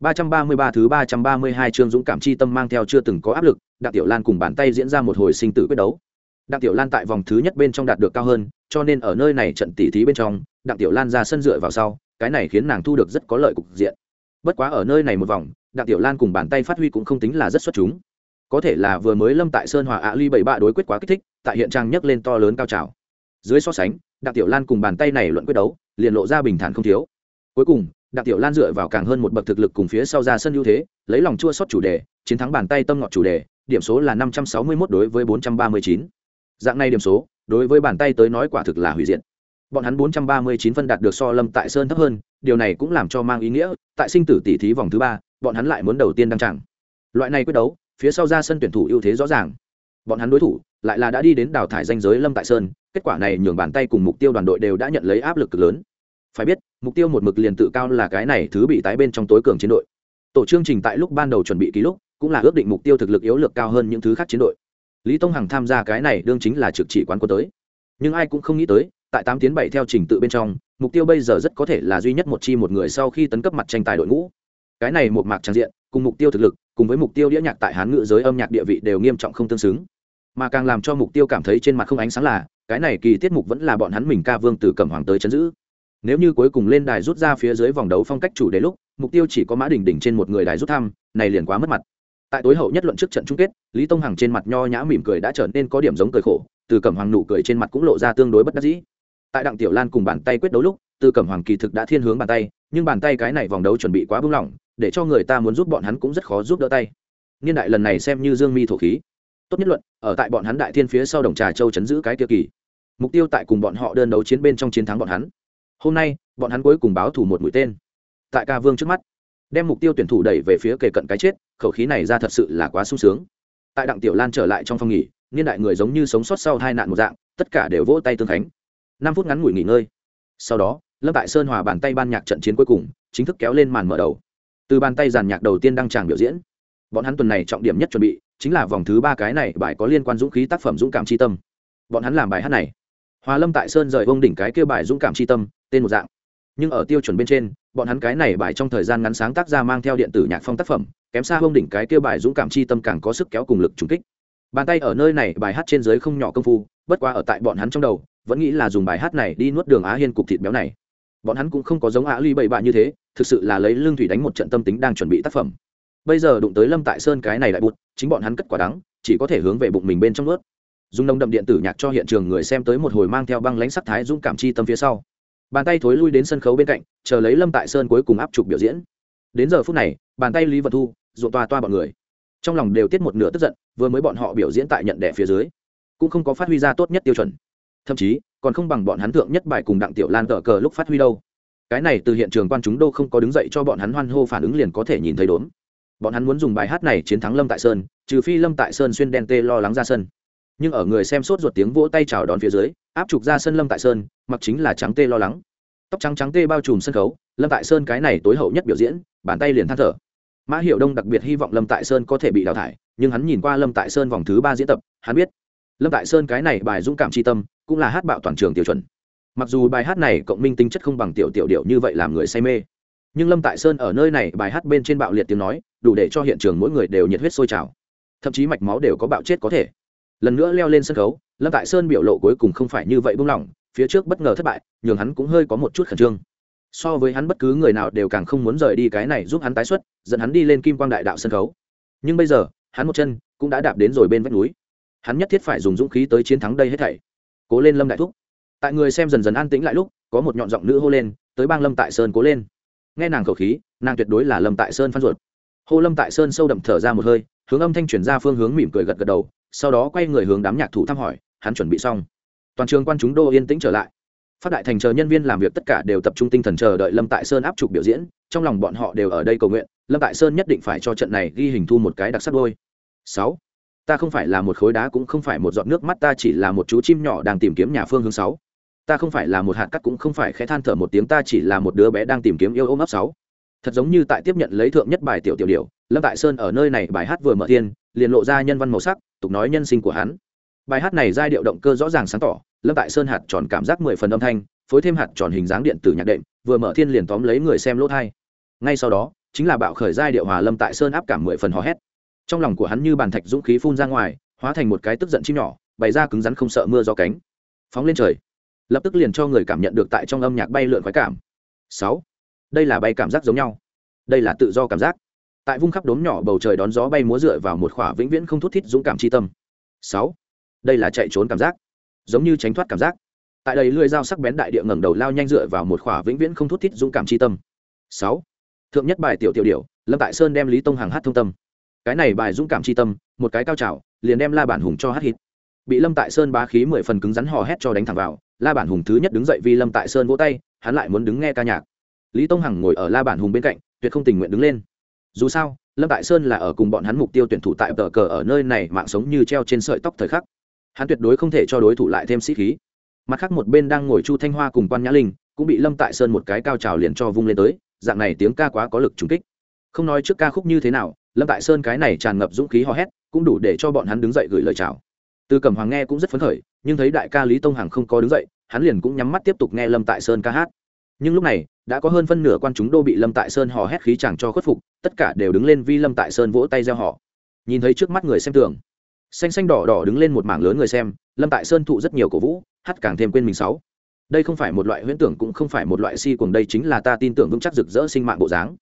333 thứ 332 chương dũng cảm chi tâm mang theo chưa từng có áp lực, Đặng Tiểu Lan cùng bàn tay diễn ra một hồi sinh tử quyết đấu. Đặng Tiểu Lan tại vòng thứ nhất bên trong đạt được cao hơn, cho nên ở nơi này trận tỷ thí bên trong, Đặng Tiểu Lan ra sân dựa vào sau, cái này khiến nàng thu được rất có lợi cục diện. Bất quá ở nơi này một vòng, Đặng Tiểu Lan cùng bàn tay phát huy cũng không tính là rất xuất chúng. Có thể là vừa mới Lâm tại Sơn Hòa ạ ly bảy bạ đối quyết quá kích thích, tại hiện trang nhấc lên to lớn cao trào. Dưới so sánh, Đặng Tiểu Lan cùng bàn tay này luận quyết đấu, liền lộ ra bình thản không thiếu. Cuối cùng, đặng tiểu lan dựa vào càng hơn một bậc thực lực cùng phía sau ra sân ưu thế, lấy lòng chua sót chủ đề, chiến thắng bàn tay tâm ngọt chủ đề, điểm số là năm trăm sáu mươi 561 đối với bốn trăm ba mươi chín. Dạng này điểm số, đối với bàn tay tới nói quả thực là hủy diệt. Bọn hắn bốn trăm ba mươi chín phân đạt được so lâm tại sơn thấp hơn, điều này cũng làm cho mang ý nghĩa, tại sinh tử tỷ thí vòng thứ ba, bọn hắn lại muốn đầu tiên đăng tràng. Loại này quyết đấu, phía sau ra sân tuyển thủ ưu thế rõ ràng. Bọn hắn đối thủ lại là đã đi đến đào thải danh giới lâm tại sơn, kết quả này nhường bàn tay cùng mục tiêu đoàn đội đều đã nhận lấy áp lực cực lớn phải biết, mục tiêu một mực liền tự cao là cái này thứ bị tái bên trong tối cường chiến đội. Tổ chương trình tại lúc ban đầu chuẩn bị ký lúc, cũng là ước định mục tiêu thực lực yếu lược cao hơn những thứ khác chiến đội. Lý tông hằng tham gia cái này đương chính là trực chỉ quán quân tới. Nhưng ai cũng không nghĩ tới, tại tám tiến bảy theo trình tự bên trong, mục tiêu bây giờ rất có thể là duy nhất một chi một người sau khi tấn cấp mặt tranh tài đội ngũ. Cái này một mạc trang diện, cùng mục tiêu thực lực, cùng với mục tiêu đĩa nhạc tại hán ngữ giới âm nhạc địa vị đều nghiêm trọng không tương xứng. Mà càng làm cho mục tiêu cảm thấy trên mặt không ánh sáng là, cái này kỳ tiết mục vẫn là bọn hắn mình ca vương từ cẩm hoàng tới chấn giữ nếu như cuối cùng lên đài rút ra phía dưới vòng đấu phong cách chủ đề lúc, mục tiêu chỉ có mã đỉnh đỉnh trên một người đài rút thăm, này liền quá mất mặt. Tại tối hậu nhất luận trước trận chung kết, lý tông hằng trên mặt nho nhã mỉm cười đã trở nên có điểm giống cười khổ, từ cẩm hoàng nụ cười trên mặt cũng lộ ra tương đối bất đắc dĩ. Tại đặng tiểu lan cùng bàn tay quyết đấu lúc, từ cẩm hoàng kỳ thực đã thiên hướng bàn tay, nhưng bàn tay cái này vòng đấu chuẩn bị quá bung lỏng, để cho người ta muốn giúp bọn hắn cũng rất khó giúp đỡ tay. Niên đại lần này xem như dương mi thổ khí. Tốt nhất luận, ở tại bọn hắn đại thiên phía sau đồng trà châu chấn giữ cái kia kỳ. Mục tiêu tại cùng bọn họ đơn đấu chiến bên trong chiến thắng bọn hắn hôm nay, bọn hắn cuối cùng báo thủ một mũi tên. Tại ca vương trước mắt, đem mục tiêu tuyển thủ đẩy về phía kề cận cái chết, khẩu khí này ra thật sự là quá sung sướng. Tại đặng tiểu lan trở lại trong phòng nghỉ, niên đại người giống như sống sót sau hai nạn một dạng, tất cả đều vỗ tay tương khánh. Năm phút ngắn ngủi nghỉ ngơi. Sau đó, lâm tại sơn hòa bàn tay ban nhạc trận chiến cuối cùng, chính thức kéo lên màn mở đầu. Từ bàn tay giàn nhạc đầu tiên đăng tràng biểu diễn. Bọn hắn tuần này trọng điểm nhất chuẩn bị, chính là vòng thứ ba cái này bài có liên quan dũng khí tác phẩm dũng cảm tri tâm. Bọn hắn làm bài hát này hòa lâm tại sơn rời vông đỉnh cái kêu bài dũng cảm tri tâm, tên một dạng. Nhưng ở tiêu chuẩn bên trên, bọn hắn cái này bài trong thời gian ngắn sáng tác ra mang theo điện tử nhạc phong tác phẩm, kém xa vông đỉnh cái kêu bài dũng cảm chi tâm càng có sức kéo cùng lực trùng kích. Bàn tay ở nơi này, bài hát trên giới không nhỏ công phu, bất qua ở tại bọn hắn trong đầu, vẫn nghĩ là dùng bài hát này đi nuốt đường á hiên cục thịt béo này. Bọn hắn cũng không có giống á ly bậy bạ như thế, thực sự là lấy lương thủy đánh một trận tâm tính đang chuẩn bị tác phẩm. Bây giờ đụng tới lâm tại sơn cái này lại bụt, chính bọn hắn cất quả đắng, chỉ có thể hướng về bụng mình bên trong ướt dùng nồng đậm điện tử nhạc cho hiện trường người xem tới một hồi mang theo băng lãnh sắc thái dũng cảm chi tâm phía sau. Bàn tay thối lui đến sân khấu bên cạnh, chờ lấy lâm tại sơn cuối cùng áp trục biểu diễn. Đến giờ phút này, bàn tay lý vật thu, ruộng toa toa bọn người. Trong lòng đều tiết một nửa tức giận, vừa mới bọn họ biểu diễn tại nhận đẻ phía dưới, cũng không có phát huy ra tốt nhất tiêu chuẩn. Thậm chí, còn không bằng bọn hắn thượng nhất bài cùng đặng tiểu lan tờ cờ lúc phát huy đâu. Cái này từ hiện trường quan chúng đô không có đứng dậy cho bọn hắn hoan hô phản ứng liền có thể nhìn thấy đốn bọn hắn muốn dùng bài hát này chiến thắng lâm tại sơn, trừ phi lâm tại sơn xuyên đen tê lo lắng ra sân nhưng ở người xem sốt ruột tiếng vỗ tay chào đón phía dưới, áp trục ra sân lâm tại sơn, mặc chính là trắng tê lo lắng. Tóc trắng trắng tê bao trùm sân khấu, lâm tại sơn cái này tối hậu nhất biểu diễn, bàn tay liền than thở. Mã hiệu đông đặc biệt hy vọng lâm tại sơn có thể bị đào thải, nhưng hắn nhìn qua lâm tại sơn vòng thứ ba diễn tập, hắn biết lâm tại sơn cái này bài dũng cảm tri tâm, cũng là hát bạo toàn trường tiêu chuẩn. Mặc dù bài hát này cộng minh tính chất không bằng tiểu tiểu điệu như vậy làm người say mê, nhưng lâm tại sơn ở nơi này bài hát bên trên bạo liệt tiếng nói, đủ để cho hiện trường mỗi người đều nhiệt huyết sôi trào. Thậm chí mạch máu đều có bạo chết có thể lần nữa leo lên sân khấu, lâm tại sơn biểu lộ cuối cùng không phải như vậy buông lỏng, phía trước bất ngờ thất bại, nhường hắn cũng hơi có một chút khẩn trương. So với hắn bất cứ người nào đều càng không muốn rời đi cái này giúp hắn tái xuất, dẫn hắn đi lên kim quang đại đạo sân khấu. Nhưng bây giờ, hắn một chân cũng đã đạp đến rồi bên vách núi. Hắn nhất thiết phải dùng dũng khí tới chiến thắng đây hết thảy. Cố lên lâm đại thúc. Tại người xem dần dần an tĩnh lại lúc, có một nhọn giọng nữ hô lên, tới bang lâm tại sơn cố lên. Nghe nàng khẩu khí, nàng tuyệt đối là lâm tại sơn phan ruột. Hô lâm tại sơn sâu đậm thở ra một hơi, hướng âm thanh chuyển ra phương hướng mỉm cười gật gật đầu sau đó quay người hướng đám nhạc thủ thăm hỏi, hắn chuẩn bị xong. Toàn trường quan chúng đô yên tĩnh trở lại. Phát đại thành chờ nhân viên làm việc tất cả đều tập trung tinh thần chờ đợi lâm tại sơn áp trục biểu diễn, trong lòng bọn họ đều ở đây cầu nguyện, lâm tại sơn nhất định phải cho trận này ghi hình thu một cái đặc sắc đôi. Sáu, ta không phải là một khối đá cũng không phải một giọt nước mắt, ta chỉ là một chú chim nhỏ đang tìm kiếm nhà phương hướng sáu. Ta không phải là một hạt cắt cũng không phải khẽ than thở một tiếng, ta chỉ là một đứa bé đang tìm kiếm yêu ôm ấp sáu. Thật giống như tại tiếp nhận lấy thượng nhất bài tiểu tiểu điệu lâm tại sơn ở nơi này bài hát vừa mở thiên liền lộ ra nhân văn màu sắc, tục nói nhân sinh của hắn. Bài hát này giai điệu động cơ rõ ràng sáng tỏ, lâm tại sơn hạt tròn cảm giác mười phần âm thanh, phối thêm hạt tròn hình dáng điện tử nhạc đệm, vừa mở thiên liền tóm lấy người xem lỗ thai ngay sau đó, chính là bạo khởi giai điệu hòa lâm tại sơn áp cảm mười phần hò hét. Trong lòng của hắn như bàn thạch dũng khí phun ra ngoài, hóa thành một cái tức giận chim nhỏ, bày ra cứng rắn không sợ mưa do cánh. Phóng lên trời, lập tức liền cho người cảm nhận được tại trong âm nhạc bay lượn khoái cảm. Sáu, đây là bay cảm giác giống nhau. Đây là tự do cảm giác tại vung khắp đốm nhỏ bầu trời đón gió bay múa dựa vào một khỏa vĩnh viễn không thút thít dũng cảm c tâm. Sáu, đây là chạy trốn cảm giác, giống như tránh thoát cảm giác. Tại đây lưỡi dao sắc bén đại địa ngẩng đầu lao nhanh dựa vào một khỏa vĩnh viễn không thút thít dũng cảm c tâm. Sáu, thượng nhất bài tiểu tiểu điệu lâm tại sơn đem lý tông hàng hát thông tâm. Cái này bài dũng cảm c tâm, một cái cao trào, liền đem la bản hùng cho hát hít bị lâm tại sơn bá khí mười phần cứng rắn hò hét cho đánh thẳng vào, la bản hùng thứ nhất đứng dậy vì lâm tại sơn vỗ tay, hắn lại muốn đứng nghe ca nhạc. Lý tông hằng ngồi ở la bản hùng bên cạnh, tuyệt không tình nguyện đứng lên dù sao, lâm tại sơn là ở cùng bọn hắn mục tiêu tuyển thủ tại tờ cờ ở nơi này mạng sống như treo trên sợi tóc thời khắc. Hắn tuyệt đối không thể cho đối thủ lại thêm sĩ khí. Mặt khác một bên đang ngồi chu thanh hoa cùng quan nhã linh cũng bị lâm tại sơn một cái cao trào liền cho vung lên tới, dạng này tiếng ca quá có lực trúng kích. Không nói trước ca khúc như thế nào, lâm tại sơn cái này tràn ngập dũng khí hò hét, cũng đủ để cho bọn hắn đứng dậy gửi lời chào. Từ cẩm hoàng nghe cũng rất phấn khởi, nhưng thấy đại ca lý tông hằng không có đứng dậy, hắn liền cũng nhắm mắt tiếp tục nghe lâm tại sơn ca hát nhưng lúc này, đã có hơn phân nửa quan chúng đô bị lâm tại sơn hò hét khí chẳng cho khuất phục, tất cả đều đứng lên vi lâm tại sơn vỗ tay gieo họ. Nhìn thấy trước mắt người xem tường, xanh xanh đỏ đỏ đứng lên một mảng lớn người xem, lâm tại sơn thụ rất nhiều cổ vũ, hát càng thêm quên mình sáu. Đây không phải một loại huyễn tưởng cũng không phải một loại si cuồng, đây chính là ta tin tưởng vững chắc rực rỡ sinh mạng bộ dáng.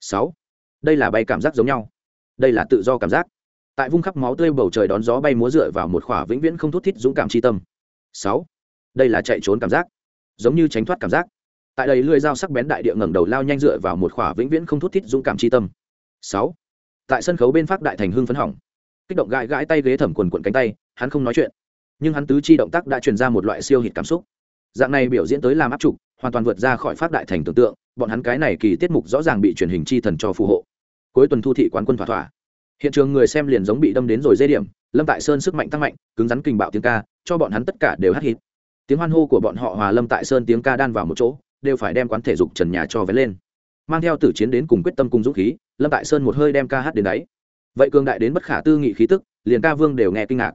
Sáu. Đây là bay cảm giác giống nhau. Đây là tự do cảm giác. Tại vung khắp máu tươi bầu trời đón gió bay múa dựa vào một khỏa vĩnh viễn không thút thít dũng cảm tri tâm. Sáu. Đây là chạy trốn cảm giác. Giống như tránh thoát cảm giác tại đây lưỡi dao sắc bén đại địa ngẩng đầu lao nhanh dựa vào một khỏa vĩnh viễn không thút thít dũng cảm chi tâm. Sáu. Tại sân khấu bên phát đại thành hưng phấn hỏng. Kích động gãi gãi tay ghế thẩm quần quần cánh tay, hắn không nói chuyện. Nhưng hắn tứ chi động tác đã truyền ra một loại siêu hít cảm xúc. Dạng này biểu diễn tới làm áp trục, hoàn toàn vượt ra khỏi phát đại thành tưởng tượng, bọn hắn cái này kỳ tiết mục rõ ràng bị truyền hình chi thần cho phù hộ. Cuối tuần thu thị quán quân thỏa thỏa. Hiện trường người xem liền giống bị đâm đến rồi dây điểm, lâm tại sơn sức mạnh tăng mạnh, cứng rắn kình bạo tiếng ca, cho bọn hắn tất cả đều hát hít tiếng hoan hô của bọn họ hòa lâm tại sơn tiếng ca đan vào một chỗ đều phải đem quán thể dục trần nhà cho vén lên. Mang theo tử chiến đến cùng quyết tâm cùng dũng khí, lâm tại sơn một hơi đem ca hát đến đáy. Vậy cường đại đến bất khả tư nghị khí tức, liền ca vương đều nghe kinh ngạc.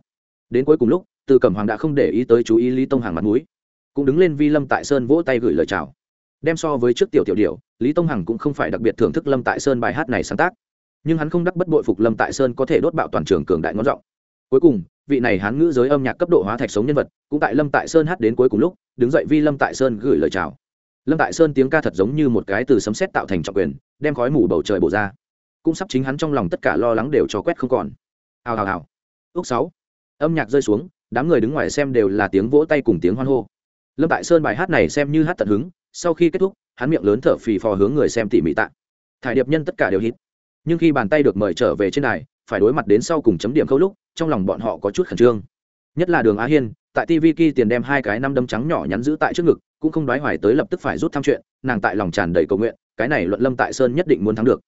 Đến cuối cùng lúc, từ cẩm hoàng đã không để ý tới chú ý lý tông hàng mặt mũi. Cũng đứng lên vi lâm tại sơn vỗ tay gửi lời chào. Đem so với trước tiểu tiểu điệu lý tông hằng cũng không phải đặc biệt thưởng thức lâm tại sơn bài hát này sáng tác. Nhưng hắn không đắc bất bội phục lâm tại sơn có thể đốt bạo toàn trường cường đại ngón giọng. Cuối cùng, vị này hán ngữ giới âm nhạc cấp độ hóa thạch sống nhân vật, cũng tại lâm tại sơn hát đến cuối cùng lúc, đứng dậy vi lâm tại sơn gửi lời chào lâm tại sơn tiếng ca thật giống như một cái từ sấm xét tạo thành trọng quyền, đem khói mù bầu trời bổ ra. Cũng sắp chính hắn trong lòng tất cả lo lắng đều cho quét không còn. Hào hào hào. Ước sáu. Âm nhạc rơi xuống, đám người đứng ngoài xem đều là tiếng vỗ tay cùng tiếng hoan hô. Lâm tại sơn bài hát này xem như hát tận hứng, sau khi kết thúc, hắn miệng lớn thở phì phò hướng người xem tỉ mỉ tạ. Thải điệp nhân tất cả đều hít. Nhưng khi bàn tay được mời trở về trên đài, phải đối mặt đến sau cùng chấm điểm khâu lúc, trong lòng bọn họ có chút khẩn trương. Nhất là đường á hiên, tại tv ki tiền đem hai cái năm đâm trắng nhỏ nhắn giữ tại trước ngực cũng không đoái hoài tới lập tức phải rút thăm chuyện, nàng tại lòng tràn đầy cầu nguyện, cái này luận lâm tại sơn nhất định muốn thắng được.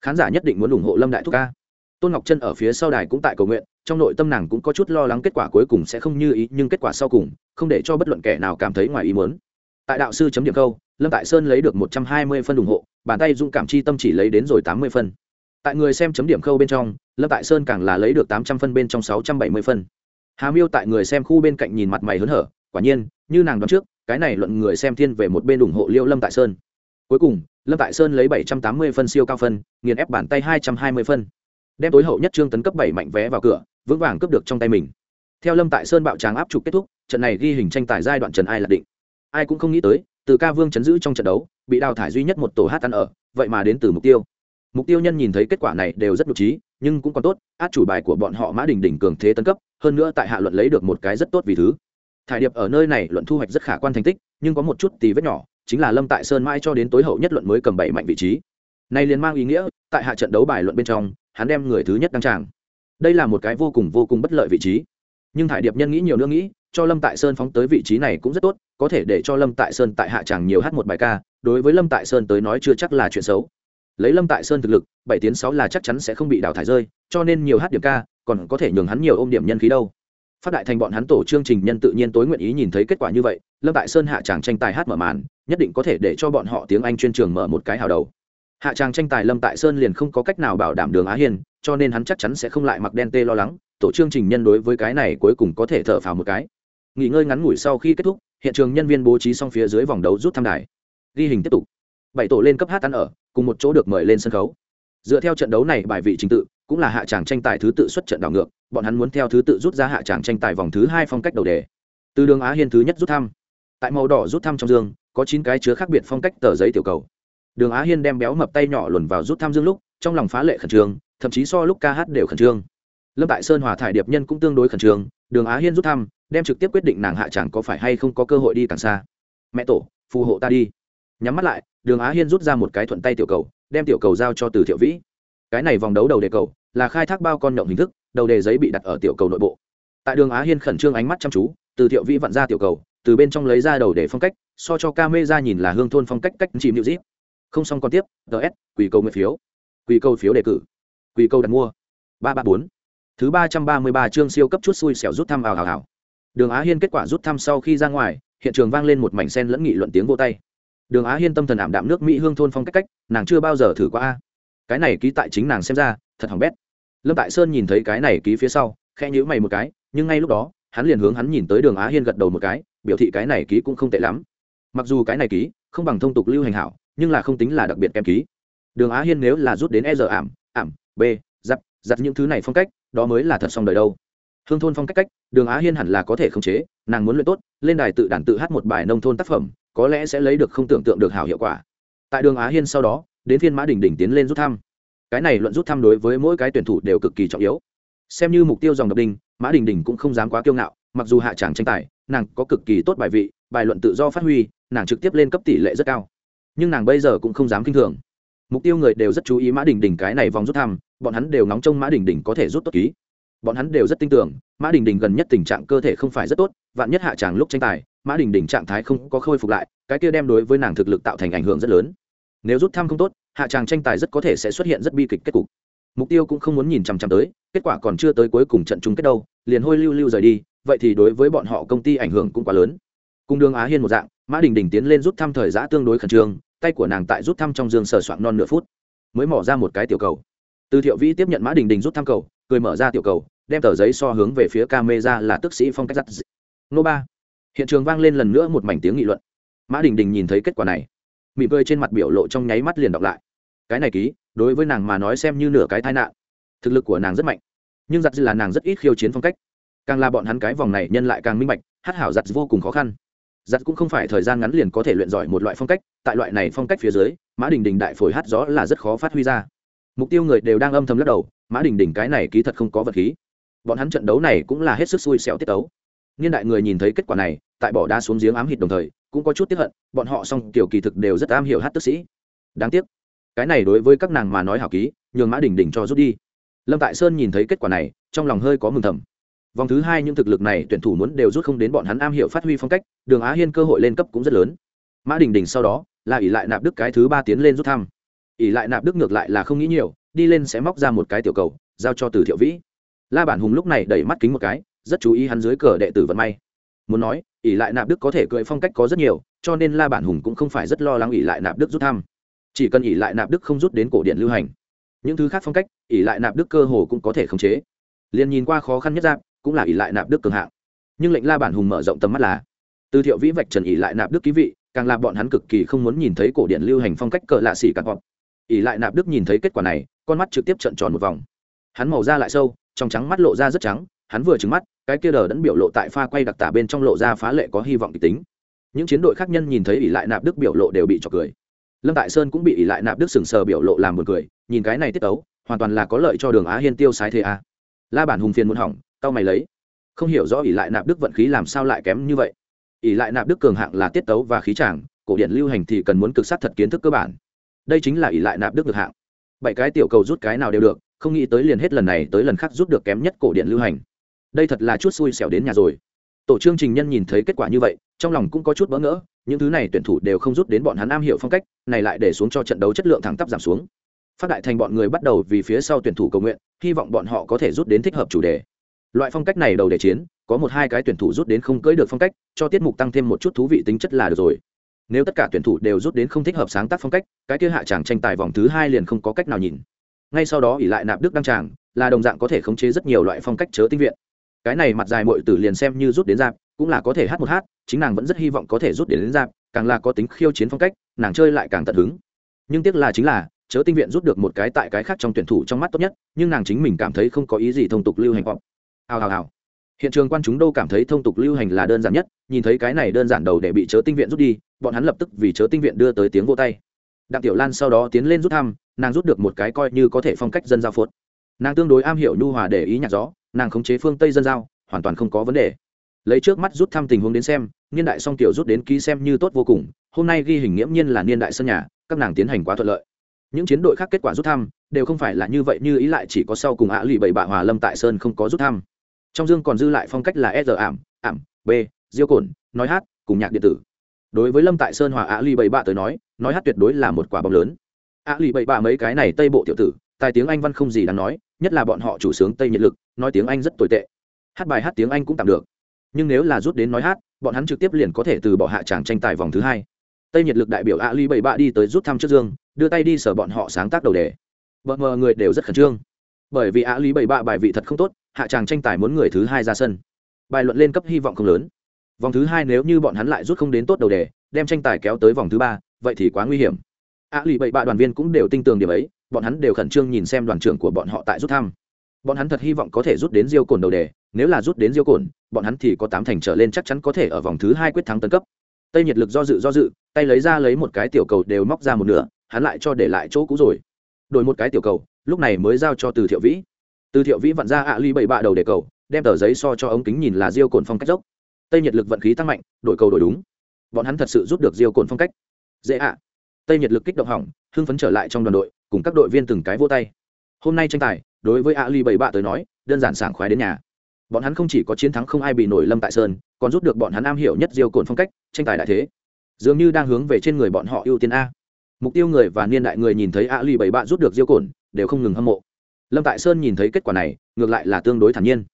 Khán giả nhất định muốn ủng hộ lâm đại thúc ca. Tôn ngọc chân ở phía sau đài cũng tại cầu nguyện, trong nội tâm nàng cũng có chút lo lắng kết quả cuối cùng sẽ không như ý, nhưng kết quả sau cùng, không để cho bất luận kẻ nào cảm thấy ngoài ý muốn. Tại đạo sư chấm điểm câu, lâm tại sơn lấy được một trăm hai mươi phân ủng hộ, bàn tay dũng cảm chi tâm chỉ lấy đến rồi tám mươi phân. Tại người xem chấm điểm khâu bên trong, lâm tại sơn càng là lấy được tám trăm phân bên trong sáu trăm bảy mươi phân. Hà miêu tại người xem khu bên cạnh nhìn mặt mày hớn hở, quả nhiên, như nàng đoán trước cái này luận người xem thiên về một bên ủng hộ liêu lâm tại sơn. Cuối cùng, lâm tại sơn lấy bảy trăm tám mươi phân siêu cao phân, nghiền ép bàn tay hai trăm hai mươi phân. Đem tối hậu nhất trương tấn cấp bảy mạnh vé vào cửa, vững vàng cướp được trong tay mình. Theo lâm tại sơn bạo tràng áp trục kết thúc, trận này ghi hình tranh tài giai đoạn trần ai là định ai cũng không nghĩ tới, từ ca vương chấn giữ trong trận đấu, bị đào thải duy nhất một tổ hát ăn ở, vậy mà đến từ mục tiêu. Mục tiêu nhân nhìn thấy kết quả này đều rất nhục trí, nhưng cũng còn tốt, át chủ bài của bọn họ mã đình đỉnh cường thế tấn cấp, hơn nữa tại hạ luận lấy được một cái rất tốt vì thứ thải điệp ở nơi này luận thu hoạch rất khả quan thành tích, nhưng có một chút tì vết nhỏ, chính là lâm tại sơn mãi cho đến tối hậu nhất luận mới cầm bảy mạnh vị trí. Này liền mang ý nghĩa, tại hạ trận đấu bài luận bên trong, hắn đem người thứ nhất đăng tràng. Đây là một cái vô cùng vô cùng bất lợi vị trí. Nhưng thải điệp nhân nghĩ nhiều nữa nghĩ, cho lâm tại sơn phóng tới vị trí này cũng rất tốt, có thể để cho lâm tại sơn tại hạ tràng nhiều hát một bài ca, đối với lâm tại sơn tới nói chưa chắc là chuyện xấu. Lấy lâm tại sơn thực lực, bảy tiến sáu là chắc chắn sẽ không bị đào thải rơi, cho nên nhiều hát điểm ca, còn có thể nhường hắn nhiều ôm điểm nhân khí đâu phát đại thành bọn hắn tổ chương trình nhân tự nhiên tối nguyện ý nhìn thấy kết quả như vậy, lâm tại sơn hạ tràng tranh tài hát mở màn, nhất định có thể để cho bọn họ tiếng anh chuyên trường mở một cái hào đầu. Hạ tràng tranh tài lâm tại sơn liền không có cách nào bảo đảm đường á hiên, cho nên hắn chắc chắn sẽ không lại mặc đen tê lo lắng, tổ chương trình nhân đối với cái này cuối cùng có thể thở phào một cái. Nghỉ ngơi ngắn ngủi sau khi kết thúc, hiện trường nhân viên bố trí xong phía dưới vòng đấu rút thăm đài. Ghi hình tiếp tục. Bảy tổ lên cấp hát ăn ở, cùng một chỗ được mời lên sân khấu. Dựa theo trận đấu này bài vị trình tự cũng là hạ tràng tranh tài thứ tự xuất trận đảo ngược, bọn hắn muốn theo thứ tự rút ra hạ tràng tranh tài vòng thứ hai phong cách đầu đề. Từ đường á hiên thứ nhất rút thăm. Tại màu đỏ rút thăm trong dương, có chín cái chứa khác biệt phong cách tờ giấy tiểu cầu. Đường á hiên đem béo mập tay nhỏ luồn vào rút thăm dương lúc, trong lòng phá lệ khẩn trương, thậm chí so lúc ca hát đều khẩn trương. Lâm tại sơn hòa thải điệp nhân cũng tương đối khẩn trương, đường á hiên rút thăm, đem trực tiếp quyết định nàng hạ chẳng có phải hay không có cơ hội đi càng xa. Mẹ tổ, phù hộ ta đi. Nhắm mắt lại, đường á hiên rút ra một cái thuận tay tiểu cầu, đem tiểu cầu giao cho từ thiệu vĩ. Cái này vòng đấu đầu đề cầu là khai thác bao con nhộng hình thức, đầu đề giấy bị đặt ở tiểu cầu nội bộ. Tại đường á hiên khẩn trương ánh mắt chăm chú, từ thiệu vĩ vặn ra tiểu cầu, từ bên trong lấy ra đầu đề phong cách, so cho ca mê ra nhìn là hương thôn phong cách cách chìm nhịu dít. Không xong còn tiếp ts quỷ cầu nguyện phiếu. Quỷ câu phiếu đề cử. Quỷ câu đặt mua. Ba ba bốn. Thứ ba trăm ba mươi ba chương siêu cấp chút xui xẻo rút thăm vào hào hào đường á hiên kết quả rút thăm sau khi ra ngoài, hiện trường vang lên một mảnh sen lẫn nghị luận tiếng vô tay. Đường á hiên tâm thần ảm đạm nước mỹ hương thôn phong cách cách, nàng chưa bao giờ thử qua a cái này ký tại chính nàng xem ra, thật hỏng bét. Lâm tại sơn nhìn thấy cái này ký phía sau, khẽ nhữ mày một cái, nhưng ngay lúc đó, hắn liền hướng hắn nhìn tới đường á hiên gật đầu một cái, biểu thị cái này ký cũng không tệ lắm. Mặc dù cái này ký không bằng thông tục lưu hành hảo, nhưng là không tính là đặc biệt kém ký. Đường á hiên nếu là rút đến e giờ ảm ảm, b giặt giặt những thứ này phong cách, đó mới là thật xong đời đâu. Hương thôn phong cách cách, đường á hiên hẳn là có thể khống chế, nàng muốn luyện tốt, lên đài tự đàn tự hát một bài nông thôn tác phẩm, có lẽ sẽ lấy được không tưởng tượng được hảo hiệu quả. Tại đường á hiên sau đó đến phiên mã đình đình tiến lên rút thăm. Cái này luận rút thăm đối với mỗi cái tuyển thủ đều cực kỳ trọng yếu. Xem như mục tiêu dòng độc đinh, mã đình đình cũng không dám quá kiêu ngạo, mặc dù hạ tràng tranh tài, nàng có cực kỳ tốt bài vị, bài luận tự do phát huy, nàng trực tiếp lên cấp tỷ lệ rất cao. Nhưng nàng bây giờ cũng không dám k i n h thường. Mục tiêu người đều rất chú ý mã đình đình cái này vòng rút thăm, bọn hắn đều nóng trông mã đình đình có thể rút tốt ký. Bọn hắn đều rất tin tưởng, mã đình đình gần nhất tình trạng cơ thể không phải rất tốt, vạn nhất hạ tràng lúc tranh tài, mã đình đình trạng thái không có khôi phục lại, cái kia đem đối với nàng thực lực tạo thành ảnh hưởng rất lớn nếu rút thăm không tốt, hạ tràng tranh tài rất có thể sẽ xuất hiện rất bi kịch kết cục. Mục tiêu cũng không muốn nhìn chằm chằm tới, kết quả còn chưa tới cuối cùng trận chung kết đâu, liền hôi lưu lưu rời đi, vậy thì đối với bọn họ công ty ảnh hưởng cũng quá lớn. Cung đường á hiên một dạng, mã đình đình tiến lên rút thăm thời giã tương đối khẩn trương, tay của nàng tại rút thăm trong giường sờ soạn non nửa phút, mới mỏ ra một cái tiểu cầu. Từ thiệu vĩ tiếp nhận mã đình đình rút thăm cầu, cười mở ra tiểu cầu, đem tờ giấy so hướng về phía ca mê ra là tức sĩ phong cách dắt nô ba. Hiện trường vang lên lần nữa một mảnh tiếng nghị luận. Mã đình đình nhìn thấy kết quả này mị vơi trên mặt biểu lộ trong nháy mắt liền đọc lại. Cái này ký, đối với nàng mà nói xem như nửa cái tai nạn. Thực lực của nàng rất mạnh, nhưng giặt là nàng rất ít khiêu chiến phong cách. Càng là bọn hắn cái vòng này nhân lại càng minh bạch, hát hảo giặt vô cùng khó khăn. Giặt cũng không phải thời gian ngắn liền có thể luyện giỏi một loại phong cách, tại loại này phong cách phía dưới, mã đình đình đại phổi hát gió là rất khó phát huy ra. Mục tiêu người đều đang âm thầm lắc đầu, mã đình đình cái này ký thật không có vật khí. Bọn hắn trận đấu này cũng là hết sức xui xẻo tiết tấu. Niên đại người nhìn thấy kết quả này, tại bỏ đá xuống giếng ám hít đồng thời cũng có chút tiếp hận, bọn họ song kiểu kỳ thực đều rất am hiểu hát tức sĩ. Đáng tiếc, cái này đối với các nàng mà nói hảo ký, nhường mã đình đình cho rút đi. Lâm tại sơn nhìn thấy kết quả này, trong lòng hơi có mừng thầm. Vòng thứ hai những thực lực này tuyển thủ muốn đều rút không đến bọn hắn am hiểu phát huy phong cách, đường á hiên cơ hội lên cấp cũng rất lớn. Mã đình đình sau đó, là ỷ lại nạp đức cái thứ ba tiến lên rút thăm. Ỷ lại nạp đức ngược lại là không nghĩ nhiều, đi lên sẽ móc ra một cái tiểu cầu, giao cho từ thiệu vĩ. La bản hùng lúc này đẩy mắt kính một cái, rất chú ý hắn dưới cờ đệ tử vận may muốn nói, ỷ lại nạp đức có thể cưỡi phong cách có rất nhiều, cho nên la bản hùng cũng không phải rất lo lắng ỷ lại nạp đức rút thăm. Chỉ cần ỷ lại nạp đức không rút đến cổ điện lưu hành. Những thứ khác phong cách, ỷ lại nạp đức cơ hồ cũng có thể khống chế. Liền nhìn qua khó khăn nhất giáp, cũng là ỷ lại nạp đức cường hạng. Nhưng lệnh la bản hùng mở rộng tầm mắt là, từ thiệu vĩ vạch trần ỷ lại nạp đức ký vị, càng là bọn hắn cực kỳ không muốn nhìn thấy cổ điện lưu hành phong cách cỡ lạ xỉ cặp bọt ỷ lại nạp đức nhìn thấy kết quả này, con mắt trực tiếp trận tròn một vòng. Hắn màu da lại sâu, trong trắng mắt lộ ra rất trắng, hắn vừa trứng mắt cái kia đờ đẫn biểu lộ tại pha quay đặc tả bên trong lộ ra phá lệ có hy vọng kịch tính. Những chiến đội khác nhân nhìn thấy ỷ lại nạp đức biểu lộ đều bị trọc cười. Lâm tại sơn cũng bị ỷ lại nạp đức sừng sờ biểu lộ làm buồn cười, nhìn cái này tiết tấu, hoàn toàn là có lợi cho đường á hiên tiêu sái thế a. La bản hùng phiền muốn hỏng, tao mày lấy. Không hiểu rõ ỷ lại nạp đức vận khí làm sao lại kém như vậy. Ỷ lại nạp đức cường hạng là tiết tấu và khí tràng, cổ điển lưu hành thì cần muốn cực sát thật kiến thức cơ bản. Đây chính là ỷ lại nạp đức được hạng. Bảy cái tiểu cầu rút cái nào đều được, không nghĩ tới liền hết lần này tới lần khác rút được kém nhất cổ điển lưu hành đây thật là chút xui xẻo đến nhà rồi. Tổ chương trình nhân nhìn thấy kết quả như vậy, trong lòng cũng có chút bỡ ngỡ, những thứ này tuyển thủ đều không rút đến bọn hắn am hiểu phong cách, này lại để xuống cho trận đấu chất lượng thẳng tắp giảm xuống. Phát đại thành bọn người bắt đầu vì phía sau tuyển thủ cầu nguyện, hy vọng bọn họ có thể rút đến thích hợp chủ đề. Loại phong cách này đầu đề chiến, có một hai cái tuyển thủ rút đến không cưỡi được phong cách, cho tiết mục tăng thêm một chút thú vị tính chất là được rồi. Nếu tất cả tuyển thủ đều rút đến không thích hợp sáng tác phong cách, cái kia hạ tràng tranh tài vòng thứ hai liền không có cách nào nhìn. Ngay sau đó ỉ lại nạp đức đăng tràng, là đồng dạng có thể khống chế rất nhiều loại phong cách chớ tinh viện cái này mặt dài mội tử liền xem như rút đến dạp cũng là có thể hát một hát chính nàng vẫn rất hy vọng có thể rút đến, đến dạp càng là có tính khiêu chiến phong cách nàng chơi lại càng tận hứng. Nhưng tiếc là chính là chớ tinh viện rút được một cái tại cái khác trong tuyển thủ trong mắt tốt nhất nhưng nàng chính mình cảm thấy không có ý gì thông tục lưu hành vọng. hào hào hào. Hiện trường quan chúng đâu cảm thấy thông tục lưu hành là đơn giản nhất nhìn thấy cái này đơn giản đầu để bị chớ tinh viện rút đi bọn hắn lập tức vì chớ tinh viện đưa tới tiếng vô tay. Đặng tiểu lan sau đó tiến lên rút thăm nàng rút được một cái coi như có thể phong cách dân giao phốt. Nàng tương đối am hiểu nhu hòa để ý nhạc gió nàng khống chế phương tây dân giao hoàn toàn không có vấn đề lấy trước mắt rút thăm tình huống đến xem niên đại song tiểu rút đến ký xem như tốt vô cùng hôm nay ghi hình nghiễm nhiên là niên đại sân nhà các nàng tiến hành quá thuận lợi những chiến đội khác kết quả rút thăm đều không phải là như vậy như ý lại chỉ có sau cùng ạ lụy bảy bạ hòa lâm tại sơn không có rút thăm trong dương còn dư lại phong cách là e s ảm ảm b diêu cồn nói hát cùng nhạc điện tử đối với lâm tại sơn hòa ạ lụy bảy bạ tới nói nói hát tuyệt đối là một quả bóng lớn ạ lụy bảy bạ mấy cái này tây bộ tiểu tử tài tiếng anh văn không gì đáng nói nhất là bọn họ chủ sướng tây nhiệt lực, nói tiếng anh rất tồi tệ. Hát bài hát tiếng anh cũng tạm được. Nhưng nếu là rút đến nói hát, bọn hắn trực tiếp liền có thể từ bỏ hạ tràng tranh tài vòng thứ hai. Tây nhiệt lực đại biểu a ly bảy bạ đi tới rút thăm trước dương, đưa tay đi sở bọn họ sáng tác đầu đề. Vợ mờ người đều rất khẩn trương. Bởi vì a ly bảy bạ bài vị thật không tốt, hạ tràng tranh tài muốn người thứ hai ra sân. Bài luận lên cấp hy vọng không lớn. Vòng thứ hai nếu như bọn hắn lại rút không đến tốt đầu đề, đem tranh tài kéo tới vòng thứ ba, vậy thì quá nguy hiểm. A ly bảy bạ đoàn viên cũng đều tin tưởng điểm ấy bọn hắn đều khẩn trương nhìn xem đoàn trưởng của bọn họ tại rút thăm. Bọn hắn thật hy vọng có thể rút đến diêu cồn đầu đề, nếu là rút đến diêu cồn, bọn hắn thì có tám thành trở lên chắc chắn có thể ở vòng thứ hai quyết thắng tân cấp. Tây nhiệt lực do dự do dự, tay lấy ra lấy một cái tiểu cầu đều móc ra một nửa, hắn lại cho để lại chỗ cũ rồi. Đổi một cái tiểu cầu, lúc này mới giao cho từ thiệu vĩ. Từ thiệu vĩ vặn ra ạ ly bảy bạ đầu để cầu, đem tờ giấy so cho ống kính nhìn là diêu cồn phong cách dốc. Tây nhiệt lực vận khí tăng mạnh, đổi cầu đổi đúng. Bọn hắn thật sự rút được diêu cồn phong cách. Dễ ạ. Tây nhiệt lực kích động hỏng, hưng phấn trở lại trong đoàn đội cùng các đội viên từng cái vô tay. Hôm nay tranh tài, đối với ali bảy bạ tới nói, đơn giản sảng khoái đến nhà. Bọn hắn không chỉ có chiến thắng không ai bị nổi lâm tại sơn, còn rút được bọn hắn am hiểu nhất diêu cồn phong cách, tranh tài đại thế. Dường như đang hướng về trên người bọn họ ưu tiên a. Mục tiêu người và niên đại người nhìn thấy ali bảy bạ rút được diêu cồn, đều không ngừng hâm mộ. Lâm tại sơn nhìn thấy kết quả này, ngược lại là tương đối thản nhiên.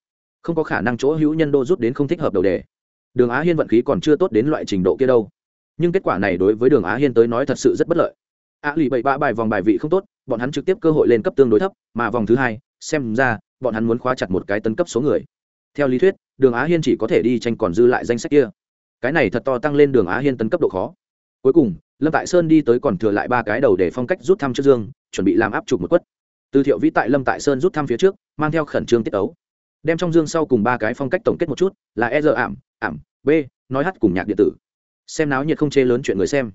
Không có khả năng chỗ hữu nhân đô rút đến không thích hợp đầu đề. Đường á hiên vận khí còn chưa tốt đến loại trình độ kia đâu. Nhưng kết quả này đối với đường á hiên tới nói thật sự rất bất lợi á lì bảy ba bài vòng bài vị không tốt, bọn hắn trực tiếp cơ hội lên cấp tương đối thấp, mà vòng thứ hai, xem ra, bọn hắn muốn khóa chặt một cái tấn cấp số người. Theo lý thuyết, đường á hiên chỉ có thể đi tranh còn dư lại danh sách kia. Cái này thật to tăng lên đường á hiên tấn cấp độ khó. Cuối cùng, lâm tại sơn đi tới còn thừa lại ba cái đầu để phong cách rút thăm trước dương, chuẩn bị làm áp chụp một quất. Từ thiệu vĩ tại lâm tại sơn rút thăm phía trước, mang theo khẩn trương tiết ấu đem trong dương sau cùng ba cái phong cách tổng kết một chút, là e r ảm ảm, b, nói hát cùng nhạc điện tử. Xem náo nhiệt không chê lớn chuyện người xem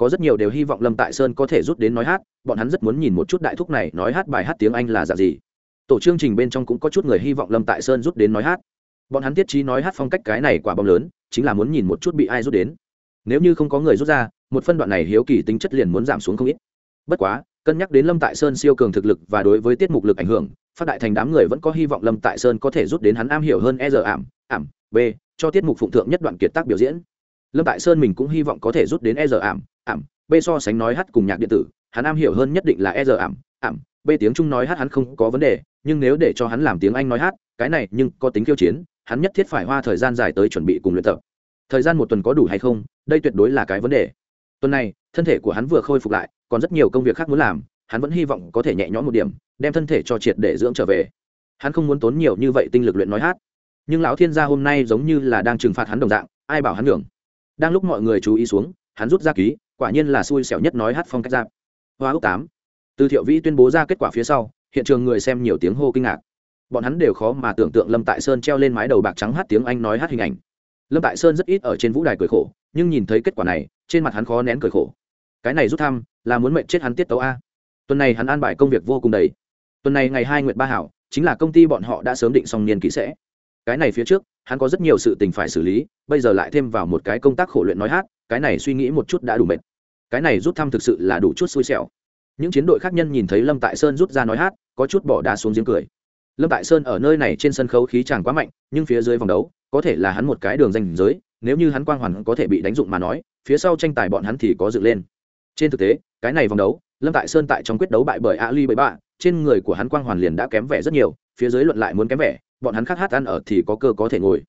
có rất nhiều đều hy vọng lâm tại sơn có thể rút đến nói hát, bọn hắn rất muốn nhìn một chút đại thúc này nói hát bài hát tiếng anh là dạng gì. Tổ chương trình bên trong cũng có chút người hy vọng lâm tại sơn rút đến nói hát. Bọn hắn tiết trí nói hát phong cách cái này quả bom lớn, chính là muốn nhìn một chút bị ai rút đến. Nếu như không có người rút ra, một phân đoạn này hiếu kỳ tính chất liền muốn giảm xuống không ít. Bất quá, cân nhắc đến lâm tại sơn siêu cường thực lực và đối với tiết mục lực ảnh hưởng, phát đại thành đám người vẫn có hy vọng lâm tại sơn có thể rút đến hắn am hiểu hơn e giờ ảm ảm, b, cho tiết mục phụng thượng nhất đoạn kiệt tác biểu diễn lâm tại sơn mình cũng hy vọng có thể rút đến e giờ ảm ảm, b so sánh nói hát cùng nhạc điện tử, hắn am hiểu hơn nhất định là e giờ ảm ảm, b tiếng trung nói hát hắn không có vấn đề, nhưng nếu để cho hắn làm tiếng anh nói hát, cái này nhưng có tính khiêu chiến, hắn nhất thiết phải hoa thời gian dài tới chuẩn bị cùng luyện tập. Thời gian một tuần có đủ hay không, đây tuyệt đối là cái vấn đề. Tuần này, thân thể của hắn vừa khôi phục lại, còn rất nhiều công việc khác muốn làm, hắn vẫn hy vọng có thể nhẹ nhõm một điểm, đem thân thể cho triệt để dưỡng trở về. Hắn không muốn tốn nhiều như vậy tinh lực luyện nói hát. Nhưng lão thiên gia hôm nay giống như là đang trừng phạt hắn đồng dạng, ai bảo hắn hưởng đang lúc mọi người chú ý xuống, hắn rút ra ký, quả nhiên là xui xẻo nhất nói hát phong cách giáp. Hoa ước tám. Từ thiệu vĩ tuyên bố ra kết quả phía sau, hiện trường người xem nhiều tiếng hô kinh ngạc. Bọn hắn đều khó mà tưởng tượng lâm tại sơn treo lên mái đầu bạc trắng hát tiếng anh nói hát hình ảnh. Lâm tại sơn rất ít ở trên vũ đài cười khổ, nhưng nhìn thấy kết quả này, trên mặt hắn khó nén cười khổ. Cái này rút thăm, là muốn mệnh chết hắn tiết tấu a. Tuần này hắn an bài công việc vô cùng đầy. Tuần này ngày hai nguyệt ba hảo, chính là công ty bọn họ đã sớm định xong niên kỹ sẽ. Cái này phía trước hắn có rất nhiều sự tình phải xử lý bây giờ lại thêm vào một cái công tác khổ luyện nói hát cái này suy nghĩ một chút đã đủ mệt. Cái này rút thăm thực sự là đủ chút xui xẻo. Những chiến đội khác nhân nhìn thấy lâm tại sơn rút ra nói hát có chút bỏ đá xuống giếng cười. Lâm tại sơn ở nơi này trên sân khấu khí chàng quá mạnh nhưng phía dưới vòng đấu có thể là hắn một cái đường danh giới nếu như hắn quang hoàn có thể bị đánh dụng mà nói phía sau tranh tài bọn hắn thì có dựng lên. Trên thực tế cái này vòng đấu lâm tại sơn tại trong quyết đấu bại bởi ali bảy ba, trên người của hắn quang hoàn liền đã kém vẻ rất nhiều phía dưới luận lại muốn kém vẻ bọn hắn khác hát ăn ở thì có cơ có thể ngồi.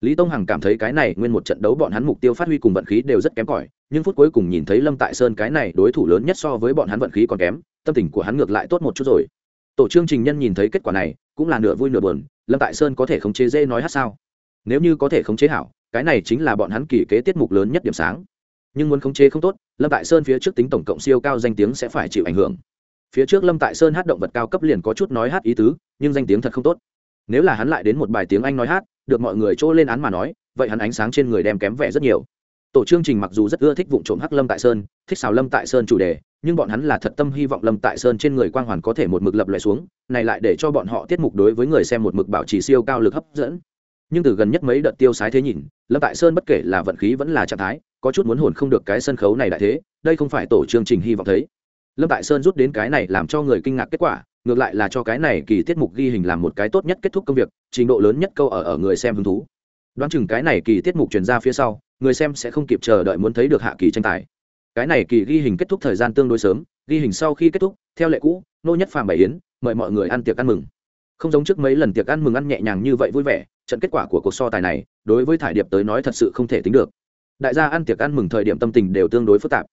Lý tông hằng cảm thấy cái này nguyên một trận đấu bọn hắn mục tiêu phát huy cùng vận khí đều rất kém cỏi, nhưng phút cuối cùng nhìn thấy lâm tại sơn cái này đối thủ lớn nhất so với bọn hắn vận khí còn kém, tâm tình của hắn ngược lại tốt một chút rồi. Tổ chương trình nhân nhìn thấy kết quả này, cũng là nửa vui nửa buồn, lâm tại sơn có thể khống chế dễ nói hát sao? Nếu như có thể khống chế hảo, cái này chính là bọn hắn kỳ kế tiết mục lớn nhất điểm sáng. Nhưng muốn khống chế không tốt, lâm tại sơn phía trước tính tổng cộng siêu cao danh tiếng sẽ phải chịu ảnh hưởng. Phía trước lâm tại sơn hát động vật cao cấp liền có chút nói hát ý tứ, nhưng danh tiếng thật không tốt nếu là hắn lại đến một bài tiếng anh nói hát, được mọi người chỗ lên án mà nói, vậy hắn ánh sáng trên người đem kém vẻ rất nhiều. Tổ chương trình mặc dù rất ưa thích vụ trộm hắc lâm tại sơn, thích xào lâm tại sơn chủ đề, nhưng bọn hắn là thật tâm hy vọng lâm tại sơn trên người quang hoàn có thể một mực lập loại xuống, này lại để cho bọn họ tiết mục đối với người xem một mực bảo trì siêu cao lực hấp dẫn. Nhưng từ gần nhất mấy đợt tiêu sái thế nhìn, lâm tại sơn bất kể là vận khí vẫn là trạng thái, có chút muốn hồn không được cái sân khấu này đại thế, đây không phải tổ chương trình hy vọng thấy lâm tại sơn rút đến cái này làm cho người kinh ngạc kết quả, ngược lại là cho cái này kỳ tiết mục ghi hình làm một cái tốt nhất kết thúc công việc, trình độ lớn nhất câu ở ở người xem hứng thú. Đoán chừng cái này kỳ tiết mục truyền ra phía sau, người xem sẽ không kịp chờ đợi muốn thấy được hạ kỳ tranh tài. Cái này kỳ ghi hình kết thúc thời gian tương đối sớm, ghi hình sau khi kết thúc, theo lệ cũ, nô nhất phàm bảy yến, mời mọi người ăn tiệc ăn mừng. Không giống trước mấy lần tiệc ăn mừng ăn nhẹ nhàng như vậy vui vẻ, trận kết quả của cuộc so tài này, đối với thải điệp tới nói thật sự không thể tính được. Đại gia ăn tiệc ăn mừng thời điểm tâm tình đều tương đối phức tạp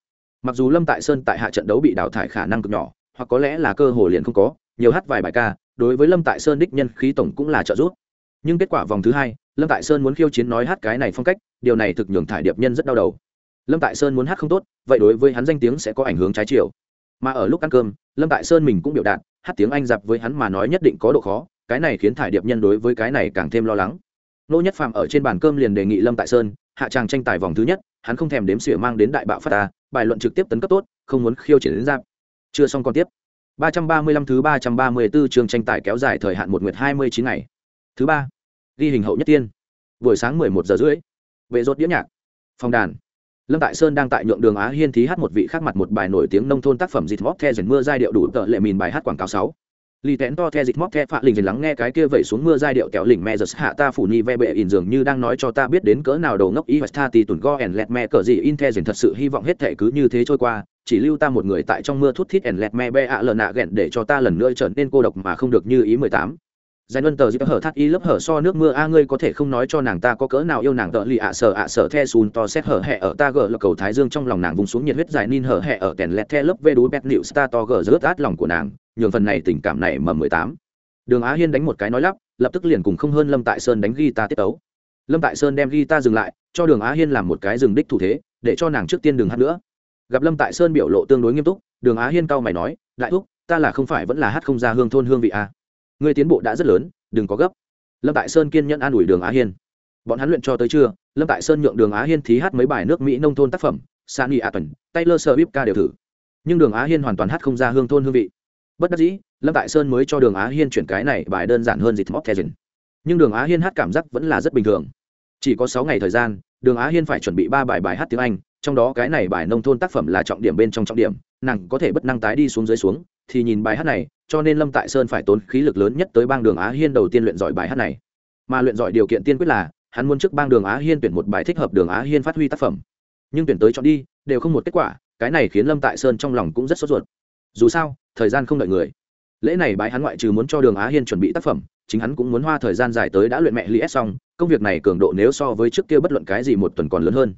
mặc dù lâm tại sơn tại hạ trận đấu bị đào thải khả năng cực nhỏ, hoặc có lẽ là cơ hồ liền không có, nhiều hát vài bài ca, đối với lâm tại sơn đích nhân khí tổng cũng là trợ giúp. Nhưng kết quả vòng thứ hai, lâm tại sơn muốn khiêu chiến nói hát cái này phong cách, điều này thực nhường thải điệp nhân rất đau đầu. Lâm tại sơn muốn hát không tốt, vậy đối với hắn danh tiếng sẽ có ảnh hưởng trái chiều. Mà ở lúc ăn cơm, lâm tại sơn mình cũng biểu đạt, hát tiếng anh dạp với hắn mà nói nhất định có độ khó, cái này khiến thải điệp nhân đối với cái này càng thêm lo lắng. Nô nhất phàm ở trên bàn cơm liền đề nghị lâm tại sơn, hạ tràng tranh tài vòng thứ nhất, hắn không thèm đếm xỉa mang đến đại bạo phát ta bài luận trực tiếp tấn cấp tốt, không muốn khiêu chiến đến giáp. Chưa xong còn tiếp. 335 thứ 334 chương tranh tài kéo dài thời hạn một nguyệt 29 ngày. Thứ ba, ghi hình hậu nhất tiên. Buổi sáng 11 giờ rưỡi, vệ rốt đĩa nhạc. Phòng đàn. Lâm tại sơn đang tại nhượng đường á hiên thí hát một vị khác mặt một bài nổi tiếng nông thôn tác phẩm dịt móc the dần mưa giai điệu đủ tợ lệ mìn bài hát quảng cáo sáu lì tén to the dịch móc the phạ lình lắng nghe cái kia vẩy xuống mưa giai điệu kéo lình me giật hạ ta phủ ni ve bệ in dường như đang nói cho ta biết đến cỡ nào đầu ngốc y vật tha tì tùn go ẻn lẹt me cỡ gì in the dình thật sự hy vọng hết thể cứ như thế trôi qua, chỉ lưu ta một người tại trong mưa thút thít ẻn lẹt me be ạ lờ nạ ghẹn để cho ta lần nữa trở nên cô độc mà không được như ý mười tám giải luân tờ giúp hở thắt y lớp hở so nước mưa, a, ngươi có thể không nói cho nàng ta có cỡ nào yêu nàng tợ lì ạ, sợ ạ, sợ the sùn to xét hở hẹ ở ta gờ là cầu thái dương trong lòng nàng vùng xuống nhiệt huyết dài nin hở hẹ ở kèn lẹt the lớp vê đú bét nịu star to gờ rớt át lòng của nàng, nhường phần này tình cảm này mầm mười tám. Đường á hiên đánh một cái nói lắp, lập tức liền cùng không hơn lâm tại sơn đánh ghi ta tiết tấu. Lâm tại sơn đem ghi ta dừng lại, cho đường á hiên làm một cái dừng đích thủ thế, để cho nàng trước tiên đừng hát nữa. Gặp lâm tại sơn biểu lộ tương đối nghiêm túc, đường á hiên cau mày nói, đại thúc, ta là không phải vẫn là hát không ra hương thôn hương vị à? Ngươi tiến bộ đã rất lớn, đừng có gấp. Lâm tại sơn kiên nhẫn an ủi đường á hiên. Bọn hắn luyện cho tới trưa, lâm tại sơn nhượng đường á hiên thí hát mấy bài nước mỹ nông thôn tác phẩm sani a tuần, taylor sơ bíp ca đều thử. Nhưng đường á hiên hoàn toàn hát không ra hương thôn hương vị. Bất đắc dĩ, lâm tại sơn mới cho đường á hiên chuyển cái này bài đơn giản hơn dịch móc thèn nhưng đường á hiên hát cảm giác vẫn là rất bình thường. Chỉ có sáu ngày thời gian, đường á hiên phải chuẩn bị ba bài bài hát tiếng anh, trong đó cái này bài nông thôn tác phẩm là trọng điểm bên trong trọng điểm, nàng có thể bất năng tái đi xuống dưới xuống, thì nhìn bài hát này cho nên lâm tại sơn phải tốn khí lực lớn nhất tới bang đường á hiên đầu tiên luyện giỏi bài hát này. Mà luyện giỏi điều kiện tiên quyết là, hắn muốn trước bang đường á hiên tuyển một bài thích hợp đường á hiên phát huy tác phẩm. Nhưng tuyển tới chọn đi, đều không một kết quả, cái này khiến lâm tại sơn trong lòng cũng rất sốt ruột. Dù sao, thời gian không đợi người. Lễ này bái hắn ngoại trừ muốn cho đường á hiên chuẩn bị tác phẩm, chính hắn cũng muốn hoa thời gian dài tới đã luyện mẹ li s xong, công việc này cường độ nếu so với trước kia bất luận cái gì một tuần còn lớn hơn.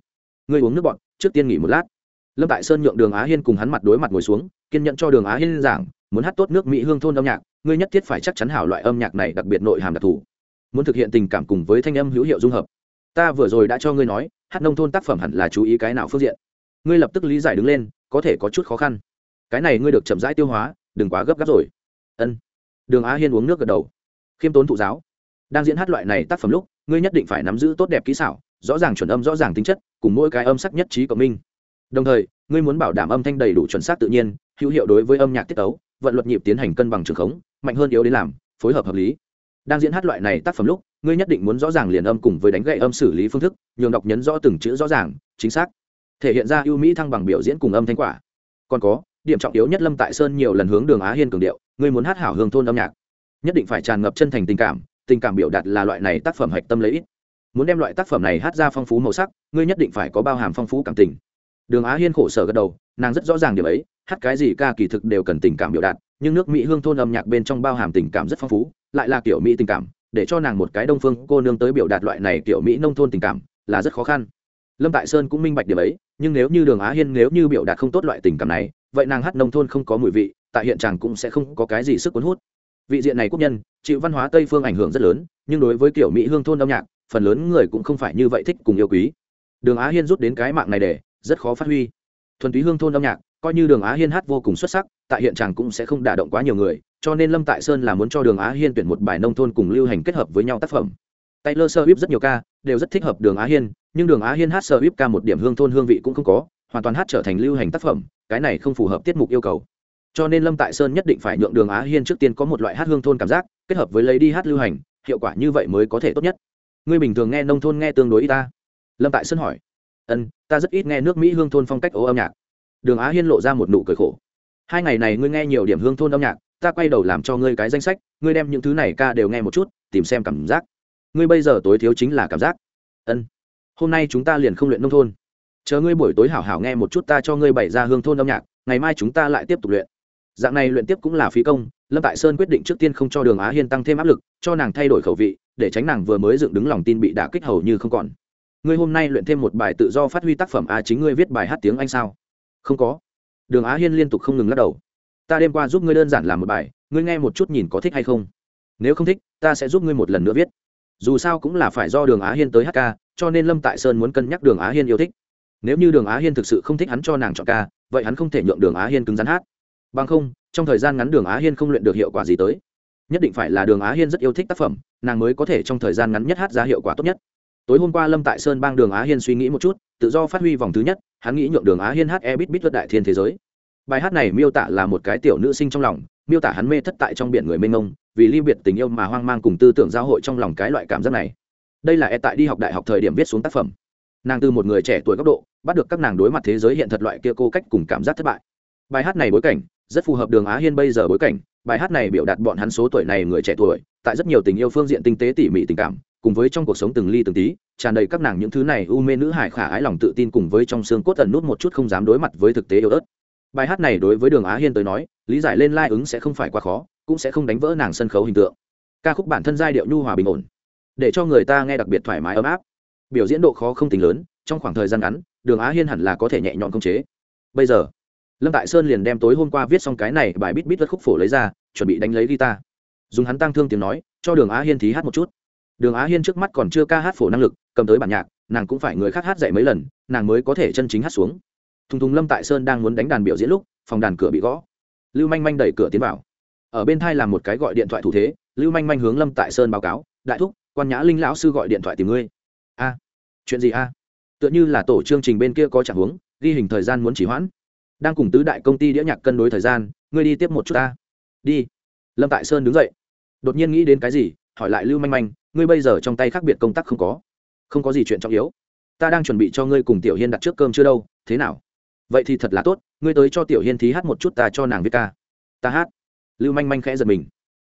Ngươi uống nước bọn trước tiên nghỉ một lát. Lâm tại sơn nhượng đường á hiên cùng hắn mặt đối mặt ngồi xuống, kiên nhẫn cho đường á hiên giảng muốn hát tốt nước mỹ hương thôn âm nhạc, ngươi nhất thiết phải chắc chắn hảo loại âm nhạc này đặc biệt nội hàm đặc thù. Muốn thực hiện tình cảm cùng với thanh âm hữu hiệu dung hợp. Ta vừa rồi đã cho ngươi nói, hát nông thôn tác phẩm hẳn là chú ý cái nào phương diện. Ngươi lập tức lý giải đứng lên, có thể có chút khó khăn. Cái này ngươi được chậm rãi tiêu hóa, đừng quá gấp gáp rồi. Ân. Đường á hiên uống nước gật đầu. Khiêm tốn thụ giáo. Đang diễn hát loại này tác phẩm lúc, ngươi nhất định phải nắm giữ tốt đẹp kỹ xảo, rõ ràng chuẩn âm, rõ ràng tính chất, cùng mỗi cái âm sắc nhất trí cộng minh. Đồng thời, ngươi muốn bảo đảm âm thanh đầy đủ chuẩn xác tự nhiên, hữu hiệu đối với âm nhạc tiết tấu vận luật nhịp tiến hành cân bằng trường khống, mạnh hơn yếu đến làm, phối hợp hợp lý. Đang diễn hát loại này tác phẩm lúc, ngươi nhất định muốn rõ ràng liền âm cùng với đánh gậy âm xử lý phương thức, nhường đọc nhấn rõ từng chữ rõ ràng, chính xác. Thể hiện ra ưu mỹ thăng bằng biểu diễn cùng âm thanh quả. Còn có, điểm trọng yếu nhất lâm tại sơn nhiều lần hướng đường á hiên cường điệu, ngươi muốn hát hảo hương thôn âm nhạc. Nhất định phải tràn ngập chân thành tình cảm tình cảm biểu đạt là loại này tác phẩm hạch tâm lấy ít muốn đem loại tác phẩm này hát ra phong phú màu sắc, ngươi nhất định phải có bao hàm phong phú cảm tình đường á hiên khổ sở gật đầu, nàng rất rõ ràng điều ấy, hát cái gì ca kỳ thực đều cần tình cảm biểu đạt, nhưng nước mỹ hương thôn âm nhạc bên trong bao hàm tình cảm rất phong phú, lại là kiểu mỹ tình cảm, để cho nàng một cái đông phương cô nương tới biểu đạt loại này kiểu mỹ nông thôn tình cảm, là rất khó khăn. Lâm tại sơn cũng minh bạch điều ấy, nhưng nếu như đường á hiên nếu như biểu đạt không tốt loại tình cảm này, vậy nàng hát nông thôn không có mùi vị, tại hiện tràng cũng sẽ không có cái gì sức cuốn hút. Vị diện này quốc nhân, chịu văn hóa tây phương ảnh hưởng rất lớn, nhưng đối với kiểu mỹ hương thôn âm nhạc, phần lớn người cũng không phải như vậy thích cùng yêu quý. Đường á hiên rút đến cái mạng này để rất khó phát huy. Thuần túy hương thôn âm nhạc, coi như đường á hiên hát vô cùng xuất sắc, tại hiện tràng cũng sẽ không đả động quá nhiều người, cho nên lâm tại sơn là muốn cho đường á hiên tuyển một bài nông thôn cùng lưu hành kết hợp với nhau tác phẩm. Taylor sơ rất nhiều ca, đều rất thích hợp đường á hiên, nhưng đường á hiên hát sơ ca một điểm hương thôn hương vị cũng không có, hoàn toàn hát trở thành lưu hành tác phẩm, cái này không phù hợp tiết mục yêu cầu. Cho nên lâm tại sơn nhất định phải nhượng đường á hiên trước tiên có một loại hát hương thôn cảm giác, kết hợp với lấy đi hát lưu hành, hiệu quả như vậy mới có thể tốt nhất. Ngươi bình thường nghe nông thôn nghe tương đối ít ta? Lâm tại sơn hỏi ân, ta rất ít nghe nước mỹ hương thôn phong cách ố âm nhạc. Đường á hiên lộ ra một nụ cười khổ. Hai ngày này ngươi nghe nhiều điểm hương thôn âm nhạc, ta quay đầu làm cho ngươi cái danh sách, ngươi đem những thứ này ca đều nghe một chút, tìm xem cảm giác. Ngươi bây giờ tối thiếu chính là cảm giác. Ân. Hôm nay chúng ta liền không luyện nông thôn. Chờ ngươi buổi tối hảo hảo nghe một chút ta cho ngươi bày ra hương thôn âm nhạc, ngày mai chúng ta lại tiếp tục luyện. Dạng này luyện tiếp cũng là phí công, lâm tại sơn quyết định trước tiên không cho đường á hiên tăng thêm áp lực, cho nàng thay đổi khẩu vị, để tránh nàng vừa mới dựng đứng lòng tin bị đả kích hầu như không còn ngươi hôm nay luyện thêm một bài tự do phát huy tác phẩm a chính ngươi viết bài hát tiếng anh sao? Không có. Đường á hiên liên tục không ngừng lắc đầu. Ta đêm qua giúp ngươi đơn giản làm một bài, ngươi nghe một chút nhìn có thích hay không? Nếu không thích, ta sẽ giúp ngươi một lần nữa viết. Dù sao cũng là phải do đường á hiên tới hát ca, cho nên lâm tại sơn muốn cân nhắc đường á hiên yêu thích. Nếu như đường á hiên thực sự không thích hắn cho nàng chọn ca, vậy hắn không thể nhượng đường á hiên cứng rắn hát. Bằng không, trong thời gian ngắn đường á hiên không luyện được hiệu quả gì tới. Nhất định phải là đường á hiên rất yêu thích tác phẩm, nàng mới có thể trong thời gian ngắn nhất hát ra hiệu quả tốt nhất tối hôm qua lâm tại sơn bang đường á hiên suy nghĩ một chút, tự do phát huy vòng thứ nhất, hắn nghĩ nhượng đường á hiên hát e bít bít vất đại thiên thế giới. Bài hát này miêu tả là một cái tiểu nữ sinh trong lòng, miêu tả hắn mê thất tại trong biển người mênh mông, vì ly biệt tình yêu mà hoang mang cùng tư tưởng giao hội trong lòng cái loại cảm giác này. Đây là e tại đi học đại học thời điểm viết xuống tác phẩm. Nàng từ một người trẻ tuổi góc độ, bắt được các nàng đối mặt thế giới hiện thật loại kia cô cách cùng cảm giác thất bại. Bài hát này bối cảnh, rất phù hợp đường á hiên bây giờ bối cảnh. Bài hát này biểu đạt bọn hắn số tuổi này người trẻ tuổi, tại rất nhiều tình yêu phương diện tinh tế tỉ mỉ tình cảm cùng với trong cuộc sống từng ly từng tí, tràn đầy các nàng những thứ này u mê nữ hải khả ái lòng tự tin cùng với trong xương cốt ẩn nút một chút không dám đối mặt với thực tế yếu ớt. Bài hát này đối với đường á hiên tới nói, lý giải lên lai ứng sẽ không phải quá khó, cũng sẽ không đánh vỡ nàng sân khấu hình tượng. Ca khúc bản thân giai điệu nhu hòa bình ổn, để cho người ta nghe đặc biệt thoải mái ấm áp. Biểu diễn độ khó không tính lớn, trong khoảng thời gian ngắn, đường á hiên hẳn là có thể nhẹ nhõm công chế. Bây giờ, lâm tại sơn liền đem tối hôm qua viết xong cái này bài bít bít vất khúc phổ lấy ra, chuẩn bị đánh lấy guitar. Dùng hắn tăng thương tiếng nói, cho đường á hiên thí hát một chút đường á hiên trước mắt còn chưa ca hát phổ năng lực cầm tới bản nhạc nàng cũng phải người khác hát dạy mấy lần nàng mới có thể chân chính hát xuống. Thùng thùng lâm tại sơn đang muốn đánh đàn biểu diễn lúc phòng đàn cửa bị gõ. Lưu manh manh đẩy cửa tiến vào. Ở bên thai làm một cái gọi điện thoại thủ thế lưu manh manh hướng lâm tại sơn báo cáo đại thúc quan nhã linh lão sư gọi điện thoại tìm ngươi. A chuyện gì a? Tựa như là tổ chương trình bên kia có chẳng hướng, ghi hình thời gian muốn chỉ hoãn. Đang cùng tứ đại công ty đĩa nhạc cân đối thời gian ngươi đi tiếp một chút ta. Đi. Lâm tại sơn đứng dậy đột nhiên nghĩ đến cái gì hỏi lại lưu manh manh ngươi bây giờ trong tay khác biệt công tác không có. Không có gì chuyện trọng yếu. Ta đang chuẩn bị cho ngươi cùng tiểu hiên đặt trước cơm chưa đâu, thế nào? Vậy thì thật là tốt, ngươi tới cho tiểu hiên thí hát một chút ta cho nàng viết ca. Ta hát. Lưu manh manh khẽ giật mình.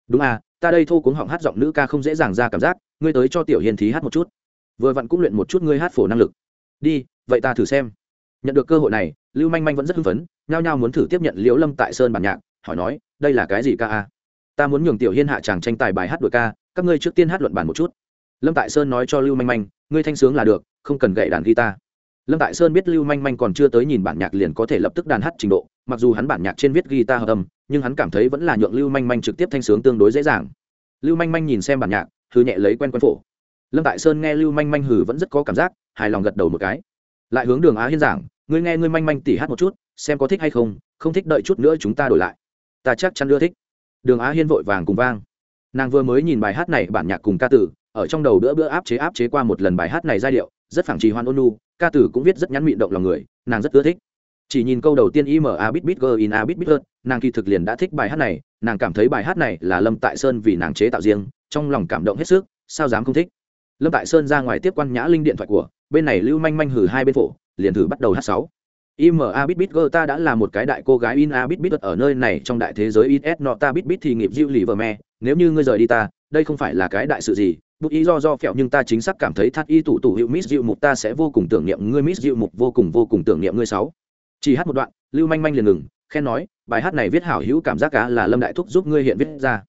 Đúng à ta đây thô cuống họng hát giọng nữ ca không dễ dàng ra cảm giác, ngươi tới cho tiểu hiên thí hát một chút. Vừa vặn cũng luyện một chút ngươi hát phổ năng lực. Đi, vậy ta thử xem. Nhận được cơ hội này, lưu manh manh vẫn rất hưng phấn, nhao nhao muốn thử tiếp nhận liễu lâm tại sơn bản nhạc, hỏi nói, đây là cái gì ca a ta muốn nhường tiểu hiên hạ chàng tranh tài bài hát đội ca các ngươi trước tiên hát luận bản một chút. Lâm tại sơn nói cho lưu manh manh, ngươi thanh sướng là được, không cần gậy đàn guitar. Lâm tại sơn biết lưu manh manh còn chưa tới nhìn bản nhạc liền có thể lập tức đàn hát trình độ, mặc dù hắn bản nhạc trên viết guitar hợp âm, nhưng hắn cảm thấy vẫn là nhượng lưu manh manh trực tiếp thanh sướng tương đối dễ dàng. Lưu manh manh nhìn xem bản nhạc hư nhẹ lấy quen quen phổ. Lâm tại sơn nghe lưu manh manh hử vẫn rất có cảm giác, hài lòng gật đầu một cái. Lại hướng đường á hiên giảng, ngươi nghe ngươi manh manh tỉ hát một chút, xem có thích hay không không thích đợi chút nữa chúng ta đổi lại. Ta chắc chắn ưa thích. Đường á hiên vội vàng cùng vang nàng vừa mới nhìn bài hát này, bản nhạc cùng ca tử, ở trong đầu bữa bữa áp chế áp chế qua một lần bài hát này giai điệu, rất phản trì hoan ôn nu ca tử cũng viết rất nhắn mịn động lòng người, nàng rất ưa thích. Chỉ nhìn câu đầu tiên ima bit bit girl in a bit bit nàng kỳ thực liền đã thích bài hát này, nàng cảm thấy bài hát này là lâm tại sơn vì nàng chế tạo riêng, trong lòng cảm động hết sức, sao dám không thích. Lâm tại sơn ra ngoài tiếp quan nhã linh điện thoại của, bên này lưu manh manh hử hai bên phổ, liền thử bắt đầu hát sáu ima bit bit ta đã là một cái đại cô gái in a bit bit ở nơi này trong đại thế giới is no ta bit bit thì nghiệp diệu lì vờ me nếu như ngươi rời đi ta đây không phải là cái đại sự gì. Bút ý do do phẹo nhưng ta chính xác cảm thấy thắt y tủ tủ hiệu miss diệu mục ta sẽ vô cùng tưởng niệm ngươi miss diệu mục vô cùng vô cùng tưởng niệm ngươi sáu. Chỉ hát một đoạn lưu manh manh liền ngừng khen nói bài hát này viết hảo hữu cảm giác cá là lâm đại thúc giúp ngươi hiện viết ra.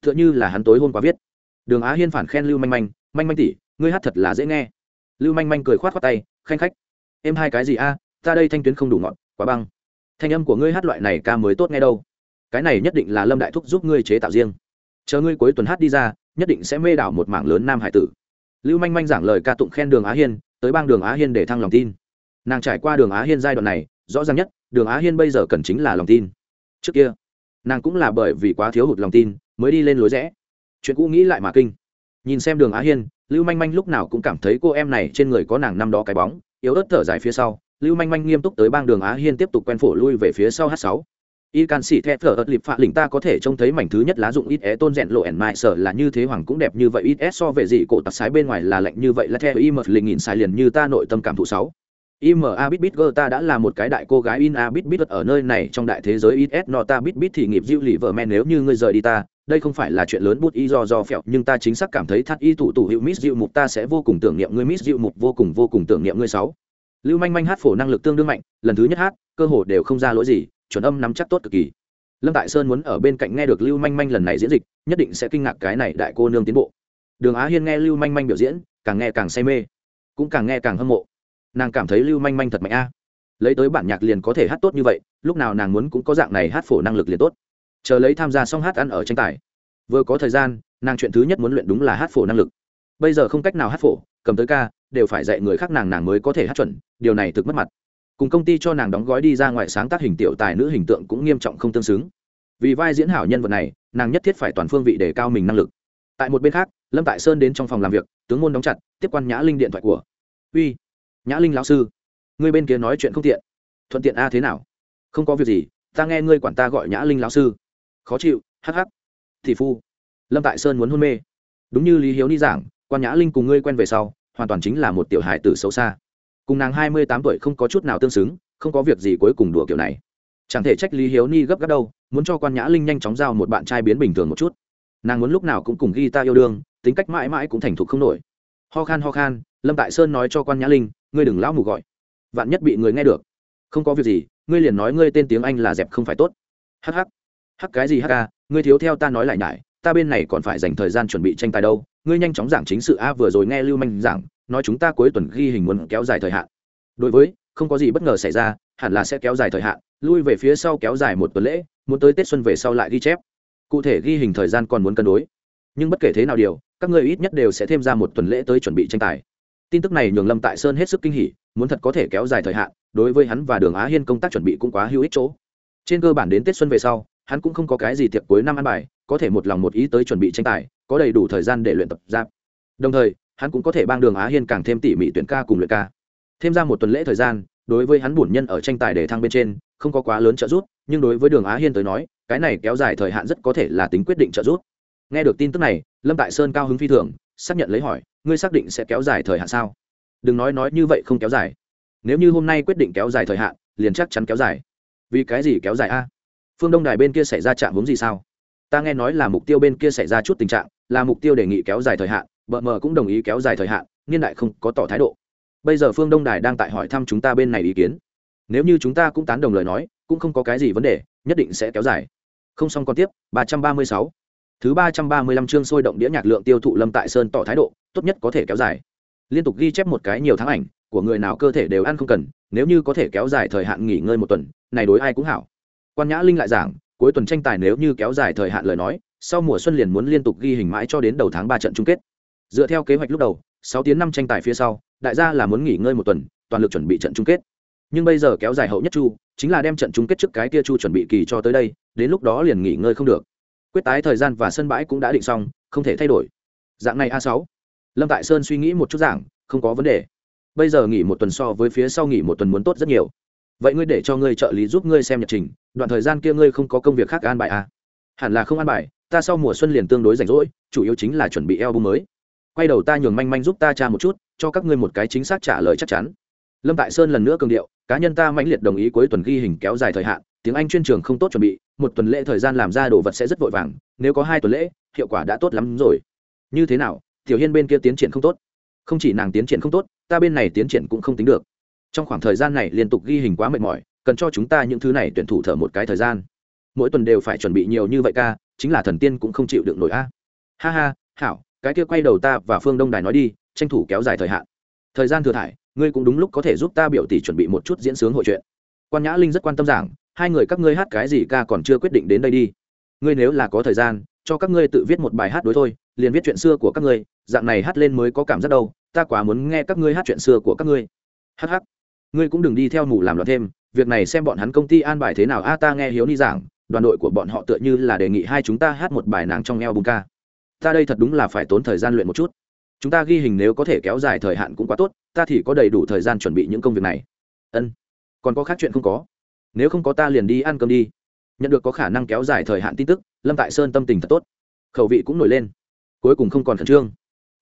Tựa như là hắn tối hôm qua viết. Đường á hiên phản khen lưu manh manh manh manh tỷ, ngươi hát thật là dễ nghe. Lưu manh manh cười khoát khoát tay khanh khách em hai cái gì a? Ta đây thanh tuyến không đủ ngọt quá băng. Thanh âm của ngươi hát loại này ca mới tốt nghe đâu. Cái này nhất định là lâm đại thúc giúp ngươi chế tạo riêng. Chờ ngươi cuối tuần hát đi ra, nhất định sẽ mê đảo một mảng lớn nam hải tử. Lưu manh manh giảng lời ca tụng khen đường á hiên, tới bang đường á hiên để thăng lòng tin. Nàng trải qua đường á hiên giai đoạn này, rõ ràng nhất, đường á hiên bây giờ cần chính là lòng tin. Trước kia, nàng cũng là bởi vì quá thiếu hụt lòng tin, mới đi lên lối rẽ. Chuyện cũ nghĩ lại mà kinh. Nhìn xem đường á hiên, lưu manh manh lúc nào cũng cảm thấy cô em này trên người có nàng năm đó cái bóng, yếu ớt thở dài phía sau lưu manh manh nghiêm túc tới bang đường á hiên tiếp tục quen phổ lui về phía sau h sáu. Y can sĩ thép thở ớt lịp phạ lỉnh ta có thể trông thấy mảnh thứ nhất lá dụng ít é tôn rèn lộ ẻn mại sở là như thế hoàng cũng đẹp như vậy, ít é so về gì cổ tặc sái bên ngoài là lạnh như vậy, là theo y mật lình nhìn sai liền như ta nội tâm cảm thụ sáu. Ima bit bit girl ta đã là một cái đại cô gái in a bit bit ở nơi này trong đại thế giới ít no ta bit bit thì nghiệp dịu lì vợ men nếu như ngươi rời đi ta, đây không phải là chuyện lớn bút y do do phèo nhưng ta chính xác cảm thấy thắt y tụ tụ hữu miss dịu mục ta sẽ vô cùng tưởng niệm ngươi, miss dịu mục vô cùng vô cùng tưởng niệm ngươi sáu lưu manh manh hát phổ năng lực tương đương mạnh, lần thứ nhất hát, cơ hồ đều không ra lỗi gì, chuẩn âm nắm chắc tốt cực kỳ. Lâm tại sơn muốn ở bên cạnh nghe được lưu manh manh lần này diễn dịch, nhất định sẽ kinh ngạc cái này đại cô nương tiến bộ. Đường á hiên nghe lưu manh manh biểu diễn, càng nghe càng say mê, cũng càng nghe càng hâm mộ. Nàng cảm thấy lưu manh manh thật mạnh a. À. Lấy tới bản nhạc liền có thể hát tốt như vậy, lúc nào nàng muốn cũng có dạng này hát phổ năng lực liền tốt. Chờ lấy tham gia xong hát ăn ở tranh tài. Vừa có thời gian, nàng chuyện thứ nhất muốn luyện đúng là hát phổ năng lực bây giờ không cách nào hát phổ, cầm tới ca, đều phải dạy người khác nàng nàng mới có thể hát chuẩn, điều này thực mất mặt. Cùng công ty cho nàng đóng gói đi ra ngoài sáng tác hình tiểu tài nữ hình tượng cũng nghiêm trọng không tương xứng. Vì vai diễn hảo nhân vật này, nàng nhất thiết phải toàn phương vị để cao mình năng lực. Tại một bên khác, lâm tại sơn đến trong phòng làm việc, tướng môn đóng chặt, tiếp quan nhã linh điện thoại của. Uy, nhã linh lão sư ngươi bên kia nói chuyện không tiện. Thuận tiện a thế nào? Không có việc gì, ta nghe ngươi quản ta gọi nhã linh lão sư. Khó chịu, hắc hắc. Thì phu. Lâm tại sơn muốn hôn mê. Đúng như lý hiếu ni giảng quan nhã linh cùng ngươi quen về sau, hoàn toàn chính là một tiểu hài tử xấu xa. Cùng nàng hai mươi tám tuổi không có chút nào tương xứng, không có việc gì cuối cùng đùa kiểu này. Chẳng thể trách lý hiếu ni gấp gáp đâu, muốn cho quan nhã linh nhanh chóng giao một bạn trai biến bình thường một chút. Nàng muốn lúc nào cũng cùng ghi ta yêu đương, tính cách mãi mãi cũng thành thục không nổi. Ho khan ho khan, lâm tại sơn nói cho quan nhã linh, ngươi đừng lão mù gọi. Vạn nhất bị người nghe được. Không có việc gì, ngươi liền nói ngươi tên tiếng anh là dẹp không phải tốt. Hh hắc. Cái gì hk à, ngươi thiếu theo ta nói lại nhải, ta bên này còn phải dành thời gian chuẩn bị tranh tài đâu ngươi nhanh chóng giảng chính sự a, vừa rồi nghe lưu manh giảng, nói chúng ta cuối tuần ghi hình muốn kéo dài thời hạn. Đối với, không có gì bất ngờ xảy ra, hẳn là sẽ kéo dài thời hạn, lui về phía sau kéo dài một tuần lễ, muốn tới tết xuân về sau lại ghi chép. Cụ thể ghi hình thời gian còn muốn cân đối. Nhưng bất kể thế nào điều, các ngươi ít nhất đều sẽ thêm ra một tuần lễ tới chuẩn bị tranh tài. Tin tức này nhường lâm tại sơn hết sức kinh hỉ, muốn thật có thể kéo dài thời hạn, đối với hắn và đường á hiên công tác chuẩn bị cũng quá hữu ích chỗ. Trên cơ bản đến tết xuân về sau, hắn cũng không có cái gì tiệc cuối năm ăn bài có thể một lòng một ý tới chuẩn bị tranh tài, có đầy đủ thời gian để luyện tập giáp. Đồng thời, hắn cũng có thể bang đường á hiên càng thêm tỉ mỉ tuyển ca cùng luyện ca. Thêm ra một tuần lễ thời gian, đối với hắn bổn nhân ở tranh tài để thăng bên trên, không có quá lớn trợ giúp, nhưng đối với đường á hiên tới nói, cái này kéo dài thời hạn rất có thể là tính quyết định trợ giúp. Nghe được tin tức này, lâm tại sơn cao hứng phi thường, xác nhận lấy hỏi, ngươi xác định sẽ kéo dài thời hạn sao? Đừng nói nói như vậy không kéo dài. Nếu như hôm nay quyết định kéo dài thời hạn, liền chắc chắn kéo dài. Vì cái gì kéo dài a? Phương đông đài bên kia xảy ra chạm hướng gì sao? Ta nghe nói là mục tiêu bên kia xảy ra chút tình trạng, là mục tiêu đề nghị kéo dài thời hạn bợ mờ cũng đồng ý kéo dài thời hạn, niên đại không có tỏ thái độ. Bây giờ phương đông đài đang tại hỏi thăm chúng ta bên này ý kiến. Nếu như chúng ta cũng tán đồng lời nói, cũng không có cái gì vấn đề, nhất định sẽ kéo dài. Không xong còn tiếp, ba trăm ba mươi sáu. Thứ ba trăm ba mươi lăm chương sôi động đĩa nhạc lượng tiêu thụ lâm tại sơn tỏ thái độ, tốt nhất có thể kéo dài. Liên tục ghi chép một cái nhiều tháng ảnh, của người nào cơ thể đều ăn không cần, nếu như có thể kéo dài thời hạn nghỉ ngơi một tuần, này đối ai cũng hảo. Quan nhã linh lại giảng cuối tuần tranh tài nếu như kéo dài thời hạn lời nói, sau mùa xuân liền muốn liên tục ghi hình mãi cho đến đầu tháng ba trận chung kết. Dựa theo kế hoạch lúc đầu, sáu tiếng năm tranh tài phía sau, đại gia là muốn nghỉ ngơi một tuần, toàn lực chuẩn bị trận chung kết. Nhưng bây giờ kéo dài hậu nhất chu, chính là đem trận chung kết trước cái kia chu chuẩn bị kỳ cho tới đây, đến lúc đó liền nghỉ ngơi không được. Quyết tái thời gian và sân bãi cũng đã định xong, không thể thay đổi. Dạng này a sáu. Lâm tại sơn suy nghĩ một chút giảng không có vấn đề. Bây giờ nghỉ một tuần so với phía sau nghỉ một tuần muốn tốt rất nhiều. Vậy ngươi để cho ngươi trợ lý giúp ngươi xem nhật trình đoạn thời gian kia ngươi không có công việc khác an bài à? hẳn là không an bài, ta sau mùa xuân liền tương đối rảnh rỗi, chủ yếu chính là chuẩn bị album mới. Quay đầu ta nhường manh manh giúp ta tra một chút, cho các ngươi một cái chính xác trả lời chắc chắn. Lâm tại sơn lần nữa cường điệu, cá nhân ta mãnh liệt đồng ý cuối tuần ghi hình kéo dài thời hạn, tiếng anh chuyên trường không tốt chuẩn bị, một tuần lễ thời gian làm ra đồ vật sẽ rất vội vàng, nếu có hai tuần lễ, hiệu quả đã tốt lắm rồi. Như thế nào, tiểu hiên bên kia tiến triển không tốt? Không chỉ nàng tiến triển không tốt, ta bên này tiến triển cũng không tính được. Trong khoảng thời gian này liên tục ghi hình quá mệt mỏi cần cho chúng ta những thứ này tuyển thủ thở một cái thời gian. Mỗi tuần đều phải chuẩn bị nhiều như vậy ca, chính là thần tiên cũng không chịu được nổi a. Ha ha, hảo, cái kia quay đầu ta và phương đông đài nói đi, tranh thủ kéo dài thời hạn. Thời gian thừa thải, ngươi cũng đúng lúc có thể giúp ta biểu tỷ chuẩn bị một chút diễn sướng hội chuyện. Quan nhã linh rất quan tâm rằng hai người các ngươi hát cái gì ca còn chưa quyết định đến đây đi. Ngươi nếu là có thời gian, cho các ngươi tự viết một bài hát đối thôi, liền viết chuyện xưa của các ngươi, dạng này hát lên mới có cảm giác đâu, ta quá muốn nghe các ngươi hát chuyện xưa của các ngươi. Hh ngươi cũng đừng đi theo mù làm loạn thêm việc này xem bọn hắn công ty an bài thế nào. A, ta nghe hiếu ni giảng, đoàn đội của bọn họ tựa như là đề nghị hai chúng ta hát một bài nàng trong eo bung ca. Ta đây thật đúng là phải tốn thời gian luyện một chút. Chúng ta ghi hình nếu có thể kéo dài thời hạn cũng quá tốt, ta thì có đầy đủ thời gian chuẩn bị những công việc này. Ân. Còn có khác chuyện không có. Nếu không có ta liền đi ăn cơm đi. Nhận được có khả năng kéo dài thời hạn tin tức, lâm tại sơn tâm tình thật tốt. Khẩu vị cũng nổi lên. Cuối cùng không còn khẩn trương.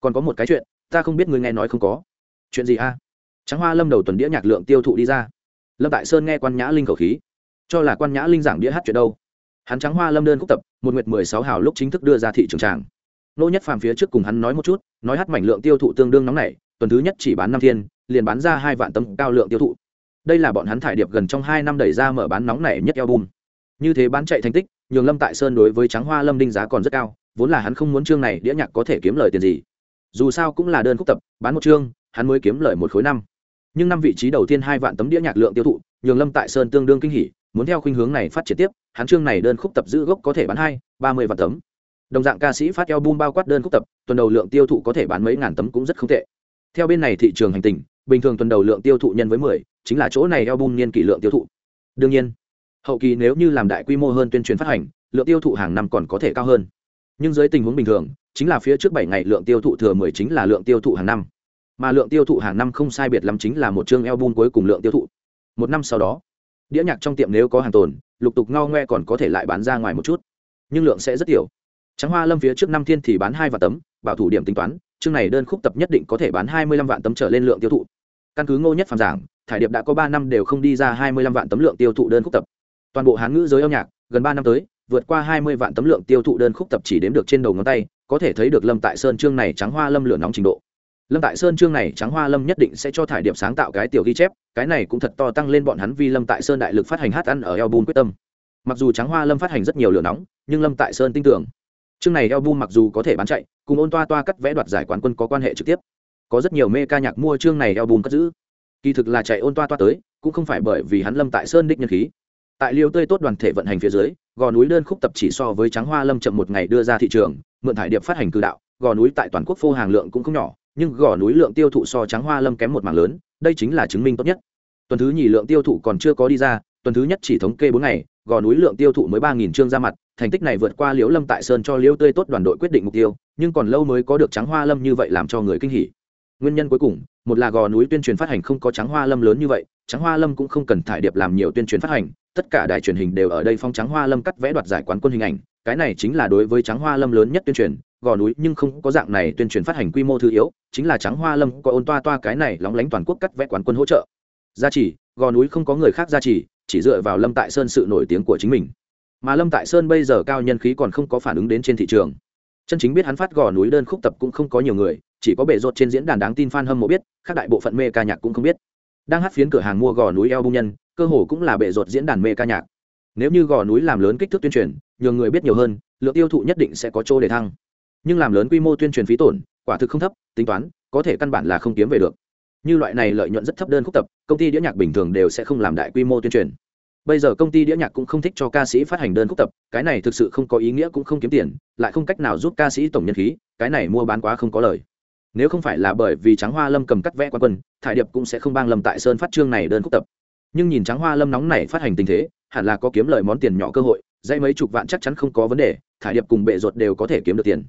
Còn có một cái chuyện, ta không biết người nghe nói không có. Chuyện gì a? Trắng hoa lâm đầu tuần đĩa nhạc lượng tiêu thụ đi ra lâm tại sơn nghe quan nhã linh khẩu khí, cho là quan nhã linh giảng đĩa hát chuyện đâu. Hắn trắng hoa lâm đơn khúc tập, một nguyệt mười sáu hào lúc chính thức đưa ra thị trường tràng. Nô nhất phàm phía trước cùng hắn nói một chút, nói hát mảnh lượng tiêu thụ tương đương nóng này tuần thứ nhất chỉ bán năm thiên, liền bán ra hai vạn tấm cao lượng tiêu thụ. Đây là bọn hắn thải điệp gần trong hai năm đẩy ra mở bán nóng này nhất album. Như thế bán chạy thành tích, nhường lâm tại sơn đối với trắng hoa lâm đinh giá còn rất cao, vốn là hắn không muốn chương này đĩa nhạc có thể kiếm lời tiền gì. Dù sao cũng là đơn khúc tập, bán một chương, hắn mới kiếm lời một khối năm nhưng năm vị trí đầu tiên hai vạn tấm đĩa nhạc lượng tiêu thụ, nhường lâm tại sơn tương đương kinh hỉ, muốn theo khuynh hướng này phát triển tiếp, hắn chương này đơn khúc tập giữ gốc có thể bán hai, ba mươi vạn tấm. Đồng dạng ca sĩ phát album bao quát đơn khúc tập, tuần đầu lượng tiêu thụ có thể bán mấy ngàn tấm cũng rất không tệ. Theo bên này thị trường hành tình, bình thường tuần đầu lượng tiêu thụ nhân với mười, chính là chỗ này album niên kỷ lượng tiêu thụ. Đương nhiên, hậu kỳ nếu như làm đại quy mô hơn tuyên truyền phát hành, lượng tiêu thụ hàng năm còn có thể cao hơn. Nhưng dưới tình huống bình thường, chính là phía trước bảy ngày lượng tiêu thụ thừa mười chính là lượng tiêu thụ hàng năm mà lượng tiêu thụ hàng năm không sai biệt lắm chính là một chương album cuối cùng lượng tiêu thụ. Một năm sau đó, đĩa nhạc trong tiệm nếu có hàng tồn, lục tục ngao ngoe còn có thể lại bán ra ngoài một chút. Nhưng lượng sẽ rất tiểu. Trắng hoa lâm phía trước năm thiên thì bán hai vạn tấm, bảo thủ điểm tính toán, chương này đơn khúc tập nhất định có thể bán hai mươi lăm vạn tấm trở lên lượng tiêu thụ. Căn cứ ngô nhất phàm giảng, thải điệp đã có ba năm đều không đi ra hai mươi lăm vạn tấm lượng tiêu thụ đơn khúc tập. Toàn bộ hán ngữ giới âm nhạc, gần ba năm tới, vượt qua hai mươi vạn tấm lượng tiêu thụ đơn khúc tập chỉ đếm được trên đầu ngón tay, có thể thấy được lâm tại sơn chương này trắng hoa lâm lửa nóng trình độ lâm tại sơn chương này trắng hoa lâm nhất định sẽ cho thải điệp sáng tạo cái tiểu ghi chép, cái này cũng thật to tăng lên bọn hắn vì lâm tại sơn đại lực phát hành hát ăn ở album quyết tâm. Mặc dù trắng hoa lâm phát hành rất nhiều lửa nóng, nhưng lâm tại sơn tin tưởng. Chương này album mặc dù có thể bán chạy, cùng ôn toa toa cắt vẽ đoạt giải quán quân có quan hệ trực tiếp. Có rất nhiều mê ca nhạc mua chương này album cất giữ. Kỳ thực là chạy ôn toa toa tới, cũng không phải bởi vì hắn lâm tại sơn đích nhân khí. Tại liêu tươi tốt đoàn thể vận hành phía dưới, gò núi đơn khúc tập chỉ so với trắng hoa lâm chậm một ngày đưa ra thị trường, mượn thải điệp phát hành cử đạo, gò núi tại toàn quốc phô hàng lượng cũng không nhỏ nhưng gò núi lượng tiêu thụ so trắng hoa lâm kém một mảng lớn, đây chính là chứng minh tốt nhất. Tuần thứ nhì lượng tiêu thụ còn chưa có đi ra, tuần thứ nhất chỉ thống kê bốn ngày, gò núi lượng tiêu thụ mới ba nghìn chương ra mặt, thành tích này vượt qua liễu lâm tại sơn cho liễu tươi tốt đoàn đội quyết định mục tiêu, nhưng còn lâu mới có được trắng hoa lâm như vậy làm cho người kinh hỉ. Nguyên nhân cuối cùng, một là gò núi tuyên truyền phát hành không có trắng hoa lâm lớn như vậy, trắng hoa lâm cũng không cần thải điệp làm nhiều tuyên truyền phát hành, tất cả đài truyền hình đều ở đây phong trắng hoa lâm cắt vẽ đoạt giải quán quân hình ảnh, cái này chính là đối với trắng hoa lâm lớn nhất tuyên truyền gò núi nhưng không có dạng này tuyên truyền phát hành quy mô thứ yếu, chính là trắng hoa lâm có ôn toa toa cái này lóng lánh toàn quốc cắt vẽ quán quân hỗ trợ. Gia trì, gò núi không có người khác gia trì, chỉ dựa vào lâm tại sơn sự nổi tiếng của chính mình. Mà lâm tại sơn bây giờ cao nhân khí còn không có phản ứng đến trên thị trường. Chân chính biết hắn phát gò núi đơn khúc tập cũng không có nhiều người, chỉ có bể rột trên diễn đàn đáng tin f a n hâm mộ biết, khác đại bộ phận mê ca nhạc cũng không biết. Đang hát phiến cửa hàng mua gò núi eo bung nhân, cơ hồ cũng là bể rột diễn đàn mê ca nhạc. Nếu như gò núi làm lớn kích thước tuyên truyền, nhường người biết nhiều hơn, lượng tiêu thụ nhất định sẽ có chỗ để thăng nhưng làm lớn quy mô tuyên truyền phí tổn, quả thực không thấp, tính toán, có thể căn bản là không kiếm về được. Như loại này lợi nhuận rất thấp đơn khúc tập, công ty đĩa nhạc bình thường đều sẽ không làm đại quy mô tuyên truyền. Bây giờ công ty đĩa nhạc cũng không thích cho ca sĩ phát hành đơn khúc tập, cái này thực sự không có ý nghĩa cũng không kiếm tiền, lại không cách nào giúp ca sĩ tổng nhân khí, cái này mua bán quá không có lời. Nếu không phải là bởi vì trắng hoa lâm cầm cắt vẽ quan quân, thải điệp cũng sẽ không bang lâm tại sơn phát trương này đơn khúc tập. Nhưng nhìn trắng hoa lâm nóng này phát hành tình thế, hẳn là có kiếm lời món tiền nhỏ cơ hội dây mấy chục vạn chắc chắn không có vấn đề, thải điệp cùng bệ ruột đều có thể kiếm được tiền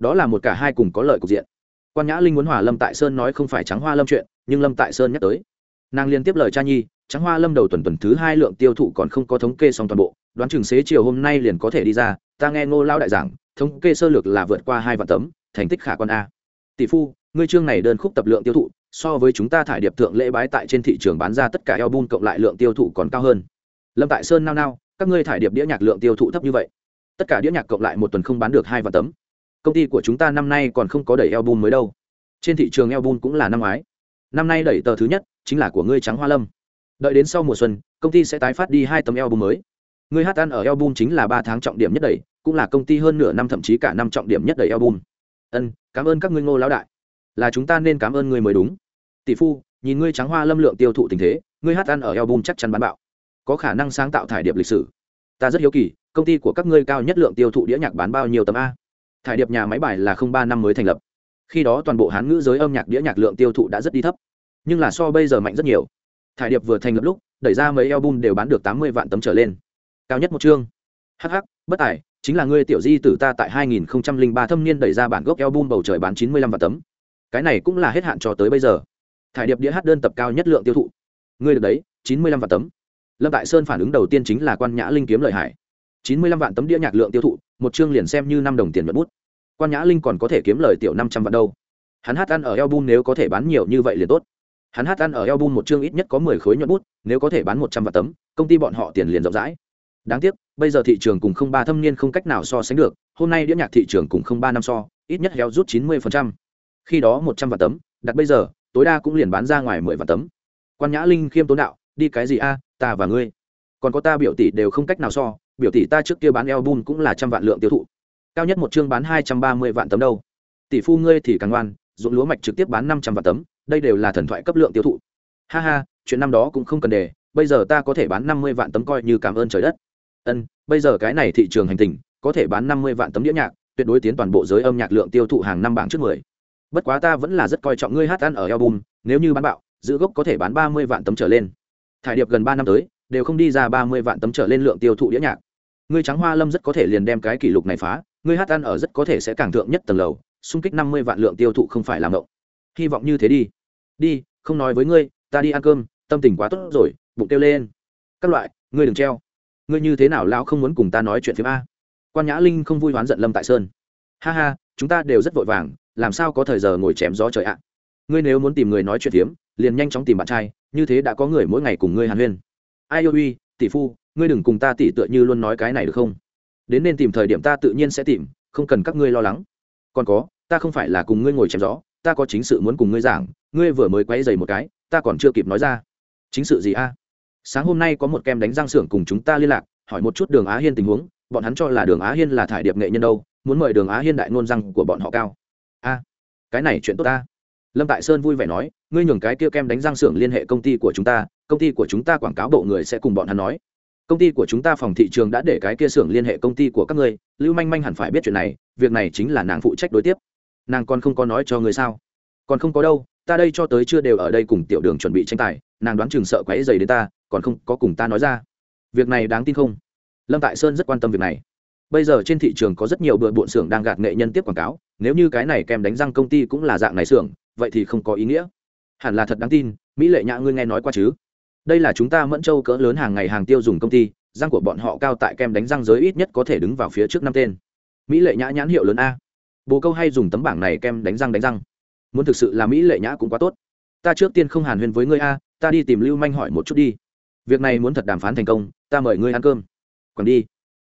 đó là một cả hai cùng có lợi cục diện. Quan nhã linh muốn hòa lâm tại sơn nói không phải trắng hoa lâm chuyện, nhưng lâm tại sơn nhắc tới. Nàng liên tiếp lời cha nhi, trắng hoa lâm đầu tuần tuần thứ hai lượng tiêu thụ còn không có thống kê xong toàn bộ, đoán chừng xế chiều hôm nay liền có thể đi ra, ta nghe ngô lao đại giảng, thống kê sơ lược là vượt qua hai vạn tấm, thành tích khả quan a. Tỷ phu, ngươi chương này đơn khúc tập lượng tiêu thụ, so với chúng ta thải điệp thượng lễ bái tại trên thị trường bán ra tất cả album cộng lại lượng tiêu thụ còn cao hơn. Lâm tại sơn nao nao, các ngươi thải điệp đĩa nhạc lượng tiêu thụ thấp như vậy. Tất cả đĩa nhạc cộng lại một tuần không bán được hai vạn tấm công ty của chúng ta năm nay còn không có đẩy album mới đâu. Trên thị trường album cũng là năm ngoái. Năm nay đẩy tờ thứ nhất chính là của ngươi trắng hoa lâm. Đợi đến sau mùa xuân, công ty sẽ tái phát đi hai tấm album mới. Ngươi hát ăn ở album chính là ba tháng trọng điểm nhất đẩy, cũng là công ty hơn nửa năm thậm chí cả năm trọng điểm nhất đẩy album. Ân, cảm ơn các ngươi ngô lão đại. Là chúng ta nên cảm ơn ngươi mới đúng. Tỷ phu, nhìn ngươi trắng hoa lâm lượng tiêu thụ tình thế, ngươi hát ăn ở album chắc chắn bán bạo. Có khả năng sáng tạo thải điệp lịch sử. Ta rất hiếu kỳ, công ty của các ngươi cao nhất lượng tiêu thụ đĩa nhạc bán bao nhiêu tấm a? Thải điệp nhà máy bài là không ba năm mới thành lập. Khi đó toàn bộ hán ngữ giới âm nhạc đĩa nhạc lượng tiêu thụ đã rất đi thấp, nhưng là so bây giờ mạnh rất nhiều. Thải điệp vừa thành lập lúc, đẩy ra mấy album đều bán được tám mươi vạn tấm trở lên. Cao nhất một chương. Hh bất tài, chính là ngươi tiểu di tử ta tại 2003 thâm niên đẩy ra bản gốc album bầu trời bán 95 vạn tấm. Cái này cũng là hết hạn cho tới bây giờ. Thải điệp đĩa hát đơn tập cao nhất lượng tiêu thụ. Ngươi được đấy 95 vạn tấm. Lâm tại sơn phản ứng đầu tiên chính là quan nhã linh kiếm lợi hải 95 vạn tấm đĩa nhạc lượng tiêu thụ, một chương liền xem như năm đồng tiền nhuận bút. Quan nhã linh còn có thể kiếm lời tiểu 500 vạn đâu. Hắn hát ăn ở album nếu có thể bán nhiều như vậy liền tốt. Hắn hát ăn ở album một chương ít nhất có 10 khối nhuận bút, nếu có thể bán 100 vạn tấm, công ty bọn họ tiền liền rộng rãi. Đáng tiếc, bây giờ thị trường cùng không ba thâm niên không cách nào so sánh được, hôm nay đĩa nhạc thị trường cùng không ba năm so, ít nhất héo rút chín mươi khi đó một trăm vạn tấm, đặt bây giờ, tối đa cũng liền bán ra ngoài mười vạn tấm. Quan nhã linh khiêm tốn đạo, đi cái gì a, ta và ngươi? Còn có ta biểu tỷ đều không cách nào so biểu tỷ ta trước kia bán album cũng là trăm vạn lượng tiêu thụ. Cao nhất một chương bán hai trăm ba mươi vạn tấm đâu. Tỷ phu ngươi thì càng ngoan, ruộng lúa mạch trực tiếp bán năm trăm vạn tấm, đây đều là thần thoại cấp lượng tiêu thụ. Ha ha, chuyện năm đó cũng không cần đề, bây giờ ta có thể bán năm mươi vạn tấm coi như cảm ơn trời đất. Ân, bây giờ cái này thị trường hành tình, có thể bán năm mươi vạn tấm đĩa nhạc, tuyệt đối tiến toàn bộ giới âm nhạc lượng tiêu thụ hàng năm bảng trước mười. Bất quá ta vẫn là rất coi trọng ngươi hát ăn ở album, nếu như bán bạo, giữ gốc có thể bán ba mươi vạn tấm trở lên. Thải điệp gần ba năm tới, đều không đi ra ba mươi vạn tấm trở lên lượng tiêu thụ đĩa nhạc ngươi trắng hoa lâm rất có thể liền đem cái kỷ lục này phá, ngươi hát ăn ở rất có thể sẽ càng thượng nhất tầng lầu, xung kích năm mươi vạn lượng tiêu thụ không phải làm ngộng. Hy vọng như thế đi. Đi, không nói với ngươi, ta đi ăn cơm, tâm tình quá tốt rồi, bụng kêu lên. Các loại, ngươi đừng treo. Ngươi như thế nào lão không muốn cùng ta nói chuyện phim a? Quan nhã linh không vui hoán giận lâm tại sơn. Ha ha, chúng ta đều rất vội vàng, làm sao có thời giờ ngồi chém gió trời ạ? Ngươi nếu muốn tìm người nói chuyện phiếm, liền nhanh chóng tìm bạn trai, như thế đã có người mỗi ngày cùng ngươi hàn huyên. Ai ôi uy tỷ phu ngươi đừng cùng ta tỉ tựa như luôn nói cái này được không? Đến nên tìm thời điểm ta tự nhiên sẽ tìm, không cần các ngươi lo lắng. Còn có, ta không phải là cùng ngươi ngồi chém gió, ta có chính sự muốn cùng ngươi giảng, ngươi vừa mới quay dày một cái, ta còn chưa kịp nói ra. Chính sự gì a? Sáng hôm nay có một kem đánh răng xưởng cùng chúng ta liên lạc, hỏi một chút đường á hiên tình huống, bọn hắn cho là đường á hiên là thải điệp nghệ nhân đâu, muốn mời đường á hiên đại ngôn răng của bọn họ cao. A, cái này chuyện tốt ta. Lâm tại sơn vui vẻ nói, ngươi nhường cái kia kem đánh răng xưởng liên hệ công ty của chúng ta, công ty của chúng ta quảng cáo bộ người sẽ cùng bọn hắn nói công ty của chúng ta phòng thị trường đã để cái kia xưởng liên hệ công ty của các ngươi, lưu manh manh hẳn phải biết chuyện này, việc này chính là nàng phụ trách đối tiếp. Nàng còn không có nói cho người sao? Còn không có đâu, ta đây cho tới chưa đều ở đây cùng tiểu đường chuẩn bị tranh tài, nàng đoán chừng sợ quấy dày đến ta, còn không có cùng ta nói ra. Việc này đáng tin không? Lâm tại sơn rất quan tâm việc này. Bây giờ trên thị trường có rất nhiều bừa bộn xưởng đang gạt nghệ nhân tiếp quảng cáo, nếu như cái này kèm đánh răng công ty cũng là dạng này xưởng, vậy thì không có ý nghĩa. Hẳn là thật đáng tin, mỹ lệ nhã ngươi nghe nói qua chứ? Đây là chúng ta mẫn châu cỡ lớn hàng ngày hàng tiêu dùng công ty, răng của bọn họ cao tại kem đánh răng giới ít nhất có thể đứng vào phía trước năm tên. Mỹ lệ nhã nhãn hiệu lớn a. Bồ câu hay dùng tấm bảng này kem đánh răng đánh răng. Muốn thực sự là mỹ lệ nhã cũng quá tốt. Ta trước tiên không hàn huyên với ngươi a, ta đi tìm lưu manh hỏi một chút đi. Việc này muốn thật đàm phán thành công, ta mời ngươi ăn cơm. Còn đi.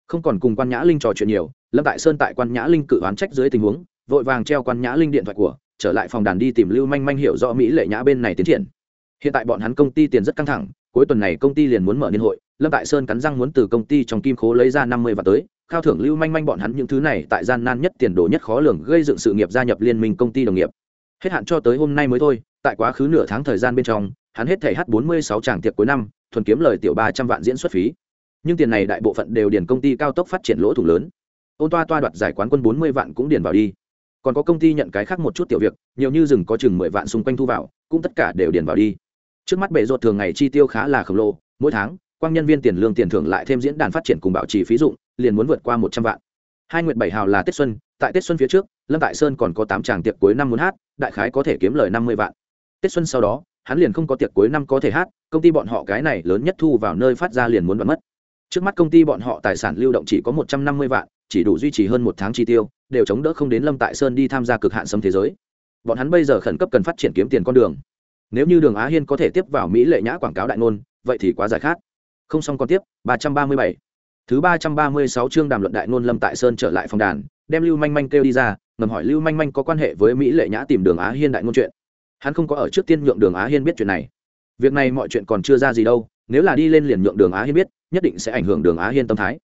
Không còn cùng quan nhã linh trò chuyện nhiều, lâm tại sơn tại quan nhã linh cự oán trách dưới tình huống, vội vàng treo quan nhã linh điện thoại của, trở lại phòng đàn đi tìm lưu manh manh hiểu rõ mỹ lệ nhã bên này tiến triển hiện tại bọn hắn công ty tiền rất căng thẳng, cuối tuần này công ty liền muốn mở niên hội, lâm tại sơn cắn răng muốn từ công ty trong kim khố lấy ra năm mươi và tới, khao thưởng lưu manh manh bọn hắn những thứ này tại gian nan nhất tiền đồ nhất khó lường gây dựng sự nghiệp gia nhập liên minh công ty đồng nghiệp. Hết hạn cho tới hôm nay mới thôi, tại quá khứ nửa tháng thời gian bên trong, hắn hết thể h bốn mươi sáu tràng tiệc cuối năm, thuần kiếm lời tiểu ba trăm vạn diễn xuất phí. Nhưng tiền này đại bộ phận đều điền công ty cao tốc phát triển lỗ thủ lớn. Ôn toa toa đoạt giải quán quân bốn mươi vạn cũng điền vào đi. Còn có công ty nhận cái khác một chút tiểu việc, nhiều như rừng có chừng mười vạn xung quanh thu vào, cũng tất cả đều điền vào đi trước mắt bệ ruột thường ngày chi tiêu khá là khổng lồ, mỗi tháng, quang nhân viên tiền lương tiền thưởng lại thêm diễn đàn phát triển cùng bảo trì phí dụng, liền muốn vượt qua một trăm vạn. Hai nguyệt bảy hào là tết xuân, tại tết xuân phía trước, lâm tại sơn còn có tám tràng tiệc cuối năm muốn hát, đại khái có thể kiếm lời năm mươi vạn. Tết xuân sau đó, hắn liền không có tiệc cuối năm có thể hát, công ty bọn họ cái này lớn nhất thu vào nơi phát ra liền muốn bật mất. Trước mắt công ty bọn họ tài sản lưu động chỉ có một trăm năm mươi vạn, chỉ đủ duy trì hơn một tháng chi tiêu, đều chống đỡ không đến lâm tại sơn đi tham gia cực hạn sâm thế giới. Bọn hắn bây giờ khẩn cấp cần phát triển kiếm tiền con đường nếu như đường á hiên có thể tiếp vào mỹ lệ nhã quảng cáo đại ngôn, vậy thì quá giải khát. Không xong còn tiếp, ba trăm ba mươi bảy. Thứ ba trăm ba mươi sáu chương đàm luận đại ngôn lâm tại sơn trở lại phòng đàn, đem lưu manh manh kêu đi ra, ngầm hỏi lưu manh manh có quan hệ với mỹ lệ nhã tìm đường á hiên đại ngôn chuyện. Hắn không có ở trước tiên nhượng đường á hiên biết chuyện này. Việc này mọi chuyện còn chưa ra gì đâu, nếu là đi lên liền nhượng đường á hiên biết, nhất định sẽ ảnh hưởng đường á hiên tâm thái.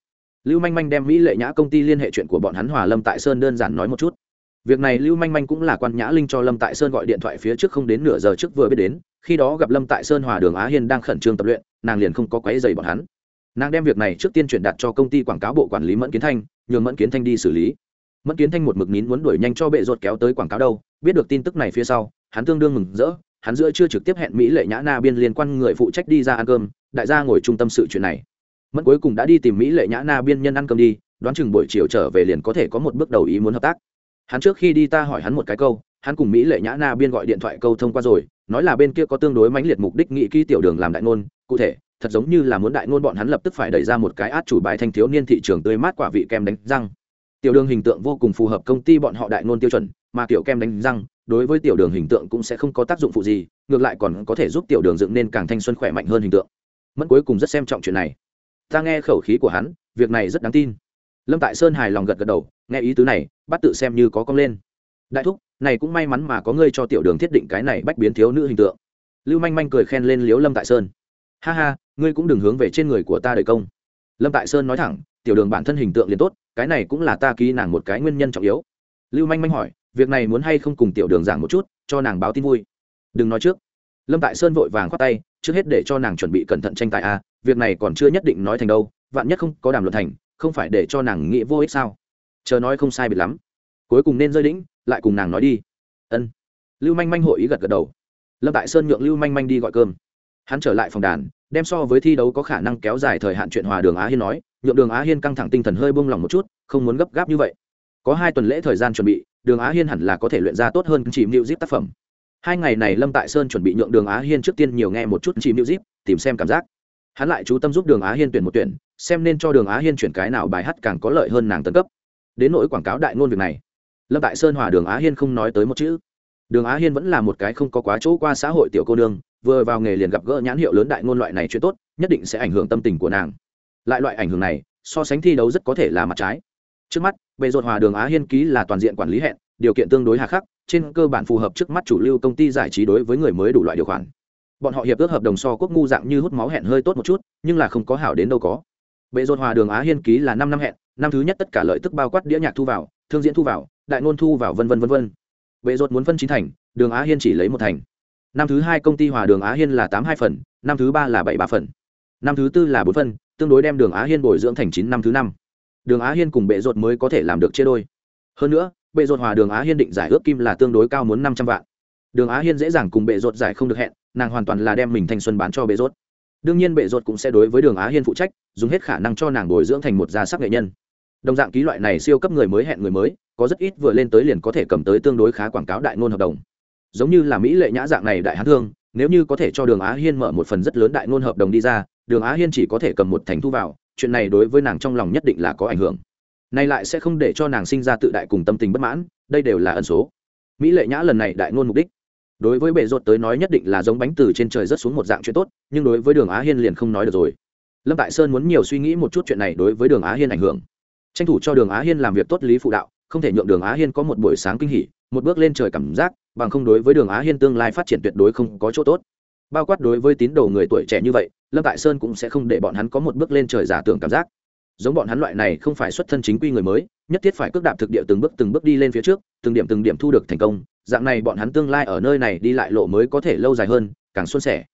Lưu manh manh đem mỹ lệ nhã công ty liên hệ chuyện của bọn hắn hòa lâm tại sơn đơn giản nói một chút việc này lưu manh manh cũng là quan nhã linh cho lâm tại sơn gọi điện thoại phía trước không đến nửa giờ trước vừa biết đến, khi đó gặp lâm tại sơn hòa đường á hiên đang khẩn trương tập luyện, nàng liền không có quấy dày bọn hắn. Nàng đem việc này trước tiên chuyển đạt cho công ty quảng cáo bộ quản lý mẫn kiến thanh, nhường mẫn kiến thanh đi xử lý. Mẫn kiến thanh một mực nín muốn đuổi nhanh cho bệ ruột kéo tới quảng cáo đâu, biết được tin tức này phía sau, hắn tương đương mừng rỡ, hắn giữa chưa trực tiếp hẹn mỹ lệ nhã na biên liên quan người phụ trách đi ra ăn cơm, đại gia ngồi trung tâm sự chuyện này. Mẫn cuối cùng đã đi tìm mỹ lệ nhã na biên nhân ăn cơm đi, đoán chừng buổi chiều trở về liền có thể có một bước đầu ý muốn hợp tác hắn trước khi đi ta hỏi hắn một cái câu, hắn cùng mỹ lệ nhã na biên gọi điện thoại câu thông qua rồi, nói là bên kia có tương đối mãnh liệt mục đích nghị ký tiểu đường làm đại ngôn, cụ thể, thật giống như là muốn đại ngôn bọn hắn lập tức phải đẩy ra một cái át chủ bài thanh thiếu niên thị trường tươi mát quả vị kem đánh răng. Tiểu đường hình tượng vô cùng phù hợp công ty bọn họ đại ngôn tiêu chuẩn, mà kiểu kem đánh răng, đối với tiểu đường hình tượng cũng sẽ không có tác dụng phụ gì, ngược lại còn có thể giúp tiểu đường dựng nên càng thanh xuân khỏe mạnh hơn hình tượng. Mẫn cuối cùng rất xem trọng chuyện này. Ta nghe khẩu khí của hắn, việc này rất đáng tin. Lâm tại sơn hài lòng gật gật đầu nghe ý tứ này bắt tự xem như có cong lên. Đại thúc, này cũng may mắn mà có ngươi cho tiểu đường thiết định cái này bách biến thiếu nữ hình tượng. Lưu manh manh cười khen lên liếu lâm tại sơn. Ha ha, ngươi cũng đừng hướng về trên người của ta đời công. Lâm tại sơn nói thẳng, tiểu đường bản thân hình tượng liền tốt, cái này cũng là ta ký nàng một cái nguyên nhân trọng yếu. Lưu manh manh hỏi, việc này muốn hay không cùng tiểu đường giảng một chút, cho nàng báo tin vui. Đừng nói trước. Lâm tại sơn vội vàng khoát tay, trước hết để cho nàng chuẩn bị cẩn thận tranh tài a, việc này còn chưa nhất định nói thành đâu, vạn nhất không có đàm luận thành, không phải để cho nàng nghĩ vô ích sao? Chờ nói không sai biệt lắm. Cuối cùng nên rơi đĩnh lại cùng nàng nói đi. Ân. Lưu manh manh hội ý gật gật đầu. Lâm tại sơn nhượng lưu manh manh đi gọi cơm. Hắn trở lại phòng đàn, đem so với thi đấu có khả năng kéo dài thời hạn chuyện hòa đường á hiên nói, nhượng đường á hiên căng thẳng tinh thần hơi buông lỏng một chút, không muốn gấp gáp như vậy. Có hai tuần lễ thời gian chuẩn bị, đường á hiên hẳn là có thể luyện ra tốt hơn chỉ mưu zip tác phẩm. Hai ngày này lâm tại sơn chuẩn bị nhượng đường á hiên trước tiên nhiều nghe một chút chỉ mưu zip tìm xem cảm giác. Hắn lại chú tâm giúp đường á hiên tuyển một tuyển, xem nên cho đường á hiên chuyển cái nào bài hát càng có lợi hơn nàng tân cấp đến nỗi quảng cáo đại ngôn việc này. Lâm tại sơn hòa đường á hiên không nói tới một chữ. Đường á hiên vẫn là một cái không có quá chỗ qua xã hội tiểu cô nương, vừa vào nghề liền gặp gỡ nhãn hiệu lớn đại ngôn loại này chuyện tốt, nhất định sẽ ảnh hưởng tâm tình của nàng. Lại loại ảnh hưởng này, so sánh thi đấu rất có thể là mặt trái. Trước mắt, bề rột hòa đường á hiên ký là toàn diện quản lý hẹn, điều kiện tương đối hà khắc, trên cơ bản phù hợp trước mắt chủ lưu công ty giải trí đối với người mới đủ loại điều khoản. Bọn họ hiệp ước hợp đồng so quốc ngu dạng như hút máu hẹn hơi tốt một chút, nhưng là không có hảo đến đâu có. Bệ rột hòa đường á hiên ký là năm năm hẹn năm thứ nhất tất cả lợi tức bao quát đĩa nhạc thu vào, thương diễn thu vào, đại ngôn thu vào, vân vân vân vân. Bệ rột muốn phân chín thành, đường á hiên chỉ lấy một thành. Năm thứ hai công ty hòa đường á hiên là tám hai phần, năm thứ ba là bảy ba phần. Năm thứ tư là bốn phân tương đối đem đường á hiên bồi dưỡng thành chín năm thứ năm. Đường á hiên cùng bệ rột mới có thể làm được chia đôi. Hơn nữa, bệ rột hòa đường á hiên định giải ước kim là tương đối cao muốn năm trăm vạn. Đường á hiên dễ dàng cùng bệ rột giải không được hẹn, nàng hoàn toàn là đem mình thanh xuân bán cho bệ rột đương nhiên bệ rột cũng sẽ đối với đường á hiên phụ trách, dùng hết khả năng cho nàng bồi dưỡng thành một gia sắc nghệ nhân đồng dạng ký loại này siêu cấp người mới hẹn người mới, có rất ít vừa lên tới liền có thể cầm tới tương đối khá quảng cáo đại ngôn hợp đồng. Giống như là mỹ lệ nhã dạng này đại hán thương, nếu như có thể cho đường á hiên mở một phần rất lớn đại ngôn hợp đồng đi ra, đường á hiên chỉ có thể cầm một thành thu vào, chuyện này đối với nàng trong lòng nhất định là có ảnh hưởng. Nay lại sẽ không để cho nàng sinh ra tự đại cùng tâm tình bất mãn, đây đều là ẩn số. Mỹ lệ nhã lần này đại ngôn mục đích. Đối với bệ rột tới nói nhất định là giống bánh từ trên trời rất xuống một dạng chuyện tốt, nhưng đối với đường á hiên liền không nói được rồi. Lâm tại sơn muốn nhiều suy nghĩ một chút chuyện này đối với đường á hiên ảnh hưởng tranh thủ cho đường á hiên làm việc tốt lý phụ đạo, không thể nhượng đường á hiên có một buổi sáng kinh hỉ, một bước lên trời cảm giác, bằng không đối với đường á hiên tương lai phát triển tuyệt đối không có chỗ tốt. Bao quát đối với tín đồ người tuổi trẻ như vậy, lâm tại sơn cũng sẽ không để bọn hắn có một bước lên trời giả tưởng cảm giác. Giống bọn hắn loại này không phải xuất thân chính quy người mới, nhất thiết phải cước đạp thực địa từng bước từng bước đi lên phía trước, từng điểm từng điểm thu được thành công, dạng này bọn hắn tương lai ở nơi này đi lại lộ mới có thể lâu dài hơn, càng xuân sẻ.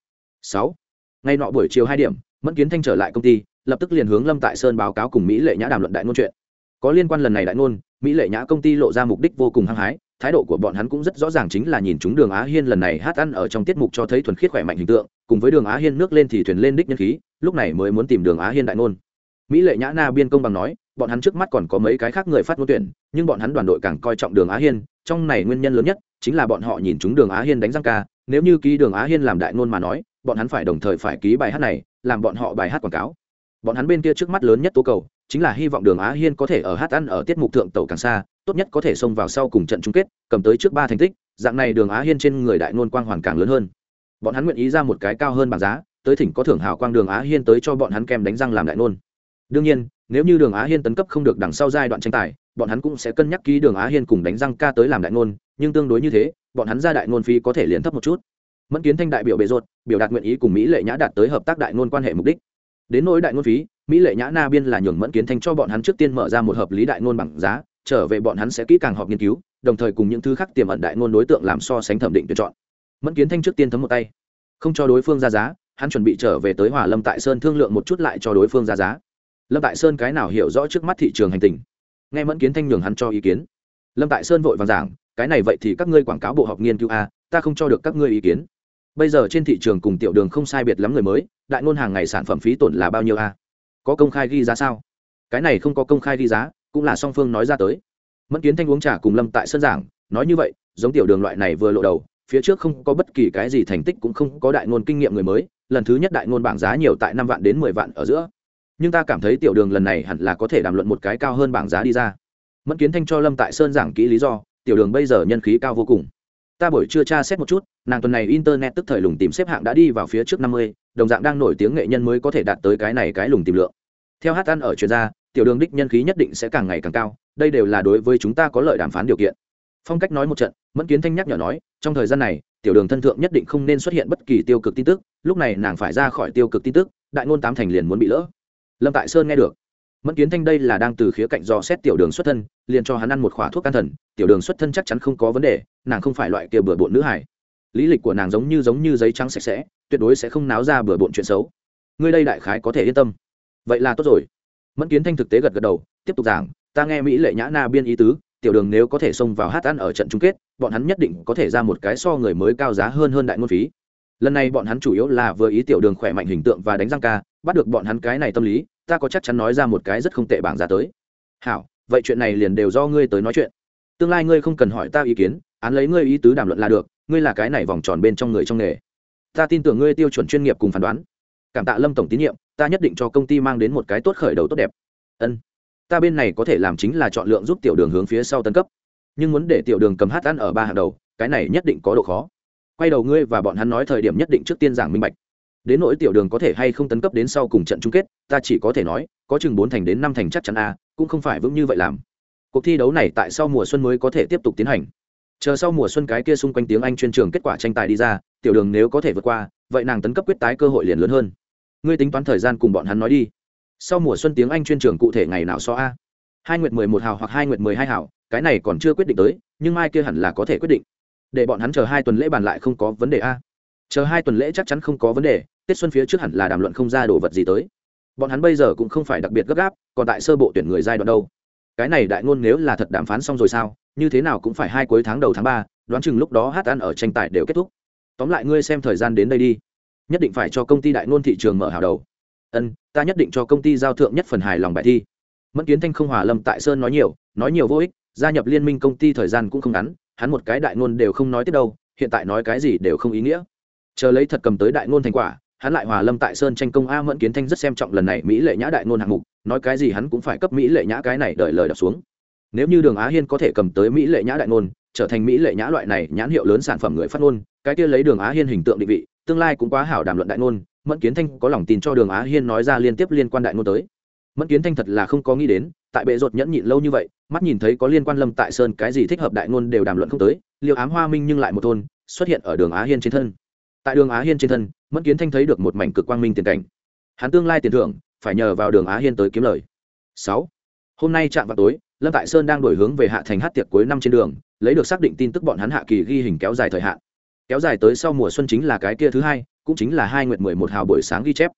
Sáu, ngay nọ buổi chiều hai điểm, mẫn kiến thanh trở lại công ty lập tức liền hướng lâm tại sơn báo cáo cùng mỹ lệ nhã đàm luận đại ngôn chuyện. Có liên quan lần này đại ngôn, mỹ lệ nhã công ty lộ ra mục đích vô cùng hăng hái, thái độ của bọn hắn cũng rất rõ ràng chính là nhìn chúng đường á hiên lần này hát ăn ở trong tiết mục cho thấy thuần khiết khỏe mạnh hình tượng, cùng với đường á hiên nước lên thì thuyền lên đích nhân khí, lúc này mới muốn tìm đường á hiên đại ngôn. Mỹ lệ nhã na biên công bằng nói, bọn hắn trước mắt còn có mấy cái khác người phát ngôn tuyển, nhưng bọn hắn đoàn đội càng coi trọng đường á hiên, trong này nguyên nhân lớn nhất chính là bọn họ nhìn chúng đường á hiên đánh răng ca, nếu như ký đường á hiên làm đại ngôn mà nói, bọn hắn phải đồng thời phải ký bài hát này, làm bọn họ bài hát quảng cáo bọn hắn bên kia trước mắt lớn nhất tố cầu, chính là hy vọng đường á hiên có thể ở hát ăn ở tiết mục thượng tàu càng xa, tốt nhất có thể xông vào sau cùng trận chung kết, cầm tới trước ba thành tích, dạng này đường á hiên trên người đại nôn quang hoàn càng lớn hơn. Bọn hắn nguyện ý ra một cái cao hơn bảng giá, tới thỉnh có thưởng hào quang đường á hiên tới cho bọn hắn kem đánh răng làm đại nôn đương nhiên, nếu như đường á hiên tấn cấp không được đằng sau giai đoạn tranh tài, bọn hắn cũng sẽ cân nhắc ký đường á hiên cùng đánh răng ca tới làm đại nôn nhưng tương đối như thế, bọn hắn ra đại nôn phí có thể liền thấp một chút. Mẫn kiến thanh đại biểu bệ rột, biểu đạt nguyện ý cùng mỹ lệ nhã đạt tới hợp tác đại nôn quan hệ mục đích đến nỗi đại ngôn phí, mỹ lệ nhã na biên là nhường mẫn kiến thanh cho bọn hắn trước tiên mở ra một hợp lý đại ngôn bằng giá, trở về bọn hắn sẽ kỹ càng họp nghiên cứu, đồng thời cùng những thứ khác tiềm ẩn đại ngôn đối tượng làm so sánh thẩm định tuyển chọn. Mẫn kiến thanh trước tiên thấm một tay, không cho đối phương ra giá, hắn chuẩn bị trở về tới hòa lâm tại sơn thương lượng một chút lại cho đối phương ra giá. Lâm tại sơn cái nào hiểu rõ trước mắt thị trường hành tình? Nghe mẫn kiến thanh nhường hắn cho ý kiến. Lâm tại sơn vội vàng giảng, cái này vậy thì các ngươi quảng cáo bộ học nghiên cứu a ta không cho được các ngươi ý kiến bây giờ trên thị trường cùng tiểu đường không sai biệt lắm người mới, đại ngôn hàng ngày sản phẩm phí tổn là bao nhiêu a? Có công khai ghi giá sao? Cái này không có công khai ghi giá, cũng là song phương nói ra tới. Mẫn kiến thanh uống trà cùng lâm tại sân giảng, nói như vậy, giống tiểu đường loại này vừa lộ đầu, phía trước không có bất kỳ cái gì thành tích cũng không có đại ngôn kinh nghiệm người mới, lần thứ nhất đại ngôn bảng giá nhiều tại năm vạn đến mười vạn ở giữa. Nhưng ta cảm thấy tiểu đường lần này hẳn là có thể đàm luận một cái cao hơn bảng giá đi ra. Mẫn kiến thanh cho lâm tại sơn giảng kỹ lý do, tiểu đường bây giờ nhân khí cao vô cùng ta buổi trưa tra xét một chút, nàng tuần này internet tức thời lùng tìm xếp hạng đã đi vào phía trước năm mươi, đồng dạng đang nổi tiếng nghệ nhân mới có thể đạt tới cái này cái lùng tìm lượng. Theo hát ăn ở chuyên gia tiểu đường đích nhân khí nhất định sẽ càng ngày càng cao, đây đều là đối với chúng ta có lợi đàm phán điều kiện. Phong cách nói một trận, mẫn kiến thanh nhắc nhở nói, trong thời gian này, tiểu đường thân thượng nhất định không nên xuất hiện bất kỳ tiêu cực tin tức, lúc này nàng phải ra khỏi tiêu cực tin tức, đại ngôn tám thành liền muốn bị lỡ. Lâm tại sơn nghe được mẫn kiến thanh đây là đang từ khía cạnh do xét tiểu đường xuất thân, liền cho hắn ăn một khỏa thuốc can thần, tiểu đường xuất thân chắc chắn không có vấn đề, nàng không phải loại kia bừa bộn nữ hải lý lịch của nàng giống như giống như giấy trắng sạch sẽ, tuyệt đối sẽ không náo ra bừa bộn chuyện xấu. Ngươi đây đại khái có thể yên tâm. Vậy là tốt rồi. Mẫn kiến thanh thực tế gật gật đầu, tiếp tục giảng, ta nghe mỹ lệ nhã na biên ý tứ, tiểu đường nếu có thể xông vào hát ăn ở trận chung kết, bọn hắn nhất định có thể ra một cái so người mới cao giá hơn hơn đại ngôn phí. Lần này bọn hắn chủ yếu là vừa ý tiểu đường khỏe mạnh hình tượng và đánh răng ca, bắt được bọn hắn cái này tâm lý ta có chắc chắn nói ra một cái rất không tệ bảng giá tới. Hảo, vậy chuyện này liền đều do ngươi tới nói chuyện. Tương lai ngươi không cần hỏi ta ý kiến, án lấy ngươi ý tứ đàm luận là được, ngươi là cái này vòng tròn bên trong người trong nghề. Ta tin tưởng ngươi tiêu chuẩn chuyên nghiệp cùng phán đoán. Cảm tạ lâm tổng tín nhiệm, ta nhất định cho công ty mang đến một cái tốt khởi đầu tốt đẹp. Ân. Ta bên này có thể làm chính là chọn lượng giúp tiểu đường hướng phía sau tân cấp. Nhưng muốn để tiểu đường cầm hát ăn ở ba hàng đầu, cái này nhất định có độ khó. Quay đầu ngươi và bọn hắn nói thời điểm nhất định trước tiên giảng minh bạch đến nỗi tiểu đường có thể hay không tấn cấp đến sau cùng trận chung kết, ta chỉ có thể nói, có chừng bốn thành đến năm thành chắc chắn a, cũng không phải vững như vậy làm. Cuộc thi đấu này tại sau mùa xuân mới có thể tiếp tục tiến hành. Chờ sau mùa xuân cái kia xung quanh tiếng anh chuyên trường kết quả tranh tài đi ra, tiểu đường nếu có thể vượt qua, vậy nàng tấn cấp quyết tái cơ hội liền lớn hơn. Ngươi tính toán thời gian cùng bọn hắn nói đi. Sau mùa xuân tiếng anh chuyên trường cụ thể ngày nào so a? Hai nguyệt mười một hào hoặc hai nguyệt mười hai hào, cái này còn chưa quyết định tới, nhưng mai kia hẳn là có thể quyết định. Để bọn hắn chờ hai tuần lễ bàn lại không có vấn đề a. Chờ hai tuần lễ chắc chắn không có vấn đề tết xuân phía trước hẳn là đàm luận không ra đồ vật gì tới. Bọn hắn bây giờ cũng không phải đặc biệt gấp gáp, còn tại sơ bộ tuyển người giai đoạn đâu. Cái này đại ngôn nếu là thật đàm phán xong rồi sao, như thế nào cũng phải hai cuối tháng đầu tháng ba, đoán chừng lúc đó hát ăn ở tranh tài đều kết thúc. Tóm lại ngươi xem thời gian đến đây đi. Nhất định phải cho công ty đại ngôn thị trường mở hào đầu. Ân, ta nhất định cho công ty giao thượng nhất phần hài lòng bài thi. Mẫn kiến thanh không hòa lâm tại sơn nói nhiều nói nhiều vô ích, gia nhập liên minh công ty thời gian cũng không ngắn, hắn một cái đại ngôn đều không nói tiếp đâu, hiện tại nói cái gì đều không ý nghĩa. Chờ lấy thật cầm tới đại ngôn thành quả hắn lại hòa lâm tại sơn tranh công a mẫn kiến thanh rất xem trọng lần này mỹ lệ nhã đại ngôn hạng mục, nói cái gì hắn cũng phải cấp mỹ lệ nhã cái này đợi lời đọc xuống. Nếu như đường á hiên có thể cầm tới mỹ lệ nhã đại ngôn, trở thành mỹ lệ nhã loại này nhãn hiệu lớn sản phẩm người phát ngôn, cái kia lấy đường á hiên hình tượng định vị, tương lai cũng quá hảo đàm luận đại ngôn, mẫn kiến thanh có lòng tin cho đường á hiên nói ra liên tiếp liên quan đại ngôn tới. Mẫn kiến thanh thật là không có nghĩ đến, tại bệ rột nhẫn nhịn lâu như vậy, mắt nhìn thấy có liên quan lâm tại sơn cái gì thích hợp đại ngôn đều đàm luận không tới liệu ám hoa minh nhưng lại một thôn, xuất hiện ở đường á hiên trên thân tại đường á hiên trên thân, mẫn kiến thanh thấy được một mảnh cực quang minh tiền cảnh. Hắn tương lai tiền thưởng, phải nhờ vào đường á hiên tới kiếm lời. Sáu. Hôm nay chạm vào tối, lâm tại sơn đang đổi hướng về hạ thành hát tiệc cuối năm trên đường, lấy được xác định tin tức bọn hắn hạ kỳ ghi hình kéo dài thời hạn. Kéo dài tới sau mùa xuân chính là cái kia thứ hai, cũng chính là hai nguyện mười một hào buổi sáng ghi chép.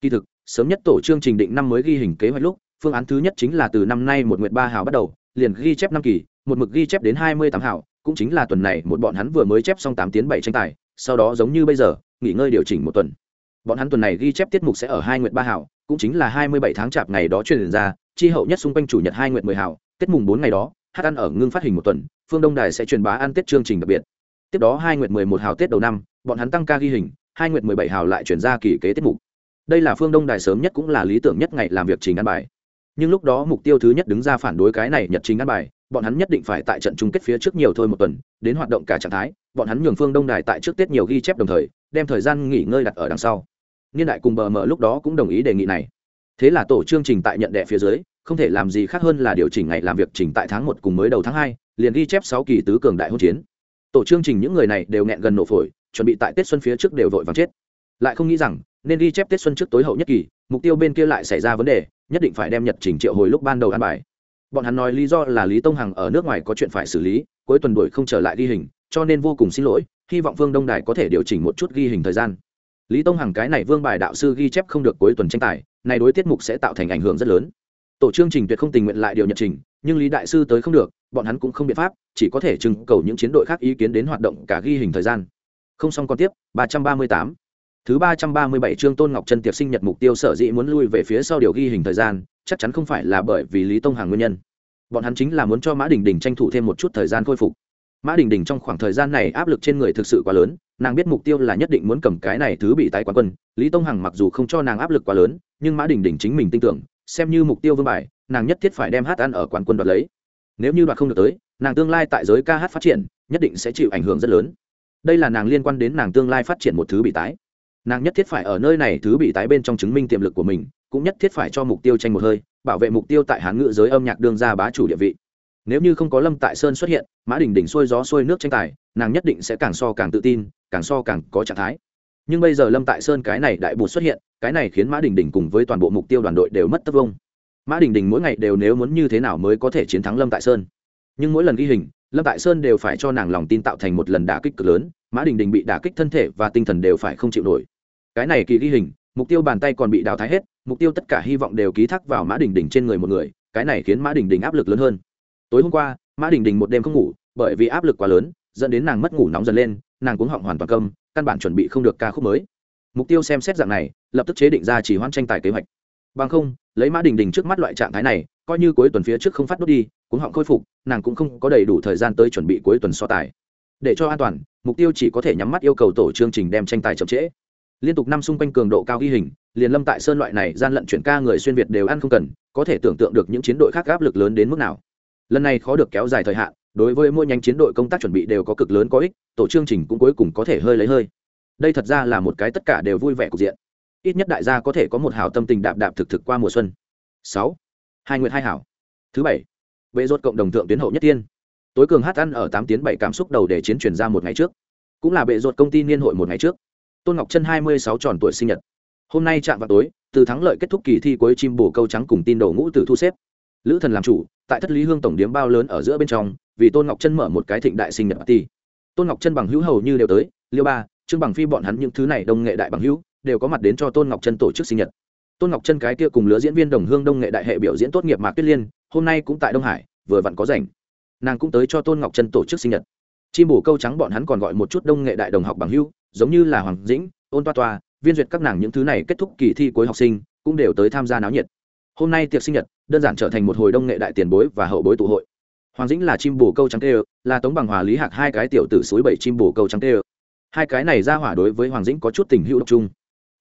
Kỳ thực, sớm nhất tổ chương trình định năm mới ghi hình kế hoạch lúc, phương án thứ nhất chính là từ năm nay một nguyện ba hào bắt đầu, liền ghi chép năm kỳ, một mực ghi chép đến hai mươi tám hào, cũng chính là tuần này một bọn hắn vừa mới chép xong tám tiếng bảy tranh tài sau đó giống như bây giờ, nghỉ ngơi điều chỉnh một tuần. Bọn hắn tuần này ghi chép tiết mục sẽ ở hai nguyện ba hảo, cũng chính là hai mươi bảy tháng chạp ngày đó truyền ra, chi hậu nhất xung quanh chủ nhật hai nguyện mười hảo, tiết mùng bốn ngày đó, hát ăn ở ngưng phát hình một tuần, phương đông đài sẽ truyền bá ăn tết chương trình đặc biệt. Tiếp đó hai nguyện mười một hào tết đầu năm, bọn hắn tăng ca ghi hình, hai nguyện mười bảy hào lại chuyển ra kỳ kế tiết mục. Đây là phương đông đài sớm nhất cũng là lý tưởng nhất ngày làm việc trình ăn bài. Nhưng lúc đó mục tiêu thứ nhất đứng ra phản đối cái này nhật trình ăn bài, bọn hắn nhất định phải tại trận chung kết phía trước nhiều thôi một tuần, đến hoạt động cả trạng thái bọn hắn nhường phương đông đài tại trước tết nhiều ghi chép đồng thời, đem thời gian nghỉ ngơi đặt ở đằng sau. Niên đại cùng bờ mờ lúc đó cũng đồng ý đề nghị này. Thế là tổ chương trình tại nhận đệ phía dưới, không thể làm gì khác hơn là điều chỉnh ngày làm việc chỉnh tại tháng một cùng mới đầu tháng hai, liền ghi chép sáu kỳ tứ cường đại hỗn chiến. Tổ chương trình những người này đều nghẹn gần nổ phổi, chuẩn bị tại tết xuân phía trước đều vội vàng chết. Lại không nghĩ rằng, nên ghi chép tết xuân trước tối hậu nhất kỳ, mục tiêu bên kia lại xảy ra vấn đề, nhất định phải đem nhật trình triệu hồi lúc ban đầu ăn bài. Bọn hắn nói lý do là lý tông hằng ở nước ngoài có chuyện phải xử lý, cuối tuần đuổi không trở lại ghi hình cho nên vô cùng xin lỗi, hy vọng vương đông đài có thể điều chỉnh một chút ghi hình thời gian. Lý tông hằng cái này vương bài đạo sư ghi chép không được cuối tuần tranh tài, này đối tiết mục sẽ tạo thành ảnh hưởng rất lớn. Tổ chương trình tuyệt không tình nguyện lại điều nhật trình, nhưng lý đại sư tới không được, bọn hắn cũng không biện pháp, chỉ có thể trưng cầu những chiến đội khác ý kiến đến hoạt động cả ghi hình thời gian. Không xong còn tiếp, ba trăm ba mươi tám. Thứ ba trăm ba mươi bảy chương tôn ngọc chân tiệp sinh nhật mục tiêu sở dĩ muốn lui về phía sau điều ghi hình thời gian, chắc chắn không phải là bởi vì lý tông hàng nguyên nhân. Bọn hắn chính là muốn cho mã đình đình tranh thủ thêm một chút thời gian khôi phục mã đình đình trong khoảng thời gian này áp lực trên người thực sự quá lớn, nàng biết mục tiêu là nhất định muốn cầm cái này thứ bị tái quán quân. Lý tông hằng mặc dù không cho nàng áp lực quá lớn, nhưng mã đình đình chính mình tin tưởng, xem như mục tiêu vương bài, nàng nhất thiết phải đem hát ăn ở quán quân đoạt lấy. Nếu như đoạt không được tới, nàng tương lai tại giới ca hát phát triển, nhất định sẽ chịu ảnh hưởng rất lớn. Đây là nàng liên quan đến nàng tương lai phát triển một thứ bị tái. Nàng nhất thiết phải ở nơi này thứ bị tái bên trong chứng minh tiềm lực của mình, cũng nhất thiết phải cho mục tiêu tranh một hơi, bảo vệ mục tiêu tại hán ngữ giới âm nhạc đương ra bá chủ địa vị nếu như không có lâm tại sơn xuất hiện, mã đình đỉnh xuôi gió xuôi nước tranh tài, nàng nhất định sẽ càng so càng tự tin, càng so càng có trạng thái. Nhưng bây giờ lâm tại sơn cái này đại bột xuất hiện, cái này khiến mã đình đình cùng với toàn bộ mục tiêu đoàn đội đều mất tất vông mã đình đình mỗi ngày đều nếu muốn như thế nào mới có thể chiến thắng lâm tại sơn. Nhưng mỗi lần ghi hình, lâm tại sơn đều phải cho nàng lòng tin tạo thành một lần đả kích cực lớn, mã đình đình bị đả kích thân thể và tinh thần đều phải không chịu nổi. Cái này kỳ ghi hình, mục tiêu bàn tay còn bị đào thái hết, mục tiêu tất cả hy vọng đều ký thác vào mã đình đình trên người một người, cái này khiến mã đình đình áp lực lớn hơn tối hôm qua, mã đình đình một đêm không ngủ, bởi vì áp lực quá lớn, dẫn đến nàng mất ngủ nóng dần lên, nàng cũng họng hoàn toàn công căn bản chuẩn bị không được ca khúc mới. Mục tiêu xem xét dạng này, lập tức chế định ra chỉ hoãn tranh tài kế hoạch. Bằng không, lấy mã đình đình trước mắt loại trạng thái này, coi như cuối tuần phía trước không phát đốt đi cũng họng khôi phục, nàng cũng không có đầy đủ thời gian tới chuẩn bị cuối tuần so tài. Để cho an toàn, mục tiêu chỉ có thể nhắm mắt yêu cầu tổ chương trình đem tranh tài chậm trễ. Liên tục năm xung quanh cường độ cao ghi hình, liền lâm tại sơn loại này gian lận chuyển ca người xuyên việt đều ăn không cần, có thể tưởng tượng được những chiến đội khác áp lực lớn đến mức nào lần này khó được kéo dài thời hạn, đối với mỗi nhánh chiến đội công tác chuẩn bị đều có cực lớn có ích, tổ chương trình cũng cuối cùng có thể hơi lấy hơi. Đây thật ra là một cái tất cả đều vui vẻ cục diện. Ít nhất đại gia có thể có một hào tâm tình đạp đạp thực thực qua mùa xuân. Sáu. Hai nguyện hai hảo. Thứ bảy. Bệ rốt cộng đồng thượng tuyến hậu nhất tiên. Tối cường hát ăn ở tám tiếng bảy cảm xúc đầu để chiến truyền ra một ngày trước. Cũng là bệ rốt công ty niên hội một ngày trước. Tôn ngọc chân hai mươi sáu tròn tuổi sinh nhật. Hôm nay chạm vào tối, từ thắng lợi kết thúc kỳ thi cuối chim bổ câu trắng cùng tin đầu ngũ từ thu xếp lữ thần làm chủ, tại thất lý hương tổng điếm bao lớn ở giữa bên trong, vì tôn ngọc chân mở một cái thịnh đại sinh nhật party. Tôn ngọc chân bằng hữu hầu như đều tới, liêu ba, trương bằng phi bọn hắn những thứ này đông nghệ đại bằng hữu, đều có mặt đến cho tôn ngọc chân tổ chức sinh nhật. Tôn ngọc chân cái kia cùng lứa diễn viên đồng hương đông nghệ đại hệ biểu diễn tốt nghiệp mạc tuyết liên, hôm nay cũng tại đông hải, vừa vặn có rảnh. Nàng cũng tới cho tôn ngọc chân tổ chức sinh nhật. Chim bổ câu trắng bọn hắn còn gọi một chút đông nghệ đại đồng học bằng hữu, giống như là hoàng dĩnh, ôn toa toa, viên duyệt các nàng những thứ này kết thúc kỳ thi cuối học sinh, cũng đều tới tham gia náo nhiệt. Hôm nay tiệc sinh nhật đơn giản trở thành một hồi đông nghệ đại tiền bối và hậu bối tụ hội. Hoàng dĩnh là chim bồ câu trắng tê ơ là tống bằng hòa lý hạc hai cái tiểu tử suối bảy chim bồ câu trắng tê ơ hai cái này ra hỏa đối với hoàng dĩnh có chút tình hữu độc chung.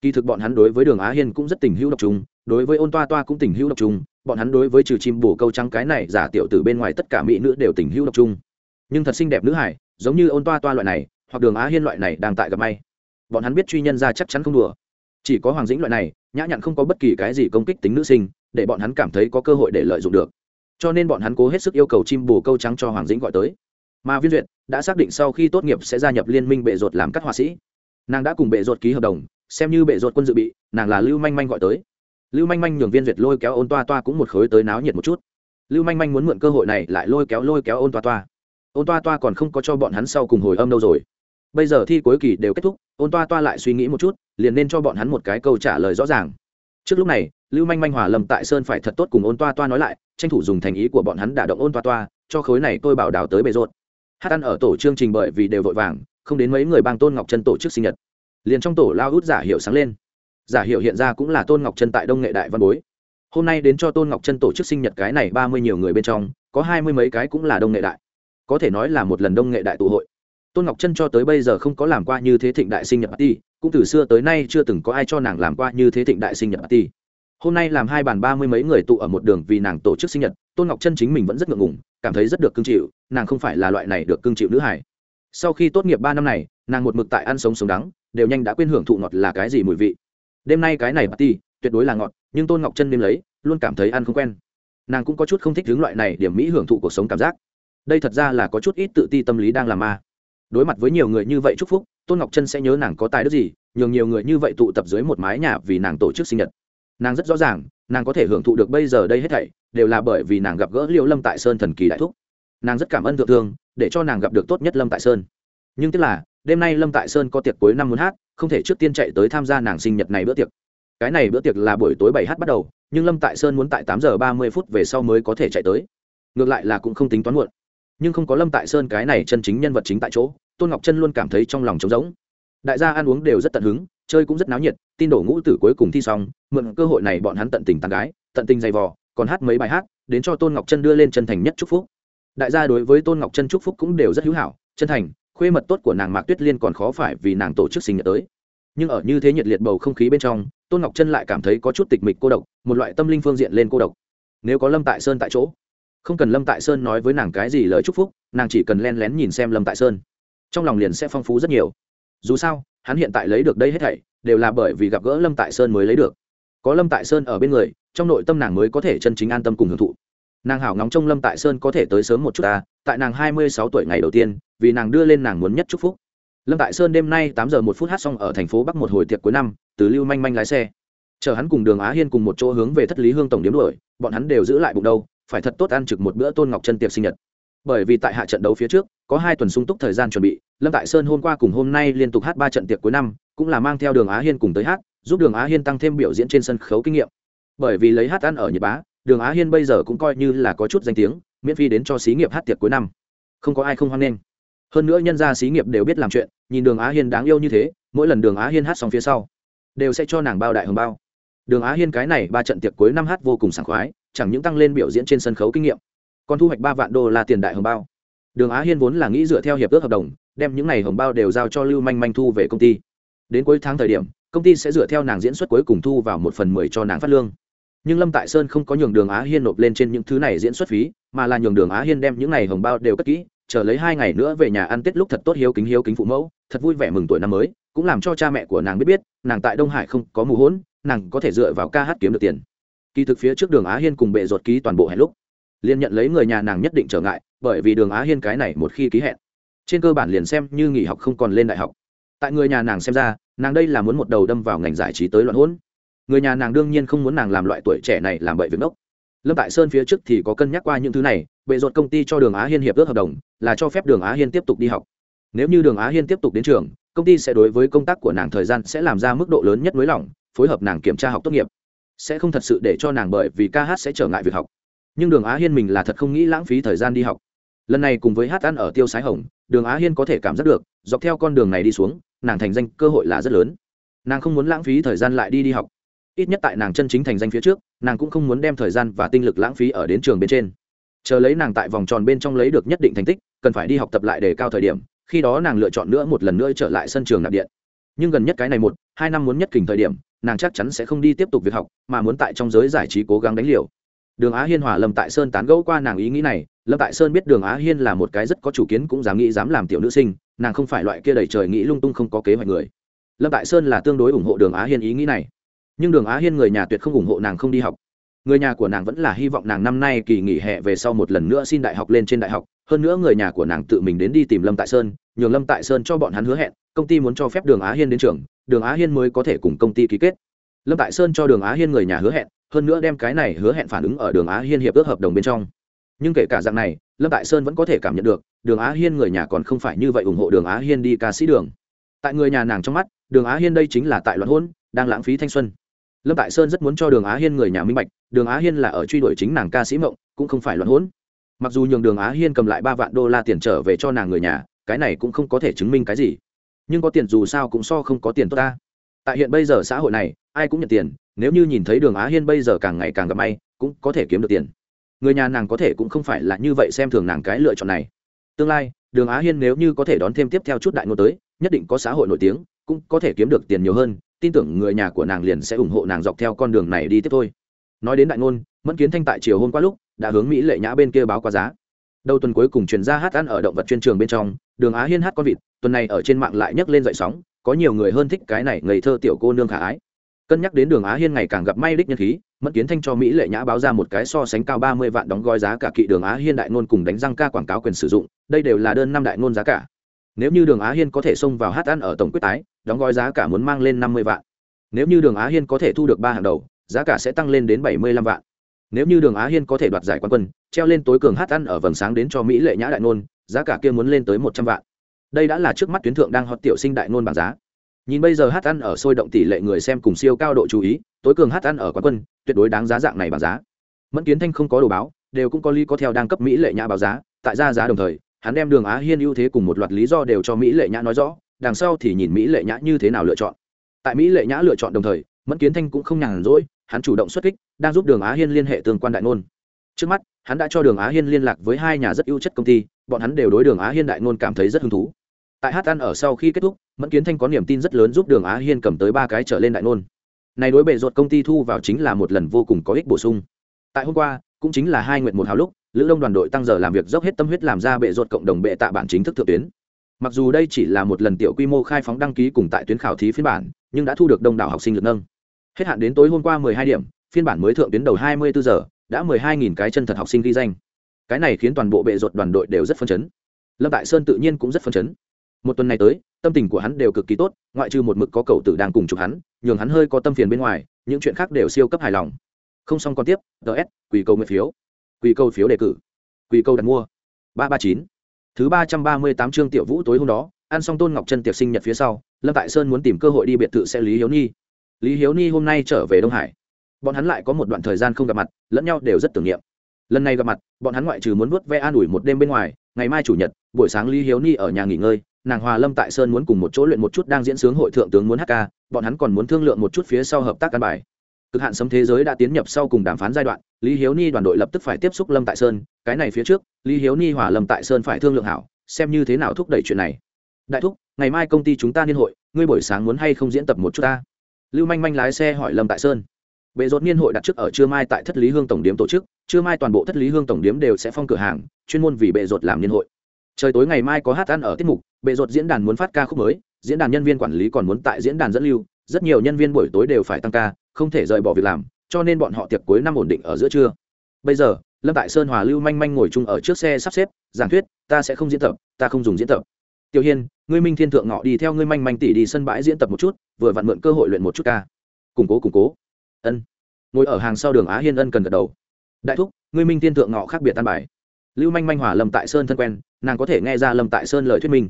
Kỳ thực bọn hắn đối với đường á hiên cũng rất tình hữu độc chung, đối với ôn toa toa cũng tình hữu độc chung, bọn hắn đối với trừ chim bồ câu trắng cái này giả tiểu tử bên ngoài tất cả mỹ nữ đều tình hữu độc chung. Nhưng thật xinh đẹp nữ hải, giống như ôn toa toa loại này, hoặc đường á hiên loại này đang tại gặp may. Bọn hắn biết truy nhân ra chắc chắn không đùa. Chỉ có hoàng dĩnh loại này, nhã nhặn không có bất kỳ cái gì công kích tính nữ sinh để bọn hắn cảm thấy có cơ hội để lợi dụng được. Cho nên bọn hắn cố hết sức yêu cầu chim bồ câu trắng cho hoàng dĩnh gọi tới. Mà viên duyệt đã xác định sau khi tốt nghiệp sẽ gia nhập liên minh bệ ruột làm các họa sĩ. Nàng đã cùng bệ ruột ký hợp đồng, xem như bệ ruột quân dự bị, nàng là lưu manh manh gọi tới. Lưu manh manh nhường viên duyệt lôi kéo ôn toa toa cũng một khối tới náo nhiệt một chút. Lưu manh manh muốn mượn cơ hội này lại lôi kéo lôi kéo ôn toa toa. Ôn toa toa còn không có cho bọn hắn sau cùng hồi âm đâu rồi. Bây giờ thi cuối kỳ đều kết thúc, ôn toa toa lại suy nghĩ một chút, liền nên cho bọn hắn một cái câu trả lời rõ ràng. Trước lúc này lưu manh manh hòa lâm tại sơn phải thật tốt cùng ôn toa toa nói lại, tranh thủ dùng thành ý của bọn hắn đả động ôn toa toa, cho khối này tôi bảo đào tới bề rột hát ăn ở tổ chương trình bởi vì đều vội vàng, không đến mấy người bang tôn ngọc chân tổ chức sinh nhật. Liền trong tổ lao út giả hiệu sáng lên. Giả hiệu hiện ra cũng là tôn ngọc chân tại đông nghệ đại văn bối. Hôm nay đến cho tôn ngọc chân tổ chức sinh nhật cái này ba mươi nhiều người bên trong, có hai mươi mấy cái cũng là đông nghệ đại. Có thể nói là một lần đông nghệ đại tụ hội. Tôn ngọc chân cho tới bây giờ không có làm qua như thế thịnh đại sinh nhật party, cũng từ xưa tới nay chưa từng có ai cho nàng làm qua như thế thịnh đại sinh nhật party hôm nay làm hai bàn ba mươi mấy người tụ ở một đường vì nàng tổ chức sinh nhật, tôn ngọc chân chính mình vẫn rất ngượng ngùng, cảm thấy rất được cưng chịu, nàng không phải là loại này được cưng chịu nữ hải sau khi tốt nghiệp ba năm này, nàng một mực tại ăn sống sống đắng, đều nhanh đã quên hưởng thụ ngọt là cái gì mùi vị. Đêm nay cái này party, tuyệt đối là ngọt, nhưng tôn ngọc chân nên lấy, luôn cảm thấy ăn không quen. Nàng cũng có chút không thích hướng loại này điểm mỹ hưởng thụ cuộc sống cảm giác. Đây thật ra là có chút ít tự ti tâm lý đang làm ma. Đối mặt với nhiều người như vậy chúc phúc, tôn ngọc chân sẽ nhớ nàng có tài đức gì, nhường nhiều người như vậy tụ tập dưới một mái nhà vì nàng tổ chức sinh nhật nàng rất rõ ràng, nàng có thể hưởng thụ được bây giờ đây hết thảy, đều là bởi vì nàng gặp gỡ liệu lâm tại sơn thần kỳ đại thúc. Nàng rất cảm ơn thượng thương, để cho nàng gặp được tốt nhất lâm tại sơn. Nhưng tức là, đêm nay lâm tại sơn có tiệc cuối năm muốn hát, không thể trước tiên chạy tới tham gia nàng sinh nhật này bữa tiệc. Cái này bữa tiệc là buổi tối bảy h bắt đầu, nhưng lâm tại sơn muốn tại tám giờ ba mươi phút về sau mới có thể chạy tới. Ngược lại là cũng không tính toán muộn. Nhưng không có lâm tại sơn cái này chân chính nhân vật chính tại chỗ, tôn ngọc chân luôn cảm thấy trong lòng trống rỗng. Đại gia ăn uống đều rất tận hứng chơi cũng rất náo nhiệt, tin đổ ngũ tử cuối cùng thi xong, mượn cơ hội này bọn hắn tận tình tàn gái, tận tình dày vò, còn hát mấy bài hát, đến cho tôn ngọc chân đưa lên chân thành nhất chúc phúc. Đại gia đối với tôn ngọc chân chúc phúc cũng đều rất hữu hảo, chân thành, khuê mật tốt của nàng mạc tuyết liên còn khó phải vì nàng tổ chức sinh nhật tới. Nhưng ở như thế nhiệt liệt bầu không khí bên trong, tôn ngọc chân lại cảm thấy có chút tịch mịch cô độc, một loại tâm linh phương diện lên cô độc. Nếu có lâm tại sơn tại chỗ, không cần lâm tại sơn nói với nàng cái gì lời chúc phúc, nàng chỉ cần len lén nhìn xem lâm tại sơn. Trong lòng liền sẽ phong phú rất nhiều. Dù sao hắn hiện tại lấy được đây hết thảy, đều là bởi vì gặp gỡ lâm tại sơn mới lấy được. Có lâm tại sơn ở bên người, trong nội tâm nàng mới có thể chân chính an tâm cùng hưởng thụ. Nàng hảo ngóng trông lâm tại sơn có thể tới sớm một chút ta tại nàng hai mươi sáu tuổi ngày đầu tiên, vì nàng đưa lên nàng muốn nhất chúc phúc. Lâm tại sơn đêm nay tám giờ một phút hát xong ở thành phố bắc một hồi tiệc cuối năm, từ lưu manh manh lái xe. Chờ hắn cùng đường á hiên cùng một chỗ hướng về thất lý hương tổng điếm đuổi, bọn hắn đều giữ lại bụng đâu, phải thật tốt ăn trực một bữa tôn ngọc chân tiệc sinh nhật bởi vì tại hạ trận đấu phía trước, có hai tuần sung túc thời gian chuẩn bị, lâm tại sơn hôm qua cùng hôm nay liên tục hát ba trận tiệc cuối năm, cũng là mang theo đường á hiên cùng tới hát, giúp đường á hiên tăng thêm biểu diễn trên sân khấu kinh nghiệm. Bởi vì lấy hát ăn ở nhật bá, đường á hiên bây giờ cũng coi như là có chút danh tiếng, miễn phí đến cho xí nghiệp hát tiệc cuối năm. Không có ai không hoan nghênh. Hơn nữa nhân gia xí nghiệp đều biết làm chuyện, nhìn đường á hiên đáng yêu như thế, mỗi lần đường á hiên hát xong phía sau, đều sẽ cho nàng bao đại hồng bao. Đường á hiên cái này ba trận tiệc cuối năm hát vô cùng sảng khoái, chẳng những tăng lên biểu diễn trên sân khấu kinh nghiệm còn thu hoạch ba vạn đô la tiền đại hồng bao. Đường á hiên vốn là nghĩ dựa theo hiệp ước hợp đồng, đem những n à y hồng bao đều giao cho lưu manh manh thu về công ty. Đến cuối tháng thời điểm, công ty sẽ dựa theo nàng diễn xuất cuối cùng thu vào một phần mười cho nàng phát lương. Nhưng lâm tại sơn không có nhường đường á hiên nộp lên trên những thứ này diễn xuất phí, mà là nhường đường á hiên đem những n à y hồng bao đều cất kỹ, chờ lấy hai ngày nữa về nhà ăn tết lúc thật tốt hiếu kính hiếu kính phụ mẫu, thật vui vẻ mừng tuổi năm mới, cũng làm cho cha mẹ của nàng biết biết, nàng tại đông hải không có mù hỗn nàng có thể dựa vào ca hát kiếm được tiền. Kỳ thực phía trước đường á hiên cùng bệ ruột ký toàn bộ hẹn lúc liền nhận lấy người nhà nàng nhất định trở ngại, bởi vì đường á hiên cái này một khi ký hẹn, trên cơ bản liền xem như nghỉ học không còn lên đại học. Tại người nhà nàng xem ra, nàng đây là muốn một đầu đâm vào ngành giải trí tới loạn hôn người nhà nàng đương nhiên không muốn nàng làm loại tuổi trẻ này làm bậy việc đốc lâm tại sơn phía trước thì có cân nhắc qua những thứ này, bệ ruột công ty cho đường á hiên hiệp ước hợp đồng, là cho phép đường á hiên tiếp tục đi học. Nếu như đường á hiên tiếp tục đến trường, công ty sẽ đối với công tác của nàng thời gian sẽ làm ra mức độ lớn nhất nới lỏng, phối hợp nàng kiểm tra học tốt nghiệp. Sẽ không thật sự để cho nàng bởi vì ca hát sẽ trở ngại việc học nhưng đường á hiên mình là thật không nghĩ lãng phí thời gian đi học. Lần này cùng với hát ăn ở tiêu sái hồng, đường á hiên có thể cảm giác được, dọc theo con đường này đi xuống, nàng thành danh cơ hội là rất lớn. Nàng không muốn lãng phí thời gian lại đi đi học. Ít nhất tại nàng chân chính thành danh phía trước, nàng cũng không muốn đem thời gian và tinh lực lãng phí ở đến trường bên trên. Chờ lấy nàng tại vòng tròn bên trong lấy được nhất định thành tích, cần phải đi học tập lại để cao thời điểm, khi đó nàng lựa chọn nữa một lần nữa trở lại sân trường nạp điện. Nhưng gần nhất cái này một, hai năm muốn nhất kình thời điểm, nàng chắc chắn sẽ không đi tiếp tục việc học, mà muốn tại trong giới giải trí cố gắng đánh liều đường á hiên hòa lâm tại sơn tán gẫu qua nàng ý nghĩ này, lâm tại sơn biết đường á hiên là một cái rất có chủ kiến cũng dám nghĩ dám làm tiểu nữ sinh, nàng không phải loại kia đầy trời nghĩ lung tung không có kế hoạch người. Lâm tại sơn là tương đối ủng hộ đường á hiên ý nghĩ này. Nhưng đường á hiên người nhà tuyệt không ủng hộ nàng không đi học. Người nhà của nàng vẫn là hy vọng nàng năm nay kỳ nghỉ hè về sau một lần nữa xin đại học lên trên đại học. Hơn nữa người nhà của nàng tự mình đến đi tìm lâm tại sơn, nhường lâm tại sơn cho bọn hắn hứa hẹn, công ty muốn cho phép đường á hiên đến trường, đường á hiên mới có thể cùng công ty ký kết. Lâm tại sơn cho đường á hiên người nhà hứa hẹn hơn nữa đem cái này hứa hẹn phản ứng ở đường á hiên hiệp ước hợp đồng bên trong. Nhưng kể cả dạng này, lâm tại sơn vẫn có thể cảm nhận được, đường á hiên người nhà còn không phải như vậy ủng hộ đường á hiên đi ca sĩ đường. Tại người nhà nàng trong mắt, đường á hiên đây chính là tại loạn hôn, đang lãng phí thanh xuân. Lâm tại sơn rất muốn cho đường á hiên người nhà minh bạch, đường á hiên là ở truy đuổi chính nàng ca sĩ mộng, cũng không phải loạn hôn. Mặc dù nhường đường á hiên cầm lại ba vạn đô la tiền trở về cho nàng người nhà, cái này cũng không có thể chứng minh cái gì. Nhưng có tiền dù sao cũng so không có tiền tốt ta. Tại hiện bây giờ xã hội này ai cũng nhận tiền, nếu như nhìn thấy đường á hiên bây giờ càng ngày càng gặp may, cũng có thể kiếm được tiền. Người nhà nàng có thể cũng không phải là như vậy xem thường nàng cái lựa chọn này. Tương lai, đường á hiên nếu như có thể đón thêm tiếp theo chút đại ngôn tới, nhất định có xã hội nổi tiếng, cũng có thể kiếm được tiền nhiều hơn, tin tưởng người nhà của nàng liền sẽ ủng hộ nàng dọc theo con đường này đi tiếp thôi. Nói đến đại ngôn, mẫn kiến thanh tại chiều hôm qua lúc, đã hướng mỹ lệ nhã bên kia báo qua giá. Đầu tuần cuối cùng chuyển ra hát ăn ở động vật chuyên trường bên trong, đường á hiên hát con vịt, tuần này ở trên mạng lại nhấc lên dậy sóng, có nhiều người hơn thích cái này ngây thơ tiểu cô nương khả ái cân nhắc đến đường á hiên ngày càng gặp may đích nhân khí, mẫn kiến thanh cho mỹ lệ nhã báo ra một cái so sánh cao ba mươi vạn đóng gói giá cả kỵ đường á hiên đại ngôn cùng đánh răng ca quảng cáo quyền sử dụng, đây đều là đơn năm đại ngôn giá cả. Nếu như đường á hiên có thể xông vào hát ăn ở tổng quyết tái, đóng gói giá cả muốn mang lên năm mươi vạn. Nếu như đường á hiên có thể thu được ba hàng đầu, giá cả sẽ tăng lên đến bảy mươi lăm vạn. Nếu như đường á hiên có thể đoạt giải quán quân, treo lên tối cường hát ăn ở vầng sáng đến cho mỹ lệ nhã đại ngôn, giá cả kia muốn lên tới một trăm vạn. Đây đã là trước mắt tuyến thượng đang hot tiểu sinh đại ngôn bảng giá nhìn bây giờ hát ăn ở sôi động tỷ lệ người xem cùng siêu cao độ chú ý, tối cường hát ăn ở quán quân, tuyệt đối đáng giá dạng này bằng giá. Mẫn kiến thanh không có đồ báo, đều cũng có lý có theo đang cấp mỹ lệ nhã báo giá, tại ra giá đồng thời, hắn đem đường á hiên ưu thế cùng một loạt lý do đều cho mỹ lệ nhã nói rõ, đằng sau thì nhìn mỹ lệ nhã như thế nào lựa chọn. Tại mỹ lệ nhã lựa chọn đồng thời, mẫn kiến thanh cũng không nhàn rỗi, hắn chủ động xuất kích, đang giúp đường á hiên liên hệ tương quan đại ngôn. Trước mắt, hắn đã cho đường á hiên liên lạc với hai nhà rất ưu chất công ty, bọn hắn đều đối đường á hiên đại ngôn cảm thấy rất hứng thú tại hát ăn ở sau khi kết thúc, mẫn kiến thanh có niềm tin rất lớn giúp đường á hiên cầm tới ba cái trở lên đại ngôn. Này đối bệ ruột công ty thu vào chính là một lần vô cùng có ích bổ sung. Tại hôm qua, cũng chính là hai nguyện một hào lúc, lữ đông đoàn đội tăng giờ làm việc dốc hết tâm huyết làm ra bệ ruột cộng đồng bệ tạ bản chính thức thượng tuyến. Mặc dù đây chỉ là một lần tiểu quy mô khai phóng đăng ký cùng tại tuyến khảo thí phiên bản, nhưng đã thu được đông đảo học sinh lực nâng. Hết hạn đến tối hôm qua 12 điểm, phiên bản mới thượng tuyến đầu 24 giờ, đã 12.000 cái chân thật học sinh ghi danh. Cái này khiến toàn bộ bệ ruột đoàn đội đều rất phấn chấn. Lâm tại sơn tự nhiên cũng rất phấn chấn một tuần này tới, tâm tình của hắn đều cực kỳ tốt, ngoại trừ một mực có cậu tử đang cùng chụp hắn, nhường hắn hơi có tâm phiền bên ngoài, những chuyện khác đều siêu cấp hài lòng. Không xong còn tiếp ts quỳ câu nguyện phiếu. Quỳ câu phiếu đề cử. Quỳ câu đặt mua. Ba ba chín. Thứ ba trăm ba mươi tám chương tiểu vũ tối hôm đó, ăn xong tôn ngọc Trân tiệc sinh nhật phía sau, lâm tại sơn muốn tìm cơ hội đi biệt thự xe lý hiếu ni. Lý hiếu ni hôm nay trở về đông hải. Bọn hắn lại có một đoạn thời gian không gặp mặt, lẫn nhau đều rất tưởng niệm. Lần này gặp mặt, bọn hắn ngoại trừ muốn vuốt ve an ủi một đêm bên ngoài, ngày mai chủ nhật, buổi sáng lý hiếu ni ở nhà nghỉ ngơi nàng hòa lâm tại sơn muốn cùng một chỗ luyện một chút đang diễn sướng hội thượng tướng muốn hát ca, bọn hắn còn muốn thương lượng một chút phía sau hợp tác căn bài. Cực hạn sấm thế giới đã tiến nhập sau cùng đàm phán giai đoạn, lý hiếu ni đoàn đội lập tức phải tiếp xúc lâm tại sơn, cái này phía trước, lý hiếu ni hòa lâm tại sơn phải thương lượng hảo, xem như thế nào thúc đẩy chuyện này. Đại thúc, ngày mai công ty chúng ta niên hội, ngươi buổi sáng muốn hay không diễn tập một chút ta? Lưu manh manh lái xe hỏi lâm tại sơn. Bệ rốt niên hội đặt trước ở trưa mai tại thất lý hương tổng điếm tổ chức, trưa mai toàn bộ thất lý hương tổng điếm đều sẽ phong cửa hàng, chuyên môn vì bệ rột làm niên hội trời tối ngày mai có hát ăn ở tiết mục, bệ ruột diễn đàn muốn phát ca khúc mới, diễn đàn nhân viên quản lý còn muốn tại diễn đàn dẫn lưu, rất nhiều nhân viên buổi tối đều phải tăng ca, không thể rời bỏ việc làm, cho nên bọn họ tiệc cuối năm ổn định ở giữa trưa. Bây giờ, lâm tại sơn, hòa lưu manh manh ngồi chung ở trước xe sắp xếp, giảng thuyết, ta sẽ không diễn tập, ta không dùng diễn tập. Tiểu hiên, ngươi minh thiên thượng ngọ đi theo ngươi manh manh tỷ đi sân bãi diễn tập một chút, vừa vặn mượn cơ hội luyện một chút ca. Củng cố củng cố. Ân. Ngồi ở hàng sau đường á hiên ân cần gật đầu. Đại thúc, ngươi minh thiên thượng ngọ khác biệt tan bài lưu manh manh hòa lâm tại sơn thân quen, nàng có thể nghe ra lâm tại sơn lời thuyết minh.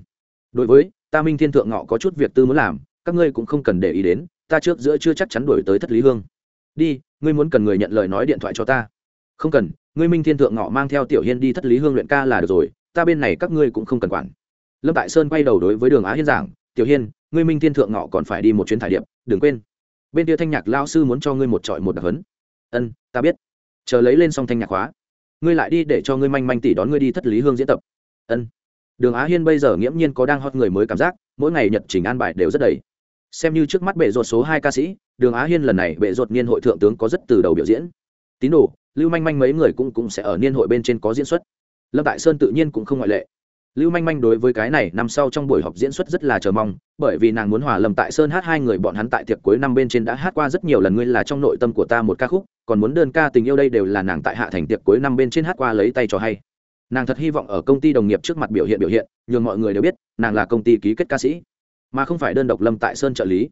Đối với, ta minh thiên thượng ngọ có chút việc tư muốn làm, các ngươi cũng không cần để ý đến, ta trước giữa chưa chắc chắn đổi tới thất lý hương. Đi, ngươi muốn cần người nhận lời nói điện thoại cho ta. Không cần, ngươi minh thiên thượng ngọ mang theo tiểu hiên đi thất lý hương luyện ca là được rồi, ta bên này các ngươi cũng không cần quản. Lâm tại sơn quay đầu đối với đường á hiên giảng, tiểu hiên, ngươi minh thiên thượng ngọ còn phải đi một chuyến thải điệp, đừng quên. Bên kia thanh nhạc lao sư muốn cho ngươi một trọi một đặc hấn ân, ta biết. Chờ lấy lên xong thanh nhạc hóa ngươi lại đi để cho ngươi manh manh tỷ đón ngươi đi thất lý hương diễn tập. Ân. Đường á hiên bây giờ nghiễm nhiên có đang hot người mới cảm giác, mỗi ngày nhật trình an bài đều rất đầy. Xem như trước mắt bệ ruột số hai ca sĩ, đường á hiên lần này bệ ruột niên hội thượng tướng có rất từ đầu biểu diễn. Tín đồ, lưu manh manh mấy người cũng cũng sẽ ở niên hội bên trên có diễn xuất. Lâm tại sơn tự nhiên cũng không ngoại lệ lưu manh manh đối với cái này năm sau trong buổi họp diễn xuất rất là chờ mong, bởi vì nàng muốn hòa lâm tại sơn hát hai người bọn hắn tại tiệc cuối năm bên trên đã hát qua rất nhiều lần ngươi là trong nội tâm của ta một ca khúc, còn muốn đơn ca tình yêu đây đều là nàng tại hạ thành tiệc cuối năm bên trên hát qua lấy tay cho hay. Nàng thật hy vọng ở công ty đồng nghiệp trước mặt biểu hiện biểu hiện, nhường mọi người đều biết, nàng là công ty ký kết ca sĩ, mà không phải đơn độc lâm tại sơn trợ lý.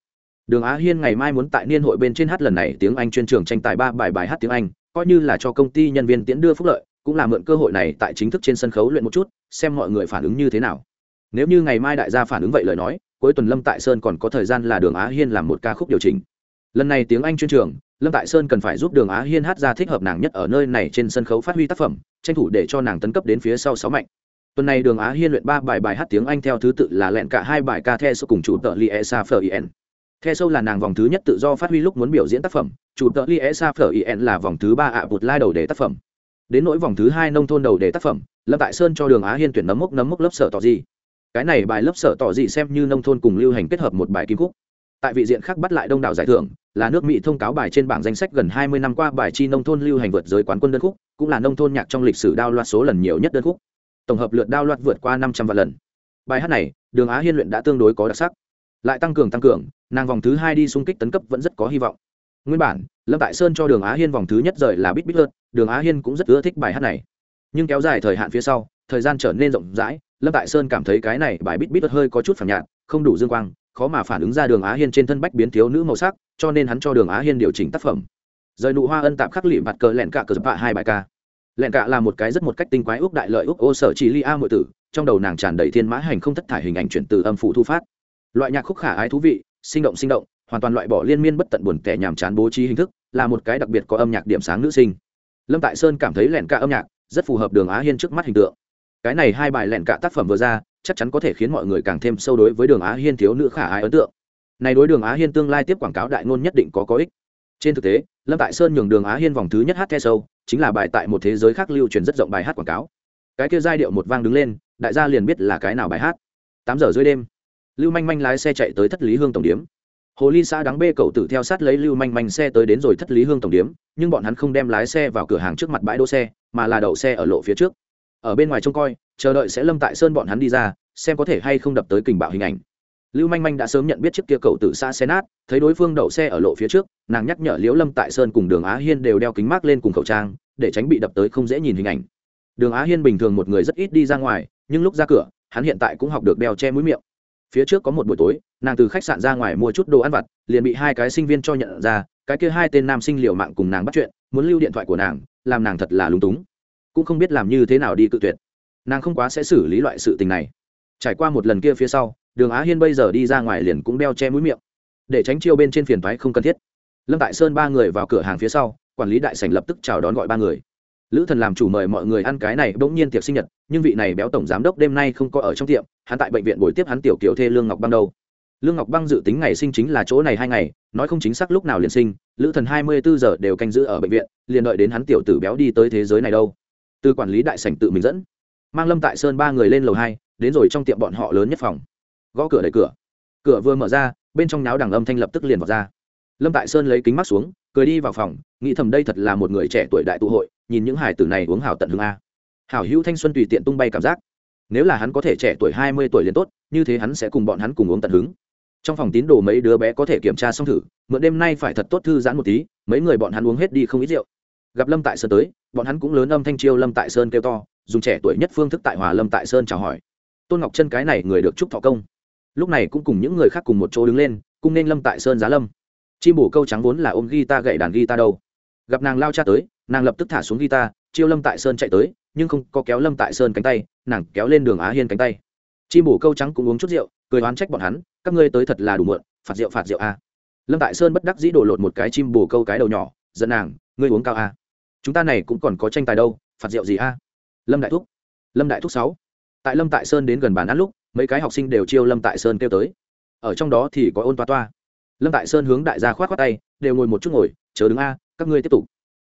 Đường á hiên ngày mai muốn tại niên hội bên trên hát lần này, tiếng anh chuyên trường tranh tài ba bài bài hát tiếng anh, coi như là cho công ty nhân viên tiễn đưa phúc lợi cũng là mượn cơ hội này tại chính thức trên sân khấu luyện một chút, xem mọi người phản ứng như thế nào. Nếu như ngày mai đại gia phản ứng vậy lời nói, cuối tuần lâm tại sơn còn có thời gian là đường á hiên làm một ca khúc điều chỉnh. Lần này tiếng anh chuyên trường, lâm tại sơn cần phải giúp đường á hiên hát ra thích hợp nàng nhất ở nơi này trên sân khấu phát huy tác phẩm, tranh thủ để cho nàng tấn cấp đến phía sau sáu mạnh. Tuần này đường á hiên luyện ba bài bài hát tiếng anh theo thứ tự là lẹn cả hai bài ca the sâu cùng chủ tợ li e sa phờ ien the sâu là nàng vòng thứ nhất tự do phát huy lúc muốn biểu diễn tác phẩm, chủ tợ li e sa phờ ien là vòng thứ ba ạ bụt lai đầu để tác phẩm đến nỗi vòng thứ hai nông thôn đầu để tác phẩm, lâm tại sơn cho đường á hiên tuyển nấm mốc nấm mốc lớp sở tỏ gì. Cái này bài lớp sở tỏ gì xem như nông thôn cùng lưu hành kết hợp một bài kim khúc. Tại vị diện khác bắt lại đông đảo giải thưởng, là nước mỹ thông cáo bài trên bảng danh sách gần hai mươi năm qua bài chi nông thôn lưu hành vượt giới quán quân đơn khúc, cũng là nông thôn nhạc trong lịch sử đao loạt số lần nhiều nhất đơn khúc. Tổng hợp lượt đao loạt vượt qua năm trăm vạn lần. Bài hát này, đường á hiên luyện đã tương đối có đặc sắc. Lại tăng cường tăng cường, nàng vòng thứ hai đi xung kích tấn cấp vẫn rất có hy vọng. Nguyên bản lâm tại sơn cho đường á hiên vòng thứ nhất rời là bít bít hơn, đường á hiên cũng rất ưa thích bài hát này. Nhưng kéo dài thời hạn phía sau, thời gian trở nên rộng rãi, lâm tại sơn cảm thấy cái này bài bít bít hơi có chút phản nhạt, không đủ dương quang, khó mà phản ứng ra đường á hiên trên thân bách biến thiếu nữ màu sắc, cho nên hắn cho đường á hiên điều chỉnh tác phẩm. Rời nụ hoa ân tạm khắc lị mặt cờ lẹn cạ cờ bạ hai bài ca. Lẹn cạ là một cái rất một cách tinh quái úc đại lợi úc ô sở chỉ li a mượn tử, trong đầu nàng tràn đầy thiên mã hành không thất thải hình ảnh chuyển từ âm phụ thu phát. Loại nhạc khúc khả ái thú vị, sinh động sinh động hoàn toàn loại bỏ liên miên bất tận buồn tẻ nhàm chán bố trí hình thức, là một cái đặc biệt có âm nhạc điểm sáng nữ sinh. Lâm tại sơn cảm thấy lẹn cả âm nhạc, rất phù hợp đường á hiên trước mắt hình tượng. Cái này hai bài lẹn cả tác phẩm vừa ra, chắc chắn có thể khiến mọi người càng thêm sâu đối với đường á hiên thiếu nữ khả ái ấn tượng. Này đối đường á hiên tương lai tiếp quảng cáo đại ngôn nhất định có có ích. Trên thực tế, lâm tại sơn nhường đường á hiên vòng thứ nhất hát the sâu, chính là bài tại một thế giới khác lưu truyền rất rộng bài hát quảng cáo. Cái kia giai điệu một vang đứng lên, đại gia liền biết là cái nào bài hát. Tám giờ dưới đêm, lưu manh manh lái xe chạy tới thất lý hương tổng điếm hồ ly xã đắng bê cậu tử theo sát lấy lưu manh manh xe tới đến rồi thất lý hương tổng điếm, nhưng bọn hắn không đem lái xe vào cửa hàng trước mặt bãi đỗ xe, mà là đậu xe ở lộ phía trước. Ở bên ngoài trông coi, chờ đợi sẽ lâm tại sơn bọn hắn đi ra, xem có thể hay không đập tới kình bạo hình ảnh. Lưu manh manh đã sớm nhận biết chiếc kia cậu tử xa xe nát, thấy đối phương đậu xe ở lộ phía trước, nàng nhắc nhở liễu lâm tại sơn cùng đường á hiên đều đeo kính mát lên cùng khẩu trang, để tránh bị đập tới không dễ nhìn hình ảnh. Đường á hiên bình thường một người rất ít đi ra ngoài, nhưng lúc ra cửa, hắn hiện tại cũng học được đeo che mũi miệng phía trước có một buổi tối, nàng từ khách sạn ra ngoài mua chút đồ ăn vặt, liền bị hai cái sinh viên cho nhận ra, cái kia hai tên nam sinh liều mạng cùng nàng bắt chuyện, muốn lưu điện thoại của nàng, làm nàng thật là lúng túng. Cũng không biết làm như thế nào đi cự tuyệt. Nàng không quá sẽ xử lý loại sự tình này. Trải qua một lần kia phía sau, đường á hiên bây giờ đi ra ngoài liền cũng đeo che mũi miệng. Để tránh chiêu bên trên phiền thoái không cần thiết. Lâm tại sơn ba người vào cửa hàng phía sau, quản lý đại sành lập tức chào đón gọi ba người lữ thần làm chủ mời mọi người ăn cái này bỗng nhiên tiệc sinh nhật, nhưng vị này béo tổng giám đốc đêm nay không có ở trong tiệm, hắn tại bệnh viện buổi tiếp hắn tiểu kiểu thê lương ngọc băng đâu. Lương ngọc băng dự tính ngày sinh chính là chỗ này hai ngày, nói không chính xác lúc nào liền sinh, lữ thần hai mươi bốn giờ đều canh giữ ở bệnh viện, liền đợi đến hắn tiểu tử béo đi tới thế giới này đâu. Từ quản lý đại sảnh tự mình dẫn, mang lâm tại sơn ba người lên lầu hai, đến rồi trong tiệm bọn họ lớn nhất phòng. Gõ cửa đẩy cửa. Cửa vừa mở ra, bên trong náo đằng âm thanh lập tức liền vào ra. Lâm tại sơn lấy kính mắt xuống, cười đi vào phòng, nghĩ thầm đây thật là một người trẻ tuổi đại tụ hội nhìn những hải tử này uống hảo tận hương a. Hảo hữu thanh xuân tùy tiện tung bay cảm giác. Nếu là hắn có thể trẻ tuổi hai mươi tuổi liền tốt, như thế hắn sẽ cùng bọn hắn cùng uống tận hứng. Trong phòng tín đồ mấy đứa bé có thể kiểm tra xong thử, mượn đêm nay phải thật tốt thư giãn một tí, mấy người bọn hắn uống hết đi không ít rượu. Gặp lâm tại sơn tới, bọn hắn cũng lớn âm thanh chiêu lâm tại sơn kêu to, dùng trẻ tuổi nhất phương thức tại hòa lâm tại sơn chào hỏi. Tôn ngọc chân cái này người được chúc thọ công. Lúc này cũng cùng những người khác cùng một chỗ đứng lên, cùng nên lâm tại sơn giá lâm. Chim bổ câu trắng vốn là ôm guitar gậy đàn guitar đâu. Gặp nàng lao cha tới nàng lập tức thả xuống guitar, chiêu lâm tại sơn chạy tới, nhưng không có kéo lâm tại sơn cánh tay, nàng kéo lên đường á hiên cánh tay. Chim bổ câu trắng cũng uống chút rượu, cười oán trách bọn hắn, các ngươi tới thật là đủ mượn phạt rượu phạt rượu a. Lâm tại sơn bất đắc dĩ đổ lột một cái chim bổ câu cái đầu nhỏ dẫn nàng, ngươi uống cao a. Chúng ta này cũng còn có tranh tài đâu, phạt rượu gì a? Lâm đại thúc. Lâm đại thúc sáu. Tại lâm tại sơn đến gần bàn ăn lúc, mấy cái học sinh đều chiêu lâm tại sơn kêu tới. Ở trong đó thì có ôn toa toa. Lâm tại sơn hướng đại gia khoát khoát tay, đều ngồi một chút ngồi, chờ đứng a, các ngươi tiếp tục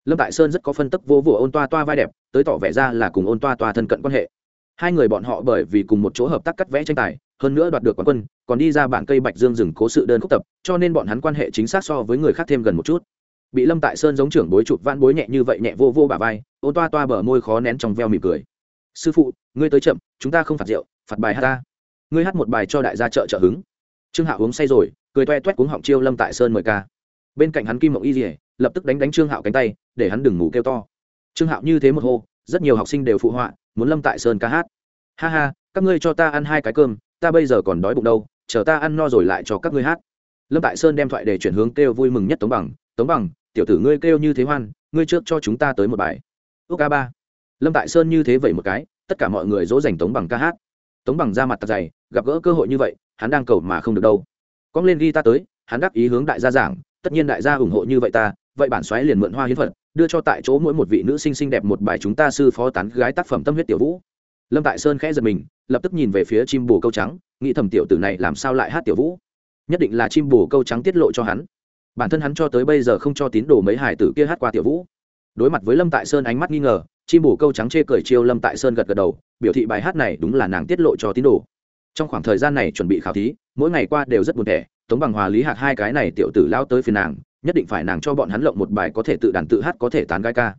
lâm tại sơn rất có phân tức vô vụ ôn toa toa vai đẹp, tới tỏ vẻ ra là cùng ôn toa toa thân cận quan hệ. Hai người bọn họ bởi vì cùng một chỗ hợp tác cắt vẽ tranh tài, hơn nữa đoạt được quán quân, còn đi ra bản cây bạch dương rừng cố sự đơn khúc tập, cho nên bọn hắn quan hệ chính xác so với người khác thêm gần một chút. Bị lâm tại sơn giống trưởng bối chụp van bối nhẹ như vậy nhẹ vô vô bà vai, ôn toa toa bờ môi khó nén trong veo mỉm cười. Sư phụ, ngươi tới chậm, chúng ta không phạt rượu, phạt bài hát ta. Ngươi hát một bài cho đại gia trợ trợ hứng. Trương Hạ uống say rồi, cười toe toét cuống họng chiêu lâm tại sơn mời ca. Bên cạnh hắn kim mộng y dỉa lập tức đánh đánh trương hạo cánh tay, để hắn đừng ngủ kêu to. Trương hạo như thế một hô, rất nhiều học sinh đều phụ họa, muốn lâm tại sơn ca hát. Ha ha, các ngươi cho ta ăn hai cái cơm, ta bây giờ còn đói bụng đâu, chờ ta ăn no rồi lại cho các ngươi hát. Lâm tại sơn đem thoại để chuyển hướng kêu vui mừng nhất tống bằng tống bằng, tiểu tử ngươi kêu như thế hoan, ngươi trước cho chúng ta tới một bài. Ước ca ba. Lâm tại sơn như thế vậy một cái, tất cả mọi người dỗ dành tống bằng ca hát. Tống bằng ra mặt tạt dày, gặp gỡ cơ hội như vậy, hắn đang cầu mà không được đâu. Cóng lên ghi ta tới, hắn đáp ý hướng đại gia giảng, tất nhiên đại gia ủng hộ như vậy ta vậy bản xoáy liền mượn hoa hiến phật đưa cho tại chỗ mỗi một vị nữ sinh xinh đẹp một bài chúng ta sư phó tán gái tác phẩm tâm huyết tiểu vũ. Lâm tại sơn khẽ giật mình, lập tức nhìn về phía chim bồ câu trắng, nghĩ thầm tiểu tử này làm sao lại hát tiểu vũ? Nhất định là chim bồ câu trắng tiết lộ cho hắn. Bản thân hắn cho tới bây giờ không cho tín đồ mấy hải tử kia hát qua tiểu vũ. Đối mặt với lâm tại sơn ánh mắt nghi ngờ, chim bồ câu trắng chê cười chiêu lâm tại sơn gật gật đầu, biểu thị bài hát này đúng là nàng tiết lộ cho tín đồ. Trong khoảng thời gian này chuẩn bị khảo thí, mỗi ngày qua đều rất buồn tẻ tống bằng hòa lý hạt hai cái này tiểu tử lao tới phiền nàng nhất định phải nàng cho bọn hắn lộng một bài có thể tự đàn tự hát có thể tán gai ca.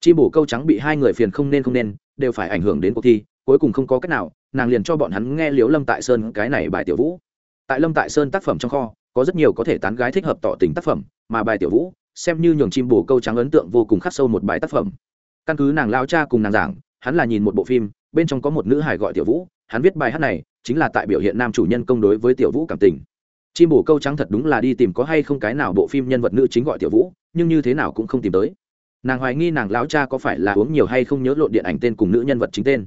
Chim bổ câu trắng bị hai người phiền không nên không nên, đều phải ảnh hưởng đến cuộc thi, cuối cùng không có cách nào, nàng liền cho bọn hắn nghe liếu lâm tại sơn cái này bài tiểu vũ. Tại lâm tại sơn tác phẩm trong kho, có rất nhiều có thể tán gái thích hợp tỏ tình tác phẩm, mà bài tiểu vũ, xem như nhường chim bồ câu trắng ấn tượng vô cùng khắc sâu một bài tác phẩm. Căn cứ nàng lao cha cùng nàng giảng, hắn là nhìn một bộ phim, bên trong có một nữ hài gọi tiểu vũ, hắn viết bài hát này, chính là tại biểu hiện nam chủ nhân công đối với tiểu vũ cảm tình chim bồ câu trắng thật đúng là đi tìm có hay không cái nào bộ phim nhân vật nữ chính gọi tiểu vũ, nhưng như thế nào cũng không tìm tới. Nàng hoài nghi nàng lao cha có phải là uống nhiều hay không nhớ lộn điện ảnh tên cùng nữ nhân vật chính tên.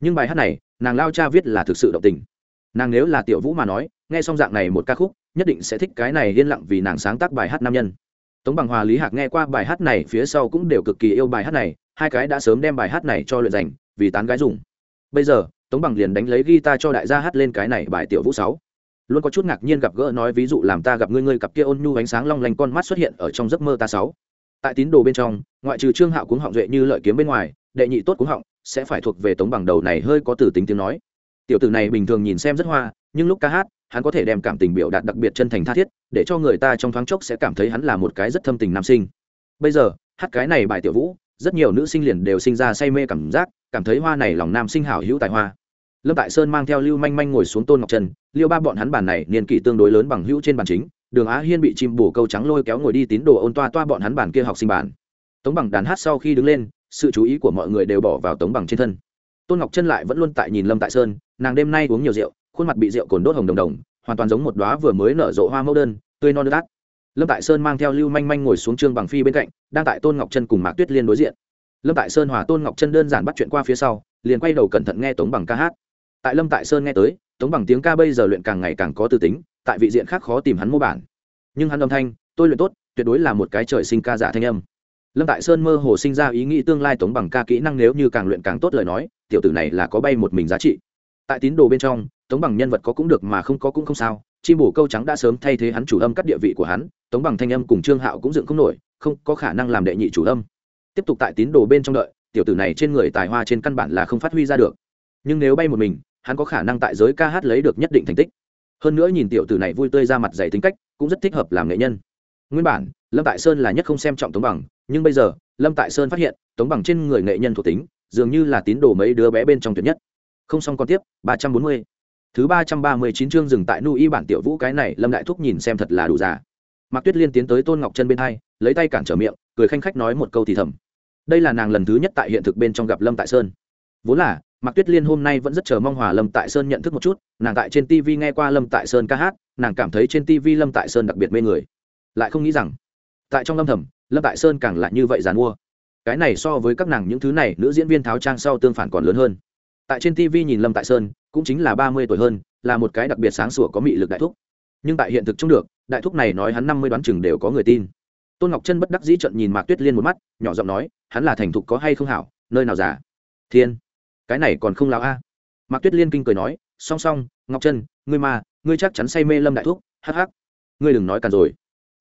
Nhưng bài hát này, nàng lao cha viết là thực sự động tình. Nàng nếu là tiểu vũ mà nói, nghe xong dạng này một ca khúc, nhất định sẽ thích cái này yên lặng vì nàng sáng tác bài hát nam nhân. Tống bằng hòa, lý hạc nghe qua bài hát này phía sau cũng đều cực kỳ yêu bài hát này, hai cái đã sớm đem bài hát này cho luyện dành vì tán gái dùng. Bây giờ, tống bằng liền đánh lấy guitar cho đại gia hát lên cái này bài tiểu vũ sáu luôn có chút ngạc nhiên gặp gỡ nói ví dụ làm ta gặp ngươi ngươi cặp kia ôn nhu ánh sáng long lanh con mắt xuất hiện ở trong giấc mơ ta sáu. Tại tín đồ bên trong, ngoại trừ trương hạo cuống họng duệ như lợi kiếm bên ngoài, đệ nhị tốt cuống họng sẽ phải thuộc về tống bằng đầu này hơi có từ tính tiếng nói. Tiểu tử này bình thường nhìn xem rất hoa, nhưng lúc ca hát, hắn có thể đem cảm tình biểu đạt đặc biệt chân thành tha thiết, để cho người ta trong thoáng chốc sẽ cảm thấy hắn là một cái rất thâm tình nam sinh. Bây giờ, hát cái này bài tiểu vũ, rất nhiều nữ sinh liền đều sinh ra say mê cảm giác, cảm thấy hoa này lòng nam sinh hảo hữu tài hoa lâm tại sơn mang theo lưu manh manh ngồi xuống tôn ngọc trần, liêu ba bọn hắn bàn này niên kỷ tương đối lớn bằng hữu trên bàn chính, đường á hiên bị chim bổ câu trắng lôi kéo ngồi đi tín đồ ôn toa toa bọn hắn bàn kia học sinh bàn. Tống bằng đàn hát sau khi đứng lên, sự chú ý của mọi người đều bỏ vào tống bằng trên thân. Tôn ngọc chân lại vẫn luôn tại nhìn lâm tại sơn, nàng đêm nay uống nhiều rượu, khuôn mặt bị rượu cồn đốt hồng đồng đồng, hoàn toàn giống một đoá vừa mới nở rộ hoa mẫu đơn, tươi non đắt lâm tại sơn mang theo lưu manh manh ngồi xuống trương bằng phi bên cạnh, đang tại tôn ngọc chân cùng mạc tuyết liên đối diện. Lâm tại sơn hòa tôn ngọc chân đơn giản bắt chuyện qua phía sau, liền quay đầu cẩn thận nghe tống bằng ca hát tại lâm tại sơn nghe tới, tống bằng tiếng ca bây giờ luyện càng ngày càng có tư tính, tại vị diện khác khó tìm hắn mô bản. Nhưng hắn âm thanh, tôi luyện tốt, tuyệt đối là một cái trời sinh ca giả thanh âm. Lâm tại sơn mơ hồ sinh ra ý nghĩ tương lai tống bằng ca kỹ năng nếu như càng luyện càng tốt lời nói, tiểu tử này là có bay một mình giá trị. Tại tín đồ bên trong, tống bằng nhân vật có cũng được mà không có cũng không sao, chim bổ câu trắng đã sớm thay thế hắn chủ âm cắt địa vị của hắn, tống bằng thanh âm cùng trương hạo cũng dựng không nổi, không có khả năng làm đệ nhị chủ âm. Tiếp tục tại tín đồ bên trong đợi, tiểu tử này trên người tài hoa trên căn bản là không phát huy ra được. Nhưng nếu bay một mình hắn có khả năng tại giới ca hát lấy được nhất định thành tích. Hơn nữa nhìn tiểu tử này vui tươi ra mặt dày tính cách, cũng rất thích hợp làm nghệ nhân. Nguyên bản, lâm tại sơn là nhất không xem trọng tống bằng, nhưng bây giờ, lâm tại sơn phát hiện, tống bằng trên người nghệ nhân thuộc tính, dường như là tín đồ mấy đứa bé bên trong tuyệt nhất. Không xong còn tiếp, ba trăm bốn mươi. Thứ ba trăm ba mươi chín chương dừng tại nu y bản tiểu vũ cái này, lâm đại thúc nhìn xem thật là đủ già. Mạc tuyết liên tiến tới tôn ngọc chân bên hai, lấy tay cản trở miệng, cười khanh khách nói một câu thì thầm. Đây là nàng lần thứ nhất tại hiện thực bên trong gặp lâm tại sơn. Vốn là mạc tuyết liên hôm nay vẫn rất chờ mong hòa lâm tại sơn nhận thức một chút, nàng tại trên tv nghe qua lâm tại sơn ca hát, nàng cảm thấy trên tv lâm tại sơn đặc biệt mê người. Lại không nghĩ rằng, tại trong lâm thầm, lâm tại sơn càng lại như vậy dàn mua. Cái này so với các nàng những thứ này nữ diễn viên tháo trang sau tương phản còn lớn hơn. Tại trên tv nhìn lâm tại sơn, cũng chính là ba mươi tuổi hơn, là một cái đặc biệt sáng sủa có mị lực đại thúc. Nhưng tại hiện thực trông được, đại thúc này nói hắn năm mươi đoán chừng đều có người tin. Tôn ngọc chân bất đắc dĩ trận nhìn mạc tuyết liên một mắt, nhỏ giọng nói, hắn là thành thục có hay không hảo, nơi nào già? Thiên cái này còn không lao a. Mạc tuyết liên kinh cười nói song song ngọc chân ngươi mà ngươi chắc chắn say mê lâm đại thuốc, hắc hắc. Ngươi đừng nói càn rồi.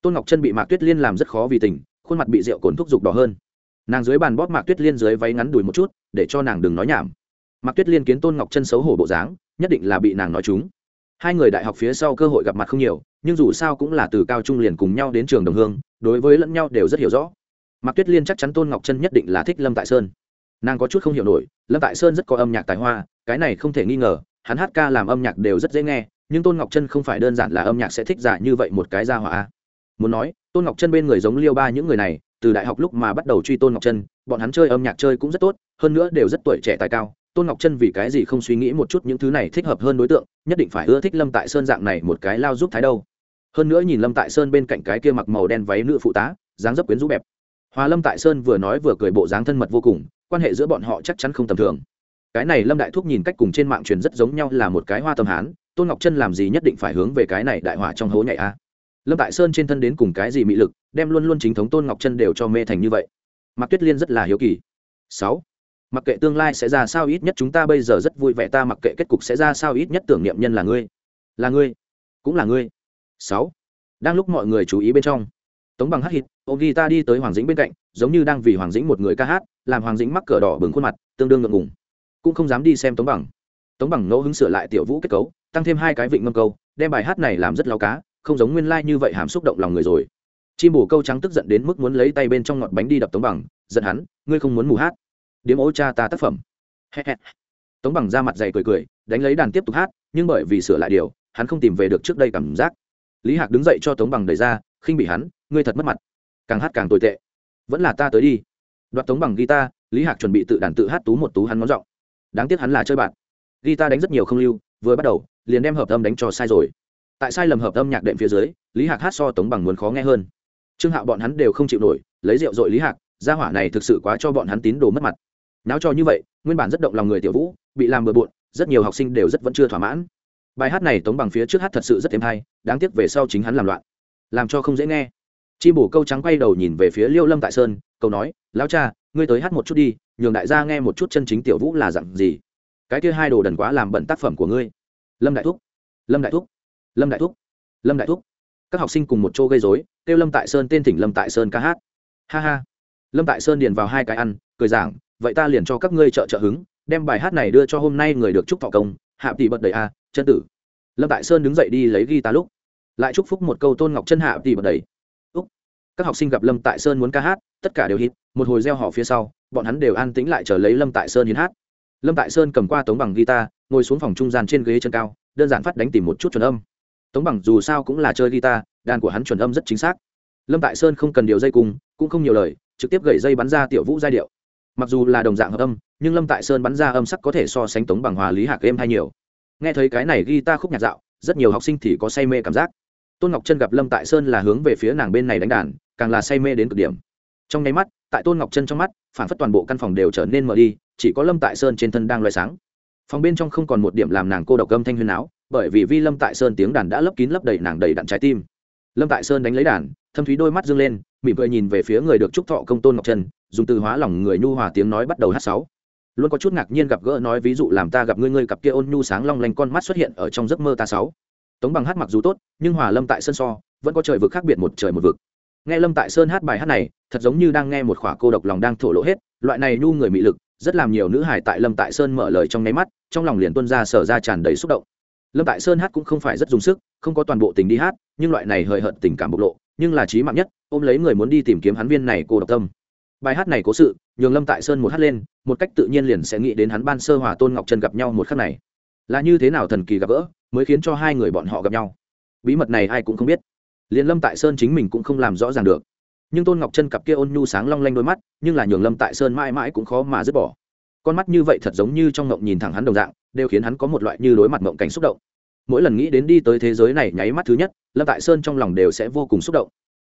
Tôn ngọc chân bị mạc tuyết liên làm rất khó vì tình khuôn mặt bị rượu cồn thúc giục đỏ hơn. Nàng dưới bàn bóp mạc tuyết liên dưới váy ngắn đùi một chút để cho nàng đừng nói nhảm. Mạc tuyết liên kiến tôn ngọc chân xấu hổ bộ dáng nhất định là bị nàng nói chúng. Hai người đại học phía sau cơ hội gặp mặt không nhiều nhưng dù sao cũng là từ cao trung liền cùng nhau đến trường đồng hương đối với lẫn nhau đều rất hiểu rõ. Mạc tuyết liên chắc chắn tôn ngọc chân nhất định là thích lâm tại sơn nàng có chút không hiểu nổi, lâm tại sơn rất có âm nhạc tài hoa, cái này không thể nghi ngờ, hắn hát ca làm âm nhạc đều rất dễ nghe, nhưng tôn ngọc chân không phải đơn giản là âm nhạc sẽ thích giả như vậy một cái ra hỏa. Muốn nói, tôn ngọc chân bên người giống liêu ba những người này, từ đại học lúc mà bắt đầu truy tôn ngọc chân bọn hắn chơi âm nhạc chơi cũng rất tốt, hơn nữa đều rất tuổi trẻ tài cao. Tôn ngọc chân vì cái gì không suy nghĩ một chút những thứ này thích hợp hơn đối tượng, nhất định phải ưa thích lâm tại sơn dạng này một cái lao giúp thái đâu. Hơn nữa nhìn lâm tại sơn bên cạnh cái kia mặc màu đen váy nữ phụ tá, dáng dấp quyến rũ bẹp. Hòa lâm tại sơn vừa nói vừa cười bộ dáng thân mật vô cùng quan hệ giữa bọn họ chắc chắn không tầm thường. Cái này lâm đại thúc nhìn cách cùng trên mạng truyền rất giống nhau là một cái hoa tâm hán, tôn ngọc chân làm gì nhất định phải hướng về cái này đại hỏa trong hố nhảy a? Lâm tại sơn trên thân đến cùng cái gì mị lực, đem luôn luôn chính thống tôn ngọc chân đều cho mê thành như vậy. Mạc tuyết liên rất là hiếu kỳ. Sáu, mặc kệ tương lai sẽ ra sao ít nhất chúng ta bây giờ rất vui vẻ, ta mặc kệ kết cục sẽ ra sao ít nhất tưởng niệm nhân là ngươi. Là ngươi, cũng là ngươi. Sáu, đang lúc mọi người chú ý bên trong, tống bằng hát hít, ông ghi ta đi tới hoàng dĩnh bên cạnh, giống như đang vì hoàng dĩnh một người ca hát làm hoàng dĩnh mắc cửa đỏ bừng khuôn mặt, tương đương ngượng ngùng. Cũng không dám đi xem tống bằng. Tống bằng ngẫu hứng sửa lại tiểu vũ kết cấu, tăng thêm hai cái vịnh ngâm câu, đem bài hát này làm rất lao cá, không giống nguyên lai、like、như vậy hàm xúc động lòng người rồi. Chim bù câu trắng tức giận đến mức muốn lấy tay bên trong ngọt bánh đi đập tống bằng, giận hắn, ngươi không muốn mù hát. Điếm ô cha ta tác phẩm. Tống bằng ra mặt dày cười cười, đánh lấy đàn tiếp tục hát, nhưng bởi vì sửa lại điều, hắn không tìm về được trước đây cảm giác. Lý hạc đứng dậy cho tống bằng đẩy ra, khinh bị hắn, ngươi thật mất mặt. Càng hát càng tồi tệ. Vẫn là ta tới đi đoạt tống bằng guitar, lý hạc chuẩn bị tự đàn tự hát tú một tú hắn ngón giọng. Đáng tiếc hắn là chơi bạn. Guitar đánh rất nhiều không lưu, vừa bắt đầu, liền đem hợp âm đánh cho sai rồi. Tại sai lầm hợp âm nhạc đệm phía dưới, lý hạc hát so tống bằng muốn khó nghe hơn. Trương hạo bọn hắn đều không chịu nổi, lấy rượu dội lý hạc, gia hỏa này thực sự quá cho bọn hắn tín đồ mất mặt. Náo cho như vậy, nguyên bản rất động lòng người tiểu vũ, bị làm bừa bộn, rất nhiều học sinh đều rất vẫn chưa thỏa mãn. Bài hát này tống bằng phía trước hát thật sự rất êm hay, đáng tiếc về sau chính hắn làm loạn. Làm cho không dễ nghe chim bổ câu trắng quay đầu nhìn về phía liêu lâm tại sơn, câu nói, lão cha, ngươi tới hát một chút đi, nhường đại gia nghe một chút chân chính tiểu vũ là dặn gì. Cái kia hai đồ đần quá làm bận tác phẩm của ngươi. Lâm đại thúc. Lâm đại thúc. Lâm đại thúc. Lâm đại thúc. Các học sinh cùng một chỗ gây dối kêu lâm tại sơn tên thỉnh lâm tại sơn ca hát. Ha ha. Lâm tại sơn điền vào hai cái ăn, cười giảng, vậy ta liền cho các ngươi trợ trợ hứng, đem bài hát này đưa cho hôm nay người được chúc thọ công, hạ tỷ bật đầy a, chân tử. Lâm tại sơn đứng dậy đi lấy ghi ta lúc. Lại chúc phúc một câu tôn ngọc chân hạ tỷ bật đầy các học sinh gặp lâm tại sơn muốn ca hát tất cả đều hít một hồi gieo họ phía sau bọn hắn đều an tĩnh lại chờ lấy lâm tại sơn hiến hát. Lâm tại sơn cầm qua tống bằng guitar ngồi xuống phòng trung gian trên ghế chân cao đơn giản phát đánh tìm một chút chuẩn âm. Tống bằng dù sao cũng là chơi guitar đàn của hắn chuẩn âm rất chính xác. Lâm tại sơn không cần điều dây cùng, cũng không nhiều lời trực tiếp gậy dây bắn ra tiểu vũ giai điệu. Mặc dù là đồng dạng hợp âm nhưng lâm tại sơn bắn ra âm sắc có thể so sánh tống bằng hòa lý hạc êm hay nhiều. Nghe thấy cái này guitar khúc nhạc dạo rất nhiều học sinh thì có say mê cảm giác. Tôn ngọc chân gặp lâm tại sơn là hướng về phía nàng bên này đánh đàn càng là say mê đến cực điểm. Trong nháy mắt, tại tôn ngọc chân trong mắt, phản phất toàn bộ căn phòng đều trở nên mờ đi, chỉ có lâm tại sơn trên thân đang loay sáng. Phòng bên trong không còn một điểm làm nàng cô độc âm thanh huyền áo, bởi vì vi lâm tại sơn tiếng đàn đã lấp kín lấp đầy nàng đầy đặn trái tim. Lâm tại sơn đánh lấy đàn, thâm thúy đôi mắt dương lên, mỉm cười nhìn về phía người được trúc thọ công tôn ngọc trân, dùng từ hóa lòng người nhu hòa tiếng nói bắt đầu hát sáu. Luôn có chút ngạc nhiên gặp gỡ nói ví dụ làm ta gặp ngươi ngươi cặp kia ôn nhu sáng long lanh con mắt xuất hiện ở trong giấc mơ ta sáu. Tống bằng hát mặc dù tốt, nhưng hòa lâm tại sơn so, vẫn có trời vực khác biệt một trời một vực nghe lâm tại sơn hát bài hát này, thật giống như đang nghe một khỏa cô độc lòng đang thổ lộ hết, loại này nhu người mị lực, rất làm nhiều nữ hải tại lâm tại sơn mở lời trong nháy mắt, trong lòng liền tuân ra sở ra tràn đầy xúc động. Lâm tại sơn hát cũng không phải rất dùng sức, không có toàn bộ tình đi hát, nhưng loại này hời hợt tình cảm bộc lộ, nhưng là trí mạng nhất, ôm lấy người muốn đi tìm kiếm hắn viên này cô độc tâm. Bài hát này cố sự, nhường lâm tại sơn một hát lên, một cách tự nhiên liền sẽ nghĩ đến hắn ban sơ hòa tôn ngọc trân gặp nhau một khắc này. Là như thế nào thần kỳ gặp gỡ, mới khiến cho hai người bọn họ gặp nhau? Bí mật này ai cũng không biết liền lâm tại sơn chính mình cũng không làm rõ ràng được. Nhưng tôn ngọc chân cặp kia ôn nhu sáng long lanh đôi mắt, nhưng là nhường lâm tại sơn mãi mãi cũng khó mà dứt bỏ. Con mắt như vậy thật giống như trong ngộng nhìn thẳng hắn đồng dạng, đều khiến hắn có một loại như đối mặt ngộng cảnh xúc động. Mỗi lần nghĩ đến đi tới thế giới này nháy mắt thứ nhất, lâm tại sơn trong lòng đều sẽ vô cùng xúc động.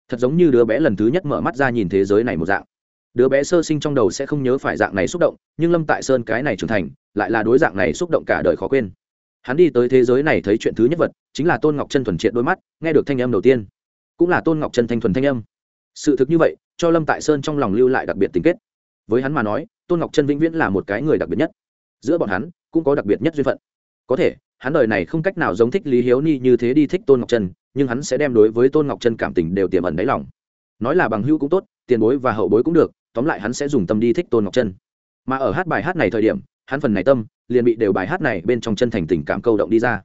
Thật giống như đứa bé lần thứ nhất mở mắt ra nhìn thế giới này một dạng. Đứa bé sơ sinh trong đầu sẽ không nhớ phải dạng này xúc động, nhưng lâm tại sơn cái này trưởng thành, lại là đối dạng này xúc động cả đời khó quên hắn đi tới thế giới này thấy chuyện thứ nhất vật, chính là tôn ngọc chân thuần triệt đôi mắt, nghe được thanh âm đầu tiên. Cũng là tôn ngọc chân thanh thuần thanh âm. Sự thực như vậy, cho lâm tại sơn trong lòng lưu lại đặc biệt tình kết. Với hắn mà nói, tôn ngọc chân vĩnh viễn là một cái người đặc biệt nhất. Giữa bọn hắn, cũng có đặc biệt nhất duyên phận. Có thể, hắn đời này không cách nào giống thích lý hiếu ni như thế đi thích tôn ngọc chân nhưng hắn sẽ đem đối với tôn ngọc chân cảm tình đều tiềm ẩn đáy lòng. Nói là bằng hữu cũng tốt, tiền bối và hậu bối cũng được, tóm lại hắn sẽ dùng tâm đi thích tôn ngọc chân mà ở hát bài hát này thời điểm, hắn phần này tâm liền bị đều bài hát này bên trong chân thành tình cảm câu động đi ra.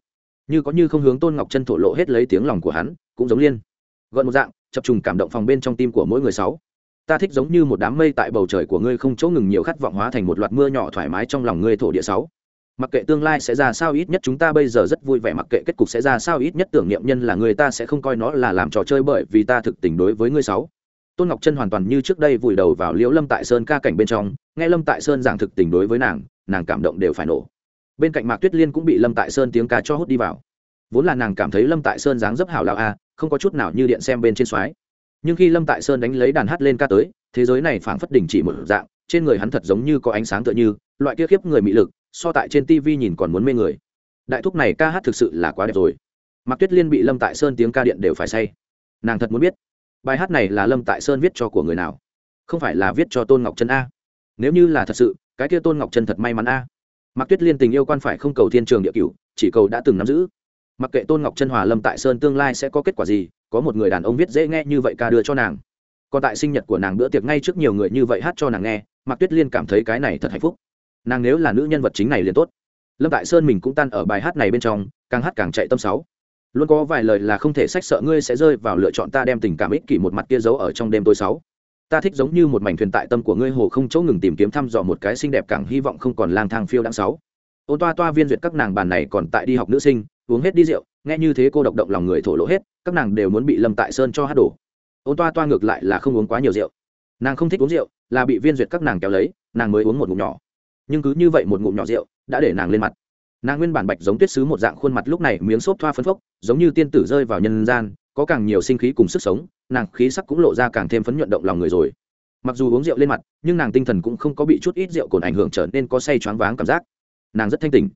Như có như không hướng tôn ngọc chân thổ lộ hết lấy tiếng lòng của hắn, cũng giống liên. Gọn một dạng, chập trùng cảm động phòng bên trong tim của mỗi người sáu. Ta thích giống như một đám mây tại bầu trời của ngươi không chỗ ngừng nhiều khát vọng hóa thành một loạt mưa nhỏ thoải mái trong lòng ngươi thổ địa sáu. Mặc kệ tương lai sẽ ra sao ít nhất chúng ta bây giờ rất vui vẻ, mặc kệ kết cục sẽ ra sao ít nhất tưởng niệm nhân là người ta sẽ không coi nó là làm trò chơi bởi vì ta thực tình đối với ngươi sáu. Tôn ngọc chân hoàn toàn như trước đây vùi đầu vào liễu lâm tại sơn ca cảnh bên trong, nghe lâm tại sơn giảng thực tình đối với nàng nàng cảm động đều phải nổ. Bên cạnh mạc tuyết liên cũng bị lâm tại sơn tiếng ca cho hút đi vào. Vốn là nàng cảm thấy lâm tại sơn dáng dấp hảo lão a, không có chút nào như điện xem bên trên soái. Nhưng khi lâm tại sơn đánh lấy đàn hát lên ca tới, thế giới này phảng phất đình chỉ một dạng, trên người hắn thật giống như có ánh sáng tựa như, loại kia khiếp người mị lực, so tại trên tv nhìn còn muốn mê người. Đại thúc này ca hát thực sự là quá đẹp rồi. Mạc tuyết liên bị lâm tại sơn tiếng ca điện đều phải say. Nàng thật muốn biết, bài hát này là lâm tại sơn viết cho của người nào? Không phải là viết cho tôn ngọc trân a? Nếu như là thật sự, cái kia tôn ngọc chân thật may mắn a. Mạc tuyết liên tình yêu quan phải không cầu thiên trường địa cửu, chỉ cầu đã từng nắm giữ. Mặc kệ tôn ngọc chân hòa lâm tại sơn tương lai sẽ có kết quả gì, có một người đàn ông viết dễ nghe như vậy ca đưa cho nàng. Còn tại sinh nhật của nàng bữa tiệc ngay trước nhiều người như vậy hát cho nàng nghe, mạc tuyết liên cảm thấy cái này thật hạnh phúc. Nàng nếu là nữ nhân vật chính này liền tốt. Lâm tại sơn mình cũng tan ở bài hát này bên trong, càng hát càng chạy tâm sáu. Luôn có vài lời là không thể sách sợ ngươi sẽ rơi vào lựa chọn ta đem tình cảm ích kỷ một mặt kia giấu ở trong đêm tối sáu ta thích giống như một mảnh thuyền tại tâm của ngươi hồ không chỗ ngừng tìm kiếm thăm dò một cái xinh đẹp càng hy vọng không còn lang thang phiêu đáng sáu. Ôn toa toa viên duyệt các nàng bàn này còn tại đi học nữ sinh, uống hết đi rượu, nghe như thế cô độc động lòng người thổ lộ hết, các nàng đều muốn bị lâm tại sơn cho hát đổ. Ôn toa toa ngược lại là không uống quá nhiều rượu. Nàng không thích uống rượu, là bị viên duyệt các nàng kéo lấy, nàng mới uống một ngụm nhỏ. Nhưng cứ như vậy một ngụm nhỏ rượu đã để nàng lên mặt. Nàng nguyên bản bạch giống tuyết sứ một dạng khuôn mặt lúc này miếng xốp thoa phấn phốc, giống như tiên tử rơi vào nhân gian, có càng nhiều sinh khí cùng sức sống nàng khí sắc cũng lộ ra càng thêm phấn nhuận động lòng người rồi. Mặc dù uống rượu lên mặt, nhưng nàng tinh thần cũng không có bị chút ít rượu cồn ảnh hưởng trở nên có say choáng váng cảm giác. Nàng rất thanh tỉnh.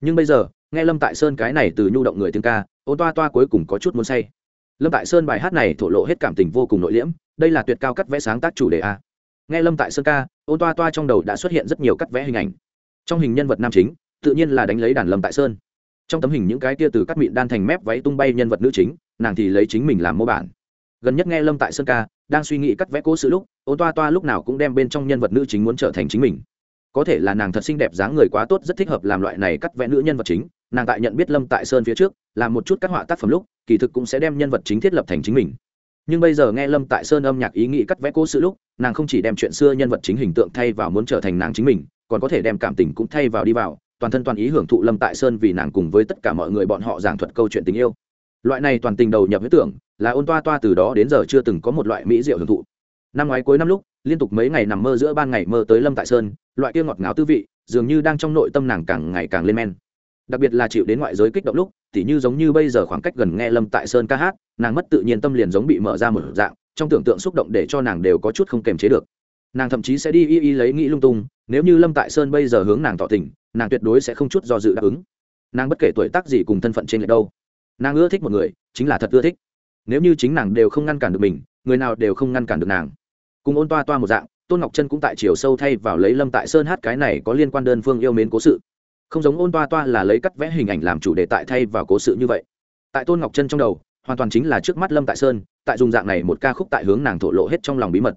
Nhưng bây giờ, nghe lâm tại sơn cái này từ nhu động người tiếng ca ô toa toa cuối cùng có chút muốn say. Lâm tại sơn bài hát này thổ lộ hết cảm tình vô cùng nội liễm, đây là tuyệt cao cắt vẽ sáng tác chủ đề a. Nghe lâm tại sơn ca ô toa toa trong đầu đã xuất hiện rất nhiều cắt vẽ hình ảnh. Trong hình nhân vật nam chính, tự nhiên là đánh lấy đàn lâm tại sơn. Trong tấm hình những cái tia từ cắt mịn đan thành mép váy tung bay nhân vật nữ chính, nàng thì lấy chính mình làm mô bản gần nhất nghe lâm tại sơn ca, đang suy nghĩ cắt vẽ cố sự lúc, ôn toa toa lúc nào cũng đem bên trong nhân vật nữ chính muốn trở thành chính mình. Có thể là nàng thật xinh đẹp dáng người quá tốt, rất thích hợp làm loại này cắt vẽ nữ nhân vật chính. Nàng tại nhận biết lâm tại sơn phía trước, làm một chút các họa tác phẩm lúc, kỳ thực cũng sẽ đem nhân vật chính thiết lập thành chính mình. Nhưng bây giờ nghe lâm tại sơn âm nhạc ý nghĩ cắt vẽ cố sự lúc, nàng không chỉ đem chuyện xưa nhân vật chính hình tượng thay vào muốn trở thành nàng chính mình, còn có thể đem cảm tình cũng thay vào đi vào, toàn thân toàn ý hưởng thụ lâm tại sơn vì nàng cùng với tất cả mọi người bọn họ giảng thuật câu chuyện tình yêu. Loại này toàn tình đầu nhập với tưởng là ôn toa toa từ đó đến giờ chưa từng có một loại mỹ rượu hưởng thụ. Năm ngoái cuối năm lúc, liên tục mấy ngày nằm mơ giữa ban ngày mơ tới lâm tại sơn, loại kia ngọt ngào tư vị, dường như đang trong nội tâm nàng càng ngày càng lên men. Đặc biệt là chịu đến ngoại giới kích động lúc, tỉ như giống như bây giờ khoảng cách gần nghe lâm tại sơn ca hát, nàng mất tự nhiên tâm liền giống bị mở ra một dạng, trong tưởng tượng xúc động để cho nàng đều có chút không kềm chế được. Nàng thậm chí sẽ đi y y lấy nghĩ lung tung, nếu như lâm tại sơn bây giờ hướng nàng tỏ tình, nàng tuyệt đối sẽ không chút do dự đáp ứng. Nàng bất kể tuổi tác gì cùng thân phận trên lệch đâu. Nàng ưa thích một người, chính là thật ưa thích nếu như chính nàng đều không ngăn cản được mình, người nào đều không ngăn cản được nàng. Cùng ôn toa toa một dạng, tôn ngọc chân cũng tại chiều sâu thay vào lấy lâm tại sơn hát cái này có liên quan đơn phương yêu mến cố sự. Không giống ôn toa toa là lấy cắt vẽ hình ảnh làm chủ đề tại thay vào cố sự như vậy. Tại tôn ngọc chân trong đầu, hoàn toàn chính là trước mắt lâm tại sơn, tại dùng dạng này một ca khúc tại hướng nàng thổ lộ hết trong lòng bí mật.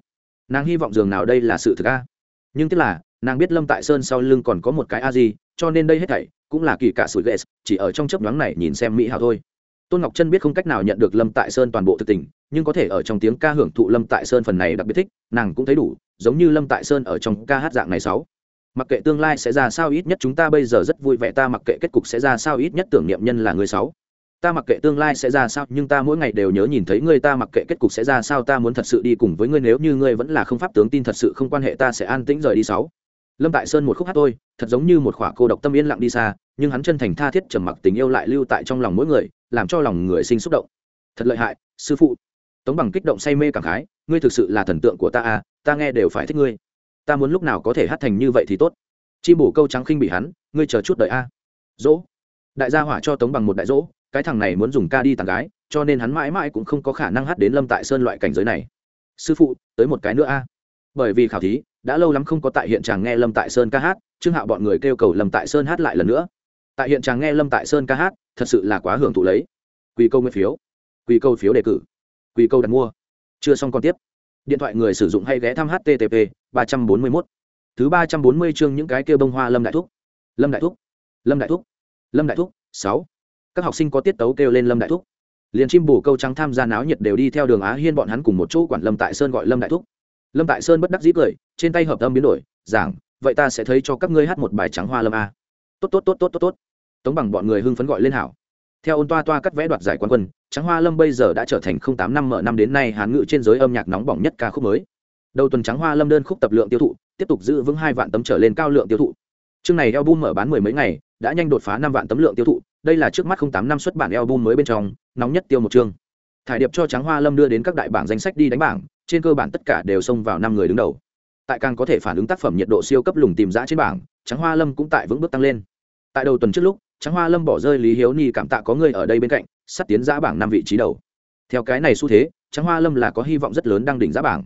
Nàng hy vọng dường nào đây là sự thực a? Nhưng tức là, nàng biết lâm tại sơn sau lưng còn có một cái a gì cho nên đây hết thảy cũng là kỳ cả sủi ghê chỉ ở trong chấp nhoáng này nhìn xem mỹ hào thôi tôn ngọc chân biết không cách nào nhận được lâm tại sơn toàn bộ thực tình, nhưng có thể ở trong tiếng ca hưởng thụ lâm tại sơn phần này đặc biệt thích, nàng cũng thấy đủ, giống như lâm tại sơn ở trong ca hát dạng này sáu. Mặc kệ tương lai sẽ ra sao ít nhất chúng ta bây giờ rất vui vẻ, ta mặc kệ kết cục sẽ ra sao ít nhất tưởng niệm nhân là người sáu. Ta mặc kệ tương lai sẽ ra sao, nhưng ta mỗi ngày đều nhớ nhìn thấy ngươi, ta mặc kệ kết cục sẽ ra sao, ta muốn thật sự đi cùng với ngươi, nếu như ngươi vẫn là không pháp tướng, tin thật sự không quan hệ, ta sẽ an tĩnh rời đi sáu. Lâm tại sơn một khúc hát tôi thật giống như một khỏa cô độc tâm yên lặng đi xa, nhưng hắn chân thành tha thiết trầm mặc tình yêu lại lưu tại trong lòng mỗi người làm cho lòng người sinh xúc động. Thật lợi hại, sư phụ. Tống bằng kích động say mê cảm khái, ngươi thực sự là thần tượng của ta à ta nghe đều phải thích ngươi. Ta muốn lúc nào có thể hát thành như vậy thì tốt. Chim bổ câu trắng khinh bị hắn, ngươi chờ chút đợi a. Dỗ. Đại gia hỏa cho tống bằng một đại dỗ, cái thằng này muốn dùng ca đi tặng gái, cho nên hắn mãi mãi cũng không có khả năng hát đến lâm tại sơn loại cảnh giới này. Sư phụ, tới một cái nữa a. Bởi vì khảo thí, đã lâu lắm không có tại hiện tràng nghe lâm tại sơn ca hát, trương hạo bọn người kêu cầu lâm tại sơn hát lại lần nữa tại hiện tràng nghe lâm tại sơn ca hát, thật sự là quá hưởng thụ lấy. Quy câu nguyên phiếu quy câu phiếu đề cử quy câu đặt mua. Chưa xong còn tiếp. Điện thoại người sử dụng hay ghé thăm http ba trăm bốn mươi mốt. Thứ ba trăm bốn mươi chương những cái kêu bông hoa lâm đại thúc. Lâm đại thúc, lâm đại thúc, lâm đại thúc, sáu. Các học sinh có tiết tấu kêu lên lâm đại thúc. Liền chim bù câu trắng tham gia náo nhiệt đều đi theo đường á hiên bọn hắn cùng một chỗ quản lâm tại sơn gọi lâm đại thúc. Lâm tại sơn bất đắc dĩ cười, trên tay hợp âm biến đổi, giảng, vậy ta sẽ thấy cho các ngươi hát một bài trắng hoa lâm a tốt tốt tốt tốt tốt tốt. Tống bằng bọn người hưng phấn gọi lên hảo. Theo ôn toa toa cắt vẽ đoạt giải quán quân trắng hoa lâm bây giờ đã trở thành không tám năm mở năm đến nay hán ngự trên giới âm nhạc nóng bỏng nhất ca khúc mới. Đầu tuần trắng hoa lâm đơn khúc tập lượng tiêu thụ, tiếp tục giữ vững hai vạn tấm trở lên cao lượng tiêu thụ. Chương này album mở bán mười mấy ngày, đã nhanh đột phá năm vạn tấm lượng tiêu thụ, đây là trước mắt không tám năm xuất bản album mới bên trong, nóng nhất tiêu một chương. Thải điệp cho trắng hoa lâm đưa đến các đại bảng danh sách đi đánh bảng, trên cơ bản tất cả đều xông vào năm người đứng đầu. Tại càng có thể phản ứng tác phẩm nhiệt độ siêu cấp lùng tìm giá trên bảng trắng hoa lâm cũng tại vững bước tăng lên tại đầu tuần trước lúc trắng hoa lâm bỏ rơi lý hiếu ni cảm tạ có người ở đây bên cạnh, sắp tiến giã bảng năm vị trí đầu. Theo cái này xu thế trắng hoa lâm là có hy vọng rất lớn đang đỉnh giá bảng.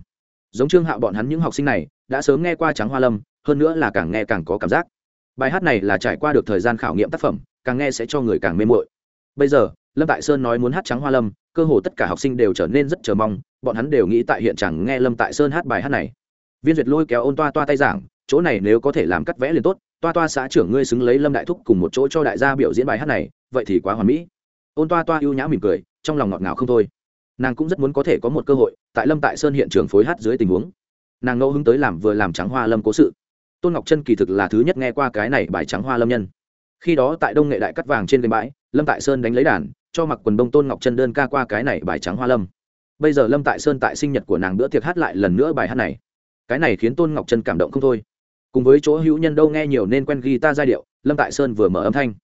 Giống trương hạo bọn hắn những học sinh này, đã sớm nghe qua trắng hoa lâm, hơn nữa là càng nghe càng có cảm giác. Bài hát này là trải qua được thời gian khảo nghiệm tác phẩm, càng nghe sẽ cho người càng mê mội bây giờ, lâm tại sơn nói muốn hát trắng hoa lâm, cơ hồ tất cả học sinh đều trở nên rất chờ mong, bọn hắn đều nghĩ tại hiện chẳng nghe lâm tại sơn hát bài hát này. Viên duyệt lôi kéo ôn toa toa tay giảng chỗ này nếu có thể làm cắt vẽ liền tốt, toa toa xã trưởng ngươi xứng lấy lâm đại thúc cùng một chỗ cho đại gia biểu diễn bài hát này, vậy thì quá hoàn mỹ. Ôn toa toa ưu nhã mỉm cười, trong lòng ngọt ngào không thôi. Nàng cũng rất muốn có thể có một cơ hội tại lâm tại sơn hiện trường phối hát dưới tình huống. Nàng ngẫu hứng tới làm vừa làm trắng hoa lâm cố sự. Tôn ngọc chân kỳ thực là thứ nhất nghe qua cái này bài trắng hoa lâm nhân. Khi đó tại đông nghệ đại cắt vàng trên kênh bãi, lâm tại sơn đánh lấy đàn, cho mặc quần đông tôn ngọc chân đơn ca qua cái này bài trắng hoa lâm. Bây giờ lâm tại sơn tại sinh nhật của nàng bữa tiệc hát lại lần nữa bài hát này. Cái này khiến tôn ngọc chân cảm động không thôi cùng với chỗ hữu nhân đâu nghe nhiều nên quen guitar giai điệu, lâm tại sơn vừa mở âm thanh.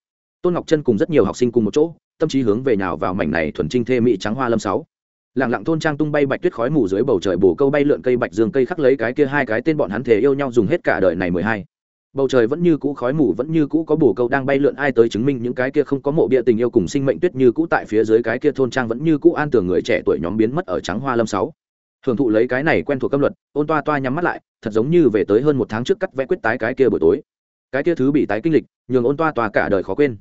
Tôn ngọc chân cùng rất nhiều học sinh cùng một chỗ, tâm trí hướng về nào vào mảnh này thuần trinh thê mỹ trắng hoa lâm sáu. Lặng lặng thôn trang tung bay bạch tuyết khói mù dưới bầu trời bổ câu bay lượn cây bạch dương cây khắc lấy cái kia hai cái tên bọn hắn thể yêu nhau dùng hết cả đời này mười hai. Bầu trời vẫn như cũ khói mù, vẫn như cũ có bổ câu đang bay lượn ai tới chứng minh những cái kia không có mộ bia tình yêu cùng sinh mệnh tuyết như cũ tại phía dưới cái kia thôn trang vẫn như cũ an tường người trẻ tuổi nhóm biến mất ở trắng hoa lâm sáu hưởng thụ lấy cái này quen thuộc câm luật, ôn toa toa nhắm mắt lại, thật giống như về tới hơn một tháng trước cắt vẽ quyết tái cái kia buổi tối. Cái kia thứ bị tái kinh lịch, nhường ôn toa toa cả đời khó quên.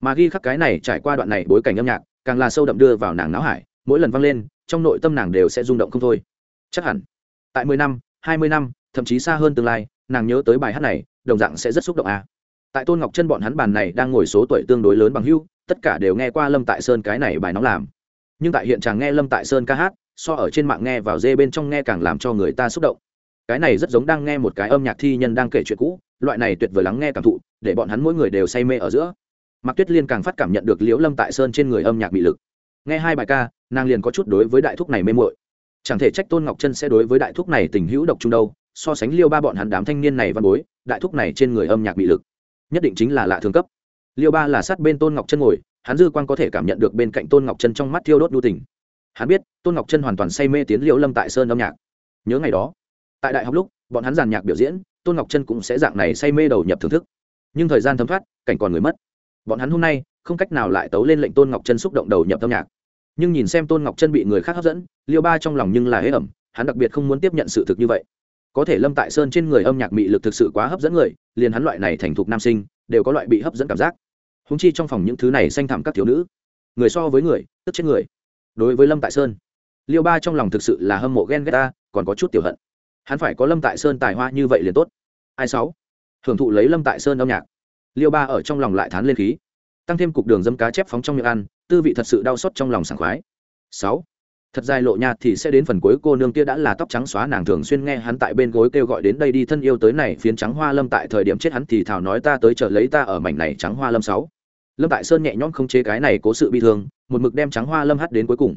Mà ghi khắc cái này trải qua đoạn này bối cảnh âm nhạc, càng là sâu đậm đưa vào nàng não hải, mỗi lần vang lên, trong nội tâm nàng đều sẽ rung động không thôi. Chắc hẳn, tại mười năm, hai mươi năm, thậm chí xa hơn tương lai, nàng nhớ tới bài hát này, đồng dạng sẽ rất xúc động à. tại tôn ngọc chân bọn hắn bàn này đang ngồi số tuổi tương đối lớn bằng hưu, tất cả đều nghe qua lâm tại sơn cái này bài nóng làm. Nhưng tại hiện tràng nghe lâm tại sơn ca hát so ở trên mạng nghe vào dê bên trong nghe càng làm cho người ta xúc động. Cái này rất giống đang nghe một cái âm nhạc thi nhân đang kể chuyện cũ, loại này tuyệt vời lắng nghe cảm thụ, để bọn hắn mỗi người đều say mê ở giữa. Mạc tuyết liên càng phát cảm nhận được liễu lâm tại sơn trên người âm nhạc bị lực. Nghe hai bài ca, nàng liền có chút đối với đại thúc này mê mội chẳng thể trách tôn ngọc chân sẽ đối với đại thúc này tình hữu độc trung đâu, so sánh liêu ba bọn hắn đám thanh niên này văn bối, đại thúc này trên người âm nhạc bị lực. Nhất định chính là lạ thường cấp. Liêu ba là sát bên tôn ngọc chân ngồi, hắn dư quan có thể cảm nhận được bên cạnh tôn ngọc chân trong mắt thiêu đốt đu tình hắn biết, tôn ngọc chân hoàn toàn say mê tiến liễu lâm tại sơn âm nhạc. Nhớ ngày đó, tại đại học lúc, bọn hắn giàn nhạc biểu diễn, tôn ngọc chân cũng sẽ dạng này say mê đầu nhập thưởng thức. Nhưng thời gian thấm thoát, cảnh còn người mất. Bọn hắn hôm nay, không cách nào lại tấu lên lệnh tôn ngọc chân xúc động đầu nhập âm nhạc. Nhưng nhìn xem tôn ngọc chân bị người khác hấp dẫn, liêu ba trong lòng nhưng là hế ẩm, hắn đặc biệt không muốn tiếp nhận sự thực như vậy. Có thể lâm tại sơn trên người âm nhạc mị lực thực sự quá hấp dẫn người, liền hắn loại này thành thục nam sinh, đều có loại bị hấp dẫn cảm giác. Húng chi trong phòng những thứ này xanh thẳm các thiếu nữ. Người so với người, tức chết người đối với lâm tại sơn, liêu ba trong lòng thực sự là hâm mộ ghen ghét ta, còn có chút tiểu hận. Hắn phải có lâm tại sơn tài hoa như vậy liền tốt. Ai sáu? Hưởng thụ lấy lâm tại sơn âm nhạc. Liêu ba ở trong lòng lại thán lên khí. Tăng thêm cục đường dâm cá chép phóng trong miệng ăn, tư vị thật sự đau xót trong lòng sảng khoái. Sáu? Thật dài lộ nhạt thì sẽ đến phần cuối, cô nương kia đã là tóc trắng xóa, nàng thường xuyên nghe hắn tại bên gối kêu gọi đến đây đi thân yêu tới này, phiến trắng hoa lâm tại thời điểm chết hắn thì thảo nói ta tới chợ lấy ta ở mảnh này trắng hoa lâm sáu. Lâm tại sơn nhẹ nhõm không chế cái này cố sự bi thương một mực đem trắng hoa lâm hát đến cuối cùng.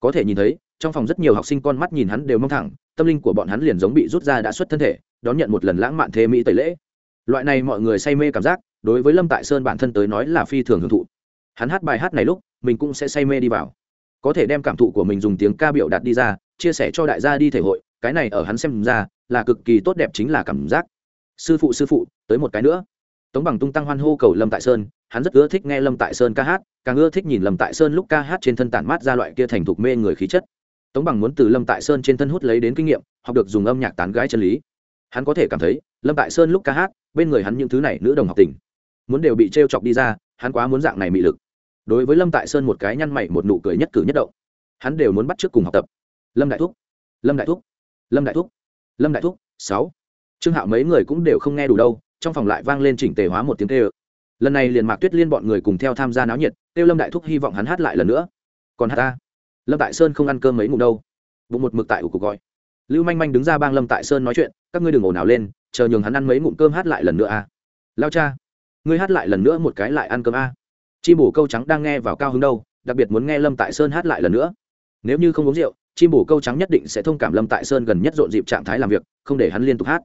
Có thể nhìn thấy, trong phòng rất nhiều học sinh con mắt nhìn hắn đều mong thẳng, tâm linh của bọn hắn liền giống bị rút ra đã xuất thân thể, đón nhận một lần lãng mạn thế mỹ tẩy lễ. Loại này mọi người say mê cảm giác, đối với lâm tại sơn bản thân tới nói là phi thường hưởng thụ. Hắn hát bài hát này lúc, mình cũng sẽ say mê đi vào. Có thể đem cảm thụ của mình dùng tiếng ca biểu đạt đi ra, chia sẻ cho đại gia đi thể hội, cái này ở hắn xem ra, là cực kỳ tốt đẹp chính là cảm giác. Sư phụ sư phụ, tới một cái nữa. Tống bằng tung tăng hoan hô cầu lâm tại sơn hắn rất ưa thích nghe lâm tại sơn ca hát, càng ưa thích nhìn lâm tại sơn lúc ca hát trên thân tản mát ra loại kia thành thục mê người khí chất. Tống bằng muốn từ lâm tại sơn trên thân hút lấy đến kinh nghiệm, học được dùng âm nhạc tán gái chân lý. Hắn có thể cảm thấy, lâm tại sơn lúc ca hát, bên người hắn những thứ này nữ đồng học tình, muốn đều bị t r e o chọc đi ra, hắn quá muốn dạng này mị lực. Đối với lâm tại sơn một cái nhăn mày, một nụ cười nhất cử nhất động, hắn đều muốn bắt trước cùng học tập. Lâm đại thúc, lâm đại thúc, lâm đại thúc, lâm đại thúc, sáu. Trương hạo mấy người cũng đều không nghe đủ đâu, trong phòng lại vang lên chỉnh tề hóa một tiếng kêu lần này liền mạc tuyết liên bọn người cùng theo tham gia náo nhiệt kêu lâm đại thúc hy vọng hắn hát lại lần nữa. Còn hát ta. Lâm tại sơn không ăn cơm mấy ngủ đâu. Bụng một mực tại ủ cuộc gọi. Lưu manh manh đứng ra bang lâm tại sơn nói chuyện, các ngươi đừng ồn ào lên, chờ nhường hắn ăn mấy ngụm cơm hát lại lần nữa a à. lao cha, ngươi hát lại lần nữa một cái lại ăn cơm a à. chim bổ câu trắng đang nghe vào cao hứng đâu, đặc biệt muốn nghe lâm tại sơn hát lại lần nữa. Nếu như không uống rượu chim bổ câu trắng nhất định sẽ thông cảm lâm tại sơn gần nhất rộn dịp trạng thái làm việc, không để hắn liên tục hát.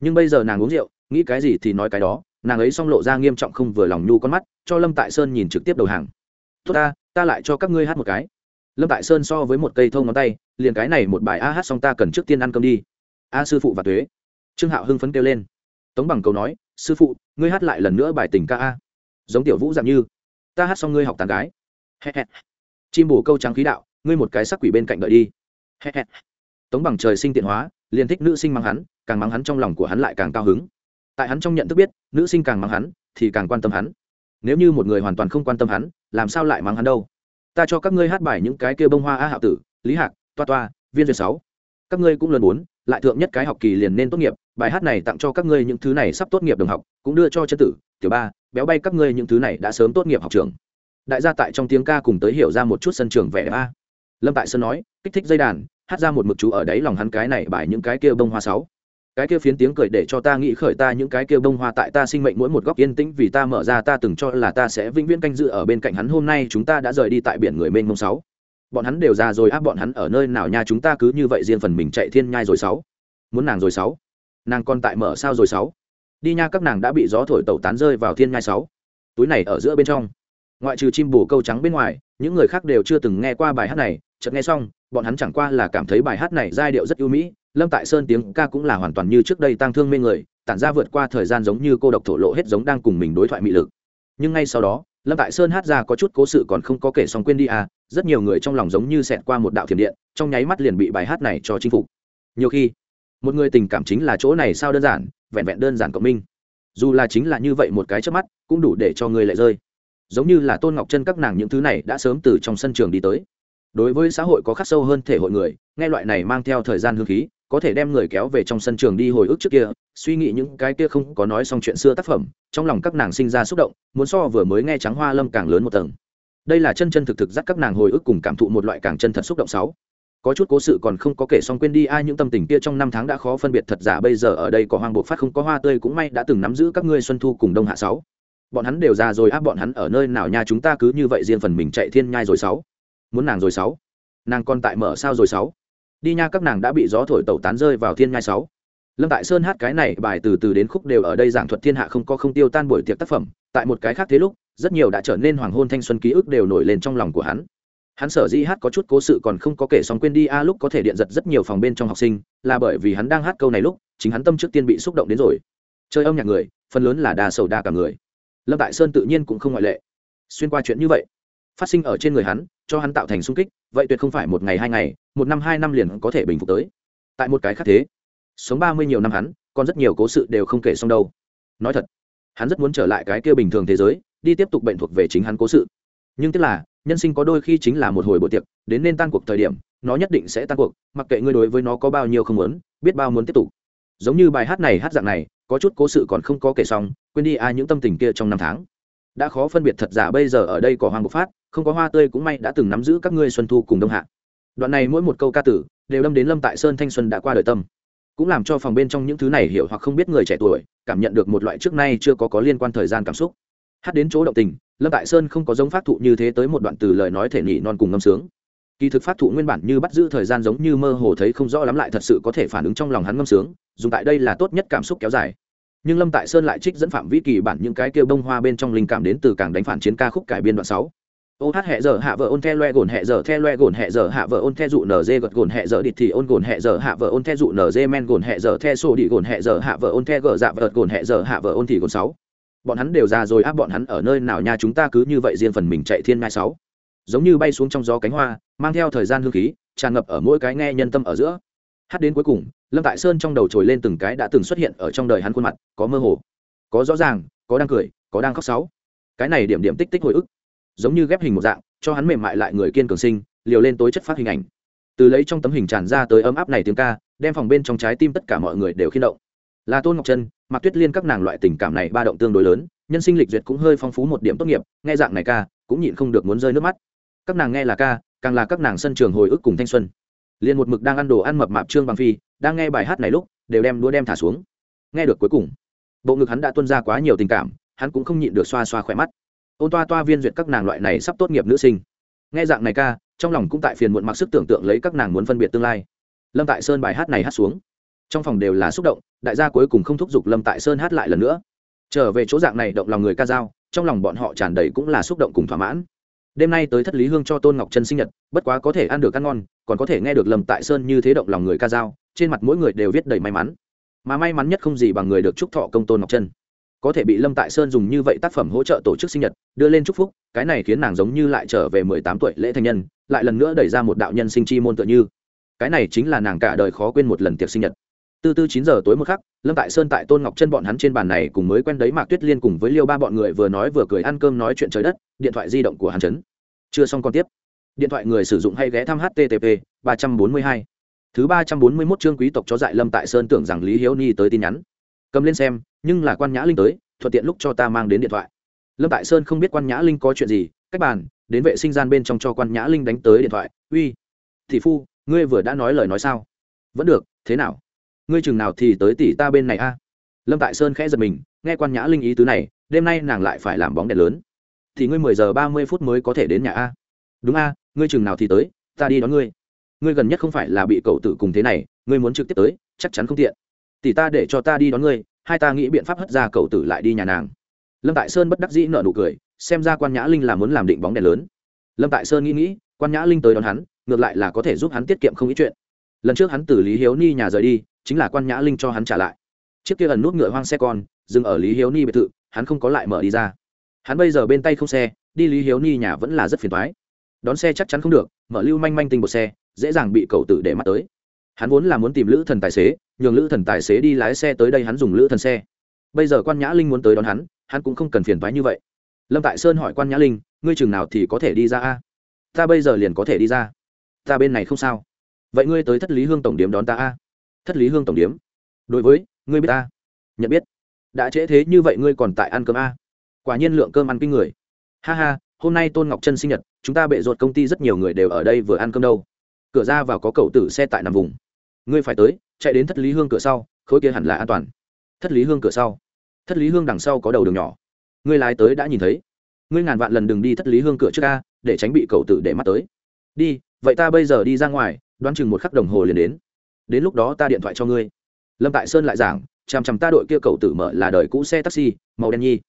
Nhưng bây giờ nàng uống rượu, nghĩ cái gì thì nói cái đó nàng ấy xong lộ ra nghiêm trọng không vừa lòng nhu con mắt, cho lâm tại sơn nhìn trực tiếp đầu hàng. Tốt ta ta lại cho các ngươi hát một cái. Lâm tại sơn so với một cây thông ngón tay, liền cái này một bài a hát xong ta cần trước tiên ăn cơm đi. A sư phụ và tuế. Trương hạo hưng phấn kêu lên. Tống bằng cầu nói, sư phụ, ngươi hát lại lần nữa bài tình ca a. Giống tiểu vũ dạng như, ta hát xong ngươi học tàn gái. Chim bồ câu trắng khí đạo, ngươi một cái sắc quỷ bên cạnh đợi đi. Tống bằng trời sinh tiện hóa, liền thích nữ sinh mắng hắn, càng mắng hắn trong lòng của hắn lại càng cao hứng. Tại hắn trong nhận thức biết nữ sinh càng mắng hắn, thì càng quan tâm hắn. Nếu như một người hoàn toàn không quan tâm hắn, làm sao lại mắng hắn đâu? Ta cho các ngươi hát bài những cái kia bông hoa a hạo tử, lý hạc, toa toa, viên duyệt sáu. Các ngươi cũng lần muốn, lại thượng nhất cái học kỳ liền nên tốt nghiệp, bài hát này tặng cho các ngươi những thứ này sắp tốt nghiệp đồng học, cũng đưa cho chân tử, tiểu ba, béo bay các ngươi những thứ này đã sớm tốt nghiệp học trường. Đại gia tại trong tiếng ca cùng tới hiểu ra một chút sân trường vẻ a. Lâm tại sơn nói, kích thích dây đàn, hát ra một mực chú ở đấy lòng hắn cái này bài những cái kia bông hoa sáu cái kia phiến tiếng cười để cho ta nghĩ khởi ta những cái kia bông hoa tại ta sinh mệnh mỗi một góc yên tĩnh vì ta mở ra ta từng cho là ta sẽ vĩnh viễn canh dự ở bên cạnh hắn. Hôm nay chúng ta đã rời đi tại biển người mênh mông sáu. Bọn hắn đều ra rồi áp bọn hắn ở nơi nào nha? Chúng ta cứ như vậy riêng phần mình chạy thiên nhai rồi sáu. Muốn nàng rồi sáu. Nàng còn tại mở sao rồi sáu. Đi nha, các nàng đã bị gió thổi tẩu tán rơi vào thiên nhai sáu. Túi này ở giữa bên trong. Ngoại trừ chim bồ câu trắng bên ngoài, những người khác đều chưa từng nghe qua bài hát này. Chợt nghe xong, bọn hắn chẳng qua là cảm thấy bài hát này giai điệu rất ưu mỹ lâm tại sơn tiếng ca cũng là hoàn toàn như trước đây tăng thương mê người, tản ra vượt qua thời gian giống như cô độc thổ lộ hết giống đang cùng mình đối thoại mị lực. Nhưng ngay sau đó, lâm tại sơn hát ra có chút cố sự còn không có kể xong quên đi à rất nhiều người trong lòng giống như xẹt qua một đạo thiểm điện, trong nháy mắt liền bị bài hát này cho chinh phục. Nhiều khi, một người tình cảm chính là chỗ này sao đơn giản, vẹn vẹn đơn giản cộng minh. Dù là chính là như vậy một cái trước mắt, cũng đủ để cho người lại rơi. Giống như là tôn ngọc chân các nàng những thứ này đã sớm từ trong sân trường đi tới. Đối với xã hội có khắc sâu hơn thể hội người, nghe loại này mang theo thời gian hương khí có thể đem người kéo về trong sân trường đi hồi ức trước kia, suy nghĩ những cái kia không có nói xong chuyện xưa tác phẩm, trong lòng các nàng sinh ra xúc động, muốn so vừa mới nghe trắng hoa lâm càng lớn một tầng. Đây là chân chân thực thực dắt các nàng hồi ức cùng cảm thụ một loại càng chân thật xúc động sáu. Có chút cố sự còn không có kể xong quên đi, ai những tâm tình kia trong năm tháng đã khó phân biệt, thật giả bây giờ ở đây có hoang buộc phát không có hoa tươi cũng may đã từng nắm giữ các ngươi xuân thu cùng đông hạ sáu. Bọn hắn đều già rồi áp bọn hắn ở nơi nào nha, chúng ta cứ như vậy riêng phần mình chạy thiên nhai rồi sáu. Muốn nàng rồi sáu. Nàng còn tại mở sao rồi sáu? Đi nha các nàng đã bị gió thổi tẩu tán rơi vào thiên ngai sáu. Lâm tại sơn hát cái này bài từ từ đến khúc đều ở đây giảng thuật thiên hạ không có không tiêu tan buổi tiệc tác phẩm. Tại một cái khác thế lúc, rất nhiều đã trở nên hoàng hôn thanh xuân ký ức đều nổi lên trong lòng của hắn. Hắn sở dĩ hát có chút cố sự còn không có kể xong quên đi, a, lúc có thể điện giật rất nhiều phòng bên trong học sinh, là bởi vì hắn đang hát câu này lúc, chính hắn tâm trước tiên bị xúc động đến rồi. Chơi âm nhạc người, phần lớn là đa sầu đa cả người. Lâm tại sơn tự nhiên cũng không ngoại lệ. Xuyên qua chuyện như vậy, phát sinh ở trên người hắn, cho hắn tạo thành sung kích vậy tuyệt không phải một ngày hai ngày, một năm hai năm liền có thể bình phục tới. Tại một cái khác thế, sống ba mươi nhiều năm hắn, còn rất nhiều cố sự đều không kể xong đâu. Nói thật, hắn rất muốn trở lại cái kia bình thường thế giới, đi tiếp tục bệnh thuộc về chính hắn cố sự. Nhưng tức là, nhân sinh có đôi khi chính là một hồi buổi tiệc, đến nên tan cuộc thời điểm, nó nhất định sẽ tan cuộc, mặc kệ ngươi đối với nó có bao nhiêu không muốn, biết bao muốn tiếp tục. Giống như bài hát này, hát dạng này, có chút cố sự còn không có kể xong, quên đi ai những tâm tình kia trong năm tháng đã khó phân biệt thật giả bây giờ ở đây có hoàng bộc phát, không có hoa tươi cũng may đã từng nắm giữ các ngươi xuân thu cùng đông hạ. Đoạn này mỗi một câu ca tử, đều đâm đến lâm tại sơn thanh xuân đã qua đời tâm. Cũng làm cho phòng bên trong những thứ này hiểu hoặc không biết người trẻ tuổi, cảm nhận được một loại trước nay chưa có có liên quan thời gian cảm xúc. Hát đến chỗ động tình, lâm tại sơn không có giống phát thụ như thế tới một đoạn từ lời nói thể nhị non cùng ngâm sướng. Kỳ thực phát thụ nguyên bản như bắt giữ thời gian giống như mơ hồ thấy không rõ lắm lại thật sự có thể phản ứng trong lòng hắn ngâm sướng, dùng tại đây là tốt nhất cảm xúc kéo dài nhưng lâm tại sơn lại trích dẫn phạm vĩ kỳ bản những cái kêu bông hoa bên trong linh cảm đến từ càng đánh phản chiến ca khúc cải biên đoạn sáu. Ô hát hẹ giờ hạ vợ ôn the loe gồn hẹ giờ the loe gồn hẹ giờ hạ vợ ôn the dụ nở dê gật gồn hẹ giờ địt thì ôn gồn hẹ giờ hạ vợ ôn the dụ nở dê men gồn hẹ giờ the sô đi gồn hẹ giờ hạ vợ ôn the gờ dạ vợ gồn hẹ giờ hạ vợ ôn thì gồn sáu. Bọn hắn đều già rồi áp bọn hắn ở nơi nào nha chúng ta cứ như vậy riêng phần mình chạy thiên ngai sáu. Giống như bay xuống trong gió cánh hoa, mang theo thời gian hương khí, tràn ngập ở mỗi cái nghe nhân tâm ở giữa. Hát đến cuối cùng lâm tại sơn trong đầu trồi lên từng cái đã từng xuất hiện ở trong đời hắn khuôn mặt, có mơ hồ, có rõ ràng, có đang cười, có đang khóc sáu cái này điểm điểm tích tích hồi ức, giống như ghép hình một dạng, cho hắn mềm mại lại người kiên cường sinh, liều lên tối chất phát hình ảnh. Từ lấy trong tấm hình tràn ra tới ấm áp này tiếng ca, đem phòng bên trong trái tim tất cả mọi người đều khiên động. Là tôn ngọc trân mặc tuyết liên các nàng loại tình cảm này ba động tương đối lớn, nhân sinh lịch duyệt cũng hơi phong phú một điểm tốt nghiệp, nghe dạng này ca, cũng nhịn không được muốn rơi nước mắt. Các nàng nghe là ca, càng là các nàng sân trường hồi ức cùng thanh xuân. Liền một mực đang ăn đồ ăn mập mạp trương bằng phi đang nghe bài hát này lúc, đều đem đũa đem thả xuống. Nghe được cuối cùng, bộ ngực hắn đã tuân ra quá nhiều tình cảm, hắn cũng không nhịn được xoa xoa khỏe mắt. Ôn toa toa viên duyệt các nàng loại này sắp tốt nghiệp nữ sinh. Nghe dạng này ca, trong lòng cũng tại phiền muộn mặc sức tưởng tượng lấy các nàng muốn phân biệt tương lai. Lâm tại sơn bài hát này hát xuống. Trong phòng đều là xúc động, đại gia cuối cùng không thúc giục lâm tại sơn hát lại lần nữa. Trở về chỗ dạng này động lòng người ca dao, trong lòng bọn họ tràn đầy cũng là xúc động cùng thỏa mãn. Đêm nay tới thất lý hương cho tôn ngọc trân sinh nhật, bất quá có thể ăn được ăn ngon, còn có thể nghe được lâm tại sơn như thế động lòng người ca dao trên mặt mỗi người đều viết đầy may mắn. Mà may mắn nhất không gì bằng người được chúc thọ công tôn ngọc trân. Có thể bị lâm tại sơn dùng như vậy tác phẩm hỗ trợ tổ chức sinh nhật, đưa lên chúc phúc, cái này khiến nàng giống như lại trở về mười tám tuổi lễ thành nhân, lại lần nữa đẩy ra một đạo nhân sinh chi môn tựa như. Cái này chính là nàng cả đời khó quên một lần tiệc sinh nhật. Từ từ chín giờ tối một khắc, lâm tại sơn tại tôn ngọc chân bọn hắn trên bàn này cùng mới quen đấy mạc tuyết liên cùng với liêu ba bọn người vừa nói vừa cười ăn cơm nói chuyện trời đất, điện thoại di động của hắn chấn. Chưa xong còn tiếp. Điện thoại người sử dụng hay ghé thăm http ba trăm bốn mươi hai thứ ba trăm bốn mươi mốt chương quý tộc cho dại lâm tại sơn tưởng rằng lý hiếu ni tới tin nhắn. Cầm lên xem, nhưng là quan nhã linh tới, thuận tiện lúc cho ta mang đến điện thoại. Lâm tại sơn không biết quan nhã linh có chuyện gì, cách bàn, đến vệ sinh gian bên trong cho quan nhã linh đánh tới điện thoại. Uy thị phu, ngươi vừa đã nói lời nói sao? Vẫn được, thế nào? Ngươi chừng nào thì tới tỷ ta bên này a? Lâm tại sơn khẽ giật mình, nghe quan nhã linh ý tứ này, đêm nay nàng lại phải làm bóng đèn lớn. Thì ngươi mười giờ ba mươi phút mới có thể đến nhà a? Đúng a, ngươi chừng nào thì tới, ta đi đón ngươi ngươi gần nhất không phải là bị cậu tử cùng thế này, ngươi muốn trực tiếp tới, chắc chắn không tiện. Tỷ ta để cho ta đi đón ngươi, hai ta nghĩ biện pháp hất ra cậu tử lại đi nhà nàng. Lâm tại sơn bất đắc dĩ nợ nụ cười, xem ra quan nhã linh là muốn làm định bóng đèn lớn. Lâm tại sơn nghĩ nghĩ, quan nhã linh tới đón hắn, ngược lại là có thể giúp hắn tiết kiệm không ít chuyện. Lần trước hắn từ lý hiếu ni nhà rời đi, chính là quan nhã linh cho hắn trả lại. Chiếc kia ẩn nút ngựa hoang xe con, dừng ở lý hiếu ni biệt thự, hắn không có lại mở đi ra. Hắn bây giờ bên tay không xe, đi lý hiếu ni nhà vẫn là rất phiền thoái đón xe chắc chắn không được, mở lưu manh manh tinh một xe dễ dàng bị cậu tử để mắt tới. Hắn vốn là muốn tìm lữ thần tài xế, nhường lữ thần tài xế đi lái xe tới đây hắn dùng lữ thần xe. Bây giờ quan nhã linh muốn tới đón hắn hắn cũng không cần phiền thoái như vậy. Lâm tại sơn hỏi quan nhã linh, ngươi chừng nào thì có thể đi ra a? Ta bây giờ liền có thể đi ra. Ta bên này không sao. Vậy ngươi tới thất lý hương tổng điếm đón ta a? Thất lý hương tổng điếm đối với, ngươi biết ta? Nhận biết. Đã trễ thế như vậy ngươi còn tại ăn cơm a? Quả nhiên lượng cơm ăn kinh người. Ha ha, hôm nay tôn ngọc chân sinh nhật, chúng ta bệ ruột công ty rất nhiều người đều ở đây vừa ăn cơm đâu cửa ra vào có cậu tử xe tại nằm vùng. Ngươi phải tới, chạy đến thất lý hương cửa sau, khối kia hẳn là an toàn. Thất lý hương cửa sau. Thất lý hương đằng sau có đầu đường nhỏ. Ngươi lái tới đã nhìn thấy. Ngươi ngàn vạn lần đừng đi thất lý hương cửa trước ca để tránh bị cậu tử để mắt tới. Đi, vậy ta bây giờ đi ra ngoài, đoán chừng một khắc đồng hồ liền đến. Đến lúc đó ta điện thoại cho ngươi. Lâm tại sơn lại giảng, chằm chằm ta đội kia cậu tử mở là đời cũ xe taxi, màu đen nhi.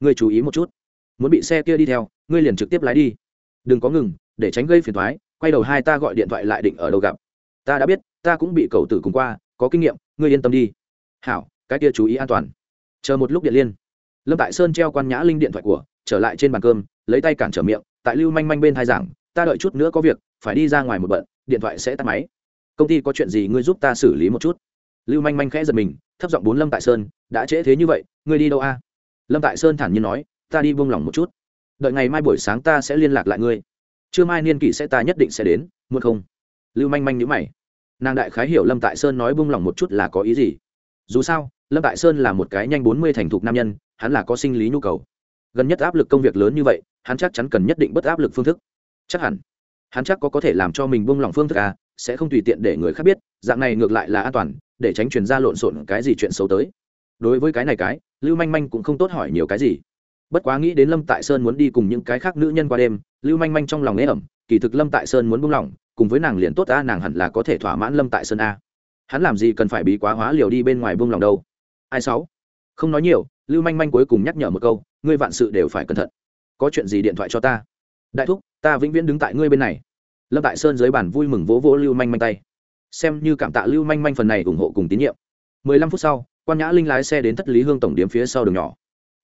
Ngươi chú ý một chút. Muốn bị xe kia đi theo, ngươi liền trực tiếp lái đi. Đừng có ngừng, để tránh gây phiền thoái quay đầu hai ta gọi điện thoại lại định ở đâu gặp. Ta đã biết, ta cũng bị cậu tử cùng qua, có kinh nghiệm, ngươi yên tâm đi. Hảo, cái kia chú ý an toàn. Chờ một lúc điện liên. Lâm tại sơn treo quan nhã linh điện thoại của, trở lại trên bàn cơm, lấy tay cản trở miệng, tại lưu manh manh bên thai giảng, ta đợi chút nữa có việc, phải đi ra ngoài một bận, điện thoại sẽ tắt máy. Công ty có chuyện gì ngươi giúp ta xử lý một chút. Lưu manh manh khẽ giật mình, thấp giọng bốn lâm tại sơn, đã trễ thế như vậy, ngươi đi đâu a? Lâm tại sơn thản nhiên nói, ta đi buông lỏng một chút. Đợi ngày mai buổi sáng ta sẽ liên lạc lại ngươi trưa mai niên kỷ sẽ ta nhất định sẽ đến, muốn không? Lưu manh manh nhữ mày. Nàng đại khái hiểu lâm tại sơn nói buông lòng một chút là có ý gì. Dù sao, lâm tại sơn là một cái nhanh bốn mươi thành thục nam nhân, hắn là có sinh lý nhu cầu. Gần nhất áp lực công việc lớn như vậy, hắn chắc chắn cần nhất định bất áp lực phương thức. Chắc hẳn, hắn chắc có có thể làm cho mình buông lòng phương thức à sẽ không tùy tiện để người khác biết, dạng này ngược lại là an toàn, để tránh truyền ra lộn xộn cái gì chuyện xấu tới. Đối với cái này cái, lưu manh manh cũng không tốt hỏi nhiều cái gì. Bất quá nghĩ đến lâm tại sơn muốn đi cùng những cái khác nữ nhân qua đêm lưu manh manh trong lòng nế ẩm, kỳ thực lâm tại sơn muốn buông lỏng, cùng với nàng liền tốt a nàng hẳn là có thể thỏa mãn lâm tại sơn a. Hắn làm gì cần phải bí quá hóa liều đi bên ngoài buông lòng đâu. Ai sáu? Không nói nhiều, lưu manh manh cuối cùng nhắc nhở một câu, ngươi vạn sự đều phải cẩn thận. Có chuyện gì điện thoại cho ta. Đại thúc, ta vĩnh viễn đứng tại ngươi bên này. Lâm tại sơn dưới bàn vui mừng vỗ vỗ lưu manh manh tay. Xem như cảm tạ lưu manh manh phần này ủng hộ cùng tín nhiệm. Mười lăm phút sau, quan nhã linh lái xe đến thất lý hương tổng điếm phía sau đường nhỏ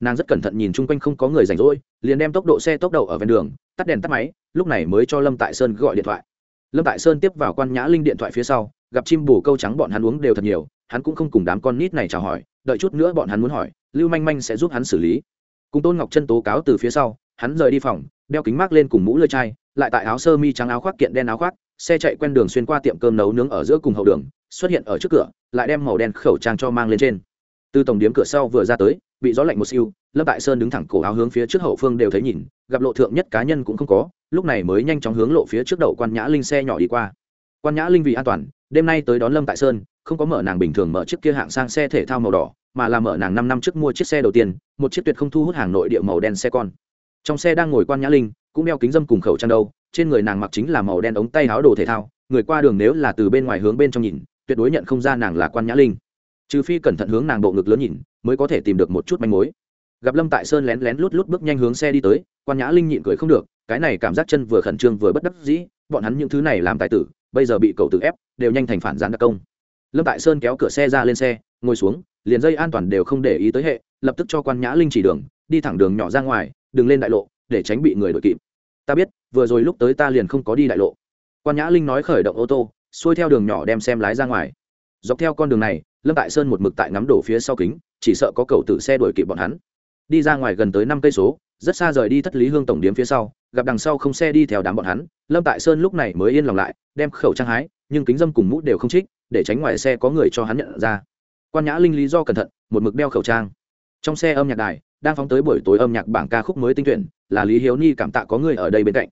nàng rất cẩn thận nhìn chung quanh không có người rảnh rỗi, liền đem tốc độ xe tốc đầu ở ven đường, tắt đèn tắt máy, lúc này mới cho lâm tại sơn gọi điện thoại. Lâm tại sơn tiếp vào quan nhã linh điện thoại phía sau, gặp chim bù câu trắng bọn hắn uống đều thật nhiều, hắn cũng không cùng đám con nít này chào hỏi, đợi chút nữa bọn hắn muốn hỏi, lưu manh manh sẽ giúp hắn xử lý. Cùng tôn ngọc chân tố cáo từ phía sau, hắn rời đi phòng, đeo kính mát lên cùng mũ lơi chai, lại tại áo sơ mi trắng áo khoác kiện đen áo khoác, xe chạy quen đường xuyên qua tiệm cơm nấu nướng ở giữa cùng hậu đường, xuất hiện ở trước cửa, lại đem màu đen khẩu trang cho mang lên trên từ tổng điếm cửa sau vừa ra tới, bị gió lạnh một siêu lâm tại sơn đứng thẳng cổ áo hướng phía trước hậu phương đều thấy nhìn, gặp lộ thượng nhất cá nhân cũng không có, lúc này mới nhanh chóng hướng lộ phía trước đầu quan nhã linh xe nhỏ đi qua. Quan nhã linh vì an toàn, đêm nay tới đón lâm tại sơn, không có mở nàng bình thường mở chiếc kia hạng sang xe thể thao màu đỏ, mà là mở nàng năm năm trước mua chiếc xe đầu tiên, một chiếc tuyệt không thu hút hàng nội địa màu đen xe con. Trong xe đang ngồi quan nhã linh, cũng đeo kính dâm cùng khẩu trang đâu, trên người nàng mặc chính là màu đen ống tay áo đồ thể thao, người qua đường nếu là từ bên ngoài hướng bên trong nhìn, tuyệt đối nhận không ra nàng là quan nhã linh trừ phi cẩn thận hướng nàng bộ ngực lớn nhìn, mới có thể tìm được một chút manh mối. Gặp lâm tại sơn lén lén lút lút bước nhanh hướng xe đi tới, quan nhã linh nhịn cười không được, cái này cảm giác chân vừa khẩn trương vừa bất đắc dĩ, bọn hắn những thứ này làm tài tử, bây giờ bị cậu tự ép, đều nhanh thành phản gián đặc công. Lâm tại sơn kéo cửa xe ra lên xe, ngồi xuống, liền dây an toàn đều không để ý tới hệ, lập tức cho quan nhã linh chỉ đường, đi thẳng đường nhỏ ra ngoài, đừng lên đại lộ, để tránh bị người đội kịp. Ta biết, vừa rồi lúc tới ta liền không có đi đại lộ. Quan nhã linh nói khởi động ô tô, xuôi theo đường nhỏ đem xem lái ra ngoài. Dọc theo con đường này lâm tại sơn một mực tại ngắm đổ phía sau kính, chỉ sợ có cầu tử xe đuổi kịp bọn hắn. Đi ra ngoài gần tới năm cây số, rất xa rời đi thất lý hương tổng điếm phía sau, gặp đằng sau không xe đi theo đám bọn hắn, lâm tại sơn lúc này mới yên lòng lại, đem khẩu trang hái, nhưng kính dâm cùng mũ đều không trích, để tránh ngoài xe có người cho hắn nhận ra. Quan nhã linh lý do cẩn thận, một mực đeo khẩu trang. Trong xe âm nhạc đài, đang phóng tới buổi tối âm nhạc bảng ca khúc mới tinh tuyển, là lý hiếu ni cảm tạ có người ở đây bên cạnh.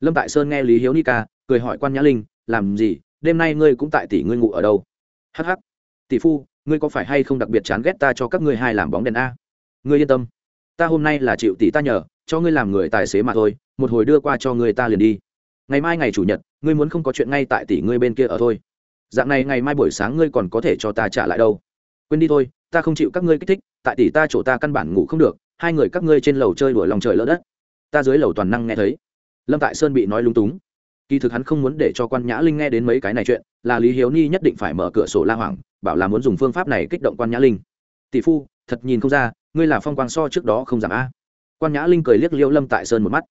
Lâm tại sơn nghe lý hiếu ni ca, cười hỏi quan nhã linh, làm gì? Đêm nay ngươi cũng tại tỷ ngươi ngủ ở đâu? Hh tỷ phu, ngươi có phải hay không đặc biệt chán ghét ta cho các ngươi hai làm bóng đèn a? Ngươi yên tâm. Ta hôm nay là chịu tỷ ta nhờ, cho ngươi làm người tài xế mà thôi, một hồi đưa qua cho ngươi ta liền đi. Ngày mai ngày chủ nhật, ngươi muốn không có chuyện ngay tại tỷ ngươi bên kia ở thôi. Dạng này ngày mai buổi sáng ngươi còn có thể cho ta trả lại đâu. Quên đi thôi, ta không chịu các ngươi kích thích, tại tỷ ta chỗ ta căn bản ngủ không được, hai người các ngươi trên lầu chơi đùa lòng trời lỡ đất. Ta dưới lầu toàn năng nghe thấy. Lâm tại sơn bị nói lung túng. Kỳ thực hắn không muốn để cho quan nhã linh nghe đến mấy cái này chuyện, là lý hiếu ni nhất định phải mở cửa sổ la hoảng bảo là muốn dùng phương pháp này kích động quan nhã linh tỷ phu thật nhìn không ra ngươi là phong quang so trước đó không giảm a quan nhã linh cười liếc liêu lâm tại sơn một mắt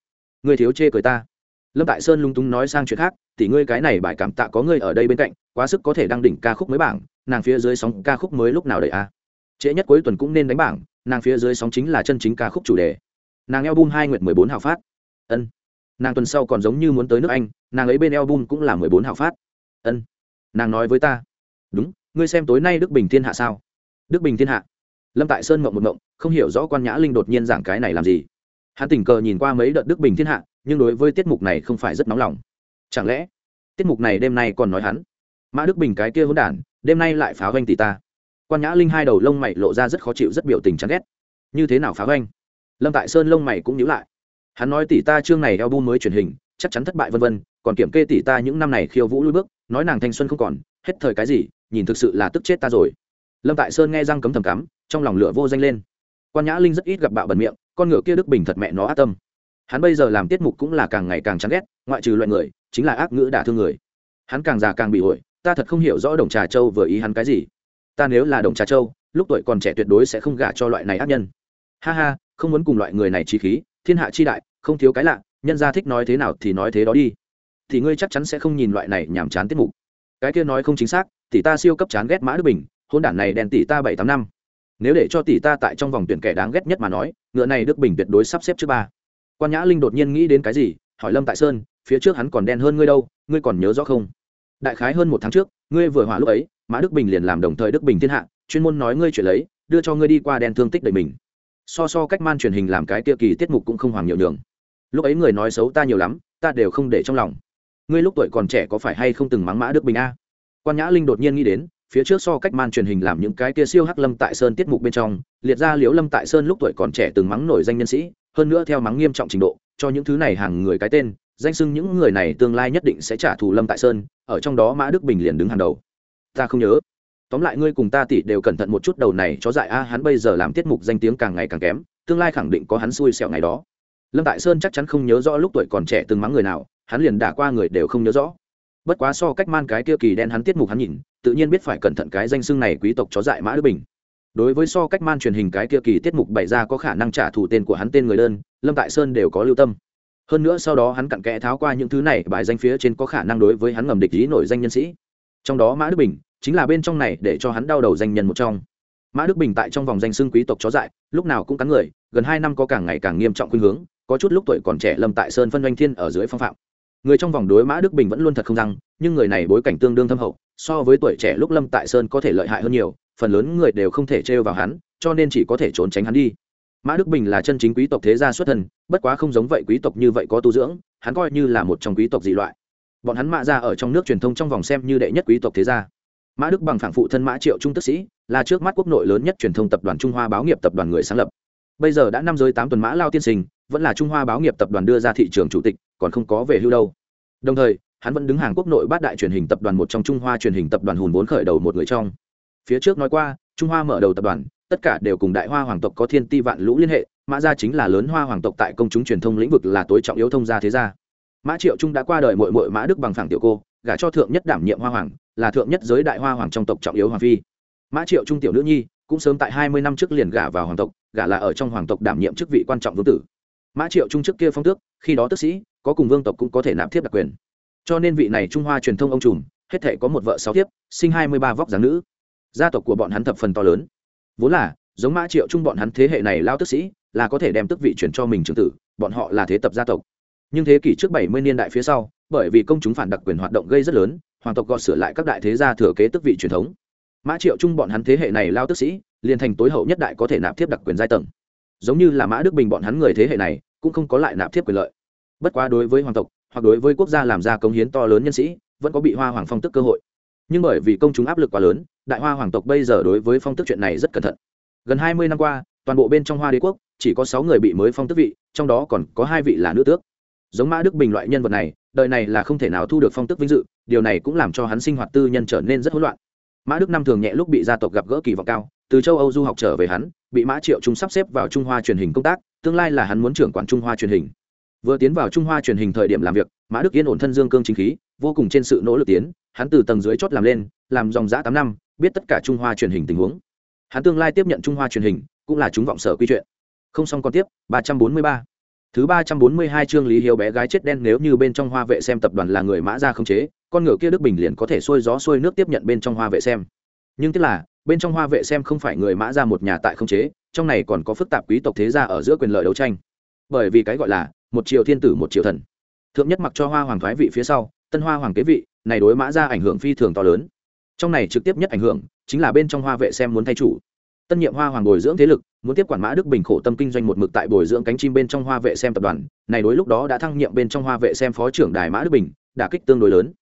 ngươi thiếu chê cười ta lâm tại sơn lung túng nói sang chuyện khác tỷ ngươi cái này bài cảm tạ có ngươi ở đây bên cạnh quá sức có thể đăng đỉnh ca khúc mới bảng nàng phía dưới sóng ca khúc mới lúc nào đợi a trễ nhất cuối tuần cũng nên đánh bảng nàng phía dưới sóng chính là chân chính ca khúc chủ đề nàng eo bum hai nguyện mười bốn hào phát ân nàng tuần sau còn giống như muốn tới nước anh nàng ấy bên eo bum cũng là mười bốn hào phát ân nàng nói với ta đúng ngươi xem tối nay đức bình thiên hạ sao? Đức bình thiên hạ? Lâm tại sơn mộng một mộng, không hiểu rõ quan nhã linh đột nhiên giảng cái này làm gì. Hắn tình cờ nhìn qua mấy đợt đức bình thiên hạ, nhưng đối với tiết mục này không phải rất nóng lòng. Chẳng lẽ, tiết mục này đêm nay còn nói hắn? Mã đức bình cái kia hỗn đản, đêm nay lại phá hoanh tỷ ta. Quan nhã linh hai đầu lông mày lộ ra rất khó chịu, rất biểu tình chán ghét. Như thế nào phá hoanh lâm tại sơn lông mày cũng nhíu lại. Hắn nói tỷ ta chương này eo bu mới truyền hình, chắc chắn thất bại vân vân, còn kiểm kê tỷ ta những năm này khiêu vũ lui bước nói nàng thanh xuân không còn, hết thời cái gì, nhìn thực sự là tức chết ta rồi. Lâm tại sơn nghe răng cấm thầm cắm, trong lòng lửa vô danh lên. Quan nhã linh rất ít gặp bạo bẩn miệng, con ngựa kia đức bình thật mẹ nó ác tâm. Hắn bây giờ làm tiết mục cũng là càng ngày càng chán ghét, ngoại trừ loại người, chính là ác ngữ đả thương người. Hắn càng già càng bị ổi ta thật không hiểu rõ đồng trà châu vừa ý hắn cái gì. Ta nếu là đồng trà châu, lúc tuổi còn trẻ tuyệt đối sẽ không gả cho loại này ác nhân. Ha ha, không muốn cùng loại người này trí khí, thiên hạ chi đại, không thiếu cái lạ, nhân gia thích nói thế nào thì nói thế đó đi thì ngươi chắc chắn sẽ không nhìn loại này nhàm chán tiết mục. Cái kia nói không chính xác, tỷ ta siêu cấp chán ghét mã đức bình, hôn đản này đèn tỷ ta bảy tám năm. Nếu để cho tỷ ta tại trong vòng tuyển kẻ đáng ghét nhất mà nói, ngựa này đức bình tuyệt đối sắp xếp trước ba. Quan nhã linh đột nhiên nghĩ đến cái gì, hỏi lâm tại sơn, phía trước hắn còn đen hơn ngươi đâu, ngươi còn nhớ rõ không? Đại khái hơn một tháng trước, ngươi vừa hỏa lúc ấy, mã đức bình liền làm đồng thời đức bình thiên hạ, chuyên môn nói ngươi chuyện lấy, đưa cho ngươi đi qua đen thương tích đầy mình. So so cách man truyền hình làm cái kia kỳ tiết mục cũng không hoàng nhiều đường lúc ấy người nói xấu ta nhiều lắm, ta đều không để trong lòng ngươi lúc tuổi còn trẻ có phải hay không từng mắng mã đức bình a? Quan nhã linh đột nhiên nghĩ đến, phía trước so cách man truyền hình làm những cái kia siêu hắc lâm tại sơn tiết mục bên trong, liệt ra liễu lâm tại sơn lúc tuổi còn trẻ từng mắng nổi danh nhân sĩ, hơn nữa theo mắng nghiêm trọng trình độ, cho những thứ này hàng người cái tên, danh sưng những người này tương lai nhất định sẽ trả thù lâm tại sơn, ở trong đó mã đức bình liền đứng hàng đầu. Ta không nhớ. Tóm lại ngươi cùng ta tỷ đều cẩn thận một chút đầu này cho dại a, hắn bây giờ làm tiết mục danh tiếng càng ngày càng kém, tương lai khẳng định có hắn xui xẻo ngày đó. Lâm tại sơn chắc chắn không nhớ rõ lúc tuổi còn trẻ từng mắng người nào hắn liền đả qua người đều không nhớ rõ. Bất quá so cách man cái kia kỳ đen hắn tiết mục hắn nhìn, tự nhiên biết phải cẩn thận cái danh xưng này quý tộc chó dại mã đức bình. Đối với so cách man truyền hình cái kia kỳ tiết mục bày ra có khả năng trả thù tên của hắn tên người đơn, lâm tại sơn đều có lưu tâm. Hơn nữa sau đó hắn cặn kẽ tháo qua những thứ này, bài danh phía trên có khả năng đối với hắn ngầm địch ý nổi danh nhân sĩ. Trong đó mã đức bình chính là bên trong này để cho hắn đau đầu danh nhân một trong. Mã đức bình tại trong vòng danh xưng quý tộc chó dại, lúc nào cũng cắn người, gần hai năm có càng ngày càng nghiêm trọng khuynh hướng, có chút lúc tuổi còn trẻ lâm tại sơn phân doanh thiên ở dưới phong phạm người trong vòng đối mã đức bình vẫn luôn thật không răng, nhưng người này bối cảnh tương đương thâm hậu, so với tuổi trẻ lúc lâm tại sơn có thể lợi hại hơn nhiều, phần lớn người đều không thể trêu vào hắn, cho nên chỉ có thể trốn tránh hắn đi. Mã đức bình là chân chính quý tộc thế gia xuất thân, bất quá không giống vậy quý tộc như vậy có tu dưỡng, hắn coi như là một trong quý tộc dị loại. Bọn hắn mạ ra ở trong nước truyền thông trong vòng xem như đệ nhất quý tộc thế gia. Mã đức bằng phản phụ thân mã triệu trung tức sĩ, là trước mắt quốc nội lớn nhất truyền thông tập đoàn trung hoa báo nghiệp tập đoàn người sáng lập bây giờ đã năm giới tám tuần mã lao tiên sinh, vẫn là trung hoa báo nghiệp tập đoàn đưa ra thị trường chủ tịch, còn không có về hưu đâu. Đồng thời, hắn vẫn đứng hàng quốc nội bát đại truyền hình tập đoàn một trong trung hoa truyền hình tập đoàn hùn vốn khởi đầu một người trong. Phía trước nói qua, trung hoa mở đầu tập đoàn, tất cả đều cùng đại hoa hoàng tộc có thiên ti vạn lũ liên hệ, mã gia chính là lớn hoa hoàng tộc tại công chúng truyền thông lĩnh vực là tối trọng yếu thông gia thế gia. Mã triệu trung đã qua đời mội mội mã đức bằng phẳng tiểu cô, gả cho thượng nhất đảm nhiệm hoa hoàng, là thượng nhất giới đại hoa hoàng trong tộc trọng yếu hoàng phi. Mã triệu trung tiểu nữ nhi, cũng sớm tại hai mươi năm trước liền gả vào hoàng tộc gả là ở trong hoàng tộc đảm nhiệm chức vị quan trọng vương tử. Mã triệu trung trước kia phong tước, khi đó tức sĩ, có cùng vương tộc cũng có thể nạp thiếp đặc quyền. Cho nên vị này trung hoa truyền thông ông trùm, hết thể có một vợ sáu thiếp, sinh hai mươi ba vóc dáng nữ. Gia tộc của bọn hắn thập phần to lớn. Vốn là, giống mã triệu trung bọn hắn thế hệ này lao tức sĩ, là có thể đem tức vị chuyển cho mình trưởng tử, bọn họ là thế tập gia tộc. Nhưng thế kỷ trước bảy mươi niên đại phía sau, bởi vì công chúng phản đặc quyền hoạt động gây rất lớn, hoàng tộc gọt sửa lại các đại thế gia thừa kế tức vị truyền thống. Mã triệu trung bọn hắn thế hệ này lao tức sĩ liền thành tối hậu nhất đại có thể nạp thiếp đặc quyền giai tầng. Giống như là mã đức bình bọn hắn người thế hệ này, cũng không có lại nạp thiếp quyền lợi. Bất quá đối với hoàng tộc, hoặc đối với quốc gia làm ra công hiến to lớn nhân sĩ, vẫn có bị hoa hoàng phong tức cơ hội. Nhưng bởi vì công chúng áp lực quá lớn, đại hoa hoàng tộc bây giờ đối với phong tức chuyện này rất cẩn thận. Gần hai mươi năm qua, toàn bộ bên trong hoa đế quốc, chỉ có sáu người bị mới phong tức vị, trong đó còn có hai vị là nữ tước. Giống mã đức bình loại nhân vật này, đời này là không thể nào thu được phong tức vinh dự, điều này cũng làm cho hắn sinh hoạt tư nhân trở nên rất hỗn loạn. Mã đức năm thường nhẹ lúc bị gia tộc gặp gỡ kỳ vọng cao từ châu âu du học trở về hắn, bị mã triệu trung sắp xếp vào trung hoa truyền hình công tác, tương lai là hắn muốn trưởng quản trung hoa truyền hình. Vừa tiến vào trung hoa truyền hình thời điểm làm việc, mã đức yên ổn thân dương cương chính khí, vô cùng trên sự nỗ lực tiến, hắn từ tầng dưới chót làm lên, làm dòng giã tám năm, biết tất cả trung hoa truyền hình tình huống. Hắn tương lai tiếp nhận trung hoa truyền hình, cũng là chúng vọng sở quy chuyện. Không xong còn tiếp, ba trăm bốn mươi ba. Thứ ba trăm bốn mươi hai chương lý hiếu bé gái chết đen nếu như bên trong hoa vệ xem tập đoàn là người mã ra không chế, con ngựa kia đức bình liền có thể xuôi gió xuôi nước tiếp nhận bên trong hoa vệ xem. Nhưng tức là bên trong hoa vệ xem không phải người mã ra một nhà tại không chế, trong này còn có phức tạp quý tộc thế gia ở giữa quyền lợi đấu tranh. Bởi vì cái gọi là một triệu thiên tử một triệu thần. Thượng nhất mặc cho hoa hoàng thoái vị phía sau, tân hoa hoàng kế vị, này đối mã ra ảnh hưởng phi thường to lớn. Trong này trực tiếp nhất ảnh hưởng chính là bên trong hoa vệ xem muốn thay chủ. Tân nhiệm hoa hoàng bồi dưỡng thế lực, muốn tiếp quản mã đức bình khổ tâm kinh doanh một mực tại bồi dưỡng cánh chim bên trong hoa vệ xem tập đoàn, này đối lúc đó đã thăng nhiệm bên trong hoa vệ xem phó trưởng đài mã đức bình, đả kích tương đối lớn.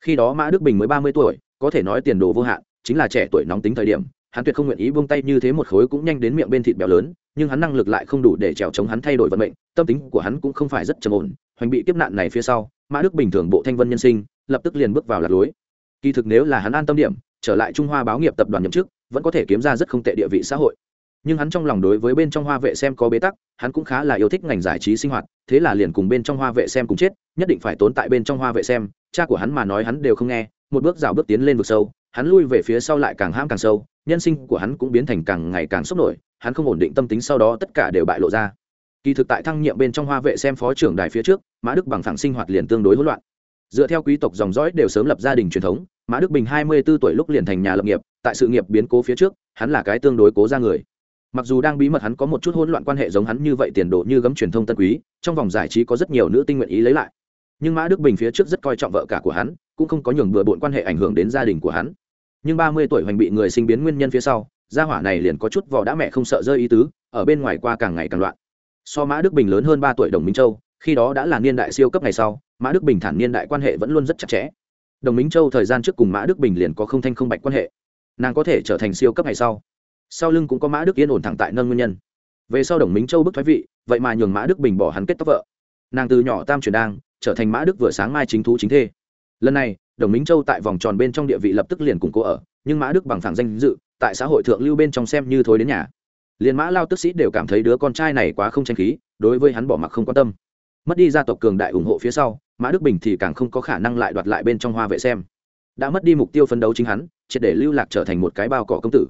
Khi đó mã đức bình mới ba mươi tuổi, có thể nói tiền đồ vô hạn chính là trẻ tuổi nóng tính thời điểm, hắn tuyệt không nguyện ý buông tay như thế một khối cũng nhanh đến miệng bên thịt béo lớn, nhưng hắn năng lực lại không đủ để trèo chống hắn thay đổi vận mệnh, tâm tính của hắn cũng không phải rất trầm ổn, hoành bị kiếp nạn này phía sau, mã đức bình thường bộ thanh vân nhân sinh, lập tức liền bước vào lạc lối. Kỳ thực nếu là hắn an tâm điểm, trở lại trung hoa báo nghiệp tập đoàn nhậm chức, vẫn có thể kiếm ra rất không tệ địa vị xã hội. Nhưng hắn trong lòng đối với bên trong hoa vệ xem có bế tắc, hắn cũng khá là yêu thích ngành giải trí sinh hoạt, thế là liền cùng bên trong hoa vệ xem cùng chết, nhất định phải tốn tại bên trong hoa vệ xem, cha của hắn mà nói hắn đều không nghe, một bước rào bước tiến lên vực sâu hắn lui về phía sau lại càng ham càng sâu, nhân sinh của hắn cũng biến thành càng ngày càng sốc nổi, hắn không ổn định tâm tính sau đó tất cả đều bại lộ ra. Kỳ thực tại thăng nhiệm bên trong hoa vệ xem phó trưởng đài phía trước, mã đức bằng phẳng sinh hoạt liền tương đối hỗn loạn. Dựa theo quý tộc dòng dõi đều sớm lập gia đình truyền thống, mã đức bình hai mươi b ố tuổi lúc liền thành nhà lập nghiệp, tại sự nghiệp biến cố phía trước, hắn là cái tương đối cố ra người. Mặc dù đang bí mật hắn có một chút hỗn loạn quan hệ giống hắn như vậy tiền đồ như gấm truyền thông tân quý, trong vòng giải trí có rất nhiều nữ tinh nguyện ý lấy lại. Nhưng mã đức bình phía trước rất coi trọng vợ cả của hắn cũng không có nhường bừa bộn quan hệ ảnh hưởng đến gia đình của hắn. Nhưng ba mươi tuổi hoành bị người sinh biến nguyên nhân phía sau, gia hỏa này liền có chút vỏ đã mẹ không sợ rơi ý tứ, ở bên ngoài qua càng ngày càng loạn. So mã đức bình lớn hơn ba tuổi đồng minh châu, khi đó đã là niên đại siêu cấp ngày sau, mã đức bình thản niên đại quan hệ vẫn luôn rất chặt chẽ. Đồng minh châu thời gian trước cùng mã đức bình liền có không thanh không bạch quan hệ. Nàng có thể trở thành siêu cấp ngày sau. Sau lưng cũng có mã đức yên ổn thẳng tại nâng nguyên nhân. Về sau đồng minh châu bức thoái vị, vậy mà nhường mã đức bình bỏ hắn kết tóc vợ. Nàng từ nhỏ tam truyền đang, trở thành mã đức vừa sáng mai chính thú chính thê lần này, đồng minh châu tại vòng tròn bên trong địa vị lập tức liền củng cố ở, nhưng mã đức bằng thẳng danh dự, tại xã hội thượng lưu bên trong xem như thối đến nhà. Liền mã lao tức sĩ đều cảm thấy đứa con trai này quá không tranh khí, đối với hắn bỏ mặc không quan tâm. Mất đi gia tộc cường đại ủng hộ phía sau, mã đức bình thì càng không có khả năng lại đoạt lại bên trong hoa vệ xem. Đã mất đi mục tiêu phấn đấu chính hắn, triệt để lưu lạc trở thành một cái bao cỏ công tử.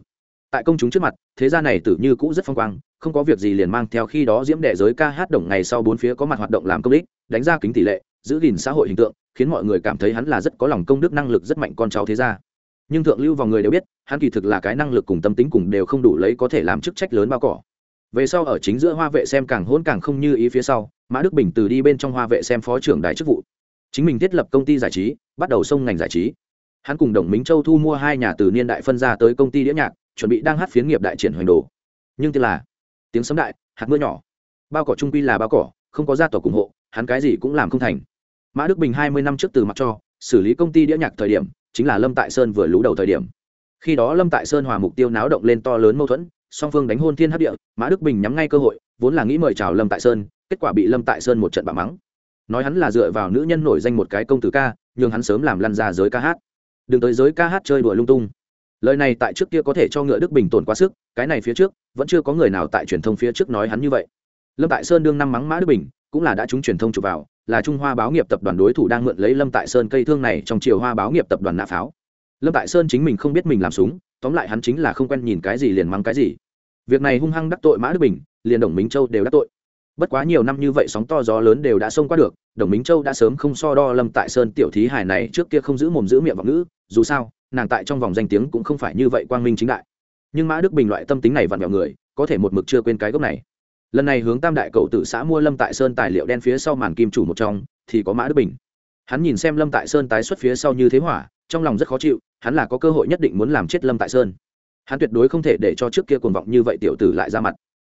Tại công chúng trước mặt, thế gia này tử như cũ rất phong quang, không có việc gì liền mang theo khi đó diễm đệ giới ca hát đồng ngày sau bốn phía có mặt hoạt động làm công đích, đánh ra kính tỷ lệ giữ gìn xã hội hình tượng, khiến mọi người cảm thấy hắn là rất có lòng công đức năng lực rất mạnh con cháu thế gia. Nhưng thượng lưu vào người đều biết, hắn kỳ thực là cái năng lực cùng tâm tính cùng đều không đủ lấy có thể làm chức trách lớn bao cỏ. Về sau ở chính giữa hoa vệ xem càng hôn càng không như ý phía sau, mã đức bình từ đi bên trong hoa vệ xem phó trưởng đại chức vụ. Chính mình thiết lập công ty giải trí, bắt đầu xông ngành giải trí. Hắn cùng đồng minh châu thu mua hai nhà từ niên đại phân ra tới công ty đĩa nhạc, chuẩn bị đang hát phiến nghiệp đại triển hoành đồ. Nhưng tên là, tiếng sấm đại, hạt mưa nhỏ. Bao cỏ trung quy là bao cỏ, không có gia tộc ủng hộ, hắn cái gì cũng làm không thành mã đức bình hai mươi năm trước từ mặt cho, xử lý công ty đĩa nhạc thời điểm, chính là lâm tại sơn vừa lú đầu thời điểm. Khi đó lâm tại sơn hòa mục tiêu náo động lên to lớn mâu thuẫn, song phương đánh hôn thiên hấp địa, mã đức bình nhắm ngay cơ hội, vốn là nghĩ mời chào lâm tại sơn, kết quả bị lâm tại sơn một trận bạo mắng. Nói hắn là dựa vào nữ nhân nổi danh một cái công tử ca nhưng hắn sớm làm lăn ra giới ca hát. Đừng tới giới ca hát chơi đùa lung tung. Lời này tại trước kia có thể cho ngựa đức bình tổn quá sức, cái này phía trước, vẫn chưa có người nào tại truyền thông phía trước nói hắn như vậy. Lâm tại sơn đương năm mắng mã đức bình cũng là đã trúng truyền thông chụp vào, là trung hoa báo nghiệp tập đoàn đối thủ đang mượn lấy lâm tại sơn cây thương này trong chiều hoa báo nghiệp tập đoàn nạ pháo. Lâm tại sơn chính mình không biết mình làm súng, tóm lại hắn chính là không quen nhìn cái gì liền mắng cái gì. Việc này hung hăng đắc tội mã đức bình, liền đồng minh châu đều đắc tội. Bất quá nhiều năm như vậy sóng to gió lớn đều đã xông qua được, đồng minh châu đã sớm không so đo lâm tại sơn tiểu thí hài này trước kia không giữ mồm giữ miệng vọng ngữ, dù sao, nàng tại trong vòng danh tiếng cũng không phải như vậy quang minh chính đại. Nhưng mã đức bình loại tâm tính này vặn vẹo người, có thể một mực chưa quên cái gốc này lần này hướng tam đại cậu tự xã mua lâm tại sơn tài liệu đen phía sau màn kim chủ một trong, thì có mã đức bình. Hắn nhìn xem lâm tại sơn tái xuất phía sau như thế hỏa, trong lòng rất khó chịu, hắn là có cơ hội nhất định muốn làm chết lâm tại sơn. Hắn tuyệt đối không thể để cho trước kia cuồng vọng như vậy tiểu tử lại ra mặt.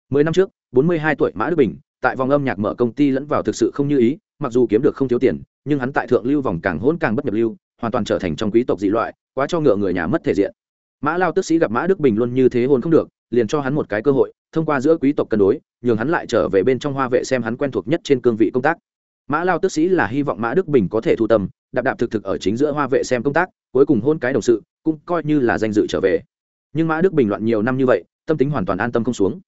Mười năm trước, bốn mươi hai tuổi mã đức bình, tại vòng âm nhạc mở công ty lẫn vào thực sự không như ý, mặc dù kiếm được không thiếu tiền, nhưng hắn tại thượng lưu vòng càng hỗn càng bất nhập lưu, hoàn toàn trở thành trong quý tộc dị loại, quá cho ngựa người nhà mất thể diện. Mã lao tức sĩ gặp mã đức bình luôn như thế hôn không được, liền cho hắn một cái cơ hội, thông qua giữa quý tộc cân đối nhường hắn lại trở về bên trong hoa vệ xem hắn quen thuộc nhất trên cương vị công tác. Mã lao tức sĩ là hy vọng mã đức bình có thể thu tâm, đạp đạp thực thực ở chính giữa hoa vệ xem công tác, cuối cùng hôn cái đồng sự, cũng coi như là danh dự trở về. Nhưng mã đức bình loạn nhiều năm như vậy, tâm tính hoàn toàn an tâm không xuống.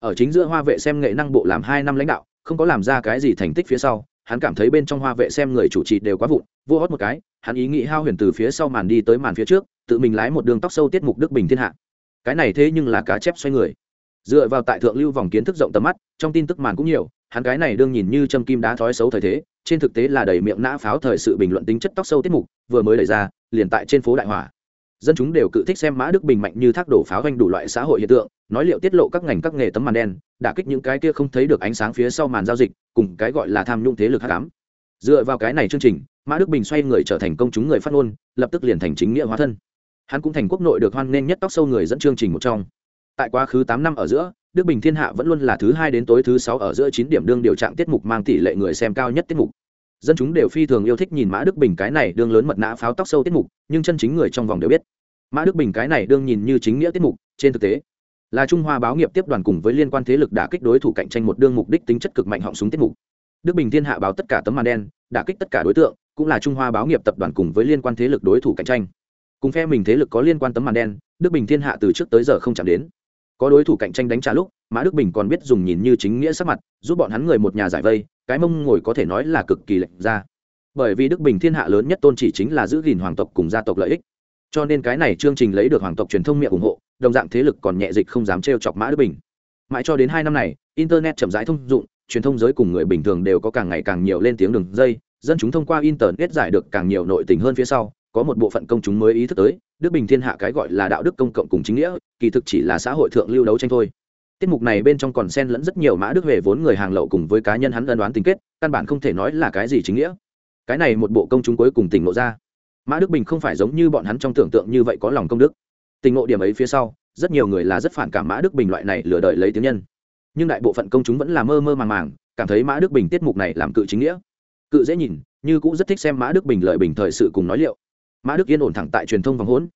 Ở chính giữa hoa vệ xem nghệ năng bộ làm hai năm lãnh đạo, không có làm ra cái gì thành tích phía sau, hắn cảm thấy bên trong hoa vệ xem người chủ trì đều quá vụn vô hót một cái, hắn ý nghĩ hao huyền từ phía sau màn đi tới màn phía trước, tự mình lái một đường tóc sâu tiết mục đức bình thiên hạ. Cái này thế nhưng là cá chép xoay người dựa vào tại thượng lưu vòng kiến thức rộng tầm mắt, trong tin tức màn cũng nhiều, hắn cái này đương nhìn như châm kim đá thói xấu thời thế, trên thực tế là đầy miệng nã pháo thời sự bình luận tính chất tóc sâu tiết mục, vừa mới đẩy ra, liền tại trên phố đại hỏa. Dân chúng đều cự thích xem mã đức bình mạnh như thác đổ pháo doanh đủ loại xã hội hiện tượng, nói liệu tiết lộ các ngành các nghề tấm màn đen, đả kích những cái kia không thấy được ánh sáng phía sau màn giao dịch, cùng cái gọi là tham nhũng thế lực hát cám dựa vào cái này chương trình, mã đức bình xoay người trở thành công chúng người phát ngôn, lập tức liền thành chính nghĩa hóa thân. Hắn cũng thành quốc nội được hoan nghênh nhất tóc sâu người dẫn chương trình một trong tại quá khứ tám năm ở giữa, đức bình thiên hạ vẫn luôn là thứ hai đến tối thứ sáu ở giữa chín điểm đương điều trạng tiết mục mang tỷ lệ người xem cao nhất tiết mục. Dân chúng đều phi thường yêu thích nhìn mã đức bình cái này đương lớn mật nã pháo tóc sâu tiết mục, nhưng chân chính người trong vòng đều biết. Mã đức bình cái này đương nhìn như chính nghĩa tiết mục, trên thực tế, là trung hoa báo nghiệp tiếp đoàn cùng với liên quan thế lực đả kích đối thủ cạnh tranh một đương mục đích tính chất cực mạnh họng súng tiết mục. Đức bình thiên hạ báo tất cả tấm màn đen, đả kích tất cả đối tượng, cũng là trung hoa báo nghiệp tập đoàn cùng với liên quan thế lực đối thủ cạnh tranh. Cùng phe mình thế lực có liên quan tấm màn đen, đức bình thiên hạ từ trước tới giờ không chạm đến có đối thủ cạnh tranh đánh trả lúc, mã đức bình còn biết dùng nhìn như chính nghĩa sắc mặt, giúp bọn hắn người một nhà giải vây, cái mông ngồi có thể nói là cực kỳ lệch ra. Bởi vì đức bình thiên hạ lớn nhất tôn chỉ chính là giữ gìn hoàng tộc cùng gia tộc lợi ích. Cho nên cái này chương trình lấy được hoàng tộc truyền thông miệng ủng hộ, đồng dạng thế lực còn nhẹ dịch không dám trêu chọc mã đức bình. Mãi cho đến hai năm này, internet chậm rãi thông dụng, truyền thông giới cùng người bình thường đều có càng ngày càng nhiều lên tiếng đường dây, dân chúng thông qua internet giải được càng nhiều nội tình hơn phía sau có một bộ phận công chúng mới ý thức tới, đức bình thiên hạ cái gọi là đạo đức công cộng cùng chính nghĩa, kỳ thực chỉ là xã hội thượng lưu đấu tranh thôi. Tiết mục này bên trong còn xen lẫn rất nhiều mã đức về vốn người hàng lậu cùng với cá nhân hắn ân đoán tình kết, căn bản không thể nói là cái gì chính nghĩa. Cái này một bộ công chúng cuối cùng tỉnh ngộ ra. Mã đức bình không phải giống như bọn hắn trong tưởng tượng như vậy có lòng công đức. Tình ngộ điểm ấy phía sau, rất nhiều người là rất phản cảm mã đức bình loại này lừa đợi lấy tiếng nhân. Nhưng đại bộ phận công chúng vẫn là mơ mơ màng màng, cảm thấy mã đức bình tiết mục này làm cự chính nghĩa. Cự dễ nhìn, như cũng rất thích xem mã đức bình lợi bình thời sự cùng nói liệu mã đức yên ổn thẳng tại truyền thông vòng hỗn.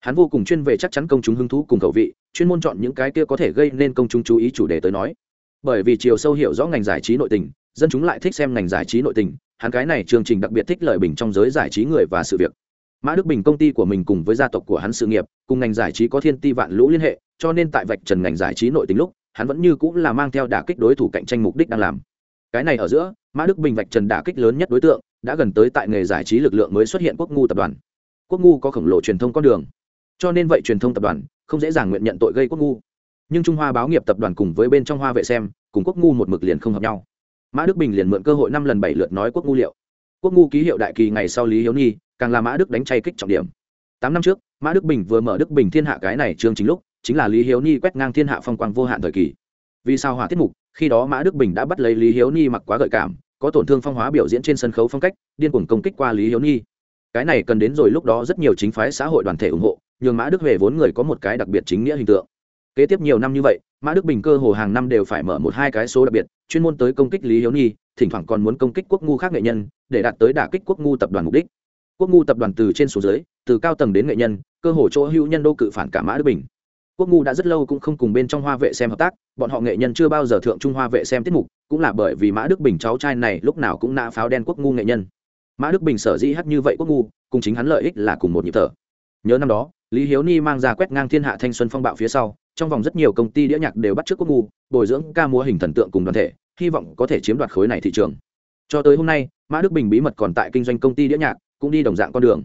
Hắn vô cùng chuyên về chắc chắn công chúng hứng thú cùng khẩu vị, chuyên môn chọn những cái kia có thể gây nên công chúng chú ý chủ đề tới nói. Bởi vì chiều sâu hiểu rõ ngành giải trí nội tình, dân chúng lại thích xem ngành giải trí nội tình, hắn cái này chương trình đặc biệt thích lợi bình trong giới giải trí người và sự việc. Mã đức bình công ty của mình cùng với gia tộc của hắn sự nghiệp, cùng ngành giải trí có thiên ti vạn lũ liên hệ, cho nên tại vạch trần ngành giải trí nội tình lúc, hắn vẫn như cũng là mang theo đả kích đối thủ cạnh tranh mục đích đang làm. Cái này ở giữa, mã đức bình vạch trần đả kích lớn nhất đối tượng, đã gần tới tại nghề giải trí lực lượng mới xuất hiện quốc ngu tập đoàn quốc ngu có khổng lồ truyền thông con đường. Cho nên vậy truyền thông tập đoàn không dễ dàng nguyện nhận tội gây quốc ngu. Nhưng trung hoa báo nghiệp tập đoàn cùng với bên trong hoa vệ xem, cùng quốc ngu một mực liền không hợp nhau. Mã đức bình liền mượn cơ hội năm lần bảy lượt nói quốc ngu liệu. Quốc ngu ký hiệu đại kỳ ngày sau lý hiếu nhi, càng là mã đức đánh chay kích trọng điểm. Tám năm trước, mã đức bình vừa mở đức bình thiên hạ cái này chương chính lúc, chính là lý hiếu nhi quét ngang thiên hạ phong quang vô hạn thời kỳ. Vì sao hỏa tiết mục, khi đó mã đức bình đã bắt lấy lý hiếu nhi mặc quá gợi cảm, có tổn thương phong hóa biểu diễn trên sân khấu phong cách, điên cuồng công kích qua lý hiếu nhi cái này cần đến rồi lúc đó rất nhiều chính phái xã hội đoàn thể ủng hộ, nhường mã đức về vốn người có một cái đặc biệt chính nghĩa hình tượng. Kế tiếp nhiều năm như vậy, mã đức bình cơ hồ hàng năm đều phải mở một hai cái số đặc biệt, chuyên môn tới công kích lý hiếu nhi, thỉnh thoảng còn muốn công kích quốc ngu khác nghệ nhân, để đạt tới đả kích quốc ngu tập đoàn mục đích. Quốc ngu tập đoàn từ trên xuống dưới, từ cao tầng đến nghệ nhân, cơ hồ chỗ hữu nhân đô cự phản cả mã đức bình. Quốc ngu đã rất lâu cũng không cùng bên trong hoa vệ xem hợp tác, bọn họ nghệ nhân chưa bao giờ thượng trung hoa vệ xem tiết mục, cũng là bởi vì mã đức bình cháu trai này lúc nào cũng nã pháo đen quốc ngu nghệ nhân mã đức bình sở dĩ hát như vậy quốc ngu, cùng chính hắn lợi ích là cùng một nhịp thở. Nhớ năm đó, lý hiếu ni mang ra quét ngang thiên hạ thanh xuân phong bạo phía sau, trong vòng rất nhiều công ty đĩa nhạc đều bắt trước quốc ngu, bồi dưỡng ca múa hình thần tượng cùng đoàn thể, hy vọng có thể chiếm đoạt khối này thị trường. Cho tới hôm nay, mã đức bình bí mật còn tại kinh doanh công ty đĩa nhạc, cũng đi đồng dạng con đường.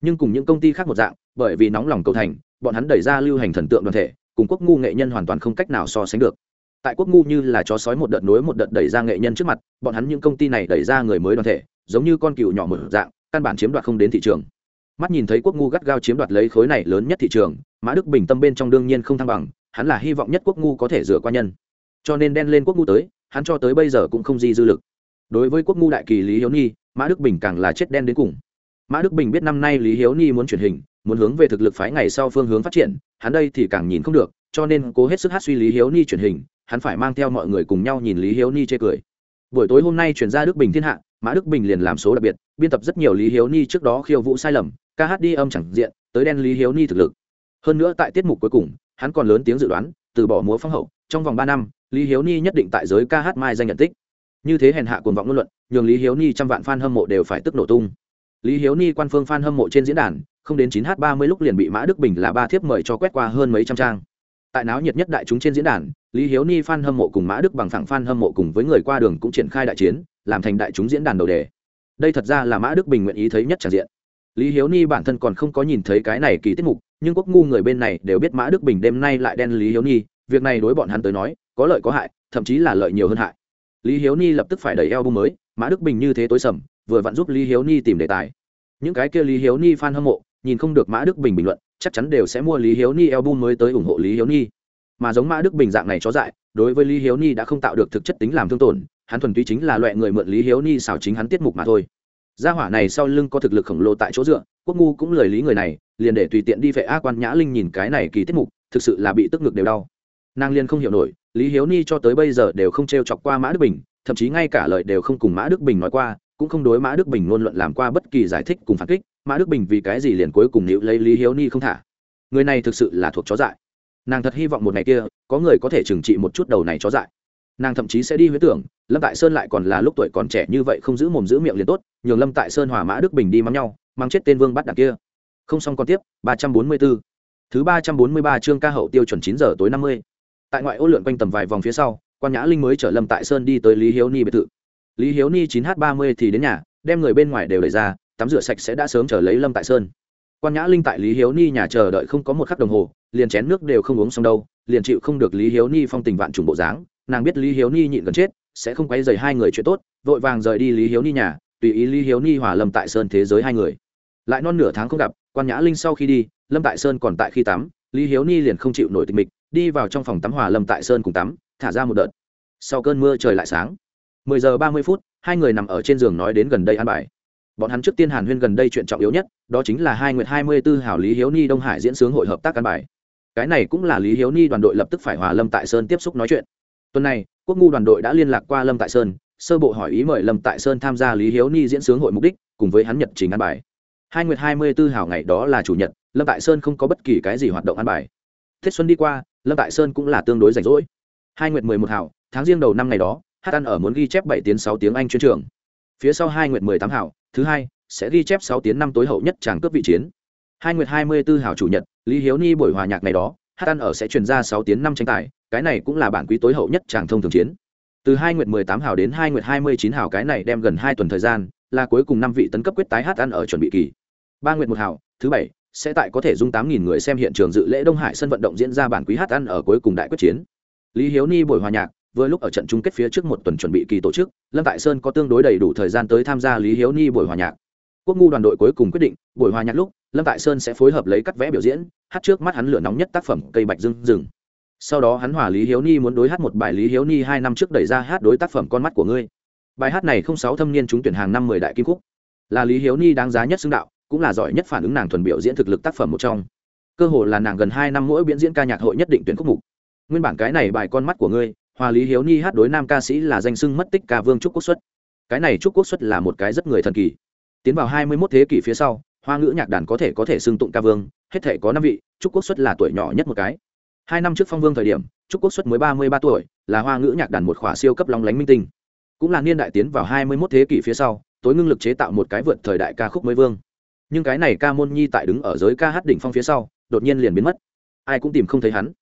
Nhưng cùng những công ty khác một dạng, bởi vì nóng lòng cầu thành, bọn hắn đẩy ra lưu hành thần tượng đoàn thể, cùng quốc ngu nghệ nhân hoàn toàn không cách nào so sánh được. Tại quốc ngu như là chó sói một đợt nối một đợt đẩy ra nghệ nhân trước mặt, bọn hắn những công ty này đẩy ra người mới đoàn thể giống như con cừu nhỏ một dạng căn bản chiếm đoạt không đến thị trường. Mắt nhìn thấy quốc ngu gắt gao chiếm đoạt lấy khối này lớn nhất thị trường mã đức bình tâm bên trong đương nhiên không thăng bằng hắn là hy vọng nhất quốc ngu có thể rửa qua nhân. Cho nên đen lên quốc ngu tới hắn cho tới bây giờ cũng không di dư lực. Đối với quốc ngu đại kỳ lý hiếu ni, mã đức bình càng là chết đen đến cùng. Mã đức bình biết năm nay lý hiếu ni muốn chuyển hình muốn hướng về thực lực phái ngày sau phương hướng phát triển hắn đây thì càng nhìn không được cho nên cố hết sức hát suy lý hiếu ni chuyển hình hắn phải mang theo mọi người cùng nhau nhìn lý hiếu ni chê cười. Buổi tối hôm nay chuyển ra đức bình thiên hạ mã đức bình liền làm số đặc biệt, biên tập rất nhiều lý hiếu ni trước đó khiêu vũ sai lầm, ca hát đi âm chẳng diện, tới đen lý hiếu ni thực lực. Hơn nữa tại tiết mục cuối cùng, hắn còn lớn tiếng dự đoán, từ bỏ múa phong hậu, trong vòng ba năm, lý hiếu ni nhất định tại giới ca hát mai danh nhận tích. Như thế hèn hạ cuồng vọng ngôn luận, nhường lý hiếu ni trăm vạn f a n hâm mộ đều phải tức nổ tung. Lý hiếu ni quan phương f a n hâm mộ trên diễn đàn, không đến chín h ba mươi lúc liền bị mã đức bình là ba thiếp mời cho quét qua hơn mấy trăm trang. Tại náo nhiệt nhất đại chúng trên diễn đàn, lý hiếu ni f a n hâm mộ cùng mã đức bằng phẳng f a n hâm mộ cùng với người qua đường cũng triển khai đại chiến làm thành đại chúng diễn đàn đầu đề. Đây thật ra là mã đức bình nguyện ý thấy nhất tràn diện. Lý hiếu ni bản thân còn không có nhìn thấy cái này kỳ tiết mục, nhưng quốc ngu người bên này đều biết mã đức bình đêm nay lại đen lý hiếu ni, việc này đối bọn hắn tới nói, có lợi có hại, thậm chí là lợi nhiều hơn hại. Lý hiếu ni lập tức phải đẩy eo bung mới, mã đức bình như thế tối sầm, vừa vặn giúp lý hiếu ni tìm đề tài. Những cái kia lý hiếu ni f a n hâm mộ, nhìn không được mã đức bình bình luận, chắc chắn đều sẽ mua lý hiếu ni album mới tới ủng hộ lý hiếu ni. Mà giống mã đức bình dạng này chó dại, đối với lý hiếu ni đã không tạo được thực chất tính làm thương tổn hắn thuần túy chính là loại người mượn lý hiếu ni xảo chính hắn tiết mục mà thôi. Gia hỏa này sau lưng có thực lực khổng lồ tại chỗ dựa, quốc ngu cũng lời lý người này, liền để tùy tiện đi vệ a quan nhã linh nhìn cái này kỳ tiết mục, thực sự là bị tức ngực đều đau. Nàng liền không hiểu nổi, lý hiếu ni cho tới bây giờ đều không t r e o chọc qua mã đức bình, thậm chí ngay cả lời đều không cùng mã đức bình nói qua, cũng không đối mã đức bình ngôn luận làm qua bất kỳ giải thích cùng phản kích, mã đức bình vì cái gì liền cuối cùng nịu lấy lý hiếu ni không thả. Người này thực sự là thuộc chó dại. Nàng thật hy vọng một ngày kia, có người có thể trừng trị một chút đầu này chó dại nàng thậm chí sẽ đi huyết tưởng, lâm tại sơn lại còn là lúc tuổi còn trẻ như vậy không giữ mồm giữ miệng liền tốt, nhường lâm tại sơn hòa mã đức bình đi mắng nhau mang chết tên vương bắt đằng kia. Không xong còn tiếp, ba trăm bốn mươi b ố thứ ba trăm bốn mươi ba chương ca hậu tiêu chuẩn chín giờ tối năm mươi. Tại ngoại ô lượn quanh tầm vài vòng phía sau, quan nhã linh mới chở lâm tại sơn đi tới lý hiếu ni biệt thự. Lý hiếu ni chín h ba mươi thì đến nhà, đem người bên ngoài đều đẩy ra, tắm rửa sạch sẽ đã sớm chờ lấy lâm tại sơn. Quan nhã linh tại lý hiếu ni nhà chờ đợi không có một khắc đồng hồ, liền chén nước đều không uống xong đâu, liền chịu không được lý hiếu ni phong tình vạn trùng bộ dáng nàng biết lý hiếu ni nhịn gần chết, sẽ không quay dày hai người chuyện tốt, vội vàng rời đi lý hiếu ni nhà, tùy ý lý hiếu ni hòa lâm tại sơn thế giới hai người. Lại non nửa tháng không gặp, quan nhã linh sau khi đi, lâm tại sơn còn tại khi tắm, lý hiếu ni liền không chịu nổi tịch mịch, đi vào trong phòng tắm hòa lâm tại sơn cùng tắm, thả ra một đợt. Sau cơn mưa trời lại sáng, mười giờ ba mươi phút, hai người nằm ở trên giường nói đến gần đây ăn bài. Bọn hắn trước tiên hàn huyên gần đây chuyện trọng yếu nhất, đó chính là hai nguyệt hai mươi b ố hảo lý hiếu ni đông hải diễn sướng hội hợp tác ăn bài. Cái này cũng là lý hiếu ni đoàn đội lập tức phải hòa lâm tại sơn tiếp xúc nói chuyện tuần này, quốc ngu đoàn đội đã liên lạc qua lâm tại sơn, sơ bộ hỏi ý mời lâm tại sơn tham gia lý hiếu ni diễn sướng hội mục đích, cùng với hắn nhật trình an bài. Hai nguyệt hai mươi b ố hảo ngày đó là chủ nhật, lâm tại sơn không có bất kỳ cái gì hoạt động an bài. Tết xuân đi qua, lâm tại sơn cũng là tương đối rảnh rỗi. Hai nguyệt mười một hảo, tháng riêng đầu năm ngày đó, hát ăn ở muốn ghi chép bảy tiếng sáu tiếng anh chuyên trường. Phía sau hai nguyệt mười tám hảo, thứ hai, sẽ ghi chép sáu tiếng năm tối hậu nhất tràng cướp vị chiến. Hai nguyệt hai mươi b ố hảo chủ nhật, lý hiếu ni buổi hòa nhạc ngày đó, hát ăn ở sẽ truyền ra sáu tiếng năm tranh tài cái này cũng là bản quý tối hậu nhất tràng thông thường chiến. Từ hai nguyệt mười tám hào đến hai nguyệt hai mươi chín hào cái này đem gần hai tuần thời gian, là cuối cùng năm vị tấn cấp quyết tái hát ăn ở chuẩn bị kỳ. Ba nguyệt một hào, thứ bảy, sẽ tại có thể dung tám nghìn người xem hiện trường dự lễ đông hải sân vận động diễn ra bản quý hát ăn ở cuối cùng đại quyết chiến. Lý hiếu ni buổi hòa nhạc, vừa lúc ở trận chung kết phía trước một tuần chuẩn bị kỳ tổ chức, lâm tại sơn có tương đối đầy đủ thời gian tới tham gia lý hiếu ni buổi hòa nhạc. Quốc ngu đoàn đội cuối cùng quyết định, buổi hòa nhạc lúc, lâm tại sơn sẽ phối hợp lấy cắt vẽ biểu diễn, hát trước mắt hắn lửa nóng nhất tác phẩm cây bạch dưng rừng sau đó hắn hòa lý hiếu ni muốn đối hát một bài lý hiếu ni hai năm trước đẩy ra hát đối tác phẩm con mắt của ngươi. Bài hát này không sáu thâm niên trúng tuyển hàng năm mười đại kim khúc. Là lý hiếu ni đáng giá nhất xưng đạo, cũng là giỏi nhất phản ứng nàng thuần biểu diễn thực lực tác phẩm một trong. Cơ hồ là nàng gần hai năm mỗi biện diễn ca nhạc hội nhất định tuyển khúc mục. Nguyên bản cái này bài con mắt của ngươi, hòa lý hiếu ni hát đối nam ca sĩ là danh sưng mất tích ca vương trúc quốc xuất. Cái này trúc quốc xuất là một cái rất người thần kỳ. Tiến vào hai mươi 21 thế kỷ phía sau, hoa ngữ nhạc đàn có thể có thể xưng tụng ca vương, hết thể có năm vị, trúc quốc xuất là tuổi nhỏ nhất một cái hai năm trước phong vương thời điểm, trúc quốc xuất mới ba mươi ba tuổi, là hoa ngữ nhạc đàn một khỏa siêu cấp long lánh minh tinh. Cũng là niên đại tiến vào hai mươi mốt thế kỷ phía sau, tối ngưng lực chế tạo một cái vượt thời đại ca khúc mới vương. Nhưng cái này ca môn nhi tại đứng ở giới ca hát đỉnh phong phía sau, đột nhiên liền biến mất. Ai cũng tìm không thấy hắn.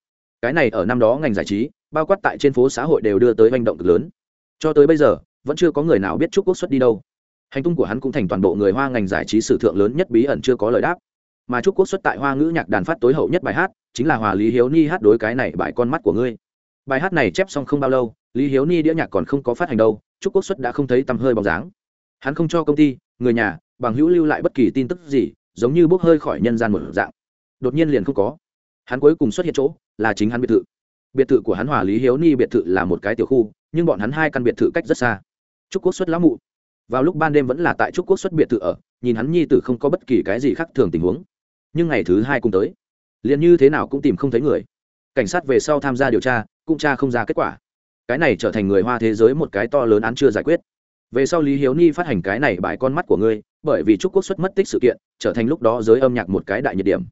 Cái này ở năm đó ngành giải trí, bao quát tại trên phố xã hội đều đưa tới hành động cực lớn. Cho tới bây giờ, vẫn chưa có người nào biết trúc quốc xuất đi đâu. Hành tung của hắn cũng thành toàn bộ người hoa ngành giải trí sử thượng lớn nhất bí ẩn chưa có lời đáp mà trúc quốc xuất tại hoa ngữ nhạc đàn phát tối hậu nhất bài hát, chính là hòa lý hiếu ni hát đối cái này bài con mắt của ngươi. Bài hát này chép xong không bao lâu, lý hiếu ni đĩa nhạc còn không có phát hành đâu, trúc quốc xuất đã không thấy tăm hơi bóng dáng. Hắn không cho công ty, người nhà, bằng hữu lưu lại bất kỳ tin tức gì, giống như bốc hơi khỏi nhân gian một dạng. Đột nhiên liền không có. Hắn cuối cùng xuất hiện chỗ, là chính hắn biệt thự. Biệt thự của hắn hòa lý hiếu ni biệt thự là một cái tiểu khu, nhưng bọn hắn hai căn biệt thự cách rất xa. Trúc quốc xuất lão mụ. Vào lúc ban đêm vẫn là tại trúc quốc xuất biệt thự ở, nhìn hắn nhi tử không có bất kỳ cái gì khác thường tình huống nhưng ngày thứ hai cùng tới, liền như thế nào cũng tìm không thấy người. Cảnh sát về sau tham gia điều tra, cũng tra không ra kết quả. Cái này trở thành người hoa thế giới một cái to lớn án chưa giải quyết. Về sau lý hiếu ni phát hành cái này bài con mắt của ngươi, bởi vì trúc quốc xuất mất tích sự kiện, trở thành lúc đó giới âm nhạc một cái đại nhiệt điểm.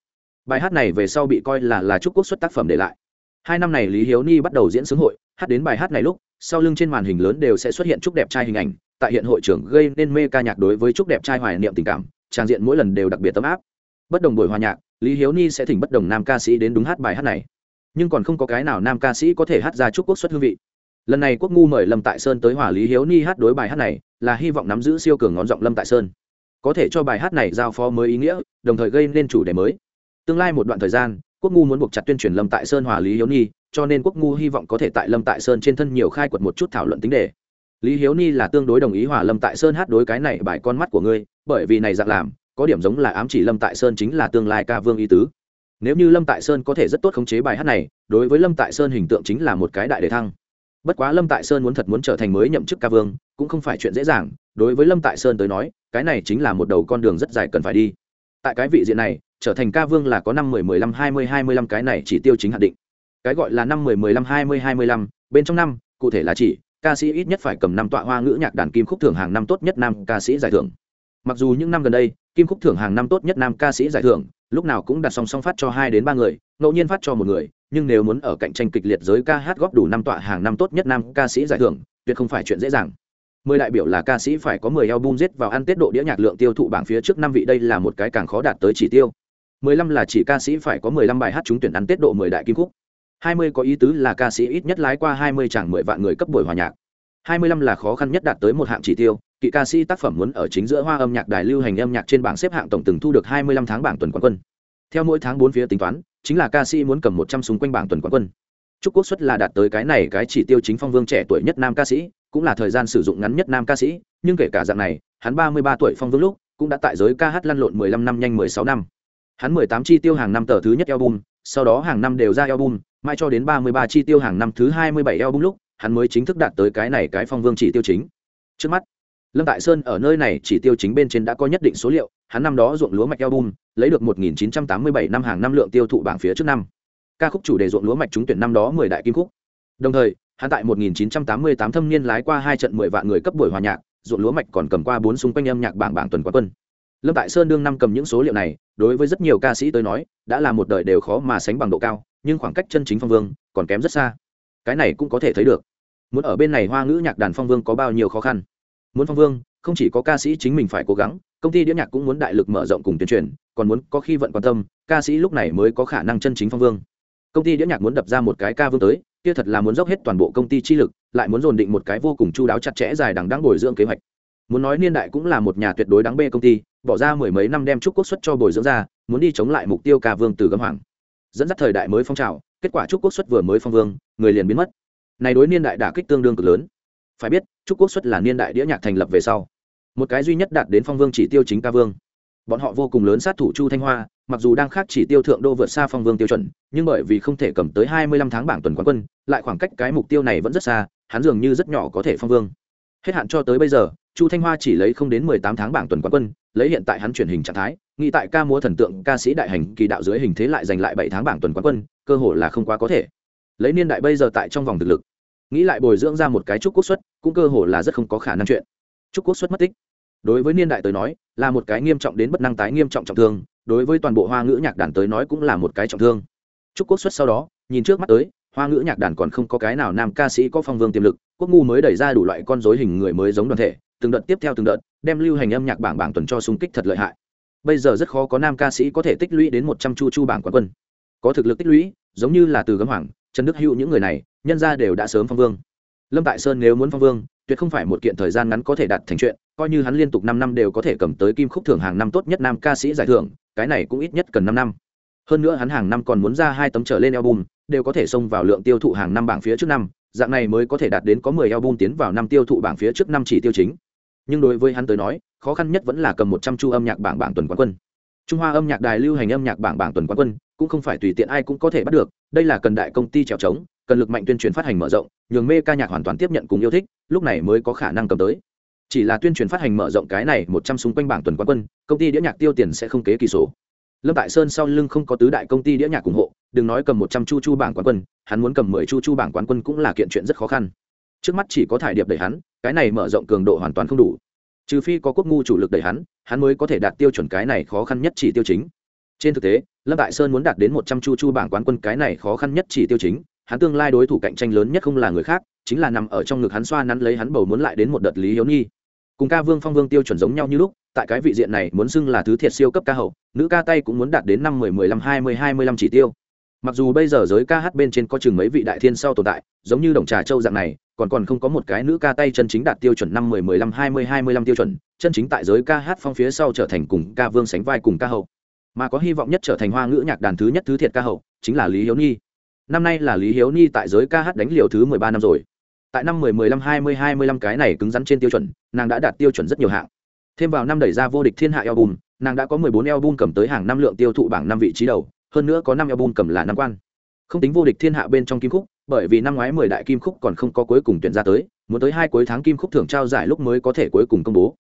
Bài hát này về sau bị coi là là trúc quốc xuất tác phẩm để lại. Hai năm này lý hiếu ni bắt đầu diễn xướng hội, hát đến bài hát này lúc, sau lưng trên màn hình lớn đều sẽ xuất hiện trúc đẹp trai hình ảnh, tại hiện hội trưởng gây nên mê ca nhạc đối với trúc đẹp trai hoài niệm tình cảm, trang diện mỗi lần đều đặc biệt tấm áp bất đồng buổi hòa nhạc, lý hiếu ni sẽ thỉnh bất đồng nam ca sĩ đến đúng hát bài hát này. Nhưng còn không có cái nào nam ca sĩ có thể hát ra chúc quốc xuất hương vị. Lần này quốc ngu mời lâm tại sơn tới hòa lý hiếu ni hát đối bài hát này, là hy vọng nắm giữ siêu cường ngón giọng lâm tại sơn. Có thể cho bài hát này giao phó mới ý nghĩa, đồng thời gây nên chủ đề mới. Tương lai một đoạn thời gian, quốc ngu muốn buộc chặt tuyên truyền lâm tại sơn hòa lý hiếu ni, cho nên quốc ngu hy vọng có thể tại lâm tại sơn trên thân nhiều khai quật một chút thảo luận tính đề. Lý hiếu ni là tương đối đồng ý hòa lâm tại sơn hát đối cái này bài con mắt của ngươi, bởi vì này dạng làm có điểm giống là ám chỉ lâm tại sơn chính là tương lai ca vương y tứ. Nếu như lâm tại sơn có thể rất tốt khống chế bài hát này, đối với lâm tại sơn hình tượng chính là một cái đại đề thăng. Bất quá lâm tại sơn muốn thật muốn trở thành mới nhậm chức ca vương, cũng không phải chuyện dễ dàng, đối với lâm tại sơn tới nói, cái này chính là một đầu con đường rất dài cần phải đi. Tại cái vị diện này, trở thành ca vương là có năm mười mười lăm hai mươi hai mươi lăm cái này chỉ tiêu chính hạn định. Cái gọi là năm mười mười lăm hai mươi hai mươi lăm, bên trong năm, cụ thể là chỉ, ca sĩ ít nhất phải cầm năm tọa hoa ngữ nhạc đàn kim khúc thưởng hàng năm tốt nhất nam ca sĩ giải thưởng mặc dù những năm gần đây, kim khúc thưởng hàng năm tốt nhất nam ca sĩ giải thưởng, lúc nào cũng đặt song song phát cho hai đến ba người, ngẫu nhiên phát cho một người, nhưng nếu muốn ở cạnh tranh kịch liệt giới ca hát góp đủ năm tọa hàng năm tốt nhất nam ca sĩ giải thưởng, tuyệt không phải chuyện dễ dàng. Mười đại biểu là ca sĩ phải có mười album giết vào ăn tiết độ đĩa nhạc lượng tiêu thụ bảng phía trước năm vị, đây là một cái càng khó đạt tới chỉ tiêu. Mười lăm là chỉ ca sĩ phải có mười lăm bài hát trúng tuyển ăn tiết độ mười đại kim khúc. Hai mươi có ý tứ là ca sĩ ít nhất lái qua hai mươi chẳng mười vạn người cấp buổi hòa nhạc hai mươi lăm là khó khăn nhất đạt tới một hạng chỉ tiêu kỵ ca sĩ tác phẩm muốn ở chính giữa hoa âm nhạc đài lưu hành âm nhạc trên bảng xếp hạng tổng từng thu được hai mươi lăm tháng bảng tuần quán quân theo mỗi tháng bốn phía tính toán chính là ca sĩ muốn cầm một trăm súng quanh bảng tuần quán quân Trúc Quốc xuất là đạt tới cái này cái chỉ tiêu chính phong vương trẻ tuổi nhất nam ca sĩ, cũng là thời gian sử dụng ngắn nhất nam ca sĩ, nhưng kể cả dạng này, hắn ba mươi ba tuổi phong vương lúc, cũng đã tại giới ca hát lăn lộn mười lăm năm nhanh mười sáu năm. Hắn mười tám chi tiêu hàng năm tờ thứ nhất album, sau đó hàng năm đều ra album, mai cho đến ba mươi ba chi tiêu hàng năm thứ hai mươi bảy album lúc, hắn mới chính thức đạt tới cái này cái phong vương chỉ tiêu chính. Trước mắt, Lâm Tại Sơn ở nơi này chỉ tiêu chính bên trên đã có nhất định số liệu, hắn năm đó ruộng lúa mạch album, lấy được một nghìn chín trăm tám mươi bảy năm hàng năm lượng tiêu thụ bảng phía trước năm. Ca khúc chủ đề ruộng lúa mạch trúng tuyển năm đó mười đại kim khúc. Đồng thời hắn tại 1988 thâm niên lái qua hai trận mười vạn người cấp buổi hòa nhạc ruộng lúa mạch còn cầm qua bốn xung quanh âm nhạc bảng bảng tuần quá quân. Lâm tại sơn đương năm cầm những số liệu này đối với rất nhiều ca sĩ tới nói đã là một đời đều khó mà sánh bằng độ cao nhưng khoảng cách chân chính phong vương còn kém rất xa cái này cũng có thể thấy được. Muốn ở bên này hoa ngữ nhạc đàn phong vương có bao nhiêu khó khăn? Muốn phong vương, không chỉ có ca sĩ chính mình phải cố gắng, công ty đĩa nhạc cũng muốn đại lực mở rộng cùng tuyên truyền, còn muốn có khi vận quan tâm, ca sĩ lúc này mới có khả năng chân chính phong vương. Công ty đĩa nhạc muốn đập ra một cái ca vương tới, kia thật là muốn dốc hết toàn bộ công ty chi lực, lại muốn dồn định một cái vô cùng chu đáo chặt chẽ dài đằng đáng bồi dưỡng kế hoạch. Muốn nói niên đại cũng là một nhà tuyệt đối đáng bê công ty, bỏ ra mười mấy năm đem trúc quốc xuất cho bồi dưỡng ra, muốn đi chống lại mục tiêu ca vương từ gấm hoàng. Dẫn dắt thời đại mới phong trào kết quả trúc quốc xuất vừa mới phong vương, người liền biến mất. Này đối niên đại đả kích tương đương cực lớn. Phải biết, trúc quốc xuất là niên đại đĩa nhạc thành lập về sau, một cái duy nhất đạt đến phong vương chỉ tiêu chính ca vương. Bọn họ vô cùng lớn sát thủ chu thanh hoa, mặc dù đang khác chỉ tiêu thượng đô vượt xa phong vương tiêu chuẩn, nhưng bởi vì không thể cầm tới hai mươi lăm tháng bảng tuần quán quân, lại khoảng cách cái mục tiêu này vẫn rất xa, hắn dường như rất nhỏ có thể phong vương. Hết hạn cho tới bây giờ chu thanh hoa chỉ lấy không đến mười tám tháng bảng tuần quán quân, lấy hiện tại hắn chuyển hình trạng thái, nghĩ tại ca múa thần tượng, ca sĩ đại hành kỳ đạo dưới hình thế lại giành lại bảy tháng bảng tuần quán quân, cơ hội là không quá có thể. Lấy niên đại bây giờ tại trong vòng thực lực, nghĩ lại bồi dưỡng ra một cái trúc quốc xuất, cũng cơ hội là rất không có khả năng chuyện. Trúc quốc xuất mất tích. Đối với niên đại tới nói, là một cái nghiêm trọng đến bất năng tái nghiêm trọng trọng thương, đối với toàn bộ hoa ngữ nhạc đàn tới nói cũng là một cái trọng thương. Trúc quốc xuất sau đó, nhìn trước mắt tới, hoa ngữ nhạc đàn còn không có cái nào nam ca sĩ có phong vương tiềm lực, quốc ngu mới đẩy ra đủ loại con dối hình người mới giống đoàn thể từng đợt tiếp theo từng đợt, đem lưu hành âm nhạc bảng bảng tuần cho xung kích thật lợi hại. Bây giờ rất khó có nam ca sĩ có thể tích lũy đến một trăm chu chu bảng quán quân. Có thực lực tích lũy, giống như là từ gấm hoàng, trần đức hữu những người này, nhân ra đều đã sớm phong vương. Lâm tại sơn nếu muốn phong vương, tuyệt không phải một kiện thời gian ngắn có thể đạt thành chuyện, coi như hắn liên tục năm năm đều có thể cầm tới kim khúc thưởng hàng năm tốt nhất nam ca sĩ giải thưởng, cái này cũng ít nhất cần năm năm. Hơn nữa hắn hàng năm còn muốn ra hai tấm trở lên album, đều có thể xông vào lượng tiêu thụ hàng năm bảng phía trước năm, dạng này mới có thể đạt đến có mười album tiến vào năm tiêu thụ bảng phía trước năm chỉ tiêu chính nhưng đối với hắn tới nói, khó khăn nhất vẫn là cầm một trăm chu âm nhạc bảng bảng tuần quán quân. Trung hoa âm nhạc đài lưu hành âm nhạc bảng bảng tuần quán quân, cũng không phải tùy tiện ai cũng có thể bắt được, đây là cần đại công ty trèo trống, cần lực mạnh tuyên truyền phát hành mở rộng, nhường mê ca nhạc hoàn toàn tiếp nhận cùng yêu thích, lúc này mới có khả năng cầm tới. Chỉ là tuyên truyền phát hành mở rộng cái này một trăm súng quanh bảng tuần quán quân, công ty đĩa nhạc tiêu tiền sẽ không kế kỳ số. Lâm tại sơn sau lưng không có tứ đại công ty đĩa nhạc ủng hộ, đừng nói cầm một trăm chu chu bảng quán quân, hắn muốn cầm mười chu chu bảng quán quân cũng là kiện chuyện rất khó khăn trước mắt chỉ có thải điệp đẩy hắn, cái này mở rộng cường độ hoàn toàn không đủ. Trừ phi có quốc ngu chủ lực đẩy hắn hắn mới có thể đạt tiêu chuẩn cái này khó khăn nhất chỉ tiêu chính. Trên thực tế, lâm đại sơn muốn đạt đến một trăm chu chu bảng quán quân cái này khó khăn nhất chỉ tiêu chính, hắn tương lai đối thủ cạnh tranh lớn nhất không là người khác, chính là nằm ở trong ngực hắn xoa nắn lấy hắn bầu muốn lại đến một đợt lý hiếu nhi. Cùng ca vương phong vương tiêu chuẩn giống nhau như lúc, tại cái vị diện này muốn xưng là thứ thiệt siêu cấp ca hậu, nữ ca tay cũng muốn đạt đến năm mười mười lăm, hai mươi hai mươi lăm chỉ tiêu mặc dù bây giờ giới ca hát bên trên có chừng mấy vị đại thiên sau tồn tại, giống như đồng trà châu dạng này, còn còn không có một cái nữ ca tay chân chính đạt tiêu chuẩn năm mười mười lăm, hai mươi hai mươi lăm tiêu chuẩn, chân chính tại giới ca hát phong phía sau trở thành cùng ca vương sánh vai cùng ca hậu. Mà có hy vọng nhất trở thành hoa ngữ nhạc đàn thứ nhất thứ thiệt ca hậu, chính là lý hiếu nhi. Năm nay là lý hiếu nhi tại giới ca hát đánh liều thứ mười ba năm rồi. Tại năm mười mười lăm, hai mươi hai mươi lăm cái này cứng rắn trên tiêu chuẩn, nàng đã đạt tiêu chuẩn rất nhiều hạng. Thêm vào năm đẩy ra vô địch thiên hạ album, nàng đã có mười bốn album cầm tới hàng năm lượng tiêu thụ bảng năm vị trí đầu hơn nữa có năm album cầm là năm quan. Không tính vô địch thiên hạ bên trong kim khúc, bởi vì năm ngoái mười đại kim khúc còn không có cuối cùng tuyển ra tới, muốn tới hai cuối tháng kim khúc thưởng trao giải lúc mới có thể cuối cùng công bố.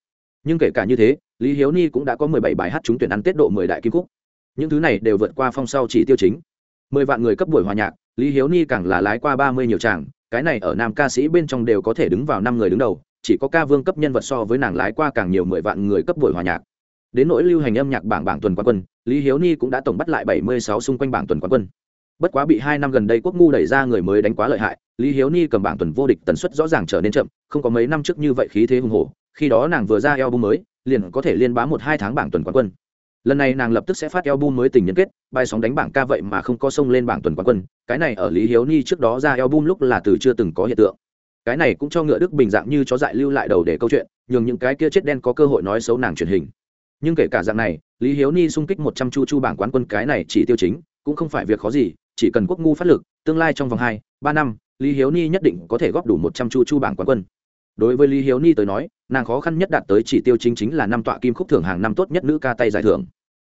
Nhưng kể cả như thế, lý hiếu ni cũng đã có mười bảy bài hát trúng tuyển ăn tết độ mười đại kim khúc. Những thứ này đều vượt qua phong sau chỉ tiêu chính. Mười vạn người cấp buổi hòa nhạc, lý hiếu ni càng là lái qua ba mươi nhiều tràng, cái này ở nam ca sĩ bên trong đều có thể đứng vào năm người đứng đầu, chỉ có ca vương cấp nhân vật so với nàng lái qua càng nhiều mười vạn người cấp buổi hòa nhạc đến nỗi lưu hành âm nhạc bảng bảng tuần quán quân, lý hiếu ni cũng đã tổng bắt lại bảy mươi sáu xung quanh bảng tuần quán quân. Bất quá bị hai năm gần đây quốc ngu đẩy ra người mới đánh quá lợi hại, lý hiếu ni cầm bảng tuần vô địch tần suất rõ ràng trở nên chậm, không có mấy năm trước như vậy khí thế hùng hổ, khi đó nàng vừa ra eo bung mới, liền có thể liên bá một hai tháng bảng tuần quán quân. Lần này nàng lập tức sẽ phát eo bum mới tình nhân kết, bài sóng đánh bảng ca vậy mà không có sông lên bảng tuần quán quân, cái này ở lý hiếu ni trước đó ra eo bum lúc là từ chưa từng có hiện tượng. Cái này cũng cho ngựa đức bình dạng như chó dại lưu lại đầu để câu chuyện, nhường những cái kia chết đen có cơ hội nói xấu nàng truyền hình nhưng kể cả dạng này, lý hiếu ni xung kích một trăm chu chu bảng quán quân cái này chỉ tiêu chính, cũng không phải việc khó gì, chỉ cần quốc ngu phát lực, tương lai trong vòng hai, ba năm, lý hiếu ni nhất định có thể góp đủ một trăm chu chu bảng quán quân. Đối với lý hiếu ni tới nói, nàng khó khăn nhất đạt tới chỉ tiêu chính chính là năm tọa kim khúc thưởng hàng năm tốt nhất nữ ca tay giải thưởng.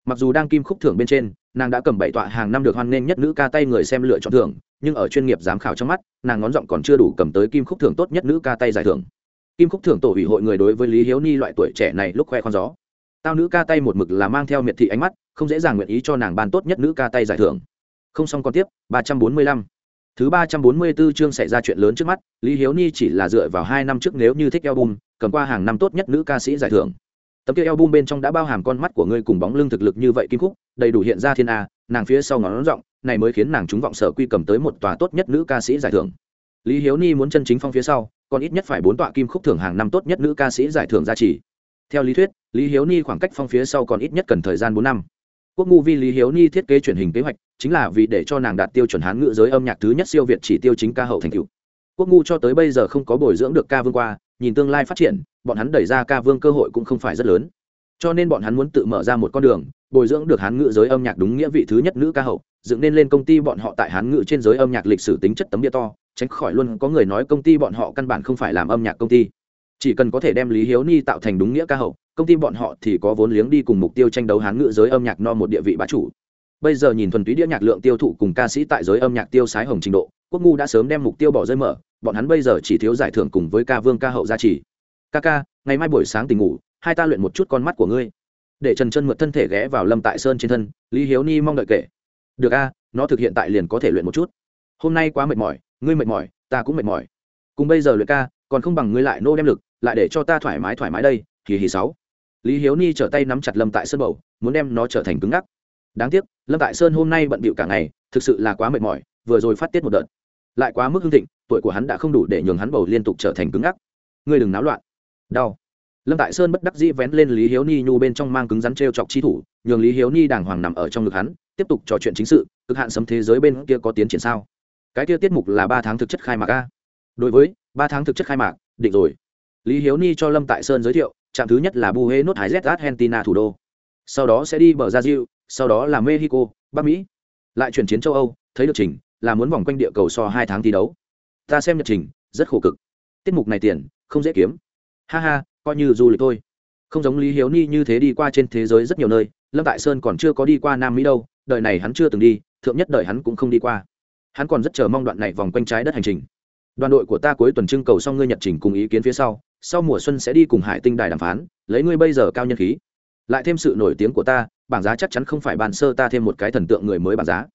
Mặc dù đang kim khúc thưởng bên trên, nàng đã cầm bảy tọa hàng năm được hoan nghênh nhất nữ ca tay người xem lựa chọn thưởng, nhưng ở chuyên nghiệp giám khảo trong mắt, nàng ngón giọng còn chưa đủ cầm tới kim khúc thưởng tốt nhất nữ ca tay giải thưởng. Kim khúc thưởng tổ ủy hội người đối với lý hiếu ni loại tuổi trẻ này lúc khoe con gió tao nữ ca tay một mực là mang theo miệt thị ánh mắt, không dễ dàng nguyện ý cho nàng ban tốt nhất nữ ca tay giải thưởng. Không xong còn tiếp, ba trăm bốn mươi lăm. Thứ ba trăm bốn mươi 344 chương xảy ra chuyện lớn trước mắt, lý hiếu ni chỉ là dựa vào hai năm trước nếu như thích album, cầm qua hàng năm tốt nhất nữ ca sĩ giải thưởng. Tấm kia album bên trong đã bao hàm con mắt của ngươi cùng bóng lưng thực lực như vậy kim khúc, đầy đủ hiện ra thiên a, nàng phía sau ngón rộng này mới khiến nàng trúng vọng sở quy cầm tới một tòa tốt nhất nữ ca sĩ giải thưởng. Lý hiếu ni muốn chân chính phong phía sau, còn ít nhất phải bốn tọa kim khúc thưởng hàng năm tốt nhất nữ ca sĩ giải thưởng gia trì theo lý thuyết lý hiếu ni khoảng cách phong phía sau còn ít nhất cần thời gian bốn năm. Quốc ngu vi lý hiếu ni thiết kế truyền hình kế hoạch, chính là vì để cho nàng đạt tiêu chuẩn hán ngữ giới âm nhạc thứ nhất siêu việt chỉ tiêu chính ca hậu thành cựu quốc ngu cho tới bây giờ không có bồi dưỡng được ca vương qua, nhìn tương lai phát triển, bọn hắn đẩy ra ca vương cơ hội cũng không phải rất lớn. Cho nên bọn hắn muốn tự mở ra một con đường, bồi dưỡng được hán ngữ giới âm nhạc đúng nghĩa vị thứ nhất nữ ca hậu, dựng nên lên công ty bọn họ tại hán ngữ trên giới âm nhạc lịch sử tính chất tấm địa to, tránh khỏi luôn có người nói công ty bọn họ căn bản không phải làm âm nhạc công ty. Chỉ cần có thể đem lý hiếu ni tạo thành đúng nghĩa ca hậu công ty bọn họ thì có vốn liếng đi cùng mục tiêu tranh đấu hán ngữ giới âm nhạc no một địa vị bá chủ. Bây giờ nhìn thuần túy đĩa nhạc lượng tiêu thụ cùng ca sĩ tại giới âm nhạc tiêu sái hồng trình độ, quốc ngu đã sớm đem mục tiêu bỏ rơi mở, bọn hắn bây giờ chỉ thiếu giải thưởng cùng với ca vương ca hậu gia trì. Ca ca, ngày mai buổi sáng tỉnh ngủ, hai ta luyện một chút con mắt của ngươi. Để trần chân mượt thân thể ghé vào lâm tại sơn trên thân, lý hiếu ni mong đợi kể. Được a, nó thực hiện tại liền có thể luyện một chút. Hôm nay quá mệt mỏi, ngươi mệt mỏi, ta cũng mệt mỏi. Cùng bây giờ luyện ca, còn không bằng ngươi lại nô đem lực, lại để cho ta thoải mái thoải mái đây kỳ hì sáu lý hiếu ni trở tay nắm chặt lâm tại sơn bầu, muốn đem nó trở thành cứng ngắc. Đáng tiếc, lâm tại sơn hôm nay bận bịu cả ngày, thực sự là quá mệt mỏi, vừa rồi phát tiết một đợt. Lại quá mức hưng thịnh, tuổi của hắn đã không đủ để nhường hắn bầu liên tục trở thành cứng ngắc. Ngươi đừng náo loạn. Đau. Lâm tại sơn bất đắc dĩ vén lên lý hiếu ni nhu bên trong mang cứng rắn t r e o chọc chi thủ, nhường lý hiếu ni đàng hoàng nằm ở trong ngực hắn, tiếp tục trò chuyện chính sự, cực hạn sấm thế giới bên kia có tiến triển sao? Cái kia tiết mục là ba tháng thực chất khai mạc a. Đối với, ba tháng thực chất khai mạc, định rồi. Lý hiếu ni cho lâm tại sơn giới thiệu trạm thứ nhất là buenos nốt hải z argentina thủ đô. Sau đó sẽ đi bờ Brazil, diệu sau đó là mexico bắc mỹ. Lại chuyển chiến châu âu thấy được trình là muốn vòng quanh địa cầu so hai tháng thi đấu. Ta xem nhật trình rất khổ cực. Tiết mục này tiền không dễ kiếm. Ha ha coi như du lịch thôi. Không giống lý hiếu ni như thế đi qua trên thế giới rất nhiều nơi lâm tại sơn còn chưa có đi qua nam mỹ đâu đời này hắn chưa từng đi thượng nhất đời hắn cũng không đi qua. Hắn còn rất chờ mong đoạn này vòng quanh trái đất hành trình. Đoàn đội của ta cuối tuần trưng cầu xong ngươi nhật trình cùng ý kiến phía sau sau mùa xuân sẽ đi cùng hải tinh đài đàm phán, lấy ngươi bây giờ cao nhân khí. Lại thêm sự nổi tiếng của ta, bảng giá chắc chắn không phải bàn sơ ta thêm một cái thần tượng người mới bảng giá.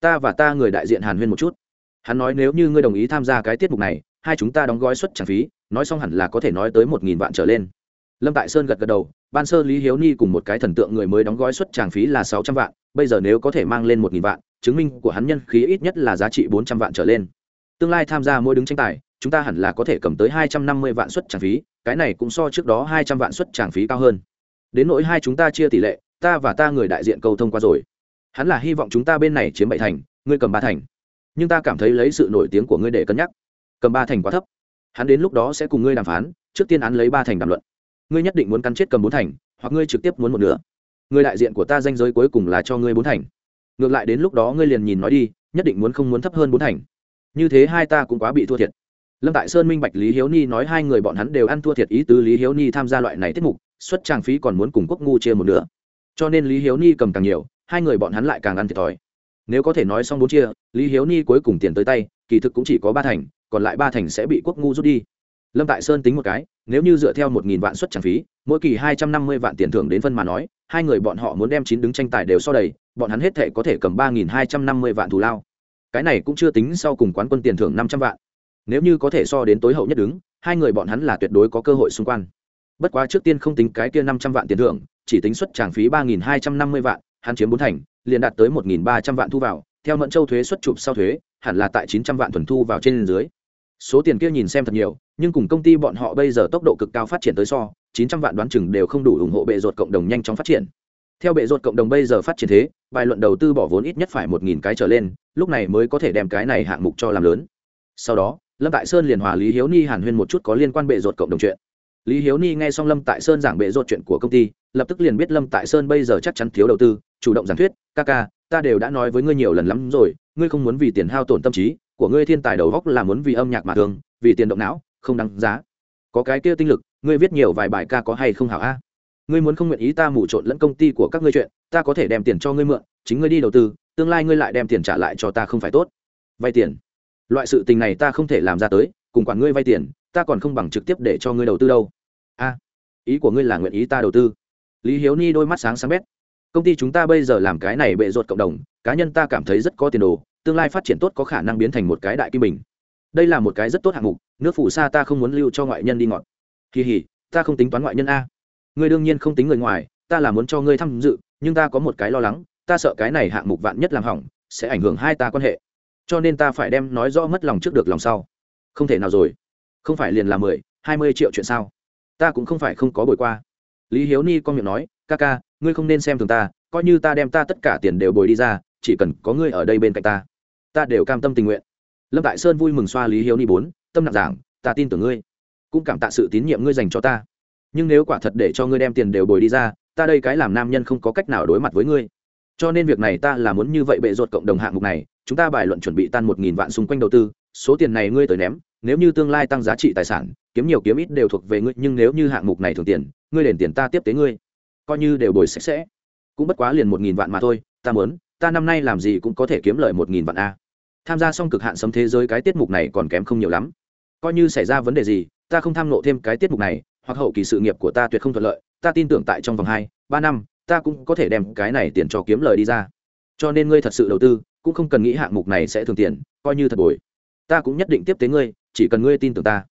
Ta và ta người đại diện hàn huyên một chút. Hắn nói nếu như ngươi đồng ý tham gia cái tiết mục này, hai chúng ta đóng gói suất trả phí, nói xong hẳn là có thể nói tới một nghìn vạn trở lên. Lâm tại sơn gật gật đầu, ban sơ lý hiếu ni cùng một cái thần tượng người mới đóng gói suất tràng phí là sáu trăm vạn, bây giờ nếu có thể mang lên một nghìn vạn, chứng minh của hắn nhân khí ít nhất là giá trị bốn trăm vạn trở lên. Tương lai tham gia mỗi đứng tranh tài chúng ta hẳn là có thể cầm tới hai trăm năm mươi vạn suất tràng phí, cái này cũng so trước đó hai trăm vạn suất tràng phí cao hơn. Đến nỗi hai chúng ta chia tỷ lệ, ta và ta người đại diện cầu thông qua rồi. Hắn là hy vọng chúng ta bên này chiếm bảy thành, ngươi cầm ba thành. Nhưng ta cảm thấy lấy sự nổi tiếng của ngươi để cân nhắc. Cầm ba thành quá thấp. Hắn đến lúc đó sẽ cùng ngươi đàm phán, trước tiên án lấy ba thành đàm luận. Ngươi nhất định muốn cắn chết cầm bốn thành, hoặc ngươi trực tiếp muốn một nửa. Người đại diện của ta danh giới cuối cùng là cho ngươi bốn thành. Ngược lại đến lúc đó ngươi liền nhìn nói đi, nhất định muốn không muốn thấp hơn bốn thành. Như thế hai ta cũng quá bị thua thiệt lâm tại sơn minh bạch lý hiếu ni nói hai người bọn hắn đều ăn thua thiệt ý tứ, lý hiếu ni tham gia loại này tiết mục, xuất trang phí còn muốn cùng quốc ngu chia một nửa. Cho nên lý hiếu ni cầm càng nhiều, hai người bọn hắn lại càng ăn thiệt thòi. Nếu có thể nói xong bốn chia, lý hiếu ni cuối cùng tiền tới tay, kỳ thực cũng chỉ có ba thành, còn lại ba thành sẽ bị quốc ngu rút đi. Lâm tại sơn tính một cái, nếu như dựa theo một nghìn vạn xuất trang phí, mỗi kỳ hai trăm năm mươi vạn tiền thưởng đến phân mà nói, hai người bọn họ muốn đem chín đứng tranh tài đều so đầy, bọn hắn hết thể có thể cầm ba nghìn hai trăm năm mươi vạn thù lao. Cái này cũng chưa tính sau cùng quán quân tiền thưởng năm trăm vạn nếu như có thể so đến tối hậu nhất đứng, hai người bọn hắn là tuyệt đối có cơ hội xung quanh bất quá trước tiên không tính cái kia năm trăm vạn tiền thưởng, chỉ tính xuất tràng phí ba nghìn hai trăm năm mươi vạn, hắn chiếm bốn thành, liền đạt tới một nghìn ba trăm vạn thu vào. Theo mẫn châu thuế xuất chụp sau thuế, hẳn là tại chín trăm vạn thuần thu vào trên dưới. Số tiền kia nhìn xem thật nhiều, nhưng cùng công ty bọn họ bây giờ tốc độ cực cao phát triển tới so, chín trăm vạn đoán chừng đều không đủ ủng hộ bệ ruột cộng đồng nhanh chóng phát triển. Theo bệ ruột cộng đồng bây giờ phát triển thế, bài luận đầu tư bỏ vốn ít nhất phải một nghìn cái trở lên, lúc này mới có thể đem cái này hạng mục cho làm lớn. Sau đó lâm tại sơn liền hòa lý hiếu ni, hàn huyên một chút có liên quan bệ rột cộng đồng chuyện. Lý hiếu ni nghe xong lâm tại sơn giảng bệ rột chuyện của công ty, lập tức liền biết lâm tại sơn bây giờ chắc chắn thiếu đầu tư, chủ động giảng thuyết, ca ca, ta đều đã nói với ngươi nhiều lần lắm rồi, ngươi không muốn vì tiền hao tổn tâm trí của ngươi thiên tài đầu góc là muốn vì âm nhạc mà thường vì tiền động não, không đáng giá. Có cái kia tinh lực, ngươi viết nhiều vài bài ca có hay không hảo a? Ngươi muốn không nguyện ý ta mù trộn lẫn công ty của các ngươi chuyện, ta có thể đem tiền cho ngươi mượn, chính ngươi đi đầu tư, tương lai ngươi lại đem tiền trả lại cho ta không phải tốt. Vay tiền loại sự tình này ta không thể làm ra tới, cùng quản ngươi vay tiền, ta còn không bằng trực tiếp để cho ngươi đầu tư đâu. A, ý của ngươi là nguyện ý ta đầu tư? Lý hiếu ni đôi mắt sáng sáng bét. Công ty chúng ta bây giờ làm cái này bệ ruột cộng đồng, cá nhân ta cảm thấy rất có tiền đồ, tương lai phát triển tốt có khả năng biến thành một cái đại kim bình. Đây là một cái rất tốt hạng mục, nước phủ xa ta không muốn lưu cho ngoại nhân đi ngọt. Kỳ hỉ, ta không tính toán ngoại nhân a. Ngươi đương nhiên không tính người ngoài, ta là muốn cho ngươi tham dự, nhưng ta có một cái lo lắng, ta sợ cái này hạng mục vạn nhất làm hỏng, sẽ ảnh hưởng hai ta quan hệ cho nên ta phải đem nói rõ mất lòng trước được lòng sau. Không thể nào rồi. Không phải liền là mười, hai mươi triệu chuyện sao? Ta cũng không phải không có bồi qua. Lý hiếu ni con miệng nói, ca ca, ngươi không nên xem thường ta, coi như ta đem ta tất cả tiền đều bồi đi ra, chỉ cần có ngươi ở đây bên cạnh ta ta đều cam tâm tình nguyện. Lâm tại sơn vui mừng xoa lý hiếu ni bốn, tâm nặng giảng ta tin tưởng ngươi, cũng cảm tạ sự tín nhiệm ngươi dành cho ta. Nhưng nếu quả thật để cho ngươi đem tiền đều bồi đi ra, ta đây cái làm nam nhân không có cách nào đối mặt với ngươi. Cho nên việc này ta là muốn như vậy bệ ruột cộng đồng hạng mục này chúng ta bài luận chuẩn bị tan một nghìn vạn xung quanh đầu tư, số tiền này ngươi tới ném, nếu như tương lai tăng giá trị tài sản, kiếm nhiều kiếm ít đều thuộc về ngươi, nhưng nếu như hạng mục này thường tiền, ngươi đền tiền ta tiếp tế ngươi. Coi như đều bồi sạch sẽ. Cũng bất quá liền một nghìn vạn mà thôi, ta muốn, ta năm nay làm gì cũng có thể kiếm lợi một nghìn vạn a. Tham gia xong cực hạn sấm thế giới cái tiết mục này còn kém không nhiều lắm. Coi như xảy ra vấn đề gì, ta không tham nộ thêm cái tiết mục này, hoặc hậu kỳ sự nghiệp của ta tuyệt không thuận lợi, ta tin tưởng tại trong vòng hai, ba năm, ta cũng có thể đem cái này tiền cho kiếm lời đi ra. Cho nên ngươi thật sự đầu tư cũng không cần nghĩ hạng mục này sẽ thường tiền, coi như thật bồi. Ta cũng nhất định tiếp tế ngươi, chỉ cần ngươi tin tưởng ta.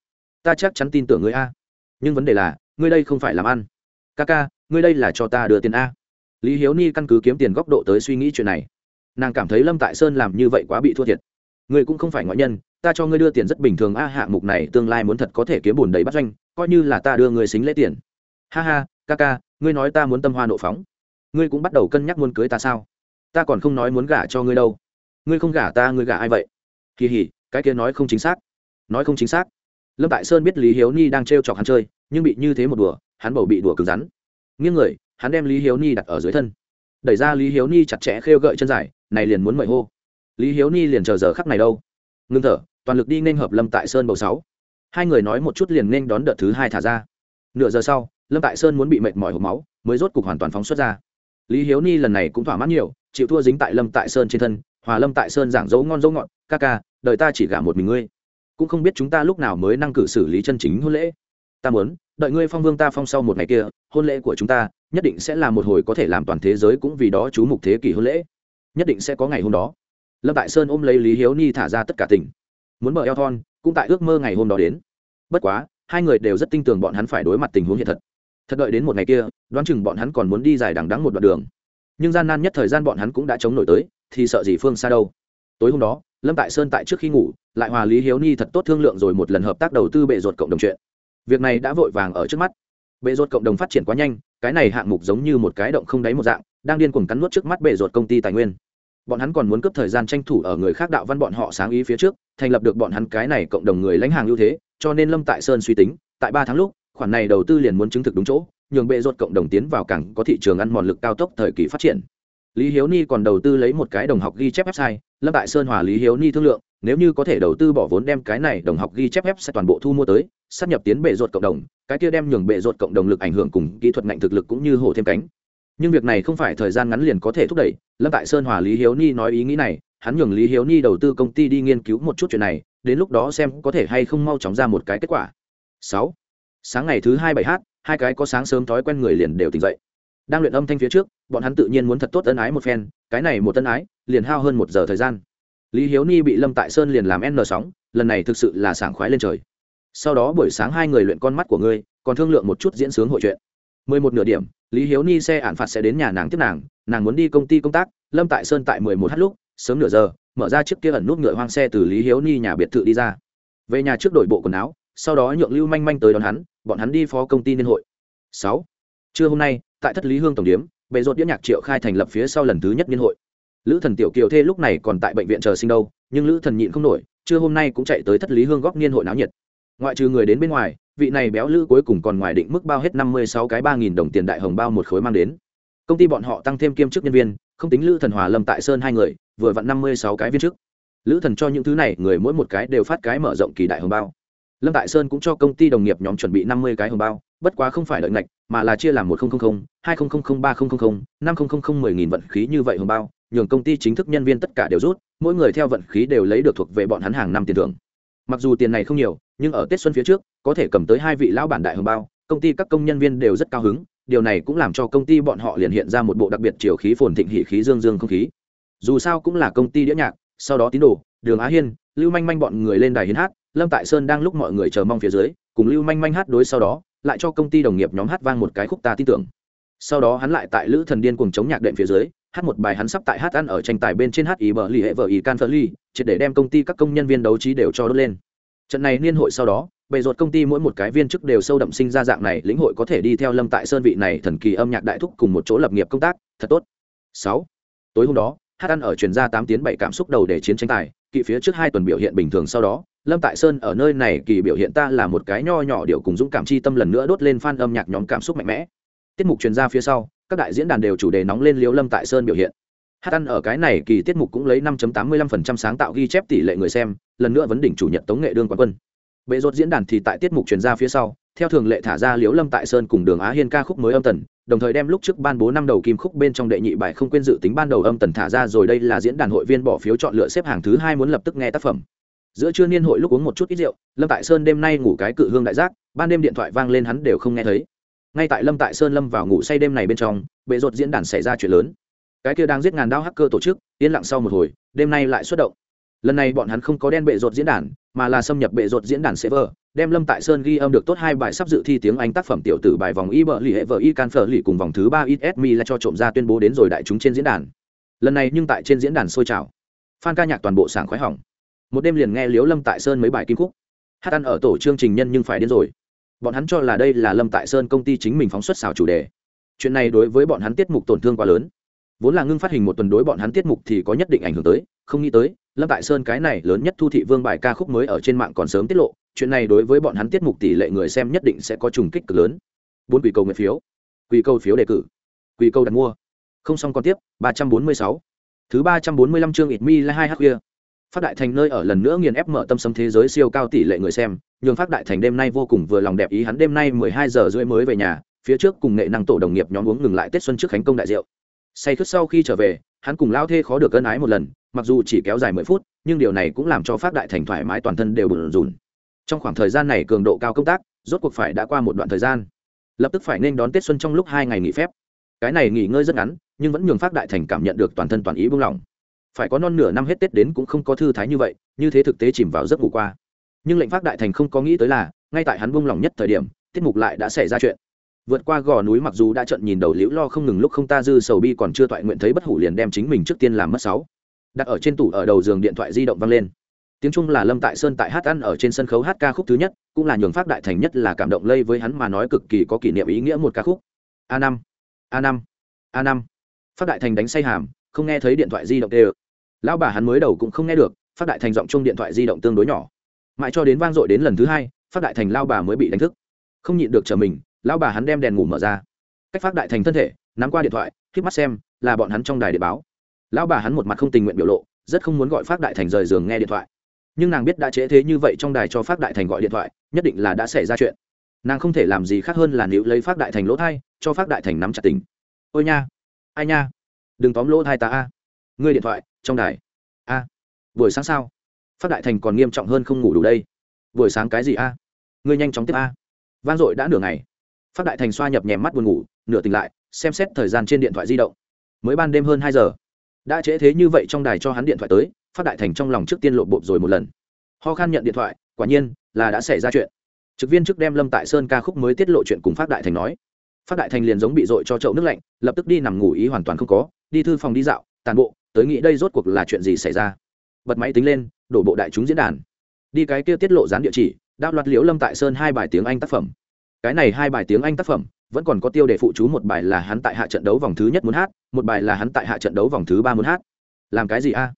Ta chắc chắn tin tưởng ngươi a. Nhưng vấn đề là, ngươi đây không phải làm ăn. Ca ca ngươi đây là cho ta đưa tiền a. Lý hiếu ni căn cứ kiếm tiền góc độ tới suy nghĩ chuyện này. Nàng cảm thấy lâm tại sơn làm như vậy quá bị thua thiệt. Ngươi cũng không phải ngoại nhân, ta cho ngươi đưa tiền rất bình thường a, hạng mục này tương lai muốn thật có thể kiếm bùn đầy bắt doanh, coi như là ta đưa người xính lễ tiền. Ha ha ca ca ngươi nói ta muốn tâm hoa nộ phóng. Ngươi cũng bắt đầu cân nhắc muốn cưới ta sao? Ta còn không nói muốn gả cho ngươi đâu ngươi không gả ta, ngươi gả ai vậy? Kỳ hỉ, cái kia nói không chính xác. Nói không chính xác. Lâm tại sơn biết lý hiếu ni đang t chọc hắn chơi, nhưng bị như thế một đùa, hắn bầu bị đùa cứng rắn. Nghiêng người, hắn đem lý hiếu ni đặt ở dưới thân. Đẩy ra lý hiếu ni chặt chẽ khêu gợi chân dài, này liền muốn mời hô. Lý hiếu ni liền chờ giờ khắc này đâu. Ngưng thở, toàn lực đi nên hợp lâm tại sơn bầu sáu. Hai người nói một chút liền nên đón đợt thứ hai thả ra. Nửa giờ sau, lâm tại sơn muốn bị mệt mỏi hộp máu, mới rốt cục hoàn toàn phóng xuất ra. Lý hiếu ni lần này cũng thỏa mãn nhiều, chịu thua dính tại lâm tại sơn trên thân hòa lâm tại sơn giảng dấu ngon dấu ngọt, ca ca đời ta chỉ gả một mình ngươi. Cũng không biết chúng ta lúc nào mới năng cử xử lý chân chính hôn lễ. Ta muốn, đợi ngươi phong vương ta phong sau một ngày kia, hôn lễ của chúng ta, nhất định sẽ là một hồi có thể làm toàn thế giới cũng vì đó chú mục thế kỷ hôn lễ. Nhất định sẽ có ngày hôm đó. Lâm tại sơn ôm lấy lý hiếu ni thả ra tất cả tỉnh muốn mở eo thon, cũng tại ước mơ ngày hôm đó đến. Bất quá, hai người đều rất tin tưởng bọn hắn phải đối mặt tình huống hiện thật. Thật đợi đến một ngày kia, đoán chừng bọn hắn còn muốn đi dài đằng đắng một đoạn đường. Nhưng gian nan nhất thời gian bọn hắn cũng đã chống nổi tới thì sợ gì phương xa đâu. Tối hôm đó, lâm tại sơn tại trước khi ngủ, lại hòa lý hiếu ni thật tốt thương lượng rồi một lần hợp tác đầu tư bệ ruột cộng đồng chuyện. Việc này đã vội vàng ở trước mắt. Bệ ruột cộng đồng phát triển quá nhanh, cái này hạng mục giống như một cái động không đáy một dạng, đang điên cuồng cắn nuốt trước mắt bệ ruột công ty tài nguyên. Bọn hắn còn muốn cướp thời gian tranh thủ ở người khác đạo văn bọn họ sáng ý phía trước, thành lập được bọn hắn cái này cộng đồng người lãnh hàng ưu thế, cho nên lâm tại sơn suy tính, tại ba tháng lúc, khoản này đầu tư liền muốn chứng thực đúng chỗ, nhường bệ ruột cộng đồng tiến vào cảng có thị trường ăn mòn lực cao tốc thời kỳ phát triển lý hiếu ni còn đầu tư lấy một cái đồng học ghi chép website, lâm tại sơn hòa lý hiếu ni thương lượng, nếu như có thể đầu tư bỏ vốn đem cái này đồng học ghi chép website toàn bộ thu mua tới, sắp nhập tiến bệ ruột cộng đồng, cái kia đem nhường bệ ruột cộng đồng lực ảnh hưởng cùng kỹ thuật ngạnh thực lực cũng như hổ thêm cánh. Nhưng việc này không phải thời gian ngắn liền có thể thúc đẩy, lâm tại sơn hòa lý hiếu ni nói ý nghĩ này, hắn nhường lý hiếu ni đầu tư công ty đi nghiên cứu một chút chuyện này, đến lúc đó xem có thể hay không mau chóng ra một cái kết quả. Sáu, sáng ngày thứ hai bảy h hai cái có sáng sớm thói quen người liền đều tỉnh dậy đang luyện âm thanh phía trước, bọn hắn tự nhiên muốn thật tốt ân ái một phen, cái này một tân ái, liền hao hơn một giờ thời gian. Lý hiếu ni bị lâm tại sơn liền làm n sóng, lần này thực sự là sảng khoái lên trời. Sau đó buổi sáng hai người luyện con mắt của ngươi, còn thương lượng một chút diễn sướng hội chuyện. Mười một nửa điểm, lý hiếu ni xe ạn phạt sẽ đến nhà nàng tiếp nàng nàng muốn đi công ty công tác, lâm tại sơn tại mười một h lúc, sớm nửa giờ, mở ra chiếc kia ẩn nút ngựa hoang xe từ lý hiếu ni nhà biệt thự đi ra. Về nhà trước đổi bộ quần áo, sau đó nhượng lưu manh manh tới đón hắn, bọn hắn đi phó công ty liên hội. Sáu. Trưa hôm nay tại thất lý hương tổng điếm bệ rột đĩa nhạc triệu khai thành lập phía sau lần thứ nhất liên hội. Lữ thần tiểu kiều thê lúc này còn tại bệnh viện chờ sinh đâu, nhưng lữ thần nhịn không nổi, trưa hôm nay cũng chạy tới thất lý hương góp niên hội náo nhiệt. Ngoại trừ người đến bên ngoài, vị này béo lữ cuối cùng còn ngoài định mức bao hết năm mươi sáu cái ba nghìn đồng tiền đại hồng bao một khối mang đến. Công ty bọn họ tăng thêm kiêm chức nhân viên, không tính lữ thần hòa lâm tại sơn hai người, vừa vặn năm mươi sáu cái viên chức. Lữ thần cho những thứ này, người mỗi một cái đều phát cái mở rộng kỳ đại hồng bao. Lâm tại sơn cũng cho công ty đồng nghiệp nhóm chuẩn bị năm mươi cái hồng bao bất quá không phải lợi ngạch, mà là chia làm một nghìn hai nghìn ba nghìn năm nghìn mười nghìn vận khí như vậy hồng bao, nhường công ty chính thức nhân viên tất cả đều rút, mỗi người theo vận khí đều lấy được thuộc về bọn hắn hàng năm tiền thưởng. Mặc dù tiền này không nhiều, nhưng ở tết xuân phía trước, có thể cầm tới hai vị lão bản đại hồng bao, công ty các công nhân viên đều rất cao hứng, điều này cũng làm cho công ty bọn họ liền hiện ra một bộ đặc biệt chiều khí phồn thịnh hỉ khí dương dương không khí. Dù sao cũng là công ty đĩa nhạc, sau đó tín đồ, đường á hiên, lưu manh manh bọn người lên đài hiến hát, lâm tại sơn đang lúc mọi người chờ mong phía dưới, cùng lưu manh manh hát đối sau đó lại cho công ty đồng nghiệp nhóm hát vang một cái khúc ta tin tưởng. Sau đó hắn lại tại lữ thần điên cùng chống nhạc đệm phía dưới, hát một bài hắn sắp tại hát ăn ở tranh tài bên trên hát ý bờ lì hệ vợ ý can phơ ly triệt để đem công ty các công nhân viên đấu trí đều cho đốt lên. Trận này niên hội sau đó, bề ruột công ty mỗi một cái viên chức đều sâu đậm sinh ra dạng này, lĩnh hội có thể đi theo lâm tại sơn vị này thần kỳ âm nhạc đại thúc cùng một chỗ lập nghiệp công tác, thật tốt. Sáu, tối hôm đó, hát ăn ở truyền ra tám tiếng bảy cảm xúc đầu để chiến tranh tài, kỵ phía trước hai tuần biểu hiện bình thường sau đó lâm tại sơn ở nơi này kỳ biểu hiện ta là một cái nho nhỏ điệu cùng dũng cảm chi tâm lần nữa đốt lên fan âm nhạc nhóm cảm xúc mạnh mẽ. Tiết mục truyền ra phía sau, các đại diễn đàn đều chủ đề nóng lên liếu lâm tại sơn biểu hiện. Hát ăn ở cái này kỳ tiết mục cũng lấy 5.85% sáng tạo ghi chép tỷ lệ người xem, lần nữa vấn đỉnh chủ nhật tống nghệ đương quán quân. Bệ rốt diễn đàn thì tại tiết mục truyền ra phía sau, theo thường lệ thả ra liếu lâm tại sơn cùng đường á hiên ca khúc mới âm tần, đồng thời đem lúc trước ban bố năm đầu kim khúc bên trong đệ nhị bài không quên dự tính ban đầu âm tần thả ra rồi đây là diễn đàn hội viên bỏ phiếu chọn lựa xếp hàng thứ hai muốn lập tức nghe tác phẩm giữa trưa niên hội lúc uống một chút ít rượu, lâm tại sơn đêm nay ngủ cái cự hương đại giác, ban đêm điện thoại vang lên hắn đều không nghe thấy. Ngay tại lâm tại sơn lâm vào ngủ say đêm này bên trong, bệ rột diễn đàn xảy ra chuyện lớn. Cái kia đang giết ngàn đao hacker tổ chức, yên lặng sau một hồi, đêm nay lại xuất động. Lần này bọn hắn không có đen bệ rột diễn đàn, mà là xâm nhập bệ rột diễn đàn server, đem lâm tại sơn ghi âm được tốt hai bài sắp dự thi tiếng anh tác phẩm tiểu tử bài vòng y bờ lì hệ vợ y can phở lì cùng vòng thứ ba ít mi là cho trộm ra tuyên bố đến rồi đại chúng trên diễn đàn. Lần này nhưng tại trên diễn đàn sôi trào. Phan ca nhạc toàn bộ sảng khoái hỏng một đêm liền nghe liếu lâm tại sơn mấy bài kim khúc. Hát ăn ở tổ chương trình nhân nhưng phải đến rồi. Bọn hắn cho là đây là lâm tại sơn công ty chính mình phóng xuất xào chủ đề. Chuyện này đối với bọn hắn tiết mục tổn thương quá lớn. Vốn là ngưng phát hình một tuần đối bọn hắn tiết mục thì có nhất định ảnh hưởng tới, không nghĩ tới, lâm tại sơn cái này lớn nhất thu thị vương bài ca khúc mới ở trên mạng còn sớm tiết lộ, chuyện này đối với bọn hắn tiết mục tỷ lệ người xem nhất định sẽ có trùng kích cực lớn. Bốn quỷ cầu nguyện phiếu. Quỷ cầu phiếu đề cử. Quỷ cầu đặt mua. Không xong còn tiếp, ba trăm bốn mươi sáu. Thứ ba trăm bốn mươi lăm chương ít mi là hai h khuya phát đại thành nơi ở lần nữa nghiền ép mở tâm sấm thế giới siêu cao tỷ lệ người xem, nhường phát đại thành đêm nay vô cùng vừa lòng đẹp ý hắn đêm nay mười hai giờ rưỡi mới về nhà, phía trước cùng nghệ năng tổ đồng nghiệp nhóm uống ngừng lại tết xuân trước khánh công đại rượu. Say khướt sau khi trở về, hắn cùng lao thê khó được ân ái một lần, mặc dù chỉ kéo dài mười phút, nhưng điều này cũng làm cho phát đại thành thoải mái toàn thân đều bùn rùn. Trong khoảng thời gian này cường độ cao công tác, rốt cuộc phải đã qua một đoạn thời gian. Lập tức phải nên đón tết xuân trong lúc hai ngày nghỉ phép. Cái này nghỉ ngơi rất ngắn, nhưng vẫn nhường phát đại thành cảm nhận được toàn thân toàn ý buông lỏng phải có non nửa năm hết tết đến cũng không có thư thái như vậy, như thế thực tế chìm vào giấc ngủ qua. Nhưng lệnh phát đại thành không có nghĩ tới là, ngay tại hắn buông lỏng nhất thời điểm, tiết mục lại đã xảy ra chuyện. Vượt qua gò núi mặc dù đã trận nhìn đầu liễu lo không ngừng lúc không ta dư sầu bi còn chưa toại nguyện thấy bất hủ liền đem chính mình trước tiên làm mất sáu. Đặt ở trên tủ ở đầu giường điện thoại di động vang lên. Tiếng trung là lâm tại sơn tại hát ăn ở trên sân khấu hát ca khúc thứ nhất, cũng là nhường phát đại thành nhất là cảm động lây với hắn mà nói cực kỳ có kỷ niệm ý nghĩa một ca khúc. A năm a năm a năm. Phát đại thành đánh say hàm, không nghe thấy điện thoại di động đều lão bà hắn mới đầu cũng không nghe được, phát đại thành giọng chung điện thoại di động tương đối nhỏ. Mãi cho đến vang dội đến lần thứ hai, phát đại thành lao bà mới bị đánh thức. Không nhịn được trở mình, lão bà hắn đem đèn ngủ mở ra. Cách phát đại thành thân thể, nắm qua điện thoại k mắt xem, là bọn hắn trong đài để báo. Lão bà hắn một mặt không tình nguyện biểu lộ, rất không muốn gọi phát đại thành rời giường nghe điện thoại. Nhưng nàng biết đã trễ thế như vậy trong đài cho phát đại thành gọi điện thoại, nhất định là đã xảy ra chuyện. Nàng không thể làm gì khác hơn là nữ lấy phát đại thành lỗ thai, cho phát đại thành nắm chặt tính ôi nha, ai nha? Đừng tóm lỗ thai ta a. Ngươi điện thoại trong đài. A, buổi sáng sao? Phát đại thành còn nghiêm trọng hơn không ngủ đủ đây. Buổi sáng cái gì a? Ngươi nhanh chóng tiếp a. Vang dội đã nửa ngày. Phát đại thành xoa nhập nhèm mắt buồn ngủ, nửa tỉnh lại, xem xét thời gian trên điện thoại di động. Mới ban đêm hơn hai giờ. Đã trễ thế như vậy trong đài cho hắn điện thoại tới, phát đại thành trong lòng trước tiên lộ bộp rồi một lần. Ho khan nhận điện thoại, quả nhiên, là đã xảy ra chuyện. Trực viên trước đem lâm tại sơn ca khúc mới tiết lộ chuyện cùng phát đại thành nói. Phát đại thành liền giống bị dội cho chậu nước lạnh, lập tức đi nằm ngủ ý hoàn toàn không có, đi thư phòng đi dạo, tàn bộ tới nghĩ đây rốt cuộc là chuyện gì xảy ra. Bật máy tính lên, đổ bộ đại chúng diễn đàn. Đi cái kia tiết lộ dán địa chỉ đáp loạt liễu lâm tại sơn hai bài tiếng anh tác phẩm. Cái này hai bài tiếng anh tác phẩm, vẫn còn có tiêu đề phụ chú, một bài là hắn tại hạ trận đấu vòng thứ nhất muốn hát, một bài là hắn tại hạ trận đấu vòng thứ ba muốn hát. Làm cái gì a?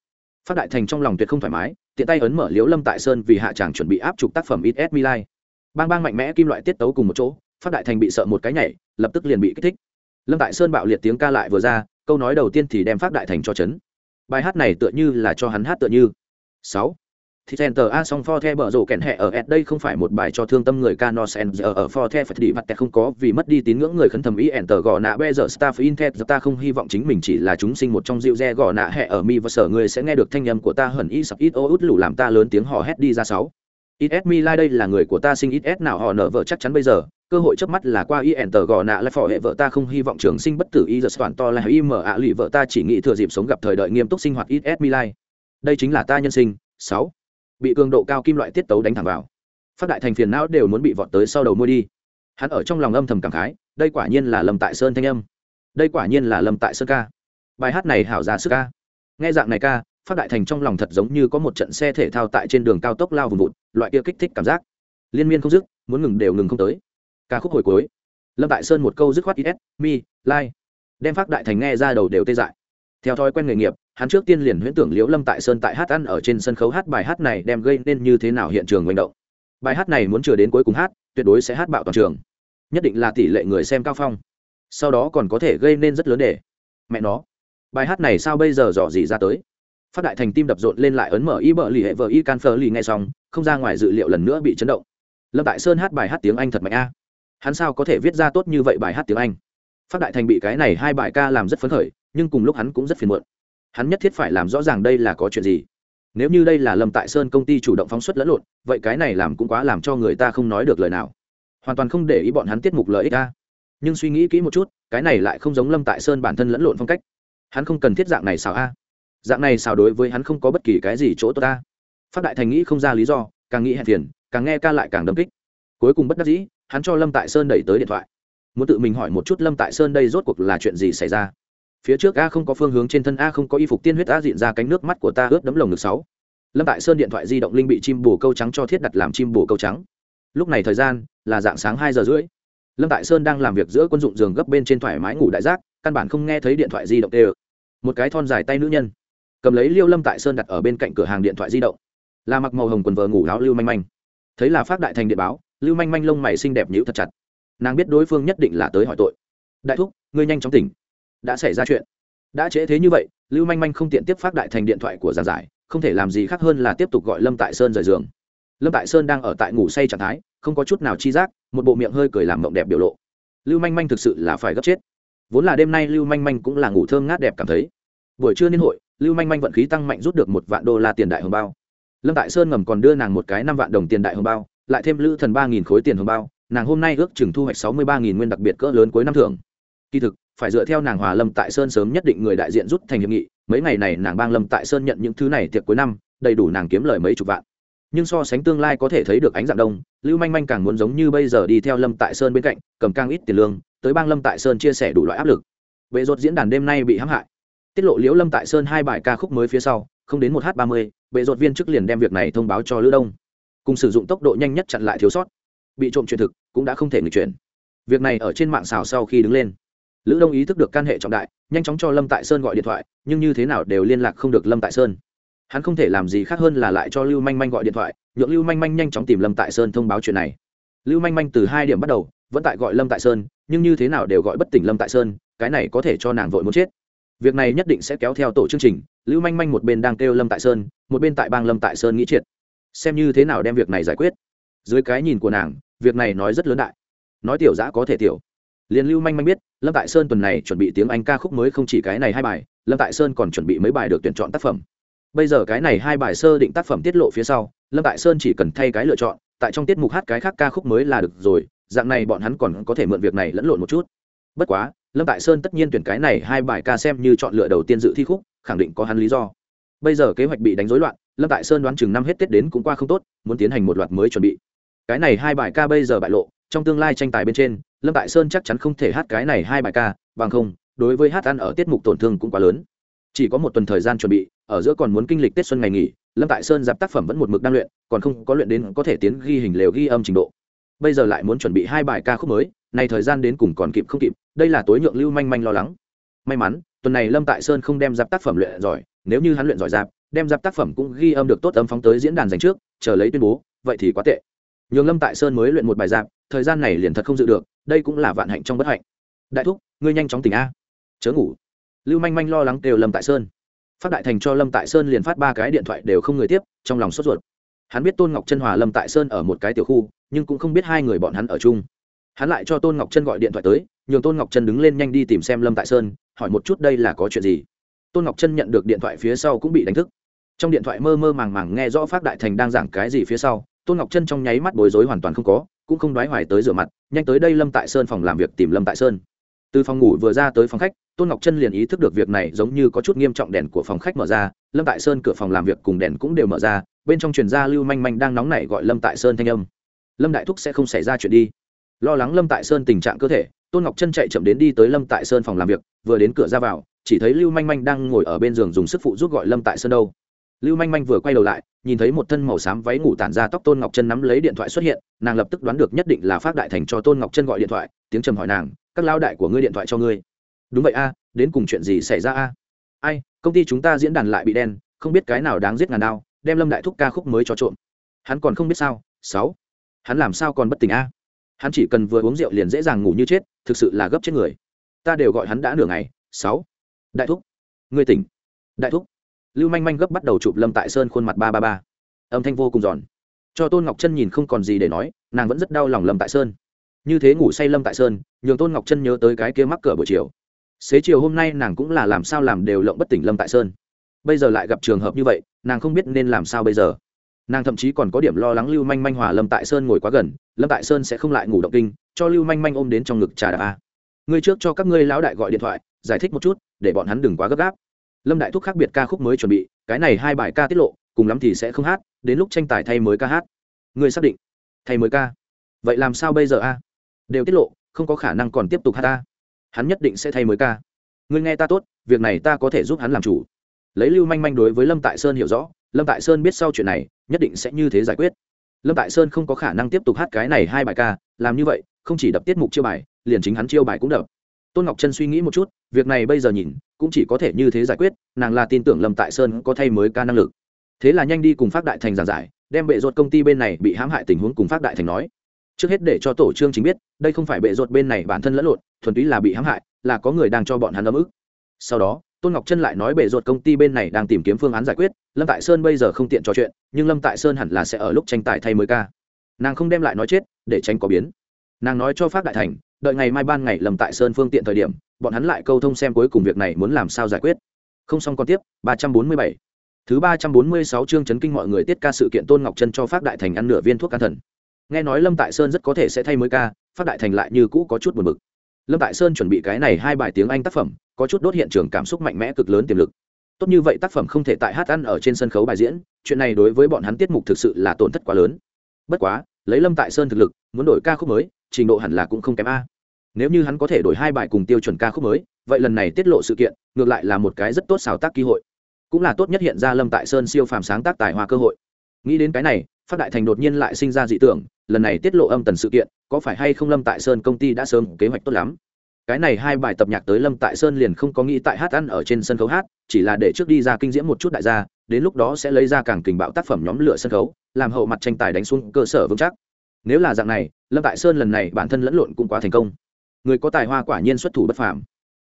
Phát đại thành trong lòng tuyệt không thoải mái, tiện tay ấn mở liễu lâm tại sơn vì hạ tràng chuẩn bị áp chụp tác phẩm ít s milai bang bang mạnh mẽ kim loại tiết tấu cùng một chỗ, phát đại thành bị sợ một cái nhảy, lập tức liền bị kích thích. Lâm tại sơn bạo liệt tiếng ca lại vừa ra, câu nói đầu tiên thì đem phát đại thành cho chấn bài hát này tựa như là cho hắn hát tựa như. Sáu. Thì center a song for the bở rổ kẹn hẹ ở s đây không phải một bài cho thương tâm người canos and ở for the phải đi mặt không có vì mất đi tín ngưỡng người khấn thầm ý enter gò nạ bây giờ staff in the ta không hy vọng chính mình chỉ là chúng sinh một trong dịu re gò nạ hẹ ở mi và sở người sẽ nghe được thanh âm của ta hẩn y sập ít ô út lủ làm ta lớn tiếng hò hét đi ra sáu is mi lai đây là người của ta sinh ít nào họ nở vợ chắc chắn bây giờ. Cơ hội trước mắt là qua y enter gò nạ lại phò hệ vợ ta không hy vọng trường sinh bất tử y giờ toàn to là y mở ạ lụy vợ ta chỉ nghĩ thừa dịp sống gặp thời đợi nghiêm túc sinh hoạt is mi lai đây chính là ta nhân sinh. Sáu. Bị cường độ cao kim loại tiết tấu đánh thẳng vào. Phát đại thành phiền não đều muốn bị vọt tới sau đầu môi đi. Hắn ở trong lòng âm thầm cảm khái, đây quả nhiên là lâm tại sơn thanh âm. Đây quả nhiên là lâm tại sơn ca. Bài hát này hảo ra sức ca. Nghe dạng này ca phát đại thành trong lòng thật giống như có một trận xe thể thao tại trên đường cao tốc lao vùng vụt, loại kia kích thích cảm giác. Liên miên không dứt, muốn ngừng đều ngừng không tới. Ca khúc hồi cuối. Lâm tại sơn một câu dứt khoát is mi lai đem phát đại thành nghe ra đầu đều tê dại. Theo thói quen nghề nghiệp, hắn trước tiên liền huyễn tưởng liễu lâm tại sơn tại hát ăn ở trên sân khấu hát bài hát này đem gây nên như thế nào hiện trường manh động. Bài hát này muốn chưa đến cuối cùng hát, tuyệt đối sẽ hát bạo toàn trường. Nhất định là tỷ lệ người xem cao phong. Sau đó còn có thể gây nên rất lớn để mẹ nó. Bài hát này sao bây giờ dò gì ra tới? Phát đại thành tim đập rộn lên lại ấn mở y bờ lì hệ vợ y can phờ lì nghe xong, không ra ngoài dự liệu lần nữa bị chấn động. Lâm tại sơn hát bài hát tiếng anh thật mạnh a. Hắn sao có thể viết ra tốt như vậy bài hát tiếng anh? Phát đại thành bị cái này hai bài ca làm rất phấn khởi, nhưng cùng lúc hắn cũng rất phiền muộn. Hắn nhất thiết phải làm rõ ràng đây là có chuyện gì. Nếu như đây là lâm tại sơn công ty chủ động phóng xuất lẫn lộn, vậy cái này làm cũng quá làm cho người ta không nói được lời nào. Hoàn toàn không để ý bọn hắn tiết mục lợi ích ca nhưng suy nghĩ kỹ một chút, cái này lại không giống lâm tại sơn bản thân lẫn lộn phong cách. Hắn không cần thiết dạng này xào a dạng này xào đối với hắn không có bất kỳ cái gì chỗ tốt ta. Phát đại thành nghĩ không ra lý do, càng nghĩ hẹn tiền càng nghe ca lại càng đâm kích. Cuối cùng bất đắc dĩ, hắn cho lâm tại sơn đẩy tới điện thoại. Muốn tự mình hỏi một chút lâm tại sơn đây rốt cuộc là chuyện gì xảy ra? Phía trước a không có phương hướng trên thân a không có y phục tiên huyết a diện ra cánh nước mắt của ta ướt đấm lồng ngực sáu. Lâm tại sơn điện thoại di động linh bị chim bồ câu trắng cho thiết đặt làm chim bồ câu trắng. Lúc này thời gian là dạng sáng hai giờ rưỡi. Lâm tại sơn đang làm việc giữa quân dụng giường gấp bên trên thoải mái ngủ đại giác, căn bản không nghe thấy điện thoại di động tê một cái thon dài tay nữ nhân cầm lấy liêu lâm tại sơn đặt ở bên cạnh cửa hàng điện thoại di động là mặc màu hồng quần vờ ngủ áo lưu manh manh thấy là phát đại thành điện báo lưu manh manh lông mày xinh đẹp nhữ thật chặt nàng biết đối phương nhất định là tới hỏi tội đại thúc ngươi nhanh chóng tỉnh đã xảy ra chuyện đã trễ thế như vậy lưu manh manh không tiện tiếp phát đại thành điện thoại của giàn giải không thể làm gì khác hơn là tiếp tục gọi lâm tại sơn rời giường lâm tại sơn đang ở tại ngủ say trạng thái không có chút nào chi giác một bộ miệng hơi cười làm mộng đẹp biểu lộ lưu manh manh thực sự là phải gấp chết vốn là đêm nay lưu manh manh cũng là ngủ thơm ngát đẹp cảm thấy buổi trưa niên hội lưu manh manh vận khí tăng mạnh rút được một vạn đô la tiền đại hồng bao. Lâm tại sơn ngầm còn đưa nàng một cái năm vạn đồng tiền đại hồng bao, lại thêm lữ thần ba nghìn khối tiền hồng bao, nàng hôm nay ước chừng thu hoạch sáu mươi ba nghìn nguyên đặc biệt cỡ lớn cuối năm thưởng. Kỳ thực, phải dựa theo nàng hòa lâm tại sơn sớm nhất định người đại diện rút thành hiệp nghị, mấy ngày này nàng bang lâm tại sơn nhận những thứ này tiệc cuối năm, đầy đủ nàng kiếm lời mấy chục vạn. Nhưng so sánh tương lai có thể thấy được ánh dạng đông, lưu manh manh càng muốn giống như bây giờ đi theo lâm tại sơn bên cạnh, cầm càng ít tiền lương, tới bang lâm tại sơn chia sẻ đủ loại áp lực. Bệ rốt diễn đàn đêm nay bị hãm hại tiết lộ liễu lâm tại sơn hai bài ca khúc mới phía sau, không đến một h ba mươi, bệ rột viên chức liền đem việc này thông báo cho lữ đông. Cùng sử dụng tốc độ nhanh nhất chặn lại thiếu sót. Bị trộm truyền thực, cũng đã không thể người chuyển. Việc này ở trên mạng xào sau khi đứng lên. Lữ đông ý thức được can hệ trọng đại, nhanh chóng cho lâm tại sơn gọi điện thoại, nhưng như thế nào đều liên lạc không được lâm tại sơn. Hắn không thể làm gì khác hơn là lại cho lưu manh manh gọi điện thoại, nhượng lưu manh manh nhanh chóng tìm lâm tại sơn thông báo chuyện này. Lưu manh manh từ hai điểm bắt đầu, vẫn tại gọi lâm tại sơn, nhưng như thế nào đều gọi bất tỉnh lâm tại sơn, cái này có thể cho nàng vội muốn chết việc này nhất định sẽ kéo theo tổ chương trình, lưu manh manh một bên đang kêu lâm tại sơn, một bên tại bang lâm tại sơn nghĩ triệt. Xem như thế nào đem việc này giải quyết. Dưới cái nhìn của nàng, việc này nói rất lớn đại. Nói tiểu giã có thể tiểu. Liền lưu manh manh biết, lâm tại sơn tuần này chuẩn bị tiếng anh ca khúc mới không chỉ cái này hai bài, lâm tại sơn còn chuẩn bị mấy bài được tuyển chọn tác phẩm. Bây giờ cái này hai bài sơ định tác phẩm tiết lộ phía sau, lâm tại sơn chỉ cần thay cái lựa chọn, tại trong tiết mục hát cái khác ca khúc mới là được rồi, dạng này bọn hắn còn có thể mượn việc này lẫn lộn một chút. Bất quá lâm tại sơn tất nhiên tuyển cái này hai bài ca xem như chọn lựa đầu tiên dự thi khúc, khẳng định có hắn lý do. Bây giờ kế hoạch bị đánh rối loạn, lâm tại sơn đoán chừng năm hết tết đến cũng qua không tốt, muốn tiến hành một loạt mới chuẩn bị. Cái này hai bài ca bây giờ bại lộ, trong tương lai tranh tài bên trên, lâm tại sơn chắc chắn không thể hát cái này hai bài ca, bằng không, đối với hát ăn ở tiết mục tổn thương cũng quá lớn. Chỉ có một tuần thời gian chuẩn bị, ở giữa còn muốn kinh lịch tết xuân ngày nghỉ, lâm tại sơn giáp tác phẩm vẫn một mực đang luyện, còn không có luyện đến có thể tiến ghi hình lều ghi âm trình độ bây giờ lại muốn chuẩn bị hai bài ca khúc mới này thời gian đến cùng còn kịp không kịp, đây là tối nhượng lưu manh manh lo lắng. May mắn, tuần này lâm tại sơn không đem giáp tác phẩm luyện giỏi, nếu như hắn luyện giỏi giáp đem giáp tác phẩm cũng ghi âm được tốt âm phóng tới diễn đàn dành trước, chờ lấy tuyên bố, vậy thì quá tệ. Nhường lâm tại sơn mới luyện một bài giáp thời gian này liền thật không dự được, đây cũng là vạn hạnh trong bất hạnh. Đại thúc, ngươi nhanh chóng tỉnh a. Chớ ngủ. Lưu manh manh lo lắng kêu lâm tại sơn. Phát đại thành cho lâm tại sơn liền phát ba cái điện thoại đều không người tiếp, trong lòng sốt ruột. Hắn biết tôn ngọc chân hòa lâm tại sơn ở một cái tiểu khu nhưng cũng không biết hai người bọn hắn ở chung. Hắn lại cho tôn ngọc chân gọi điện thoại tới, nhường tôn ngọc chân đứng lên nhanh đi tìm xem lâm tại sơn, hỏi một chút đây là có chuyện gì. Tôn ngọc chân nhận được điện thoại phía sau cũng bị đánh thức. Trong điện thoại mơ mơ màng màng nghe rõ phát đại thành đang giảng cái gì phía sau, tôn ngọc chân trong nháy mắt bối rối hoàn toàn không có, cũng không đoái hoài tới rửa mặt, nhanh tới đây lâm tại sơn phòng làm việc tìm lâm tại sơn. Từ phòng ngủ vừa ra tới phòng khách, tôn ngọc chân liền ý thức được việc này giống như có chút nghiêm trọng đèn của phòng khách mở ra, lâm tại sơn cửa phòng làm việc cùng đèn cũng đều mở ra, bên trong truyền gia lưu manh manh đang nóng nảy gọi lâm tại sơn thanh âm lâm đại thúc sẽ không xảy ra chuyện đi. Lo lắng lâm tại sơn tình trạng cơ thể, tôn ngọc chân chạy chậm đến đi tới lâm tại sơn phòng làm việc, vừa đến cửa ra vào, chỉ thấy lưu manh manh đang ngồi ở bên giường dùng sức phụ giúp gọi lâm tại sơn đâu. Lưu manh manh vừa quay đầu lại, nhìn thấy một thân màu xám váy ngủ tản ra tóc tôn ngọc chân nắm lấy điện thoại xuất hiện, nàng lập tức đoán được nhất định là phát đại thành cho tôn ngọc chân gọi điện thoại, tiếng trầm hỏi nàng, các lao đại của ngươi điện thoại cho ngươi. Đúng vậy a, đến cùng chuyện gì xảy ra a? Ai, công ty chúng ta diễn đàn lại bị đen, không biết cái nào đáng giết ngàn đao, đem lâm đại thúc ca khúc mới cho trộm. Hắn còn không biết sao, sáu hắn làm sao còn bất tỉnh a? Hắn chỉ cần vừa uống rượu liền dễ dàng ngủ như chết, thực sự là gấp chết người. Ta đều gọi hắn đã nửa ngày. Sáu. Đại thúc. Ngươi tỉnh. Đại thúc. Lưu manh manh gấp bắt đầu chụp lâm tại sơn khuôn mặt ba ba ba. Âm thanh vô cùng giòn. Cho tôn ngọc chân nhìn không còn gì để nói, nàng vẫn rất đau lòng lâm tại sơn. Như thế ngủ say lâm tại sơn, nhường tôn ngọc chân nhớ tới cái kia mắc cỡ buổi chiều. Xế chiều hôm nay nàng cũng là làm sao làm đều lộng bất tỉnh lâm tại sơn. Bây giờ lại gặp trường hợp như vậy, nàng không biết nên làm sao bây giờ nàng thậm chí còn có điểm lo lắng lưu manh manh hòa lâm tại sơn ngồi quá gần lâm tại sơn sẽ không lại ngủ động kinh cho lưu manh manh ôm đến trong ngực trà đạp a ngươi trước cho các ngươi lão đại gọi điện thoại giải thích một chút để bọn hắn đừng quá gấp gáp lâm đại thúc khác biệt ca khúc mới chuẩn bị cái này hai bài ca tiết lộ cùng lắm thì sẽ không hát đến lúc tranh tài thay mới ca hát ngươi xác định thay mới ca vậy làm sao bây giờ a đều tiết lộ không có khả năng còn tiếp tục hát ta hắn nhất định sẽ thay mới ca ngươi nghe ta tốt việc này ta có thể giúp hắn làm chủ lấy lưu manh manh đối với lâm tại sơn hiểu rõ lâm tại sơn biết sau chuyện này, nhất định sẽ như thế giải quyết. Lâm tại sơn không có khả năng tiếp tục hát cái này hai bài ca, làm như vậy, không chỉ đập tiết mục chiêu bài, liền chính hắn chiêu bài cũng đập. Tôn ngọc trân suy nghĩ một chút, việc này bây giờ nhìn, cũng chỉ có thể như thế giải quyết, nàng là tin tưởng lâm tại sơn có thay mới ca năng lực. Thế là nhanh đi cùng phát đại thành giảng giải, đem bệ ruột công ty bên này bị hãm hại tình huống cùng phát đại thành nói. Trước hết để cho tổ trương chính biết, đây không phải bệ ruột bên này bản thân lẫn lộn, thuần túy là bị hãm hại, là có người đang cho bọn hắn ấm ức. Sau đó tôn ngọc trân lại nói bể ruột công ty bên này đang tìm kiếm phương án giải quyết, lâm tại sơn bây giờ không tiện trò chuyện, nhưng lâm tại sơn hẳn là sẽ ở lúc tranh tài thay mới ca. Nàng không đem lại nói chết, để tránh có biến. Nàng nói cho phát đại thành, đợi ngày mai ban ngày lâm tại sơn phương tiện thời điểm, bọn hắn lại câu thông xem cuối cùng việc này muốn làm sao giải quyết. Không xong còn tiếp, ba trăm bốn mươi bảy. Thứ ba trăm bốn mươi sáu chương chấn kinh mọi người tiết ca sự kiện tôn ngọc trân cho phát đại thành ăn nửa viên thuốc can thần. Nghe nói lâm tại sơn rất có thể sẽ thay mới ca, phát đại thành lại như cũ có chút buồn bực lâm tại sơn chuẩn bị cái này hai bài tiếng anh tác phẩm, có chút đốt hiện trường cảm xúc mạnh mẽ cực lớn tiềm lực. Tốt như vậy tác phẩm không thể tại hát ăn ở trên sân khấu bài diễn, chuyện này đối với bọn hắn tiết mục thực sự là tổn thất quá lớn. Bất quá, lấy lâm tại sơn thực lực, muốn đổi ca khúc mới, trình độ hẳn là cũng không kém a. Nếu như hắn có thể đổi hai bài cùng tiêu chuẩn ca khúc mới, vậy lần này tiết lộ sự kiện, ngược lại là một cái rất tốt xào tác cơ hội. Cũng là tốt nhất hiện ra lâm tại sơn siêu phàm sáng tác tài hoa cơ hội. Nghĩ đến cái này phát đại thành đột nhiên lại sinh ra dị tưởng, lần này tiết lộ âm tần sự kiện, có phải hay không lâm tại sơn công ty đã sớm kế hoạch tốt lắm? Cái này hai bài tập nhạc tới lâm tại sơn liền không có nghĩ tại hát ăn ở trên sân khấu hát, chỉ là để trước đi ra kinh diễm một chút đại gia, đến lúc đó sẽ lấy ra càng kình bạo tác phẩm nhóm lửa sân khấu, làm hậu mặt tranh tài đánh xuống cơ sở vững chắc. Nếu là dạng này, lâm tại sơn lần này bản thân lẫn lộn cũng quá thành công. Người có tài hoa quả nhiên xuất thủ bất phàm.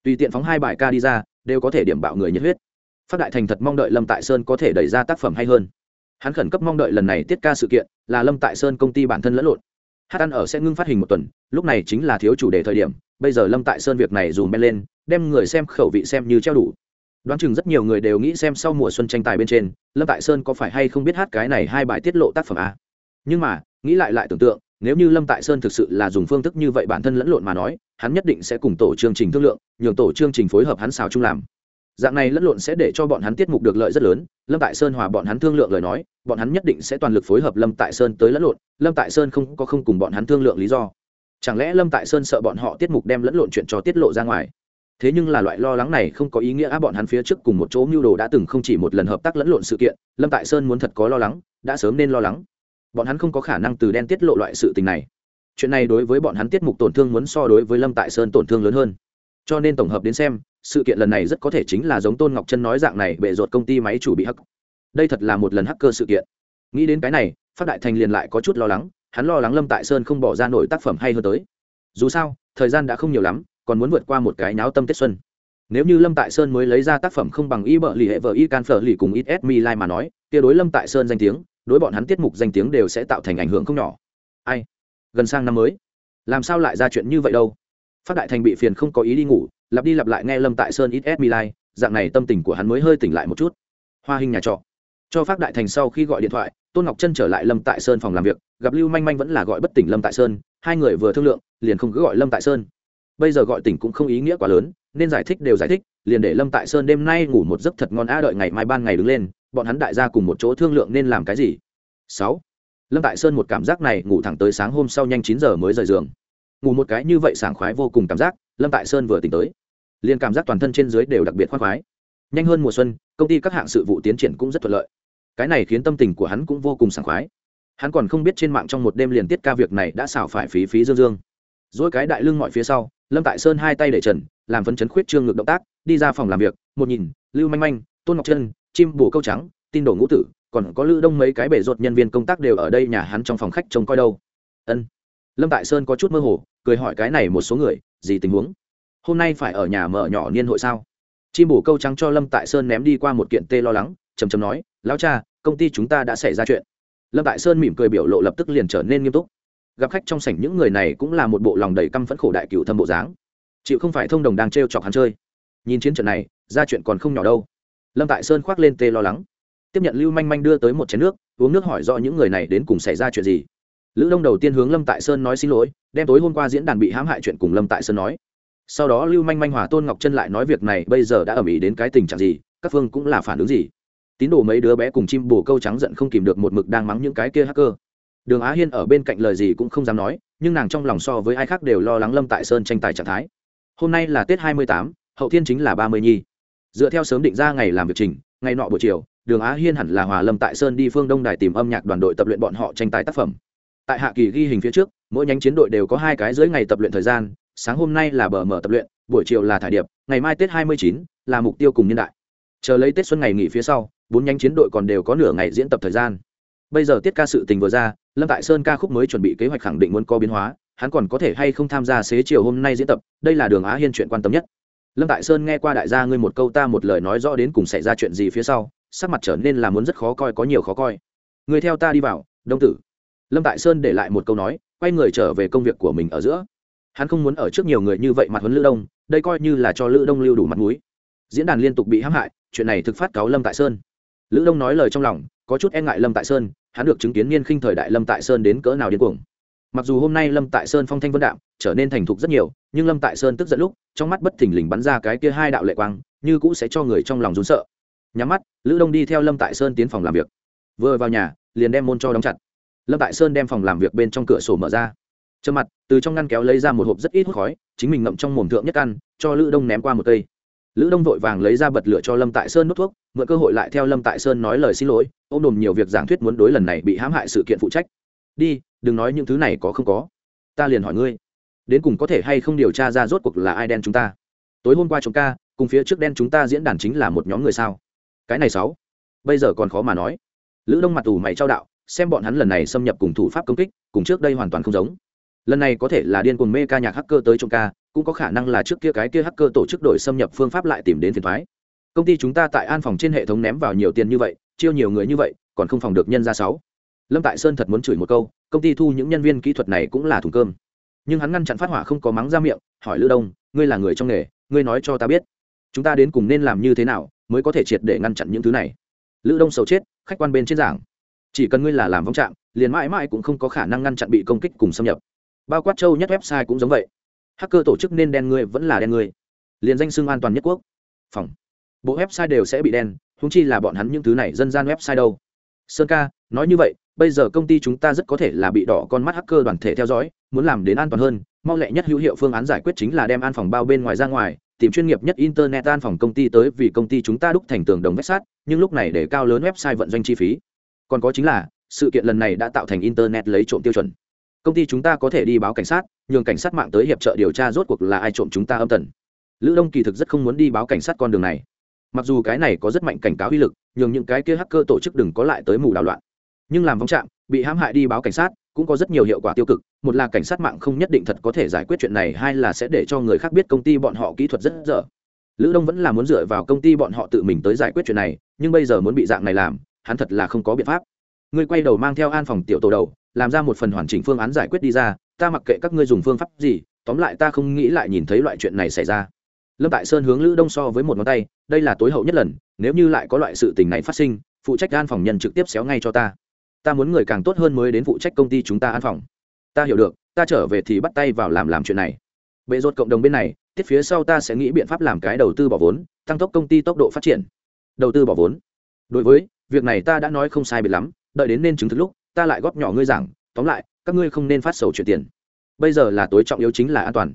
Tùy tiện phóng hai bài ca đi ra, đều có thể điểm bạo người nhiệt huyết. Phát đại thành thật mong đợi lâm tại sơn có thể đẩy ra tác phẩm hay hơn hắn khẩn cấp mong đợi lần này tiết ca sự kiện, là lâm tại sơn công ty bản thân lẫn lộn. Hát ăn ở sẽ ngưng phát hình một tuần, lúc này chính là thiếu chủ đề thời điểm, bây giờ lâm tại sơn việc này dùm men lên, đem người xem khẩu vị xem như treo đủ. Đoán chừng rất nhiều người đều nghĩ xem sau mùa xuân tranh tài bên trên, lâm tại sơn có phải hay không biết hát cái này hai bài tiết lộ tác phẩm a. Nhưng mà, nghĩ lại lại tưởng tượng, nếu như lâm tại sơn thực sự là dùng phương thức như vậy bản thân lẫn lộn mà nói, hắn nhất định sẽ cùng tổ chương trình thương lượng, nhường tổ chương trình phối hợp hắn xào chung làm dạng này lẫn lộn sẽ để cho bọn hắn tiết mục được lợi rất lớn. Lâm tại sơn hòa bọn hắn thương lượng lời nói, bọn hắn nhất định sẽ toàn lực phối hợp lâm tại sơn tới lẫn lộn. Lâm tại sơn không có không cùng bọn hắn thương lượng lý do. Chẳng lẽ lâm tại sơn sợ bọn họ tiết mục đem lẫn lộn chuyện cho tiết lộ ra ngoài? Thế nhưng là loại lo lắng này không có ý nghĩa á, bọn hắn phía trước cùng một chỗ mưu đồ đã từng không chỉ một lần hợp tác lẫn lộn sự kiện, lâm tại sơn muốn thật có lo lắng, đã sớm nên lo lắng. Bọn hắn không có khả năng từ đen tiết lộ loại sự tình này. Chuyện này đối với bọn hắn tiết mục tổn thương muốn so đối với lâm tại sơn tổn thương lớn hơn. Cho nên tổng hợp đến xem sự kiện lần này rất có thể chính là giống tôn ngọc chân nói dạng này bệ ruột công ty máy chủ bị hắc. Đây thật là một lần hacker sự kiện. Nghĩ đến cái này, phát đại thành liền lại có chút lo lắng, hắn lo lắng lâm tại sơn không bỏ ra nổi tác phẩm hay hơn tới. Dù sao, thời gian đã không nhiều lắm, còn muốn vượt qua một cái náo tâm tết xuân. Nếu như lâm tại sơn mới lấy ra tác phẩm không bằng y bợ lì hệ vợ y can phở lì cùng ít s mi lai mà nói tia đối lâm tại sơn danh tiếng, đối bọn hắn tiết mục danh tiếng đều sẽ tạo thành ảnh hưởng không nhỏ. Ai? Gần sang năm mới. Làm sao lại ra chuyện như vậy đâu? Phát đại thành bị phiền không có ý đi ngủ lặp đi lặp lại nghe lâm tại sơn ít s mi lai dạng này tâm tình của hắn mới hơi tỉnh lại một chút. Hoa hình nhà trọ. Cho phát đại thành sau khi gọi điện thoại, tôn ngọc chân trở lại lâm tại sơn phòng làm việc, gặp lưu manh manh vẫn là gọi bất tỉnh lâm tại sơn, hai người vừa thương lượng, liền không cứ gọi lâm tại sơn. Bây giờ gọi tỉnh cũng không ý nghĩa quá lớn, nên giải thích đều giải thích, liền để lâm tại sơn đêm nay ngủ một giấc thật ngon a đợi ngày mai ban ngày đứng lên, bọn hắn đại gia cùng một chỗ thương lượng nên làm cái gì. Sáu. Lâm tại sơn một cảm giác này ngủ thẳng tới sáng hôm sau nhanh chín giờ mới rời giường ngủ một cái như vậy sảng khoái vô cùng cảm giác, lâm tại sơn vừa tỉnh tới, liền cảm giác toàn thân trên dưới đều đặc biệt khoác khoái. Nhanh hơn mùa xuân, công ty các hạng sự vụ tiến triển cũng rất thuận lợi. Cái này khiến tâm tình của hắn cũng vô cùng sảng khoái. Hắn còn không biết trên mạng trong một đêm liền tiết ca việc này đã xảo phải phí phí dương dương. Dỗi cái đại lưng mọi phía sau, lâm tại sơn hai tay để trần, làm phấn chấn khuyết trương ngược động tác, đi ra phòng làm việc, một nhìn, lưu manh manh, tôn ngọc chân chim bồ câu trắng, tin Đồ ngũ tử, còn có lữ đông mấy cái bể ruột nhân viên công tác đều ở đây nhà hắn trong phòng khách trông coi đâu. Ân lâm tại sơn có chút mơ hồ, cười hỏi cái này một số người, gì tình huống? Hôm nay phải ở nhà mở nhỏ niên hội sao? Chim bổ câu trắng cho lâm tại sơn ném đi qua một kiện tê lo lắng chầm chầm nói, lão cha, công ty chúng ta đã xảy ra chuyện. Lâm tại sơn mỉm cười biểu lộ lập tức liền trở nên nghiêm túc. Gặp khách trong sảnh những người này cũng là một bộ lòng đầy căm phẫn khổ đại cựu thâm bộ dáng. Chịu không phải thông đồng đang t r e o chọc hắn chơi. Nhìn chiến trận này, ra chuyện còn không nhỏ đâu. Lâm tại sơn khoác lên tê lo lắng. Tiếp nhận lưu manh manh đưa tới một chén nước, uống nước hỏi rõ những người này đến cùng xảy ra chuyện gì lữ đông đầu tiên hướng lâm tại sơn nói xin lỗi, đem tối hôm qua diễn đàn bị hãm hại chuyện cùng lâm tại sơn nói. Sau đó lưu manh manh hòa tôn ngọc chân lại nói việc này, bây giờ đã ẩm ĩ đến cái tình trạng gì, các phương cũng là phản ứng gì? Tín đồ mấy đứa bé cùng chim bồ câu trắng giận không kìm được một mực đang mắng những cái kia hacker. Đường á hiên ở bên cạnh lời gì cũng không dám nói, nhưng nàng trong lòng so với ai khác đều lo lắng lâm tại sơn tranh tài trạng thái. Hôm nay là tết hai mươi tám, hậu thiên chính là ba mươi nhi. Dựa theo sớm định ra ngày làm việc trình, ngày nọ buổi chiều, đường á hiên hẳn là hòa lâm tại sơn đi phương đông đài tìm âm nhạc đoàn đội tập luyện bọn họ tranh tài tác phẩm tại hạ kỳ ghi hình phía trước, mỗi nhánh chiến đội đều có hai cái dưới ngày tập luyện thời gian, sáng hôm nay là bờ mở tập luyện, buổi chiều là thải điệp, ngày mai tết hai mươi chín là mục tiêu cùng nhân đại. Chờ lấy tết xuân ngày nghỉ phía sau, bốn nhánh chiến đội còn đều có nửa ngày diễn tập thời gian. Bây giờ tiết ca sự tình vừa ra, lâm tại sơn ca khúc mới chuẩn bị kế hoạch khẳng định muốn có biến hóa, hắn còn có thể hay không tham gia xế chiều hôm nay diễn tập, đây là đường á hiên chuyện quan tâm nhất. Lâm tại sơn nghe qua đại gia ngươi một câu ta một lời nói rõ đến cùng xảy ra chuyện gì phía sau, sắc mặt trở nên là muốn rất khó coi, có nhiều khó coi. Người theo ta đi vào, đông tử lâm tại sơn để lại một câu nói, quay người trở về công việc của mình ở giữa. Hắn không muốn ở trước nhiều người như vậy mặt huấn lữ đông, đây coi như là cho lữ đông lưu đủ mặt mũi. Diễn đàn liên tục bị hãm hại, chuyện này thực phát cáo lâm tại sơn. Lữ đông nói lời trong lòng, có chút e ngại lâm tại sơn, hắn được chứng kiến niên khinh thời đại lâm tại sơn đến cỡ nào điên cuồng. Mặc dù hôm nay lâm tại sơn phong thanh vân đạm, trở nên thành thục rất nhiều, nhưng lâm tại sơn tức giận lúc, trong mắt bất thình lình bắn ra cái kia hai đạo lệ quang, như cũ sẽ cho người trong lòng rún sợ. Nhắm mắt, lữ đông đi theo lâm tại sơn tiến phòng làm việc. Vừa vào nhà, liền đem môn cho đóng chặt lâm tại sơn đem phòng làm việc bên trong cửa sổ mở ra. Trơ mặt từ trong ngăn kéo lấy ra một hộp rất ít hút khói chính mình ngậm trong mồm thượng nhất ăn cho lữ đông ném qua một cây. Lữ đông vội vàng lấy ra bật lửa cho lâm tại sơn nốt thuốc mượn cơ hội lại theo lâm tại sơn nói lời xin lỗi ô m đồm nhiều việc giảng thuyết muốn đối lần này bị hãm hại sự kiện phụ trách. Đi đừng nói những thứ này có không có. Ta liền hỏi ngươi đến cùng có thể hay không điều tra ra rốt cuộc là ai đen chúng ta? Tối hôm qua chúng ta, cùng phía trước đen chúng ta diễn đàn chính là một nhóm người sao? Cái này sáu bây giờ còn khó mà nói. Lữ đông mặt tù mày trao đạo xem bọn hắn lần này xâm nhập cùng thủ pháp công kích, cùng trước đây hoàn toàn không giống. Lần này có thể là điên cuồng mê ca nhạc hacker tới trong ca, cũng có khả năng là trước kia cái kia hacker tổ chức đổi xâm nhập phương pháp lại tìm đến phiền thoái công ty chúng ta tại an phòng trên hệ thống ném vào nhiều tiền như vậy, chiêu nhiều người như vậy, còn không phòng được nhân ra sáu. Lâm tại sơn thật muốn chửi một câu, công ty thu những nhân viên kỹ thuật này cũng là thùng cơm. Nhưng hắn ngăn chặn phát hỏa không có mắng ra miệng, hỏi lữ đông, ngươi là người trong nghề, ngươi nói cho ta biết, chúng ta đến cùng nên làm như thế nào mới có thể triệt để ngăn chặn những thứ này? Lữ đông sầu chết, khách quan bên trên giảng chỉ cần ngươi là làm vong trạng, liền mãi mãi cũng không có khả năng ngăn chặn bị công kích cùng xâm nhập. Bao quát châu nhất website cũng giống vậy. Hacker tổ chức nên đen ngươi vẫn là đen ngươi liền danh xưng an toàn nhất quốc. Phòng. Bộ website đều sẽ bị đen húng chi là bọn hắn những thứ này dân gian website đâu. Sơn ca, nói như vậy, bây giờ công ty chúng ta rất có thể là bị đỏ con mắt hacker đoàn thể theo dõi, muốn làm đến an toàn hơn, mau lẹ nhất hữu hiệu phương án giải quyết chính là đem an phòng bao bên ngoài ra ngoài, tìm chuyên nghiệp nhất internet an phòng công ty tới vì công ty chúng ta đúc thành tường đồng vách sát nhưng lúc này để cao lớn website vận doanh chi phí còn có chính là, sự kiện lần này đã tạo thành internet lấy trộm tiêu chuẩn. Công ty chúng ta có thể đi báo cảnh sát, nhường cảnh sát mạng tới hiệp trợ điều tra rốt cuộc là ai trộm chúng ta âm tần. Lữ đông kỳ thực rất không muốn đi báo cảnh sát con đường này. Mặc dù cái này có rất mạnh cảnh cáo uy lực, nhường những cái kia hacker tổ chức đừng có lại tới mù đảo loạn. Nhưng làm vong trạng, bị hãm hại đi báo cảnh sát, cũng có rất nhiều hiệu quả tiêu cực, một là cảnh sát mạng không nhất định thật có thể giải quyết chuyện này, hai là sẽ để cho người khác biết công ty bọn họ kỹ thuật rất dở. Lữ đông vẫn là muốn dựa vào công ty bọn họ tự mình tới giải quyết chuyện này, nhưng bây giờ muốn bị dạng này làm hắn thật là không có biện pháp. Ngươi quay đầu mang theo an phòng tiểu tổ đầu, làm ra một phần hoàn chỉnh phương án giải quyết đi ra, ta mặc kệ các ngươi dùng phương pháp gì, tóm lại ta không nghĩ lại nhìn thấy loại chuyện này xảy ra. Lâm tại sơn hướng lữ đông so với một ngón tay, đây là tối hậu nhất lần, nếu như lại có loại sự tình này phát sinh, phụ trách an phòng nhân trực tiếp xéo ngay cho ta. Ta muốn người càng tốt hơn mới đến phụ trách công ty chúng ta an phòng. Ta hiểu được, ta trở về thì bắt tay vào làm làm chuyện này. Bệ rột cộng đồng bên này, tiếp phía sau ta sẽ nghĩ biện pháp làm cái đầu tư bỏ vốn, tăng tốc công ty tốc độ phát triển. Đầu tư bỏ vốn. Đối với việc này ta đã nói không sai biệt lắm, đợi đến nên chứng thực lúc, ta lại góp nhỏ ngươi giảng, tóm lại, các ngươi không nên phát sầu chuyển tiền. Bây giờ là tối trọng yếu chính là an toàn.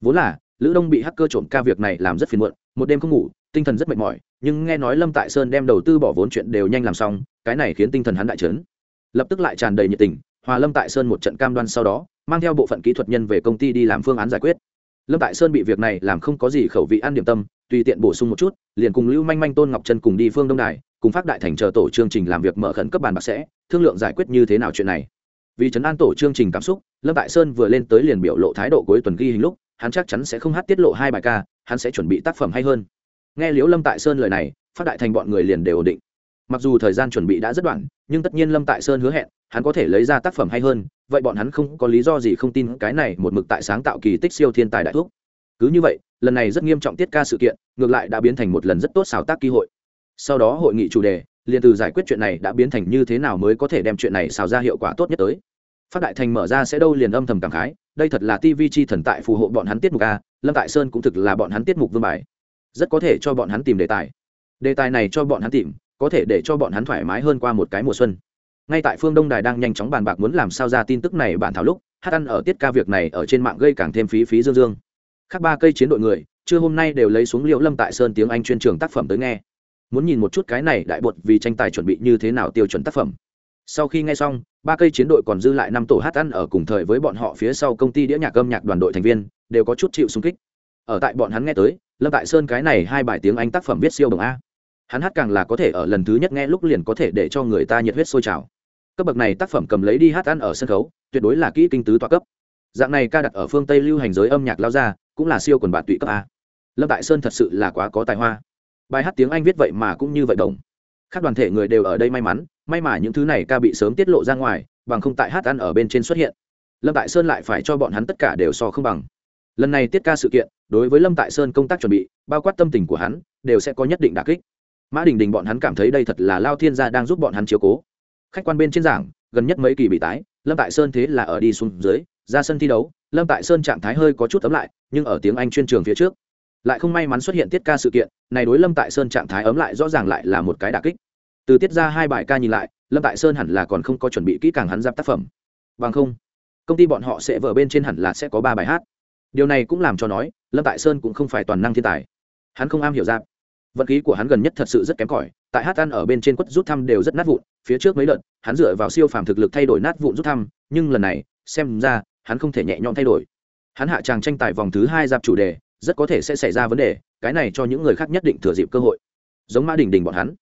Vốn là, lữ đông bị hacker trộm ca việc này làm rất phiền muộn, một đêm không ngủ, tinh thần rất mệt mỏi, nhưng nghe nói lâm tại sơn đem đầu tư bỏ vốn chuyện đều nhanh làm xong, cái này khiến tinh thần hắn đại trấn lập tức lại tràn đầy nhiệt tình, hòa lâm tại sơn một trận cam đoan sau đó, mang theo bộ phận kỹ thuật nhân về công ty đi làm phương án giải quyết. Lâm tại sơn bị việc này làm không có gì khẩu vị ăn điểm tâm, tùy tiện bổ sung một chút, liền cùng lưu manh manh, tôn ngọc trân cùng đi phương đông đài cùng phát đại thành chờ tổ chương trình làm việc mở khẩn cấp bàn bạc sẽ, thương lượng giải quyết như thế nào chuyện này. Vì trấn an tổ chương trình cảm xúc, lâm tại sơn vừa lên tới liền biểu lộ thái độ cuối tuần ghi hình lúc, hắn chắc chắn sẽ không hát tiết lộ hai bài ca, hắn sẽ chuẩn bị tác phẩm hay hơn. Nghe liễu lâm tại sơn lời này phát đại thành bọn người liền đều ổn định. Mặc dù thời gian chuẩn bị đã rất đoạn, nhưng tất nhiên lâm tại sơn hứa hẹn, hắn có thể lấy ra tác phẩm hay hơn, vậy bọn hắn không có lý do gì không tin cái này một mực tại sáng tạo kỳ tích siêu thiên tài đại thuốc cứ như vậy, lần này rất nghiêm trọng tiết ca sự kiện, ngược lại đã biến thành một lần rất tốt xào tác cơ hội sau đó hội nghị chủ đề, liền từ giải quyết chuyện này đã biến thành như thế nào mới có thể đem chuyện này xào ra hiệu quả tốt nhất tới. Phát đại thành mở ra sẽ đâu liền âm thầm cảm khái, đây thật là tv chi thần tại phù hộ bọn hắn tiết mục a, lâm tại sơn cũng thực là bọn hắn tiết mục vương bài. Rất có thể cho bọn hắn tìm đề tài. Đề tài này cho bọn hắn tìm, có thể để cho bọn hắn thoải mái hơn qua một cái mùa xuân. Ngay tại phương đông đài đang nhanh chóng bàn bạc muốn làm sao ra tin tức này bản thảo lúc, hát ăn ở tiết ca việc này ở trên mạng gây càng thêm phí phí dương dương. Khác ba cây chiến đội người chưa hôm nay đều lấy xuống liệu lâm tại sơn tiếng anh chuyên trường tác phẩm tới nghe muốn nhìn một chút cái này đại bột vì tranh tài chuẩn bị như thế nào tiêu chuẩn tác phẩm. Sau khi nghe xong, ba cây chiến đội còn dư lại năm tổ hát ăn ở cùng thời với bọn họ phía sau công ty đĩa nhạc âm nhạc đoàn đội thành viên, đều có chút chịu xung kích. Ở tại bọn hắn nghe tới, lâm tại sơn cái này hai bài tiếng anh tác phẩm viết siêu đồng a. Hắn hát càng là có thể ở lần thứ nhất nghe lúc liền có thể để cho người ta nhiệt huyết sôi trào. Cấp bậc này tác phẩm cầm lấy đi hát ăn ở sân khấu, tuyệt đối là kỹ kinh tứ toa cấp. Dạng này ca đặt ở phương tây lưu hành giới âm nhạc lao ra, cũng là siêu quần bạn tụy cấp a. Lâm tại sơn thật sự là quá có tài hoa bài hát tiếng anh viết vậy mà cũng như vậy đồng. Các đoàn thể người đều ở đây may mắn, may mà những thứ này ca bị sớm tiết lộ ra ngoài, bằng không tại hát ăn ở bên trên xuất hiện. Lâm tại sơn lại phải cho bọn hắn tất cả đều so không bằng. Lần này tiết ca sự kiện, đối với lâm tại sơn công tác chuẩn bị, bao quát tâm tình của hắn, đều sẽ có nhất định đà kích. Mã đình đình bọn hắn cảm thấy đây thật là lao thiên gia đang giúp bọn hắn chiếu cố. Khách quan bên trên giảng, gần nhất mấy kỳ bị tái, lâm tại sơn thế là ở đi xuống dưới, ra sân thi đấu, lâm tại sơn trạng thái hơi có chút ấm lại, nhưng ở tiếng anh chuyên trường phía trước lại không may mắn xuất hiện tiết ca sự kiện, này đối lâm tại sơn trạng thái ấm lại rõ ràng lại là một cái đà kích. Từ tiết ra hai bài ca nhìn lại, lâm tại sơn hẳn là còn không có chuẩn bị kỹ càng hắn giáp tác phẩm. Bằng không, công ty bọn họ sẽ vở bên trên hẳn là sẽ có ba bài hát. Điều này cũng làm cho nói, lâm tại sơn cũng không phải toàn năng thiên tài. Hắn không am hiểu giáp. Vận khí của hắn gần nhất thật sự rất kém cỏi, tại hát ăn ở bên trên quất rút thăm đều rất nát vụn, phía trước mấy đợt, hắn dựa vào siêu phàm thực lực thay đổi nát vụn rút thăm, nhưng lần này, xem ra, hắn không thể nhẹ nhõm thay đổi. Hắn hạ tràng tranh tài vòng thứ hai giáp chủ đề rất có thể sẽ xảy ra vấn đề, cái này cho những người khác nhất định thừa dịp cơ hội. Giống mã đình đình bọn hắn,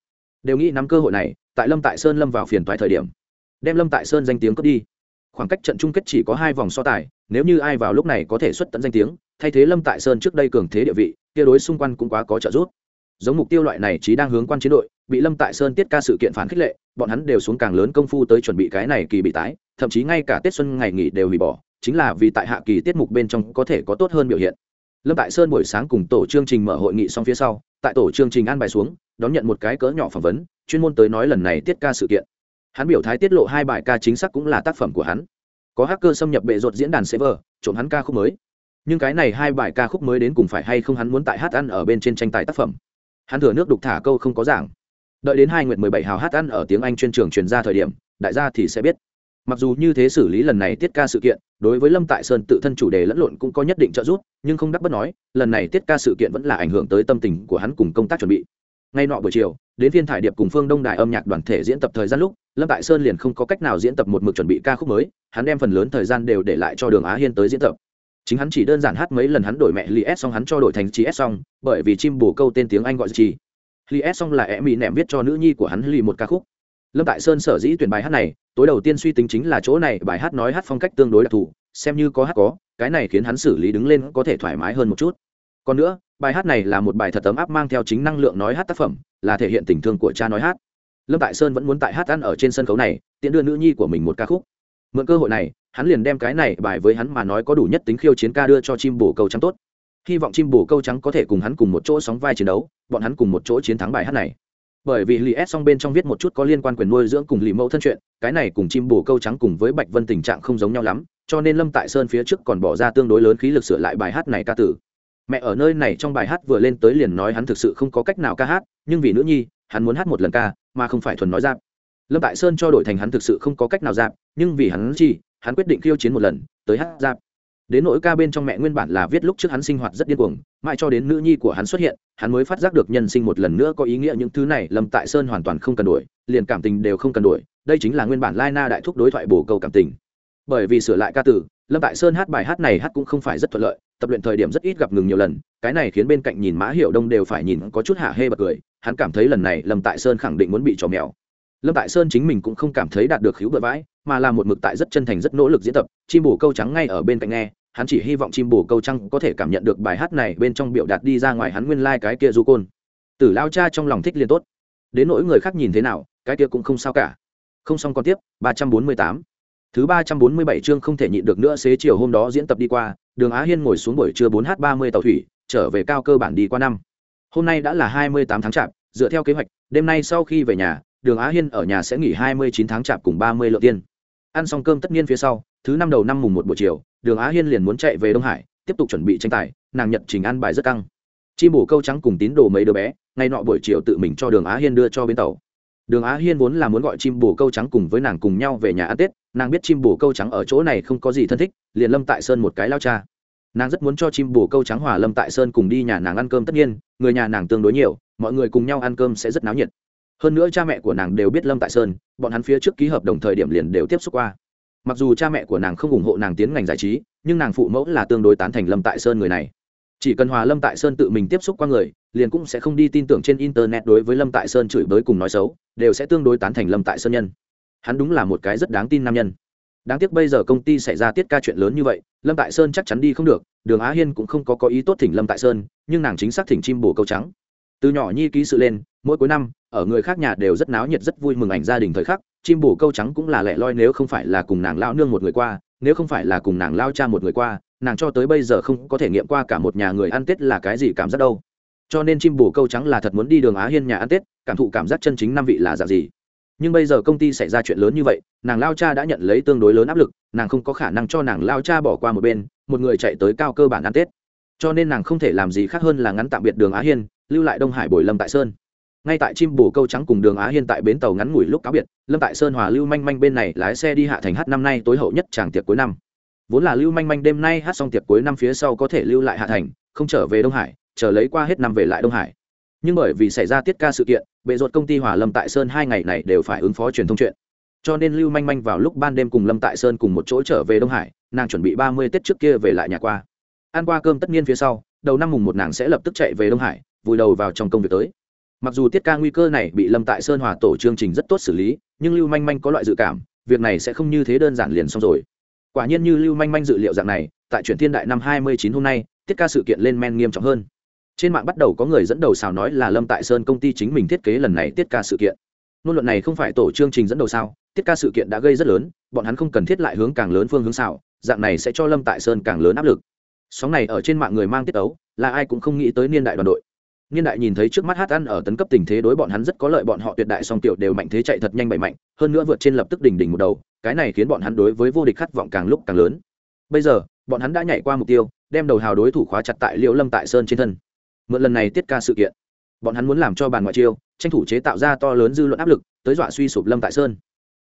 đều nghĩ nắm cơ hội này, tại lâm tại sơn lâm vào phiền toái thời điểm, đem lâm tại sơn danh tiếng cướp đi. Khoảng cách trận chung kết chỉ có hai vòng so tài, nếu như ai vào lúc này có thể xuất tận danh tiếng, thay thế lâm tại sơn trước đây cường thế địa vị, kia đối xung quanh cũng quá có trợ giúp. Giống mục tiêu loại này chỉ đang hướng quan chiến đội, bị lâm tại sơn tiết ca sự kiện phản khích lệ, bọn hắn đều xuống càng lớn công phu tới chuẩn bị cái này kỳ bị tái, thậm chí ngay cả tết xuân ngày nghỉ đều hủy bỏ, chính là vì tại hạ kỳ tiết mục bên trong có thể có tốt hơn biểu hiện lâm tại sơn buổi sáng cùng tổ chương trình mở hội nghị xong phía sau, tại tổ chương trình an bài xuống, đón nhận một cái cỡ nhỏ phỏng vấn, chuyên môn tới nói lần này tiết ca sự kiện. Hắn biểu thái tiết lộ hai bài ca chính xác cũng là tác phẩm của hắn. Có hacker xâm nhập bệ rột diễn đàn server, trộm hắn ca khúc mới. Nhưng cái này hai bài ca khúc mới đến cùng phải hay không hắn muốn tại hát ăn ở bên trên tranh tài tác phẩm. Hắn thừa nước đục thả câu không có giảng. Đợi đến hai nguyện mười bảy hào hát ăn ở tiếng anh chuyên trường truyền ra thời điểm, đại gia thì sẽ biết mặc dù như thế xử lý lần này tiết ca sự kiện, đối với lâm tại sơn tự thân chủ đề lẫn lộn cũng có nhất định trợ giúp, nhưng không đắc bất nói, lần này tiết ca sự kiện vẫn là ảnh hưởng tới tâm tình của hắn cùng công tác chuẩn bị. Ngay nọ buổi chiều, đến phiên thải điệp cùng phương đông đài âm nhạc đoàn thể diễn tập thời gian lúc, lâm tại sơn liền không có cách nào diễn tập một mực chuẩn bị ca khúc mới, hắn đem phần lớn thời gian đều để lại cho đường á hiên tới diễn tập. Chính hắn chỉ đơn giản hát mấy lần hắn đổi mẹ li s xong hắn cho đổi thành chi s xong, bởi vì chim bồ câu tên tiếng anh gọi chi. Li s xong là e mỹ nẹm viết cho nữ nhi của hắn li một ca khúc lâm tại sơn sở dĩ tuyển bài hát này, tối đầu tiên suy tính chính là chỗ này bài hát nói hát phong cách tương đối đặc thù, xem như có hát có, cái này khiến hắn xử lý đứng lên có thể thoải mái hơn một chút. Còn nữa, bài hát này là một bài thật ấm áp mang theo chính năng lượng nói hát tác phẩm, là thể hiện tình thương của cha nói hát. Lâm tại sơn vẫn muốn tại hát ăn ở trên sân khấu này, tiện đưa nữ nhi của mình một ca khúc. Mượn cơ hội này, hắn liền đem cái này bài với hắn mà nói có đủ nhất tính khiêu chiến ca đưa cho chim bổ câu trắng tốt. Hy vọng chim bổ câu trắng có thể cùng hắn cùng một chỗ sóng vai chiến đấu, bọn hắn cùng một chỗ chiến thắng bài hát này bởi vì lì s song bên trong viết một chút có liên quan quyền nuôi dưỡng cùng lì mẫu thân chuyện, cái này cùng chim bồ câu trắng cùng với bạch vân tình trạng không giống nhau lắm, cho nên lâm tại sơn phía trước còn bỏ ra tương đối lớn khí lực sửa lại bài hát này ca tử. Mẹ ở nơi này trong bài hát vừa lên tới liền nói hắn thực sự không có cách nào ca hát, nhưng vì nữ nhi, hắn muốn hát một lần ca, mà không phải thuần nói giáp lâm tại sơn cho đổi thành hắn thực sự không có cách nào giáp nhưng vì hắn chi, hắn quyết định khiêu chiến một lần, tới hát giáp đến nỗi ca bên trong mẹ nguyên bản là viết lúc trước hắn sinh hoạt rất điên cuồng, mãi cho đến nữ nhi của hắn xuất hiện, hắn mới phát giác được nhân sinh một lần nữa có ý nghĩa những thứ này lâm tại sơn hoàn toàn không cần đổi, liền cảm tình đều không cần đổi, đây chính là nguyên bản lai na đại thúc đối thoại bổ câu cảm tình. Bởi vì sửa lại ca từ, lâm tại sơn hát bài hát này hát cũng không phải rất thuận lợi, tập luyện thời điểm rất ít gặp ngừng nhiều lần, cái này khiến bên cạnh nhìn mã hiệu đông đều phải nhìn có chút hạ hê bật cười, hắn cảm thấy lần này lâm tại sơn khẳng định muốn bị trò mèo lâm tại sơn chính mình cũng không cảm thấy đạt được khiếu bựa vãi mà là một mực tại rất chân thành, rất nỗ lực diễn tập. Chim bồ câu trắng ngay ở bên cạnh nghe, hắn chỉ hy vọng chim bồ câu trắng có thể cảm nhận được bài hát này bên trong biểu đạt đi ra ngoài hắn nguyên lai、like、cái kia du côn. Tử lao cha trong lòng thích liền tốt. Đến nỗi người khác nhìn thế nào, cái kia cũng không sao cả. Không xong còn tiếp, ba trăm bốn mươi tám. Thứ ba trăm bốn mươi bảy chương không thể nhịn được nữa, xế chiều hôm đó diễn tập đi qua, đường á hiên ngồi xuống buổi trưa bốn h ba mươi tàu thủy, trở về cao cơ bản đi qua năm. Hôm nay đã là hai mươi tám tháng chạp, dựa theo kế hoạch, đêm nay sau khi về nhà đường á hiên ở nhà sẽ nghỉ hai mươi chín tháng chạp cùng ba mươi lượng tiên ăn xong cơm tất nhiên phía sau, thứ năm đầu năm mùng một buổi chiều, đường á hiên liền muốn chạy về đông hải, tiếp tục chuẩn bị tranh tài, nàng nhận trình ăn bài rất căng. Chi bổ câu trắng cùng tín đồ mấy đứa bé ngay nọ buổi chiều tự mình cho đường á hiên đưa cho bến tàu. Đường á hiên vốn là muốn gọi chim bồ câu trắng cùng với nàng cùng nhau về nhà ăn tết, nàng biết chim bồ câu trắng ở chỗ này không có gì thân thích, liền lâm tại sơn một cái lao cha. Nàng rất muốn cho chim bồ câu trắng hòa lâm tại sơn cùng đi nhà nàng ăn cơm tất nhiên người nhà nàng tương đối nhiều, mọi người cùng nhau ăn cơm sẽ rất náo nhiệt hơn nữa cha mẹ của nàng đều biết lâm tại sơn, bọn hắn phía trước ký hợp đồng thời điểm liền đều tiếp xúc qua. Mặc dù cha mẹ của nàng không ủng hộ nàng tiến ngành giải trí, nhưng nàng phụ mẫu là tương đối tán thành lâm tại sơn người này. Chỉ cần hòa lâm tại sơn tự mình tiếp xúc qua người, liền cũng sẽ không đi tin tưởng trên internet đối với lâm tại sơn chửi bới cùng nói xấu, đều sẽ tương đối tán thành lâm tại sơn nhân. Hắn đúng là một cái rất đáng tin nam nhân. Đáng tiếc bây giờ công ty xảy ra tiết ca chuyện lớn như vậy, lâm tại sơn chắc chắn đi không được, đường á hiên cũng không có có ý tốt thỉnh lâm tại sơn, nhưng nàng chính xác thỉnh chim bồ câu trắng. Từ nhỏ nhi ký sự lên, mỗi cuối năm ở người khác nhà đều rất náo nhiệt, rất vui mừng ảnh gia đình thời khắc, chim bổ câu trắng cũng là lẻ loi nếu không phải là cùng nàng lao nương một người qua, nếu không phải là cùng nàng lao cha một người qua, nàng cho tới bây giờ không có thể nghiệm qua cả một nhà người ăn tết là cái gì cảm giác đâu. Cho nên chim bổ câu trắng là thật muốn đi đường á hiên nhà ăn tết, cảm thụ cảm giác chân chính năm vị là dạng gì. Nhưng bây giờ công ty xảy ra chuyện lớn như vậy, nàng lao cha đã nhận lấy tương đối lớn áp lực, nàng không có khả năng cho nàng lao cha bỏ qua một bên, một người chạy tới cao cơ bản ăn tết. Cho nên nàng không thể làm gì khác hơn là ngắn tạm biệt đường á hiên, lưu lại đông hải bồi lâm tại sơn ngay tại chim bồ câu trắng cùng đường á hiên tại bến tàu ngắn ngủi lúc cáo biệt, lâm tại sơn hòa lưu manh manh bên này lái xe đi hạ thành hát năm nay tối hậu nhất tràng tiệc cuối năm. Vốn là lưu manh manh đêm nay hát xong tiệc cuối năm phía sau có thể lưu lại hạ thành, không trở về đông hải, chờ lấy qua hết năm về lại đông hải. Nhưng bởi vì xảy ra tiết ca sự kiện, bệ ruột công ty hòa lâm tại sơn hai ngày này đều phải ứng phó truyền thông chuyện. Cho nên lưu manh manh vào lúc ban đêm cùng lâm tại sơn cùng một chỗ trở về đông hải, nàng chuẩn bị ba mươi tết trước kia về lại nhà qua. Ăn qua cơm tất nhiên phía sau, đầu năm mùng một nàng sẽ lập tức chạy về đông hải, vùi đầu vào trong công việc tới mặc dù tiết ca nguy cơ này bị lâm tại sơn hòa tổ chương trình rất tốt xử lý, nhưng lưu manh manh có loại dự cảm, việc này sẽ không như thế đơn giản liền xong rồi. Quả nhiên như lưu manh manh dự liệu dạng này, tại chuyển thiên đại năm hai mươi chín hôm nay, tiết ca sự kiện lên men nghiêm trọng hơn. Trên mạng bắt đầu có người dẫn đầu xào nói là lâm tại sơn công ty chính mình thiết kế lần này tiết ca sự kiện. Ngôn luận này không phải tổ chương trình dẫn đầu sao, tiết ca sự kiện đã gây rất lớn, bọn hắn không cần thiết lại hướng càng lớn phương hướng xào, dạng này sẽ cho lâm tại sơn càng lớn áp lực. Sóng này ở trên mạng người mang tiết ấu, là ai cũng không nghĩ tới niên đại đoàn đội niên đại nhìn thấy trước mắt hát ăn ở tấn cấp tình thế đối bọn hắn rất có lợi, bọn họ tuyệt đại song tiểu đều mạnh thế chạy thật nhanh bảy mạnh, hơn nữa vượt trên lập tức đỉnh đỉnh một đầu, cái này khiến bọn hắn đối với vô địch khát vọng càng lúc càng lớn. Bây giờ, bọn hắn đã nhảy qua mục tiêu, đem đầu hào đối thủ khóa chặt tại liễu lâm tại sơn trên thân. Mượn lần này tiết ca sự kiện, bọn hắn muốn làm cho bàn ngoại chiêu, tranh thủ chế tạo ra to lớn dư luận áp lực, tới dọa suy sụp lâm tại sơn.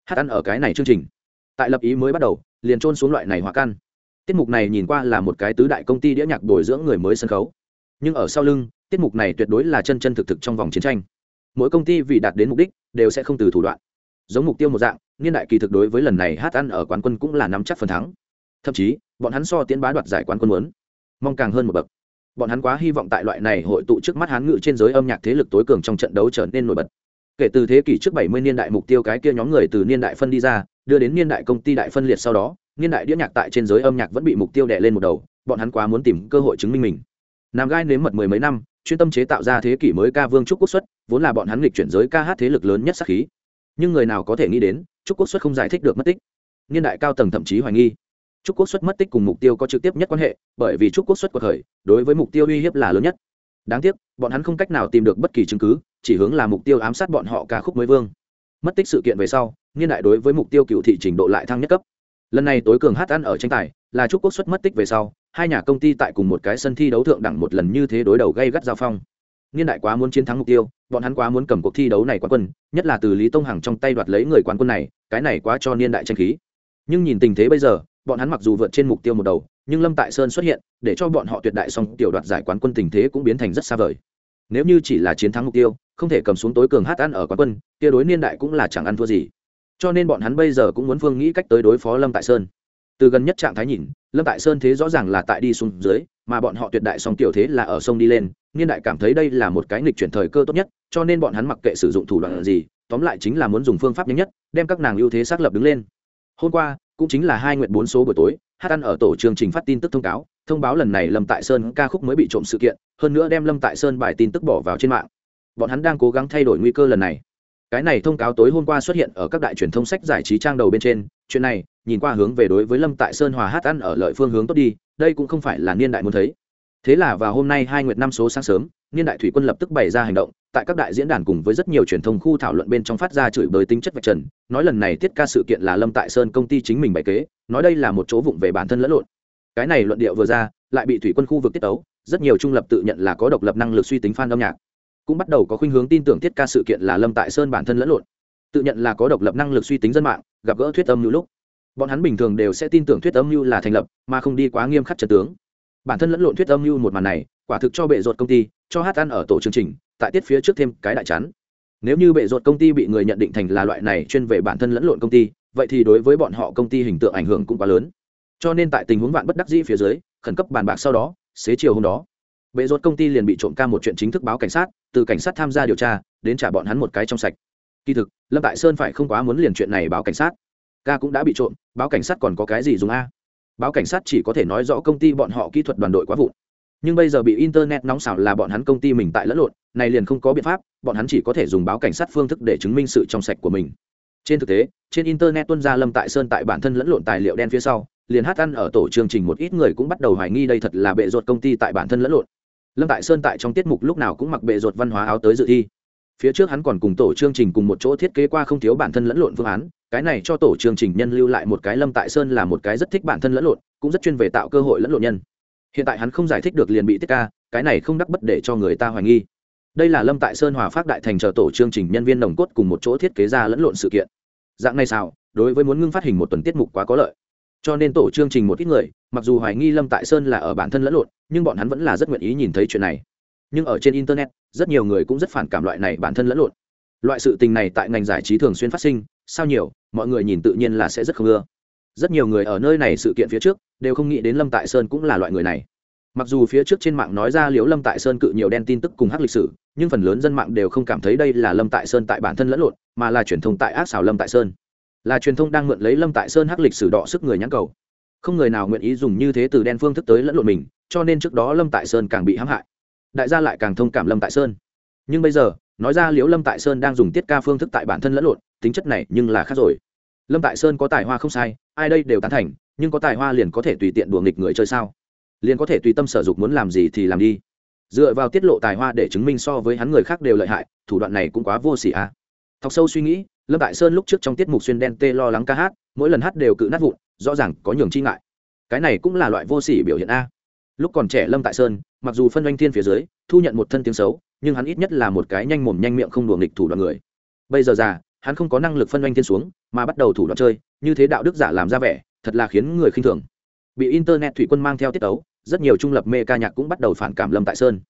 Hát ăn ở cái này chương trình, tại lập ý mới bắt đầu, liền trôn xuống loại này hòa căn. Tiết mục này nhìn qua là một cái tứ đại công ty đĩa nhạc bồi dưỡng người mới sân khấu. Nhưng ở sau lưng tiết mục này tuyệt đối là chân chân thực thực trong vòng chiến tranh. Mỗi công ty vì đạt đến mục đích, đều sẽ không từ thủ đoạn. Giống mục tiêu một dạng, niên đại kỳ thực đối với lần này hát ăn ở quán quân cũng là nắm chắc phần thắng. Thậm chí, bọn hắn so tiến bá đoạt giải quán quân muốn, mong càng hơn một bậc. Bọn hắn quá hy vọng tại loại này hội tụ trước mắt hán ngự trên giới âm nhạc thế lực tối cường trong trận đấu trở nên nổi bật. Kể từ thế kỷ trước 70 niên đại mục tiêu cái kia nhóm người từ niên đại phân đi ra, đưa đến niên đại công ty đại phân liệt sau đó, niên đại đĩa nhạc tại trên giới âm nhạc vẫn bị mục tiêu đè lên một đầu, bọn hắn quá muốn tìm cơ hội chứng minh mình. Nam gai nếm mật mười mấy năm chuyên tâm chế tạo ra thế kỷ mới ca vương trúc quốc xuất, vốn là bọn hắn lịch chuyển giới ca hát thế lực lớn nhất sắc khí. Nhưng người nào có thể nghĩ đến, trúc quốc xuất không giải thích được mất tích. Niên đại cao tầng thậm chí hoài nghi. Trúc quốc xuất mất tích cùng mục tiêu có trực tiếp nhất quan hệ, bởi vì trúc quốc xuất của khởi đối với mục tiêu uy hiếp là lớn nhất. Đáng tiếc, bọn hắn không cách nào tìm được bất kỳ chứng cứ, chỉ hướng là mục tiêu ám sát bọn họ ca khúc mới vương. Mất tích sự kiện về sau, niên đại đối với mục tiêu cựu thị trình độ lại thăng nhất cấp. Lần này tối cường hát ăn ở tranh tài, là trúc quốc xuất mất tích về sau hai nhà công ty tại cùng một cái sân thi đấu thượng đẳng một lần như thế đối đầu gây gắt giao phong. Niên đại quá muốn chiến thắng mục tiêu, bọn hắn quá muốn cầm cuộc thi đấu này quán quân, nhất là từ lý tông hằng trong tay đoạt lấy người quán quân này, cái này quá cho niên đại tranh khí. Nhưng nhìn tình thế bây giờ, bọn hắn mặc dù vượt trên mục tiêu một đầu, nhưng lâm tại sơn xuất hiện, để cho bọn họ tuyệt đại song tiểu đoạt giải quán quân tình thế cũng biến thành rất xa vời. Nếu như chỉ là chiến thắng mục tiêu, không thể cầm xuống tối cường hát ăn ở quán quân, kia đối niên đại cũng là chẳng ăn thua gì. Cho nên bọn hắn bây giờ cũng muốn phương nghĩ cách tới đối phó lâm tại sơn. Từ gần nhất trạng thái nhìn lâm tại sơn thế rõ ràng là tại đi xuống dưới, mà bọn họ tuyệt đại song tiểu thế là ở sông đi lên, niên đại cảm thấy đây là một cái nghịch chuyển thời cơ tốt nhất, cho nên bọn hắn mặc kệ sử dụng thủ đoạn gì, tóm lại chính là muốn dùng phương pháp nhanh nhất, đem các nàng ưu thế xác lập đứng lên. Hôm qua, cũng chính là hai nguyện bốn số buổi tối hát ăn ở tổ chương trình phát tin tức thông cáo, thông báo lần này lâm tại sơn ca khúc mới bị trộm sự kiện, hơn nữa đem lâm tại sơn bài tin tức bỏ vào trên mạng. Bọn hắn đang cố gắng thay đổi nguy cơ lần này. Cái này thông cáo tối hôm qua xuất hiện ở các đại truyền thông sách giải trí trang đầu bên trên chuyện này, nhìn qua hướng về đối với lâm tại sơn hòa hát ăn ở lợi phương hướng tốt đi, đây cũng không phải là niên đại muốn thấy. Thế là vào hôm nay hai nguyệt năm số sáng sớm, niên đại thủy quân lập tức bày ra hành động, tại các đại diễn đàn cùng với rất nhiều truyền thông khu thảo luận bên trong phát ra chửi bới tính chất vạch trần, nói lần này tiết ca sự kiện là lâm tại sơn công ty chính mình bày kế, nói đây là một chỗ vụng về bản thân lẫn lộn. Cái này luận điệu vừa ra, lại bị thủy quân khu vực tiết tấu, rất nhiều trung lập tự nhận là có độc lập năng lực suy tính fan âm nhạc, cũng bắt đầu có khuynh hướng tin tưởng tiết ca sự kiện là lâm tại sơn bản thân lẫn lộn tự nhận là có độc lập năng lực suy tính dân mạng, gặp gỡ thuyết âm như lúc, bọn hắn bình thường đều sẽ tin tưởng thuyết âm mưu là thành lập, mà không đi quá nghiêm khắc trật tướng. Bản thân lẫn lộn thuyết âm mưu một màn này, quả thực cho bệ ruột công ty, cho hát ăn ở tổ chương trình, tại tiết phía trước thêm cái đại chắn nếu như bệ ruột công ty bị người nhận định thành là loại này chuyên về bản thân lẫn lộn công ty, vậy thì đối với bọn họ công ty hình tượng ảnh hưởng cũng quá lớn. Cho nên tại tình huống vạn bất đắc dĩ phía dưới, khẩn cấp bàn bạc sau đó, xế chiều hôm đó, bệ ruột công ty liền bị trộm ca một chuyện chính thức báo cảnh sát, từ cảnh sát tham gia điều tra, đến trả bọn hắn một cái trong sạch kỳ thực, lâm tại sơn phải không quá muốn liền chuyện này báo cảnh sát. Ca cũng đã bị trộm, báo cảnh sát còn có cái gì dùng a? Báo cảnh sát chỉ có thể nói rõ công ty bọn họ kỹ thuật đoàn đội quá vụn. Nhưng bây giờ bị internet nóng xảo là bọn hắn công ty mình tại lẫn lộn, này liền không có biện pháp, bọn hắn chỉ có thể dùng báo cảnh sát phương thức để chứng minh sự trong sạch của mình. Trên thực tế, trên internet tuân ra lâm tại sơn tại bản thân lẫn lộn tài liệu đen phía sau, liền hát ăn ở tổ chương trình một ít người cũng bắt đầu hoài nghi đây thật là bệ ruột công ty tại bản thân lẫn lộn. Lâm tại sơn tại trong tiết mục lúc nào cũng mặc bệ ruột văn hóa áo tới dự thi phía trước hắn còn cùng tổ chương trình cùng một chỗ thiết kế qua không thiếu bản thân lẫn lộn phương án, cái này cho tổ chương trình nhân lưu lại một cái lâm tại sơn là một cái rất thích bản thân lẫn lộn, cũng rất chuyên về tạo cơ hội lẫn lộn nhân. Hiện tại hắn không giải thích được liền bị tiết ca, cái này không đắc bất để cho người ta hoài nghi. Đây là lâm tại sơn hòa phát đại thành chờ tổ chương trình nhân viên nồng cốt cùng một chỗ thiết kế ra lẫn lộn sự kiện. Dạng này sao, đối với muốn ngưng phát hình một tuần tiết mục quá có lợi. Cho nên tổ chương trình một ít người, mặc dù hoài nghi lâm tại sơn là ở bản thân lẫn lộn, nhưng bọn hắn vẫn là rất nguyện ý nhìn thấy chuyện này nhưng ở trên internet, rất nhiều người cũng rất phản cảm loại này bản thân lẫn lộn. Loại sự tình này tại ngành giải trí thường xuyên phát sinh, sao nhiều, mọi người nhìn tự nhiên là sẽ rất không ưa. Rất nhiều người ở nơi này sự kiện phía trước, đều không nghĩ đến lâm tại sơn cũng là loại người này. Mặc dù phía trước trên mạng nói ra liễu lâm tại sơn cự nhiều đen tin tức cùng hát lịch sử, nhưng phần lớn dân mạng đều không cảm thấy đây là lâm tại sơn tại bản thân lẫn lộn, mà là truyền thông tại ác xào lâm tại sơn. Là truyền thông đang mượn lấy lâm tại sơn hát lịch sử đọ sức người nhãn cầu. Không người nào nguyện ý dùng như thế từ đen phương thức tới lẫn lộn mình, cho nên trước đó lâm tại sơn càng bị hãm hại đại gia lại càng thông cảm lâm tại sơn. Nhưng bây giờ, nói ra liễu lâm tại sơn đang dùng tiết ca phương thức tại bản thân lẫn lộn, tính chất này nhưng là khác rồi. Lâm tại sơn có tài hoa không sai, ai đây đều tán thành, nhưng có tài hoa liền có thể tùy tiện đùa nghịch người chơi sao? Liền có thể tùy tâm sở dục muốn làm gì thì làm đi. Dựa vào tiết lộ tài hoa để chứng minh so với hắn người khác đều lợi hại, thủ đoạn này cũng quá vô xỉ à. thọc sâu suy nghĩ, lâm tại sơn lúc trước trong tiết mục xuyên đen tê lo lắng ca hát, mỗi lần hát đều cự nát vụn, rõ ràng có nhường chi ngại. Cái này cũng là loại vô sỉ biểu hiện a lúc còn trẻ lâm tại sơn, mặc dù phân doanh thiên phía dưới, thu nhận một thân tiếng xấu, nhưng hắn ít nhất là một cái nhanh mồm nhanh miệng không đùa nghịch thủ đoạn người. Bây giờ già, hắn không có năng lực phân doanh thiên xuống, mà bắt đầu thủ đoạn chơi, như thế đạo đức giả làm ra vẻ, thật là khiến người khinh thường. Bị internet thủy quân mang theo tiết tấu, rất nhiều trung lập mê ca nhạc cũng bắt đầu phản cảm lâm tại sơn.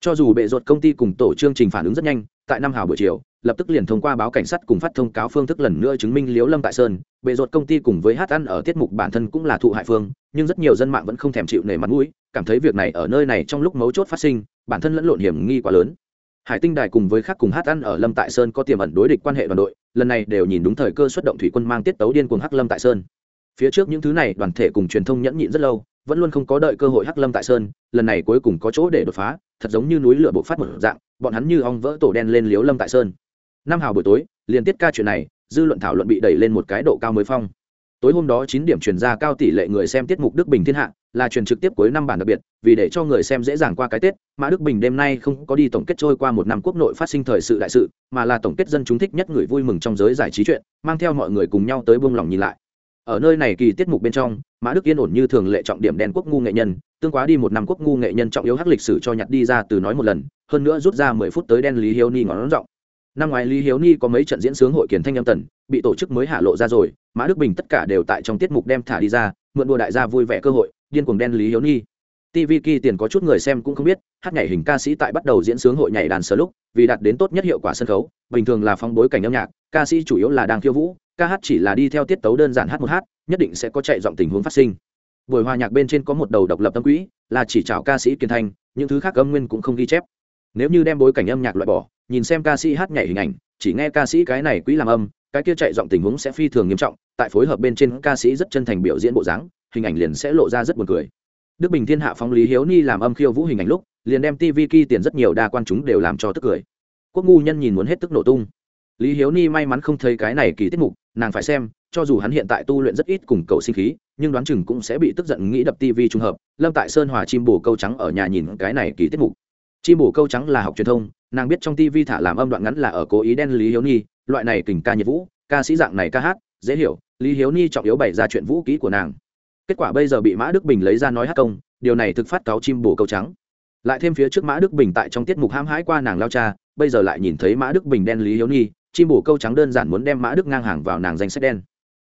Cho dù bệ ruột công ty cùng tổ chương trình phản ứng rất nhanh, tại năm hào buổi chiều lập tức liền thông qua báo cảnh sát cùng phát thông cáo phương thức lần nữa chứng minh liếu lâm tại sơn, bệ ruột công ty cùng với hát ăn ở tiết mục bản thân cũng là thụ hại phương, nhưng rất nhiều dân mạng vẫn không thèm chịu nể mặt mũi, cảm thấy việc này ở nơi này trong lúc mấu chốt phát sinh, bản thân lẫn lộn hiểm nghi quá lớn. Hải tinh đài cùng với khác cùng hát ăn ở lâm tại sơn có tiềm ẩn đối địch quan hệ đoàn đội, lần này đều nhìn đúng thời cơ xuất động thủy quân mang tiết tấu điên cuồng hắc lâm tại sơn. Phía trước những thứ này đoàn thể cùng truyền thông nhẫn nhịn rất lâu, vẫn luôn không có đợi cơ hội hắc lâm tại sơn, lần này cuối cùng có chỗ để đột phá, thật giống như núi lửa bộc phát một dạng, bọn hắn như ong vỡ tổ đen lên liếu lâm tại sơn năm hào buổi tối liền tiết ca chuyện này, dư luận thảo luận bị đẩy lên một cái độ cao mới phong. Tối hôm đó chín điểm truyền ra cao tỷ lệ người xem tiết mục đức bình thiên hạ, là truyền trực tiếp cuối năm bản đặc biệt, vì để cho người xem dễ dàng qua cái tết mã đức bình đêm nay không có đi tổng kết trôi qua một năm quốc nội phát sinh thời sự đại sự, mà là tổng kết dân chúng thích nhất người vui mừng trong giới giải trí chuyện, mang theo mọi người cùng nhau tới buông lòng nhìn lại. Ở nơi này kỳ tiết mục bên trong, mã đức yên ổn như thường lệ trọng điểm đen quốc ngu nghệ nhân, tương quá đi một năm quốc ngu nghệ nhân trọng yếu hắc lịch sử cho nhặt đi ra từ nói một lần, hơn nữa rút ra mười phút tới đen lý hiếu ni ngón giọng năm ngoái lý hiếu ni có mấy trận diễn sướng hội kiến thanh âm tần, bị tổ chức mới hạ lộ ra rồi, mã đức bình tất cả đều tại trong tiết mục đem thả đi ra, mượn đùa đại gia vui vẻ cơ hội, điên cuồng đen lý hiếu ni. Tv kỳ tiền có chút người xem cũng không biết, hát nhảy hình ca sĩ tại bắt đầu diễn sướng hội nhảy đàn sơ lúc, vì đạt đến tốt nhất hiệu quả sân khấu, bình thường là phong bối cảnh âm nhạc, ca sĩ chủ yếu là đang khiêu vũ, ca hát chỉ là đi theo tiết tấu đơn giản hát một hát, nhất định sẽ có chạy giọng tình huống phát sinh. Buổi hòa nhạc bên trên có một đầu độc lập tâm quỹ, là chỉ chào ca sĩ kiên thanh, những thứ khác âm nguyên cũng không ghi chép. Nếu như đem bối cảnh âm nhạc loại bỏ nhìn xem ca sĩ hát nhảy hình ảnh, chỉ nghe ca sĩ cái này quỹ làm âm, cái kia chạy giọng tình huống sẽ phi thường nghiêm trọng, tại phối hợp bên trên ca sĩ rất chân thành biểu diễn bộ dáng, hình ảnh liền sẽ lộ ra rất buồn cười. Đức bình thiên hạ phóng lý hiếu ni làm âm khiêu vũ hình ảnh lúc, liền đem tv ki tiền rất nhiều đa quan chúng đều làm cho tức cười. Quốc ngu nhân nhìn muốn hết tức nổ tung. Lý hiếu ni may mắn không thấy cái này kỳ tiết mục, nàng phải xem, cho dù hắn hiện tại tu luyện rất ít cùng cậu sinh khí, nhưng đoán chừng cũng sẽ bị tức giận nghĩ đập tv trùng hợp, lâm tại sơn hòa chim bồ câu trắng ở nhà nhìn cái này kỳ tiết mục chim bổ câu trắng là học truyền thông, nàng biết trong tv thả làm âm đoạn ngắn là ở cố ý đen, lý hiếu ni loại này kình ca nhiệt vũ, ca sĩ dạng này ca hát, dễ hiểu, lý hiếu ni trọng yếu bày ra chuyện vũ kỹ của nàng. Kết quả bây giờ bị mã đức bình lấy ra nói hát công, điều này thực phát cáo chim bổ câu trắng. Lại thêm phía trước mã đức bình tại trong tiết mục hãm hãi qua nàng lao cha, bây giờ lại nhìn thấy mã đức bình đen lý hiếu ni chim bổ câu trắng đơn giản muốn đem mã đức ngang hàng vào nàng danh sách đen.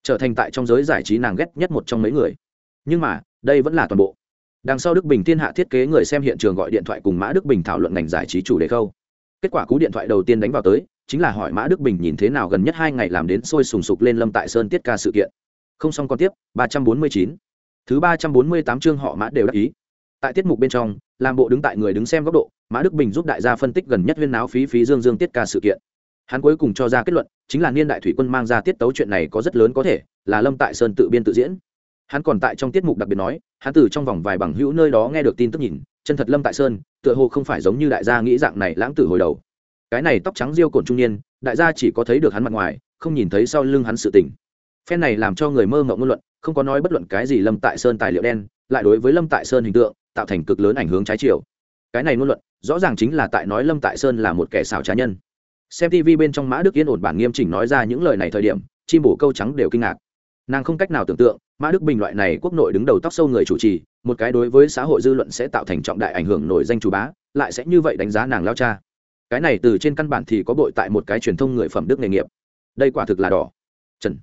Trở thành tại trong giới giải trí nàng ghét nhất một trong mấy người. Nhưng mà, đây vẫn là toàn bộ đằng sau đức bình thiên hạ thiết kế người xem hiện trường gọi điện thoại cùng mã đức bình thảo luận ngành giải trí chủ đề khâu. Kết quả cú điện thoại đầu tiên đánh vào tới, chính là hỏi mã đức bình nhìn thế nào gần nhất hai ngày làm đến sôi sùng sục lên lâm tại sơn tiết ca sự kiện. Không xong còn tiếp, ba trăm bốn mươi chín. Thứ ba trăm bốn mươi tám chương họ mã đều đắc ý. Tại tiết mục bên trong, làm bộ đứng tại người đứng xem góc độ, mã đức bình giúp đại gia phân tích gần nhất huyên náo phí phí dương dương tiết ca sự kiện. Hắn cuối cùng cho ra kết luận, chính là niên đại thủy quân mang ra tiết tấu chuyện này có rất lớn có thể là lâm tại sơn tự biên tự diễn hắn còn tại trong tiết mục đặc biệt nói, hắn từ trong vòng vài bằng hữu nơi đó nghe được tin tức nhìn, chân thật lâm tại sơn, tựa hồ không phải giống như đại gia nghĩ dạng này lãng tử hồi đầu. Cái này tóc trắng riêu cồn trung niên, đại gia chỉ có thấy được hắn mặt ngoài, không nhìn thấy sau lưng hắn sự tình. Phen này làm cho người mơ mộng ngôn luận, không có nói bất luận cái gì lâm tại sơn tài liệu đen, lại đối với lâm tại sơn hình tượng, tạo thành cực lớn ảnh hướng trái chiều. Cái này ngôn luận, rõ ràng chính là tại nói lâm tại sơn là một kẻ xảo trá nhân. Xem tv bên trong mã đức yên ổn bản nghiêm chỉnh nói ra những lời này thời điểm, chim bổ câu trắng đều kinh ngạc nàng không cách nào tưởng tượng, mã đức bình loại này quốc nội đứng đầu tóc sâu người chủ trì, một cái đối với xã hội dư luận sẽ tạo thành trọng đại ảnh hưởng nổi danh chủ bá, lại sẽ như vậy đánh giá nàng lao cha. Cái này từ trên căn bản thì có bội tại một cái truyền thông người phẩm đức nghề nghiệp. Đây quả thực là đỏ. Trần.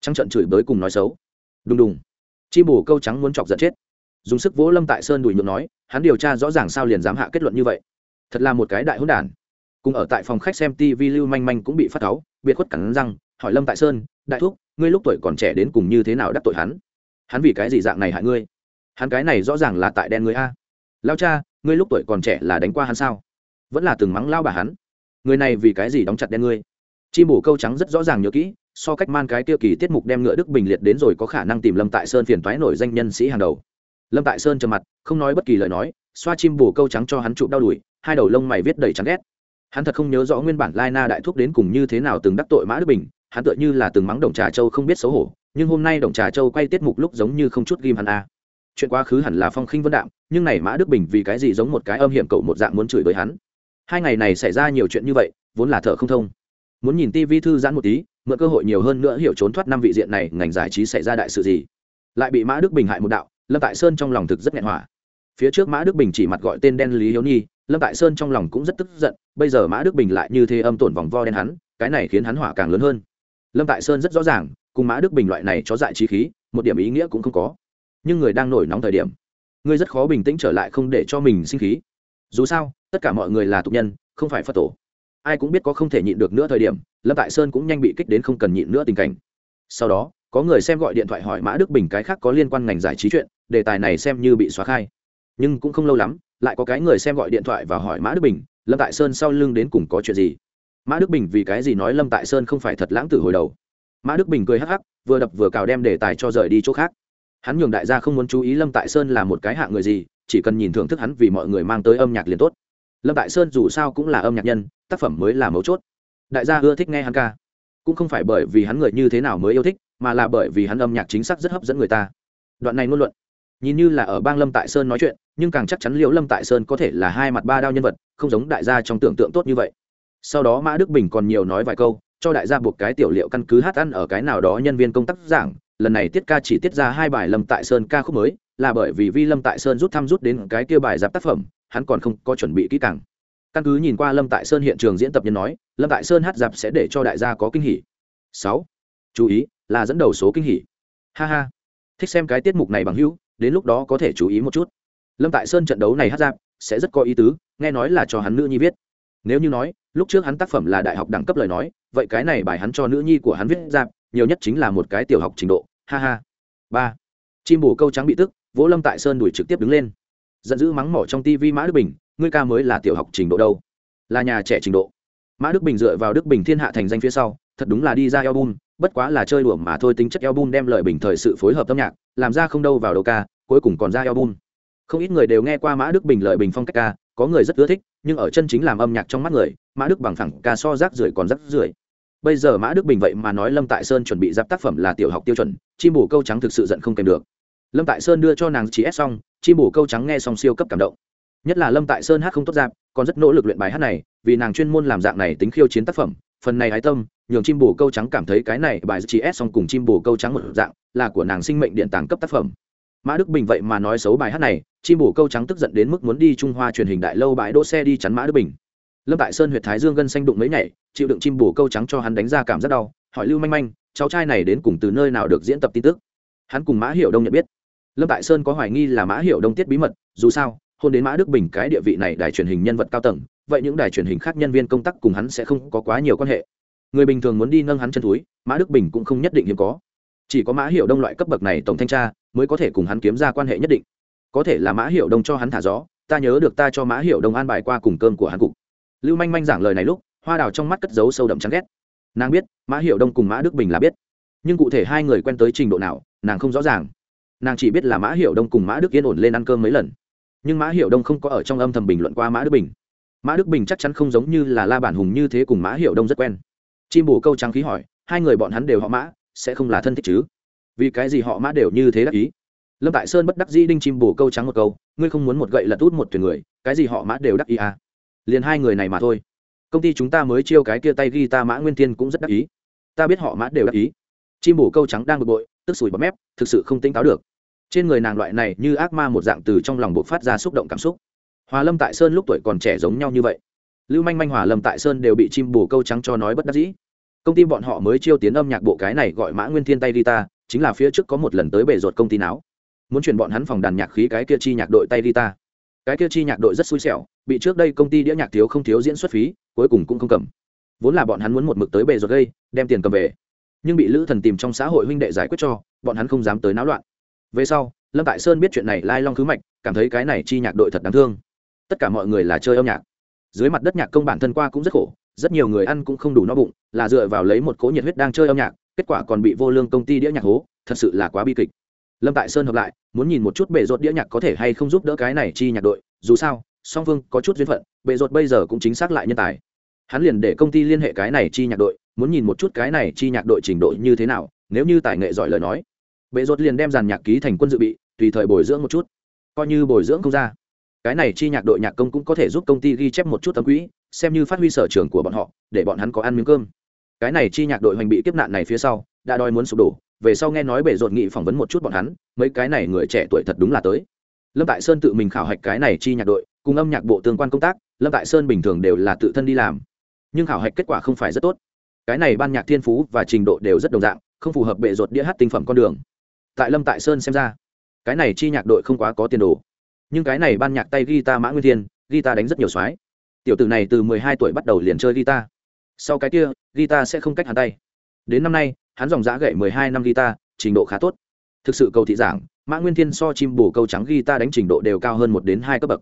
Trắng trận chửi bới cùng nói xấu. Đùng đùng. Chi bù câu trắng muốn chọc giận chết. Dùng sức vỗ lâm tại sơn đùi nhượng nói, hắn điều tra rõ ràng sao liền dám hạ kết luận như vậy. Thật là một cái đại hỗn đản. Cùng ở tại phòng khách xem tv lưu manh manh cũng bị phát cáu, biệt khuất cắn răng, hỏi lâm tại sơn, đại thúc ngươi lúc tuổi còn trẻ đến cùng như thế nào đắc tội hắn? Hắn vì cái gì dạng này hại ngươi? Hắn cái này rõ ràng là tại đen ngươi a. Lao cha, ngươi lúc tuổi còn trẻ là đánh qua hắn sao? Vẫn là từng mắng lao bà hắn. Người này vì cái gì đóng chặt đen ngươi? Chim bổ câu trắng rất rõ ràng nhớ kỹ, so cách man cái tiêu kỳ tiết mục đem ngựa đức bình liệt đến rồi có khả năng tìm lâm tại sơn phiền toái nổi danh nhân sĩ hàng đầu. Lâm tại sơn trầm mặt, không nói bất kỳ lời nói, xoa chim bổ câu trắng cho hắn chụp đau đùi, hai đầu lông mày viết đầy chán ghét. Hắn thật không nhớ rõ nguyên bản lai na đại thúc đến cùng như thế nào từng đắc tội mã đức bình hắn tựa như là từng mắng đồng trà châu không biết xấu hổ, nhưng hôm nay đồng trà châu quay tiết mục lúc giống như không chút ghim hắn a chuyện quá khứ hẳn là phong khinh vân đạm, nhưng này mã đức bình vì cái gì giống một cái âm hiểm cậu một dạng muốn chửi với hắn? Hai ngày này xảy ra nhiều chuyện như vậy, vốn là thợ không thông. Muốn nhìn tivi thư giãn một tí, mượn cơ hội nhiều hơn nữa hiểu trốn thoát năm vị diện này, ngành giải trí xảy ra đại sự gì? Lại bị mã đức bình hại một đạo, lâm tại sơn trong lòng thực rất nghẹn hỏa. Phía trước mã đức bình chỉ mặt gọi tên đen lý hiếu nhi, lâm tại sơn trong lòng cũng rất tức giận, bây giờ mã đức bình lại như thế âm tổn vòng vo đen hắn, cái này khiến hắn hỏa càng lớn hơn lâm tại sơn rất rõ ràng, cùng mã đức bình loại này cho dại trí khí, một điểm ý nghĩa cũng không có. Nhưng người đang nổi nóng thời điểm ngươi rất khó bình tĩnh trở lại không để cho mình sinh khí. Dù sao, tất cả mọi người là tục nhân, không phải phật tổ. Ai cũng biết có không thể nhịn được nữa thời điểm, lâm tại sơn cũng nhanh bị kích đến không cần nhịn nữa tình cảnh. Sau đó, có người xem gọi điện thoại hỏi mã đức bình cái khác có liên quan ngành giải trí chuyện, đề tài này xem như bị xóa khai. Nhưng cũng không lâu lắm, lại có cái người xem gọi điện thoại và hỏi mã đức bình, lâm tại sơn sau lưng đến cùng có chuyện gì? Mã đức bình vì cái gì nói lâm tại sơn không phải thật lãng tử hồi đầu? Mã đức bình cười hắc hắc, vừa đập vừa cào đem đề tài cho rời đi chỗ khác. Hắn nhường đại gia không muốn chú ý lâm tại sơn là một cái hạng người gì, chỉ cần nhìn thưởng thức hắn vì mọi người mang tới âm nhạc liền tốt. Lâm tại sơn dù sao cũng là âm nhạc nhân, tác phẩm mới là mấu chốt. Đại gia ưa thích nghe hắn ca. Cũng không phải bởi vì hắn người như thế nào mới yêu thích, mà là bởi vì hắn âm nhạc chính xác rất hấp dẫn người ta. Đoạn này ngôn luận. Nhìn như là ở bang lâm tại sơn nói chuyện, nhưng càng chắc chắn liệu lâm tại sơn có thể là hai mặt ba đao nhân vật, không giống đại gia trong tưởng tượng tốt như vậy sau đó mã đức bình còn nhiều nói vài câu, cho đại gia buộc cái tiểu liệu căn cứ hát ăn ở cái nào đó nhân viên công tác giảng. Lần này tiết ca chỉ tiết ra hai bài lâm tại sơn ca khúc mới, là bởi vì vi lâm tại sơn rút thăm rút đến cái kia bài giáp tác phẩm, hắn còn không có chuẩn bị kỹ càng. Căn cứ nhìn qua lâm tại sơn hiện trường diễn tập nhân nói, lâm tại sơn hát dạp sẽ để cho đại gia có kinh hỉ. Sáu. Chú ý, là dẫn đầu số kinh hỉ. Ha ha. Thích xem cái tiết mục này bằng hữu, đến lúc đó có thể chú ý một chút. Lâm tại sơn trận đấu này hát dạp sẽ rất có ý tứ, nghe nói là cho hắn nữ nhi viết. Nếu như nói lúc trước hắn tác phẩm là đại học đẳng cấp lời nói, vậy cái này bài hắn cho nữ nhi của hắn viết ra, nhiều nhất chính là một cái tiểu học trình độ. Ha ha. Ba. Chim bù câu trắng bị tức, vỗ lâm tại sơn đuổi trực tiếp đứng lên. Giận dữ mắng mỏ trong tivi mã đức bình, ngươi ca mới là tiểu học trình độ đâu? Là nhà trẻ trình độ. Mã đức bình dựa vào đức bình thiên hạ thành danh phía sau, thật đúng là đi ra album, bất quá là chơi đùa mà thôi, tính chất album đem lợi bình thời sự phối hợp âm nhạc, làm ra không đâu vào đầu ca, cuối cùng còn ra album. Không ít người đều nghe qua mã đức bình lợi bình phong cách ca, có người rất ưa thích nhưng ở chân chính làm âm nhạc trong mắt người, mã đức bằng thẳng ca so rác rưởi còn rác rưởi. Bây giờ mã đức bình vậy mà nói lâm tại sơn chuẩn bị giáp tác phẩm là tiểu học tiêu chuẩn, chim bổ câu trắng thực sự giận không kèm được. Lâm tại sơn đưa cho nàng chỉ ép xong, chim bổ câu trắng nghe xong siêu cấp cảm động. Nhất là lâm tại sơn hát không tốt giáp còn rất nỗ lực luyện bài hát này, vì nàng chuyên môn làm dạng này tính khiêu chiến tác phẩm, phần này hái tâm, nhường chim bồ câu trắng cảm thấy cái này bài chỉ ép xong cùng chim bồ câu trắng một dạng, là của nàng sinh mệnh điện tàng cấp tác phẩm mã đức bình vậy mà nói xấu bài hát này, chim bồ câu trắng tức giận đến mức muốn đi trung hoa truyền hình đại lâu bãi đỗ xe đi chắn mã đức bình. Lâm tại sơn huyện thái dương gân xanh đụng mấy nhảy, chịu đựng chim bồ câu trắng cho hắn đánh ra cảm giác đau, hỏi lưu manh manh, cháu trai này đến cùng từ nơi nào được diễn tập tin tức? Hắn cùng mã hiệu đông nhận biết. Lâm tại sơn có hoài nghi là mã hiệu đông tiết bí mật, dù sao, hôn đến mã đức bình cái địa vị này đài truyền hình nhân vật cao tầng, vậy những đài truyền hình khác nhân viên công tác cùng hắn sẽ không có quá nhiều quan hệ. Người bình thường muốn đi nâng hắn chân túi, mã đức bình cũng không nhất định hiếm có. Chỉ có mã hiệu đông loại cấp bậc này tổng thanh tra mới có thể cùng hắn kiếm ra quan hệ nhất định. Có thể là mã hiệu đông cho hắn thả gió, ta nhớ được ta cho mã hiệu đông an bài qua cùng cơm của hắn cục. Lưu manh manh giảng lời này lúc, hoa đào trong mắt cất giấu sâu đậm chán ghét. Nàng biết, mã hiệu đông cùng mã đức bình là biết. Nhưng cụ thể hai người quen tới trình độ nào, nàng không rõ ràng. Nàng chỉ biết là mã hiệu đông cùng mã đức yên ổn lên ăn cơm mấy lần. Nhưng mã hiệu đông không có ở trong âm thầm bình luận qua mã đức bình. Mã đức bình chắc chắn không giống như là la bản hùng như thế cùng mã hiệu đông rất quen. Chim bồ câu trắng khí hỏi, hai người bọn hắn đều họ mã, sẽ không là thân thích chứ? Vì cái gì họ mã đều như thế đắc ý? Lâm tại sơn bất đắc dĩ đinh chim bồ câu trắng một câu, ngươi không muốn một gậy lật út một thuyền người, cái gì họ mã đều đắc ý à? Liền hai người này mà thôi. Công ty chúng ta mới chiêu cái kia tay ghi ta mã nguyên thiên cũng rất đắc ý. Ta biết họ mã đều đắc ý. Chim bồ câu trắng đang bực bội, tức sủi bọt mép, thực sự không tinh táo được. Trên người nàng loại này như ác ma một dạng từ trong lòng buộc phát ra xúc động cảm xúc. Hòa lâm tại sơn lúc tuổi còn trẻ giống nhau như vậy. Lưu manh manh, hòa lâm tại sơn đều bị chim bồ câu trắng cho nói bất đắc dĩ. Công ty bọn họ mới chiêu tiến âm nhạc bộ cái này gọi mã nguyên thiên tay Ta chính là phía trước có một lần tới bể ruột công ty não muốn chuyển bọn hắn phòng đàn nhạc khí cái kia chi nhạc đội tay đi ta. Cái kia chi nhạc đội rất xui xẻo, bị trước đây công ty đĩa nhạc thiếu không thiếu diễn xuất phí, cuối cùng cũng không cầm. Vốn là bọn hắn muốn một mực tới bể ruột gây, đem tiền cầm về. Nhưng bị lữ thần tìm trong xã hội huynh đệ giải quyết cho, bọn hắn không dám tới náo loạn. Về sau, lâm tại sơn biết chuyện này lai long khứ mạch, cảm thấy cái này chi nhạc đội thật đáng thương. Tất cả mọi người là chơi âm nhạc. Dưới mặt đất nhạc công bản thân qua cũng rất khổ, rất nhiều người ăn cũng không đủ no bụng, là dựa vào lấy một cỗ nhiệt huyết đang chơi âm nhạc kết quả còn bị vô lương công ty đĩa nhạc hố, thật sự là quá bi kịch. Lâm tại sơn hợp lại, muốn nhìn một chút bệ rột đĩa nhạc có thể hay không giúp đỡ cái này chi nhạc đội, dù sao, song phương có chút duyên phận bệ rột bây giờ cũng chính xác lại nhân tài. Hắn liền để công ty liên hệ cái này chi nhạc đội, muốn nhìn một chút cái này chi nhạc đội trình độ như thế nào, nếu như tài nghệ giỏi lời nói. Bệ rột liền đem dàn nhạc ký thành quân dự bị, tùy thời bồi dưỡng một chút. Coi như bồi dưỡng không ra. Cái này chi nhạc đội nhạc công cũng có thể giúp công ty ghi chép một chút tấm quỹ, xem như phát huy sở trường của bọn họ, để bọn hắn có ăn miếng cơm cái này chi nhạc đội hoành bị kiếp nạn này phía sau, đã đòi muốn sụp đổ, về sau nghe nói bể rột nghị phỏng vấn một chút bọn hắn, mấy cái này người trẻ tuổi thật đúng là tới. Lâm tại sơn tự mình khảo hạch cái này chi nhạc đội, cùng âm nhạc bộ tương quan công tác, lâm tại sơn bình thường đều là tự thân đi làm. Nhưng khảo hạch kết quả không phải rất tốt. Cái này ban nhạc thiên phú và trình độ đều rất đồng dạng, không phù hợp bệ rột đĩa hát tinh phẩm con đường. Tại lâm tại sơn xem ra, cái này chi nhạc đội không quá có tiền đồ. Nhưng cái này ban nhạc tay guitar mã nguyên thiên, guitar đánh rất nhiều soái. Tiểu tử này từ mười hai tuổi bắt đầu liền chơi guitar sau cái kia, guitar sẽ không cách hắn tay. Đến năm nay, hắn dòng giã gậy mười hai năm guitar, trình độ khá tốt. Thực sự cầu thị giảng, mã nguyên thiên so chim bồ câu trắng guitar đánh trình độ đều cao hơn một đến hai cấp bậc.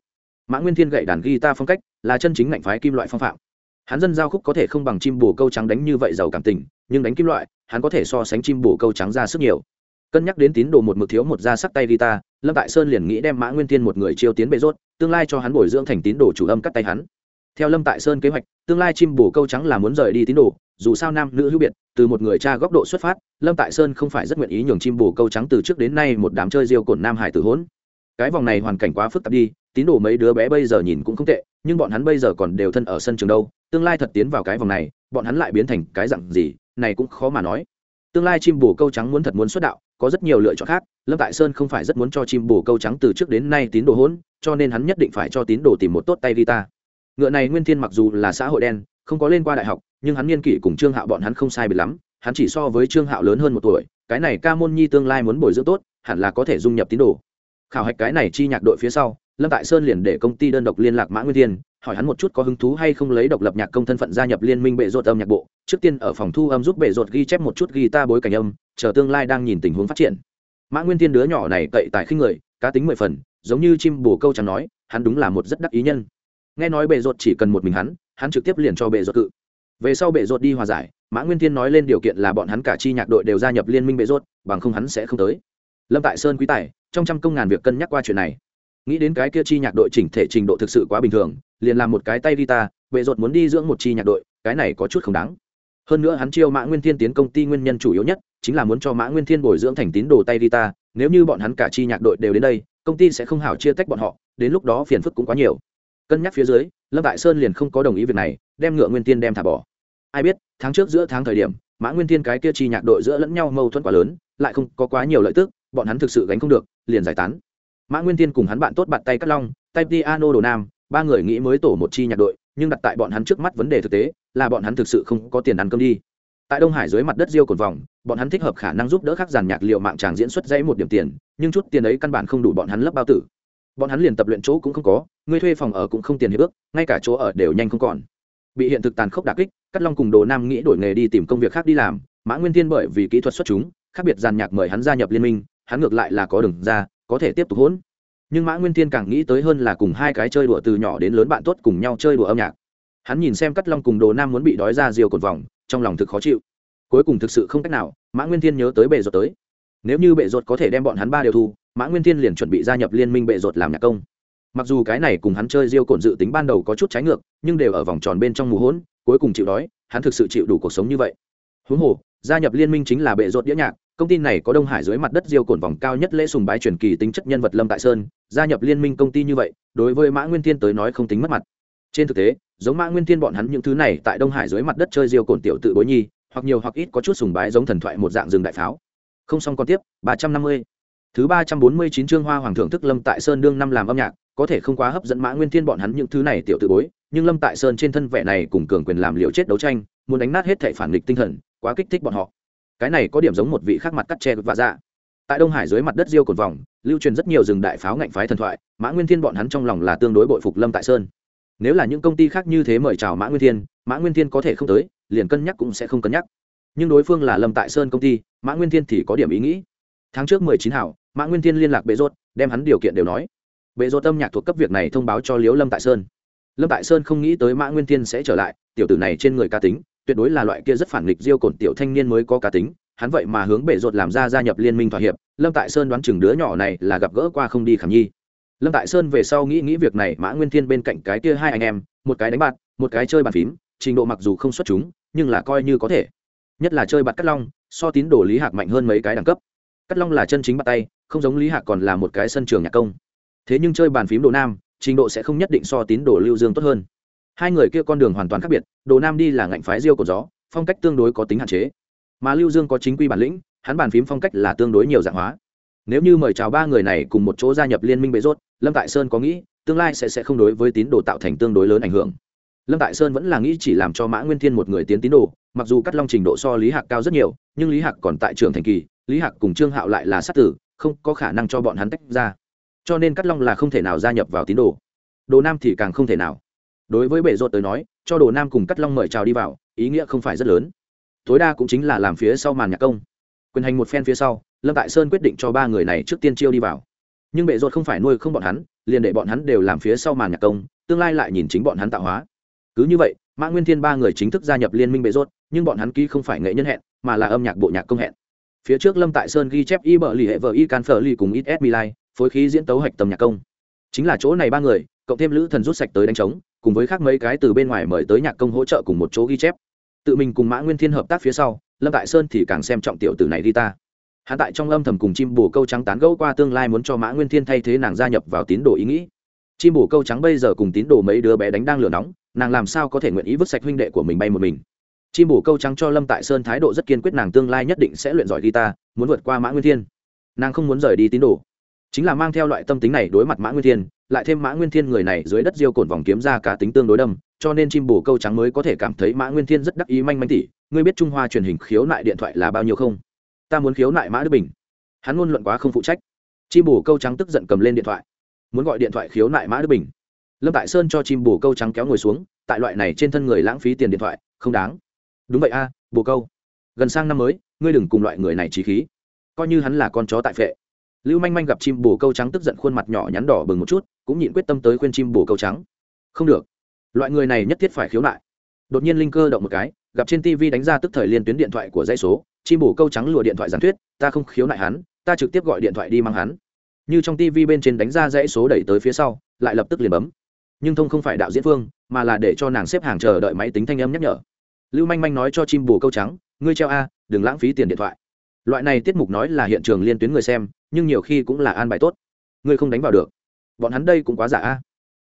Mã nguyên thiên gậy đàn guitar phong cách là chân chính ngạnh phái kim loại phong phạm. Hắn dân giao khúc có thể không bằng chim bồ câu trắng đánh như vậy giàu cảm tình, nhưng đánh kim loại, hắn có thể so sánh chim bồ câu trắng ra sức nhiều. Cân nhắc đến tín đồ một mực thiếu một da sắc tay guitar, lâm tại sơn liền nghĩ đem mã nguyên thiên một người chiêu tiến bệ rốt, tương lai cho hắn bồi dưỡng thành tín đồ chủ âm cắt tay hắn theo lâm tại sơn kế hoạch, tương lai chim bồ câu trắng là muốn rời đi tín đồ, dù sao nam nữ hữu biệt, từ một người cha góc độ xuất phát, lâm tại sơn không phải rất nguyện ý nhường chim bồ câu trắng từ trước đến nay một đám chơi riêu cồn nam hải tử hỗn cái vòng này hoàn cảnh quá phức tạp đi, tín đồ mấy đứa bé bây giờ nhìn cũng không tệ, nhưng bọn hắn bây giờ còn đều thân ở sân trường đâu, tương lai thật tiến vào cái vòng này, bọn hắn lại biến thành cái dặn gì, này cũng khó mà nói. Tương lai chim bồ câu trắng muốn thật muốn xuất đạo, có rất nhiều lựa chọn khác, lâm tại sơn không phải rất muốn cho chim bồ câu trắng từ trước đến nay tín đồ hỗn cho nên hắn nhất định phải cho tín đồ tìm một tốt tay guitar ngựa này nguyên thiên mặc dù là xã hội đen, không có lên qua đại học, nhưng hắn niên kỷ cùng trương hạo bọn hắn không sai biệt lắm, hắn chỉ so với trương hạo lớn hơn một tuổi, cái này ca môn nhi tương lai muốn bồi dưỡng tốt, hẳn là có thể dung nhập tín đồ. Khảo hạch cái này chi nhạc đội phía sau, lâm tại sơn liền để công ty đơn độc liên lạc mã nguyên thiên, hỏi hắn một chút có hứng thú hay không lấy độc lập nhạc công thân phận gia nhập liên minh bệ rột âm nhạc bộ, trước tiên ở phòng thu âm giúp bệ rột ghi chép một chút ghi ta bối cảnh âm, chờ tương lai đang nhìn tình huống phát triển. Mã nguyên thiên đứa nhỏ này cậy tài khinh người, cá tính mười phần, giống như chim bồ câu chẳng nói, hắn đúng là một rất đắc ý nhân nghe nói bệ rột chỉ cần một mình hắn hắn trực tiếp liền cho bệ rột cự. Về sau bệ rột đi hòa giải, mã nguyên thiên nói lên điều kiện là bọn hắn cả chi nhạc đội đều gia nhập liên minh bệ rột, bằng không hắn sẽ không tới. Lâm tại sơn quý tài, trong trăm công ngàn việc cân nhắc qua chuyện này. Nghĩ đến cái kia chi nhạc đội chỉnh thể trình độ thực sự quá bình thường, liền làm một cái tay guitar, bệ rột muốn đi dưỡng một chi nhạc đội, cái này có chút không đáng. Hơn nữa hắn chiêu mã nguyên thiên tiến công ty nguyên nhân chủ yếu nhất, chính là muốn cho mã nguyên thiên bồi dưỡng thành tín đồ tay guitar, nếu như bọn hắn cả chi nhạc đội đều đến đây, công ty sẽ không hảo chia tách bọn họ, đến lúc đó phiền phức cũng quá nhiều cân nhắc phía dưới, lâm đại sơn liền không có đồng ý việc này, đem ngựa nguyên tiên đem thả bỏ. Ai biết, tháng trước giữa tháng thời điểm, mã nguyên tiên cái kia chi nhạc đội giữa lẫn nhau mâu thuẫn quá lớn, lại không có quá nhiều lợi tức, bọn hắn thực sự gánh không được, liền giải tán. Mã nguyên tiên cùng hắn bạn tốt bạn tay cắt long, tay piano đồ nam, ba người nghĩ mới tổ một chi nhạc đội, nhưng đặt tại bọn hắn trước mắt vấn đề thực tế, là bọn hắn thực sự không có tiền ăn cơm đi. Tại đông hải dưới mặt đất riêu cột vòng, bọn hắn thích hợp khả năng giúp đỡ khác giàn nhạc liệu mạng tràng diễn xuất dãy một điểm tiền, nhưng chút tiền ấy căn bản không đủ bọn hắn lấp bao tử bọn hắn liền tập luyện chỗ cũng không có, người thuê phòng ở cũng không tiền hiệp ước, ngay cả chỗ ở đều nhanh không còn. Bị hiện thực tàn khốc đà kích cắt long cùng đồ nam nghĩ đổi nghề đi tìm công việc khác đi làm, mã nguyên thiên bởi vì kỹ thuật xuất chúng, khác biệt giàn nhạc mời hắn gia nhập liên minh, hắn ngược lại là có đường ra, có thể tiếp tục hỗn. Nhưng mã nguyên thiên càng nghĩ tới hơn là cùng hai cái chơi đùa từ nhỏ đến lớn bạn tốt cùng nhau chơi đùa âm nhạc. Hắn nhìn xem cắt long cùng đồ nam muốn bị đói ra diều cột vòng, trong lòng thực khó chịu. Cuối cùng thực sự không cách nào, mã nguyên thiên nhớ tới bệ ruột tới. Nếu như bệ ruột có thể đem bọn hắn ba đều thu mã nguyên thiên liền chuẩn bị gia nhập liên minh bệ ruột làm nhạc công mặc dù cái này cùng hắn chơi diêu cồn dự tính ban đầu có chút trái ngược nhưng đều ở vòng tròn bên trong mù hỗn cuối cùng chịu đói hắn thực sự chịu đủ cuộc sống như vậy huống hồ gia nhập liên minh chính là bệ ruột đĩa nhạc công ty này có đông hải dưới mặt đất diêu cồn vòng cao nhất lễ sùng bái truyền kỳ tính chất nhân vật lâm tại sơn gia nhập liên minh công ty như vậy đối với mã nguyên thiên tới nói không tính mất mặt trên thực tế giống mã nguyên thiên bọn hắn những thứ này tại đông hải dưới mặt đất chơi diêu cồn tiểu tự bối nhi hoặc nhiều hoặc ít có chút sùng bái giống thần thoại một dạng rừng đại pháo không xong còn tiếp ba trăm năm mươi thứ ba trăm bốn mươi chín chương hoa hoàng thượng thức lâm tại sơn đương năm làm âm nhạc, có thể không quá hấp dẫn mã nguyên thiên bọn hắn những thứ này tiểu tự bối, nhưng lâm tại sơn trên thân vẻ này cùng cường quyền làm liều chết đấu tranh, muốn đánh nát hết thảy phản nghịch tinh thần, quá kích thích bọn họ. Cái này có điểm giống một vị khác mặt cắt tre và dạ. Tại đông hải dưới mặt đất diêu cột vòng, lưu truyền rất nhiều rừng đại pháo ngạnh phái thần thoại, mã nguyên thiên bọn hắn trong lòng là tương đối bội phục lâm tại sơn. Nếu là những công ty khác như thế mời chào mã nguyên thiên, mã nguyên thiên có thể không tới, liền cân nhắc cũng sẽ không cân nhắc. Nhưng đối phương là lâm tại sơn công ty, mã nguyên thiên thì có điểm ý nghĩ. Tháng trước mười chín hảo mã nguyên thiên liên lạc bệ rốt, đem hắn điều kiện đều nói. Bệ rốt âm nhạc thuộc cấp việc này thông báo cho liếu lâm tại sơn. Lâm tại sơn không nghĩ tới mã nguyên thiên sẽ trở lại, tiểu tử này trên người cá tính, tuyệt đối là loại kia rất phản nghịch diêu cổn tiểu thanh niên mới có cá tính, hắn vậy mà hướng bệ rốt làm ra gia nhập liên minh thỏa hiệp, lâm tại sơn đoán chừng đứa nhỏ này là gặp gỡ qua không đi khảm nhi. Lâm tại sơn về sau nghĩ nghĩ việc này, mã nguyên thiên bên cạnh cái kia hai anh em, một cái đánh bạc, một cái chơi bàn phím, trình độ mặc dù không xuất chúng, nhưng là coi như có thể. Nhất là chơi bạt cắt long, so tín đồ lý hạc mạnh hơn mấy cái đẳng cấp cắt long là chân chính bắt tay, không giống lý hạc còn là một cái sân trường nhạc công. Thế nhưng chơi bàn phím đồ nam, trình độ sẽ không nhất định so tín đồ lưu dương tốt hơn. Hai người kia con đường hoàn toàn khác biệt, đồ nam đi là ngạnh phái riêu của gió, phong cách tương đối có tính hạn chế. Mà lưu dương có chính quy bản lĩnh, hắn bàn phím phong cách là tương đối nhiều dạng hóa. Nếu như mời chào ba người này cùng một chỗ gia nhập liên minh bệ rốt, lâm tại sơn có nghĩ, tương lai sẽ sẽ không đối với tín đồ tạo thành tương đối lớn ảnh hưởng. Lâm tại sơn vẫn là nghĩ chỉ làm cho mã nguyên thiên một người tiến tín đồ, mặc dù cắt long trình độ so lý hạc cao rất nhiều, nhưng lý hạc còn tại trường thành kỳ lý hạc cùng trương hạo lại là sát tử, không có khả năng cho bọn hắn tách ra. Cho nên cắt long là không thể nào gia nhập vào tín đồ. Đồ nam thì càng không thể nào. Đối với bệ rột tới nói, cho đồ nam cùng cắt long mời chào đi vào, ý nghĩa không phải rất lớn. Tối đa cũng chính là làm phía sau màn nhạc công. Quyền hành một phen phía sau, lâm tại sơn quyết định cho ba người này trước tiên chiêu đi vào. Nhưng bệ rột không phải nuôi không bọn hắn, liền để bọn hắn đều làm phía sau màn nhạc công, tương lai lại nhìn chính bọn hắn tạo hóa. Cứ như vậy, mã nguyên thiên ba người chính thức gia nhập liên minh bệ rốt nhưng bọn hắn ký không phải nghệ nhân hẹn, mà là âm nhạc bộ nhạc công hẹn phía trước lâm tại sơn ghi chép y bờ lì hệ vợ y can phở lì cùng ít s milai, phối khí diễn tấu hạch tầm nhạc công. Chính là chỗ này ba người, cộng thêm lữ thần rút sạch tới đánh trống, cùng với khác mấy cái từ bên ngoài mời tới nhạc công hỗ trợ cùng một chỗ ghi chép. Tự mình cùng mã nguyên thiên hợp tác phía sau, lâm tại sơn thì càng xem trọng tiểu tử này đi ta hắn tại trong âm thầm cùng chim bồ câu trắng tán gẫu qua tương lai muốn cho mã nguyên thiên thay thế nàng gia nhập vào tín đồ ý nghĩ. Chim bồ câu trắng bây giờ cùng tín đồ mấy đứa bé đánh đang lửa nóng, nàng làm sao có thể nguyện ý vứt sạch huynh đệ của mình bay một mình? Chim bổ câu trắng cho lâm tại sơn thái độ rất kiên quyết, nàng tương lai nhất định sẽ luyện giỏi guitar, muốn vượt qua mã nguyên thiên. Nàng không muốn rời đi tín đồ. Chính là mang theo loại tâm tính này đối mặt mã nguyên thiên, lại thêm mã nguyên thiên người này dưới đất diêu cồn vòng kiếm ra cá tính tương đối đâm, cho nên chim bổ câu trắng mới có thể cảm thấy mã nguyên thiên rất đắc ý manh manh tỉ. Ngươi biết trung hoa truyền hình khiếu nại điện thoại là bao nhiêu không? Ta muốn khiếu nại mã đức bình. Hắn luôn luận quá không phụ trách. Chim bổ câu trắng tức giận cầm lên điện thoại. Muốn gọi điện thoại khiếu nại mã đức bình. Lâm tại sơn cho chim bổ câu trắng kéo ngồi xuống, tại loại này trên thân người lãng phí tiền điện thoại, không đáng đúng vậy a, bồ câu. Gần sang năm mới, ngươi đừng cùng loại người này trí khí. Coi như hắn là con chó tại phệ. Lưu manh manh gặp chim bồ câu trắng tức giận khuôn mặt nhỏ nhắn đỏ bừng một chút, cũng nhịn quyết tâm tới khuyên chim bồ câu trắng. Không được. Loại người này nhất thiết phải khiếu nại. Đột nhiên linh cơ động một cái, gặp trên tv đánh ra tức thời liên tuyến điện thoại của dây số, chim bồ câu trắng lùa điện thoại giảng thuyết, ta không khiếu nại hắn, ta trực tiếp gọi điện thoại đi mang hắn. Như trong tv bên trên đánh ra dãy số đẩy tới phía sau, lại lập tức liền bấm. Nhưng thông không phải đạo diễn phương, mà là để cho nàng xếp hàng chờ đợi máy tính thanh âm nhắc nhở lưu manh manh nói cho chim bồ câu trắng, ngươi treo a, đừng lãng phí tiền điện thoại. Loại này tiết mục nói là hiện trường liên tuyến người xem, nhưng nhiều khi cũng là an bài tốt. Ngươi không đánh vào được. Bọn hắn đây cũng quá giả a.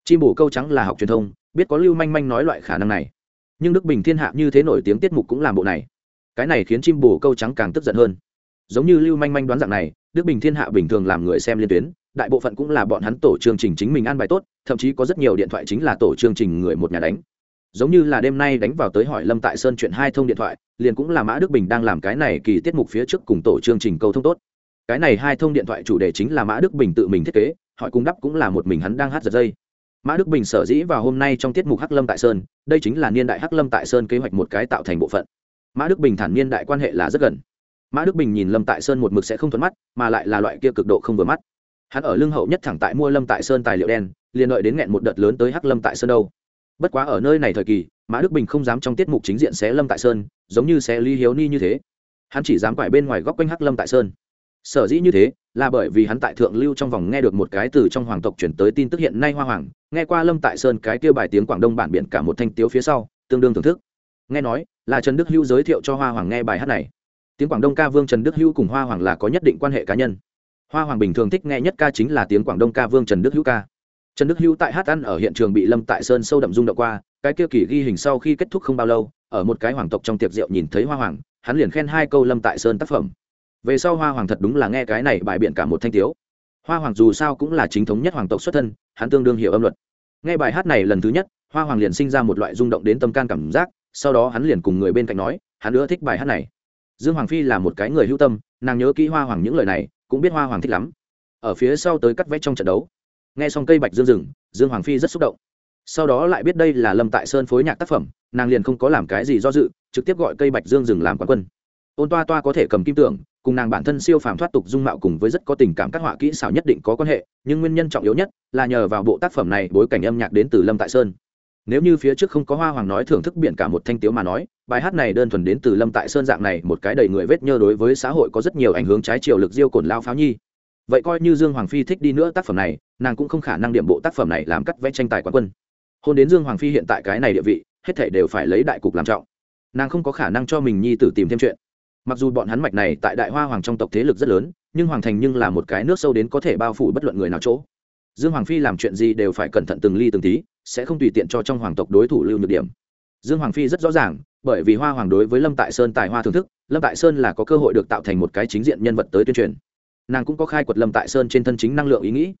Chim bồ câu trắng là học truyền thông, biết có lưu manh manh nói loại khả năng này. Nhưng đức bình thiên hạ như thế nổi tiếng tiết mục cũng làm bộ này. Cái này khiến chim bồ câu trắng càng tức giận hơn. Giống như lưu manh manh đoán dạng này, đức bình thiên hạ bình thường làm người xem liên tuyến, đại bộ phận cũng là bọn hắn tổ chương trình chính mình an bài tốt, thậm chí có rất nhiều điện thoại chính là tổ chương trình người một nhà đánh giống như là đêm nay đánh vào tới hỏi lâm tại sơn chuyện hai thông điện thoại, liền cũng là mã đức bình đang làm cái này kỳ tiết mục phía trước cùng tổ chương trình câu thông tốt. Cái này hai thông điện thoại chủ đề chính là mã đức bình tự mình thiết kế, hỏi cung đắp cũng là một mình hắn đang hát giật dây. Mã đức bình sở dĩ vào hôm nay trong tiết mục hắc lâm tại sơn, đây chính là niên đại hắc lâm tại sơn kế hoạch một cái tạo thành bộ phận. Mã đức bình thản niên đại quan hệ là rất gần. Mã đức bình nhìn lâm tại sơn một mực sẽ không thuận mắt, mà lại là loại kia cực độ không vừa mắt. Hắn ở lưng hậu nhất thẳng tại mua lâm tại sơn tài liệu đen, liền đợi đến nghẹn một đợt lớn tới hắc lâm tại sơn đâu bất quá ở nơi này thời kỳ, mã đức bình không dám trong tiết mục chính diện xé lâm tại sơn, giống như xé lý hiếu ni như thế. Hắn chỉ dám quải bên ngoài góc quanh hắc lâm tại sơn. Sở dĩ như thế, là bởi vì hắn tại thượng lưu trong vòng nghe được một cái từ trong hoàng tộc chuyển tới tin tức hiện nay hoa hoàng, nghe qua lâm tại sơn cái kêu bài tiếng quảng đông bản biển cả một thanh tiếu phía sau, tương đương thưởng thức. Nghe nói, là trần đức hữu giới thiệu cho hoa hoàng nghe bài hát này. Tiếng quảng đông ca vương trần đức hữu cùng hoa hoàng là có nhất định quan hệ cá nhân. Hoa hoàng bình thường thích nghe nhất ca chính là tiếng quảng đông ca vương trần đức hữu ca trần đức hữu tại hát ăn ở hiện trường bị lâm tại sơn sâu đậm rung động qua, cái kia kỳ ghi hình sau khi kết thúc không bao lâu, ở một cái hoàng tộc trong tiệc rượu nhìn thấy hoa hoàng, hắn liền khen hai câu lâm tại sơn tác phẩm. Về sau hoa hoàng thật đúng là nghe cái này bài biện cả một thanh tiếu. Hoa hoàng dù sao cũng là chính thống nhất hoàng tộc xuất thân, hắn tương đương hiểu âm luật. Nghe bài hát này lần thứ nhất, hoa hoàng liền sinh ra một loại rung động đến tâm can cảm giác, sau đó hắn liền cùng người bên cạnh nói, hắn ưa thích bài hát này. Dương hoàng phi là một cái người hữu tâm, nàng nhớ kỹ hoa hoàng những lời này, cũng biết hoa hoàng thích lắm. Ở phía sau tới cắt vẽ trong trận đấu nghe xong cây bạch dương rừng, dương hoàng phi rất xúc động. Sau đó lại biết đây là lâm tại sơn phối nhạc tác phẩm, nàng liền không có làm cái gì do dự, trực tiếp gọi cây bạch dương rừng làm quán quân. Ôn toa toa có thể cầm kim tưởng cùng nàng bản thân siêu phàm thoát tục dung mạo cùng với rất có tình cảm các họa kỹ xảo nhất định có quan hệ, nhưng nguyên nhân trọng yếu nhất là nhờ vào bộ tác phẩm này bối cảnh âm nhạc đến từ lâm tại sơn. Nếu như phía trước không có hoa hoàng nói thưởng thức biển cả một thanh tiếu mà nói, bài hát này đơn thuần đến từ lâm tại sơn dạng này một cái đầy người vết nhơ đối với xã hội có rất nhiều ảnh hướng trái chiều lực diêu cồn lao pháo nhi. Vậy coi như dương hoàng phi thích đi nữa tác phẩm này nàng cũng không khả năng điểm bộ tác phẩm này làm cắt vẽ tranh tài quán quân. Hôn đến dương hoàng phi hiện tại cái này địa vị, hết thể đều phải lấy đại cục làm trọng. Nàng không có khả năng cho mình nhi tử tìm thêm chuyện. Mặc dù bọn hắn mạch này tại đại hoa hoàng trong tộc thế lực rất lớn, nhưng hoàng thành nhưng là một cái nước sâu đến có thể bao phủ bất luận người nào chỗ. Dương hoàng phi làm chuyện gì đều phải cẩn thận từng ly từng tí, sẽ không tùy tiện cho trong hoàng tộc đối thủ lưu nhược điểm. Dương hoàng phi rất rõ ràng, bởi vì hoa hoàng đối với lâm tại sơn tài hoa thưởng thức, lâm tại sơn là có cơ hội được tạo thành một cái chính diện nhân vật tới tuyên truyền. Nàng cũng có khai quật lâm tại sơn trên thân chính năng lượng ý nghĩ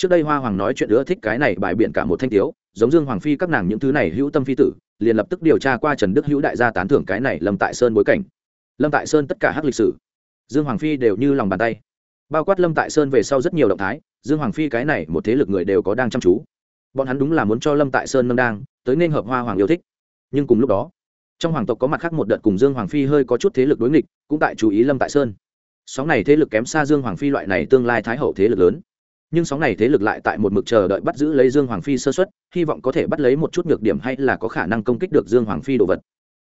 trước đây hoa hoàng nói chuyện ưa thích cái này bài biện cả một thanh tiếu, giống dương hoàng phi các nàng những thứ này hữu tâm phi tử, liền lập tức điều tra qua trần đức hữu đại gia tán thưởng cái này lâm tại sơn bối cảnh. Lâm tại sơn tất cả hắc lịch sử. Dương hoàng phi đều như lòng bàn tay. Bao quát lâm tại sơn về sau rất nhiều động thái, dương hoàng phi cái này một thế lực người đều có đang chăm chú. Bọn hắn đúng là muốn cho lâm tại sơn nâng đang, tới nên hợp hoa hoàng yêu thích. Nhưng cùng lúc đó, trong hoàng tộc có mặt khác một đợt cùng dương hoàng phi hơi có chút thế lực đối nghịch, cũng tại chú ý lâm tại sơn. Sóng này thế lực kém xa dương hoàng phi loại này tương lai thái hậu thế lực lớn nhưng sóng này thế lực lại tại một mực chờ đợi bắt giữ lấy dương hoàng phi sơ xuất hy vọng có thể bắt lấy một chút nhược điểm hay là có khả năng công kích được dương hoàng phi đồ vật.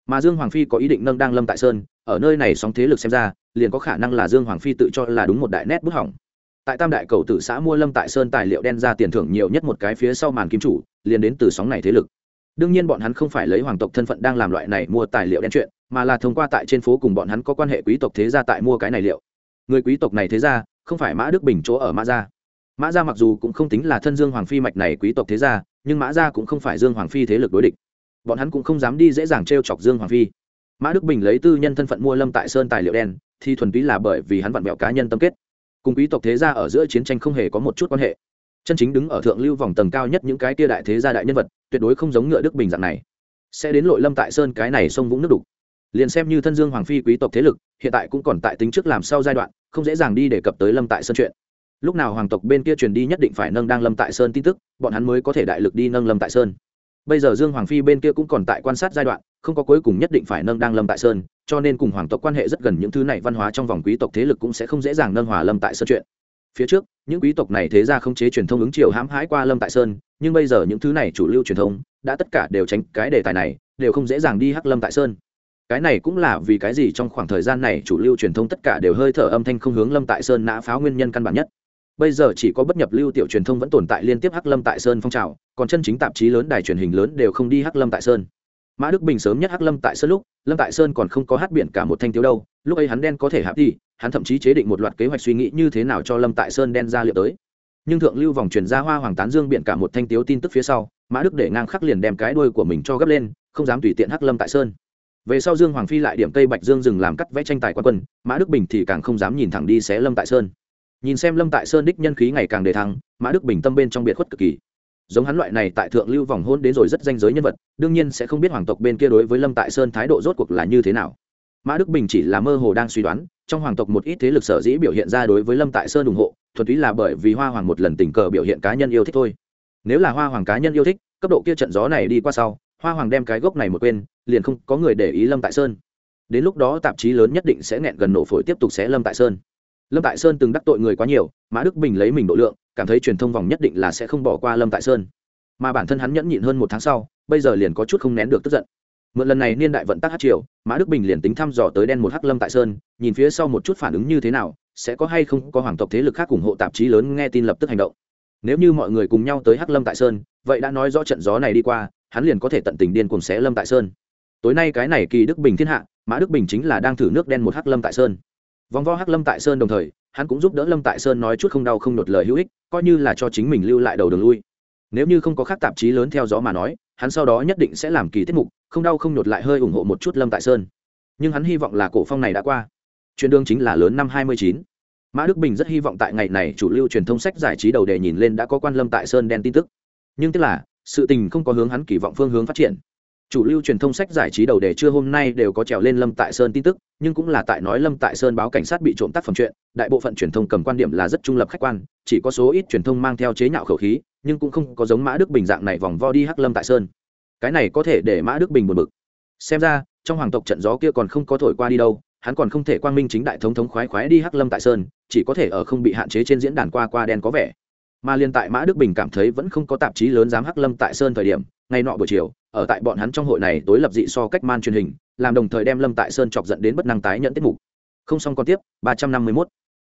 Mà dương hoàng phi có ý định nâng đang lâm tại sơn, ở nơi này sóng thế lực xem ra, liền có khả năng là dương hoàng phi tự cho là đúng một đại nét bút hỏng. Tại tam đại cầu tử xã mua lâm tại sơn tài liệu đen ra tiền thưởng nhiều nhất một cái phía sau màn kim chủ, liền đến từ sóng này thế lực. Đương nhiên bọn hắn không phải lấy hoàng tộc thân phận đang làm loại này mua tài liệu đen chuyện, mà là thông qua tại trên phố cùng bọn hắn có quan hệ quý tộc thế gia tại mua cái này liệu. Người quý tộc này thế gia, không phải mã đức bình chỗ ở mã gia mã gia mặc dù cũng không tính là thân dương hoàng phi mạch này quý tộc thế gia, nhưng mã gia cũng không phải dương hoàng phi thế lực đối địch. Bọn hắn cũng không dám đi dễ dàng t r e o chọc dương hoàng phi. Mã đức bình lấy tư nhân thân phận mua lâm tại sơn tài liệu đen, thì thuần túy là bởi vì hắn vặn vẹo cá nhân tâm kết. Cùng quý tộc thế gia ở giữa chiến tranh không hề có một chút quan hệ. Chân chính đứng ở thượng lưu vòng tầng cao nhất những cái tia đại thế gia đại nhân vật, tuyệt đối không giống ngựa đức bình dạng này. Sẽ đến lội lâm tại sơn cái này sông vũng nước đục. Liền xem như thân dương hoàng phi quý tộc thế lực, hiện tại cũng còn tại tính trước làm sau giai đoạn, không dễ dàng đi đề cập tới lâm tại sơn chuyện lúc nào hoàng tộc bên kia truyền đi nhất định phải nâng đang lâm tại sơn tin tức, bọn hắn mới có thể đại lực đi nâng lâm tại sơn. Bây giờ dương hoàng phi bên kia cũng còn tại quan sát giai đoạn, không có cuối cùng nhất định phải nâng đang lâm tại sơn, cho nên cùng hoàng tộc quan hệ rất gần những thứ này văn hóa trong vòng quý tộc thế lực cũng sẽ không dễ dàng nâng hòa lâm tại sơn chuyện. Phía trước, những quý tộc này thế ra không chế truyền thông ứng chiều hãm hãi qua lâm tại sơn, nhưng bây giờ những thứ này chủ lưu truyền thông, đã tất cả đều tránh cái đề tài này, đều không dễ dàng đi hắc lâm tại sơn. Cái này cũng là vì cái gì trong khoảng thời gian này chủ lưu truyền thông tất cả đều hơi thở âm thanh không hướng lâm tại sơn nã pháo nguyên nhân căn bản nhất bây giờ chỉ có bất nhập lưu tiểu truyền thông vẫn tồn tại liên tiếp hắc lâm tại sơn phong trào, còn chân chính tạp chí lớn đài truyền hình lớn đều không đi hắc lâm tại sơn. Mã đức bình sớm nhất hắc lâm tại sơn lúc, lâm tại sơn còn không có hát biển cả một thanh tiếu đâu, lúc ấy hắn đen có thể hạp đi, hắn thậm chí chế định một loạt kế hoạch suy nghĩ như thế nào cho lâm tại sơn đen ra liệu tới. Nhưng thượng lưu vòng truyền ra hoa hoàng tán dương biển cả một thanh tiếu tin tức phía sau, mã đức để ngang khắc liền đem cái đuôi của mình cho gấp lên, không dám tùy tiện hắc lâm tại sơn. Về sau dương hoàng phi lại điểm cây bạch dương dừng làm cắt vẽ tranh tài quán quân, mã đức bình thì càng không dám nhìn thẳng đi xé lâm tại sơn nhìn xem lâm tại sơn đích nhân khí ngày càng đề thăng, mã đức bình tâm bên trong biệt khuất cực kỳ. Giống hắn loại này tại thượng lưu vòng hôn đến rồi rất danh giới nhân vật, đương nhiên sẽ không biết hoàng tộc bên kia đối với lâm tại sơn thái độ rốt cuộc là như thế nào. Mã đức bình chỉ là mơ hồ đang suy đoán, trong hoàng tộc một ít thế lực sở dĩ biểu hiện ra đối với lâm tại sơn ủng hộ, thuần túy là bởi vì hoa hoàng một lần tình cờ biểu hiện cá nhân yêu thích thôi. Nếu là hoa hoàng cá nhân yêu thích, cấp độ kia trận gió này đi qua sau, hoa hoàng đem cái gốc này một quên, liền không có người để ý lâm tại sơn. Đến lúc đó tạp chí lớn nhất định sẽ nghẹn gần nổ phổi tiếp tục sẽ lâm tại sơn lâm tại sơn từng đắc tội người quá nhiều, mã đức bình lấy mình độ lượng, cảm thấy truyền thông vòng nhất định là sẽ không bỏ qua lâm tại sơn. Mà bản thân hắn nhẫn nhịn hơn một tháng sau, bây giờ liền có chút không nén được tức giận. Mượn lần này niên đại vận tắc hát triều, mã đức bình liền tính thăm dò tới đen một hắc lâm tại sơn, nhìn phía sau một chút phản ứng như thế nào, sẽ có hay không có hoàng tộc thế lực khác ủng hộ tạp chí lớn nghe tin lập tức hành động. Nếu như mọi người cùng nhau tới hắc lâm tại sơn, vậy đã nói rõ trận gió này đi qua, hắn liền có thể tận tình điên cùng xé lâm tại sơn. Tối nay cái này kỳ đức bình thiên hạ, mã đức bình chính là đang thử nước đen một hắc lâm tại sơn vòng vo hắc lâm tại sơn đồng thời, hắn cũng giúp đỡ lâm tại sơn nói chút không đau không nột lời hữu ích, coi như là cho chính mình lưu lại đầu đường lui. Nếu như không có khác tạp chí lớn theo dõi mà nói, hắn sau đó nhất định sẽ làm kỳ tiết mục, không đau không nhột lại hơi ủng hộ một chút lâm tại sơn. Nhưng hắn hy vọng là cổ phong này đã qua. Chuyện đương chính là lớn năm hai mươi chín. Mã đức bình rất hy vọng tại ngày này chủ lưu truyền thông sách giải trí đầu đề nhìn lên đã có quan lâm tại sơn đen tin tức. Nhưng tức là, sự tình không có hướng hắn kỳ vọng phương hướng phát triển chủ lưu truyền thông sách giải trí đầu đề trưa hôm nay đều có trèo lên lâm tại sơn tin tức, nhưng cũng là tại nói lâm tại sơn báo cảnh sát bị trộm tác phẩm chuyện, đại bộ phận truyền thông cầm quan điểm là rất trung lập khách quan, chỉ có số ít truyền thông mang theo chế nhạo khẩu khí, nhưng cũng không có giống mã đức bình dạng này vòng vo đi hắc lâm tại sơn. Cái này có thể để mã đức bình buồn bực. Xem ra, trong hoàng tộc trận gió kia còn không có thổi qua đi đâu, hắn còn không thể quang minh chính đại thống thống khoái khoái đi hắc lâm tại sơn, chỉ có thể ở không bị hạn chế trên diễn đàn qua qua đen có vẻ. Mà liên tại mã đức bình cảm thấy vẫn không có tạp chí lớn dám hắc lâm tại sơn thời điểm, ngày nọ buổi chiều ở tại bọn hắn trong hội này tối lập dị so cách man truyền hình, làm đồng thời đem lâm tại sơn chọc dẫn đến bất năng tái nhận tiết mục. Không xong còn tiếp, ba trăm năm mươi mốt.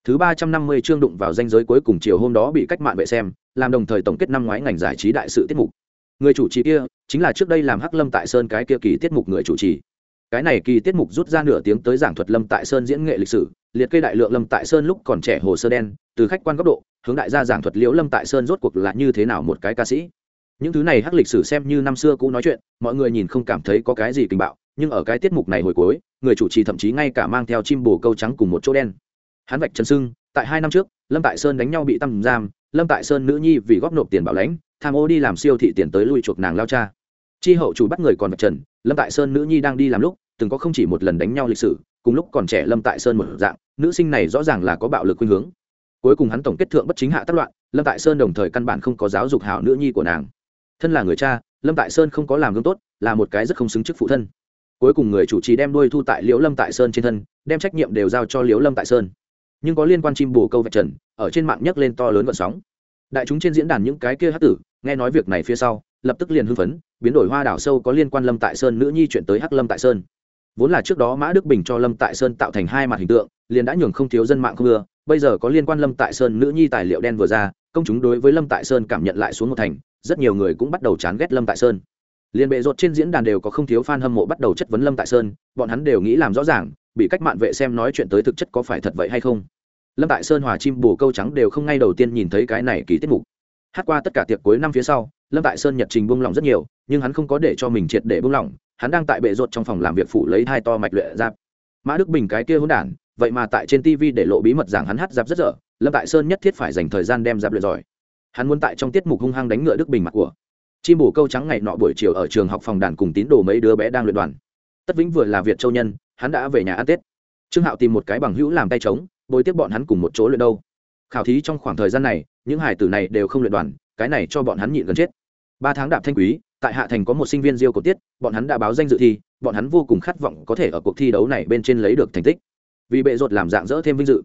Thứ ba trăm năm mươi chương đụng vào danh giới cuối cùng chiều hôm đó bị cách mạng vệ xem, làm đồng thời tổng kết năm ngoái ngành giải trí đại sự tiết mục. Người chủ trì kia, chính là trước đây làm hắc lâm tại sơn cái kia kỳ tiết mục người chủ trì. Cái này kỳ tiết mục rút ra nửa tiếng tới giảng thuật lâm tại sơn diễn nghệ lịch sử, liệt kê đại lượng lâm tại sơn lúc còn trẻ hồ sơ đen, từ khách quan góc độ, hướng đại gia giảng thuật liễu lâm tại sơn rốt cuộc là như thế nào một cái ca sĩ những thứ này hắc lịch sử xem như năm xưa cũ nói chuyện, mọi người nhìn không cảm thấy có cái gì kinh bạo, nhưng ở cái tiết mục này hồi cuối, người chủ trì thậm chí ngay cả mang theo chim bồ câu trắng cùng một chỗ đen. Hắn vạch chân sưng, tại hai năm trước, lâm tại sơn đánh nhau bị tăm giam, lâm tại sơn nữ nhi vì góp nộp tiền bảo lãnh, tham ô đi làm siêu thị tiền tới lui chuộc nàng lao cha. Chi hậu chủ bắt người còn vạch trần, lâm tại sơn nữ nhi đang đi làm lúc, từng có không chỉ một lần đánh nhau lịch sử, cùng lúc còn trẻ lâm tại sơn một dạng, nữ sinh này rõ ràng là có bạo lực khuynh hướng. Cuối cùng hắn tổng kết thượng bất chính hạ tác loạn, lâm tại sơn đồng thời căn bản không có giáo dục hảo nữ nhi của nàng thân là người cha, lâm tại sơn không có làm gương tốt, là một cái rất không xứng chức phụ thân. Cuối cùng người chủ trì đem đuôi thu tại liễu lâm tại sơn trên thân, đem trách nhiệm đều giao cho liễu lâm tại sơn. Nhưng có liên quan chim bồ câu vạch trần, ở trên mạng nhấc lên to lớn vận sóng. Đại chúng trên diễn đàn những cái kia hát tử, nghe nói việc này phía sau, lập tức liền hưng phấn, biến đổi hoa đảo sâu có liên quan lâm tại sơn nữ nhi chuyển tới hắc lâm tại sơn. Vốn là trước đó mã đức bình cho lâm tại sơn tạo thành hai mặt hình tượng, liền đã nhường không thiếu dân mạng không ưa, bây giờ có liên quan lâm tại sơn nữ nhi tài liệu đen vừa ra công chúng đối với lâm tại sơn cảm nhận lại xuống một thành, rất nhiều người cũng bắt đầu chán ghét lâm tại sơn. Liền bệ rột trên diễn đàn đều có không thiếu fan hâm mộ bắt đầu chất vấn lâm tại sơn, bọn hắn đều nghĩ làm rõ ràng, bị cách mạng vệ xem nói chuyện tới thực chất có phải thật vậy hay không. Lâm tại sơn hòa chim bù câu trắng đều không ngay đầu tiên nhìn thấy cái này kỳ tiết mục. Hát qua tất cả tiệc cuối năm phía sau, lâm tại sơn nhật trình buông lỏng rất nhiều, nhưng hắn không có để cho mình triệt để buông lỏng, hắn đang tại bệ rột trong phòng làm việc phụ lấy hai to mạch luyện giáp. Mã đức bình cái kia hỗn đản, vậy mà tại trên tv để lộ bí mật rằng hắn hát giáp rất dở lâm tại sơn nhất thiết phải dành thời gian đem giáp luyện giỏi. Hắn muốn tại trong tiết mục hung hăng đánh ngựa đức bình mặt của. Chim bổ câu trắng ngày nọ buổi chiều ở trường học phòng đàn cùng tín đồ mấy đứa bé đang luyện đoàn. Tất vĩnh vừa là việt châu nhân, hắn đã về nhà ăn tết. Trương hạo tìm một cái bằng hữu làm tay trống, bồi tiếp bọn hắn cùng một chỗ luyện đâu. Khảo thí trong khoảng thời gian này, những hải tử này đều không luyện đoàn, cái này cho bọn hắn nhịn gần chết. Ba tháng đạp thanh quý, tại hạ thành có một sinh viên diêu cổ tiết, bọn hắn đã báo danh dự thi, bọn hắn vô cùng khát vọng có thể ở cuộc thi đấu này bên trên lấy được thành tích. Vì bệ rột làm dạng dỡ thêm vinh dự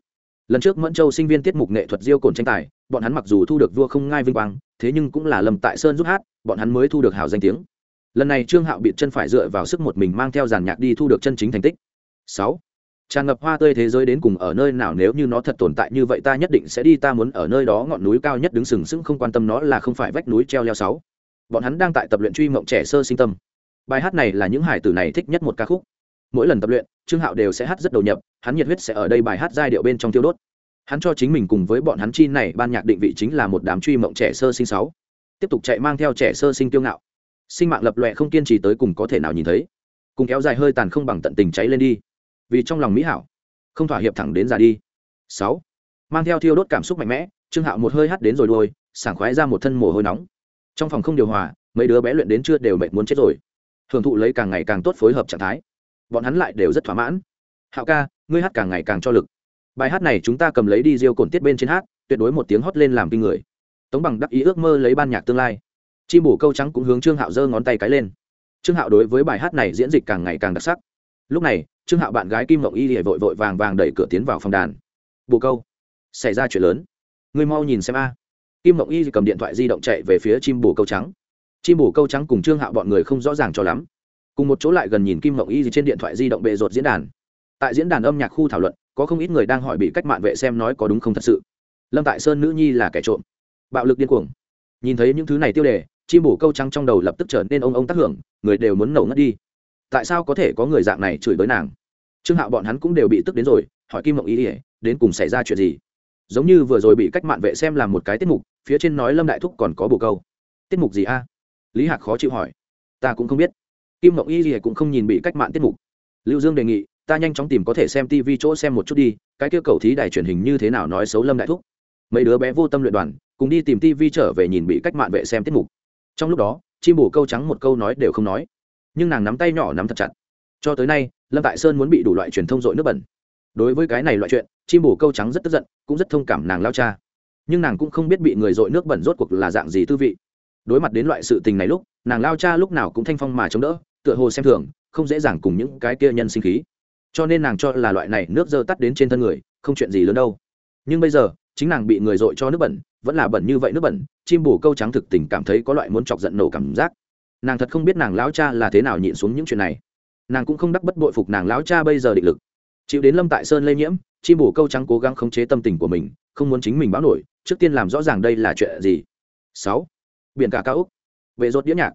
lần trước mẫn châu sinh viên tiết mục nghệ thuật diêu cồn tranh tài, bọn hắn mặc dù thu được vua không ngai vinh quang, thế nhưng cũng là lầm tại sơn giúp hát, bọn hắn mới thu được hào danh tiếng. Lần này trương hạo bị chân phải dựa vào sức một mình mang theo giàn nhạc đi thu được chân chính thành tích. Sáu. Tràn ngập hoa tươi thế giới đến cùng ở nơi nào nếu như nó thật tồn tại như vậy ta nhất định sẽ đi, ta muốn ở nơi đó ngọn núi cao nhất đứng sừng sững không quan tâm nó là không phải vách núi treo leo. Sáu. Bọn hắn đang tại tập luyện truy mộng trẻ sơ sinh tâm. Bài hát này là những hải tử này thích nhất một ca khúc mỗi lần tập luyện, trương hạo đều sẽ hát rất đầu nhập, hắn nhiệt huyết sẽ ở đây bài hát giai điệu bên trong tiêu đốt. Hắn cho chính mình cùng với bọn hắn chi này ban nhạc định vị chính là một đám truy mộng trẻ sơ sinh sáu. Tiếp tục chạy mang theo trẻ sơ sinh tiêu ngạo. Sinh mạng lập lòe không kiên trì tới cùng có thể nào nhìn thấy. Cùng kéo dài hơi tàn không bằng tận tình cháy lên đi. Vì trong lòng mỹ hảo, không thỏa hiệp thẳng đến già đi. Sáu. Mang theo thiêu đốt cảm xúc mạnh mẽ, trương hạo một hơi hắt đến rồi đuôi, sảng khoái ra một thân mồ hôi nóng. Trong phòng không điều hòa, mấy đứa bé luyện đến chưa đều mệt muốn chết rồi. Hưởng thụ lấy càng ngày càng tốt phối hợp trạng thái bọn hắn lại đều rất thỏa mãn. Hạo ca, ngươi hát càng ngày càng cho lực. Bài hát này chúng ta cầm lấy đi diêu cồn tiết bên trên hát, tuyệt đối một tiếng hót lên làm kinh người. Tống bằng đắc ý ước mơ lấy ban nhạc tương lai. Chim bổ câu trắng cũng hướng trương hạo giơ ngón tay cái lên. Trương hạo đối với bài hát này diễn dịch càng ngày càng đặc sắc. Lúc này, trương hạo bạn gái kim mộng y lìa vội vội vàng vàng đẩy cửa tiến vào phòng đàn. Bồ câu, xảy ra chuyện lớn. Người mau nhìn xem a. Kim mộng y cầm điện thoại di động chạy về phía chim bồ câu trắng. Chim bồ câu trắng cùng trương hạo bọn người không rõ ràng cho lắm cùng một chỗ lại gần nhìn kim Ngộng y trên điện thoại di động bệ rột diễn đàn. Tại diễn đàn âm nhạc khu thảo luận, có không ít người đang hỏi bị cách mạng vệ xem nói có đúng không thật sự. Lâm tại sơn nữ nhi là kẻ trộm. Bạo lực điên cuồng. Nhìn thấy những thứ này tiêu đề, chim bổ câu trắng trong đầu lập tức trở nên ông ông tác hưởng, người đều muốn nổ ngất đi. Tại sao có thể có người dạng này chửi bới nàng? Trương hạo bọn hắn cũng đều bị tức đến rồi, hỏi kim mộng ý ỉa đến cùng xảy ra chuyện gì? Giống như vừa rồi bị cách mạng vệ xem làm một cái tiết mục, phía trên nói lâm đại thúc còn có bồ câu. Tiết mục gì a? Lý hạc khó chịu hỏi. Ta cũng không biết kim Ngọc y gì cũng không nhìn bị cách mạng tiết mục. Lưu dương đề nghị, ta nhanh chóng tìm có thể xem tv chỗ xem một chút đi, cái kêu cầu thí đài truyền hình như thế nào nói xấu lâm đại thúc. Mấy đứa bé vô tâm luyện đoàn, cùng đi tìm tv trở về nhìn bị cách mạng vệ xem tiết mục. Trong lúc đó, chim bổ câu trắng một câu nói đều không nói. Nhưng nàng nắm tay nhỏ nắm thật chặt. Cho tới nay, lâm tại sơn muốn bị đủ loại truyền thông dội nước bẩn. Đối với cái này loại chuyện, chim bổ câu trắng rất tức giận, cũng rất thông cảm nàng lao cha. Nhưng nàng cũng không biết bị người dội nước bẩn rốt cuộc là dạng gì tư vị. Đối mặt đến loại sự tình này lúc, nàng lao cha lúc nào cũng thanh phong mà chống đỡ tựa hồ xem thường, không dễ dàng cùng những cái kia nhân sinh khí. Cho nên nàng cho là loại này nước dơ tắt đến trên thân người, không chuyện gì lớn đâu. Nhưng bây giờ, chính nàng bị người dội cho nước bẩn, vẫn là bẩn như vậy nước bẩn, chim bù câu trắng thực tình cảm thấy có loại muốn chọc giận nổ cảm giác. Nàng thật không biết nàng lão cha là thế nào nhịn xuống những chuyện này. Nàng cũng không đắc bất bội phục nàng lão cha bây giờ định lực. Chịu đến lâm tại sơn lây nhiễm, chim bồ câu trắng cố gắng khống chế tâm tình của mình, không muốn chính mình báo nổi, trước tiên làm rõ ràng đây là chuyện gì. Sáu. Biển cả cao úc. Vệ rốt đĩa nhạc.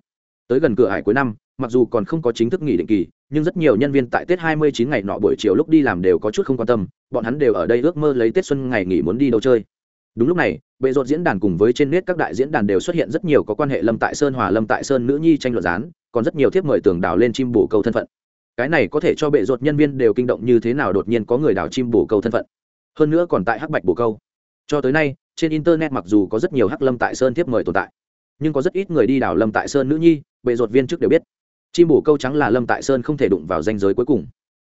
Tới gần cửa hải cuối năm mặc dù còn không có chính thức nghỉ định kỳ, nhưng rất nhiều nhân viên tại tết 29 ngày nọ buổi chiều lúc đi làm đều có chút không quan tâm, bọn hắn đều ở đây ước mơ lấy tết xuân ngày nghỉ muốn đi đâu chơi. Đúng lúc này, bệ rột diễn đàn cùng với trên nét các đại diễn đàn đều xuất hiện rất nhiều có quan hệ lâm tại sơn hòa lâm tại sơn nữ nhi tranh luận gián, còn rất nhiều thiếp mời tường đào lên chim bổ câu thân phận. Cái này có thể cho bệ rột nhân viên đều kinh động như thế nào đột nhiên có người đào chim bổ câu thân phận. Hơn nữa còn tại hắc bạch bổ câu. Cho tới nay, trên internet mặc dù có rất nhiều hắc lâm tại sơn thiếp mời tồn tại, nhưng có rất ít người đi đào lâm tại sơn nữ nhi, bệ rột viên trước đều biết chim bồ câu trắng là lâm tại sơn không thể đụng vào danh giới cuối cùng.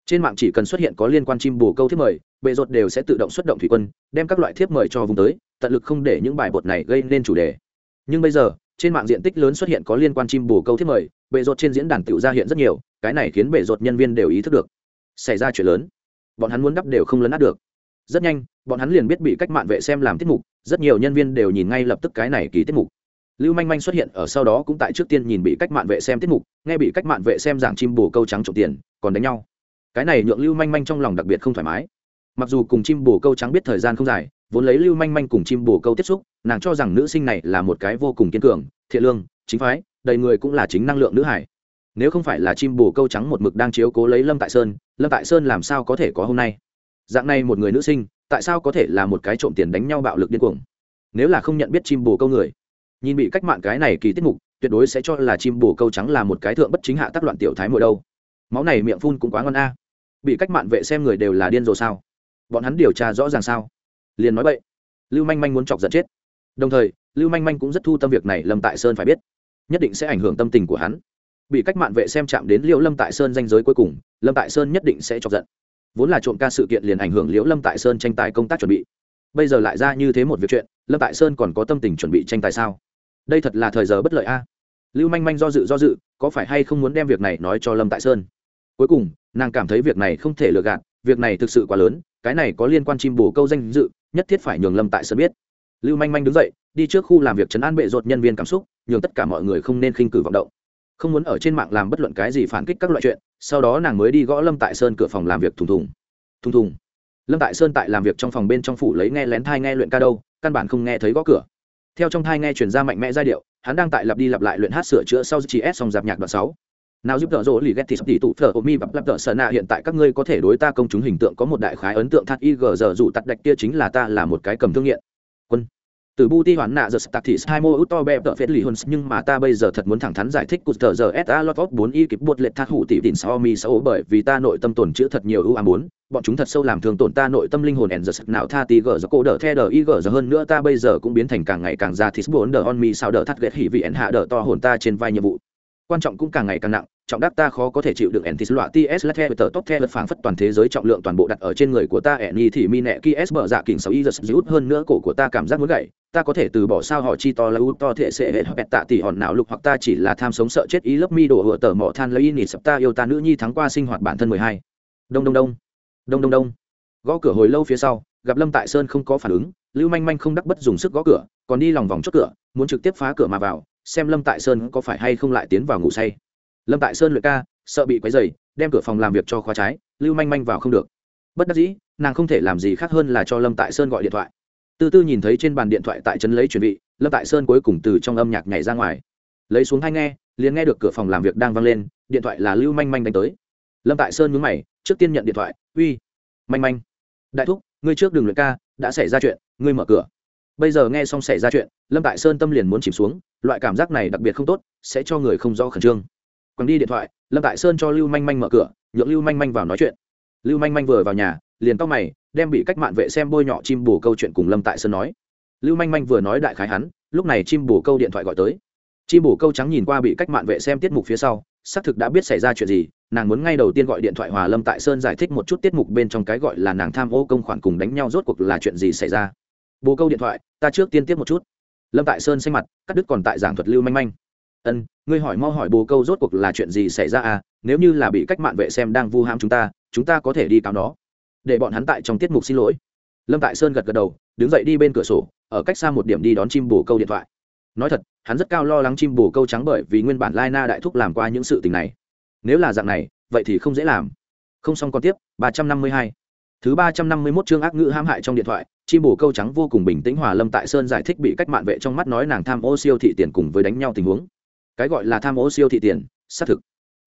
Trên mạng chỉ cần xuất hiện có liên quan chim bồ câu thiếp mời, bệ rột đều sẽ tự động xuất động thủy quân, đem các loại thiếp mời cho vùng tới, tận lực không để những bài bột này gây nên chủ đề. Nhưng bây giờ, trên mạng diện tích lớn xuất hiện có liên quan chim bồ câu thiếp mời, bệ rột trên diễn đàn tự ra hiện rất nhiều, cái này khiến bệ rột nhân viên đều ý thức được. Xảy ra chuyện lớn, bọn hắn muốn đắp đều không lấn át được. Rất nhanh, bọn hắn liền biết bị cách mạng vệ xem làm tiết mục, rất nhiều nhân viên đều nhìn ngay lập tức cái này ký tiết mục lưu manh manh xuất hiện ở sau đó cũng tại trước tiên nhìn bị cách mạng vệ xem tiết mục, nghe bị cách mạng vệ xem giảng chim bồ câu trắng trộm tiền, còn đánh nhau. Cái này nhượng lưu manh manh trong lòng đặc biệt không thoải mái. Mặc dù cùng chim bồ câu trắng biết thời gian không dài, vốn lấy lưu manh manh cùng chim bồ câu tiếp xúc, nàng cho rằng nữ sinh này là một cái vô cùng kiên cường, thiện lương, chính phái, đầy người cũng là chính năng lượng nữ hải. Nếu không phải là chim bồ câu trắng một mực đang chiếu cố lấy lâm tại sơn, lâm tại sơn làm sao có thể có hôm nay? Dạng này một người nữ sinh, tại sao có thể là một cái trộm tiền đánh nhau bạo lực điên cuồng? Nếu là không nhận biết chim bồ câu người nhìn bị cách mạng cái này kỳ tiết mục, tuyệt đối sẽ cho là chim bồ câu trắng là một cái thượng bất chính hạ tác loạn tiểu thái mùa đâu. Máu này miệng phun cũng quá ngon a. Bị cách mạng vệ xem người đều là điên rồi sao? Bọn hắn điều tra rõ ràng sao? Liền nói vậy lưu manh manh muốn chọc giận chết. Đồng thời, lưu manh manh cũng rất thu tâm việc này lâm tại sơn phải biết, nhất định sẽ ảnh hưởng tâm tình của hắn. Bị cách mạng vệ xem chạm đến liễu lâm tại sơn danh giới cuối cùng, lâm tại sơn nhất định sẽ chọc giận. Vốn là trộm ca sự kiện liền ảnh hưởng liễu lâm tại sơn tranh tài công tác chuẩn bị. Bây giờ lại ra như thế một việc chuyện, lâm tại sơn còn có tâm tình chuẩn bị tranh tài sao? Đây thật là thời giờ bất lợi a. Lưu manh manh do dự do dự, có phải hay không muốn đem việc này nói cho lâm tại sơn? Cuối cùng, nàng cảm thấy việc này không thể lừa gạt, việc này thực sự quá lớn, cái này có liên quan chim bồ câu danh dự, nhất thiết phải nhường lâm tại sơn biết. Lưu manh manh đứng dậy, đi trước khu làm việc chấn an bệ rột nhân viên cảm xúc, nhường tất cả mọi người không nên khinh cử vọng động. Không muốn ở trên mạng làm bất luận cái gì phản kích các loại chuyện, sau đó nàng mới đi gõ lâm tại sơn cửa phòng làm việc thùng thùng. Thùng thùng. Lâm tại sơn tại làm việc trong phòng bên trong phủ lấy nghe lén thai nghe luyện ca đâu, căn bản không nghe thấy gõ cửa theo trong thai nghe chuyển ra mạnh mẽ giai điệu, hắn đang tại lặp đi lặp lại luyện hát sửa chữa sau chỉ s song dạp nhạc đoạn sáu. Nào giúp đỡ rỗ lì ghét thì sắp tỷ tụ thờ ô mi bập lập tợ sở nạ hiện tại các ngươi có thể đối ta công chúng hình tượng có một đại khái ấn tượng thắt y gờ giờ dù tắt đạch kia chính là ta là một cái cầm thương nghiện từ bu ti hoán nạ giờ tạc thị hai mô út to bẹp tợ phết lì hơn nhưng mà ta bây giờ thật muốn thẳng thắn giải thích cụt tờ giờ sa lot of bốn y kịp buộc lệ thắt hủ tỷ tỉn sao mi sao bởi vì ta nội tâm tổn chữa thật nhiều ưu ám bốn. Bọn chúng thật sâu làm thương tổn ta nội tâm linh hồn, ẻn giờ nào tha tí gờ giờ cô đỡ the đờ y gờ giờ hơn nữa ta bây giờ cũng biến thành càng ngày càng ra thịt bốn đờ on mi sao đỡ thắt ghét hỉ vị en hạ đỡ to hồn ta trên vai nhiệm vụ. Quan trọng cũng càng ngày càng nặng trọng đắc ta khó có thể chịu được entis loại ts lát theo tờ top theo phảng phất toàn thế giới trọng lượng toàn bộ đặt ở trên người của ta. Eni thì mi nẹ kia s bờ dạ kỉnh sáu y giật dữ hơn nữa cổ của ta cảm giác muốn gậy. Ta có thể từ bỏ sao họ chi to là út to thể sẽ hệ hoặc tạ tỷ hòn não lục hoặc ta chỉ là tham sống sợ chết. Ý lớp mi đổ hựa tờ mỏ than lấy nỉ sập ta yêu ta nữ nhi thắng qua sinh hoạt bản thân mười hai. Đông đông đông. Đông đông đông. Gõ cửa hồi lâu phía sau, gặp lâm tại sơn không có phản ứng. Lưu manh manh không đắc bất dùng sức gõ cửa, còn đi lòng vòng chốt cửa, muốn trực tiếp phá cửa mà vào, xem lâm tại sơn có phải hay không lại tiến vào ngủ say lâm tại sơn luyện ca, sợ bị quấy dày đem cửa phòng làm việc cho khóa trái, lưu manh manh vào không được. Bất đắc dĩ, nàng không thể làm gì khác hơn là cho lâm tại sơn gọi điện thoại. Tư tư nhìn thấy trên bàn điện thoại tại trấn lấy chuẩn bị, lâm tại sơn cuối cùng từ trong âm nhạc nhảy ra ngoài. Lấy xuống hay nghe, liền nghe được cửa phòng làm việc đang vang lên, điện thoại là lưu manh manh đánh tới. Lâm tại sơn nhúng mày, trước tiên nhận điện thoại, uy, manh manh, đại thúc, ngươi trước đừng luyện ca, đã xảy ra chuyện, ngươi mở cửa. Bây giờ nghe xong xảy ra chuyện, lâm tại sơn tâm liền muốn chìm xuống, loại cảm giác này đặc biệt không tốt, sẽ cho người không rõ khẩn trương quăng đi điện thoại, lâm tại sơn cho lưu manh manh mở cửa, nhượng lưu manh manh vào nói chuyện. Lưu manh manh vừa vào nhà, liền tóc mày, đem bị cách mạng vệ xem bôi nhọ chim bồ câu chuyện cùng lâm tại sơn nói. Lưu manh manh vừa nói đại khái hắn, lúc này chim bồ câu điện thoại gọi tới. Chim bồ câu trắng nhìn qua bị cách mạng vệ xem tiết mục phía sau, xác thực đã biết xảy ra chuyện gì, nàng muốn ngay đầu tiên gọi điện thoại hòa lâm tại sơn giải thích một chút tiết mục bên trong cái gọi là nàng tham ô công khoản cùng đánh nhau rốt cuộc là chuyện gì xảy ra. Bồ câu điện thoại, ta trước tiên tiếp một chút. Lâm tại sơn xanh mặt, cắt đứt còn tại giảng thuật lưu manh manh ân, ngươi hỏi mau hỏi bồ câu rốt cuộc là chuyện gì xảy ra à? Nếu như là bị cách mạng vệ xem đang vu ham chúng ta chúng ta có thể đi cáo nó. Để bọn hắn tại trong tiết mục xin lỗi. Lâm tại sơn gật gật đầu, đứng dậy đi bên cửa sổ, ở cách xa một điểm đi đón chim bồ câu điện thoại. Nói thật, hắn rất cao lo lắng chim bồ câu trắng bởi vì nguyên bản lai na đại thúc làm qua những sự tình này. Nếu là dạng này, vậy thì không dễ làm. Không xong còn tiếp, ba trăm năm mươi hai. Thứ ba trăm năm mươi mốt chương ác ngữ hãm hại trong điện thoại, chim bồ câu trắng vô cùng bình tĩnh hòa lâm tại sơn giải thích bị cách mạng vệ trong mắt nói nàng tham ô siêu thị tiền cùng với đánh nhau tình huống cái gọi là tham ô siêu thị tiền, xác thực.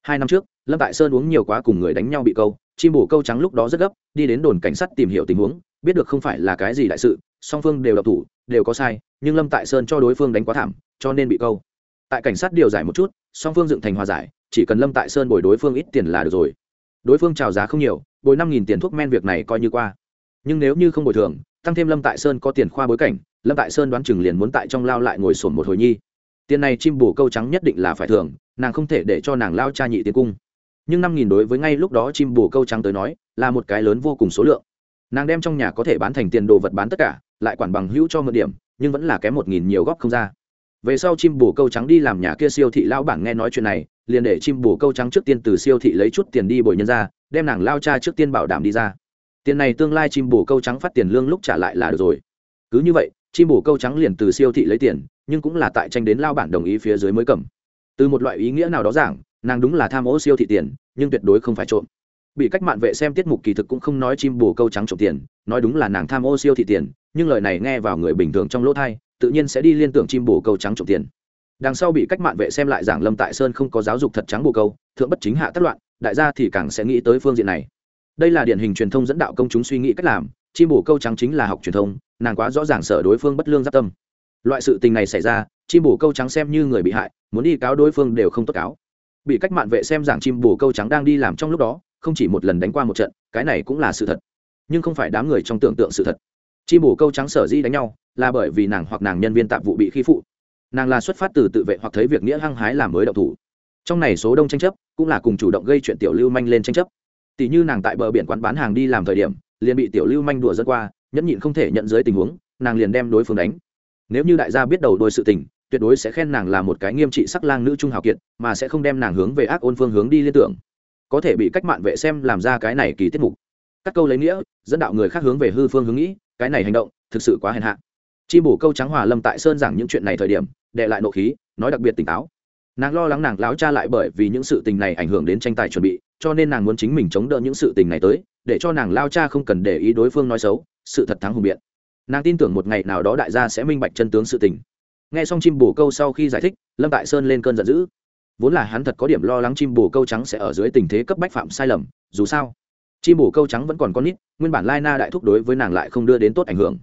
Hai năm trước, lâm tại sơn uống nhiều quá cùng người đánh nhau bị câu, chim bổ câu trắng lúc đó rất gấp, đi đến đồn cảnh sát tìm hiểu tình huống, biết được không phải là cái gì đại sự, song phương đều độc thủ, đều có sai, nhưng lâm tại sơn cho đối phương đánh quá thảm, cho nên bị câu. Tại cảnh sát điều giải một chút, song phương dựng thành hòa giải, chỉ cần lâm tại sơn bồi đối phương ít tiền là được rồi. Đối phương trào giá không nhiều, bồi năm nghìn tiền thuốc men việc này coi như qua. Nhưng nếu như không bồi thường, tăng thêm lâm tại sơn có tiền khoa bối cảnh, lâm tại sơn đoán chừng liền muốn tại trong lao lại ngồi sổn một hồi nhi tiền này chim bổ câu trắng nhất định là phải thường nàng không thể để cho nàng lao cha nhị tiến cung. Nhưng năm nghìn đối với ngay lúc đó chim bổ câu trắng tới nói, là một cái lớn vô cùng số lượng. Nàng đem trong nhà có thể bán thành tiền đồ vật bán tất cả, lại quản bằng hữu cho mượn điểm, nhưng vẫn là kém một nghìn nhiều góc không ra. Về sau chim bổ câu trắng đi làm nhà kia siêu thị lao bảng nghe nói chuyện này, liền để chim bổ câu trắng trước tiên từ siêu thị lấy chút tiền đi bồi nhân ra, đem nàng lao cha trước tiên bảo đảm đi ra. Tiền này tương lai chim bổ câu trắng phát tiền lương lúc trả lại là được rồi. Cứ như vậy, chim bổ câu trắng liền từ siêu thị lấy tiền nhưng cũng là tại tranh đến lao bản đồng ý phía dưới mới cầm. Từ một loại ý nghĩa nào đó giảng, nàng đúng là tham ô siêu thị tiền, nhưng tuyệt đối không phải trộm. Bị cách mạn vệ xem tiết mục kỳ thực cũng không nói chim bồ câu trắng trộm tiền, nói đúng là nàng tham ô siêu thị tiền, nhưng lời này nghe vào người bình thường trong lỗ thai, tự nhiên sẽ đi liên tưởng chim bồ câu trắng trộm tiền. Đằng sau bị cách mạn vệ xem lại giảng lâm tại sơn không có giáo dục thật trắng bồ câu, thượng bất chính hạ tất loạn, đại gia thì càng sẽ nghĩ tới phương diện này. Đây là điển hình truyền thông dẫn đạo công chúng suy nghĩ cách làm, chim bồ câu trắng chính là học truyền thông, nàng quá rõ ràng sở đối phương bất lương giáp tâm loại sự tình này xảy ra, chim bồ câu trắng xem như người bị hại, muốn đi cáo đối phương đều không tốt cáo. Bị cách mạng vệ xem rằng chim bồ câu trắng đang đi làm trong lúc đó, không chỉ một lần đánh qua một trận, cái này cũng là sự thật. Nhưng không phải đám người trong tưởng tượng sự thật. Chim bồ câu trắng sở di đánh nhau, là bởi vì nàng hoặc nàng nhân viên tạp vụ bị khi phụ. Nàng là xuất phát từ tự vệ hoặc thấy việc nghĩa hăng hái làm mới đậu thủ. Trong này số đông tranh chấp, cũng là cùng chủ động gây chuyện tiểu lưu manh lên tranh chấp. Tỷ như nàng tại bờ biển quán bán hàng đi làm thời điểm, liền bị tiểu lưu manh đùa dẫn qua, nhẫn nhịn không thể nhận dưới tình huống, nàng liền đem đối phương đánh nếu như đại gia biết đầu đôi sự tình, tuyệt đối sẽ khen nàng là một cái nghiêm trị sắc lang nữ trung hào kiệt, mà sẽ không đem nàng hướng về ác ôn phương hướng đi liên tưởng. Có thể bị cách mạng vệ xem làm ra cái này kỳ tiết mục. Các câu lấy nghĩa, dẫn đạo người khác hướng về hư phương hướng nghĩ, cái này hành động thực sự quá hèn hạ. Chi bổ câu trắng hòa lâm tại sơn giảng những chuyện này thời điểm, đệ lại nộ khí, nói đặc biệt tỉnh táo. Nàng lo lắng nàng láo cha lại bởi vì những sự tình này ảnh hưởng đến tranh tài chuẩn bị, cho nên nàng muốn chính mình chống đỡ những sự tình này tới, để cho nàng lao cha không cần để ý đối phương nói xấu, sự thật thắng hùng biện nàng tin tưởng một ngày nào đó đại gia sẽ minh bạch chân tướng sự tình. Nghe xong chim bồ câu sau khi giải thích, lâm tại sơn lên cơn giận dữ. Vốn là hắn thật có điểm lo lắng chim bồ câu trắng sẽ ở dưới tình thế cấp bách phạm sai lầm, dù sao, chim bồ câu trắng vẫn còn con nít, nguyên bản lai na đại thúc đối với nàng lại không đưa đến tốt ảnh hưởng.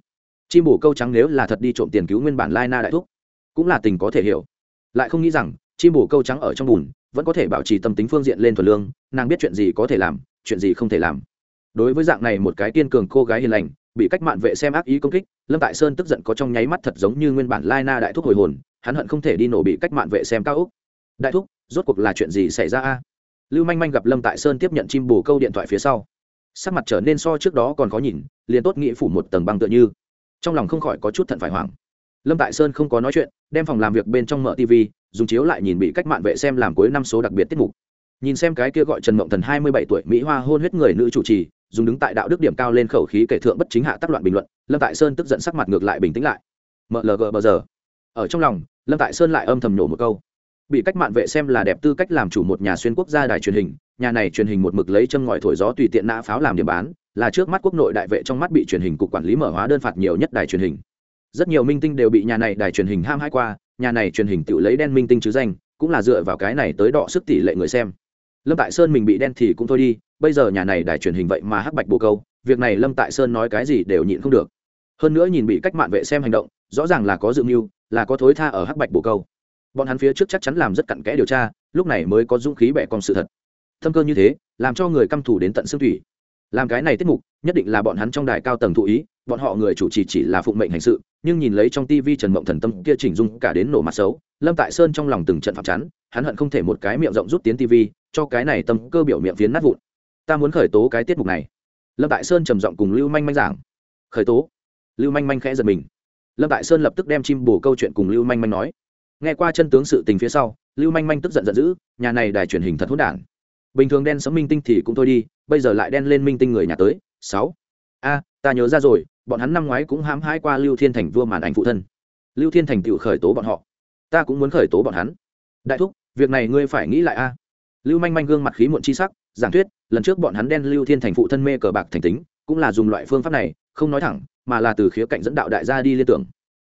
Chim bồ câu trắng nếu là thật đi trộm tiền cứu nguyên bản lai na đại thúc, cũng là tình có thể hiểu. Lại không nghĩ rằng, chim bồ câu trắng ở trong bùn, vẫn có thể bảo trì tâm tính phương diện lên thuần lương, nàng biết chuyện gì có thể làm, chuyện gì không thể làm. Đối với dạng này một cái tiên cường cô gái hiền lành bị cách mạn vệ xem ác ý công kích, lâm tại sơn tức giận có trong nháy mắt thật giống như nguyên bản lai na đại thúc hồi hồn, hắn hận không thể đi nổ bị cách mạn vệ xem cao úc đại thúc, rốt cuộc là chuyện gì xảy ra a? Lưu manh manh gặp lâm tại sơn tiếp nhận chim bồ câu điện thoại phía sau, sắc mặt trở nên so trước đó còn khó nhìn, liền tốt nghĩ phủ một tầng băng tựa như. Trong lòng không khỏi có chút thận phải hoảng. Lâm tại sơn không có nói chuyện, đem phòng làm việc bên trong mở tv dùng chiếu lại nhìn bị cách mạng vệ xem làm cuối năm số đặc biệt tiết mục nhìn xem cái kia gọi trần mộng thần hai mươi bảy tuổi mỹ hoa hôn huyết người nữ chủ trì, dùng đứng tại đạo đức điểm cao lên khẩu khí kể thượng bất chính hạ tác loạn bình luận, lâm tại sơn tức giận sắc mặt ngược lại bình tĩnh lại. Mlg bờ giờ. Ở trong lòng, lâm tại sơn lại âm thầm nhổ một câu. Bị cách mạng vệ xem là đẹp tư cách làm chủ một nhà xuyên quốc gia đài truyền hình, nhà này truyền hình một mực lấy châm ngòi thổi gió tùy tiện nã pháo làm điểm bán, là trước mắt quốc nội đại vệ trong mắt bị truyền hình cục quản lý mở hóa đơn phạt nhiều nhất đài truyền hình. Rất nhiều minh tinh đều bị nhà này đài truyền hình ham hai qua, nhà này truyền hình tự lấy đen minh tinh chứ danh, cũng là dựa vào cái này tới đọ sức tỷ lệ người xem lâm tại sơn mình bị đen thì cũng thôi đi, bây giờ nhà này đài truyền hình vậy mà hắc bạch bồ câu, việc này lâm tại sơn nói cái gì đều nhịn không được. Hơn nữa nhìn bị cách mạng vệ xem hành động, rõ ràng là có dự mưu, là có thối tha ở hắc bạch bồ câu. Bọn hắn phía trước chắc chắn làm rất cặn kẽ điều tra, lúc này mới có dũng khí bẻ con sự thật. Thâm cơ như thế, làm cho người căm thủ đến tận xương thủy. Làm cái này tiết mục, nhất định là bọn hắn trong đài cao tầng thụ ý bọn họ người chủ trì chỉ, chỉ là phụng mệnh hành sự nhưng nhìn lấy trong tivi trần mộng thần tâm kia chỉnh dung cả đến nổ mặt xấu lâm tại sơn trong lòng từng trận phạm chắn hắn hận không thể một cái miệng rộng rút tiến tivi cho cái này tâm cơ biểu miệng phiến nát vụn. Ta muốn khởi tố cái tiết mục này. Lâm tại sơn trầm giọng cùng lưu manh manh giảng. Khởi tố? Lưu manh manh khẽ giật mình. Lâm tại sơn lập tức đem chim bồ câu chuyện cùng lưu manh manh nói. Nghe qua chân tướng sự tình phía sau lưu manh manh tức giận giận dữ nhà này đài truyền hình thật hốt đản. Bình thường đen sấm minh tinh thì cũng thôi đi bây giờ lại đen lên minh tinh người nhà tới. Sáu. A ta nhớ ra rồi, bọn hắn năm ngoái cũng hãm hãi qua lưu thiên thành vua màn ảnh phụ thân. Lưu thiên thành tự khởi tố bọn họ. Ta cũng muốn khởi tố bọn hắn. Đại thúc, việc này ngươi phải nghĩ lại a. Lưu manh manh gương mặt khí muộn chi sắc, giảng thuyết, lần trước bọn hắn đen lưu thiên thành phụ thân mê cờ bạc thành tính, cũng là dùng loại phương pháp này, không nói thẳng, mà là từ khía cạnh dẫn đạo đại gia đi liên tưởng.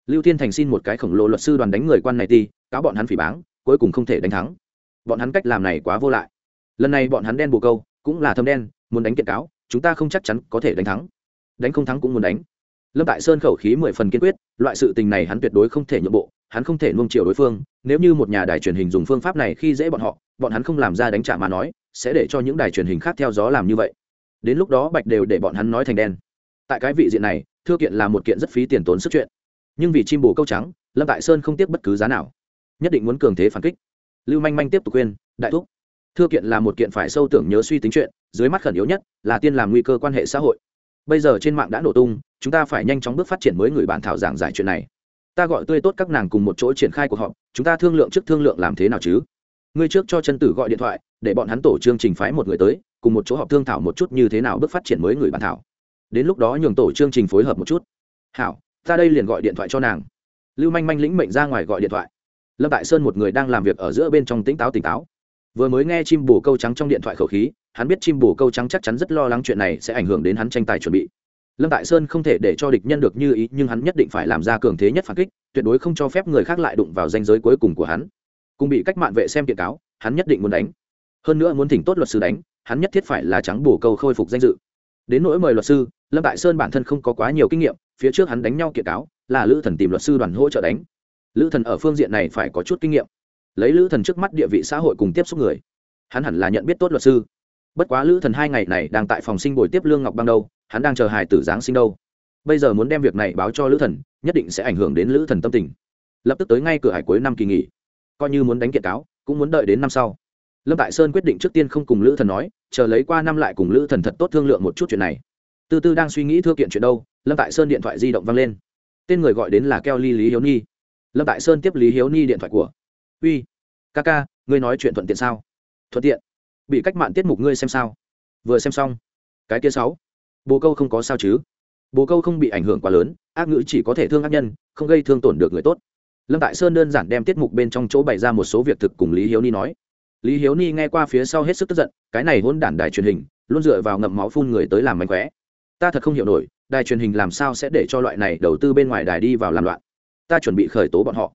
Lưu thiên thành xin một cái khổng lồ luật sư đoàn đánh người quan này ti, cáo bọn hắn phỉ báng, cuối cùng không thể đánh thắng. Bọn hắn cách làm này quá vô lại. Lần này bọn hắn đen bồ câu, cũng là thâm đen, muốn đánh kiện cáo, chúng ta không chắc chắn có thể đánh thắng đánh không thắng cũng muốn đánh. Lâm tại sơn khẩu khí mười phần kiên quyết, loại sự tình này hắn tuyệt đối không thể nhượng bộ, hắn không thể nuông chiều đối phương, nếu như một nhà đài truyền hình dùng phương pháp này khi dễ bọn họ, bọn hắn không làm ra đánh trả mà nói, sẽ để cho những đài truyền hình khác theo gió làm như vậy. Đến lúc đó bạch đều để bọn hắn nói thành đen. Tại cái vị diện này, thưa kiện là một kiện rất phí tiền tốn sức chuyện. Nhưng vì chim bồ câu trắng, lâm tại sơn không tiếc bất cứ giá nào. Nhất định muốn cường thế phản kích. Lưu manh manh tiếp tục khuyên, đại thúc, thưa kiện là một kiện phải sâu tưởng nhớ suy tính chuyện, dưới mắt khẩn yếu nhất là tiên làm nguy cơ quan hệ xã hội bây giờ trên mạng đã nổ tung, chúng ta phải nhanh chóng bước phát triển mới người bản thảo giảng giải chuyện này. Ta gọi tươi tốt các nàng cùng một chỗ triển khai cuộc họp, chúng ta thương lượng trước thương lượng làm thế nào chứ? Ngươi trước cho chân tử gọi điện thoại, để bọn hắn tổ chương trình phái một người tới, cùng một chỗ họp thương thảo một chút như thế nào bước phát triển mới người bản thảo. Đến lúc đó nhường tổ chương trình phối hợp một chút. Hảo, ta đây liền gọi điện thoại cho nàng. Lưu manh manh lĩnh mệnh ra ngoài gọi điện thoại. Lâm tại sơn một người đang làm việc ở giữa bên trong tỉnh táo tỉnh táo vừa mới nghe chim bồ câu trắng trong điện thoại khẩu khí, hắn biết chim bồ câu trắng chắc chắn rất lo lắng chuyện này sẽ ảnh hưởng đến hắn tranh tài chuẩn bị. Lâm tại sơn không thể để cho địch nhân được như ý, nhưng hắn nhất định phải làm ra cường thế nhất phản kích, tuyệt đối không cho phép người khác lại đụng vào danh giới cuối cùng của hắn. Cùng bị cách mạng vệ xem kiện cáo, hắn nhất định muốn đánh. Hơn nữa muốn thỉnh tốt luật sư đánh, hắn nhất thiết phải là trắng bổ câu khôi phục danh dự. Đến nỗi mời luật sư, lâm tại sơn bản thân không có quá nhiều kinh nghiệm, phía trước hắn đánh nhau kiện cáo, là lữ thần tìm luật sư đoàn hỗ trợ đánh. Lữ thần ở phương diện này phải có chút kinh nghiệm lấy lữ thần trước mắt địa vị xã hội cùng tiếp xúc người. Hắn hẳn là nhận biết tốt luật sư. Bất quá lữ thần hai ngày này đang tại phòng sinh bồi tiếp lương ngọc băng đâu, hắn đang chờ hài tử giáng sinh đâu. Bây giờ muốn đem việc này báo cho lữ thần, nhất định sẽ ảnh hưởng đến lữ thần tâm tình. Lập tức tới ngay cửa hải cuối năm kỳ nghỉ. Coi như muốn đánh kiện cáo, cũng muốn đợi đến năm sau. Lâm tại sơn quyết định trước tiên không cùng lữ thần nói, chờ lấy qua năm lại cùng lữ thần thật tốt thương lượng một chút chuyện này. Tư tư đang suy nghĩ thưa kiện chuyện đâu, lâm tại sơn điện thoại di động văng lên. Tên người gọi đến là keo ly lý hiếu ni lâm tại sơn tiếp lý hiếu ni điện thoại của uy, ca ca, ngươi nói chuyện thuận tiện sao? Thuận tiện. Bị cách mạng tiết mục ngươi xem sao? Vừa xem xong. Cái kia sáu. Bồ câu không có sao chứ? Bồ câu không bị ảnh hưởng quá lớn, ác ngữ chỉ có thể thương ác nhân, không gây thương tổn được người tốt. Lâm tại sơn đơn giản đem tiết mục bên trong chỗ bày ra một số việc thực cùng lý hiếu ni nói. Lý hiếu ni nghe qua phía sau hết sức tức giận, cái này hôn đản đài truyền hình, luôn dựa vào ngậm máu phun người tới làm mánh khóe. Ta thật không hiểu nổi, đài truyền hình làm sao sẽ để cho loại này đầu tư bên ngoài đài đi vào làm loạn? Ta chuẩn bị khởi tố bọn họ.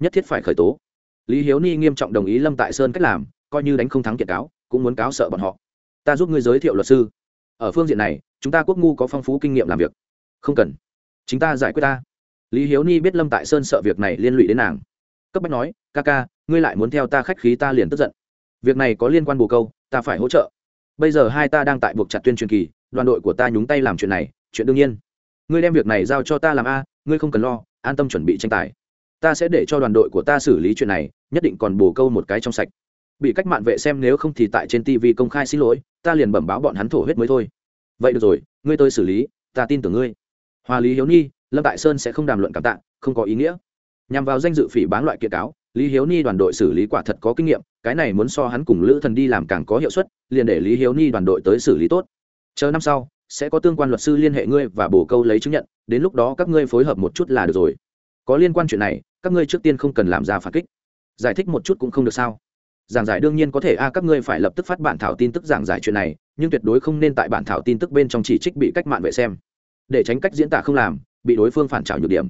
Nhất thiết phải khởi tố lý hiếu ni nghiêm trọng đồng ý lâm tại sơn cách làm, coi như đánh không thắng kiện cáo, cũng muốn cáo sợ bọn họ. Ta giúp ngươi giới thiệu luật sư. Ở phương diện này, chúng ta quốc ngu có phong phú kinh nghiệm làm việc. Không cần. Chính ta giải quyết ta. Lý hiếu ni biết lâm tại sơn sợ việc này liên lụy đến nàng. Cấp bách nói, ca ca, ngươi lại muốn theo ta khách khí ta liền tức giận. Việc này có liên quan bồ câu, ta phải hỗ trợ. Bây giờ hai ta đang tại buộc chặt tuyên truyền kỳ, đoàn đội của ta nhúng tay làm chuyện này, chuyện đương nhiên. Ngươi đem việc này giao cho ta làm a, ngươi không cần lo, an tâm chuẩn bị tranh tài ta sẽ để cho đoàn đội của ta xử lý chuyện này, nhất định còn bổ câu một cái trong sạch. Bị cách mạng vệ xem nếu không thì tại trên tv công khai xin lỗi, ta liền bẩm báo bọn hắn thổ huyết mới thôi. Vậy được rồi, ngươi tôi xử lý, ta tin tưởng ngươi. Hòa lý hiếu ni, lâm tại sơn sẽ không đàm luận cảm tạ, không có ý nghĩa. Nhằm vào danh dự phỉ bán loại kiện cáo, lý hiếu ni đoàn đội xử lý quả thật có kinh nghiệm, cái này muốn so hắn cùng lữ thần đi làm càng có hiệu suất, liền để lý hiếu ni đoàn đội tới xử lý tốt. Chờ năm sau, sẽ có tương quan luật sư liên hệ ngươi và bổ câu lấy chứng nhận, đến lúc đó các ngươi phối hợp một chút là được rồi. Có liên quan chuyện này các ngươi trước tiên không cần làm ra phản kích. Giải thích một chút cũng không được sao? Giảng giải đương nhiên có thể, a, các ngươi phải lập tức phát bản thảo tin tức giảng giải chuyện này, nhưng tuyệt đối không nên tại bản thảo tin tức bên trong chỉ trích bị cách mạng vệ xem. Để tránh cách diễn tả không làm, bị đối phương phản trào nhược điểm.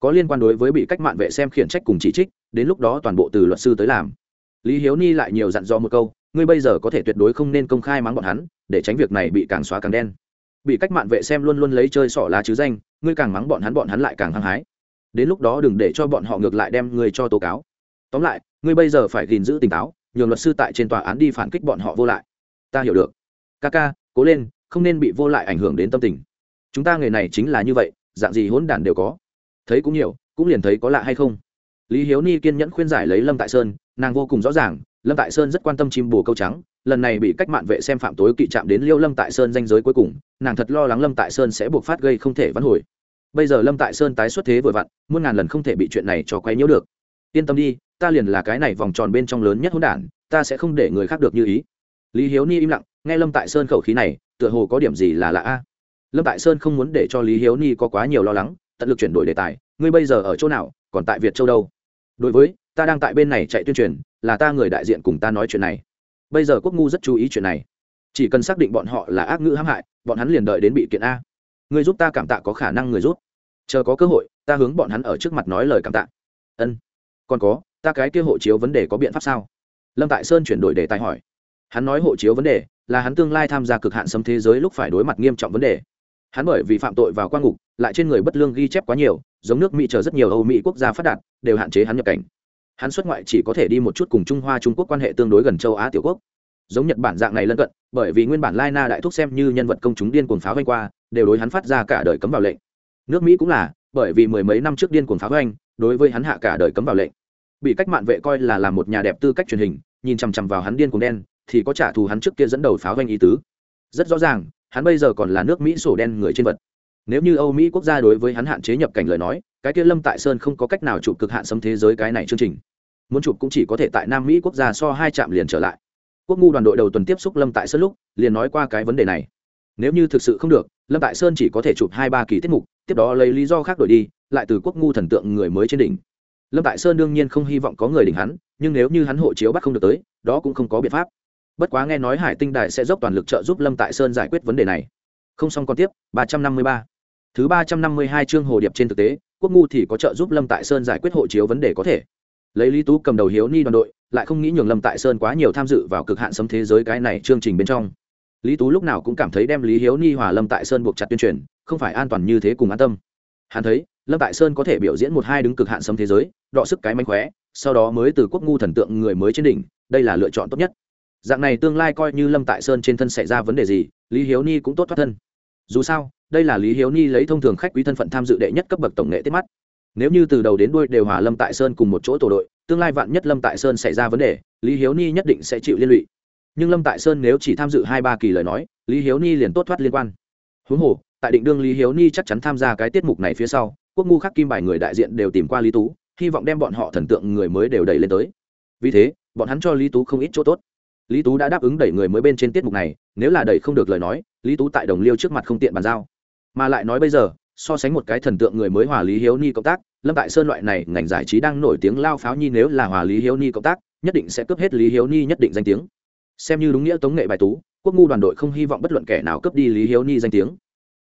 Có liên quan đối với bị cách mạng vệ xem khiển trách cùng chỉ trích, đến lúc đó toàn bộ từ luật sư tới làm. Lý hiếu ni lại nhiều dặn dò một câu, ngươi bây giờ có thể tuyệt đối không nên công khai mắng bọn hắn, để tránh việc này bị càng xóa càng đen. Bị cách mạng vệ xem luôn luôn lấy chơi sỏ lá chứ danh, ngươi càng mắng bọn hắn bọn hắn lại càng hăng hái đến lúc đó đừng để cho bọn họ ngược lại đem ngươi cho tố cáo. Tóm lại, ngươi bây giờ phải gìn giữ tỉnh táo, nhường luật sư tại trên tòa án đi phản kích bọn họ vô lại. Ta hiểu được. Ca ca, cố lên, không nên bị vô lại ảnh hưởng đến tâm tình. Chúng ta nghề này chính là như vậy, dạng gì hỗn đản đều có. Thấy cũng nhiều, cũng liền thấy có lạ hay không. Lý hiếu ni kiên nhẫn khuyên giải lấy lâm tại sơn, nàng vô cùng rõ ràng, lâm tại sơn rất quan tâm chim bồ câu trắng, lần này bị cách mạng vệ xem phạm tối kỵ chạm đến liêu lâm tại sơn danh giới cuối cùng, nàng thật lo lắng lâm tại sơn sẽ buộc phát gây không thể vãn hồi bây giờ lâm tại sơn tái xuất thế vừa vặn, muôn ngàn lần không thể bị chuyện này cho quay nhiễu được. Yên tâm đi, ta liền là cái này vòng tròn bên trong lớn nhất hỗn đản, ta sẽ không để người khác được như ý. Lý hiếu ni im lặng, nghe lâm tại sơn khẩu khí này, tựa hồ có điểm gì là lạ a. Lâm tại sơn không muốn để cho lý hiếu ni có quá nhiều lo lắng, tận lực chuyển đổi đề tài, ngươi bây giờ ở chỗ nào, còn tại việt châu đâu? Đối với, ta đang tại bên này chạy tuyên truyền, là ta người đại diện cùng ta nói chuyện này. Bây giờ quốc ngu rất chú ý chuyện này. Chỉ cần xác định bọn họ là ác ngữ hãm hại, bọn hắn liền đợi đến bị kiện a. Ngươi giúp ta cảm tạ có khả năng người giúp, chờ có cơ hội ta hướng bọn hắn ở trước mặt nói lời cảm tạ. Ân. Còn có ta cái kia hộ chiếu vấn đề có biện pháp sao? Lâm tại sơn chuyển đổi đề tài hỏi. Hắn nói hộ chiếu vấn đề là hắn tương lai tham gia cực hạn xâm thế giới lúc phải đối mặt nghiêm trọng vấn đề. Hắn bởi vì phạm tội vào quan ngục lại trên người bất lương ghi chép quá nhiều giống nước mỹ chờ rất nhiều âu mỹ quốc gia phát đạt đều hạn chế hắn nhập cảnh. Hắn xuất ngoại chỉ có thể đi một chút cùng trung hoa trung quốc quan hệ tương đối gần châu á tiểu quốc giống nhật bản dạng này lân cận, bởi vì nguyên bản lai na đại thúc xem như nhân vật công chúng điên cuồng pháo vanh qua, đều đối hắn phát ra cả đời cấm vào lệnh. Nước mỹ cũng là, bởi vì mười mấy năm trước điên cuồng pháo vanh đối với hắn hạ cả đời cấm vào lệnh. Bị cách mạng vệ coi là làm một nhà đẹp tư cách truyền hình, nhìn chằm chằm vào hắn điên cuồng đen, thì có trả thù hắn trước kia dẫn đầu pháo vanh ý tứ. Rất rõ ràng, hắn bây giờ còn là nước mỹ sổ đen người trên vật. Nếu như âu mỹ quốc gia đối với hắn hạn chế nhập cảnh lời nói, cái kia lâm tại sơn không có cách nào chụp cực hạn xâm thế giới cái này chương trình. Muốn chụp cũng chỉ có thể tại nam mỹ quốc gia so hai trạm liền trở lại quốc ngu đoàn đội đầu tuần tiếp xúc lâm tại sơn lúc, liền nói qua cái vấn đề này. Nếu như thực sự không được, lâm tại sơn chỉ có thể chụp hai ba kỳ tiết mục, tiếp đó lấy lý do khác đổi đi, lại từ quốc ngu thần tượng người mới trên đỉnh. Lâm tại sơn đương nhiên không hy vọng có người đỉnh hắn, nhưng nếu như hắn hộ chiếu bắt không được tới, đó cũng không có biện pháp. Bất quá nghe nói hải tinh đài sẽ dốc toàn lực trợ giúp lâm tại sơn giải quyết vấn đề này. Không xong còn tiếp, ba trăm năm mươi ba. Thứ ba trăm năm mươi hai chương hồ điệp trên thực tế, quốc ngu thì có trợ giúp lâm tại sơn giải quyết hộ chiếu vấn đề có thể lấy lý tú cầm đầu hiếu ni đoàn đội, lại không nghĩ nhường lâm tại sơn quá nhiều tham dự vào cực hạn sấm thế giới cái này chương trình bên trong. Lý tú lúc nào cũng cảm thấy đem lý hiếu ni hòa lâm tại sơn buộc chặt tuyên truyền, không phải an toàn như thế cùng an tâm. Hắn thấy, lâm tại sơn có thể biểu diễn một hai đứng cực hạn sấm thế giới, đọ sức cái mánh khóe, sau đó mới từ quốc ngu thần tượng người mới trên đỉnh, đây là lựa chọn tốt nhất. Dạng này tương lai coi như lâm tại sơn trên thân xảy ra vấn đề gì, lý hiếu ni cũng tốt thoát thân. Dù sao, đây là lý hiếu ni lấy thông thường khách quý thân phận tham dự đệ nhất cấp bậc tổng nghệ tiết mắt nếu như từ đầu đến đuôi đều hòa lâm tại sơn cùng một chỗ tổ đội, tương lai vạn nhất lâm tại sơn xảy ra vấn đề, lý hiếu ni nhất định sẽ chịu liên lụy. Nhưng lâm tại sơn nếu chỉ tham dự hai ba kỳ lời nói, lý hiếu ni liền tốt thoát liên quan. Huống hồ, tại định đương lý hiếu ni chắc chắn tham gia cái tiết mục này phía sau, quốc ngu khắc kim bài người đại diện đều tìm qua lý tú, hy vọng đem bọn họ thần tượng người mới đều đẩy lên tới. Vì thế, bọn hắn cho lý tú không ít chỗ tốt. Lý tú đã đáp ứng đẩy người mới bên trên tiết mục này, nếu là đẩy không được lời nói, lý tú tại đồng liêu trước mặt không tiện bàn giao. Mà lại nói bây giờ so sánh một cái thần tượng người mới hòa lý hiếu ni cộng tác, lâm tại sơn loại này ngành giải trí đang nổi tiếng lao pháo nhi nếu là hòa lý hiếu ni cộng tác, nhất định sẽ cướp hết lý hiếu ni nhất định danh tiếng. Xem như đúng nghĩa tống nghệ bài tú, quốc ngu đoàn đội không hy vọng bất luận kẻ nào cướp đi lý hiếu ni danh tiếng.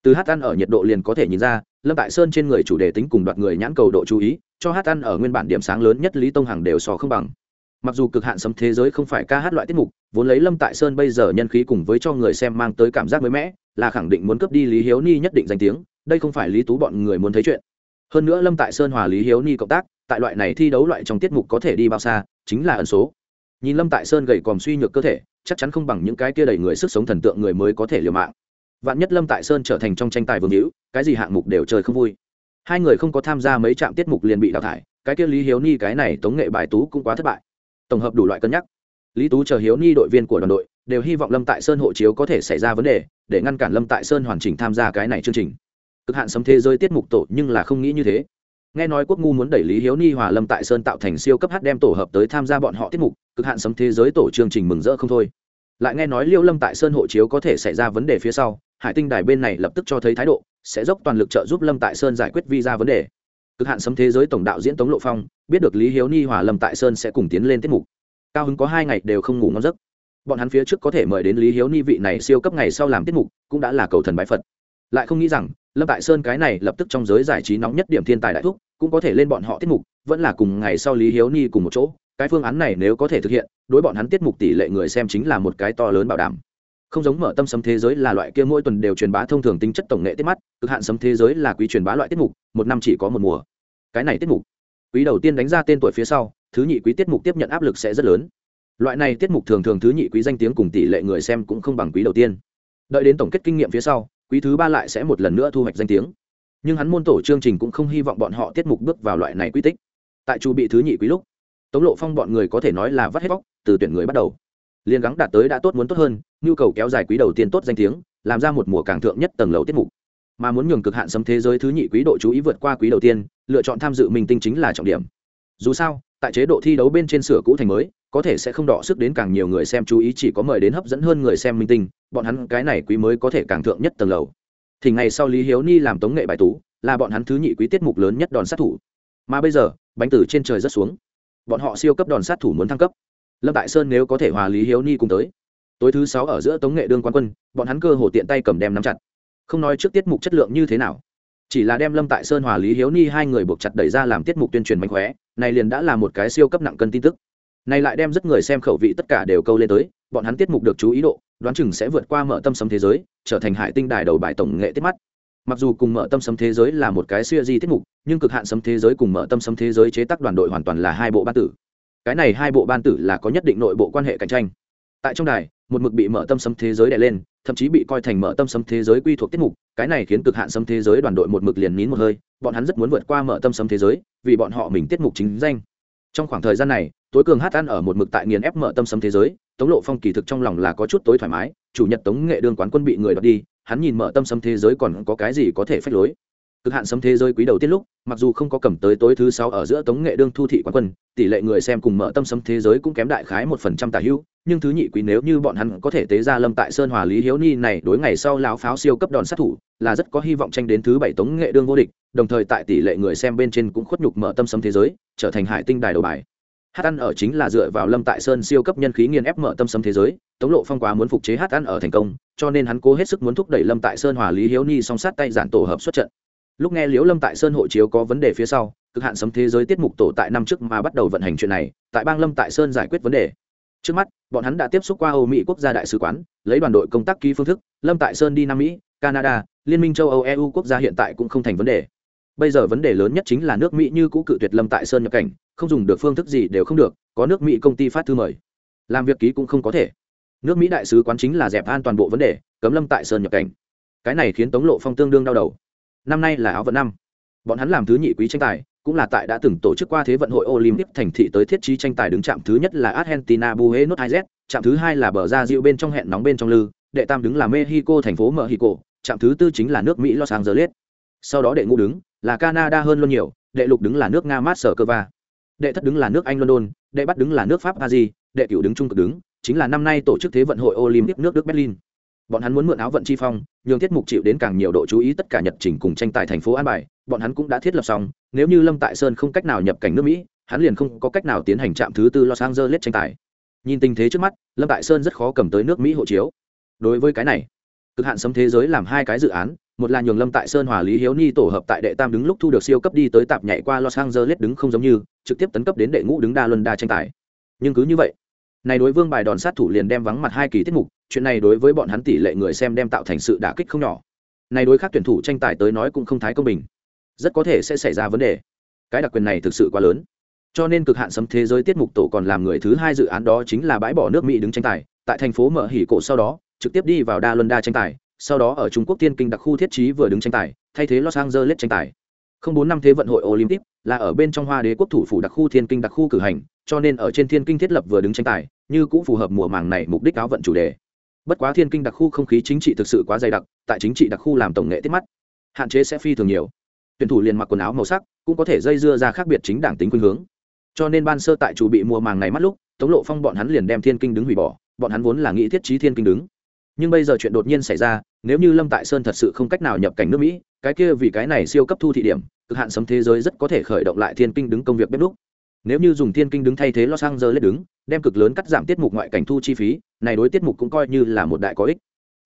Từ hát ăn ở nhiệt độ liền có thể nhìn ra, lâm tại sơn trên người chủ đề tính cùng đoạt người nhãn cầu độ chú ý, cho hát ăn ở nguyên bản điểm sáng lớn nhất lý tông hằng đều so không bằng. Mặc dù cực hạn sấm thế giới không phải ca hát loại tiết mục, vốn lấy lâm tại sơn bây giờ nhân khí cùng với cho người xem mang tới cảm giác mới mẻ, là khẳng định muốn cướp đi lý hiếu ni nhất định danh tiếng đây không phải lý tú bọn người muốn thấy chuyện. Hơn nữa lâm tại sơn hòa lý hiếu ni cộng tác, tại loại này thi đấu loại trong tiết mục có thể đi bao xa, chính là ẩn số. Nhìn lâm tại sơn gầy còm suy nhược cơ thể, chắc chắn không bằng những cái kia đầy người sức sống thần tượng người mới có thể liều mạng. Vạn nhất lâm tại sơn trở thành trong tranh tài vương hữu, cái gì hạng mục đều chơi không vui. Hai người không có tham gia mấy trạm tiết mục liền bị đào thải, cái kia lý hiếu ni cái này tống nghệ bài tú cũng quá thất bại. Tổng hợp đủ loại cân nhắc. Lý tú chờ hiếu ni đội viên của đoàn đội, đều hy vọng lâm tại sơn hộ chiếu có thể xảy ra vấn đề, để ngăn cản lâm tại sơn hoàn chỉnh tham gia cái này chương trình cực hạn sấm thế giới tiết mục tổ nhưng là không nghĩ như thế. Nghe nói quốc ngu muốn đẩy lý hiếu ni hòa lâm tại sơn tạo thành siêu cấp hát đem tổ hợp tới tham gia bọn họ tiết mục, cực hạn sấm thế giới tổ chương trình mừng rỡ không thôi. Lại nghe nói liêu lâm tại sơn hộ chiếu có thể xảy ra vấn đề phía sau, hải tinh đài bên này lập tức cho thấy thái độ, sẽ dốc toàn lực trợ giúp lâm tại sơn giải quyết visa vấn đề. Cực hạn sấm thế giới tổng đạo diễn tống lộ phong biết được lý hiếu ni hòa lâm tại sơn sẽ cùng tiến lên tiết mục. Cao hứng có hai ngày đều không ngủ ngon giấc. Bọn hắn phía trước có thể mời đến lý hiếu ni vị này siêu cấp ngày sau làm tiết mục, cũng đã là cầu thần bái phật. Lại không nghĩ rằng lâm tại sơn cái này lập tức trong giới giải trí nóng nhất điểm thiên tài đại thúc, cũng có thể lên bọn họ tiết mục, vẫn là cùng ngày sau lý hiếu ni cùng một chỗ, cái phương án này nếu có thể thực hiện, đối bọn hắn tiết mục tỷ lệ người xem chính là một cái to lớn bảo đảm. Không giống mở tâm sấm thế giới là loại kia mỗi tuần đều truyền bá thông thường tính chất tổng nghệ tiết mắt, cực hạn sấm thế giới là quý truyền bá loại tiết mục, một năm chỉ có một mùa. Cái này tiết mục, quý đầu tiên đánh ra tên tuổi phía sau, thứ nhị quý tiết mục tiếp nhận áp lực sẽ rất lớn. Loại này tiết mục thường thường thứ nhị quý danh tiếng cùng tỷ lệ người xem cũng không bằng quý đầu tiên. Đợi đến tổng kết kinh nghiệm phía sau quý thứ ba lại sẽ một lần nữa thu hoạch danh tiếng. Nhưng hắn môn tổ chương trình cũng không hy vọng bọn họ tiết mục bước vào loại này quy tích. Tại chu bị thứ nhị quý lúc, tống lộ phong bọn người có thể nói là vắt hết bóc từ tuyển người bắt đầu. Liên gắng đạt tới đã tốt muốn tốt hơn, nhu cầu kéo dài quý đầu tiên tốt danh tiếng, làm ra một mùa càng thượng nhất tầng lầu tiết mục. Mà muốn nhường cực hạn sấm thế giới thứ nhị quý độ chú ý vượt qua quý đầu tiên, lựa chọn tham dự mình tinh chính là trọng điểm. Dù sao, tại chế độ thi đấu bên trên sửa cũ thành mới có thể sẽ không đọ sức đến càng nhiều người xem chú ý, chỉ có mời đến hấp dẫn hơn người xem minh tinh, bọn hắn cái này quý mới có thể càng thượng nhất tầng lầu. Thì ngày sau lý hiếu ni làm tống nghệ bài tú, là bọn hắn thứ nhị quý tiết mục lớn nhất đòn sát thủ. Mà bây giờ, bánh tử trên trời rất xuống. Bọn họ siêu cấp đòn sát thủ muốn thăng cấp. Lâm tại sơn nếu có thể hòa lý hiếu ni cùng tới. Tối thứ sáu ở giữa tống nghệ đương quan quân, bọn hắn cơ hồ tiện tay cầm đem nắm chặt. Không nói trước tiết mục chất lượng như thế nào, chỉ là đem lâm tại sơn hòa lý hiếu ni hai người buộc chặt đẩy ra làm tiết mục tuyên truyền mạnh khóe này liền đã là một cái siêu cấp nặng cân tin tức này lại đem rất người xem khẩu vị tất cả đều câu lên tới, bọn hắn tiết mục được chú ý độ, đoán chừng sẽ vượt qua mở tâm sấm thế giới, trở thành hải tinh đài đầu bài tổng nghệ tiết mắt. Mặc dù cùng mở tâm sấm thế giới là một cái siêu di tiết mục, nhưng cực hạn sấm thế giới cùng mở tâm sấm thế giới chế tác đoàn đội hoàn toàn là hai bộ ban tử. Cái này hai bộ ban tử là có nhất định nội bộ quan hệ cạnh tranh. Tại trong đài, một mực bị mở tâm sấm thế giới đè lên, thậm chí bị coi thành mở tâm sấm thế giới quy thuộc tiết mục, cái này khiến cực hạn sấm thế giới đoàn đội một mực liền nín một hơi, bọn hắn rất muốn vượt qua mở tâm sấm thế giới, vì bọn họ mình tiết mục chính danh. Trong khoảng thời gian này tối cường hát ăn ở một mực tại nghiền ép mở tâm sấm thế giới, tống lộ phong kỳ thực trong lòng là có chút tối thoải mái, chủ nhật tống nghệ đương quán quân bị người đoạt đi, hắn nhìn mở tâm sấm thế giới còn có cái gì có thể phách lối. Cực hạn sấm thế giới quý đầu tiết lúc, mặc dù không có cầm tới tối thứ sáu ở giữa tống nghệ đương thu thị quán quân, tỷ lệ người xem cùng mở tâm sấm thế giới cũng kém đại khái một phần trăm tả hữu, nhưng thứ nhị quý nếu như bọn hắn có thể tế ra lâm tại sơn hòa lý hiếu ni này đối ngày sau lão pháo siêu cấp đòn sát thủ, là rất có hy vọng tranh đến thứ bảy tống nghệ đương vô địch, đồng thời tại tỷ lệ người xem bên trên cũng khuất nhục mở tâm sấm thế giới, trở thành hải tinh đài đầu bài hát ăn ở chính là dựa vào lâm tại sơn siêu cấp nhân khí nghiền ép mở tâm sấm thế giới, tống lộ phong quá muốn phục chế hát ăn ở thành công, cho nên hắn cố hết sức muốn thúc đẩy lâm tại sơn hòa lý hiếu ni song sát tay giản tổ hợp xuất trận. Lúc nghe liễu lâm tại sơn hộ chiếu có vấn đề phía sau, cực hạn sấm thế giới tiết mục tổ tại năm trước mà bắt đầu vận hành chuyện này, tại bang lâm tại sơn giải quyết vấn đề. Trước mắt, bọn hắn đã tiếp xúc qua âu mỹ quốc gia đại sứ quán, lấy đoàn đội công tác ký phương thức, lâm tại sơn đi nam mỹ, canada, liên minh châu âu eu quốc gia hiện tại cũng không thành vấn đề. Bây giờ vấn đề lớn nhất chính là nước mỹ như cũ cự tuyệt lâm tại sơn nhập cảnh không dùng được phương thức gì đều không được, có nước mỹ công ty phát thư mời. Làm việc ký cũng không có thể. Nước mỹ đại sứ quán chính là dẹp an toàn bộ vấn đề, cấm lâm tại sơn nhập cảnh. Cái này khiến tống lộ phong tương đương đau đầu. Năm nay là áo vận năm. Bọn hắn làm thứ nhị quý tranh tài, cũng là tại đã từng tổ chức qua thế vận hội olympic thành thị tới thiết trí tranh tài đứng chạm thứ nhất là argentina buenos aires, chạm thứ hai là bờ ra diệu bên trong hẹn nóng bên trong lư, đệ tam đứng là mexico thành phố mexico, chạm thứ tư chính là nước mỹ los angeles. Sau đó đệ ngũ đứng là canada hơn luôn nhiều, đệ lục đứng là nước nga moscow đệ thất đứng là nước anh london, đệ bắt đứng là nước pháp paris, đệ cửu đứng trung cực đứng, chính là năm nay tổ chức thế vận hội olympic nước đức berlin. Bọn hắn muốn mượn áo vận chi phong, nhường tiết mục chịu đến càng nhiều độ chú ý tất cả nhật trình cùng tranh tài thành phố an bài, bọn hắn cũng đã thiết lập xong, nếu như lâm tại sơn không cách nào nhập cảnh nước mỹ, hắn liền không có cách nào tiến hành trạm thứ tư los angeles tranh tài. Nhìn tình thế trước mắt, lâm tại sơn rất khó cầm tới nước mỹ hộ chiếu. Đối với cái này, cực hạn sấm thế giới làm hai cái dự án một là nhường lâm tại sơn hòa lý hiếu ni tổ hợp tại đệ tam đứng lúc thu được siêu cấp đi tới tạp nhảy qua los angeles đứng không giống như, trực tiếp tấn cấp đến đệ ngũ đứng đa luân đa tranh tài. Nhưng cứ như vậy, này đối vương bài đòn sát thủ liền đem vắng mặt hai kỳ tiết mục, chuyện này đối với bọn hắn tỷ lệ người xem đem tạo thành sự đả kích không nhỏ. Này đối khác tuyển thủ tranh tài tới nói cũng không thái công bình. Rất có thể sẽ xảy ra vấn đề. Cái đặc quyền này thực sự quá lớn. Cho nên cực hạn sấm thế giới tiết mục tổ còn làm người thứ hai dự án đó chính là bãi bỏ nước mỹ đứng tranh tài, tại thành phố mở hỉ cổ sau đó, trực tiếp đi vào đa luân đa tranh tài sau đó ở trung quốc tiên kinh đặc khu thiết trí vừa đứng tranh tài, thay thế los angeles tranh tài. Không bốn năm thế vận hội olympic là ở bên trong hoa đế quốc thủ phủ đặc khu thiên kinh đặc khu cử hành, cho nên ở trên thiên kinh thiết lập vừa đứng tranh tài, như cũng phù hợp mùa màng này mục đích áo vận chủ đề. Bất quá thiên kinh đặc khu không khí chính trị thực sự quá dày đặc, tại chính trị đặc khu làm tổng nghệ tiết mắt, hạn chế sẽ phi thường nhiều. Tuyển thủ liền mặc quần áo màu sắc, cũng có thể dây dưa ra khác biệt chính đảng tính khuynh hướng. Cho nên ban sơ tại chủ bị mùa màng này mắt lúc, tống lộ phong bọn hắn liền đem thiên kinh đứng hủy bỏ, bọn hắn vốn là nghĩ thiết trí thiên kinh đứng nhưng bây giờ chuyện đột nhiên xảy ra, nếu như lâm tại sơn thật sự không cách nào nhập cảnh nước mỹ, cái kia vì cái này siêu cấp thu thị điểm, cực hạn sấm thế giới rất có thể khởi động lại thiên kinh đứng công việc bếp lúc nếu như dùng thiên kinh đứng thay thế los angeles đứng, đem cực lớn cắt giảm tiết mục ngoại cảnh thu chi phí, này đối tiết mục cũng coi như là một đại có ích.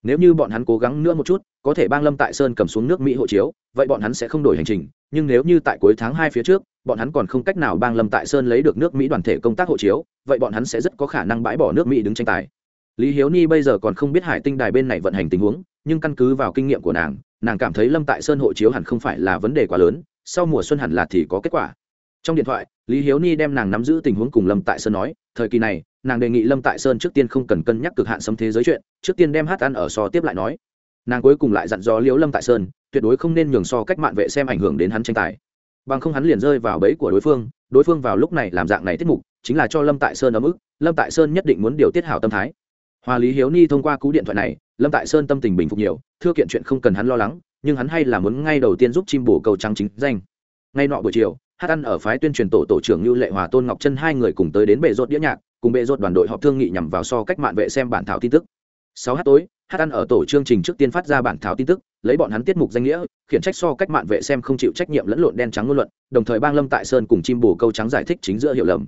Nếu như bọn hắn cố gắng nữa một chút, có thể bang lâm tại sơn cầm xuống nước mỹ hộ chiếu, vậy bọn hắn sẽ không đổi hành trình. Nhưng nếu như tại cuối tháng hai phía trước, bọn hắn còn không cách nào bang lâm tại sơn lấy được nước mỹ đoàn thể công tác hộ chiếu, vậy bọn hắn sẽ rất có khả năng bãi bỏ nước mỹ đứng tranh tài lý hiếu ni bây giờ còn không biết hải tinh đài bên này vận hành tình huống, nhưng căn cứ vào kinh nghiệm của nàng nàng cảm thấy lâm tại sơn hộ chiếu hẳn không phải là vấn đề quá lớn, sau mùa xuân hẳn là thì có kết quả. Trong điện thoại, lý hiếu ni đem nàng nắm giữ tình huống cùng lâm tại sơn nói, thời kỳ này, nàng đề nghị lâm tại sơn trước tiên không cần cân nhắc cực hạn xâm thế giới chuyện, trước tiên đem hát ăn ở so tiếp lại nói. Nàng cuối cùng lại dặn dò liễu lâm tại sơn, tuyệt đối không nên nhường so cách mạng vệ xem ảnh hưởng đến hắn tranh tài. Bằng không hắn liền rơi vào bẫy của đối phương đối phương vào lúc này làm dạng này tiết mục, chính là cho lâm tại sơn ấm ức, lâm tại sơn nhất định muốn điều tiết hảo tâm thái hòa lý hiếu ni thông qua cú điện thoại này, lâm tại sơn tâm tình bình phục nhiều, thưa kiện chuyện không cần hắn lo lắng, nhưng hắn hay là muốn ngay đầu tiên giúp chim bổ cầu trắng chính danh. Ngay nọ buổi chiều, hát ăn ở phái tuyên truyền tổ tổ trưởng như lệ hòa, tôn ngọc chân hai người cùng tới đến bệ rốt đĩa nhạc, cùng bệ rốt đoàn đội họp thương nghị nhằm vào so cách mạng vệ xem bản thảo tin tức. Sáu h tối, hát ăn ở tổ chương trình trước tiên phát ra bản thảo tin tức, lấy bọn hắn tiết mục danh nghĩa, khiển trách so cách mạng vệ xem không chịu trách nhiệm lẫn lộn đen trắng ngôn luận, đồng thời bang lâm tại sơn cùng chim bồ câu trắng giải thích chính giữa hiểu lầm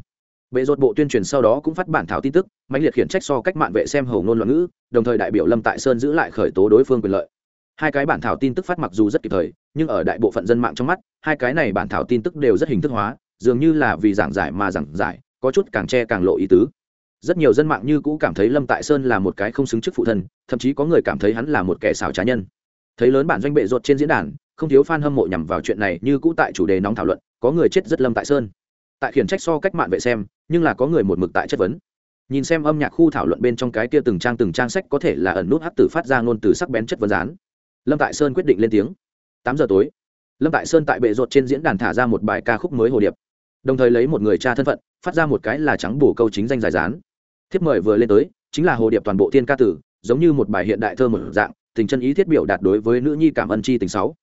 bệ rốt bộ tuyên truyền sau đó cũng phát bản thảo tin tức, mãnh liệt khiển trách so cách mạng vệ xem hầu ngôn loạn ngữ, đồng thời đại biểu lâm tại sơn giữ lại khởi tố đối phương quyền lợi. Hai cái bản thảo tin tức phát mặc dù rất kịp thời, nhưng ở đại bộ phận dân mạng trong mắt, hai cái này bản thảo tin tức đều rất hình thức hóa, dường như là vì giảng giải mà giảng giải, có chút càng che càng lộ ý tứ. Rất nhiều dân mạng như cũ cảm thấy lâm tại sơn là một cái không xứng chức phụ thân, thậm chí có người cảm thấy hắn là một kẻ xảo trá nhân. Thấy lớn bản doanh bệ ruột trên diễn đàn, không thiếu fan hâm mộ nhằm vào chuyện này, như cũ tại chủ đề nóng thảo luận, có người chết rất lâm tại sơn tại khiển trách so cách mạng vệ xem, nhưng là có người một mực tại chất vấn. Nhìn xem âm nhạc khu thảo luận bên trong cái kia từng trang từng trang sách có thể là ẩn nút hát tử phát ra ngôn từ sắc bén chất vấn rán lâm tại sơn quyết định lên tiếng. Tám giờ tối, lâm tại sơn tại bệ ruột trên diễn đàn thả ra một bài ca khúc mới hồ điệp. Đồng thời lấy một người cha thân phận, phát ra một cái là trắng bổ câu chính danh giải rán thiếp mời vừa lên tới, chính là hồ điệp toàn bộ thiên ca tử, giống như một bài hiện đại thơ một dạng, tình chân ý thiết biểu đạt đối với nữ nhi cảm ân chi tình sáu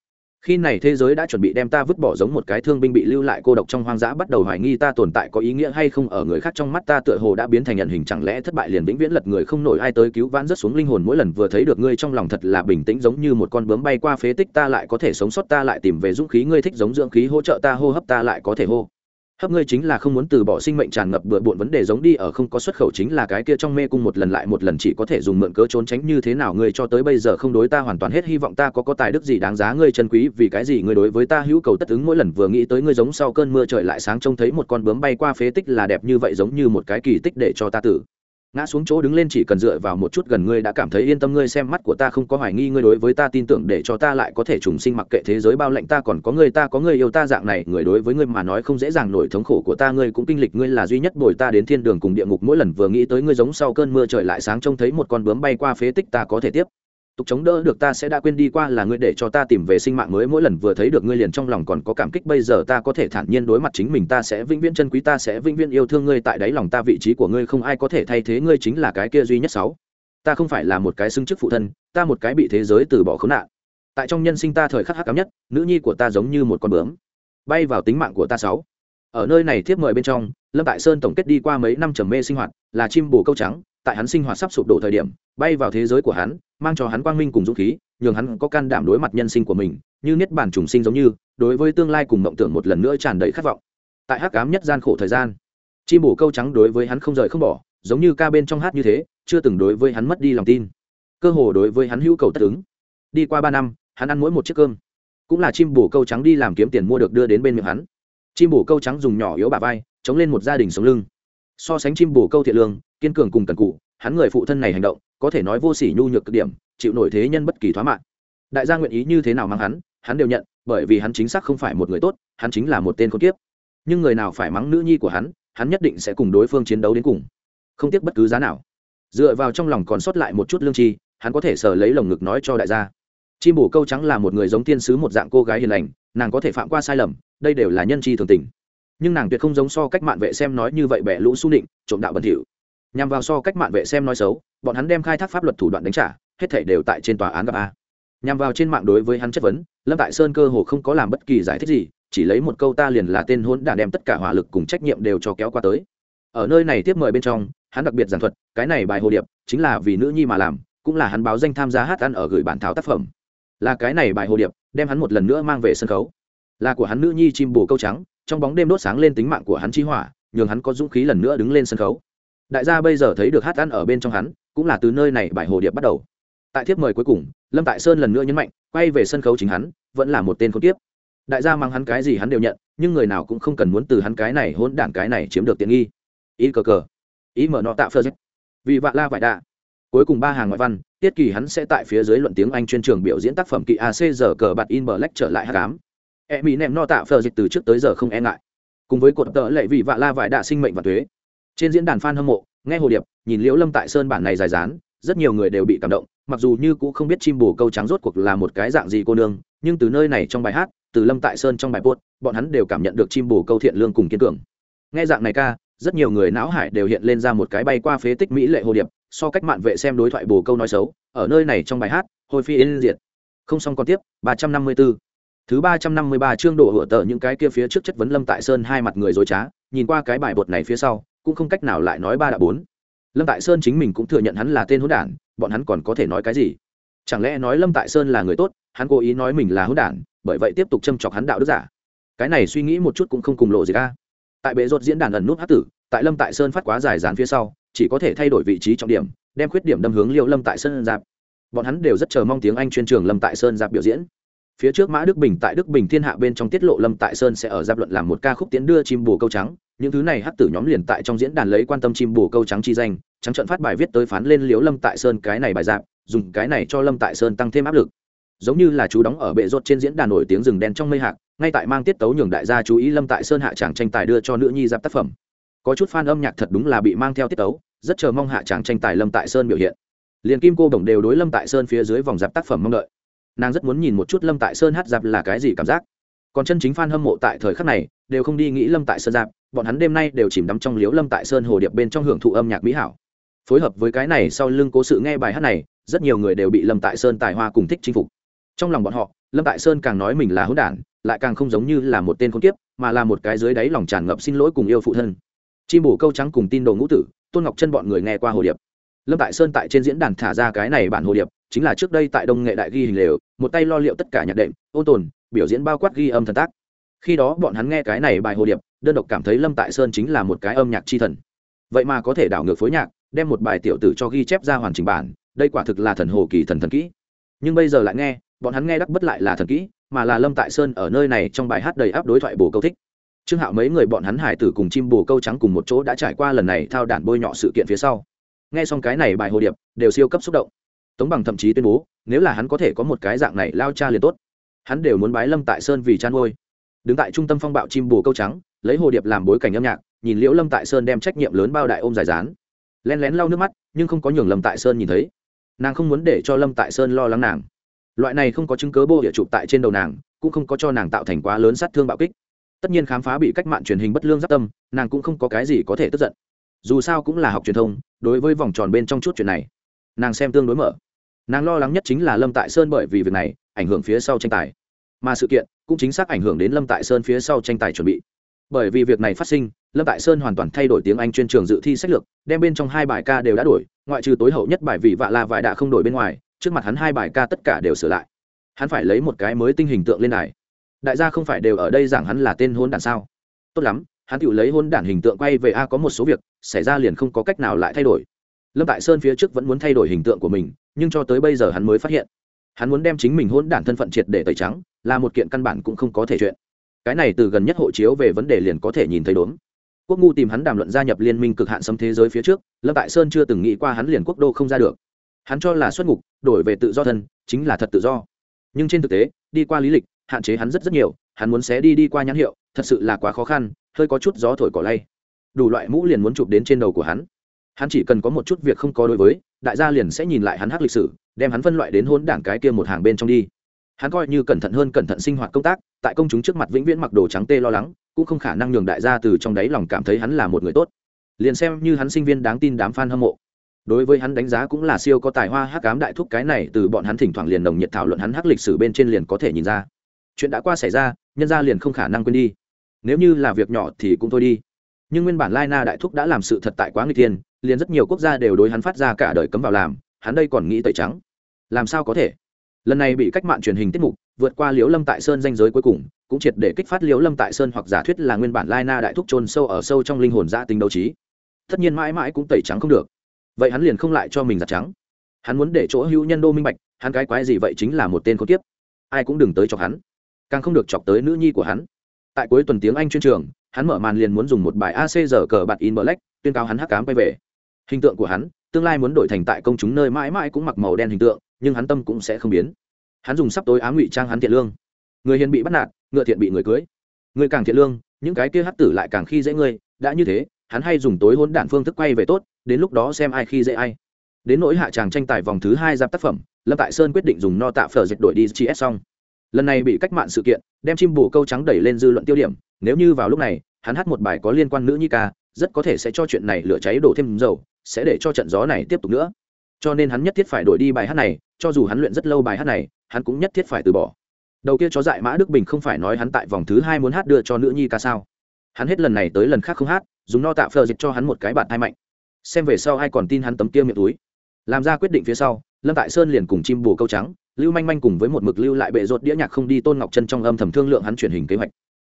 khi này thế giới đã chuẩn bị đem ta vứt bỏ giống một cái thương binh bị lưu lại cô độc trong hoang dã bắt đầu hoài nghi ta tồn tại có ý nghĩa hay không ở người khác trong mắt ta tựa hồ đã biến thành nhận hình chẳng lẽ thất bại liền vĩnh viễn lật người không nổi ai tới cứu vãn rất xuống linh hồn mỗi lần vừa thấy được ngươi trong lòng thật là bình tĩnh giống như một con bướm bay qua phế tích ta lại có thể sống sót ta lại tìm về dũng khí ngươi thích giống dưỡng khí hỗ trợ ta hô hấp ta lại có thể hô hấp ngươi chính là không muốn từ bỏ sinh mệnh tràn ngập bừa bộn vấn đề giống đi, ở không có xuất khẩu chính là cái kia trong mê cung một lần lại một lần chỉ có thể dùng mượn cớ trốn tránh như thế nào ngươi cho tới bây giờ không đối ta hoàn toàn hết hy vọng ta có có tài đức gì đáng giá ngươi chân quý, vì cái gì ngươi đối với ta hữu cầu tất ứng mỗi lần vừa nghĩ tới ngươi giống sau cơn mưa trời lại sáng trông thấy một con bướm bay qua phế tích là đẹp như vậy giống như một cái kỳ tích để cho ta tử ngã xuống chỗ đứng lên chỉ cần dựa vào một chút gần ngươi đã cảm thấy yên tâm ngươi xem mắt của ta không có hoài nghi ngươi đối với ta tin tưởng để cho ta lại có thể trùng sinh mặc kệ thế giới bao lệnh ta còn có ngươi, ta có người yêu ta dạng này, người đối với ngươi mà nói không dễ dàng nổi, thống khổ của ta ngươi cũng kinh lịch ngươi là duy nhất bồi ta đến thiên đường cùng địa ngục, mỗi lần vừa nghĩ tới ngươi giống sau cơn mưa trời lại sáng trông thấy một con bướm bay qua phế tích, ta có thể tiếp tục chống đỡ được ta sẽ đã quên đi qua là ngươi để cho ta tìm về sinh mạng mới. Mỗi lần vừa thấy được ngươi liền trong lòng còn có cảm kích, bây giờ ta có thể thản nhiên đối mặt chính mình. Ta sẽ vĩnh viễn chân quý, ta sẽ vĩnh viễn yêu thương ngươi. Tại đáy lòng ta vị trí của ngươi không ai có thể thay thế ngươi, chính là cái kia duy nhất sáu. Ta không phải là một cái xưng chức phụ thân, ta một cái bị thế giới từ bỏ khốn nạn. Tại trong nhân sinh ta thời khắc hắc cám nhất, nữ nhi của ta giống như một con bướm, bay vào tính mạng của ta sáu. Ở nơi này tiếp mời bên trong, lâm tại sơn tổng kết đi qua mấy năm trầm mê sinh hoạt, là chim bồ câu trắng tại hắn sinh hoạt sắp sụp đổ thời điểm, bay vào thế giới của hắn, mang cho hắn quang minh cùng dũng khí, nhường hắn có can đảm đối mặt nhân sinh của mình, như niết bản trùng sinh giống như, đối với tương lai cùng mộng tưởng một lần nữa tràn đầy khát vọng. Tại hắc cám nhất gian khổ thời gian, chim bổ câu trắng đối với hắn không rời không bỏ, giống như ca bên trong hát như thế, chưa từng đối với hắn mất đi lòng tin. Cơ hồ đối với hắn hữu cầu tất ứng. Đi qua ba năm, hắn ăn mỗi một chiếc cơm. Cũng là chim bổ câu trắng đi làm kiếm tiền mua được đưa đến bên miệng hắn. Chim bổ câu trắng dùng nhỏ yếu bà vai, chống lên một gia đình sống lưng. So sánh chim bổ câu thiện lương kiên cường cùng cần cụ, hắn người phụ thân này hành động, có thể nói vô sỉ nhu nhược cực điểm, chịu nổi thế nhân bất kỳ thoá mạng đại gia nguyện ý như thế nào mang hắn hắn đều nhận, bởi vì hắn chính xác không phải một người tốt, hắn chính là một tên con kiếp. Nhưng người nào phải mắng nữ nhi của hắn hắn nhất định sẽ cùng đối phương chiến đấu đến cùng. Không tiếc bất cứ giá nào. Dựa vào trong lòng còn sót lại một chút lương tri, hắn có thể sờ lấy lồng ngực nói cho đại gia. Chim bổ câu trắng là một người giống tiên sứ một dạng cô gái hiền lành, nàng có thể phạm qua sai lầm, đây đều là nhân tri thường tình. Nhưng nàng tuyệt không giống so cách mạng vệ xem nói như vậy bẻ lũ su nịnh, trộm đạo bẩn thỉu nhằm vào so cách mạng vệ xem nói xấu, bọn hắn đem khai thác pháp luật thủ đoạn đánh trả, hết thể đều tại trên tòa án gặp a. Nhằm vào trên mạng đối với hắn chất vấn, lâm tại sơn cơ hồ không có làm bất kỳ giải thích gì, chỉ lấy một câu ta liền là tên hôn đã đem tất cả hỏa lực cùng trách nhiệm đều cho kéo qua tới. Ở nơi này tiếp mời bên trong, hắn đặc biệt giảng thuật, cái này bài hồ điệp, chính là vì nữ nhi mà làm, cũng là hắn báo danh tham gia hát ăn ở gửi bản thảo tác phẩm. Là cái này bài hồ điệp, đem hắn một lần nữa mang về sân khấu. Là của hắn nữ nhi chim bồ câu trắng, trong bóng đêm đốt sáng lên tính mạng của hắn chi hỏa, nhường hắn có dũng khí lần nữa đứng lên sân khấu đại gia bây giờ thấy được hát ăn ở bên trong hắn, cũng là từ nơi này bài hồ điệp bắt đầu. Tại thiếp mời cuối cùng, lâm tại sơn lần nữa nhấn mạnh, quay về sân khấu chính hắn, vẫn là một tên khốn tiếp đại gia mang hắn cái gì hắn đều nhận, nhưng người nào cũng không cần muốn từ hắn cái này hỗn đản cái này chiếm được tiện nghi. Ý cờ cờ. Ý mở nọ tạo phơ vì vạ la vải đạ. Cuối cùng ba hàng ngoại văn, tiết kỳ hắn sẽ tại phía dưới luận tiếng anh chuyên trường biểu diễn tác phẩm kỳ ac giờ cờ bạt in bờ lách trở lại hát cám. E mỹ ném no tạo phơ dịch từ trước tới giờ không e ngại. Cùng với cột tợ lệ vị vạ la vải đạ sinh mệnh và thuế trên diễn đàn f a n hâm mộ, nghe hồ điệp, nhìn liễu lâm tại sơn bản này dài dán, rất nhiều người đều bị cảm động, mặc dù như cũng không biết chim bồ câu trắng rốt cuộc là một cái dạng gì cô nương, nhưng từ nơi này trong bài hát, từ lâm tại sơn trong bài buốt bọn hắn đều cảm nhận được chim bồ câu thiện lương cùng kiên cường. Nghe dạng này ca, rất nhiều người não hải đều hiện lên ra một cái bay qua phế tích mỹ lệ hồ điệp, so cách mạn vệ xem đối thoại bồ câu nói xấu, ở nơi này trong bài hát, hồi phi yên diệt. Không xong còn tiếp, ba trăm năm mươi 354 thứ ba trăm năm mươi ba chương đổ hựa tờ những cái kia phía trước chất vấn lâm tại sơn hai mặt người dối trá, nhìn qua cái bài bột này phía sau cũng không cách nào lại nói ba đã bốn. Lâm tại sơn chính mình cũng thừa nhận hắn là tên hỗn đản, bọn hắn còn có thể nói cái gì? Chẳng lẽ nói lâm tại sơn là người tốt, hắn cố ý nói mình là hỗn đản, bởi vậy tiếp tục châm chọc hắn đạo đức giả? Cái này suy nghĩ một chút cũng không cùng lộ gì ra tại bệ rột diễn đàn ẩn nút hát tử, tại lâm tại sơn phát quá dài dán phía sau, chỉ có thể thay đổi vị trí trọng điểm, đem khuyết điểm đâm hướng liêu lâm tại sơn giáp. Bọn hắn đều rất chờ mong tiếng anh chuyên trường lâm tại sơn giáp biểu diễn. Phía trước mã đức bình tại đức bình thiên hạ bên trong tiết lộ lâm tại sơn sẽ ở giáp luận làm một ca khúc tiến đưa chim bồ câu trắng những thứ này hát tử nhóm liền tại trong diễn đàn lấy quan tâm chim bồ câu trắng chi danh, trắng trận phát bài viết tới phán lên liếu lâm tại sơn cái này bài dạng dùng cái này cho lâm tại sơn tăng thêm áp lực. Giống như là chú đóng ở bệ rốt trên diễn đàn nổi tiếng rừng đen trong mây hạc, ngay tại mang tiết tấu nhường đại gia chú ý lâm tại sơn hạ tràng tranh tài đưa cho nữ nhi giáp tác phẩm. Có chút fan âm nhạc thật đúng là bị mang theo tiết tấu, rất chờ mong hạ tràng tranh tài lâm tại sơn biểu hiện. Liền kim cô đồng đều đối lâm tại sơn phía dưới vòng giáp tác phẩm mong đợi. Nàng rất muốn nhìn một chút lâm tại sơn hát giáp là cái gì cảm giác. Còn chân chính fan hâm mộ tại thời khắc này đều không đi nghĩ lâm tại sơn giáp bọn hắn đêm nay đều chìm đắm trong liếu lâm tại sơn hồ điệp bên trong hưởng thụ âm nhạc mỹ hảo. Phối hợp với cái này sau lưng cố sự nghe bài hát này, rất nhiều người đều bị lâm tại sơn tài hoa cùng thích chinh phục. Trong lòng bọn họ, lâm tại sơn càng nói mình là hỗn đản, lại càng không giống như là một tên khốn kiếp, mà là một cái dưới đáy lòng tràn ngập xin lỗi cùng yêu phụ thân. Chim bổ câu trắng cùng tin đồ ngũ tử, tôn ngọc chân bọn người nghe qua hồ điệp. Lâm tại sơn tại trên diễn đàn thả ra cái này bản hồ điệp, chính là trước đây tại đông nghệ đại ghi hình lều, một tay lo liệu tất cả nhạc đệm, ôn tồn, biểu diễn bao quát ghi âm thần tác khi đó bọn hắn nghe cái này bài hồ điệp, đơn độc cảm thấy lâm tại sơn chính là một cái âm nhạc c h i thần. Vậy mà có thể đảo ngược phối nhạc, đem một bài tiểu tử cho ghi chép ra hoàn chỉnh bản, đây quả thực là thần hồ kỳ thần thần kỹ. Nhưng bây giờ lại nghe, bọn hắn nghe đắc bất lại là thần kỹ, mà là lâm tại sơn ở nơi này trong bài hát đầy áp đối thoại bồ câu thích. Trương hạo mấy người bọn hắn hải tử cùng chim bồ câu trắng cùng một chỗ đã trải qua lần này thao đản bôi nhọ sự kiện phía sau. Nghe xong cái này bài hồ điệp, đều siêu cấp xúc động. Tống bằng thậm chí tuyên bố, nếu là hắn có thể có một cái dạng này lao cha liền tốt. Hắn đều muốn bái lâm tại sơn vì chăn ngôi đứng tại trung tâm phong bạo chim bồ câu trắng, lấy hồ điệp làm bối cảnh âm nhạc, nhìn liễu lâm tại sơn đem trách nhiệm lớn bao đại ôm dài dán. Len lén lau nước mắt, nhưng không có nhường lâm tại sơn nhìn thấy. Nàng không muốn để cho lâm tại sơn lo lắng nàng. Loại này không có chứng cớ bô địa chụp tại trên đầu nàng, cũng không có cho nàng tạo thành quá lớn sát thương bạo kích. Tất nhiên khám phá bị cách mạng truyền hình bất lương giáp tâm, nàng cũng không có cái gì có thể tức giận. Dù sao cũng là học truyền thông, đối với vòng tròn bên trong chút chuyện này, nàng xem tương đối mở. Nàng lo lắng nhất chính là lâm tại sơn bởi vì việc này, ảnh hưởng phía sau tranh tài mà sự kiện cũng chính xác ảnh hưởng đến lâm tại sơn phía sau tranh tài chuẩn bị. Bởi vì việc này phát sinh, lâm tại sơn hoàn toàn thay đổi tiếng anh chuyên trường dự thi sách lược, đem bên trong hai bài ca đều đã đổi, ngoại trừ tối hậu nhất bài vị vạ la vải đã không đổi bên ngoài, trước mặt hắn hai bài ca tất cả đều sửa lại. Hắn phải lấy một cái mới tinh hình tượng lên này đại gia không phải đều ở đây rằng hắn là tên hôn đản sao? Tốt lắm, hắn tự lấy hôn đản hình tượng quay về, a, có một số việc xảy ra liền không có cách nào lại thay đổi. Lâm tại sơn phía trước vẫn muốn thay đổi hình tượng của mình, nhưng cho tới bây giờ hắn mới phát hiện hắn muốn đem chính mình hôn đản thân phận triệt để tẩy trắng, là một kiện căn bản cũng không có thể chuyện. Cái này từ gần nhất hộ chiếu về vấn đề liền có thể nhìn thấy đốn quốc ngu tìm hắn đàm luận gia nhập liên minh cực hạn xâm thế giới phía trước, lâm tại sơn chưa từng nghĩ qua hắn liền quốc đô không ra được. Hắn cho là xuất ngục, đổi về tự do thân, chính là thật tự do. Nhưng trên thực tế, đi qua lý lịch, hạn chế hắn rất rất nhiều, hắn muốn xé đi đi qua nhãn hiệu, thật sự là quá khó khăn, hơi có chút gió thổi cỏ lay. Đủ loại mũ liền muốn chụp đến trên đầu của hắn hắn chỉ cần có một chút việc không có đối với, đại gia liền sẽ nhìn lại hắn hắc lịch sử, đem hắn phân loại đến hôn đảng cái kia một hàng bên trong đi. Hắn coi như cẩn thận hơn cẩn thận sinh hoạt công tác, tại công chúng trước mặt vĩnh viễn mặc đồ trắng tê lo lắng, cũng không khả năng nhường đại gia từ trong đáy lòng cảm thấy hắn là một người tốt. Liền xem như hắn sinh viên đáng tin đám f a n hâm mộ. Đối với hắn đánh giá cũng là siêu có tài hoa hắc cám đại thúc cái này từ bọn hắn thỉnh thoảng liền đồng nhiệt thảo luận hắn hắc lịch sử bên trên liền có thể nhìn ra. Chuyện đã qua xảy ra, nhân ra liền không khả năng quên đi. Nếu như là việc nhỏ thì cũng thôi đi nhưng nguyên bản lai na đại thúc đã làm sự thật tại quá người thiên, liền rất nhiều quốc gia đều đối hắn phát ra cả đời cấm vào làm hắn đây còn nghĩ tẩy trắng. Làm sao có thể? Lần này bị cách mạng truyền hình tiết mục vượt qua liễu lâm tại sơn danh giới cuối cùng cũng triệt để kích phát liễu lâm tại sơn hoặc giả thuyết là nguyên bản lai na đại thúc trôn sâu ở sâu trong linh hồn gia tính đấu trí. Tất nhiên mãi mãi cũng tẩy trắng không được. Vậy hắn liền không lại cho mình giặt trắng. Hắn muốn để chỗ hữu nhân đô minh bạch hắn cái quái gì vậy chính là một tên con tiếp ai cũng đừng tới chọc hắn. Càng không được chọc tới nữ nhi của hắn tại cuối tuần tiếng anh chuyên trường, hắn mở màn liền muốn dùng một bài ac giờ cờ bạt in black, tuyên cáo hắn hắc cám quay về. Hình tượng của hắn, tương lai muốn đổi thành tại công chúng nơi mãi mãi cũng mặc màu đen hình tượng, nhưng hắn tâm cũng sẽ không biến. Hắn dùng sắp tối ám ngụy trang hắn thiện lương. Người hiền bị bắt nạt, ngựa thiện bị người cưới. Người càng thiện lương, những cái kia hắc tử lại càng khi dễ ngươi đã như thế, hắn hay dùng tối hôn đản phương thức quay về tốt, đến lúc đó xem ai khi dễ ai. Đến nỗi hạ tràng tranh tài vòng thứ hai giáp tác phẩm, lâm tại sơn quyết định dùng no tạ phở dịch đổi đi gs xong lần này bị cách mạng sự kiện, đem chim bồ câu trắng đẩy lên dư luận tiêu điểm, nếu như vào lúc này, hắn hát một bài có liên quan nữ nhi ca, rất có thể sẽ cho chuyện này lửa cháy đổ thêm dầu, sẽ để cho trận gió này tiếp tục nữa. Cho nên hắn nhất thiết phải đổi đi bài hát này, cho dù hắn luyện rất lâu bài hát này, hắn cũng nhất thiết phải từ bỏ. Đầu kia chó dại mã đức bình không phải nói hắn tại vòng thứ hai muốn hát đưa cho nữ nhi ca sao? Hắn hết lần này tới lần khác không hát, dùng no tạ phờ dịch cho hắn một cái bạn thai mạnh. Xem về sau ai còn tin hắn tấm kia miệng túi. Làm ra quyết định phía sau, lâm tại sơn liền cùng chim bù câu trắng lưu manh manh cùng với một mực lưu lại bệ rột đĩa nhạc không đi tôn ngọc chân trong âm thầm thương lượng hắn truyền hình kế hoạch.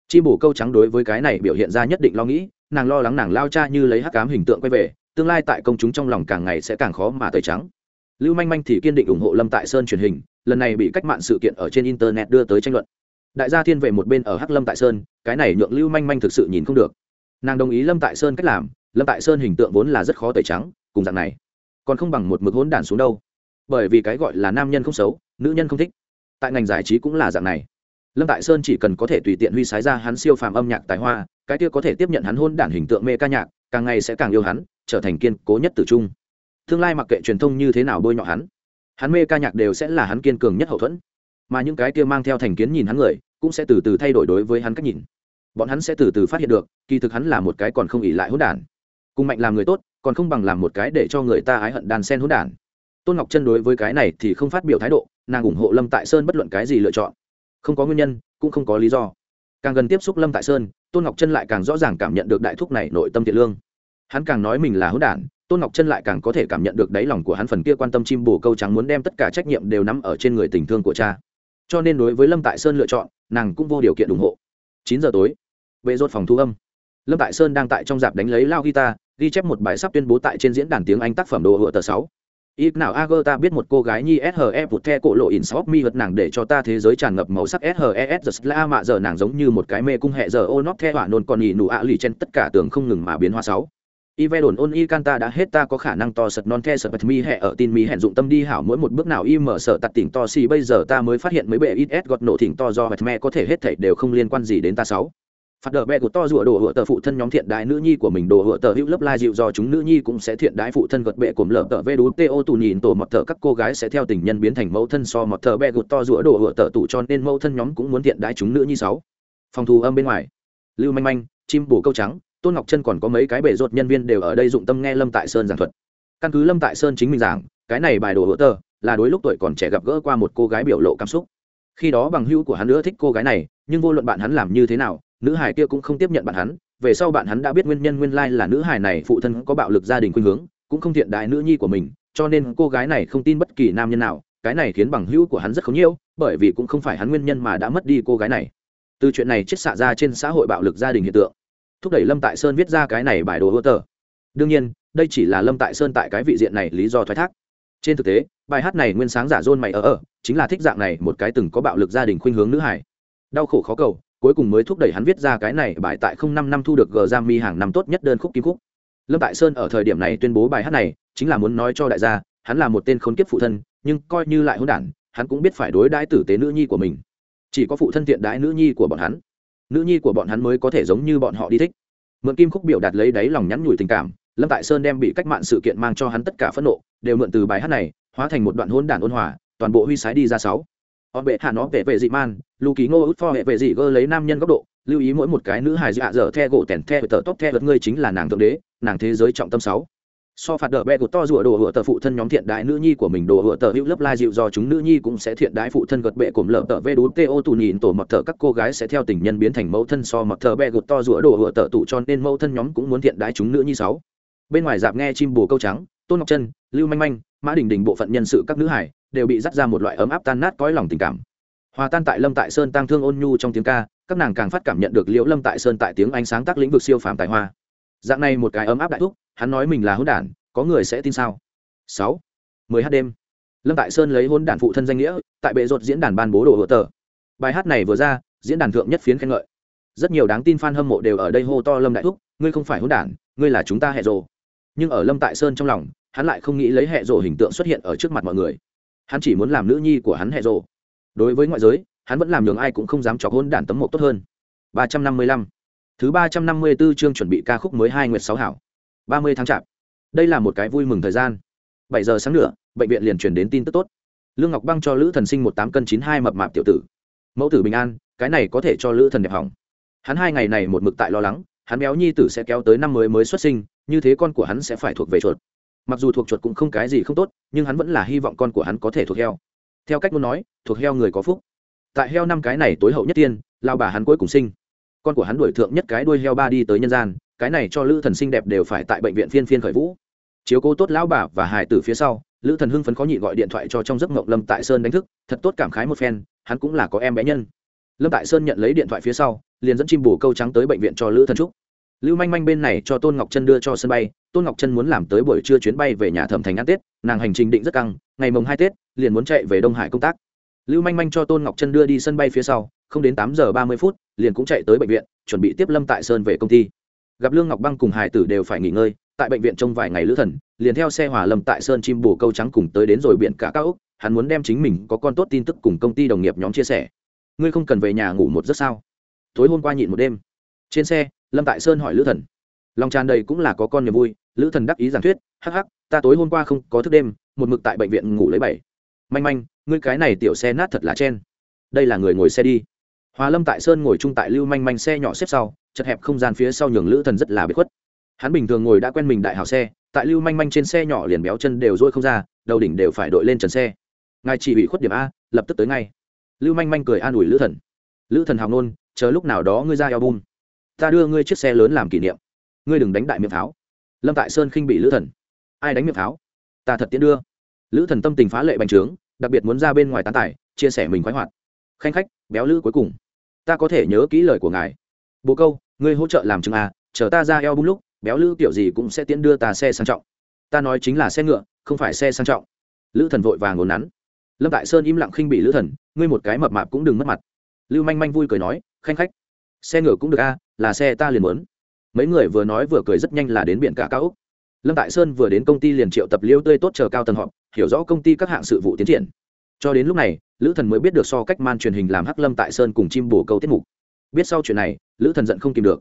Chi bổ câu trắng đối với cái này biểu hiện ra nhất định lo nghĩ, nàng lo lắng nàng lao cha như lấy hắc cám hình tượng quay về, tương lai tại công chúng trong lòng càng ngày sẽ càng khó mà tẩy trắng. Lưu manh manh thì kiên định ủng hộ lâm tại sơn truyền hình, lần này bị cách mạng sự kiện ở trên internet đưa tới tranh luận. Đại gia thiên về một bên ở hắc lâm tại sơn, cái này nhượng lưu manh manh thực sự nhìn không được. Nàng đồng ý lâm tại sơn cách làm, lâm tại sơn hình tượng vốn là rất khó tẩy trắng, cùng dạng này. Còn không bằng một mực hỗn đản xuống đâu bởi vì cái gọi là nam nhân không xấu, nữ nhân không thích. Tại ngành giải trí cũng là dạng này. Lâm tại sơn chỉ cần có thể tùy tiện huy sái ra hắn siêu phàm âm nhạc tài hoa, cái kia có thể tiếp nhận hắn hôn đản hình tượng mê ca nhạc, càng ngày sẽ càng yêu hắn, trở thành kiên cố nhất tử trung. Tương lai mặc kệ truyền thông như thế nào bôi nhọ hắn hắn mê ca nhạc đều sẽ là hắn kiên cường nhất hậu thuẫn. Mà những cái kia mang theo thành kiến nhìn hắn người, cũng sẽ từ từ thay đổi đối với hắn cách nhìn. Bọn hắn sẽ từ từ phát hiện được, kỳ thực hắn là một cái còn không ỉ lại hỗn đản. Cùng mạnh làm người tốt, còn không bằng làm một cái để cho người ta ái hận đàn sen hỗn đản tôn ngọc chân đối với cái này thì không phát biểu thái độ, nàng ủng hộ lâm tại sơn bất luận cái gì lựa chọn. Không có nguyên nhân, cũng không có lý do. Càng gần tiếp xúc lâm tại sơn, tôn ngọc chân lại càng rõ ràng cảm nhận được đại thúc này nội tâm thiện lương. Hắn càng nói mình là hữu đản, tôn ngọc chân lại càng có thể cảm nhận được đáy lòng của hắn phần kia quan tâm chim bồ câu trắng muốn đem tất cả trách nhiệm đều nắm ở trên người tình thương của cha. Cho nên đối với lâm tại sơn lựa chọn, nàng cũng vô điều kiện ủng hộ. Chín giờ tối vệ rốt phòng thu âm. Lâm tại sơn đang tại trong dạp đánh lấy lao guitar, ghi chép một bài sắp tuyên bố tại trên diễn đàn tiếng anh tác phẩm đồ hựa tờ sáu ít nào ager ta biết một cô gái nhi she vụt the cổ lộ in shop mi vật nàng để cho ta thế giới tràn ngập màu sắc shes the la mạ giờ nàng giống như một cái mê cung hệ giờ ô nóc the hỏa nôn còn nhị nụ ạ lì trên tất cả tường không ngừng mà biến hoa sáu. Y ve đồn ôn y can ta đã hết ta có khả năng to sật non the sật mi hẹ ở tin mi hẹn dụng tâm đi hảo mỗi một bước nào y mở sợ tặt tỉnh to xì bây giờ ta mới phát hiện mấy bệ ít s gọt nổ thỉnh to do vật me có thể hết thảy đều không liên quan gì đến ta sáu phạt đờ bẹ của to rủa đồ hựa tờ phụ thân nhóm thiện đại nữ nhi của mình, đồ hựa tờ hữu lớp lai dịu do chúng nữ nhi cũng sẽ thiện đái phụ thân gật bệ cùng lở tờ vê đú to tù nhìn tổ mọt thợ các cô gái sẽ theo tình nhân biến thành mẫu thân so mọt thợ bẹ gột to rủa đồ hựa tờ tủ cho nên mẫu thân nhóm cũng muốn thiện đái chúng nữ nhi sáu. Phòng thu âm bên ngoài. Lưu manh manh, chim bổ câu trắng, tôn ngọc chân còn có mấy cái bể rột nhân viên đều ở đây dụng tâm nghe lâm tại sơn giảng thuật. Căn cứ lâm tại sơn chính mình giảng, cái này bài đồ hựa tờ là đối lúc tuổi còn trẻ gặp gỡ qua một cô gái biểu lộ cảm xúc. Khi đó bằng hữu của hắn nữa thích cô gái này, nhưng vô luận bạn hắn làm như thế nào nữ hải kia cũng không tiếp nhận bạn hắn, về sau bạn hắn đã biết nguyên nhân nguyên lai là nữ hải này phụ thân có bạo lực gia đình khuynh hướng, cũng không thiện đại nữ nhi của mình, cho nên cô gái này không tin bất kỳ nam nhân nào, cái này khiến bằng hữu của hắn rất khó nhiễu, bởi vì cũng không phải hắn nguyên nhân mà đã mất đi cô gái này. Từ chuyện này chết xạ ra trên xã hội bạo lực gia đình hiện tượng. Thúc đẩy lâm tại sơn viết ra cái này bài đồ hô tờ. Đương nhiên, đây chỉ là lâm tại sơn tại cái vị diện này lý do thoái thác. Trên thực tế, bài hát này nguyên sáng giả dôn mày ở ở, chính là thích dạng này một cái từng có bạo lực gia đình khuynh hướng nữ hải đau khổ khó cầu cuối cùng mới thúc đẩy hắn viết ra cái này bài tại không năm năm thu được g mi hàng năm tốt nhất đơn khúc kim khúc. Lâm tại sơn ở thời điểm này tuyên bố bài hát này, chính là muốn nói cho đại gia, hắn là một tên khốn kiếp phụ thân, nhưng coi như lại hôn đản, hắn cũng biết phải đối đãi tử tế nữ nhi của mình. Chỉ có phụ thân thiện đãi nữ nhi của bọn hắn. Nữ nhi của bọn hắn mới có thể giống như bọn họ đi thích. Mượn kim khúc biểu đạt lấy đáy lòng nhắn nhủi tình cảm, lâm tại sơn đem bị cách mạng sự kiện mang cho hắn tất cả phẫn nộ, đều mượn từ bài hát này, hóa thành một đoạn hôn đản ôn hòa, toàn bộ huy sái đi ra sáu họ bệ hạ nó về về dị man lưu ký ngô út pho hệ về dị gơ lấy nam nhân góc độ, lưu ý mỗi một cái nữ hài dạ dở the gỗ tèn the tờ tóc the vật ngươi chính là nàng thượng đế, nàng thế giới trọng tâm sáu. So phạt đỡ bẹ của to rùa đồ hựa tờ phụ thân nhóm thiện đại nữ nhi của mình, đồ hựa tờ hữu lớp lai dịu do chúng nữ nhi cũng sẽ thiện đái phụ thân gật bệ cổm lợp tờ vê đú ô tù nhìn tổ mọt thờ các cô gái sẽ theo tình nhân biến thành mẫu thân so mọt thờ bẹ gột to rùa đồ hựa tờ tụ cho nên mẫu thân nhóm cũng muốn thiện đái chúng nữ nhi sáu. Bên ngoài dạp nghe chim bồ câu trắng tôn ngọc chân lưu manh manh, mã đình đình bộ phận nhân sự các nữ hải đều bị dắt ra một loại ấm áp tan nát cõi lòng tình cảm. Hòa tan tại lâm tại sơn tăng thương ôn nhu trong tiếng ca, các nàng càng phát cảm nhận được liễu lâm tại sơn tại tiếng anh sáng tác lĩnh vực siêu phàm tài hoa. Dạng này một cái ấm áp đại thúc, hắn nói mình là hôn đản, có người sẽ tin sao? Sáu. Mười h đêm. Lâm tại sơn lấy hôn đản phụ thân danh nghĩa, tại bệ ruột diễn đàn ban bố đồ hỗ tờ. Bài hát này vừa ra, diễn đàn thượng nhất phiến khen ngợi. Rất nhiều đáng tin f a n hâm mộ đều ở đây hô to lâm đại thúc, ngươi không phải hôn đản, ngươi là chúng ta hẹ rồ. Nhưng ở lâm tại sơn trong lòng hắn lại không nghĩ lấy hệ rồ hình tượng xuất hiện ở trước mặt mọi người. Hắn chỉ muốn làm nữ nhi của hắn hệ rồ đối với ngoại giới, hắn vẫn làm nhường ai cũng không dám chọc hôn đản tấm một tốt hơn. Ba trăm năm mươi lăm. Thứ ba trăm năm mươi 354 chương chuẩn bị ca khúc mới hai nguyệt sáu hảo. Ba mươi tháng chạp. Đây là một cái vui mừng thời gian. Bảy giờ sáng nữa bệnh viện liền truyền đến tin tức tốt. Lương ngọc băng cho lữ thần sinh một tám cân chín hai mập mạp tiểu tử. Mẫu tử bình an, cái này có thể cho lữ thần đẹp hỏng. Hắn hai ngày này một mực tại lo lắng, hắn béo nhi tử sẽ kéo tới năm mới mới xuất sinh, như thế con của hắn sẽ phải thuộc về chuột mặc dù thuộc chuột cũng không cái gì không tốt, nhưng hắn vẫn là hy vọng con của hắn có thể thuộc heo. Theo cách muốn nói, thuộc heo người có phúc. Tại heo năm cái này tối hậu nhất tiên lao bà hắn cuối cùng sinh. Con của hắn đuổi thượng nhất cái đuôi heo ba đi tới nhân gian, cái này cho lữ thần sinh đẹp đều phải tại bệnh viện phiên phiên khởi vũ. Chiếu cố tốt lão bà và hải tử phía sau, lữ thần hưng phấn khó nhịn gọi điện thoại cho trong giấc mộng lâm tại sơn đánh thức, thật tốt cảm khái một phen, hắn cũng là có em bé nhân. Lâm tại sơn nhận lấy điện thoại phía sau, liền dẫn chim bù câu trắng tới bệnh viện cho lữ thần trúc lưu manh manh bên này cho tôn ngọc chân đưa cho sân bay, tôn ngọc chân muốn làm tới buổi trưa chuyến bay về nhà thẩm thành ăn tết, nàng hành trình định rất căng, ngày mồng hai tết, liền muốn chạy về đông hải công tác. Lưu manh manh cho tôn ngọc chân đưa đi sân bay phía sau, không đến tám giờ ba mươi phút, liền cũng chạy tới bệnh viện, chuẩn bị tiếp lâm tại sơn về công ty. Gặp lương ngọc băng cùng hải tử đều phải nghỉ ngơi, tại bệnh viện trong vài ngày lữ thần, liền theo xe hỏa lâm tại sơn chim bồ câu trắng cùng tới đến rồi biển cả cao úc hắn muốn đem chính mình có con tốt tin tức cùng công ty đồng nghiệp nhóm chia sẻ. Ngươi không cần về nhà ngủ một giấc sao? Tối hôm qua nhịn một đêm. Trên xe lâm tại sơn hỏi lữ thần. Lòng tràn đầy cũng là có con niềm vui, lữ thần đắc ý giảng thuyết, hắc hắc, ta tối hôm qua không có thức đêm, một mực tại bệnh viện ngủ lấy bảy. Manh manh, ngươi cái này tiểu xe nát thật là chen. Đây là người ngồi xe đi. Hòa lâm tại sơn ngồi chung tại lưu manh manh xe nhỏ xếp sau, chật hẹp không gian phía sau nhường lữ thần rất là bế khuất. Hắn bình thường ngồi đã quen mình đại hào xe, tại lưu manh manh trên xe nhỏ liền béo chân đều dôi không ra, đầu đỉnh đều phải đội lên trần xe. Ngài chỉ bị khuất điểm a, lập tức tới ngay. Lưu manh manh cười an ủi lữ thần. Lữ thần hào nôn, chờ lúc nào đó ngươi ra eo bum ta đưa ngươi chiếc xe lớn làm kỷ niệm. Ngươi đừng đánh đại miệng pháo. Lâm tại sơn khinh bị lữ thần. Ai đánh miệng pháo? Ta thật tiễn đưa. Lữ thần tâm tình phá lệ bành trướng, đặc biệt muốn ra bên ngoài tán tải chia sẻ mình khoái hoạt. Khanh khách, béo lữ cuối cùng. Ta có thể nhớ kỹ lời của ngài. Bố câu, ngươi hỗ trợ làm chứng à chờ ta ra eo bung lúc, béo lữ kiểu gì cũng sẽ tiễn đưa ta xe sang trọng. Ta nói chính là xe ngựa, không phải xe sang trọng. Lữ thần vội vàng ngồn nắn. Lâm tại sơn im lặng khinh bị lữ thần, ngươi một cái mập mạp cũng đừng mất mặt. Lưu manh manh vui cười nói, khanh khách, xe ngựa cũng được a là xe ta liền muốn. Mấy người vừa nói vừa cười rất nhanh là đến biển cả cao úc. Lâm tại sơn vừa đến công ty liền triệu tập liêu tươi tốt chờ cao tầng họp, hiểu rõ công ty các hạng sự vụ tiến triển. Cho đến lúc này, lữ thần mới biết được so cách man truyền hình làm hắc lâm tại sơn cùng chim bồ câu tiết mục. Biết sau chuyện này, lữ thần giận không kìm được.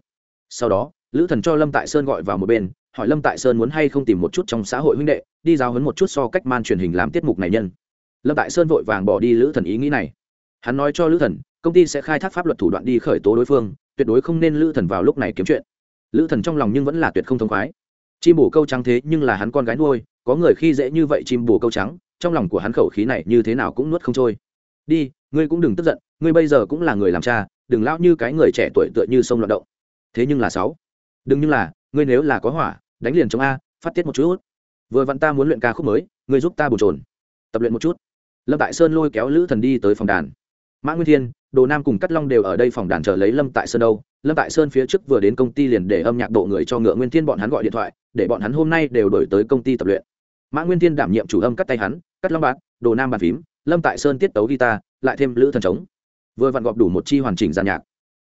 Sau đó, lữ thần cho lâm tại sơn gọi vào một bên, hỏi lâm tại sơn muốn hay không tìm một chút trong xã hội huynh đệ, đi giao hấn một chút so cách man truyền hình làm tiết mục này nhân. Lâm tại sơn vội vàng bỏ đi lữ thần ý nghĩ này. Hắn nói cho lữ thần, công ty sẽ khai thác pháp luật thủ đoạn đi khởi tố đối phương tuyệt đối không nên lữ thần vào lúc này kiếm chuyện. Lữ thần trong lòng nhưng vẫn là tuyệt không thông khoái. Chim bù câu trắng thế nhưng là hắn con gái nuôi, có người khi dễ như vậy chim bù câu trắng, trong lòng của hắn khẩu khí này như thế nào cũng nuốt không trôi. Đi, ngươi cũng đừng tức giận, ngươi bây giờ cũng là người làm cha, đừng lão như cái người trẻ tuổi tựa như sông loạn động. Thế nhưng là sáu, đừng như là, ngươi nếu là có hỏa, đánh liền trong a, phát tiết một chút. Vừa vặn ta muốn luyện ca khúc mới, ngươi giúp ta bổ trồn. Tập luyện một chút. Lâm tại sơn lôi kéo lữ thần đi tới phòng đàn mã nguyên thiên, đồ nam cùng cắt long đều ở đây phòng đàn chờ lấy lâm tại sơn đâu. Lâm tại sơn phía trước vừa đến công ty liền để âm nhạc độ người cho ngựa nguyên thiên bọn hắn gọi điện thoại, để bọn hắn hôm nay đều đổi tới công ty tập luyện. Mã nguyên thiên đảm nhiệm chủ âm cắt tay hắn cắt long bạc đồ nam bàn phím, lâm tại sơn tiết tấu guitar, lại thêm lữ thần trống. Vừa vặn gọp đủ một chi hoàn chỉnh giàn nhạc.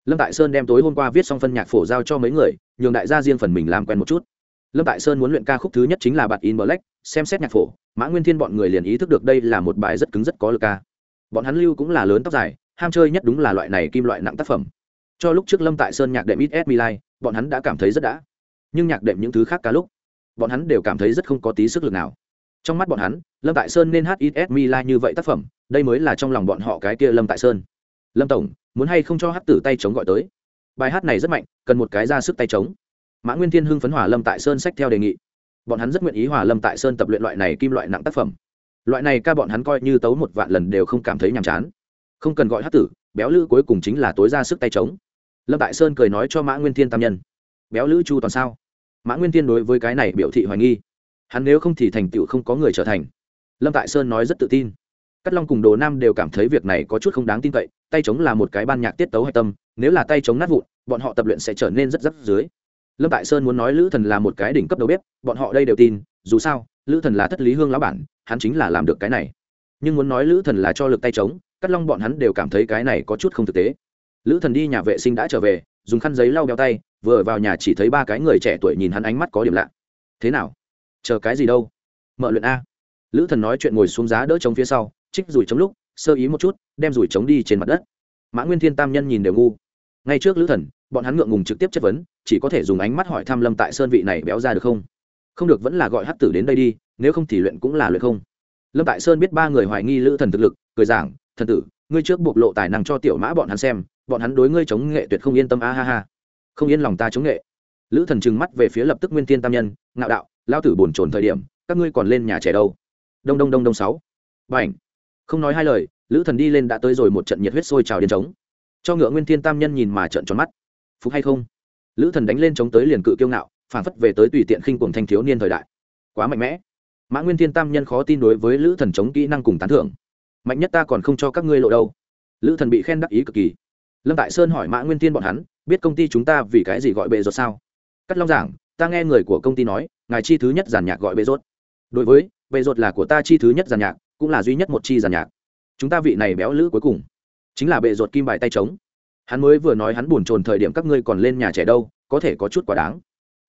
Lâm tại sơn đem tối hôm qua viết xong phân nhạc phổ giao cho mấy người, nhường đại gia riêng phần mình làm quen một chút. Lâm tại sơn muốn luyện ca khúc thứ nhất chính là bạt in black, xem xét nhạc phổ, mã nguyên thiên bọn người liền ý thức được đây là một bài rất cứng rất có lực ca bọn hắn lưu cũng là lớn tóc dài, ham chơi nhất đúng là loại này kim loại nặng tác phẩm. Cho lúc trước lâm tại sơn nhạc đệm ít s milai bọn hắn đã cảm thấy rất đã. Nhưng nhạc đệm những thứ khác cả lúc, bọn hắn đều cảm thấy rất không có tí sức lực nào. Trong mắt bọn hắn, lâm tại sơn nên hát ít s milai như vậy tác phẩm, đây mới là trong lòng bọn họ cái kia lâm tại sơn. Lâm tổng, muốn hay không cho hát tử tay chống gọi tới? Bài hát này rất mạnh, cần một cái ra sức tay chống. Mã nguyên thiên hưng phấn hòa lâm tại sơn sách theo đề nghị. Bọn hắn rất nguyện ý hòa lâm tại sơn tập luyện loại này kim loại nặng tác phẩm loại này ca bọn hắn coi như tấu một vạn lần đều không cảm thấy nhàm chán. Không cần gọi hát tử, béo lữ cuối cùng chính là tối ra sức tay trống. Lâm tại sơn cười nói cho mã nguyên thiên tam nhân. Béo lữ chu toàn sao? Mã nguyên thiên đối với cái này biểu thị hoài nghi. Hắn nếu không thì thành tựu không có người trở thành. Lâm tại sơn nói rất tự tin. Cắt long cùng đồ nam đều cảm thấy việc này có chút không đáng tin cậy, tay trống là một cái ban nhạc tiết tấu hạch tâm, nếu là tay trống nát vụn, bọn họ tập luyện sẽ trở nên rất rắc dưới lâm tại sơn muốn nói lữ thần là một cái đỉnh cấp đầu bếp, bọn họ đây đều tin, dù sao, lữ thần là thất lý hương lão bản hắn chính là làm được cái này. Nhưng muốn nói lữ thần là cho lực tay trống cắt long bọn hắn đều cảm thấy cái này có chút không thực tế. Lữ thần đi nhà vệ sinh đã trở về, dùng khăn giấy lau đeo tay, vừa vào nhà chỉ thấy ba cái người trẻ tuổi nhìn hắn ánh mắt có điểm lạ. Thế nào? Chờ cái gì đâu? Mợ luyện a. Lữ thần nói chuyện ngồi xuống giá đỡ trống phía sau, trích rủi trống lúc, sơ ý một chút, đem rủi trống đi trên mặt đất. Mã nguyên thiên tam nhân nhìn đều ngu. Ngay trước lữ thần, bọn hắn ngượng ngùng trực tiếp chất vấn, chỉ có thể dùng ánh mắt hỏi thăm lâm tại sơn vị này béo ra được không? Không được vẫn là gọi hát tử đến đây đi, nếu không thì luyện cũng là luyện không. Lâm tại sơn biết ba người hoài nghi lữ thần thực lực, cười giảng, thần tử, ngươi trước bộc lộ tài năng cho tiểu mã bọn hắn xem, bọn hắn đối ngươi chống nghệ tuyệt không yên tâm, a ha ha. Không yên lòng ta chống nghệ. Lữ thần trừng mắt về phía lập tức nguyên tiên tam nhân, ngạo đạo, lao tử bồn trồn thời điểm, các ngươi còn lên nhà trẻ đâu? Đông đông đông đông sáu. B ảnh không nói hai lời, lữ thần đi lên đã tới rồi một trận nhiệt huyết sôi trào đến trống. Cho ngựa nguyên thiên tam nhân nhìn mà trận tròn mắt. Phục hay không? Lữ thần đánh lên chống tới liền cự kiêu ngạo phản phất về tới tùy tiện khinh cùng thanh thiếu niên thời đại. Quá mạnh mẽ. Mã nguyên thiên tam nhân khó tin đối với lữ thần chống kỹ năng cùng tán thưởng. Mạnh nhất ta còn không cho các ngươi lộ đâu. Lữ thần bị khen đắc ý cực kỳ. Lâm tại sơn hỏi mã nguyên thiên bọn hắn, biết công ty chúng ta vì cái gì gọi bệ ruột sao? Cắt long giảng, ta nghe người của công ty nói, ngài chi thứ nhất giàn nhạc gọi bệ rốt. Đối với, bệ rốt là của ta chi thứ nhất giàn nhạc, cũng là duy nhất một chi giàn nhạc. Chúng ta vị này béo lữ cuối cùng, chính là bệ rột kim bài tay trống. Hắn mới vừa nói hắn buồn chồn thời điểm các ngươi còn lên nhà trẻ đâu, có thể có chút quá đáng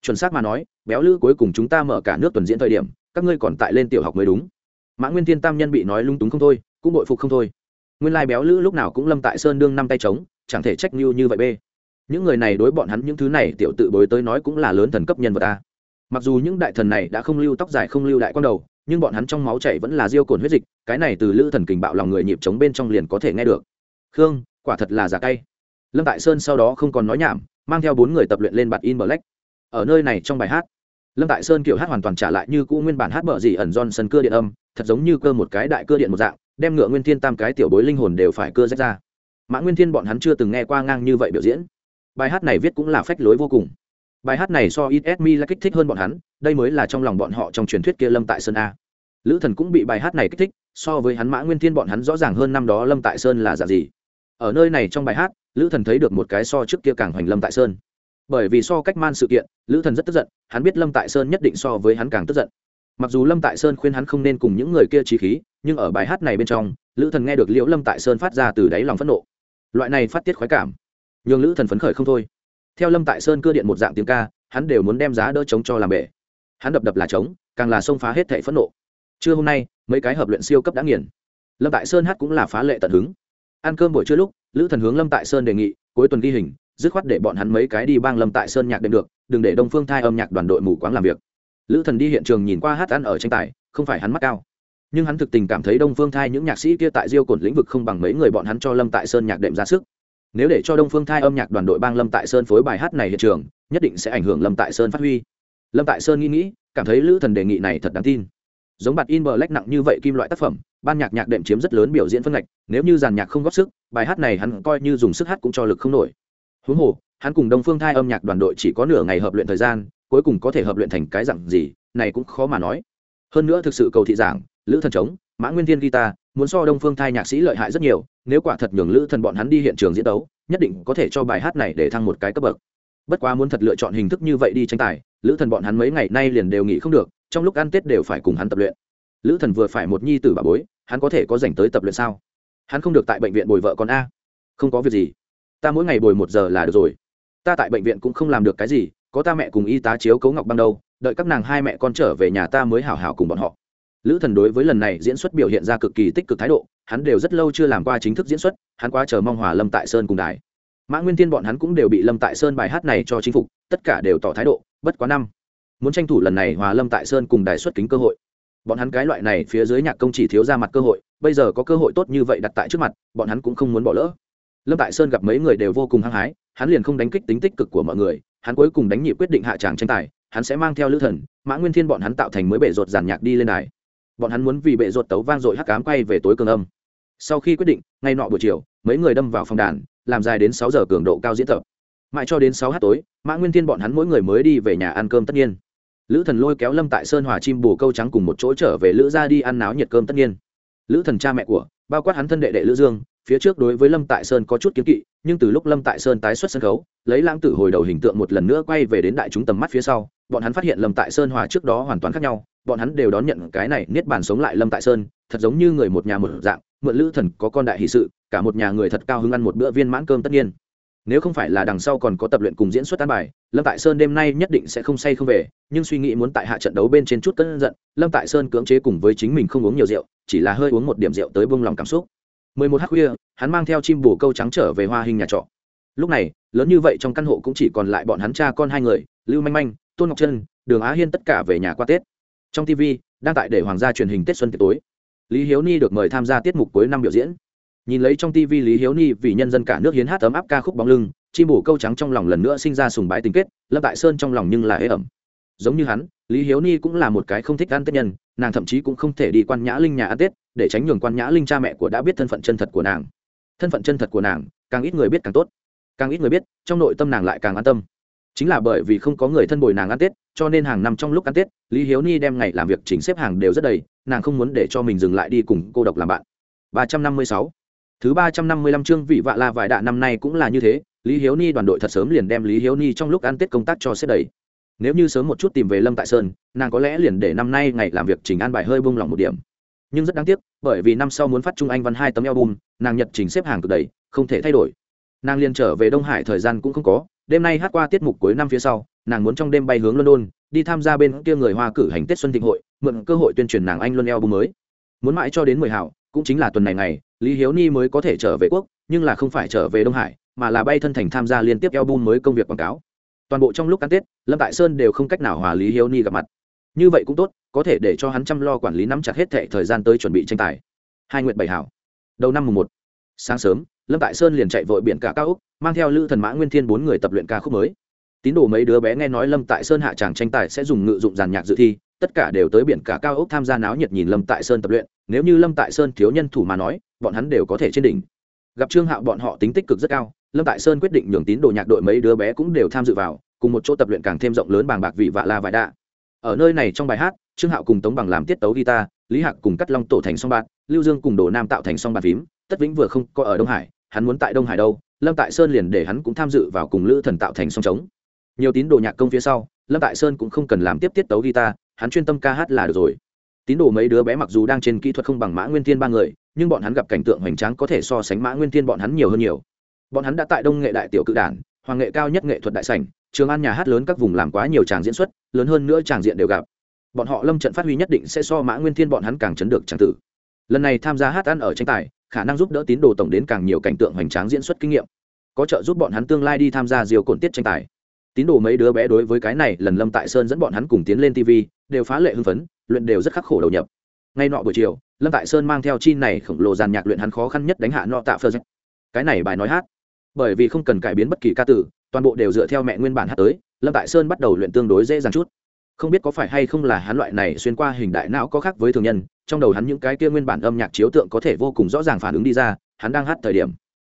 chuẩn xác mà nói, béo lữ cuối cùng chúng ta mở cả nước tuần diễn thời điểm, các ngươi còn tại lên tiểu học mới đúng. Mã nguyên thiên tam nhân bị nói lung túng không thôi, cũng bội phục không thôi. Nguyên lai béo lữ lúc nào cũng lâm tại sơn đương năm tay trống, chẳng thể trách như như vậy bê. Những người này đối bọn hắn những thứ này tiểu tự bối tới nói cũng là lớn thần cấp nhân vật ta mặc dù những đại thần này đã không lưu tóc dài không lưu đại quan đầu, nhưng bọn hắn trong máu chảy vẫn là diêu cồn huyết dịch, cái này từ lữ thần kình bạo lòng người nhịp chống bên trong liền có thể nghe được. Khương, quả thật là giả cay. Lâm tại sơn sau đó không còn nói nhảm, mang theo bốn người tập luyện lên bạt in black ở nơi này trong bài hát. Lâm tại sơn kiểu hát hoàn toàn trả lại như cũ nguyên bản hát bờ gì ẩn giòn sân cưa điện âm, thật giống như cơ một cái đại cưa điện một dạng, đem ngựa nguyên thiên tam cái tiểu bối linh hồn đều phải cưa rách ra. Mã nguyên thiên bọn hắn chưa từng nghe qua ngang như vậy biểu diễn. Bài hát này viết cũng là phách lối vô cùng. Bài hát này so ít mi là kích thích hơn bọn hắn, đây mới là trong lòng bọn họ trong truyền thuyết kia lâm tại sơn a. Lữ thần cũng bị bài hát này kích thích, so với hắn mã nguyên thiên bọn hắn rõ ràng hơn năm đó lâm tại sơn là dạng gì. Ở nơi này trong bài hát, lữ thần thấy được một cái so trước kia càng hoành lâm tại sơn bởi vì so cách man sự kiện, lữ thần rất tức giận, hắn biết lâm tại sơn nhất định so với hắn càng tức giận. Mặc dù lâm tại sơn khuyên hắn không nên cùng những người kia trí khí, nhưng ở bài hát này bên trong, lữ thần nghe được liễu lâm tại sơn phát ra từ đáy lòng phẫn nộ. Loại này phát tiết khoái cảm, nhường lữ thần phấn khởi không thôi. Theo lâm tại sơn cưa điện một dạng tiếng ca, hắn đều muốn đem giá đỡ chống cho làm bể. Hắn đập đập là chống càng là xông phá hết thệ phẫn nộ. Trưa hôm nay, mấy cái hợp luyện siêu cấp đã nghiền. Lâm tại sơn hát cũng là phá lệ tận hứng. Ăn cơm buổi trưa lúc, lữ thần hướng lâm tại sơn đề nghị, cuối tuần ghi hình dứt khoát để bọn hắn mấy cái đi bang lâm tại sơn nhạc đệm được, đừng để đông phương thai âm nhạc đoàn đội mù quáng làm việc. Lữ thần đi hiện trường nhìn qua hát ăn ở tranh tài, không phải hắn mắt cao. Nhưng hắn thực tình cảm thấy đông phương thai những nhạc sĩ kia tại diêu cổn lĩnh vực không bằng mấy người bọn hắn cho lâm tại sơn nhạc đệm ra sức. Nếu để cho đông phương thai âm nhạc đoàn đội bang lâm tại sơn phối bài hát này hiện trường, nhất định sẽ ảnh hưởng lâm tại sơn phát huy. Lâm tại sơn nghĩ nghĩ, cảm thấy lữ thần đề nghị này thật đáng tin. Giống bạt in bờ lách nặng như vậy kim loại tác phẩm, ban nhạc nhạc đệm chiếm rất lớn biểu diễn phân ngạch, nếu như giàn nhạc không góp sức, bài hát này hắn coi như dùng sức hát cũng cho lực không nổi huống hồ, hắn cùng đông phương thai âm nhạc đoàn đội chỉ có nửa ngày hợp luyện thời gian, cuối cùng có thể hợp luyện thành cái dặn gì, này cũng khó mà nói. Hơn nữa thực sự cầu thị giảng, lữ thần trống mã nguyên thiên guitar, muốn so đông phương thai nhạc sĩ lợi hại rất nhiều, nếu quả thật nhường lữ thần bọn hắn đi hiện trường diễn đấu nhất định có thể cho bài hát này để thăng một cái cấp bậc. Bất quá muốn thật lựa chọn hình thức như vậy đi tranh tài, lữ thần bọn hắn mấy ngày nay liền đều nghỉ không được, trong lúc ăn tết đều phải cùng hắn tập luyện. Lữ thần vừa phải một nhi tử bà bối, hắn có thể có dành tới tập luyện sao? Hắn không được tại bệnh viện bồi vợ con a. Không có việc gì ta mỗi ngày bồi một giờ là được rồi. Ta tại bệnh viện cũng không làm được cái gì, có ta mẹ cùng y tá chiếu cấu ngọc băng đâu, đợi các nàng hai mẹ con trở về nhà ta mới hảo hảo cùng bọn họ. Lữ thần đối với lần này diễn xuất biểu hiện ra cực kỳ tích cực thái độ, hắn đều rất lâu chưa làm qua chính thức diễn xuất, hắn quá chờ mong hòa lâm tại sơn cùng đài. Mã nguyên tiên bọn hắn cũng đều bị lâm tại sơn bài hát này cho chính phục, tất cả đều tỏ thái độ, bất quá năm. Muốn tranh thủ lần này hòa lâm tại sơn cùng đài xuất kính cơ hội. Bọn hắn cái loại này phía dưới nhạc công chỉ thiếu ra mặt cơ hội, bây giờ có cơ hội tốt như vậy đặt tại trước mặt, bọn hắn cũng không muốn bỏ lỡ lâm tại sơn gặp mấy người đều vô cùng hăng hái, hắn liền không đánh kích tính tích cực của mọi người, hắn cuối cùng đánh nhị quyết định hạ tràng tranh tài, hắn sẽ mang theo lữ thần, mã nguyên thiên bọn hắn tạo thành mới bể rột giàn nhạc đi lên đài. Bọn hắn muốn vì bệ rột tấu vang dội hắc cám quay về tối cường âm. Sau khi quyết định ngay nọ buổi chiều, mấy người đâm vào phòng đàn, làm dài đến sáu giờ cường độ cao diễn tập. Mãi cho đến sáu h tối, mã nguyên thiên bọn hắn mỗi người mới đi về nhà ăn cơm tất nhiên. Lữ thần lôi kéo lâm tại sơn hòa chim bù câu trắng cùng một chỗ trở về lữ ra đi ăn náo nhiệt cơm tất nhiên. Lữ thần cha mẹ của, bao quát hắn thân đệ đệ lữ dương phía trước đối với lâm tại sơn có chút kiếm kỵ, nhưng từ lúc lâm tại sơn tái xuất sân khấu, lấy lãng tử hồi đầu hình tượng một lần nữa quay về đến đại chúng tầm mắt phía sau, bọn hắn phát hiện lâm tại sơn hòa trước đó hoàn toàn khác nhau, bọn hắn đều đón nhận cái này niết bàn sống lại lâm tại sơn, thật giống như người một nhà một dạng, mượn lữ thần có con đại hì sự, cả một nhà người thật cao hứng ăn một bữa viên mãn cơm tất nhiên. Nếu không phải là đằng sau còn có tập luyện cùng diễn xuất tan bài, lâm tại sơn đêm nay nhất định sẽ không say không về, nhưng suy nghĩ muốn tại hạ trận đấu bên trên chút cân giận, lâm tại sơn cưỡng chế cùng với chính mình không uống nhiều rượu, chỉ là hơi uống một điểm rượu tới bông lòng cảm xúc mười một h khuya, hắn mang theo chim bồ câu trắng trở về hoa hình nhà trọ. Lúc này, lớn như vậy trong căn hộ cũng chỉ còn lại bọn hắn cha con hai người, lưu manh manh, tôn ngọc trân, đường á hiên tất cả về nhà qua tết. Trong tv đang tại để hoàng gia truyền hình tết xuân tiệc tối. Lý hiếu ni được mời tham gia tiết mục cuối năm biểu diễn. Nhìn lấy trong tv lý hiếu ni vì nhân dân cả nước hiến hát ấm áp ca khúc bóng lưng, chim bổ câu trắng trong lòng lần nữa sinh ra sùng bái tình kết, lâm tại sơn trong lòng nhưng là ế ẩm giống như hắn, lý hiếu ni cũng là một cái không thích ăn tết nhân, nàng thậm chí cũng không thể đi quan nhã linh nhà ăn tết, để tránh nhường quan nhã linh cha mẹ của đã biết thân phận chân thật của nàng. Thân phận chân thật của nàng, càng ít người biết càng tốt. Càng ít người biết, trong nội tâm nàng lại càng an tâm. Chính là bởi vì không có người thân bồi nàng ăn tết, cho nên hàng năm trong lúc ăn tết, lý hiếu ni đem ngày làm việc chỉnh xếp hàng đều rất đầy, nàng không muốn để cho mình dừng lại đi cùng cô độc làm bạn. ba trăm năm mươi sáu. Thứ ba trăm năm mươi lăm chương vị vạ la vải đạ năm nay cũng là như thế, lý hiếu ni đoàn đội thật sớm liền đem lý hiếu ni trong lúc ăn tết công tác cho xếp đầy nếu như sớm một chút tìm về lâm tại sơn, nàng có lẽ liền để năm nay ngày làm việc trình an bài hơi bung lỏng một điểm. Nhưng rất đáng tiếc, bởi vì năm sau muốn phát trung anh văn hai tấm album, nàng nhật trình xếp hàng cực đầy, không thể thay đổi. Nàng liền trở về đông hải thời gian cũng không có, đêm nay hát qua tiết mục cuối năm phía sau, nàng muốn trong đêm bay hướng london, đi tham gia bên kia người hoa cử hành tết xuân thịnh hội, mượn cơ hội tuyên truyền nàng anh luân album mới. Muốn mãi cho đến mười hảo, cũng chính là tuần này ngày, lý hiếu ni mới có thể trở về quốc, nhưng là không phải trở về đông hải, mà là bay thân thành tham gia liên tiếp album mới công việc quảng cáo toàn bộ trong lúc ăn tết, lâm tại sơn đều không cách nào hòa lý hiếu ni gặp mặt. Như vậy cũng tốt, có thể để cho hắn chăm lo quản lý nắm chặt hết thệ thời gian tới chuẩn bị tranh tài. Hai nguyện bảy hảo. Đầu năm mùng một. Sáng sớm, lâm tại sơn liền chạy vội biển cả cao úc, mang theo lữ thần mã nguyên thiên bốn người tập luyện ca khúc mới. Tín đồ mấy đứa bé nghe nói lâm tại sơn hạ tràng tranh tài sẽ dùng ngự dụng giàn nhạc dự thi, tất cả đều tới biển cả cao ốc tham gia náo nhiệt nhìn lâm tại sơn tập luyện, nếu như lâm tại sơn thiếu nhân thủ mà nói, bọn hắn đều có thể trên đỉnh. Gặp trương hạo bọn họ tính tích cực rất cao lâm tại sơn quyết định nhường tín đồ nhạc đội mấy đứa bé cũng đều tham dự vào, cùng một chỗ tập luyện càng thêm rộng lớn bàng bạc vị vạ la vải đạ. Ở nơi này trong bài hát, trương hạo cùng tống bằng làm tiết tấu guitar, lý hạc cùng cắt long tổ thành song bạc lưu dương cùng đồ nam tạo thành song bạc phím, tất vĩnh vừa không có ở đông hải, hắn muốn tại đông hải đâu, lâm tại sơn liền để hắn cũng tham dự vào cùng lữ thần tạo thành song trống nhiều tín đồ nhạc công phía sau, lâm tại sơn cũng không cần làm tiếp tiết tấu guitar, hắn chuyên tâm ca hát là được rồi. Tín đồ mấy đứa bé mặc dù đang trên kỹ thuật không bằng mã nguyên thiên ba người, nhưng bọn hắn gặp cảnh tượng hoành tráng có thể so sánh mã nguyên thiên bọn hắn nhiều hơn nhiều bọn hắn đã tại đông nghệ đại tiểu cự đản, hoàng nghệ cao nhất nghệ thuật đại sảnh, trường an nhà hát lớn các vùng làm quá nhiều tràng diễn xuất, lớn hơn nữa tràng diện đều gặp. Bọn họ lâm trận phát huy nhất định sẽ so mã nguyên thiên bọn hắn càng chấn được tràng tử. Lần này tham gia hát ăn ở tranh tài, khả năng giúp đỡ tín đồ tổng đến càng nhiều cảnh tượng hoành tráng diễn xuất kinh nghiệm. Có trợ giúp bọn hắn tương lai đi tham gia diều cổn tiết tranh tài. Tín đồ mấy đứa bé đối với cái này lần lâm tại sơn dẫn bọn hắn cùng tiến lên tv đều phá lệ hưng phấn, luyện đều rất khắc khổ đầu nhập. Ngay nọ buổi chiều, lâm tại sơn mang theo chi này khổng lồ dàn nhạc luyện hắn khó khăn nhất đánh hạ nọ tạ phơ cái này bài nói hát bởi vì không cần cải biến bất kỳ ca tử, toàn bộ đều dựa theo mẹ nguyên bản hát tới, lâm tại sơn bắt đầu luyện tương đối dễ dàng chút. Không biết có phải hay không là hắn loại này xuyên qua hình đại não có khác với thường nhân, trong đầu hắn những cái kia nguyên bản âm nhạc chiếu tượng có thể vô cùng rõ ràng phản ứng đi ra, hắn đang hát thời điểm.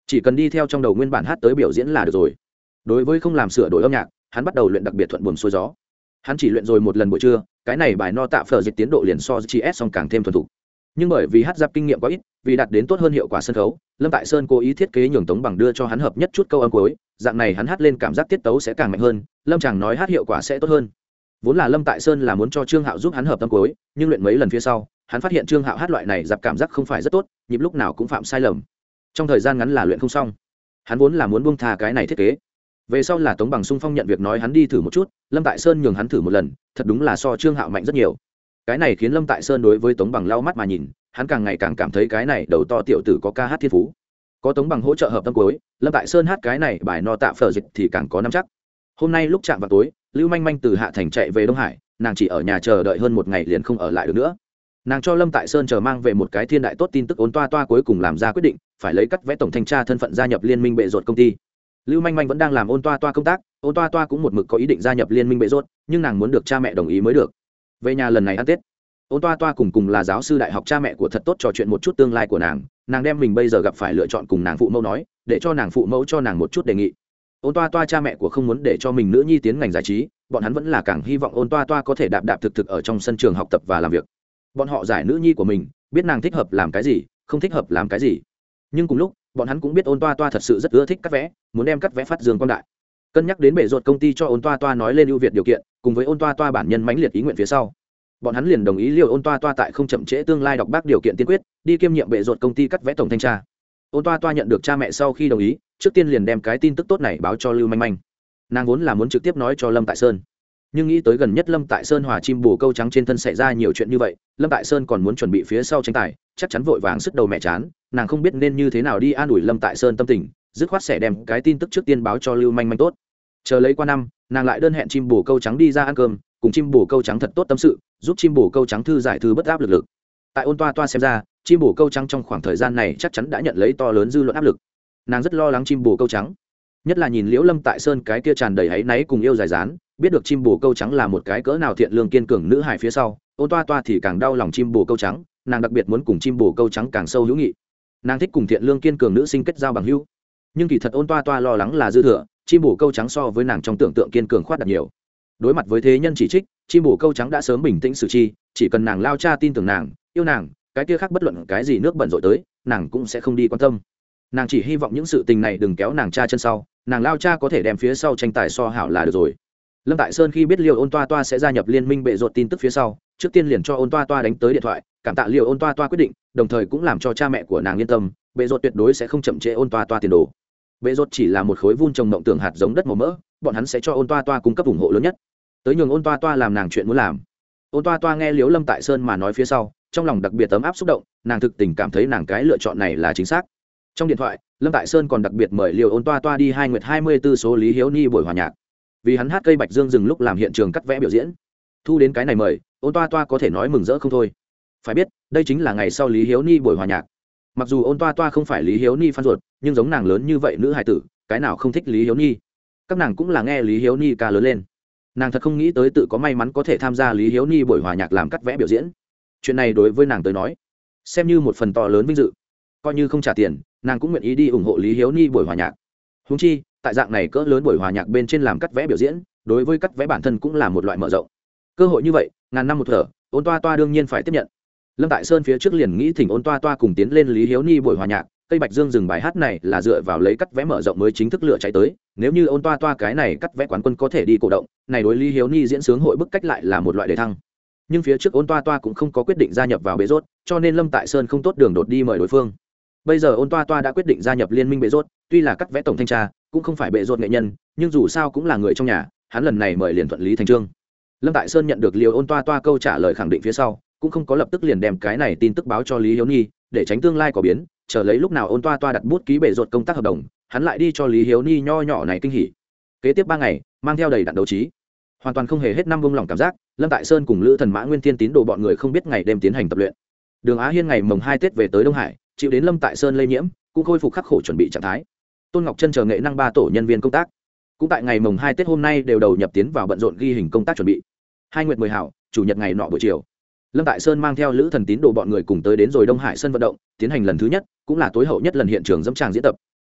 Chỉ cần đi theo trong đầu nguyên bản hát tới biểu diễn là được rồi. Đối với không làm sửa đổi âm nhạc, hắn bắt đầu luyện đặc biệt thuận buồm xuôi gió. Hắn chỉ luyện rồi một lần buổi trưa, cái này bài no tạ phở dịch tiến độ liền so gs song càng thêm thuần thục nhưng bởi vì hát giáp kinh nghiệm quá ít, vì đạt đến tốt hơn hiệu quả sân khấu, lâm tại sơn cố ý thiết kế nhường tống bằng đưa cho hắn hợp nhất chút câu âm cuối, dạng này hắn hát lên cảm giác tiết tấu sẽ càng mạnh hơn, lâm chàng nói hát hiệu quả sẽ tốt hơn. Vốn là lâm tại sơn là muốn cho trương hạo giúp hắn hợp tâm cuối, nhưng luyện mấy lần phía sau, hắn phát hiện trương hạo hát loại này dạp cảm giác không phải rất tốt, nhịp lúc nào cũng phạm sai lầm. Trong thời gian ngắn là luyện không xong. Hắn vốn là muốn buông thà cái này thiết kế. Về sau là tống bằng sung phong nhận việc nói hắn đi thử một chút, lâm tại sơn nhường hắn thử một lần, thật đúng là so trương hạo mạnh rất nhiều cái này khiến lâm tại sơn đối với tống bằng lau mắt mà nhìn, hắn càng ngày càng cảm thấy cái này đầu to tiểu tử có ca hát thiên phú. Có tống bằng hỗ trợ hợp tâm cuối, lâm tại sơn hát cái này bài no tạ phở dịch thì càng có năm chắc. Hôm nay lúc chạm vào tối, lưu manh manh từ hạ thành chạy về đông hải, nàng chỉ ở nhà chờ đợi hơn một ngày liền không ở lại được nữa. Nàng cho lâm tại sơn chờ mang về một cái thiên đại tốt tin tức ốn toa toa cuối cùng làm ra quyết định, phải lấy cắt vẽ tổng thanh tra thân phận gia nhập liên minh bệ ruột công ty. Lưu manh manh vẫn đang làm ôn toa toa công tác, ôn toa toa cũng một mực có ý định gia nhập liên minh bệ rốt nhưng nàng muốn được cha mẹ đồng ý mới được về nhà lần này ăn tết ôn toa toa cùng cùng là giáo sư đại học cha mẹ của thật tốt trò chuyện một chút tương lai của nàng nàng đem mình bây giờ gặp phải lựa chọn cùng nàng phụ mẫu nói để cho nàng phụ mẫu cho nàng một chút đề nghị ôn toa toa cha mẹ của không muốn để cho mình nữ nhi tiến ngành giải trí bọn hắn vẫn là càng hy vọng ôn toa toa có thể đạp đạp thực thực ở trong sân trường học tập và làm việc bọn họ giải nữ nhi của mình biết nàng thích hợp làm cái gì không thích hợp làm cái gì nhưng cùng lúc bọn hắn cũng biết ôn toa toa thật sự rất ưa thích cắt vẽ muốn đem cắt vẽ phát dương quan đại cân nhắc đến bể ruột công ty cho ôn toa toa nói lên ưu việt điều kiện, cùng với ôn toa toa bản nhân mãnh liệt ý nguyện phía sau. Bọn hắn liền đồng ý liều ôn toa toa tại không chậm trễ tương lai đọc bác điều kiện tiên quyết, đi kiêm nhiệm bệ ruột công ty cắt vẽ tổng thanh tra. Ôn toa toa nhận được cha mẹ sau khi đồng ý, trước tiên liền đem cái tin tức tốt này báo cho lưu manh manh. Nàng vốn là muốn trực tiếp nói cho lâm tại sơn. Nhưng nghĩ tới gần nhất lâm tại sơn hòa chim bù câu trắng trên thân xảy ra nhiều chuyện như vậy, lâm tại sơn còn muốn chuẩn bị phía sau tranh tài, chắc chắn vội vàng sức đầu mẹ chán, nàng không biết nên như thế nào đi an ủi lâm tại sơn tâm tình, dứt khoát sẽ đem cái tin tức trước tiên báo cho lưu manh manh tốt chờ lấy qua năm, nàng lại đơn hẹn chim bồ câu trắng đi ra ăn cơm, cùng chim bồ câu trắng thật tốt tâm sự, giúp chim bồ câu trắng thư giải thư bất áp lực lực. Tại ôn toa toa xem ra, chim bồ câu trắng trong khoảng thời gian này chắc chắn đã nhận lấy to lớn dư luận áp lực. Nàng rất lo lắng chim bồ câu trắng. Nhất là nhìn liễu lâm tại sơn cái kia tràn đầy áy náy cùng yêu dài dán, biết được chim bồ câu trắng là một cái cỡ nào thiện lương kiên cường nữ hài phía sau, ôn toa toa thì càng đau lòng chim bồ câu trắng, nàng đặc biệt muốn cùng chim bồ câu trắng càng sâu hữu nghị. Nàng thích cùng thiện lương kiên cường nữ sinh kết giao bằng hữu. Nhưng kỳ thật ôn toa toa lo lắng là dư thừa chim bổ câu trắng so với nàng trong tưởng tượng kiên cường khoát đặt nhiều. Đối mặt với thế nhân chỉ trích, chim bổ câu trắng đã sớm bình tĩnh xử chi, chỉ cần nàng lao cha tin tưởng nàng, yêu nàng, cái kia khác bất luận cái gì nước bẩn rội tới, nàng cũng sẽ không đi quan tâm. Nàng chỉ hy vọng những sự tình này đừng kéo nàng cha chân sau, nàng lao cha có thể đem phía sau tranh tài so hảo là được rồi. Lâm tại sơn khi biết liệu ôn toa toa sẽ gia nhập liên minh bệ rột tin tức phía sau, trước tiên liền cho ôn toa toa đánh tới điện thoại, cảm tạ liệu ôn toa toa quyết định, đồng thời cũng làm cho cha mẹ của nàng yên tâm, bệ rột tuyệt đối sẽ không chậm trễ ôn toa toa tiền đồ bệ rột chỉ là một khối vun trồng mộng tưởng hạt giống đất màu mỡ, bọn hắn sẽ cho ôn toa toa cung cấp ủng hộ lớn nhất. Tới nhường ôn toa toa làm nàng chuyện muốn làm. Ôn toa toa nghe liếu lâm tại sơn mà nói phía sau, trong lòng đặc biệt tấm áp xúc động, nàng thực tình cảm thấy nàng cái lựa chọn này là chính xác. Trong điện thoại, lâm tại sơn còn đặc biệt mời liều ôn toa toa đi hai nguyệt hai mươi b ố số lý hiếu ni buổi hòa nhạc. Vì hắn hát cây bạch dương dừng lúc làm hiện trường cắt vẽ biểu diễn. Thu đến cái này mời, ôn toa toa có thể nói mừng rỡ không thôi. Phải biết, đây chính là ngày sau lý hiếu ni buổi hòa nhạc mặc dù ôn toa toa không phải lý hiếu ni phan ruột, nhưng giống nàng lớn như vậy nữ hài tử, cái nào không thích lý hiếu ni các nàng cũng là nghe lý hiếu ni ca lớn lên. Nàng thật không nghĩ tới tự có may mắn có thể tham gia lý hiếu ni buổi hòa nhạc làm cắt vẽ biểu diễn. Chuyện này đối với nàng tới nói, xem như một phần to lớn vinh dự. Coi như không trả tiền, nàng cũng nguyện ý đi ủng hộ lý hiếu ni buổi hòa nhạc. Húng chi, tại dạng này cỡ lớn buổi hòa nhạc bên trên làm cắt vẽ biểu diễn, đối với cắt vẽ bản thân cũng là một loại mở rộng. Cơ hội như vậy, ngàn năm một thở, ôn toa toa đương nhiên phải tiếp nhận lâm tại sơn phía trước liền nghĩ thỉnh ôn toa toa cùng tiến lên lý hiếu ni buổi hòa nhạc, cây bạch dương dừng bài hát này là dựa vào lấy cắt vẽ mở rộng mới chính thức lựa chạy tới, nếu như ôn toa toa cái này cắt vẽ quán quân có thể đi cổ động, này đối lý hiếu ni diễn sướng hội bức cách lại là một loại đề thăng. Nhưng phía trước ôn toa toa cũng không có quyết định gia nhập vào bế rốt, cho nên lâm tại sơn không tốt đường đột đi mời đối phương. Bây giờ ôn toa toa đã quyết định gia nhập liên minh bệ rốt, tuy là cắt vẽ tổng thanh tra, cũng không phải bệ rốt nghệ nhân, nhưng dù sao cũng là người trong nhà, hắn lần này mời liền thuận lý thành trương. Lâm tại sơn nhận được liều ôn toa toa câu trả lời khẳng định phía sau cũng không có lập tức liền đem cái này tin tức báo cho lý hiếu nhi, để tránh tương lai có biến, chờ lấy lúc nào ôn toa toa đặt bút ký bể ruột công tác hợp đồng, hắn lại đi cho lý hiếu nhi nho nhỏ này kinh hỉ. Kế tiếp ba ngày, mang theo đầy đạn đấu trí. Hoàn toàn không hề hết năm vung lòng cảm giác, lâm tại sơn cùng lữ thần mã nguyên thiên tín đồ bọn người không biết ngày đêm tiến hành tập luyện. Đường á hiên ngày mồng hai tết về tới đông hải, chịu đến lâm tại sơn lây nhiễm, cũng khôi phục khắc khổ chuẩn bị trạng thái. Tôn ngọc chân chờ nghệ năng ba tổ nhân viên công tác. Cũng tại ngày mồng hai tết hôm nay đều đầu nhập tiến vào bận rộn ghi hình công tác chuẩn bị. Hai nguyệt mười hảo, chủ nhật ngày nọ buổi chiều lâm tại sơn mang theo lữ thần tín đồ bọn người cùng tới đến rồi đông hải sân vận động, tiến hành lần thứ nhất, cũng là tối hậu nhất lần hiện trường dẫm tràng diễn tập.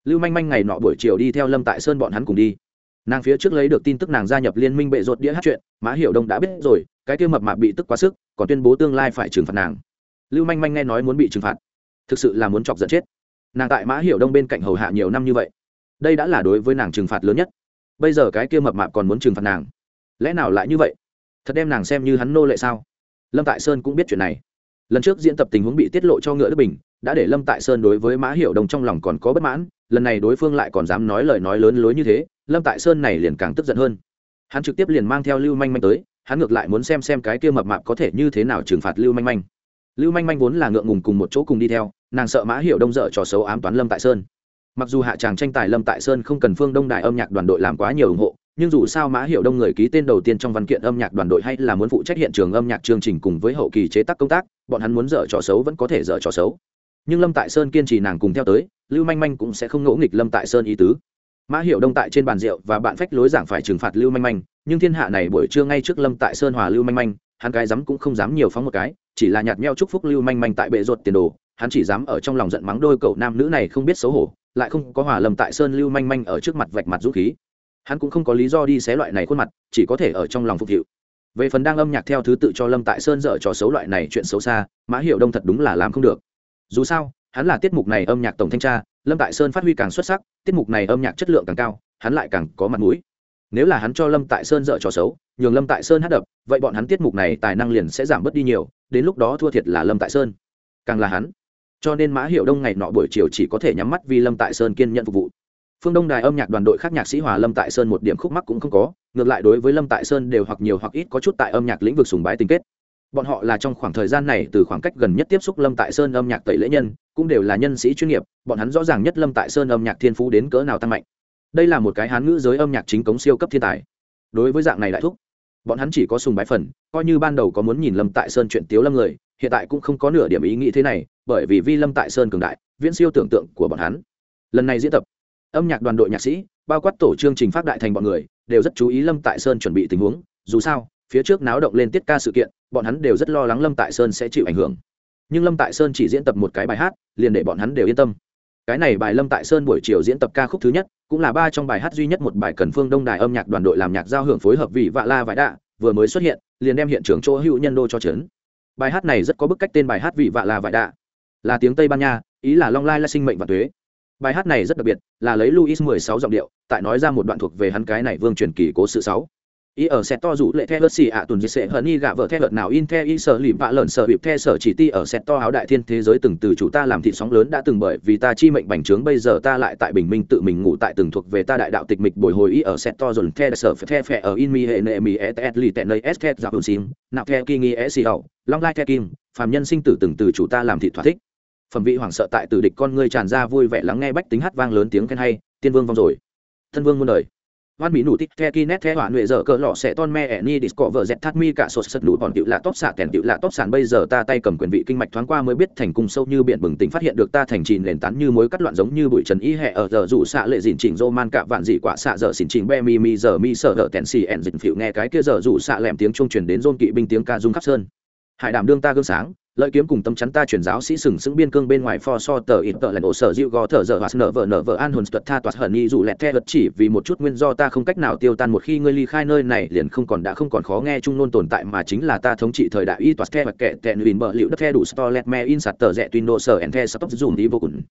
Lưu manh manh ngày nọ buổi chiều đi theo lâm tại sơn bọn hắn cùng đi. Nàng phía trước lấy được tin tức nàng gia nhập liên minh bệ rột đĩa hát chuyện mã hiểu đông đã biết rồi, cái kia mập mạp bị tức quá sức, còn tuyên bố tương lai phải trừng phạt nàng. Lưu manh manh nghe nói muốn bị trừng phạt, thực sự là muốn chọc giận chết. Nàng tại mã hiểu đông bên cạnh hầu hạ nhiều năm như vậy, đây đã là đối với nàng trừng phạt lớn nhất. Bây giờ cái kia mập mạp còn muốn trừng phạt nàng, lẽ nào lại như vậy? Thật đem nàng xem như hắn nô lệ sao? Lâm tại sơn cũng biết chuyện này. Lần trước diễn tập tình huống bị tiết lộ cho ngựa đức bình, đã để lâm tại sơn đối với mã hiểu đông trong lòng còn có bất mãn, lần này đối phương lại còn dám nói lời nói lớn lối như thế, lâm tại sơn này liền càng tức giận hơn. Hắn trực tiếp liền mang theo lưu manh manh tới, hắn ngược lại muốn xem xem cái kia mập mạp có thể như thế nào trừng phạt lưu manh manh. Lưu manh manh vốn là ngượng ngùng cùng một chỗ cùng đi theo, nàng sợ mã Hiểu đông dở trò xấu ám toán lâm tại sơn. Mặc dù hạ tràng tranh tài lâm tại sơn không cần phương đông đại âm nhạc đoàn đội làm quá nhiều ủng hộ nhưng dù sao mã hiệu đông người ký tên đầu tiên trong văn kiện âm nhạc đoàn đội hay là muốn phụ trách hiện trường âm nhạc chương trình cùng với hậu kỳ chế tác công tác, bọn hắn muốn dở trò xấu vẫn có thể dở trò xấu. Nhưng lâm tại sơn kiên trì nàng cùng theo tới, lưu manh manh cũng sẽ không ngỗ nghịch lâm tại sơn ý tứ. Mã hiệu đông tại trên bàn rượu và bạn phách lối giảng phải trừng phạt lưu manh manh, nhưng thiên hạ này buổi trưa ngay trước lâm tại sơn hòa lưu manh manh, hắn cái dám cũng không dám nhiều phóng một cái, chỉ là nhạt meo chúc phúc lưu manh manh tại bệ ruột tiền đồ, hắn chỉ dám ở trong lòng giận mắng đôi cậu nam nữ này không biết xấu hổ, lại không có hòa lâm tại sơn lưu manh manh ở trước mặt vạch mặt dũng khí hắn cũng không có lý do đi xé loại này khuôn mặt, chỉ có thể ở trong lòng phục vụ về phần đang âm nhạc theo thứ tự cho lâm tại sơn dở trò xấu loại này chuyện xấu xa, mã hiệu đông thật đúng là làm không được. Dù sao, hắn là tiết mục này âm nhạc tổng thanh tra, lâm tại sơn phát huy càng xuất sắc, tiết mục này âm nhạc chất lượng càng cao, hắn lại càng có mặt mũi. Nếu là hắn cho lâm tại sơn dở trò xấu, nhường lâm tại sơn hát đập, vậy bọn hắn tiết mục này tài năng liền sẽ giảm bớt đi nhiều, đến lúc đó thua thiệt là lâm tại sơn. Càng là hắn. Cho nên mã hiệu đông ngày nọ buổi chiều chỉ có thể nhắm mắt vì lâm tại sơn kiên nhận phục vụ phương đông đài âm nhạc đoàn đội khác nhạc sĩ hòa lâm tại sơn một điểm khúc mắc cũng không có, ngược lại đối với lâm tại sơn đều hoặc nhiều hoặc ít có chút tại âm nhạc lĩnh vực sùng bái tình kết. Bọn họ là trong khoảng thời gian này từ khoảng cách gần nhất tiếp xúc lâm tại sơn âm nhạc tẩy lễ nhân, cũng đều là nhân sĩ chuyên nghiệp, bọn hắn rõ ràng nhất lâm tại sơn âm nhạc thiên phú đến cỡ nào tăng mạnh. Đây là một cái hán ngữ giới âm nhạc chính cống siêu cấp thiên tài. Đối với dạng này đại thúc, bọn hắn chỉ có sùng bái phần, coi như ban đầu có muốn nhìn lâm tại sơn chuyện tiếu lâm người, hiện tại cũng không có nửa điểm ý nghĩ thế này, bởi vì vi lâm tại sơn cường đại, viễn siêu tưởng tượng của bọn hắn. Lần này diễn tập âm nhạc đoàn đội nhạc sĩ, bao quát tổ chương trình phát đại thành bọn người, đều rất chú ý lâm tại sơn chuẩn bị tình huống. Dù sao, phía trước náo động lên tiết ca sự kiện, bọn hắn đều rất lo lắng lâm tại sơn sẽ chịu ảnh hưởng. Nhưng lâm tại sơn chỉ diễn tập một cái bài hát, liền để bọn hắn đều yên tâm. Cái này bài lâm tại sơn buổi chiều diễn tập ca khúc thứ nhất, cũng là ba trong bài hát duy nhất một bài cần phương đông đài âm nhạc đoàn đội làm nhạc giao hưởng phối hợp vị vạ la vải đạ, vừa mới xuất hiện, liền đem hiện trường chỗ hữu nhân đô cho trấn bài hát này rất có bức cách tên bài hát vị vạ la vải đạ. Là tiếng tây ban nha, ý là long lai là sinh mệnh và thuế bài hát này rất đặc biệt, là lấy luis mười sáu giọng điệu, tại nói ra một đoạn thuộc về hắn cái này vương truyền kỳ cố sự sáu. Ý ở xe to rủ lệ theo xì ạ tùn dịch sẽ hận y gạ vợ theo nào in theo y sở lìm bạ lợn sở bịp theo sở chỉ ti ở xe to áo đại thiên thế giới từng từ chủ ta làm thị sóng lớn đã từng bởi vì ta chi mệnh bành trướng bây giờ ta lại tại bình minh tự mình ngủ tại từng thuộc về ta đại đạo tịch mịch bồi hồi ý ở xe to dồn theo sở theo phe ở in mi hệ nệ mi et et li tẹn nơi s the dạo sim nạo theo kinh nghi e s hậu, long lai theo kim, phàm nhân sinh tử từng từ chủ ta làm thị thỏa thích phẩm vị hoảng sợ tại tử địch con ngươi tràn ra vui vẻ lắng nghe bách tính hát vang lớn tiếng khen hay, tiên vương vong rồi. Thân vương muôn đời. Hoan mỹ nụ tích the ki net the hoạn nhuệ dở cỡ lọ sẽ ton me ẹ ni disco vợ dẹt thắt mi cả sột sật lụ bọn tiểu lạ tóc xạ kèn tiểu lạ tóc sản bây giờ ta tay cầm quyền vị kinh mạch thoáng qua mới biết thành cung sâu như biển bừng tỉnh phát hiện được ta thành trì nền tán như mối cắt loạn giống như bụi trần y hẹ ở giờ rủ xạ lệ dịn chỉnh rô man cả vạn dị quả xạ giờ xỉn chỉnh be mi mi giờ mi sợ đỡ tèn xì ẹn dịnh phịu nghe cái kia giờ rủ xạ lẹm tiếng trung truyền đến rôn kỵ binh tiếng ca dung khắp sơn hải đảm đương ta gương sáng, lợi kiếm cùng tâm chắn ta chuyển giáo sĩ sừng sững biên cương bên ngoài pho so tờ ít tờ lần ổ sở dịu gò thở dở hoạt nở vợ nở vợ an hồn tuật tha toạt hận y dù lẹt the vật chỉ vì một chút nguyên do ta không cách nào tiêu tan một khi ngươi ly khai nơi này liền không còn đã không còn khó nghe chung nôn tồn tại mà chính là ta thống trị thời đại y toạt the vật kệ tẹn huyền bờ liệu đất the đủ stolet me in sạt tờ rẻ tuy độ sở en the stop dùng đi vô cùng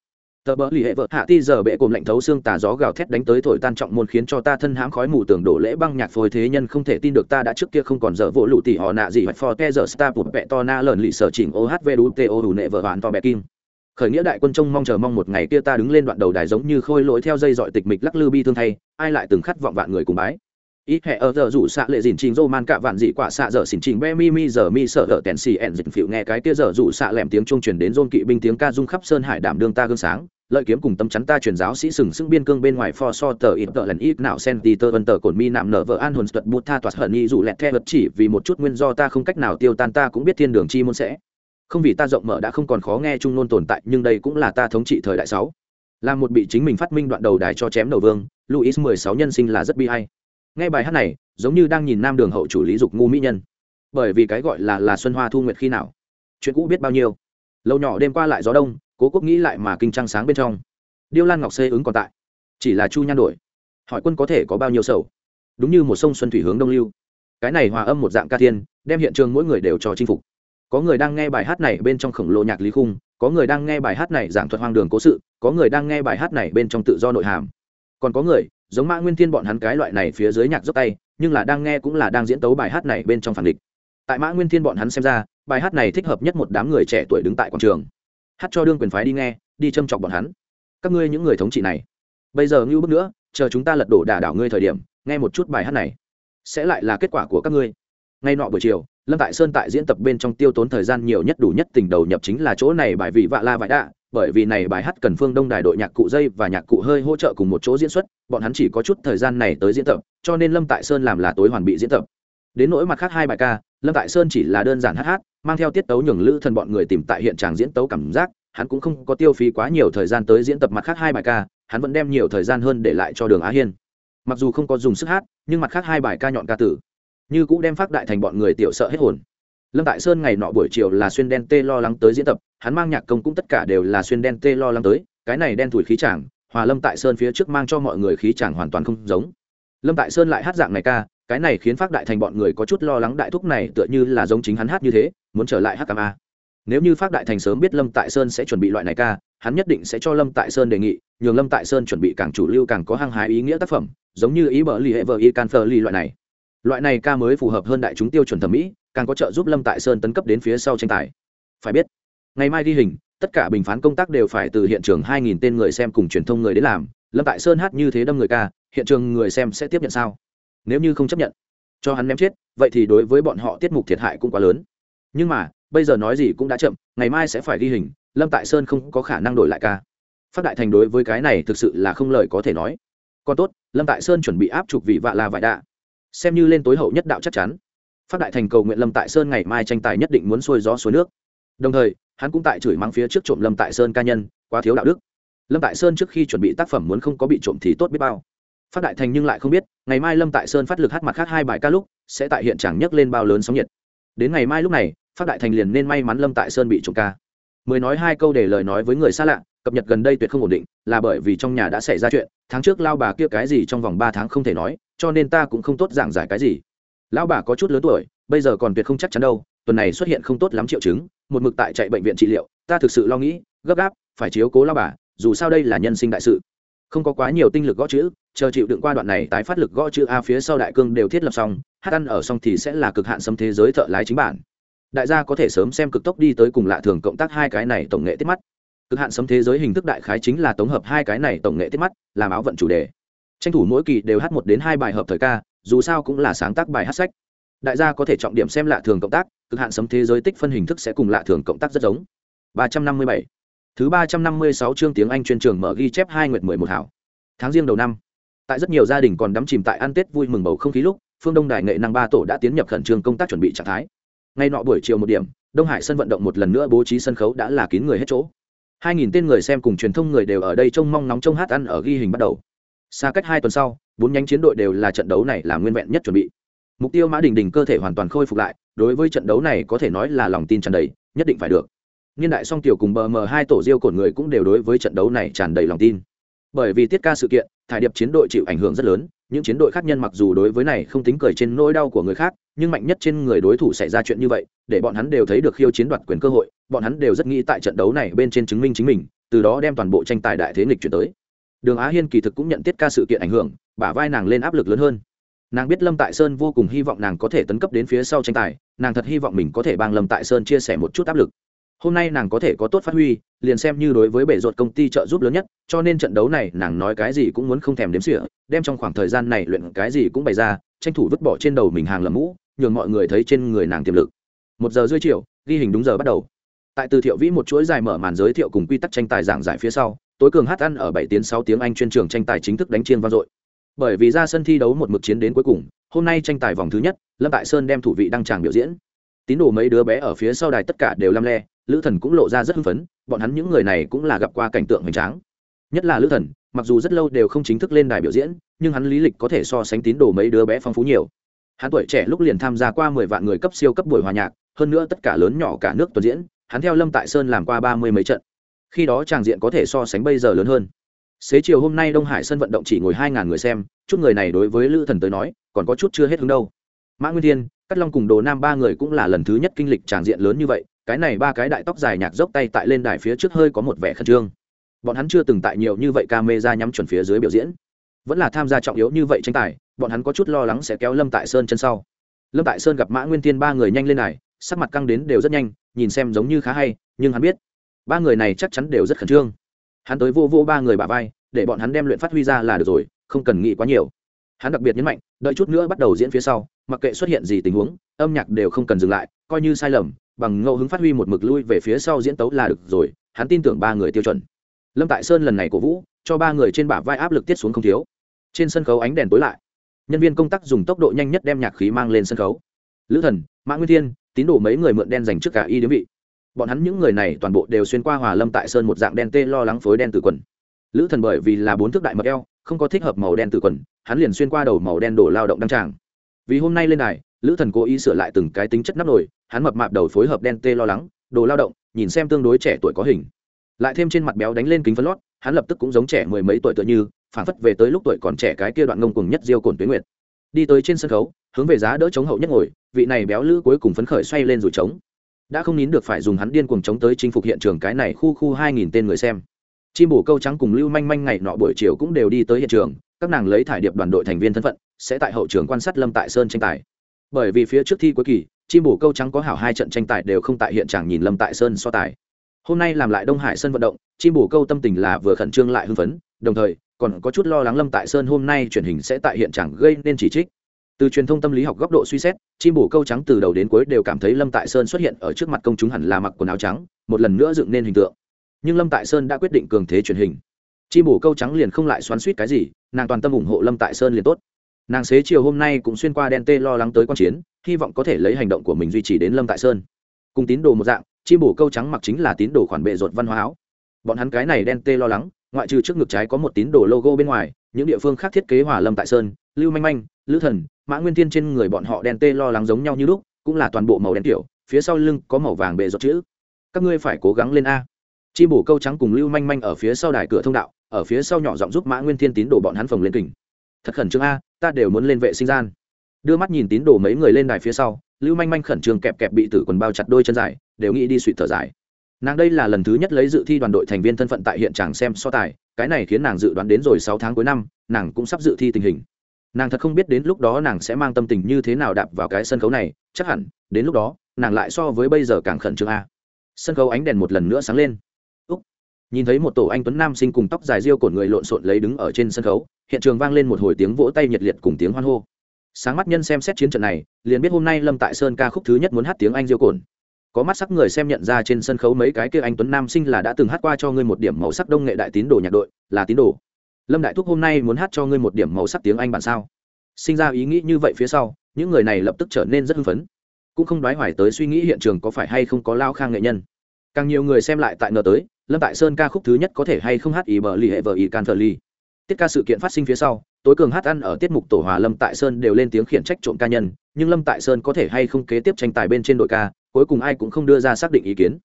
tờ bỡ lì hệ vợ hạ ti giờ bệ cồm lạnh thấu xương tà gió gào thét đánh tới thổi tan trọng môn khiến cho ta thân hãm khói mù tường đổ lễ băng nhạc phôi thế nhân không thể tin được ta đã trước kia không còn dở vỗ lụ tỉ họ nạ gì hoặc for te giờ star bụt bẹ to na lợn lì sở chỉnh ohv đu to đủ nệ vợ hoàn to bẹ kim. Khởi nghĩa đại quân trông mong chờ mong một ngày kia ta đứng lên đoạn đầu đài giống như khôi lỗi theo dây dọi tịch mịch lắc lư bi thương thay, ai lại từng khát vọng vạn người cùng bái ít hệ ở giờ rủ xạ lệ dìn trình rô man cạ vạn dị quả xạ giờ xỉn trình be mi mi giờ mi sợ ở tèn xì ẹn dịch phịu nghe cái kia giờ rủ xạ lẻm tiếng chuông truyền đến rôn kỵ binh tiếng ca dung khắp sơn hải đảm đương ta gương sáng. Lợi kiếm cùng tâm chắn ta truyền giáo sĩ sừng sững biên cương bên ngoài for so tờ ít tờ lần ít nào sen tì tơ vân tờ cồn mi nạm nở vợ an hồn tuật bút tha toạt hận y dù lẹt the vật chỉ vì một chút nguyên do ta không cách nào tiêu tan ta cũng biết thiên đường chi môn sẽ. Không vì ta rộng mở đã không còn khó nghe trung nôn tồn tại, nhưng đây cũng là ta thống trị thời đại sáu. Là một bị chính mình phát minh đoạn đầu đài cho chém đầu vương luis mười sáu nhân sinh là rất bi hay nghe bài hát này, giống như đang nhìn nam đường hậu chủ lý dục ngu mỹ nhân. Bởi vì cái gọi là là xuân hoa thu nguyệt khi nào? Chuyện cũ biết bao nhiêu? Lâu nhỏ đêm qua lại gió đông, cố quốc nghĩ lại mà kinh trăng sáng bên trong. Điêu lan ngọc xê ứng còn tại. Chỉ là chu nhan đổi. Hỏi quân có thể có bao nhiêu sầu? Đúng như một sông xuân thủy hướng đông lưu. Cái này hòa âm một dạng ca thiên, đem hiện trường mỗi người đều cho chinh phục. Có người đang nghe bài hát này bên trong khổng lồ nhạc lý khung, có người đang nghe bài hát này giảng thuật hoang đường cố sự, có người đang nghe bài hát này bên trong tự do nội hàm. Còn có người giống mã nguyên thiên bọn hắn cái loại này phía dưới nhạc dốc tay, nhưng là đang nghe cũng là đang diễn tấu bài hát này bên trong phản địch. Tại mã nguyên thiên bọn hắn xem ra, bài hát này thích hợp nhất một đám người trẻ tuổi đứng tại quảng trường. Hát cho đương quyền phái đi nghe, đi châm chọc bọn hắn. Các ngươi những người thống trị này, bây giờ ngưu bước nữa, chờ chúng ta lật đổ đả đảo ngươi thời điểm, nghe một chút bài hát này. Sẽ lại là kết quả của các ngươi. Ngay nọ buổi chiều, lâm tại sơn tại diễn tập bên trong tiêu tốn thời gian nhiều nhất đủ nhất tình đầu nhập chính là chỗ này bài vị vạ la vải đạ bởi vì này bài hát cần phương đông đài đội nhạc cụ dây và nhạc cụ hơi hỗ trợ cùng một chỗ diễn xuất, bọn hắn chỉ có chút thời gian này tới diễn tập, cho nên lâm tại sơn làm là tối hoàn bị diễn tập. Đến nỗi mặt khác hai bài ca, lâm tại sơn chỉ là đơn giản hát hát, mang theo tiết tấu nhường lữ thần bọn người tìm tại hiện trạng diễn tấu cảm giác, hắn cũng không có tiêu phí quá nhiều thời gian tới diễn tập mặt khác hai bài ca, hắn vẫn đem nhiều thời gian hơn để lại cho đường á hiên. Mặc dù không có dùng sức hát, nhưng mặt khác hai bài ca nhọn ca tử, như cũng đem phát đại thành bọn người tiểu sợ hết hồn. Lâm tại sơn ngày nọ buổi chiều là xuyên đen tê lo lắng tới diễn tập hắn mang nhạc công cũng tất cả đều là xuyên đen tê lo lắng tới, cái này đen thủi khí chàng, hòa lâm tại sơn phía trước mang cho mọi người khí chàng hoàn toàn không giống. Lâm tại sơn lại hát dạng này ca, cái này khiến phát đại thành bọn người có chút lo lắng đại thúc này tựa như là giống chính hắn hát như thế, muốn trở lại hát cam a. Nếu như phát đại thành sớm biết lâm tại sơn sẽ chuẩn bị loại này ca, hắn nhất định sẽ cho lâm tại sơn đề nghị, nhường lâm tại sơn chuẩn bị càng chủ lưu càng có hăng hái ý nghĩa tác phẩm, giống như ý bờ lì hệ vợ y can phờ lì loại này. Loại này ca mới phù hợp hơn đại chúng tiêu chuẩn thẩm mỹ, càng có trợ giúp lâm tại sơn tấn cấp đến phía sau tranh tài. Phải biết ngày mai ghi hình, tất cả bình phán công tác đều phải từ hiện trường hai nghìn tên người xem cùng truyền thông người đến làm. Lâm tại sơn hát như thế đâm người ca, hiện trường người xem sẽ tiếp nhận sao? Nếu như không chấp nhận, cho hắn ném chết, vậy thì đối với bọn họ tiết mục thiệt hại cũng quá lớn. Nhưng mà, bây giờ nói gì cũng đã chậm, ngày mai sẽ phải ghi hình, lâm tại sơn không có khả năng đổi lại ca. Phát đại thành đối với cái này thực sự là không lời có thể nói. Còn tốt, lâm tại sơn chuẩn bị áp chụp vị vạ là vải đạ. Xem như lên tối hậu nhất đạo chắc chắn. Phát đại thành cầu nguyện lâm tại sơn ngày mai tranh tài nhất định muốn xuôi gió xuôi nước. Đồng thời hắn cũng tại chửi mắng phía trước trộm lâm tại sơn ca nhân, quá thiếu đạo đức. Lâm tại sơn trước khi chuẩn bị tác phẩm muốn không có bị trộm thì tốt biết bao. Phát đại thành nhưng lại không biết, ngày mai lâm tại sơn phát lực hát mặt khác hai bài ca lúc, sẽ tại hiện trạng nhấc lên bao lớn sóng nhiệt. Đến ngày mai lúc này, phát đại thành liền nên may mắn lâm tại sơn bị trộm ca. Mới nói hai câu để lời nói với người xa lạ, cập nhật gần đây tuyệt không ổn định, là bởi vì trong nhà đã xảy ra chuyện, tháng trước lao bà kia cái gì trong vòng ba tháng không thể nói, cho nên ta cũng không tốt giảng giải cái gì. Lão bà có chút lớn tuổi, bây giờ còn tuyệt không chắc chắn đâu tuần này xuất hiện không tốt lắm triệu chứng, một mực tại chạy bệnh viện trị liệu, ta thực sự lo nghĩ, gấp gáp, phải chiếu cố lao bà, dù sao đây là nhân sinh đại sự. Không có quá nhiều tinh lực gõ chữ, chờ chịu đựng qua đoạn này tái phát lực gõ chữ a phía sau đại cương đều thiết lập xong, hát ăn ở xong thì sẽ là cực hạn xâm thế giới thợ lái chính bản. Đại gia có thể sớm xem cực tốc đi tới cùng lạ thường cộng tác hai cái này tổng nghệ tiết mắt. Cực hạn xâm thế giới hình thức đại khái chính là tổng hợp hai cái này tổng nghệ tiết mắt, làm áo vận chủ đề. Tranh thủ mỗi kỳ đều hát một đến hai bài hợp thời ca, dù sao cũng là sáng tác bài hát sách. Đại gia có thể trọng điểm xem lạ thường cộng tác cực hạn sấm thế giới tích phân hình thức sẽ cùng lạ thường cộng tác rất giống. 357. thứ 356 chương tiếng anh chuyên trường mở ghi chép hai nguyệt 11 hảo. Tháng riêng đầu năm. Tại rất nhiều gia đình còn đắm chìm tại ăn tết vui mừng bầu không khí lúc, phương đông đài nghệ năng ba tổ đã tiến nhập khẩn trương công tác chuẩn bị trạng thái. Ngay nọ buổi chiều một điểm, đông hải sân vận động một lần nữa bố trí sân khấu đã là kín người hết chỗ. hai nghìn tên người xem cùng truyền thông người đều ở đây trông mong nóng trông hát ăn ở ghi hình bắt đầu. Xa cách hai tuần sau, bốn nhánh chiến đội đều là trận đấu này là nguyên vẹn nhất chuẩn bị mục tiêu mã đình đình cơ thể hoàn toàn khôi phục lại, đối với trận đấu này có thể nói là lòng tin tràn đầy, nhất định phải được. Niên đại song tiểu cùng bờ mờ hai tổ diêu cổn người cũng đều đối với trận đấu này tràn đầy lòng tin. Bởi vì tiết ca sự kiện, thải điệp chiến đội chịu ảnh hưởng rất lớn, những chiến đội khác nhân mặc dù đối với này không tính cười trên nỗi đau của người khác, nhưng mạnh nhất trên người đối thủ xảy ra chuyện như vậy, để bọn hắn đều thấy được khiêu chiến đoạt quyền cơ hội, bọn hắn đều rất nghĩ tại trận đấu này bên trên chứng minh chính mình, từ đó đem toàn bộ tranh tài đại thế nghịch chuyển tới. Đường á hiên kỳ thực cũng nhận tiết ca sự kiện ảnh hưởng, bả vai nàng lên áp lực lớn hơn nàng biết lâm tại sơn vô cùng hy vọng nàng có thể tấn cấp đến phía sau tranh tài, nàng thật hy vọng mình có thể bang lâm tại sơn chia sẻ một chút áp lực. Hôm nay nàng có thể có tốt phát huy, liền xem như đối với bể ruột công ty trợ giúp lớn nhất, cho nên trận đấu này nàng nói cái gì cũng muốn không thèm đếm sỉa đem trong khoảng thời gian này luyện cái gì cũng bày ra, tranh thủ vứt bỏ trên đầu mình hàng lầm mũ, nhường mọi người thấy trên người nàng tiềm lực. Một giờ rưỡi chiều, ghi hình đúng giờ bắt đầu. Tại từ thiệu vĩ một chuỗi dài mở màn giới thiệu cùng quy tắc tranh tài giảng giải phía sau, tối cường hát ăn ở bảy tiếng sáu tiếng anh chuyên trường tranh tài chính thức đánh chiên vang dội bởi vì ra sân thi đấu một mực chiến đến cuối cùng, hôm nay tranh tài vòng thứ nhất, lâm tại sơn đem thủ vị đăng tràng biểu diễn. Tín đồ mấy đứa bé ở phía sau đài tất cả đều lăm le, lữ thần cũng lộ ra rất hưng phấn, bọn hắn những người này cũng là gặp qua cảnh tượng hoành tráng. Nhất là lữ thần, mặc dù rất lâu đều không chính thức lên đài biểu diễn, nhưng hắn lý lịch có thể so sánh tín đồ mấy đứa bé phong phú nhiều. Hắn tuổi trẻ lúc liền tham gia qua mười vạn người cấp siêu cấp buổi hòa nhạc, hơn nữa tất cả lớn nhỏ cả nước tuần diễn, hắn theo lâm tại sơn làm qua ba mươi mấy trận. Khi đó tràng diện có thể so sánh bây giờ lớn hơn xế chiều hôm nay đông hải sân vận động chỉ ngồi hai ngàn người xem, chút người này đối với lữ thần tới nói, còn có chút chưa hết hứng đâu. Mã nguyên thiên cắt long cùng đồ nam ba người cũng là lần thứ nhất kinh lịch tràng diện lớn như vậy, cái này ba cái đại tóc dài nhạc dốc tay tại lên đài phía trước hơi có một vẻ khẩn trương. Bọn hắn chưa từng tại nhiều như vậy ca mê ra nhắm chuẩn phía dưới biểu diễn. Vẫn là tham gia trọng yếu như vậy tranh tài, bọn hắn có chút lo lắng sẽ kéo lâm tại sơn chân sau. Lâm tại sơn gặp mã nguyên thiên ba người nhanh lên đài, sắc mặt căng đến đều rất nhanh, nhìn xem giống như khá hay, nhưng hắn biết, ba người này chắc chắn đều rất khẩn trương hắn tới vô vô ba người bà vai, để bọn hắn đem luyện phát huy ra là được rồi, không cần nghĩ quá nhiều. Hắn đặc biệt nhấn mạnh, đợi chút nữa bắt đầu diễn phía sau, mặc kệ xuất hiện gì tình huống, âm nhạc đều không cần dừng lại, coi như sai lầm, bằng ngẫu hứng phát huy một mực lui về phía sau diễn tấu là được rồi, hắn tin tưởng ba người tiêu chuẩn. Lâm tại sơn lần này cổ vũ, cho ba người trên bả vai áp lực tiết xuống không thiếu. Trên sân khấu ánh đèn tối lại. Nhân viên công tác dùng tốc độ nhanh nhất đem nhạc khí mang lên sân khấu. Lữ thần, mã nguyên thiên, tín đồ mấy người mượn đen dành trước cả y điếm vị bọn hắn những người này toàn bộ đều xuyên qua hòa lâm tại sơn một dạng đen tê lo lắng phối đen tử quần. Lữ thần bởi vì là bốn thước đại mật eo, không có thích hợp màu đen tử quần, hắn liền xuyên qua đầu màu đen đổ lao động đăng tràng. Vì hôm nay lên đài, lữ thần cố ý sửa lại từng cái tính chất nắp nổi hắn mập mạp đầu phối hợp đen tê lo lắng, đồ lao động, nhìn xem tương đối trẻ tuổi có hình. Lại thêm trên mặt béo đánh lên kính phấn lót, hắn lập tức cũng giống trẻ mười mấy tuổi tựa như phản phất về tới lúc tuổi còn trẻ cái kia đoạn ngông cùng nhất diêu cồn tuyến nguyệt. Đi tới trên sân khấu, hướng về giá đỡ chống hậu nhất ngồi, vị này béo lữ cuối cùng phấn khởi xoay lên rồi trống đã không nín được phải dùng hắn điên cuồng chống tới chinh phục hiện trường cái này khu khu hai nghìn tên người xem. Chim bổ câu trắng cùng lưu manh manh ngày nọ buổi chiều cũng đều đi tới hiện trường, các nàng lấy thải điệp đoàn đội thành viên thân phận, sẽ tại hậu trường quan sát lâm tại sơn tranh tài. Bởi vì phía trước thi cuối kỳ, chim bổ câu trắng có hảo hai trận tranh tài đều không tại hiện trường nhìn lâm tại sơn so tài. Hôm nay làm lại đông hải sân vận động, chim bổ câu tâm tình là vừa khẩn trương lại hưng phấn, đồng thời còn có chút lo lắng lâm tại sơn hôm nay truyền hình sẽ tại hiện trường gây nên chỉ trích từ truyền thông tâm lý học góc độ suy xét, chim bổ câu trắng từ đầu đến cuối đều cảm thấy lâm tại sơn xuất hiện ở trước mặt công chúng hẳn là mặc quần áo trắng, một lần nữa dựng nên hình tượng. Nhưng lâm tại sơn đã quyết định cường thế truyền hình. Chim bổ câu trắng liền không lại xoắn suýt cái gì, nàng toàn tâm ủng hộ lâm tại sơn liền tốt. Nàng xế chiều hôm nay cũng xuyên qua đen tê lo lắng tới q chiến, hy vọng có thể lấy hành động của mình duy trì đến lâm tại sơn. Cùng tín đồ một dạng, chim bổ câu trắng mặc chính là tín đồ khoản bệ ruột văn hóa áo. Bọn hắn cái này đen tê lo lắng, ngoại trừ trước ngực trái có một tín đồ logo bên ngoài, những địa phương khác thiết kế hòa lâm tại sơn, lưu manh manh, lữ thần mã nguyên thiên trên người bọn họ đen tê lo lắng giống nhau như lúc, cũng là toàn bộ màu đen kiểu phía sau lưng có màu vàng bề giọt chữ. Các ngươi phải cố gắng lên a. Chi bổ câu trắng cùng lưu manh manh ở phía sau đài cửa thông đạo, ở phía sau nhỏ giọng giúp mã nguyên thiên tín đồ bọn hắn phòng lên kình. Thật khẩn trương a, ta đều muốn lên vệ sinh gian. Đưa mắt nhìn tín đồ mấy người lên đài phía sau, lưu manh manh khẩn trương kẹp kẹp bị tử quần bao chặt đôi chân dài, đều nghĩ đi suy thở dài. Nàng đây là lần thứ nhất lấy dự thi đoàn đội thành viên thân phận tại hiện trường xem so tài, cái này khiến nàng dự đoán đến rồi sáu tháng cuối năm, nàng cũng sắp dự thi tình hình nàng thật không biết đến lúc đó nàng sẽ mang tâm tình như thế nào đạp vào cái sân khấu này, chắc hẳn, đến lúc đó, nàng lại so với bây giờ càng khẩn trương a. Sân khấu ánh đèn một lần nữa sáng lên. Úc. Nhìn thấy một tổ anh tuấn nam sinh cùng tóc dài riêu cổn người lộn xộn lấy đứng ở trên sân khấu, hiện trường vang lên một hồi tiếng vỗ tay nhiệt liệt cùng tiếng hoan hô. Sáng mắt nhân xem xét chiến trận này, liền biết hôm nay lâm tại sơn ca khúc thứ nhất muốn hát tiếng anh diêu cồn có mắt sắc người xem nhận ra trên sân khấu mấy cái kia anh tuấn nam sinh là đã từng hát qua cho ngươi một điểm màu sắc đông nghệ đại tín đồ nhạc đội, là tín đồ lâm đại thúc hôm nay muốn hát cho ngươi một điểm màu sắc tiếng anh bản sao? Sinh ra ý nghĩ như vậy phía sau, những người này lập tức trở nên rất hưng phấn. Cũng không đoái hoài tới suy nghĩ hiện trường có phải hay không có lao khang nghệ nhân. Càng nhiều người xem lại tại ngờ tới, lâm tại sơn ca khúc thứ nhất có thể hay không hát ý bờ lì hệ vợ ý can thờ ly tiết ca sự kiện phát sinh phía sau, tối cường hát ăn ở tiết mục tổ hòa lâm tại sơn đều lên tiếng khiển trách trộm ca nhân, nhưng lâm tại sơn có thể hay không kế tiếp tranh tài bên trên đội ca, cuối cùng ai cũng không đưa ra xác định ý kiến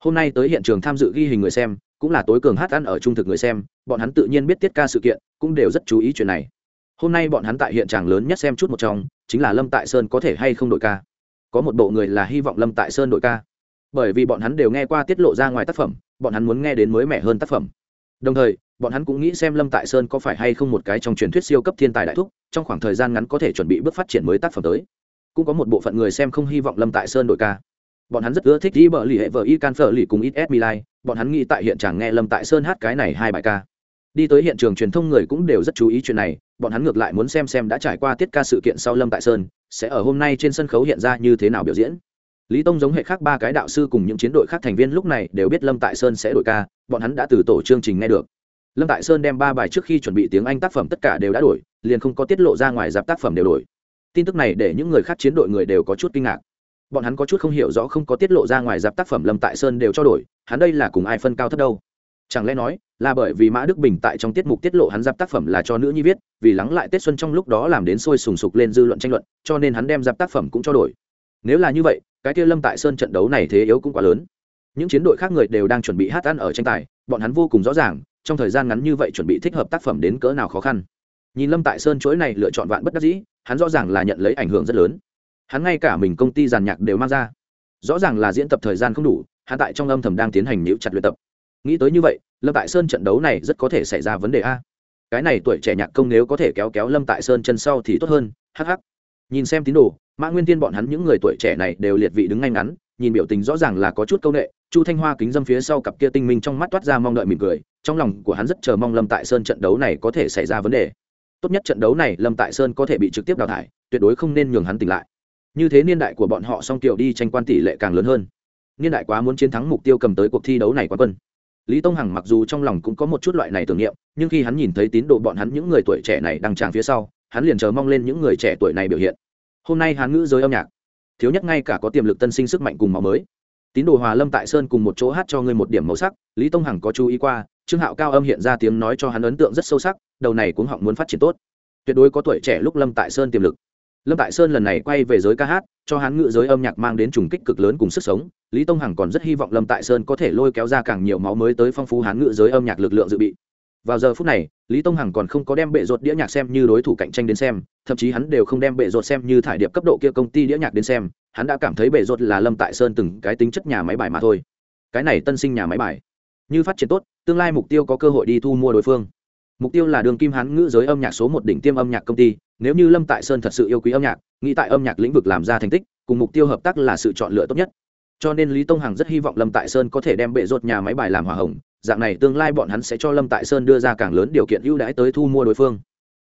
hôm nay tới hiện trường tham dự ghi hình người xem, cũng là tối cường hát ăn ở trung thực người xem, bọn hắn tự nhiên biết tiết ca sự kiện, cũng đều rất chú ý chuyện này. Hôm nay bọn hắn tại hiện trường lớn nhất xem chút một trong, chính là lâm tại sơn có thể hay không đội ca. Có một bộ người là hy vọng lâm tại sơn đội ca. Bởi vì bọn hắn đều nghe qua tiết lộ ra ngoài tác phẩm, bọn hắn muốn nghe đến mới mẻ hơn tác phẩm. Đồng thời, bọn hắn cũng nghĩ xem lâm tại sơn có phải hay không một cái trong truyền thuyết siêu cấp thiên tài đại thúc, trong khoảng thời gian ngắn có thể chuẩn bị bước phát triển mới tác phẩm tới. Cũng có một bộ phận người xem không hy vọng lâm tại sơn đội ca bọn hắn rất ưa thích đi bờ lì hệ vợ y can phở lì cùng ít s milai bọn hắn nghĩ tại hiện trạng nghe lâm tại sơn hát cái này hai bài ca. Đi tới hiện trường truyền thông người cũng đều rất chú ý chuyện này. Bọn hắn ngược lại muốn xem xem đã trải qua tiết ca sự kiện sau lâm tại sơn sẽ ở hôm nay trên sân khấu hiện ra như thế nào biểu diễn. Lý tông giống hệ khác ba cái đạo sư cùng những chiến đội khác thành viên lúc này đều biết lâm tại sơn sẽ đổi ca. Bọn hắn đã từ tổ chương trình nghe được. Lâm tại sơn đem ba bài trước khi chuẩn bị tiếng anh tác phẩm tất cả đều đã đổi, liền không có tiết lộ ra ngoài dạp tác phẩm đều đổi. Tin tức này để những người khác chiến đội người đều có chút kinh ngạc bọn hắn có chút không hiểu rõ không có tiết lộ ra ngoài giáp tác phẩm lâm tại sơn đều cho đổi, hắn đây là cùng ai phân cao thấp đâu? Chẳng lẽ nói là bởi vì mã đức bình tại trong tiết mục tiết lộ hắn giáp tác phẩm là cho nữ nhi viết, vì lắng lại tết xuân trong lúc đó làm đến sôi sùng sục lên dư luận tranh luận, cho nên hắn đem giáp tác phẩm cũng cho đổi. Nếu là như vậy, cái kia lâm tại sơn trận đấu này thế yếu cũng quá lớn. Những chiến đội khác người đều đang chuẩn bị hát ăn ở tranh tài, bọn hắn vô cùng rõ ràng, trong thời gian ngắn như vậy chuẩn bị thích hợp tác phẩm đến cỡ nào khó khăn. Nhìn lâm tại sơn chuỗi này lựa chọn vạn bất đắc dĩ, hắn rõ ràng là nhận lấy ảnh hưởng rất lớn hắn ngay cả mình công ty giàn nhạc đều mang ra. Rõ ràng là diễn tập thời gian không đủ, hắn tại trong âm thầm đang tiến hành nhiễu chặt luyện tập. Nghĩ tới như vậy, lâm tại sơn trận đấu này rất có thể xảy ra vấn đề a. Cái này tuổi trẻ nhạc công nếu có thể kéo kéo lâm tại sơn chân sau thì tốt hơn hh nhìn xem tín đồ, mã nguyên tiên bọn hắn những người tuổi trẻ này đều liệt vị đứng ngay ngắn, nhìn biểu tình rõ ràng là có chút c â u n ệ chu thanh hoa kính dâm phía sau cặp kia tinh minh trong mắt toát ra mong đợi mỉm cười, trong lòng của hắn rất chờ mong lâm tại sơn trận đấu này có thể xảy ra vấn đề. Tốt nhất trận đấu này lâm tại sơn có thể bị trực tiếp đào thải, tuyệt đối không nên nhường hắn tỉnh lại như thế niên đại của bọn họ song kiều đi tranh quan tỷ lệ càng lớn hơn. Niên đại quá muốn chiến thắng mục tiêu cầm tới cuộc thi đấu này quá quân. Lý tông hằng mặc dù trong lòng cũng có một chút loại này tưởng niệm, nhưng khi hắn nhìn thấy tín đồ bọn hắn những người tuổi trẻ này đang tràng phía sau, hắn liền chờ mong lên những người trẻ tuổi này biểu hiện. Hôm nay hán ngữ giới âm nhạc. Thiếu nhất ngay cả có tiềm lực tân sinh sức mạnh cùng màu mới. Tín đồ hòa lâm tại sơn cùng một chỗ hát cho ngươi một điểm màu sắc, lý tông hằng có chú ý qua, trương hạo cao âm hiện ra tiếng nói cho hắn ấn tượng rất sâu sắc, đầu này cũng họng muốn phát triển tốt. Tuyệt đối có tuổi trẻ lúc lâm tại sơn tiềm lực lâm tại sơn lần này quay về giới ca hát, cho hắn ngự giới âm nhạc mang đến trùng kích cực lớn cùng sức sống. Lý tông hằng còn rất hy vọng lâm tại sơn có thể lôi kéo ra càng nhiều máu mới tới phong phú hán ngự giới âm nhạc lực lượng dự bị. Vào giờ phút này, lý tông hằng còn không có đem bệ rột đĩa nhạc xem như đối thủ cạnh tranh đến xem, thậm chí hắn đều không đem bệ rột xem như thải điệp cấp độ kia công ty đĩa nhạc đến xem, hắn đã cảm thấy bệ rột là lâm tại sơn từng cái tính chất nhà máy bài mà thôi. Cái này tân sinh nhà máy bài. Như phát triển tốt, tương lai mục tiêu có cơ hội đi thu mua đối phương mục tiêu là đường kim hắn ngữ giới âm nhạc số một đỉnh tiêm âm nhạc công ty, nếu như lâm tại sơn thật sự yêu quý âm nhạc, nghĩ tại âm nhạc lĩnh vực làm ra thành tích, cùng mục tiêu hợp tác là sự chọn lựa tốt nhất. Cho nên lý tông hằng rất hy vọng lâm tại sơn có thể đem bệ rột nhà máy bài làm hòa hồng, dạng này tương lai bọn hắn sẽ cho lâm tại sơn đưa ra càng lớn điều kiện ưu đãi tới thu mua đối phương.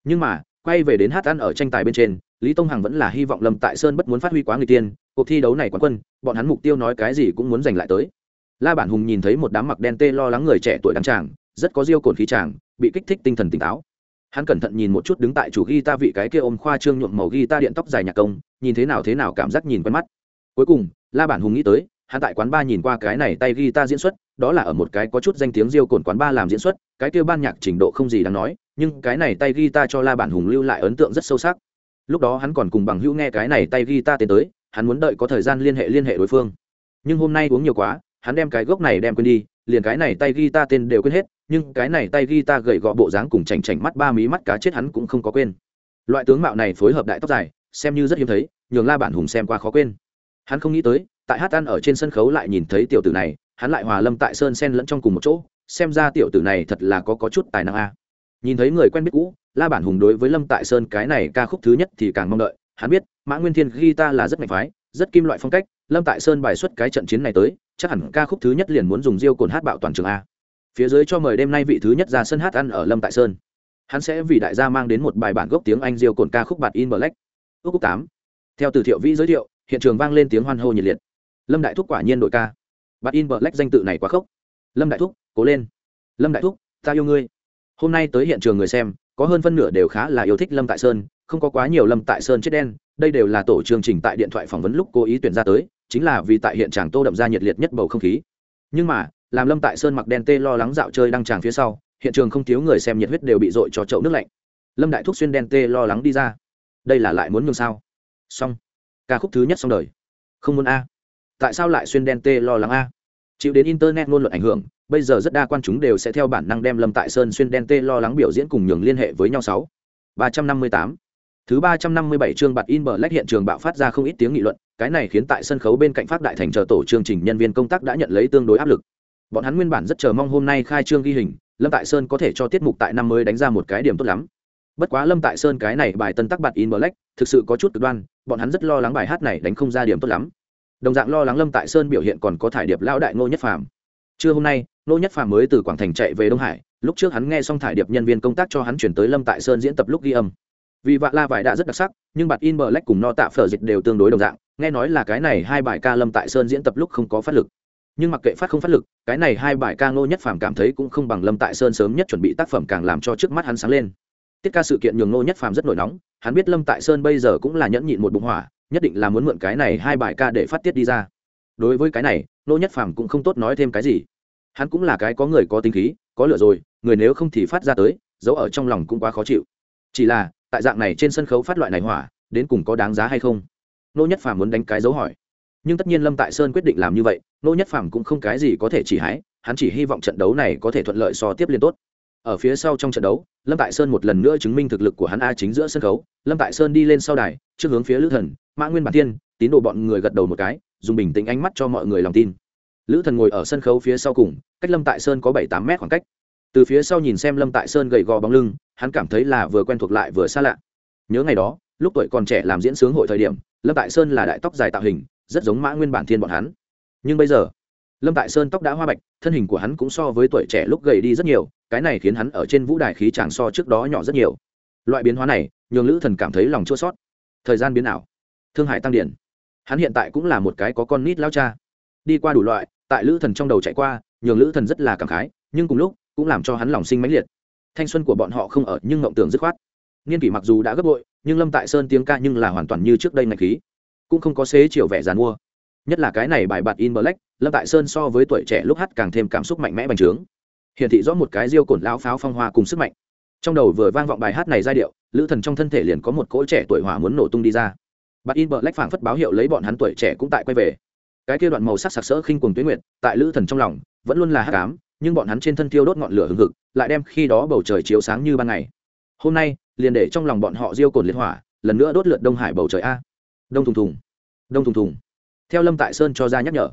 Nhưng mà, quay về đến hát ăn ở tranh tài bên trên, lý tông hằng vẫn là hy vọng lâm tại sơn bất muốn phát huy quá người tiên, cuộc thi đấu này quán quân, bọn hắn mục tiêu nói cái gì cũng muốn giành lại tới. La bản hùng nhìn thấy một đám mặc đen tê lo lắng người trẻ tuổi đăng tràng rất có diêu cồn khí tràng bị kích thích tinh thần tỉnh táo hắn cẩn thận nhìn một chút đứng tại chủ ghi ta vị cái kia ôm khoa trương nhuộm màu ghi ta điện tóc dài nhạc công nhìn thế nào thế nào cảm giác nhìn quen mắt cuối cùng la bản hùng nghĩ tới hắn tại quán ba nhìn qua cái này tay guitar diễn xuất, đó là ở một cái có chút danh tiếng diêu cồn quán ba làm diễn xuất, cái kia ban nhạc trình độ không gì đáng nói, nhưng cái này tay guitar cho La Bản Hùng lưu lại ấn tượng rất sâu sắc. Lúc đó hắn còn cùng bằng hữu nghe cái này tay guitar tiến tới, hắn muốn đợi có thời gian liên hệ liên hệ đối phương. Nhưng hôm nay uống nhiều quá, hắn đem cái gốc này đem quên đi, liền cái này tay guitar tên đều quên hết, nhưng cái này tay guitar gầy gò bộ dáng cùng chảnh chảnh mắt ba mí mắt cá chết hắn cũng không có quên. Loại tướng mạo này phối hợp đại tóc dài, xem như rất hiếm thấy, nhường La Bản Hùng xem qua khó quên. Hắn không nghĩ tới, tại hát ăn ở trên sân khấu lại nhìn thấy tiểu tử này hắn lại hòa lâm tại sơn sen lẫn trong cùng một chỗ xem ra tiểu tử này thật là có, có chút tài năng a nhìn thấy người quen biết cũ la bản hùng đối với lâm tại sơn cái này ca khúc thứ nhất thì càng mong đợi hắn biết mã nguyên thiên Guitar là rất mạnh phái rất kim loại phong cách lâm tại sơn bài xuất cái trận chiến này tới chắc hẳn ca khúc thứ nhất liền muốn dùng diêu cồn hát bạo toàn trường a phía dưới cho mời đêm nay vị thứ nhất ra sân hát ăn ở lâm tại sơn. Hắn sẽ vì đại gia mang đến một bài bản gốc tiếng anh diêu cồn ca khúc bạt in black. Ước cúc tám. Theo từ thiệu vĩ giới thiệu, hiện trường vang lên tiếng hoan hô nhiệt liệt. Lâm đại thúc quả nhiên đội ca. Bạt in black danh tự này quá khốc. Lâm đại thúc, cố lên. Lâm đại thúc, ta yêu ngươi. Hôm nay tới hiện trường người xem, có hơn phân nửa đều khá là yêu thích lâm tại sơn, không có quá nhiều lâm tại sơn chết đen. Đây đều là tổ chương trình tại điện thoại phỏng vấn lúc cố ý tuyển ra tới, chính là vì tại hiện tràng tô đậm ra nhiệt liệt nhất bầu không khí. Nhưng mà làm lâm tại sơn mặc đen tê lo lắng dạo chơi đăng tràng phía sau, hiện trường không thiếu người xem nhiệt huyết đều bị dội cho chậu nước lạnh. Lâm đại thúc xuyên đen tê lo lắng đi ra. Đây là lại muốn nhường sao? Xong. Ca khúc thứ nhất xong đời. Không muốn a. Tại sao lại xuyên đen tê lo lắng a? Chịu đến internet ngôn luận ảnh hưởng, bây giờ rất đa quan chúng đều sẽ theo bản năng đem lâm tại sơn xuyên đen tê lo lắng biểu diễn cùng nhường liên hệ với nhau sáu. ba trăm năm mươi tám. Thứ ba trăm năm mươi bảy chương bạt in bờ lách hiện trường bạo phát ra không ít tiếng nghị luận, cái này khiến tại sân khấu bên cạnh phát đại thành chờ tổ chương trình nhân viên công tác đã nhận lấy tương đối áp lực bọn hắn nguyên bản rất chờ mong hôm nay khai trương ghi hình, lâm tại sơn có thể cho tiết mục tại năm mới đánh ra một cái điểm tốt lắm. Bất quá lâm tại sơn cái này bài tân tắc bạt in black, thực sự có chút cực đoan, bọn hắn rất lo lắng bài hát này đánh không ra điểm tốt lắm. Đồng dạng lo lắng lâm tại sơn biểu hiện còn có thải điệp lão đại ngô nhất phàm. Trưa hôm nay, ngô nhất phàm mới từ quảng thành chạy về đông hải, lúc trước hắn nghe xong thải điệp nhân viên công tác cho hắn chuyển tới lâm tại sơn diễn tập lúc ghi âm. Vì vạ la vải đã rất đặc sắc, nhưng bạt in black cùng no tạ phở dịch đều tương đối đồng dạng, nghe nói là cái này hai bài ca lâm tại sơn diễn tập lúc không có phát lực nhưng mặc kệ phát không phát lực, cái này hai bài ca ngô nhất phàm cảm thấy cũng không bằng lâm tại sơn sớm nhất chuẩn bị tác phẩm càng làm cho trước mắt hắn sáng lên. Tiết ca sự kiện nhường ngô nhất phàm rất nổi nóng, hắn biết lâm tại sơn bây giờ cũng là nhẫn nhịn một bụng hỏa, nhất định là muốn mượn cái này hai bài ca để phát tiết đi ra. Đối với cái này, ngô nhất phàm cũng không tốt nói thêm cái gì. Hắn cũng là cái có người có tính khí, có lửa rồi, người nếu không thì phát ra tới, giấu ở trong lòng cũng quá khó chịu. Chỉ là, tại dạng này trên sân khấu phát loại này hỏa, đến cùng có đáng giá hay không? Nô nhất phàm muốn đánh cái dấu hỏi nhưng tất nhiên lâm tại sơn quyết định làm như vậy nô nhất phàm cũng không cái gì có thể chỉ hái hắn chỉ hy vọng trận đấu này có thể thuận lợi so tiếp liên tốt ở phía sau trong trận đấu lâm tại sơn một lần nữa chứng minh thực lực của hắn a chính giữa sân khấu lâm tại sơn đi lên sau đài trước hướng phía lữ thần mã nguyên bản tiên tín đồ bọn người gật đầu một cái dùng bình tĩnh ánh mắt cho mọi người lòng tin lữ thần ngồi ở sân khấu phía sau cùng cách lâm tại sơn có bảy tám mét khoảng cách từ phía sau nhìn xem lâm tại sơn gầy gò bóng lưng hắn cảm thấy là vừa quen thuộc lại vừa xa lạ nhớ ngày đó lúc tuổi còn trẻ làm diễn sướng hội thời điểm lâm tại sơn là đại tóc dài tạo hình rất giống mã nguyên bản thiên bọn hắn. Nhưng bây giờ, lâm tại sơn tóc đã hoa bạch, thân hình của hắn cũng so với tuổi trẻ lúc gầy đi rất nhiều, cái này khiến hắn ở trên vũ đài khí tràng so trước đó nhỏ rất nhiều. Loại biến hóa này, nhường lữ thần cảm thấy lòng chua sót thời gian biến ảo, thương hại tăng điển. Hắn hiện tại cũng là một cái có con nít lao cha. Đi qua đủ loại, tại lữ thần trong đầu chạy qua, nhường lữ thần rất là cảm khái, nhưng cùng lúc, cũng làm cho hắn lòng sinh mãnh liệt. Thanh xuân của bọn họ không ở, nhưng ngộng tưởng dứt khoát. Niên kỷ mặc dù đã gấp bội, nhưng lâm tại sơn tiếng ca nhưng là hoàn toàn như trước đây ngạch khí cũng không có xế chiều vẻ dàn mua. Nhất là cái này bài bạt in black, lâm tại sơn so với tuổi trẻ lúc hát càng thêm cảm xúc mạnh mẽ bành trướng. Hiển thị rõ một cái diêu cổn lão pháo phong hoa cùng sức mạnh. Trong đầu vừa vang vọng bài hát này giai điệu, lữ thần trong thân thể liền có một cỗ trẻ tuổi hỏa muốn nổ tung đi ra. Bạt in black phảng phất báo hiệu lấy bọn hắn tuổi trẻ cũng tại quay về. Cái kia đoạn màu sắc sặc sỡ khinh cuồng tuyết nguyện tại lữ thần trong lòng, vẫn luôn là hát cám nhưng bọn hắn trên thân thiêu đốt ngọn lửa hừng hực, lại đem khi đó bầu trời chiếu sáng như ban ngày. Hôm nay, liền để trong lòng bọn họ diêu cồn liệt hỏa, lần nữa đốt lượt đông hải bầu trời a đông thùng thùng. Đông thùng thùng. Theo lâm tại sơn cho ra nhắc nhở,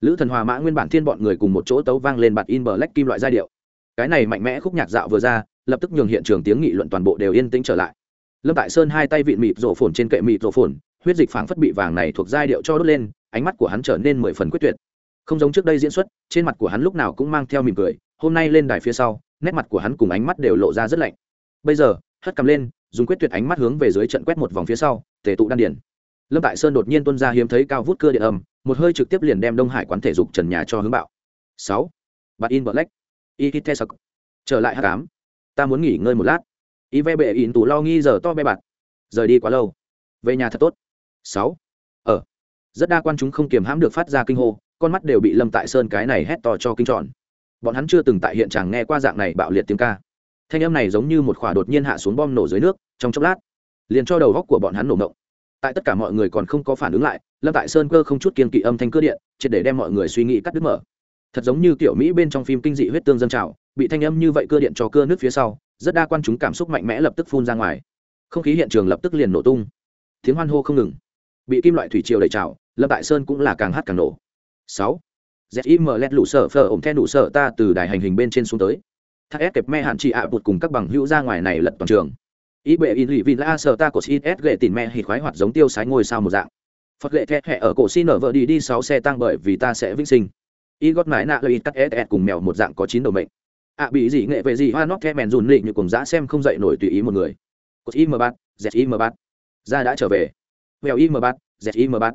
lữ thần hòa mã nguyên bản thiên bọn người cùng một chỗ tấu vang lên bạt in bờ lách kim loại giai điệu. Cái này mạnh mẽ khúc nhạc dạo vừa ra, lập tức nhường hiện trường tiếng nghị luận toàn bộ đều yên tĩnh trở lại. Lâm tại sơn hai tay vịn mịt rổ phồn trên kệ mịt rổ phồn, huyết dịch phảng phất bị vàng này thuộc giai điệu cho đốt lên, ánh mắt của hắn trở nên mười phần quyết tuyệt. Không giống trước đây diễn xuất, trên mặt của hắn lúc nào cũng mang theo mỉm cười, hôm nay lên đài phía sau, nét mặt của hắn cùng ánh mắt đều lộ ra rất lạnh. Bây giờ, hất cầm lên, dùng quyết tuyệt ánh mắt hướng về dưới trận quét một vòng phía sau, tề tụ đan điển lâm tại sơn đột nhiên tuân ra hiếm thấy cao vút cưa điện âm, một hơi trực tiếp liền đem đông hải quán thể dục trần nhà cho hướng bạo. Sáu. Bạt in black. Y hít tesak trở lại h cám ta muốn nghỉ ngơi một lát. Y ve bệ in tù lo nghi giờ to be bạt. Rời đi quá lâu. Về nhà thật tốt. Sáu. Ở rất đa quan chúng không kiềm hãm được phát ra kinh hô, con mắt đều bị lâm tại sơn cái này hét to cho kinh tròn bọn hắn chưa từng tại hiện trạng nghe qua dạng này bạo liệt tiếng ca. Thanh âm này giống như một khỏa đột nhiên hạ xuống bom nổ dưới nước, trong chốc lát, liền cho đầu góc của bọn hắn nổ ngộng tại tất cả mọi người còn không có phản ứng lại, lâm tại sơn cơ không chút kiên kỵ âm thanh cơ điện, triệt để đem mọi người suy nghĩ cắt đứt mở. Thật giống như kiểu mỹ bên trong phim kinh dị huyết tương dân trào, bị thanh âm như vậy cơ điện cho cơ nước phía sau, rất đa quan chúng cảm xúc mạnh mẽ lập tức phun ra ngoài. Không khí hiện trường lập tức liền nổ tung. Tiếng hoan hô không ngừng. Bị kim loại thủy triều đẩy trào, lâm tại sơn cũng là càng hát càng nổ. Sáu. Zim led lũ sở, phở ổng the lũ sở ta từ đài hành hình bên trên xuống tới. Thác ép kẹp me hạn chị ạ à bụt cùng các bằng hữu ra ngoài này lật toàn trường ý bệ in lì vì la sờ ta của xin s ghệ tìm mẹ hít khoái hoạt giống tiêu sái ngôi sao một dạng. Phật lệ thẹ hẹ ở cổ xin nở vợ đi đi sáu xe tăng bởi vì ta sẽ vĩnh sinh. Y gót mái nạ lợi cắt s cùng mèo một dạng có chín đầu mệnh. Ạ bị gì nghệ về gì hoa nóc thẹn mèn dùn lị như cùng dã xem không dậy nổi tùy ý một người. Ý im bát z im bát. Ra đã trở về. Vèo im bát z im bát.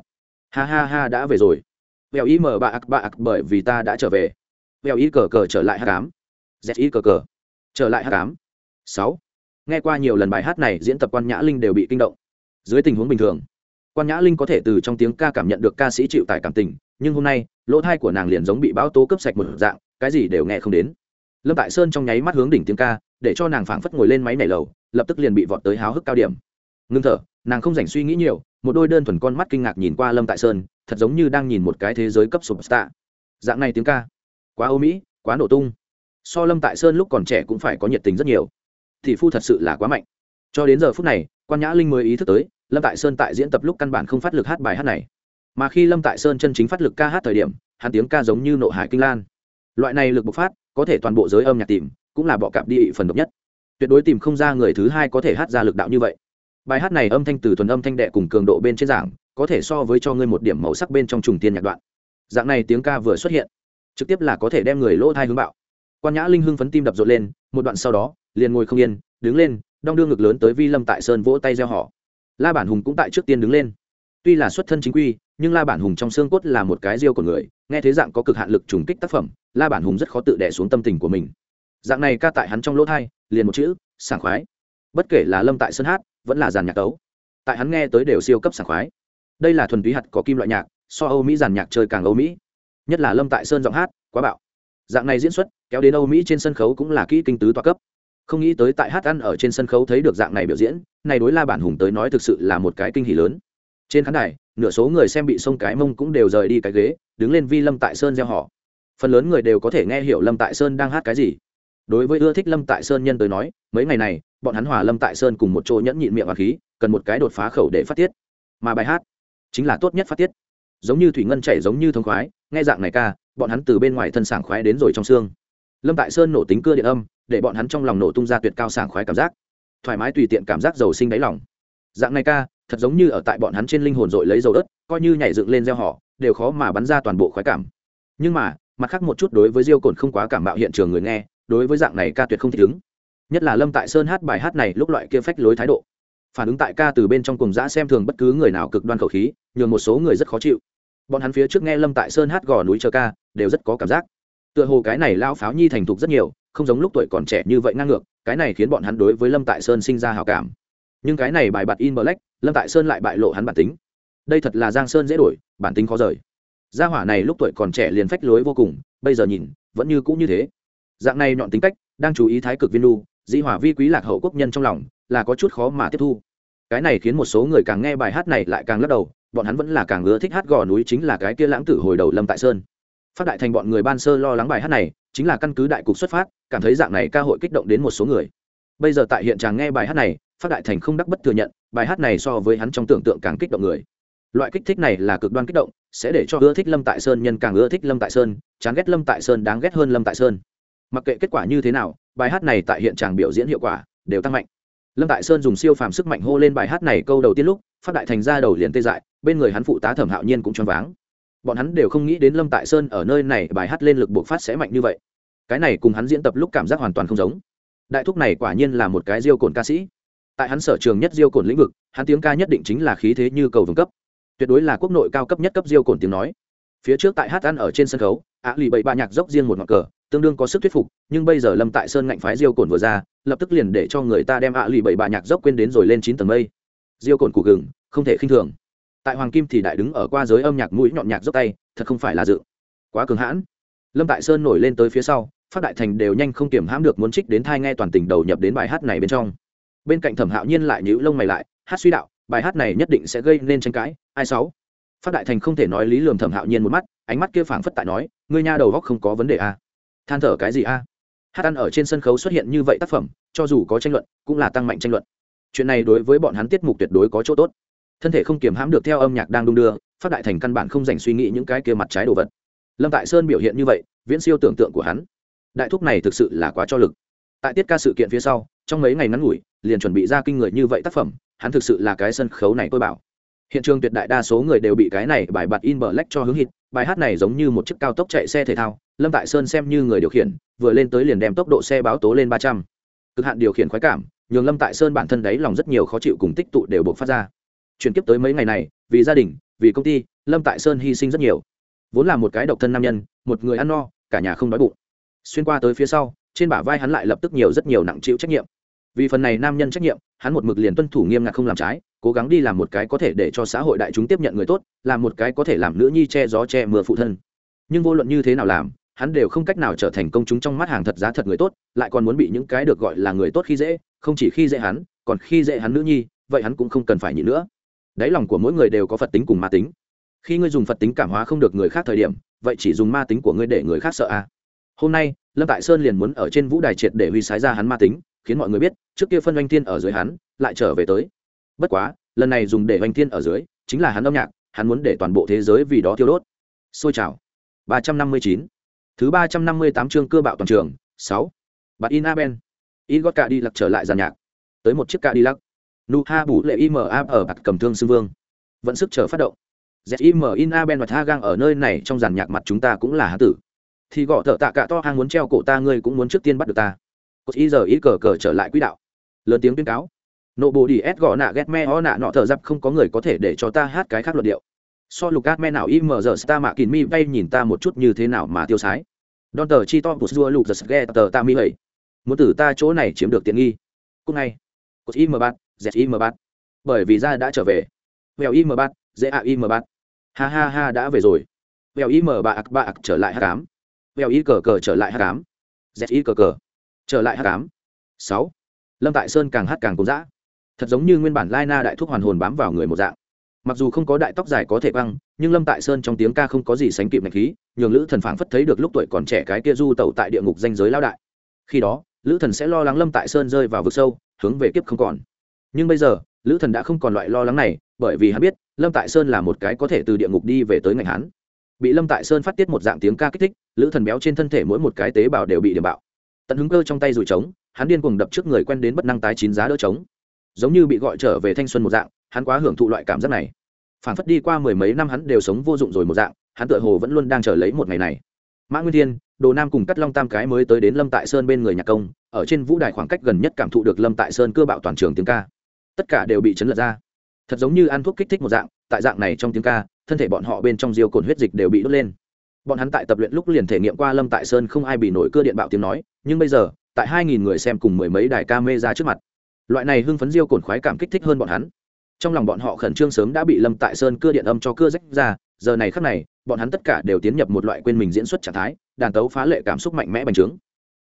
Ha ha ha, đã về rồi. Vèo im bạ ạc bạ ạc bởi vì ta đã trở về. Mèo y cờ cờ trở lại hát cám. Z y cờ cờ trở lại hát cám. Sáu nghe qua nhiều lần bài hát này, diễn tập quan nhã linh đều bị kinh động. Dưới tình huống bình thường, quan nhã linh có thể từ trong tiếng ca cảm nhận được ca sĩ chịu tải cảm tình, nhưng hôm nay, lỗ thai của nàng liền giống bị bão tố cấp sạch một dạng, cái gì đều nghe không đến. Lâm tại sơn trong nháy mắt hướng đỉnh tiếng ca, để cho nàng phảng phất ngồi lên máy nảy lầu, lập tức liền bị vọt tới háo hức cao điểm. Ngưng thở, nàng không dành suy nghĩ nhiều, một đôi đơn thuần con mắt kinh ngạc nhìn qua lâm tại sơn, thật giống như đang nhìn một cái thế giới cấp sụp tạ. dạng này tiếng ca, quá âu mỹ, quá nổ tung. So lâm tại sơn lúc còn trẻ cũng phải có nhiệt tình rất nhiều thì phu thật sự là quá mạnh. Cho đến giờ phút này, quan nhã linh mới ý thức tới, lâm tại sơn tại diễn tập lúc căn bản không phát lực hát bài hát này. Mà khi lâm tại sơn chân chính phát lực ca hát thời điểm, hắn tiếng ca giống như nộ hải kinh lan. Loại này lực bộc phát, có thể toàn bộ giới âm nhạc tìm, cũng là bọ cạp đi phần độc nhất. Tuyệt đối tìm không ra người thứ hai có thể hát ra lực đạo như vậy. Bài hát này âm thanh từ thuần âm thanh đệ cùng cường độ bên trên giảng, có thể so với cho ngươi một điểm màu sắc bên trong trùng tiên nhạc đoạn. Dạng này tiếng ca vừa xuất hiện, trực tiếp là có thể đem người lỗ thai hướng bạo. Quan nhã linh hưng phấn tim đập rộn lên, một đoạn sau đó liền ngồi không yên, đứng lên, đong đưa ngực lớn tới vi lâm tại sơn vỗ tay gieo họ. La bản hùng cũng tại trước tiên đứng lên. Tuy là xuất thân chính quy, nhưng la bản hùng trong xương cốt là một cái riêu của người, nghe thế dạng có cực hạn lực trùng kích tác phẩm, la bản hùng rất khó tự đẻ xuống tâm tình của mình. Dạng này ca tại hắn trong lỗ thai, liền một chữ, sảng khoái. Bất kể là lâm tại sơn hát, vẫn là giàn nhạc tấu. Tại hắn nghe tới đều siêu cấp sảng khoái. Đây là thuần túy hạt có kim loại nhạc, so âu mỹ giàn nhạc chơi càng âu mỹ. Nhất là lâm tại sơn giọng hát, quá bạo. Dạng này diễn xuất, kéo đến âu mỹ trên sân khấu cũng là kỹ kinh tứ toa cấp không nghĩ tới tại hát ăn ở trên sân khấu thấy được dạng này biểu diễn, này đối la bản hùng tới nói thực sự là một cái kinh hỉ lớn. Trên khán đài, nửa số người xem bị sông cái mông cũng đều rời đi cái ghế, đứng lên vi lâm tại sơn gieo họ. Phần lớn người đều có thể nghe hiểu lâm tại sơn đang hát cái gì. Đối với ưa thích lâm tại sơn nhân tới nói, mấy ngày này, bọn hắn hòa lâm tại sơn cùng một chỗ nhẫn nhịn miệng và khí, cần một cái đột phá khẩu để phát tiết. Mà bài hát chính là tốt nhất phát tiết. Giống như thủy ngân chảy giống như thông khoái, nghe dạng này ca, bọn hắn từ bên ngoài thân sảng khoái đến rồi trong xương. Lâm tại sơn nổ tính cưa điện âm để bọn hắn trong lòng nổ tung ra tuyệt cao sảng khoái cảm giác. Thoải mái tùy tiện cảm giác giàu sinh đáy lòng. Dạng này ca, thật giống như ở tại bọn hắn trên linh hồn dội lấy dầu đất, coi như nhảy dựng lên gieo họ, đều khó mà bắn ra toàn bộ khoái cảm. Nhưng mà, mặt khác một chút đối với diêu cồn không quá cảm bạo hiện trường người nghe, đối với dạng này ca tuyệt không thích ứng. Nhất là lâm tại sơn hát bài hát này lúc loại kia phách lối thái độ. Phản ứng tại ca từ bên trong cùng giã xem thường bất cứ người nào cực đoan khẩu khí, nhường một số người rất khó chịu. Bọn hắn phía trước nghe lâm tại sơn hát gò núi chờ ca, đều rất có cảm giác. Tựa hồ cái này lao pháo nhi thành thục rất nhiều không giống lúc tuổi còn trẻ như vậy ngang ngược, cái này khiến bọn hắn đối với lâm tại sơn sinh ra hào cảm. Nhưng cái này bài bạt in black, lâm tại sơn lại bại lộ hắn bản tính. Đây thật là giang sơn dễ đổi, bản tính khó rời. Gia hỏa này lúc tuổi còn trẻ liền phách lối vô cùng, bây giờ nhìn, vẫn như cũ như thế. Dạng này nhọn tính cách, đang chú ý thái cực viên lu dĩ hỏa vi quý lạc hậu quốc nhân trong lòng, là có chút khó mà tiếp thu. Cái này khiến một số người càng nghe bài hát này lại càng lắc đầu, bọn hắn vẫn là càng ưa thích hát gò núi chính là cái kia lãng tử hồi đầu lâm tại sơn. Phát đại thành bọn người ban sơ lo lắng bài hát này chính là căn cứ đại cục xuất phát, cảm thấy dạng này ca hội kích động đến một số người. Bây giờ tại hiện tràng nghe bài hát này, phát đại thành không đắc bất thừa nhận, bài hát này so với hắn trong tưởng tượng càng kích động người. Loại kích thích này là cực đoan kích động, sẽ để cho ưa thích lâm tại sơn nhân càng ưa thích lâm tại sơn, chán ghét lâm tại sơn đáng ghét hơn lâm tại sơn. Mặc kệ kết quả như thế nào, bài hát này tại hiện tràng biểu diễn hiệu quả đều tăng mạnh. Lâm tại sơn dùng siêu phàm sức mạnh hô lên bài hát này câu đầu tiên lúc, phát đại thành ra đầu liền tê dại, bên người hắn phụ tá thẩm hạo nhiên cũng choáng váng bọn hắn đều không nghĩ đến lâm tại sơn ở nơi này bài hát lên lực buộc phát sẽ mạnh như vậy. Cái này cùng hắn diễn tập lúc cảm giác hoàn toàn không giống. Đại thúc này quả nhiên là một cái diêu cồn ca sĩ. Tại hắn sở trường nhất diêu cồn lĩnh vực, hắn tiếng ca nhất định chính là khí thế như cầu vồng cấp. Tuyệt đối là quốc nội cao cấp nhất cấp diêu cồn tiếng nói. Phía trước tại hát ăn ở trên sân khấu, ạ lì bậy ba nhạc dốc riêng một ngọn cờ, tương đương có sức thuyết phục, nhưng bây giờ lâm tại sơn ngạnh phái diêu cồn vừa ra, lập tức liền để cho người ta đem ạ lì bậy ba nhạc dốc quên đến rồi lên chín tầng mây. Diêu cồn cụ gừng, không thể khinh thường tại hoàng kim thì đại đứng ở qua giới âm nhạc mũi nhọn nhạc dốc tay, thật không phải là dự. Quá cường hãn. Lâm tại sơn nổi lên tới phía sau, phát đại thành đều nhanh không kiểm hãm được muốn trích đến thai nghe toàn tình đầu nhập đến bài hát này bên trong. Bên cạnh thẩm hạo nhiên lại nhữ lông mày lại, hát suy đạo, bài hát này nhất định sẽ gây nên tranh cãi, ai sáu? Phát đại thành không thể nói lý lường thẩm hạo nhiên một mắt, ánh mắt kia phảng phất tại nói, ngươi nha đầu góc không có vấn đề a à? than thở cái gì a à? hát ăn ở trên sân khấu xuất hiện như vậy tác phẩm, cho dù có tranh luận, cũng là tăng mạnh tranh luận. Chuyện này đối với bọn hắn tiết mục tuyệt đối có chỗ tốt thân thể không kiềm hãm được theo âm nhạc đang đung đưa, phát đại thành căn bản không dành suy nghĩ những cái kia mặt trái đồ vật. Lâm tại sơn biểu hiện như vậy, viễn siêu tưởng tượng của hắn. Đại thúc này thực sự là quá cho lực. Tại tiết ca sự kiện phía sau, trong mấy ngày ngắn ngủi, liền chuẩn bị ra kinh người như vậy tác phẩm, hắn thực sự là cái sân khấu này tôi bảo. Hiện trường tuyệt đại đa số người đều bị cái này bài bạt in bờ lách cho hướng hít bài hát này giống như một chiếc cao tốc chạy xe thể thao, lâm tại sơn xem như người điều khiển, vừa lên tới liền đem tốc độ xe báo tố lên ba trăm. Cực hạn điều khiển khoái cảm, nhường lâm tại sơn bản thân đấy lòng rất nhiều khó chịu cùng tích tụ đều buộc phát ra chuyển tiếp tới mấy ngày này, vì gia đình, vì công ty, lâm tại sơn hy sinh rất nhiều. Vốn là một cái độc thân nam nhân, một người ăn no, cả nhà không đói bụng. Xuyên qua tới phía sau, trên bả vai hắn lại lập tức nhiều rất nhiều nặng chịu trách nhiệm. Vì phần này nam nhân trách nhiệm, hắn một mực liền tuân thủ nghiêm ngặt không làm trái, cố gắng đi làm một cái có thể để cho xã hội đại chúng tiếp nhận người tốt, làm một cái có thể làm nữ nhi che gió che mưa phụ thân. Nhưng vô luận như thế nào làm, hắn đều không cách nào trở thành công chúng trong mắt hàng thật giá thật người tốt, lại còn muốn bị những cái được gọi là người tốt khi dễ, không chỉ khi dễ hắn, còn khi dễ hắn nữ nhi, vậy hắn cũng không cần phải nhịn nữa đáy lòng của mỗi người đều có phật tính cùng ma tính. Khi ngươi dùng phật tính cảm hóa không được người khác thời điểm, vậy chỉ dùng ma tính của ngươi để người khác sợ à. hôm nay, lâm tại sơn liền muốn ở trên vũ đài triệt để huy sái ra hắn ma tính, khiến mọi người biết, trước kia phân oanh thiên ở dưới hắn, lại trở về tới. Bất quá, lần này dùng để oanh thiên ở dưới, chính là hắn âm nhạc, hắn muốn để toàn bộ thế giới vì đó thiêu đốt. Xôi trào. Ba trăm năm mươi chín. Thứ ba trăm năm mươi tám chương cơ bạo toàn trường, sáu. Bạn in aben In gót cả đi lặc trở lại giàn nhạc. Tới một chiếc cà đi lặc nu ha bù lệ im a ở bạt cầm thương sư vương. Vẫn sức chờ phát động. Zim in aben và tha gang ở nơi này trong giàn nhạc mặt chúng ta cũng là há tử. Thì gõ thợ tạ cả to hang muốn treo cổ ta, ngươi cũng muốn trước tiên bắt được ta. Cột ý giờ ý cờ cờ trở lại quỹ đạo. Lớn tiếng tuyên cáo. Nộ bồ đi ép gõ nạ ghét me ho nạ nọ thợ dập không có người có thể để cho ta hát cái khác luận điệu. So lục át me nào im giờ Star mạ kín mi bay nhìn ta một chút như thế nào mà tiêu sái. Don tờ chi to của dua lục giật ghe tờ ta mi hầy. Muốn từ ta chỗ này chiếm được tiện nghi. Cũng ngay. Cột im bạn zim im bát. Bởi vì ra đã trở về. Vèo im bát dễ ạ im bát. Ha ha ha, đã về rồi. Vèo im ba ạc ba ạc trở lại h tám vèo y cờ cờ trở lại h tám z cờ cờ, trở lại h tám sáu. Lâm tại sơn càng hát càng cống dã. Thật giống như nguyên bản lai na đại thuốc hoàn hồn bám vào người một dạng. Mặc dù không có đại tóc dài có thể băng, nhưng lâm tại sơn trong tiếng ca không có gì sánh kịp ngạch khí, nhường lữ thần phảng phất thấy được lúc tuổi còn trẻ cái kia du tẩu tại địa ngục danh giới lao đại. Khi đó, lữ thần sẽ lo lắng lâm tại sơn rơi vào vực sâu, hướng về kiếp không còn nhưng bây giờ, lữ thần đã không còn loại lo lắng này, bởi vì hắn biết, lâm tại sơn là một cái có thể từ địa ngục đi về tới ngành hắn. Bị lâm tại sơn phát tiết một dạng tiếng ca kích thích, lữ thần béo trên thân thể mỗi một cái tế bào đều bị điểm bạo. Tận hứng cơ trong tay rủi trống, hắn điên cuồng đập trước người quen đến bất năng tái chín giá đỡ trống. Giống như bị gọi trở về thanh xuân một dạng, hắn quá hưởng thụ loại cảm giác này. Phản phất đi qua mười mấy năm hắn đều sống vô dụng rồi một dạng, hắn tựa hồ vẫn luôn đang chờ lấy một ngày này. Mã nguyên thiên, đồ nam cùng cắt long tam cái mới tới đến lâm tại sơn bên người nhạc công, ở trên vũ đài khoảng cách gần nhất cảm thụ được lâm tại sơn cơ bạo toàn trường tiếng ca tất cả đều bị chấn lật ra. Thật giống như ăn thuốc kích thích một dạng, tại dạng này trong tiếng ca, thân thể bọn họ bên trong diêu cồn huyết dịch đều bị đốt lên. Bọn hắn tại tập luyện lúc liền thể nghiệm qua lâm tại sơn không ai bị nổi cưa điện bạo tiếng nói, nhưng bây giờ, tại hai nghìn người xem cùng mười mấy đài ca mê ra trước mặt. Loại này hưng phấn diêu cồn khoái cảm kích thích hơn bọn hắn. Trong lòng bọn họ khẩn trương sớm đã bị lâm tại sơn cưa điện âm cho cưa rách ra, giờ này khắc này, bọn hắn tất cả đều tiến nhập một loại quên mình diễn xuất trạng thái, đàn tấu phá lệ cảm xúc mạnh mẽ bành trướng.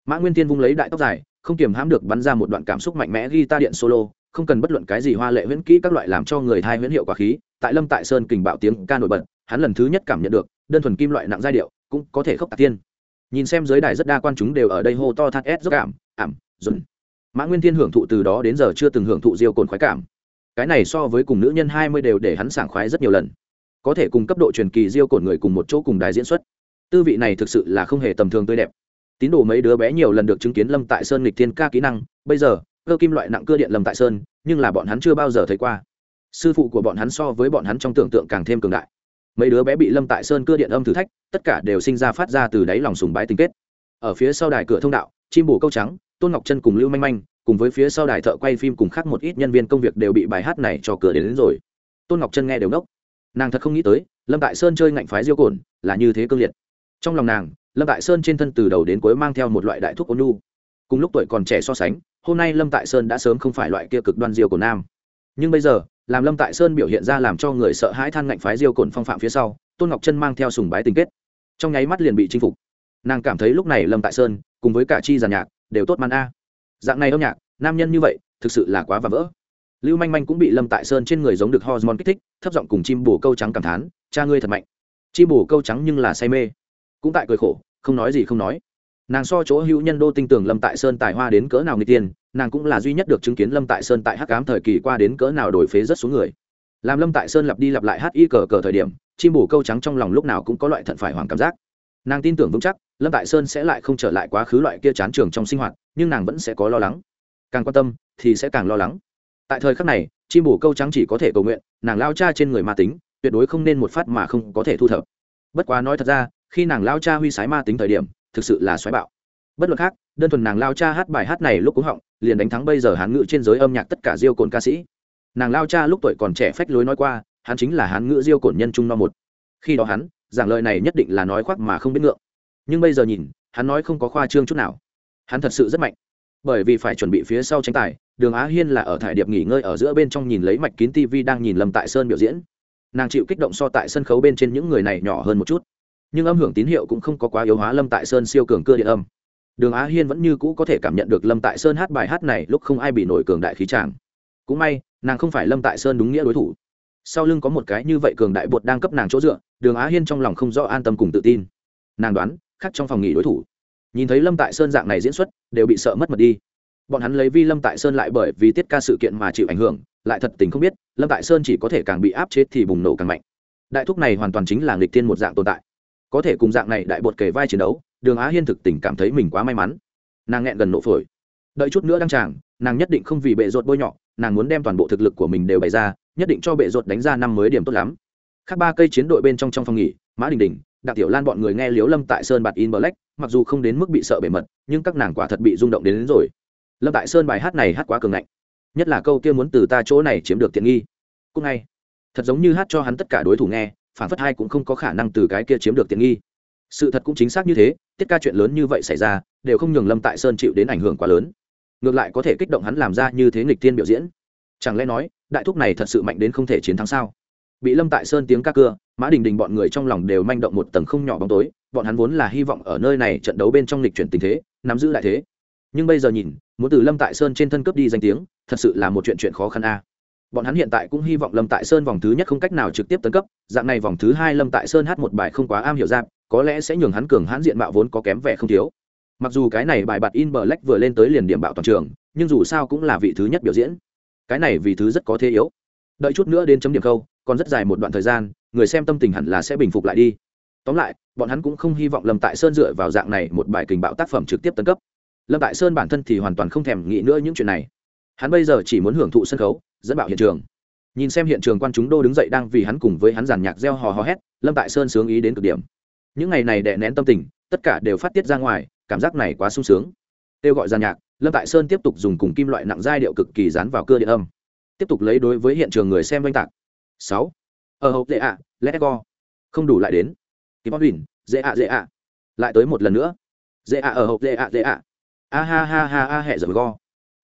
Mã nguyên tiên vung lấy đại tóc dài, không kiềm hãm được bắn ra một đoạn cảm xúc mạnh mẽ ghi ta điện solo không cần bất luận cái gì hoa lệ huyễn kỹ các loại làm cho người thai huyễn hiệu quả khí, tại lâm tại sơn kình bạo tiếng ca nổi bật, hắn lần thứ nhất cảm nhận được, đơn thuần kim loại nặng giai điệu, cũng có thể khốc tạc tiên. Nhìn xem giới đài rất đa quan chúng đều ở đây hô to thắt ép dốc cảm, ảm, dùn. Mã nguyên thiên hưởng thụ từ đó đến giờ chưa từng hưởng thụ diêu cồn khoái cảm. Cái này so với cùng nữ nhân hai mươi đều để hắn sảng khoái rất nhiều lần. Có thể cùng cấp độ truyền kỳ diêu cồn người cùng một chỗ cùng đài diễn xuất. Tư vị này thực sự là không hề tầm thường tươi đẹp. Tín đồ mấy đứa bé nhiều lần được chứng kiến lâm tại sơn lịch thiên ca kỹ năng, bây giờ cơ kim loại nặng cưa điện lâm tại sơn nhưng là bọn hắn chưa bao giờ thấy qua. Sư phụ của bọn hắn so với bọn hắn trong tưởng tượng càng thêm cường đại. Mấy đứa bé bị lâm tại sơn cưa điện âm thử thách tất cả đều sinh ra phát ra từ đáy lòng sùng bái tình kết. Ở phía sau đài cửa thông đạo chim bồ câu trắng tôn ngọc chân cùng lưu manh manh cùng với phía sau đài thợ quay phim cùng khác một ít nhân viên công việc đều bị bài hát này cho cửa đến, đến rồi. Tôn ngọc chân nghe đều nốc nàng thật không nghĩ tới lâm tại sơn chơi ngạnh phái diêu cồn là như thế cương liệt. Trong lòng nàng lâm tại sơn trên thân từ đầu đến cuối mang theo một loại đại thuốc ôn nhu. Cùng lúc tuổi còn trẻ so sánh hôm nay lâm tại sơn đã sớm không phải loại kia cực đoan diêu của nam. Nhưng bây giờ, làm lâm tại sơn biểu hiện ra làm cho người sợ hãi than ngạnh phái diêu cồn phong phạm phía sau, tôn ngọc chân mang theo sùng bái tình kết. Trong nháy mắt liền bị chinh phục. Nàng cảm thấy lúc này lâm tại sơn, cùng với cả chi giàn nhạc, đều tốt man a. Dạng này âm nhạc, nam nhân như vậy, thực sự là quá và vỡ. Lưu manh manh cũng bị lâm tại sơn trên người giống được hormone kích thích, thấp giọng cùng chim bồ câu trắng cảm thán, cha ngươi thật mạnh. Chim bồ câu trắng nhưng là say mê. Cũng tại cười khổ, không nói gì không nói nàng so chỗ hữu nhân đô tinh tưởng lâm tại sơn tài hoa đến cỡ nào người tiền, nàng cũng là duy nhất được chứng kiến lâm tại sơn tại hắc cám thời kỳ qua đến cỡ nào đổi phế rất xuống người. Làm lâm tại sơn lặp đi lặp lại hát y cờ cờ thời điểm, chim Bù câu trắng trong lòng lúc nào cũng có loại thận phải hoàng cảm giác. Nàng tin tưởng vững chắc, lâm tại sơn sẽ lại không trở lại quá khứ loại kia chán trường trong sinh hoạt, nhưng nàng vẫn sẽ có lo lắng. Càng quan tâm, thì sẽ càng lo lắng. Tại thời khắc này, chim Bù câu trắng chỉ có thể cầu nguyện, nàng lao cha trên người ma tính, tuyệt đối không nên một phát mà không có thể thu thập. Bất quá nói thật ra, khi nàng lao cha huy sái ma tính thời điểm thực sự là xoáy bạo. Bất luận khác, đơn thuần nàng lao cha hát bài hát này lúc cúng họng, liền đánh thắng bây giờ hán ngữ trên giới âm nhạc tất cả diêu cồn ca sĩ. Nàng lao cha lúc tuổi còn trẻ phách lối nói qua, hắn chính là hán ngữ diêu cồn nhân trung no một. Khi đó hắn, giảng lời này nhất định là nói khoác mà không biết ngượng. Nhưng bây giờ nhìn, hắn nói không có khoa trương chút nào. Hắn thật sự rất mạnh. Bởi vì phải chuẩn bị phía sau tranh tài, đường á hiên là ở thải điệp nghỉ ngơi ở giữa bên trong nhìn lấy mạch kín tv đang nhìn lầm tại sơn biểu diễn. Nàng chịu kích động so tại sân khấu bên trên những người này nhỏ hơn một chút nhưng âm hưởng tín hiệu cũng không có quá yếu hóa lâm tại sơn siêu cường cơ điện âm. Đường á hiên vẫn như cũ có thể cảm nhận được lâm tại sơn hát bài hát này lúc không ai bị nổi cường đại khí tràng. Cũng may, nàng không phải lâm tại sơn đúng nghĩa đối thủ. Sau lưng có một cái như vậy cường đại bột đang cấp nàng chỗ dựa, đường á hiên trong lòng không rõ an tâm cùng tự tin. Nàng đoán, khác trong phòng nghỉ đối thủ. Nhìn thấy lâm tại sơn dạng này diễn xuất, đều bị sợ mất mật đi. Bọn hắn lấy vi lâm tại sơn lại bởi vì tiết ca sự kiện mà chịu ảnh hưởng, lại thật tình không biết, lâm tại sơn chỉ có thể càng bị áp chế thì bùng nổ càng mạnh. Đại thúc này hoàn toàn chính là nghịch tiên một dạng tồn tại có thể cùng dạng này đại bột kề vai chiến đấu đường á hiên thực tình cảm thấy mình quá may mắn. Nàng nghẹn gần nổ phổi. Đợi chút nữa đăng tràng nàng nhất định không vì bệ rột bôi nhọ nàng muốn đem toàn bộ thực lực của mình đều bày ra nhất định cho bệ rột đánh ra năm mới điểm tốt lắm. Khác ba cây chiến đội bên trong trong phòng nghỉ mã đình đình đặng tiểu lan bọn người nghe liếu lâm tại sơn bạt in black mặc dù không đến mức bị sợ bề mật nhưng các nàng quả thật bị rung động đến, đến rồi. Lâm tại sơn bài hát này hát quá cường ngạnh. Nhất là câu kia muốn từ ta chỗ này chiếm được tiện nghi. Cũng ngay. Thật giống như hát cho hắn tất cả đối thủ nghe phản phất hai cũng không có khả năng từ cái kia chiếm được tiện nghi. Sự thật cũng chính xác như thế, tiết ca chuyện lớn như vậy xảy ra, đều không nhường lâm tại sơn chịu đến ảnh hưởng quá lớn. Ngược lại có thể kích động hắn làm ra như thế nghịch tiên biểu diễn. Chẳng lẽ nói, đại thúc này thật sự mạnh đến không thể chiến thắng sao? Bị lâm tại sơn tiếng ca cưa, mã đình đình bọn người trong lòng đều manh động một tầng không nhỏ bóng tối, bọn hắn vốn là hy vọng ở nơi này trận đấu bên trong lịch chuyển tình thế, nắm giữ lại thế. Nhưng bây giờ nhìn, muốn từ lâm tại sơn trên thân cướp đi danh tiếng, thật sự là một chuyện chuyện khó khăn a bọn hắn hiện tại cũng hy vọng lâm tại sơn vòng thứ nhất không cách nào trực tiếp tấn cấp, dạng này vòng thứ hai lâm tại sơn hát một bài không quá am hiểu ra, có lẽ sẽ nhường hắn cường hãn diện mạo vốn có kém vẻ không thiếu. Mặc dù cái này bài bạt in bờ lách vừa lên tới liền điểm bạo toàn trường, nhưng dù sao cũng là vị thứ nhất biểu diễn. Cái này vì thứ rất có thế yếu. Đợi chút nữa đến chấm điểm câu, còn rất dài một đoạn thời gian, người xem tâm tình hẳn là sẽ bình phục lại đi. Tóm lại, bọn hắn cũng không hy vọng lâm tại sơn dựa vào dạng này một bài kình bạo tác phẩm trực tiếp tấn cấp. Lâm tại sơn bản thân thì hoàn toàn không thèm nghĩ nữa những chuyện này hắn bây giờ chỉ muốn hưởng thụ sân khấu, dẫn bạo hiện trường. Nhìn xem hiện trường quan chúng đô đứng dậy đang vì hắn cùng với hắn giàn nhạc reo hò hò hét, lâm tại sơn sướng ý đến cực điểm. Những ngày này đè nén tâm tình, tất cả đều phát tiết ra ngoài, cảm giác này quá sung sướng. Kêu gọi giàn nhạc, lâm tại sơn tiếp tục dùng cùng kim loại nặng giai điệu cực kỳ dán vào cơ điện âm. Tiếp tục lấy đối với hiện trường người xem oanh tạc. Sáu. Ở hộp dễ ạ, let go. Không đủ lại đến. Kim bóc huỳnh dễ ạ dễ ạ. Lại tới một lần nữa. Dễ ạ ở hộp dễ ạ dễ ạ. A ha ha ha a hẹ dầm go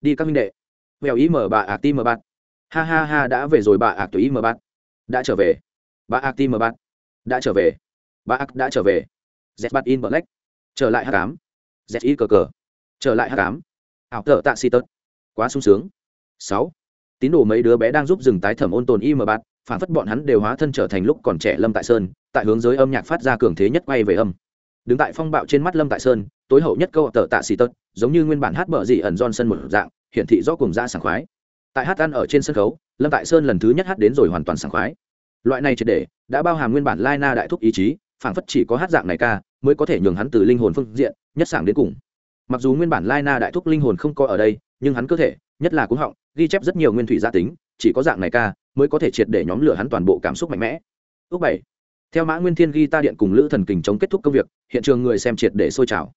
đi các minh đệ mèo ý mở bà ạc ti mở bạt. Ha ha ha, đã về rồi bà ạc tùy ý mở bạt. Đã trở về. Bà ạc ti mở bạt. Đã trở về. Bà ạc đã trở về. Z bạt in black. Trở lại h tám z y cờ cờ. Trở lại h tám ảo tờ tạ si tớt. Quá sung sướng. Sáu. Tín đồ mấy đứa bé đang giúp dừng tái thẩm ôn tồn y mở bạt, phản phất bọn hắn đều hóa thân trở thành lúc còn trẻ lâm tại sơn, tại hướng giới âm nhạc phát ra cường thế nhất quay về âm. Đứng tại phong bạo trên mắt lâm tại sơn, tối hậu nhất câu tờ tạ xì tật giống như nguyên bản hát bờ dị ẩn sân một dạng hiển thị rõ cùng ra sảng khoái. Tại hát ăn ở trên sân khấu, lâm tại sơn lần thứ nhất hát đến rồi hoàn toàn sảng khoái. Loại này triệt để đã bao hàm nguyên bản lai na đại thúc ý chí phản phất chỉ có hát dạng này ca mới có thể nhường hắn từ linh hồn phương diện nhất sảng đến cùng. Mặc dù nguyên bản lai na đại thúc linh hồn không có ở đây, nhưng hắn cơ thể, nhất là cúng họng, ghi chép rất nhiều nguyên thủy gia tính, chỉ có dạng này ca mới có thể triệt để nhóm lửa hắn toàn bộ cảm xúc mạnh mẽ. Ước bảy. Theo mã nguyên thiên ghi ta điện cùng lữ thần kình chống kết thúc công việc, hiện trường người xem triệt để sôi trào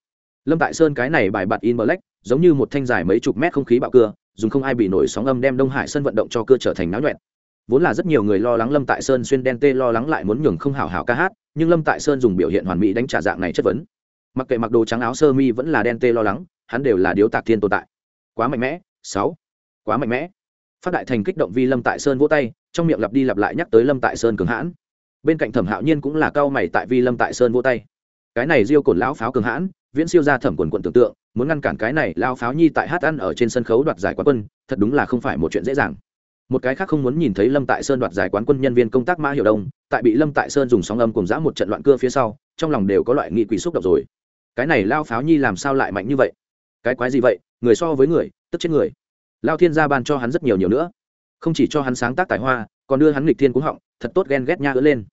lâm tại sơn cái này bài bạt in black, giống như một thanh dài mấy chục mét không khí bạo cưa, dùng không ai bị nổi sóng âm đem đông hải sân vận động cho cưa trở thành náo nhuẹn. Vốn là rất nhiều người lo lắng lâm tại sơn xuyên đen tê lo lắng lại muốn nhường không hảo hảo ca hát, nhưng lâm tại sơn dùng biểu hiện hoàn mỹ đánh trả dạng này chất vấn. Mặc kệ mặc đồ trắng áo sơ mi vẫn là đen tê lo lắng, hắn đều là điếu tạc thiên tồn tại. Quá mạnh mẽ, sáu. Quá mạnh mẽ. Phát đại thành kích động vi lâm tại sơn vỗ tay, trong miệng lặp đi lặp lại nhắc tới lâm tại sơn cường hãn. Bên cạnh thẩm hạo nhiên cũng là cao mày tại vi lâm tại sơn vỗ tay. Cái này riêu cồn lão pháo cường hãn viễn siêu ra thẩm quần quận tưởng tượng, muốn ngăn cản cái này lao pháo nhi tại hát ăn ở trên sân khấu đoạt giải quán quân, thật đúng là không phải một chuyện dễ dàng. Một cái khác không muốn nhìn thấy lâm tại sơn đoạt giải quán quân nhân viên công tác mã hiệu đông, tại bị lâm tại sơn dùng sóng âm cùng giã một trận loạn cưa phía sau, trong lòng đều có loại nghị quỷ xúc động rồi. Cái này lao pháo nhi làm sao lại mạnh như vậy? Cái quái gì vậy? Người so với người, tức chết người. Lao thiên gia ban cho hắn rất nhiều nhiều nữa. Không chỉ cho hắn sáng tác tài hoa, còn đưa hắn nghịch thiên cúng họng, thật tốt ghen ghét nha ứa lên.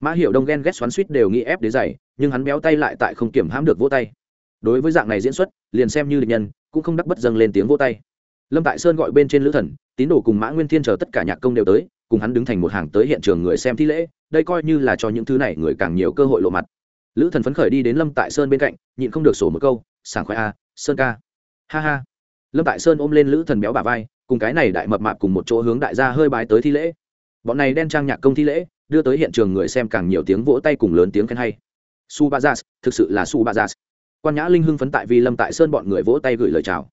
Mã hiệu đông ghen ghét xoắn suýt đều nghĩ ép đế dày nhưng hắn béo tay lại tại không kiểm hãm được vỗ tay đối với dạng này diễn xuất, liền xem như địch nhân, cũng không đắc bất dâng lên tiếng vỗ tay. Lâm tại sơn gọi bên trên lữ thần, tín đồ cùng mã nguyên thiên chờ tất cả nhạc công đều tới, cùng hắn đứng thành một hàng tới hiện trường người xem thi lễ, đây coi như là cho những thứ này người càng nhiều cơ hội lộ mặt. Lữ thần phấn khởi đi đến lâm tại sơn bên cạnh, nhịn không được sổ một câu, sảng khoai a, sơn ca. Ha ha. Lâm tại sơn ôm lên lữ thần béo bà vai, cùng cái này đại mập mạp cùng một chỗ hướng đại gia hơi bái tới thi lễ. Bọn này đen trang nhạc công thi lễ, đưa tới hiện trường người xem càng nhiều tiếng vỗ tay cùng lớn tiếng khen hay. Su ba thực sự là su ba quan nhã linh hưng phấn tại vì lâm tại sơn bọn người vỗ tay gửi lời chào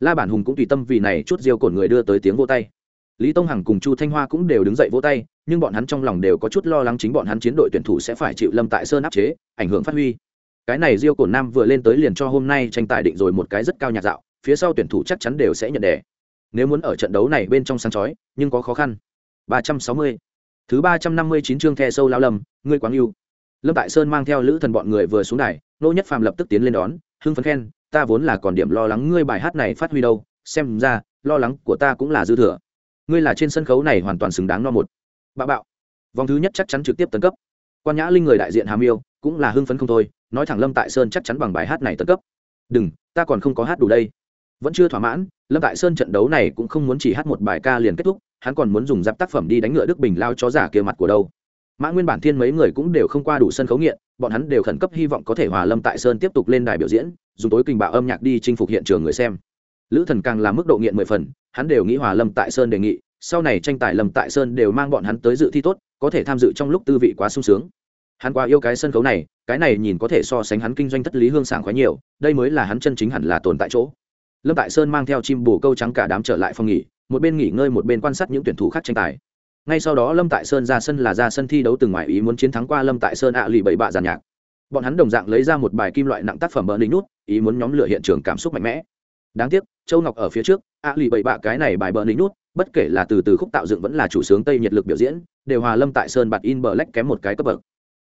la bản hùng cũng tùy tâm vì này chút diêu cổn người đưa tới tiếng vỗ tay lý tông hằng cùng chu thanh hoa cũng đều đứng dậy vỗ tay nhưng bọn hắn trong lòng đều có chút lo lắng chính bọn hắn chiến đội tuyển thủ sẽ phải chịu lâm tại sơn áp chế ảnh hưởng phát huy cái này diêu cổn nam vừa lên tới liền cho hôm nay tranh tài định rồi một cái rất cao nhạc dạo phía sau tuyển thủ chắc chắn đều sẽ nhận đề nếu muốn ở trận đấu này bên trong sáng chói nhưng có khó khăn 360. thứ 359 chương the sâu lao lầm, ngươi quáng yêu lâm tại sơn mang theo lữ thần bọn người vừa xuống đài, nô nhất phàm lập tức tiến lên đón, hưng phấn khen, ta vốn là còn điểm lo lắng ngươi bài hát này phát huy đâu, xem ra, lo lắng của ta cũng là dư thừa. Ngươi là trên sân khấu này hoàn toàn xứng đáng no một. Bạo bạo. Vòng thứ nhất chắc chắn trực tiếp tấn cấp. Quan nhã linh người đại diện hàm yêu cũng là hưng phấn không thôi, nói thẳng lâm tại sơn chắc chắn bằng bài hát này tấn cấp. Đừng, ta còn không có hát đủ đây. Vẫn chưa thỏa mãn, lâm tại sơn trận đấu này cũng không muốn chỉ hát một bài ca liền kết thúc, hắn còn muốn dùng giáp tác phẩm đi đánh ngựa đức bình lao chó giả kia mặt của đâu mã nguyên bản thiên mấy người cũng đều không qua đủ sân khấu nghiện, bọn hắn đều khẩn cấp hy vọng có thể hòa lâm tại sơn tiếp tục lên đài biểu diễn, dùng tối kình bạo âm nhạc đi chinh phục hiện trường người xem. Lữ thần càng làm mức độ nghiện mười phần, hắn đều nghĩ hòa lâm tại sơn đề nghị, sau này tranh tài lâm tại sơn đều mang bọn hắn tới dự thi tốt, có thể tham dự trong lúc tư vị quá sung sướng. Hắn quá yêu cái sân khấu này, cái này nhìn có thể so sánh hắn kinh doanh thất lý hương sảng khoái nhiều, đây mới là hắn chân chính hẳn là tồn tại chỗ. Lâm tại sơn mang theo chim bồ câu trắng cả đám trở lại phòng nghỉ, một bên nghỉ ngơi một bên quan sát những tuyển thủ khác tranh tài ngay sau đó lâm tại sơn ra sân là ra sân thi đấu từng ngoài ý muốn chiến thắng qua lâm tại sơn ạ à lì bảy bạ giàn nhạc. Bọn hắn đồng dạng lấy ra một bài kim loại nặng tác phẩm bờ ninh nút, ý muốn nhóm lửa hiện trường cảm xúc mạnh mẽ. Đáng tiếc, châu ngọc ở phía trước, ạ à lì bảy bạ cái này bài bờ ninh nút, bất kể là từ từ khúc tạo dựng vẫn là chủ sướng tây nhiệt lực biểu diễn, đều hòa lâm tại sơn bạt in bờ lách kém một cái cấp bậc.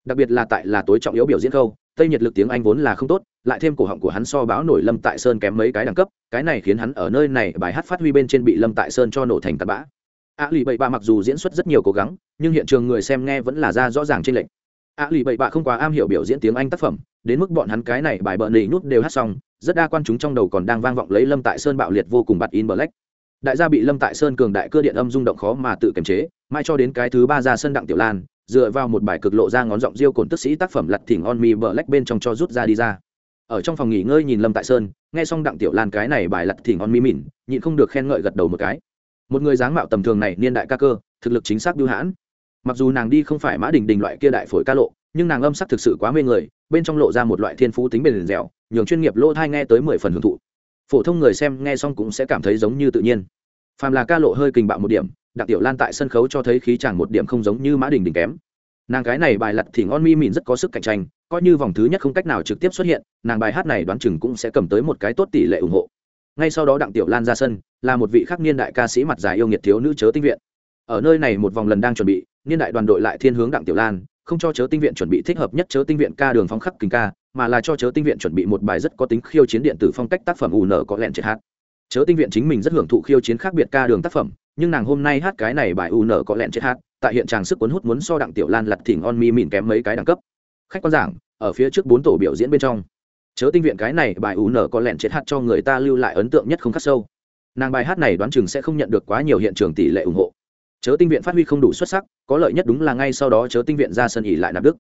Đặc biệt là tại là tối trọng yếu biểu diễn khâu, tây nhiệt lực tiếng anh vốn là không tốt, lại thêm cổ họng của hắn so báo nổi lâm tại sơn kém mấy cái đẳng cấp, cái này khiến hắn ở nơi này bài hát phát huy bên trên bị lâm tại sơn cho nổ thành tạt bã a lì bậy bạ mặc dù diễn xuất rất nhiều cố gắng, nhưng hiện trường người xem nghe vẫn là ra rõ ràng trên lệnh a lì bậy bạ không quá am hiểu biểu diễn tiếng anh tác phẩm, đến mức bọn hắn cái này bài bợn nỉ nút đều hát xong, rất đa quan chúng trong đầu còn đang vang vọng lấy lâm tại sơn bạo liệt vô cùng bặt in black. Đại gia bị lâm tại sơn cường đại cơ điện âm rung động khó mà tự kiềm chế mai cho đến cái thứ ba ra sân đặng tiểu lan, dựa vào một bài cực lộ ra ngón giọng diêu cồn tức sĩ tác phẩm lật thỉnh on me black bên trong cho rút ra đi ra. Ở trong phòng nghỉ ngơi nhìn lâm tại sơn, nghe xong đặng tiểu lan cái này bài lật thỉnh on mi mỉn, nhịn không được khen ngợi gật đầu một cái một người dáng mạo tầm thường này, niên đại ca cơ, thực lực chính xác biêu hãn. Mặc dù nàng đi không phải mã đình đình loại kia đại phổi ca lộ, nhưng nàng âm sắc thực sự quá mê người, bên trong lộ ra một loại thiên phú tính bền dẻo, nhường chuyên nghiệp lỗ thai nghe tới mười phần hưởng thụ. Phổ thông người xem nghe xong cũng sẽ cảm thấy giống như tự nhiên. Phàm là ca lộ hơi kình bạo một điểm đặc tiểu lan tại sân khấu cho thấy khí chàng một điểm không giống như mã đình đình kém. Nàng cái này bài lặt thì ngon mi mìn rất có sức cạnh tranh, coi như vòng thứ nhất không cách nào trực tiếp xuất hiện, nàng bài hát này đoán chừng cũng sẽ cầm tới một cái tốt tỷ lệ ủng hộ ngay sau đó đặng tiểu lan ra sân, là một vị khắc niên đại ca sĩ mặt dài yêu nghiệt thiếu nữ chớ tinh viện. Ở nơi này một vòng lần đang chuẩn bị, niên đại đoàn đội lại thiên hướng đặng tiểu lan, không cho chớ tinh viện chuẩn bị thích hợp nhất chớ tinh viện ca đường phóng khắc kính ca, mà là cho chớ tinh viện chuẩn bị một bài rất có tính khiêu chiến điện tử phong cách tác phẩm ù nở có lẹn chết hát. Chớ tinh viện chính mình rất hưởng thụ khiêu chiến khác biệt ca đường tác phẩm, nhưng nàng hôm nay hát cái này bài ù nở có lẹn chết hát, tại hiện tràng sức cuốn hút muốn so đặng tiểu lan lặt thỉnh on mi mìn kém mấy cái đẳng cấp. Khách quan giảng, ở phía trước bốn tổ biểu diễn bên trong chớ tinh viện cái này, bài ủ nở có lẹn chết hát cho người ta lưu lại ấn tượng nhất không khắc sâu. Nàng bài hát này đoán chừng sẽ không nhận được quá nhiều hiện trường tỷ lệ ủng hộ. Chớ tinh viện phát huy không đủ xuất sắc, có lợi nhất đúng là ngay sau đó chớ tinh viện ra sân ỉ lại nạp đức.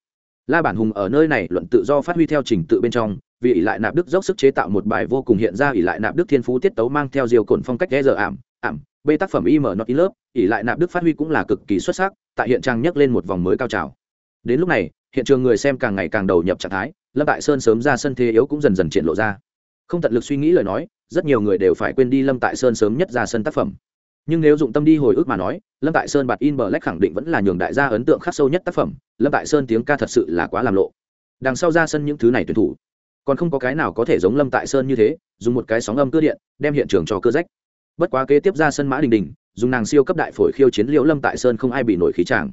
La bản hùng ở nơi này luận tự do phát huy theo trình tự bên trong, vì ỉ lại nạp đức dốc sức chế tạo một bài vô cùng hiện ra ỉ lại nạp đức thiên phú tiết tấu mang theo diều cồn phong cách e ghé giờ ảm ảm b tác phẩm im not in lớp, ỉ lại nạp đức phát huy cũng là cực kỳ xuất sắc, tại hiện trang nhấc lên một vòng mới cao trào. Đến lúc này hiện trường người xem càng ngày càng đầu nhập trạng thái, lâm tại sơn sớm ra sân thế yếu cũng dần dần triển lộ ra. Không tận lực suy nghĩ lời nói, rất nhiều người đều phải quên đi lâm tại sơn sớm nhất ra sân tác phẩm. Nhưng nếu dụng tâm đi hồi ức mà nói, lâm tại sơn bạt in bờ lách khẳng định vẫn là nhường đại gia ấn tượng khắc sâu nhất tác phẩm, lâm tại sơn tiếng ca thật sự là quá làm lộ. Đằng sau ra sân những thứ này tuyển thủ, còn không có cái nào có thể giống lâm tại sơn như thế, dùng một cái sóng âm cơ điện, đem hiện trường cho cơ rách. Bất quá kế tiếp ra sân mã đình đình, dùng nàng siêu cấp đại phổi khiêu chiến liễu lâm tại sơn không ai bị nổi khí tràng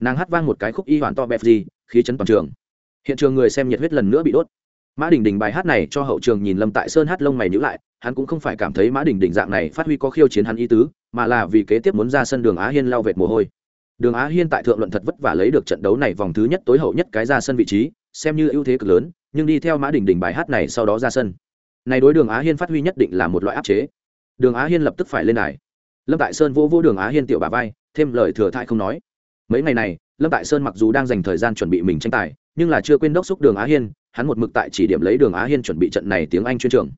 nàng hát vang một cái khúc y hoàn to bẹp gì, khí chấn toàn trường. Hiện trường người xem nhiệt huyết lần nữa bị đốt. Mã đình đình bài hát này cho hậu trường nhìn lâm tại sơn hát lông mày nhữ lại, hắn cũng không phải cảm thấy mã đình đình dạng này phát huy có khiêu chiến hắn ý tứ, mà là vì kế tiếp muốn ra sân đường á hiên lao vệt mồ hôi. Đường á hiên tại thượng luận thật vất vả lấy được trận đấu này vòng thứ nhất tối hậu nhất cái ra sân vị trí, xem như ưu thế cực lớn, nhưng đi theo mã đình đình bài hát này sau đó ra sân. Này đối đường á hiên phát huy nhất định là một loại áp chế. Đường á hiên lập tức phải lên đài. Lâm tại sơn vô vô đường á hiên tiểu bà vai, thêm lời thừa thai không nói mấy ngày này, lâm tại sơn mặc dù đang dành thời gian chuẩn bị mình tranh tài, nhưng là chưa quên đốc xúc đường á hiên, hắn một mực tại chỉ điểm lấy đường á hiên chuẩn bị trận này tiếng anh chuyên trường.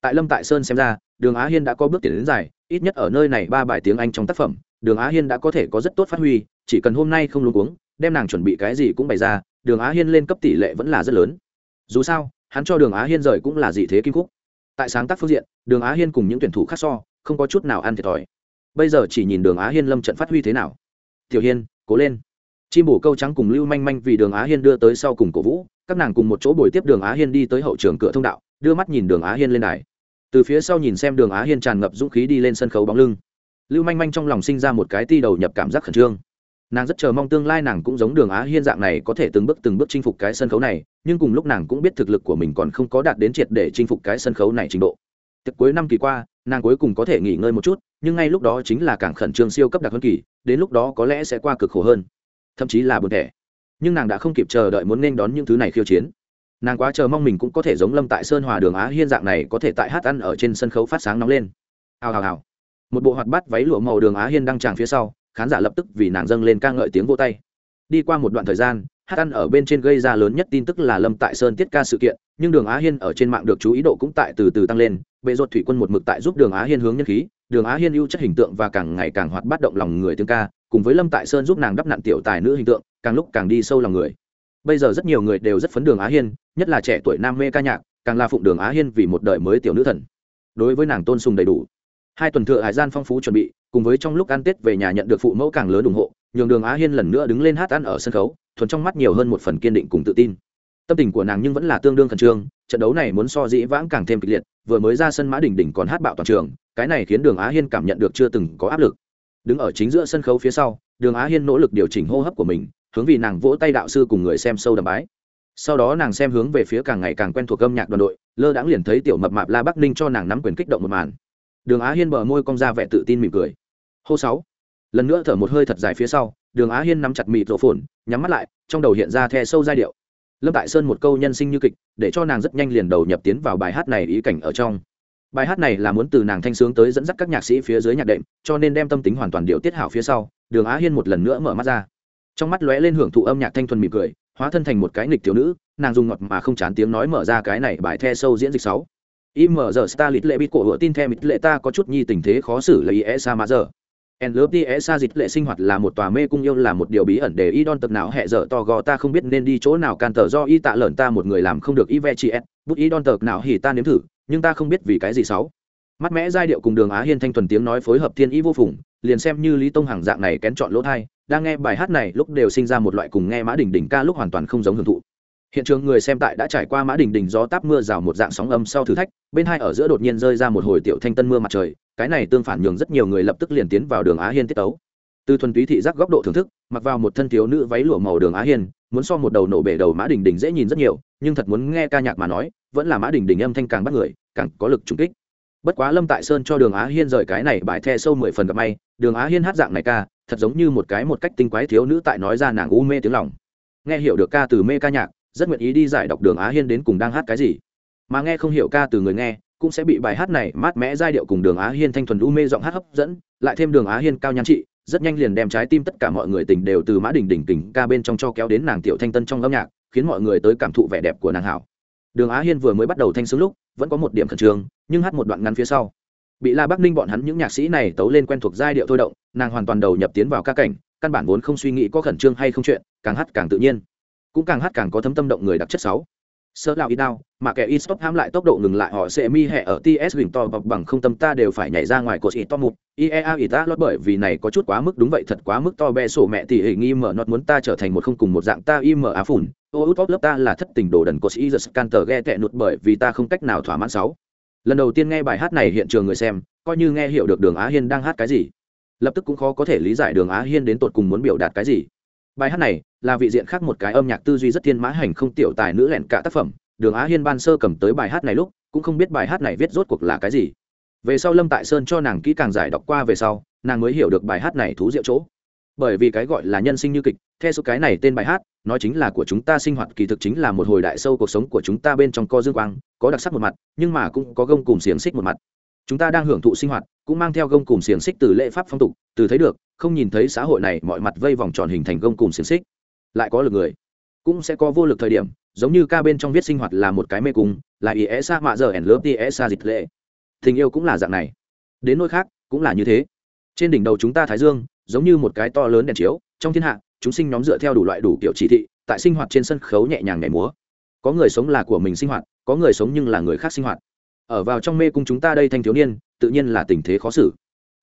Tại lâm tại sơn xem ra, đường á hiên đã có bước tiến đến dài, ít nhất ở nơi này ba bài tiếng anh trong tác phẩm, đường á hiên đã có thể có rất tốt phát huy, chỉ cần hôm nay không luôn uống đem nàng chuẩn bị cái gì cũng bày ra, đường á hiên lên cấp tỷ lệ vẫn là rất lớn. Dù sao, hắn cho đường á hiên rời cũng là dị thế kim khúc. Tại sáng tác phương diện, đường á hiên cùng những tuyển thủ khác so, không có chút nào ăn thiệt thòi. Bây giờ chỉ nhìn đường á hiên lâm trận phát huy thế nào. Tiểu hiên cố lên. Chim bổ câu trắng cùng lưu manh manh vì đường á hiên đưa tới sau cùng cổ vũ, các nàng cùng một chỗ bồi tiếp đường á hiên đi tới hậu trường cửa thông đạo, đưa mắt nhìn đường á hiên lên đài. Từ phía sau nhìn xem đường á hiên tràn ngập dũng khí đi lên sân khấu bóng lưng. Lưu manh manh trong lòng sinh ra một cái ti đầu nhập cảm giác khẩn trương. Nàng rất chờ mong tương lai nàng cũng giống đường á hiên dạng này có thể từng bước từng bước chinh phục cái sân khấu này, nhưng cùng lúc nàng cũng biết thực lực của mình còn không có đạt đến triệt để chinh phục cái sân khấu này trình độ. Tiệc cuối năm kỳ qua, nàng cuối cùng có thể nghỉ ngơi một chút nhưng ngay lúc đó chính là càng khẩn trương siêu cấp đặc hơn kỳ, đến lúc đó có lẽ sẽ qua cực khổ hơn, thậm chí là buồn thẻ. Nhưng nàng đã không kịp chờ đợi muốn nên đón những thứ này khiêu chiến. Nàng quá chờ mong mình cũng có thể giống lâm tại sơn hòa đường á hiên dạng này có thể tại hát ăn ở trên sân khấu phát sáng nóng lên. Hào hào hào. Một bộ hoạt bát váy lụa màu đường á hiên đăng tràng phía sau, khán giả lập tức vì nàng dâng lên ca ngợi tiếng vô tay. Đi qua một đoạn thời gian, hát ăn ở bên trên gây ra lớn nhất tin tức là lâm tại sơn tiết ca sự kiện, nhưng đường á hiên ở trên mạng được chú ý độ cũng tại từ từ tăng lên, bệ ruột thủy quân một mực tại giúp đường á hiên hướng nhân khí đường á hiên ưu chất hình tượng và càng ngày càng hoạt bát động lòng người tiếng ca, cùng với lâm tại sơn giúp nàng đắp nạn tiểu tài nữ hình tượng, càng lúc càng đi sâu lòng người. Bây giờ rất nhiều người đều rất phấn đường á hiên, nhất là trẻ tuổi nam mê ca nhạc, càng là phụng đường á hiên vì một đời mới tiểu nữ thần. Đối với nàng tôn sùng đầy đủ. Hai tuần thừa hải gian phong phú chuẩn bị, cùng với trong lúc ăn tết về nhà nhận được phụ mẫu càng lớn ủng hộ, nhường đường á hiên lần nữa đứng lên hát ăn ở sân khấu, thuần trong mắt nhiều hơn một phần kiên định cùng tự tin. Tâm tình của nàng nhưng vẫn là tương đương khẩn trương, trận đấu này muốn so dĩ vãng càng thêm kịch liệt, vừa mới ra sân mã đỉnh đỉnh còn hát bạo toàn trường cái này khiến đường á hiên cảm nhận được chưa từng có áp lực. Đứng ở chính giữa sân khấu phía sau, đường á hiên nỗ lực điều chỉnh hô hấp của mình, hướng vì nàng vỗ tay đạo sư cùng người xem sâu đầm bái. Sau đó nàng xem hướng về phía càng ngày càng quen thuộc âm nhạc đoàn đội, lơ đãng liền thấy tiểu mập mạp la bắc ninh cho nàng nắm quyền kích động một màn. Đường á hiên bờ môi cong ra vẻ tự tin mỉm cười. Hô sáu. Lần nữa thở một hơi thật dài phía sau, đường á hiên nắm chặt mịt rổ phồn, nhắm mắt lại, trong đầu hiện ra the sâu giai điệu. Lâm tại sơn một câu nhân sinh như kịch, để cho nàng rất nhanh liền đầu nhập tiến vào bài hát này ý cảnh ở trong bài hát này là muốn từ nàng thanh sướng tới dẫn dắt các nhạc sĩ phía dưới nhạc đệm, cho nên đem tâm tính hoàn toàn điệu tiết hảo phía sau, đường á hiên một lần nữa mở mắt ra. Trong mắt lóe lên hưởng thụ âm nhạc thanh thuần mỉm cười, hóa thân thành một cái nghịch thiếu nữ, nàng dùng ngọt mà không chán tiếng nói mở ra cái này bài the sâu diễn dịch sáu. Im mở giờ star lít lệ bít cổ hựa tin theo mít lệ ta có chút nhi tình thế khó xử lấy e sa mà giờ en lớp đi sa dịch lệ sinh hoạt là một tòa mê cung yêu, là một điều bí ẩn để y đon tật nào hẹ dở to gò, ta không biết nên đi chỗ nào, can tờ do y tạ lợn ta một người làm không được y ve chị s bút y đon tật nào hỉ ta nếm thử, nhưng ta không biết vì cái gì xấu. Mắt mẽ giai điệu cùng đường á hiên thanh thuần tiếng nói phối hợp thiên ý vô phùng, liền xem như lý tông hàng dạng này kén chọn lỗ thai, đang nghe bài hát này lúc đều sinh ra một loại cùng nghe mã đỉnh đỉnh ca lúc hoàn toàn không giống hưởng thụ hiện trường người xem tại đã trải qua mã đình đình gió táp mưa rào một dạng sóng âm sau thử thách, bên hai ở giữa đột nhiên rơi ra một hồi tiểu thanh tân mưa mặt trời, cái này tương phản nhường rất nhiều người lập tức liền tiến vào đường á hiên tiết tấu. Từ thuần túy thị giác góc độ thưởng thức, mặc vào một thân thiếu nữ váy lụa màu đường á hiên, muốn so một đầu nổ bể đầu mã đình đình dễ nhìn rất nhiều, nhưng thật muốn nghe ca nhạc mà nói, vẫn là mã đình đình âm thanh càng bắt người, càng có lực trùng kích. Bất quá lâm tại sơn cho đường á hiên rời cái này bài the sâu mười phần gặp may, đường á hiên hát dạng này ca, thật giống như một cái một cách tinh quái thiếu nữ tại nói ra nàng u mê tiếng lòng. Nghe hiểu được ca từ mê ca nhạc rất nguyện ý đi giải đọc đường á hiên đến cùng đang hát cái gì. Mà nghe không hiểu ca từ người nghe, cũng sẽ bị bài hát này mát mẽ giai điệu cùng đường á hiên thanh thuần u mê giọng hát hấp dẫn, lại thêm đường á hiên cao nhan trị, rất nhanh liền đem trái tim tất cả mọi người tình đều từ mã đỉnh đỉnh tình ca bên trong cho kéo đến nàng tiểu thanh tân trong âm nhạc, khiến mọi người tới cảm thụ vẻ đẹp của nàng hảo. Đường á hiên vừa mới bắt đầu thanh xứng lúc, vẫn có một điểm khẩn trương, nhưng hát một đoạn ngắn phía sau. Bị la bắc ninh bọn hắn những nhạc sĩ này tấu lên quen thuộc giai điệu thôi động, nàng hoàn toàn đầu nhập tiến vào ca cảnh, căn bản vốn không suy nghĩ có khẩn trương hay không chuyện, càng hát càng tự nhiên cũng càng hát càng có thấm tâm động người đặc chất sáu. Sơ lão ít đau mà kẻ ít stop ham lại tốc độ ngừng lại họ sẽ mi hẹ ở ts huỳnh to bọc bằng không tâm ta đều phải nhảy ra ngoài cột ít to mục iea ít ta lót bởi vì này có chút quá mức đúng vậy, thật quá mức to be sổ mẹ thì hình nghi mở nọt muốn ta trở thành một không cùng một dạng ta im mở á phủn. Ô út lớp ta là thất tình đồ đần cột ít giật canter ghe tệ nụt bởi vì ta không cách nào thỏa mãn sáu. Lần đầu tiên nghe bài hát này hiện trường người xem, coi như nghe hiểu được đường á hiên đang hát cái gì, lập tức cũng khó có thể lý giải đường á hiên đến tột cùng muốn biểu đạt cái gì bài hát này là vị diện khác một cái âm nhạc tư duy rất thiên mã hành không tiểu tài nữ lẹn cả tác phẩm. Đường á hiên ban sơ cầm tới bài hát này lúc, cũng không biết bài hát này viết rốt cuộc là cái gì. Về sau lâm tại sơn cho nàng kỹ càng giải đọc qua về sau, nàng mới hiểu được bài hát này thú diệu chỗ. Bởi vì cái gọi là nhân sinh như kịch, theo số cái này tên bài hát nói chính là của chúng ta sinh hoạt, kỳ thực chính là một hồi đại sâu cuộc sống của chúng ta bên trong co dương quang, có đặc sắc một mặt, nhưng mà cũng có gông cùng xiềng xích một mặt chúng ta đang hưởng thụ sinh hoạt, cũng mang theo gông cùng xiềng xích từ lễ pháp phong tục, từ thấy được, không nhìn thấy xã hội này mọi mặt vây vòng tròn hình thành gông cùng xiềng xích. Lại có lực người. Cũng sẽ có vô lực thời điểm, giống như ca bên trong viết sinh hoạt là một cái mê cung, là ý é xa mạ giờ ẻn lớp đi é xa dịch lệ. Tình yêu cũng là dạng này. Đến nơi khác, cũng là như thế. Trên đỉnh đầu chúng ta thái dương, giống như một cái to lớn đèn chiếu, trong thiên hạ, chúng sinh nhóm dựa theo đủ loại đủ kiểu chỉ thị, tại sinh hoạt trên sân khấu nhẹ nhàng nhảy múa. Có người sống là của mình sinh hoạt, có người sống nhưng là người khác sinh hoạt ở vào trong mê cung chúng ta đây thanh thiếu niên, tự nhiên là tình thế khó xử.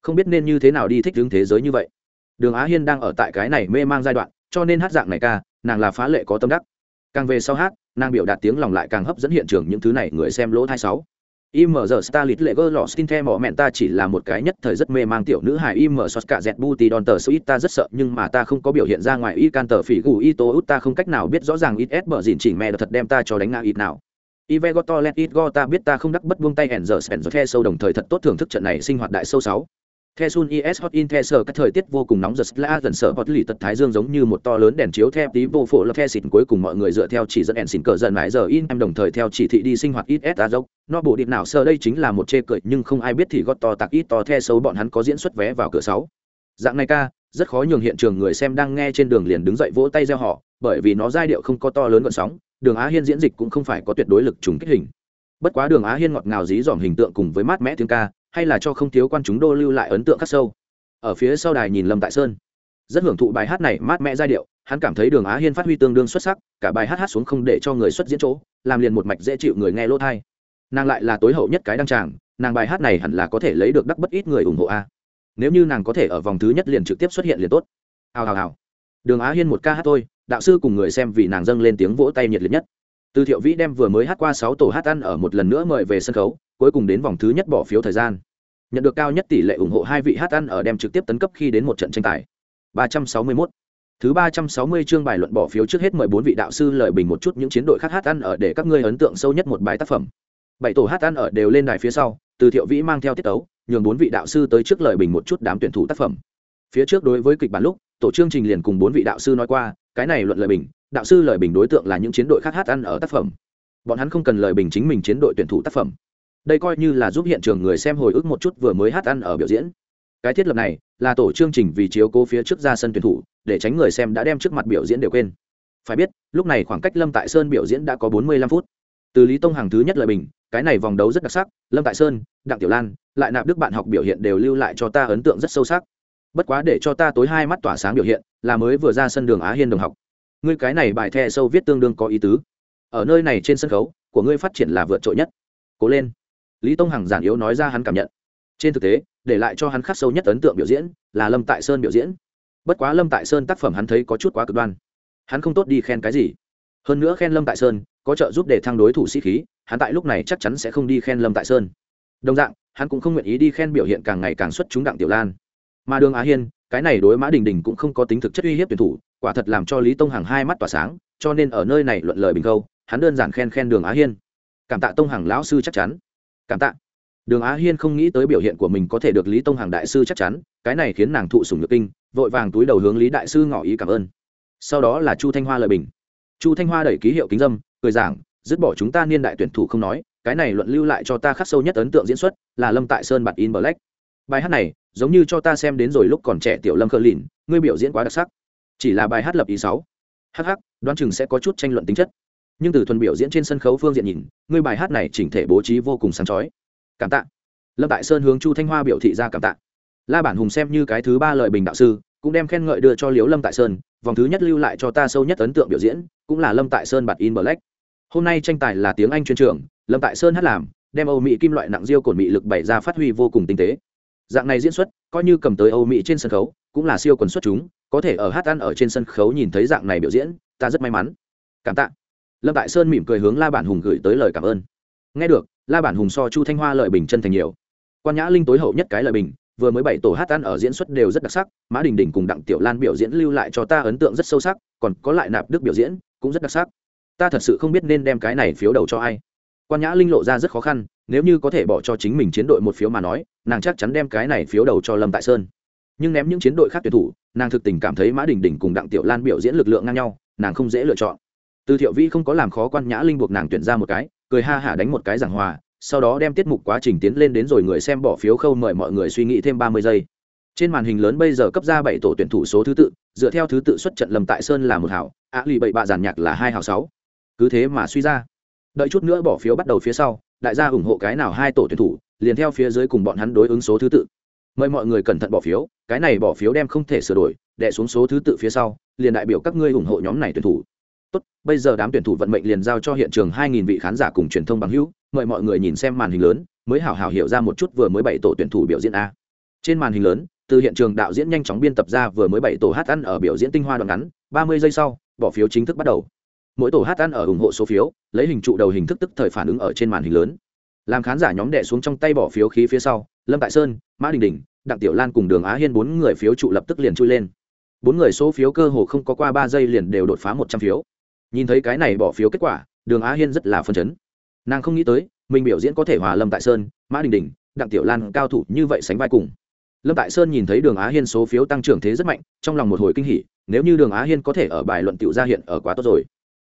Không biết nên như thế nào đi thích hướng thế giới như vậy. Đường á hiên đang ở tại cái này mê mang giai đoạn, cho nên hát dạng này ca, nàng là phá lệ có tâm đắc. Càng về sau hát, nàng biểu đạt tiếng lòng lại càng hấp dẫn hiện trường những thứ này, người xem lỗ thai sáu. Im giờ starlit lệ gơ lọ stin the mỏ mẹn ta chỉ là một cái nhất thời rất mê mang tiểu nữ hài, im sọt cả dẹt tì đòn tờ số ít ta rất sợ, nhưng mà ta không có biểu hiện ra ngoài, y can tờ phỉ gù y tố út ta không cách nào biết rõ ràng ít s bờ dìn chỉnh mẹ thật đem ta cho đánh ngã ít nào. Ive Goto, let it go, ta biết ta không đắc bất buông tay ẻn giờ spen rồi the sâu đồng thời thật tốt thưởng thức trận này sinh hoạt đại sâu sáu. The Sun IS Hot in, The Sở các thời tiết vô cùng nóng giật la dần sở hot lì tật thái dương giống như một to lớn đèn chiếu theo tí vô phổ là The xịt. Cuối cùng mọi người dựa theo chỉ dẫn ẻn xịn cờ dần mãi giờ in, em đồng thời theo chỉ thị đi sinh hoạt ít s dốc nó bộ điện nào sơ đây chính là một chê cười, nhưng không ai biết thì gót to tạc ít to The sâu bọn hắn có diễn xuất vé vào cửa sáu. Dạng này ca, rất khó nhường hiện trường người xem đang nghe trên đường liền đứng dậy vỗ tay reo họ bởi vì nó giai điệu không có to lớn gọn sóng đường á hiên diễn dịch cũng không phải có tuyệt đối lực trùng kích hình. Bất quá đường á hiên ngọt ngào dí dỏm hình tượng cùng với mát mẽ tiếng ca, hay là cho không thiếu quan chúng đô lưu lại ấn tượng khắc sâu. Ở phía sau đài nhìn lâm tại sơn. Rất hưởng thụ bài hát này mát mẽ giai điệu, hắn cảm thấy đường á hiên phát huy tương đương xuất sắc, cả bài hát hát xuống không để cho người xuất diễn chỗ, làm liền một mạch dễ chịu người nghe lỗ thai nàng lại là tối hậu nhất cái đăng tràng, nàng bài hát này hẳn là có thể lấy được đắc bất ít người ủng hộ a. Nếu như nàng có thể ở vòng thứ nhất liền trực tiếp xuất hiện liền tốt. Hào hào hào đường á hiên một ca hát thôi đạo sư cùng người xem vì nàng dâng lên tiếng vỗ tay nhiệt liệt nhất từ thiệu vĩ đem vừa mới hát qua sáu tổ hát ăn ở một lần nữa mời về sân khấu cuối cùng đến vòng thứ nhất bỏ phiếu thời gian nhận được cao nhất tỷ lệ ủng hộ hai vị hát ăn ở đem trực tiếp tấn cấp khi đến một trận tranh tài ba trăm sáu mươi 361 Thứ ba trăm sáu mươi chương bài luận bỏ phiếu trước hết mời bốn vị đạo sư lời bình một chút những chiến đội khác hát ăn ở để các ngươi ấn tượng sâu nhất một bài tác phẩm. Bảy tổ hát ăn ở đều lên đài phía sau, từ Thiệu Vĩ mang theo tiết tấu, nhường bốn vị đạo sư tới trước lời bình một chút đám tuyển thủ tác phẩm. Phía trước đối với kịch bản lúc, tổ chương trình liền cùng bốn vị đạo sư nói qua, cái này luận lời bình, đạo sư lời bình đối tượng là những chiến đội khác hát ăn ở tác phẩm. Bọn hắn không cần lời bình chính mình chiến đội tuyển thủ tác phẩm. Đây coi như là giúp hiện trường người xem hồi ức một chút vừa mới hát ăn ở biểu diễn. Cái thiết lập này là tổ chương trình vì chiếu cố phía trước ra sân tuyển thủ để tránh người xem đã đem trước mặt biểu diễn đều quên. Phải biết lúc này khoảng cách lâm tại sơn biểu diễn đã có bốn mươi lăm phút. Từ lý tông hàng thứ nhất lời bình cái này vòng đấu rất đặc sắc lâm tại sơn đặng tiểu lan lại nạp đức bạn học biểu hiện đều lưu lại cho ta ấn tượng rất sâu sắc bất quá để cho ta tối hai mắt tỏa sáng biểu hiện, là mới vừa ra sân đường á hiên đồng học. Ngươi cái này bài the sâu viết tương đương có ý tứ. Ở nơi này trên sân khấu, của ngươi phát triển là vượt trội nhất. Cố lên. Lý tông hằng giản yếu nói ra hắn cảm nhận. Trên thực tế, để lại cho hắn khắc sâu nhất ấn tượng biểu diễn, là lâm tại sơn biểu diễn. Bất quá lâm tại sơn tác phẩm hắn thấy có chút quá cực đoan. Hắn không tốt đi khen cái gì. Hơn nữa khen lâm tại sơn, có trợ giúp để thăng đối thủ sĩ khí, hắn tại lúc này chắc chắn sẽ không đi khen lâm tại sơn. Đồng dạng, hắn cũng không nguyện ý đi khen biểu hiện càng ngày càng xuất chúng đặng tiểu lan mà đường á hiên, cái này đối mã đình đình cũng không có tính thực chất uy hiếp tuyển thủ, quả thật làm cho lý tông hằng hai mắt tỏa sáng, cho nên ở nơi này luận lời bình câu, hắn đơn giản khen khen đường á hiên. Cảm tạ tông hằng lão sư chắc chắn. Cảm tạ. Đường á hiên không nghĩ tới biểu hiện của mình có thể được lý tông Hằng đại sư chắc chắn, cái này khiến nàng thụ sùng nhược kinh, vội vàng túi đầu hướng lý đại sư ngỏ ý cảm ơn. Sau đó là chu thanh hoa lời bình. Chu thanh hoa đẩy ký hiệu kính dâm, cười giảng, dứt bỏ chúng ta niên đại tuyển thủ không nói, cái này luận lưu lại cho ta khắc sâu nhất ấn tượng diễn xuất, là lâm tại sơn bạt in black. Bài hát này giống như cho ta xem đến rồi lúc còn trẻ tiểu lâm khơ lìn, ngươi biểu diễn quá đặc sắc. Chỉ là bài hát lập ý sáu. Hh đoán chừng sẽ có chút tranh luận tính chất. Nhưng từ thuần biểu diễn trên sân khấu phương diện nhìn, ngươi bài hát này chỉnh thể bố trí vô cùng sáng chói. Cảm tạ. Lâm tại sơn hướng chu thanh hoa biểu thị ra cảm tạ. La bản hùng xem như cái thứ ba lời bình đạo sư, cũng đem khen ngợi đưa cho liếu lâm tại sơn, vòng thứ nhất lưu lại cho ta sâu nhất ấn tượng biểu diễn, cũng là lâm tại sơn bạt in black. Hôm nay tranh tài là tiếng anh chuyên trường, lâm tại sơn hát làm, đem âu mỹ kim loại nặng diêu cồn mỹ lực bày ra phát huy vô cùng tinh tế dạng này diễn xuất, coi như cầm tới âu mỹ trên sân khấu, cũng là siêu quần xuất chúng, có thể ở hát ăn ở trên sân khấu nhìn thấy dạng này biểu diễn, ta rất may mắn. Cảm tạ. Lâm tại sơn mỉm cười hướng la bản hùng gửi tới lời cảm ơn. Nghe được, la bản hùng so chu thanh hoa lợi bình chân thành nhiều. Quan nhã linh tối hậu nhất cái lợi bình, vừa mới bảy tổ hát ăn ở diễn xuất đều rất đặc sắc, mã đình đình cùng đặng tiểu lan biểu diễn lưu lại cho ta ấn tượng rất sâu sắc, còn có lại nạp đức biểu diễn, cũng rất đặc sắc. Ta thật sự không biết nên đem cái này phiếu đầu cho ai. Quan nhã linh lộ ra rất khó khăn nếu như có thể bỏ cho chính mình chiến đội một phiếu mà nói, nàng chắc chắn đem cái này phiếu đầu cho lâm tại sơn. Nhưng ném những chiến đội khác tuyển thủ, nàng thực tình cảm thấy mã đình đình cùng đặng tiểu lan biểu diễn lực lượng ngang nhau, nàng không dễ lựa chọn. Từ thiệu vĩ không có làm khó quan nhã linh buộc nàng tuyển ra một cái, cười ha hả đánh một cái giảng hòa, sau đó đem tiết mục quá trình tiến lên đến rồi người xem bỏ phiếu khâu mời mọi người suy nghĩ thêm ba mươi giây. Trên màn hình lớn bây giờ cấp ra bảy tổ tuyển thủ số thứ tự, dựa theo thứ tự xuất trận lâm tại sơn là một hảo ạ lì bảy bạ giàn nhạc là hai hảo sáu. Cứ thế mà suy ra. Đợi chút nữa bỏ phiếu bắt đầu phía sau đại gia ủng hộ cái nào hai tổ tuyển thủ, liền theo phía dưới cùng bọn hắn đối ứng số thứ tự. Mời mọi người cẩn thận bỏ phiếu, cái này bỏ phiếu đem không thể sửa đổi đẻ xuống số thứ tự phía sau, liền đại biểu các ngươi ủng hộ nhóm này tuyển thủ. Tốt, bây giờ đám tuyển thủ vận mệnh liền giao cho hiện trường 2.000 vị khán giả cùng truyền thông bằng hữu, mời mọi người nhìn xem màn hình lớn, mới hảo hảo hiểu ra một chút vừa mới bảy tổ tuyển thủ biểu diễn a. Trên màn hình lớn, từ hiện trường đạo diễn nhanh chóng biên tập ra vừa mới bảy tổ hát ăn ở biểu diễn tinh hoa đoạn ngắn 30 giây sau, bỏ phiếu chính thức bắt đầu mỗi tổ hát ăn ở ủng hộ số phiếu, lấy hình trụ đầu hình thức tức thời phản ứng ở trên màn hình lớn. Làm khán giả nhóm đệ xuống trong tay bỏ phiếu khí phía sau, lâm tại sơn, mã đình đình, đặng tiểu lan cùng đường á hiên bốn người phiếu trụ lập tức liền chui lên. Bốn người số phiếu cơ hồ không có qua ba giây liền đều đột phá một trăm phiếu. Nhìn thấy cái này bỏ phiếu kết quả, đường á hiên rất là phân chấn. Nàng không nghĩ tới, mình biểu diễn có thể hòa lâm tại sơn, mã đình đình, đặng tiểu lan cao thủ như vậy sánh vai cùng. Lâm tại sơn nhìn thấy đường á hiên số phiếu tăng trưởng thế rất mạnh, trong lòng một hồi kinh hỉ, nếu như đường á hiên có thể ở bài luận tiểu ra hiện ở quá tốt rồi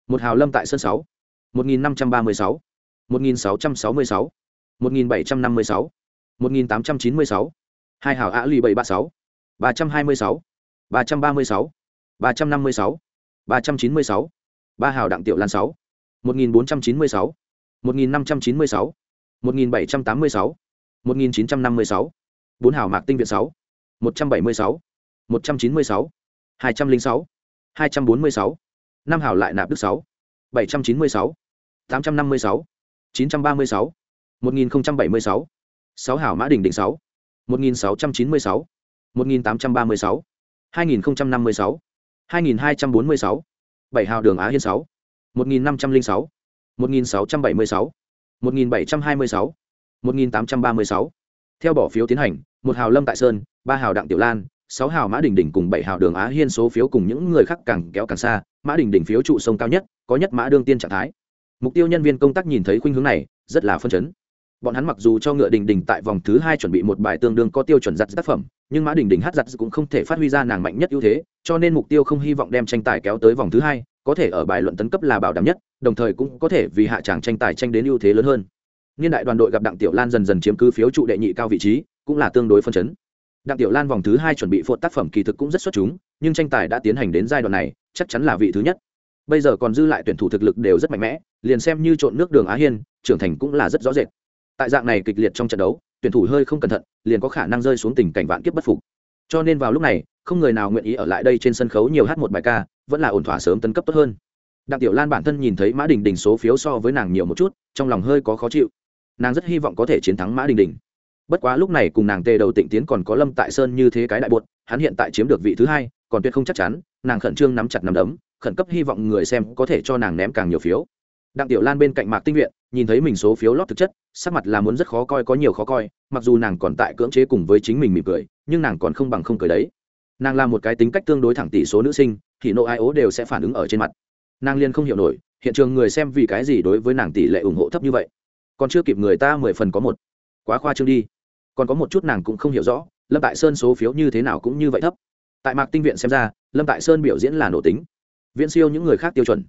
một hào lâm tại sơn sáu một nghìn năm trăm ba mươi sáu một nghìn sáu trăm sáu mươi sáu một nghìn bảy trăm năm mươi sáu một nghìn tám trăm chín mươi sáu hai hào ạ lì bảy ba sáu ba trăm hai mươi sáu ba trăm ba mươi sáu ba trăm năm mươi sáu ba trăm chín mươi sáu ba hào đặng tiểu lan sáu một nghìn bốn trăm chín mươi sáu một nghìn năm trăm chín mươi sáu một nghìn bảy trăm tám mươi sáu một nghìn chín trăm năm mươi sáu bốn hào mạc tinh viện sáu một trăm bảy mươi sáu một trăm chín mươi sáu hai trăm linh sáu hai trăm bốn mươi sáu năm hào lại nạp đức sáu bảy trăm chín mươi sáu tám trăm năm mươi sáu chín trăm ba mươi sáu một nghìn bảy mươi sáu sáu hảo mã đình đình sáu một nghìn sáu trăm chín mươi sáu một nghìn tám trăm ba mươi sáu hai nghìn năm mươi sáu hai nghìn hai trăm bốn mươi sáu bảy hào đường á hiên sáu một nghìn năm trăm linh sáu một nghìn sáu trăm bảy mươi sáu một nghìn bảy trăm hai mươi sáu một nghìn tám trăm ba mươi sáu theo bỏ phiếu tiến hành một hào lâm tại sơn ba hào đặng tiểu lan sáu hào mã đình đình cùng bảy hào đường á hiên số phiếu cùng những người khác càng kéo càng xa, mã đình đình phiếu trụ sông cao nhất, có nhất mã đương tiên trạng thái. Mục tiêu nhân viên công tác nhìn thấy khuynh hướng này, rất là phân chấn. Bọn hắn mặc dù cho ngựa đình đình tại vòng thứ hai chuẩn bị một bài tương đương có tiêu chuẩn giặt tác phẩm, nhưng mã đình đình hát giặt cũng không thể phát huy ra nàng mạnh nhất ưu thế, cho nên mục tiêu không hy vọng đem tranh tài kéo tới vòng thứ hai, có thể ở bài luận tấn cấp là bảo đảm nhất, đồng thời cũng có thể vì hạ tràng tranh tài tranh đến ưu thế lớn hơn. Niên đại đoàn đội gặp đặng tiểu lan dần dần chiếm cứ phiếu trụ đệ nhị cao vị trí, cũng là tương đối phân chấn đặng tiểu lan vòng thứ hai chuẩn bị phột tác phẩm kỳ thực cũng rất xuất chúng, nhưng tranh tài đã tiến hành đến giai đoạn này, chắc chắn là vị thứ nhất. Bây giờ còn dư lại tuyển thủ thực lực đều rất mạnh mẽ, liền xem như trộn nước đường á hiên, trưởng thành cũng là rất rõ rệt. Tại dạng này kịch liệt trong trận đấu, tuyển thủ hơi không cẩn thận, liền có khả năng rơi xuống tình cảnh vạn kiếp bất phục. Cho nên vào lúc này, không người nào nguyện ý ở lại đây trên sân khấu nhiều hát một bài ca, vẫn là ổn thỏa sớm tấn cấp tốt hơn. Đặng tiểu lan bản thân nhìn thấy mã đình đình số phiếu so với nàng nhiều một chút, trong lòng hơi có khó chịu. Nàng rất hy vọng có thể chiến thắng mã đình đình bất quá lúc này cùng nàng tề đầu tịnh tiến còn có lâm tại sơn như thế cái đại bột hắn hiện tại chiếm được vị thứ hai, còn tuyệt không chắc chắn, nàng khẩn trương nắm chặt nắm đấm, khẩn cấp hy vọng người xem có thể cho nàng ném càng nhiều phiếu. Đặng tiểu lan bên cạnh mạc tinh viện, nhìn thấy mình số phiếu lót thực chất, sắc mặt là muốn rất khó coi có nhiều khó coi, mặc dù nàng còn tại cưỡng chế cùng với chính mình mỉm cười, nhưng nàng còn không bằng không cười đấy. Nàng là một cái tính cách tương đối thẳng tỷ số nữ sinh, thì nộ ai ố đều sẽ phản ứng ở trên mặt. Nàng liên không hiểu nổi, hiện trường người xem vì cái gì đối với nàng tỷ lệ ủng hộ thấp như vậy. Còn chưa kịp người ta mười phần có một quá khoa trương đi. Còn có một chút nàng cũng không hiểu rõ, lâm tại sơn số phiếu như thế nào cũng như vậy thấp. Tại mạc tinh viện xem ra, lâm tại sơn biểu diễn là nổ tính. Viễn siêu những người khác tiêu chuẩn.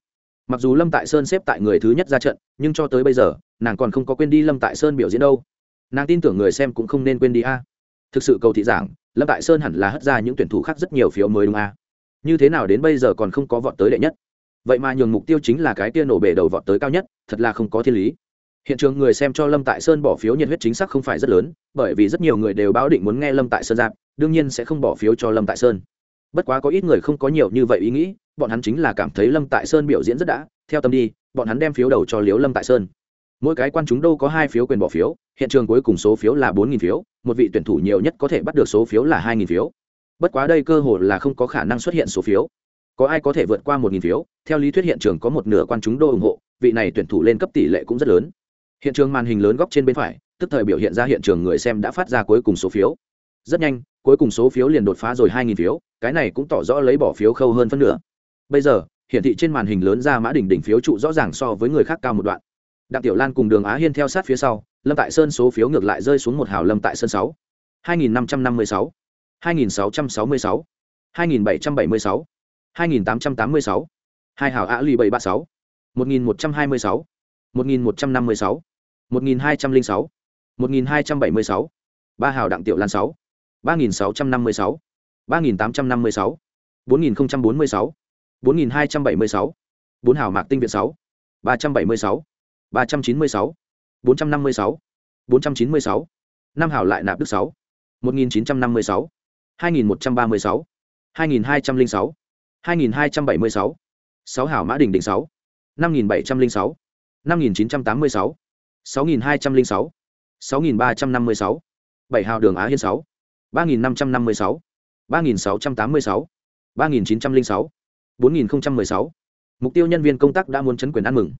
Mặc dù lâm tại sơn xếp tại người thứ nhất ra trận, nhưng cho tới bây giờ, nàng còn không có quên đi lâm tại sơn biểu diễn đâu. Nàng tin tưởng người xem cũng không nên quên đi a. Thực sự cầu thị giảng, lâm tại sơn hẳn là hất ra những tuyển thủ khác rất nhiều phiếu mới đúng a. Như thế nào đến bây giờ còn không có vọt tới đệ nhất. Vậy mà nhường mục tiêu chính là cái kia nổ bể đầu vọt tới cao nhất, thật là không có thiên lý hiện trường người xem cho lâm tại sơn bỏ phiếu nhiệt huyết chính xác không phải rất lớn, bởi vì rất nhiều người đều báo định muốn nghe lâm tại sơn giáp đương nhiên sẽ không bỏ phiếu cho lâm tại sơn. Bất quá có ít người không có nhiều như vậy ý nghĩ, bọn hắn chính là cảm thấy lâm tại sơn biểu diễn rất đã, theo tâm đi, bọn hắn đem phiếu đầu cho liếu lâm tại sơn. Mỗi cái quan chúng đâu có hai phiếu quyền bỏ phiếu, hiện trường cuối cùng số phiếu là bốn nghìn phiếu, một vị tuyển thủ nhiều nhất có thể bắt được số phiếu là hai nghìn phiếu. Bất quá đây cơ hội là không có khả năng xuất hiện số phiếu. Có ai có thể vượt qua một nghìn phiếu? Theo lý thuyết hiện trường có một nửa quan chúng đô ủng hộ, vị này tuyển thủ lên cấp tỷ lệ cũng rất lớn hiện trường màn hình lớn góc trên bên phải, tức thời biểu hiện ra hiện trường người xem đã phát ra cuối cùng số phiếu. Rất nhanh, cuối cùng số phiếu liền đột phá rồi hai nghìn phiếu, cái này cũng tỏ rõ lấy bỏ phiếu khâu hơn phân nửa. Bây giờ, hiển thị trên màn hình lớn ra mã đỉnh đỉnh phiếu trụ rõ ràng so với người khác cao một đoạn. Đặng tiểu lan cùng đường á hiên theo sát phía sau, lâm tại sơn số phiếu ngược lại rơi xuống một hào lâm tại sơn sáu. hai nghìn năm trăm năm mươi sáu. hai nghìn sáu trăm sáu mươi sáu. hai nghìn bảy trăm bảy mươi sáu. hai nghìn tám trăm tám mươi sáu. hai hào á lì bảy ba sáu. 1206, 1276, ba hào đặng tiểu lan 6, 3656, 3856, 4046, 4276, bốn hào mạc tinh viện 6, 376, 396, 456, 496, năm hào lại nạp đức 6, 1956, 2136, 2206, 2276, sáu hảo mã đình đỉnh sáu năm nghìn bảy trăm linh sáu năm nghìn chín trăm tám mươi sáu sáu nghìn hai trăm linh sáu sáu nghìn ba trăm năm mươi sáu, bảy hào đường á hiên sáu, ba nghìn năm trăm năm mươi sáu, ba nghìn sáu trăm tám mươi sáu, ba nghìn chín trăm linh sáu, bốn nghìn sáu. Mục tiêu nhân viên công tác đã muốn chấn quyền ăn mừng.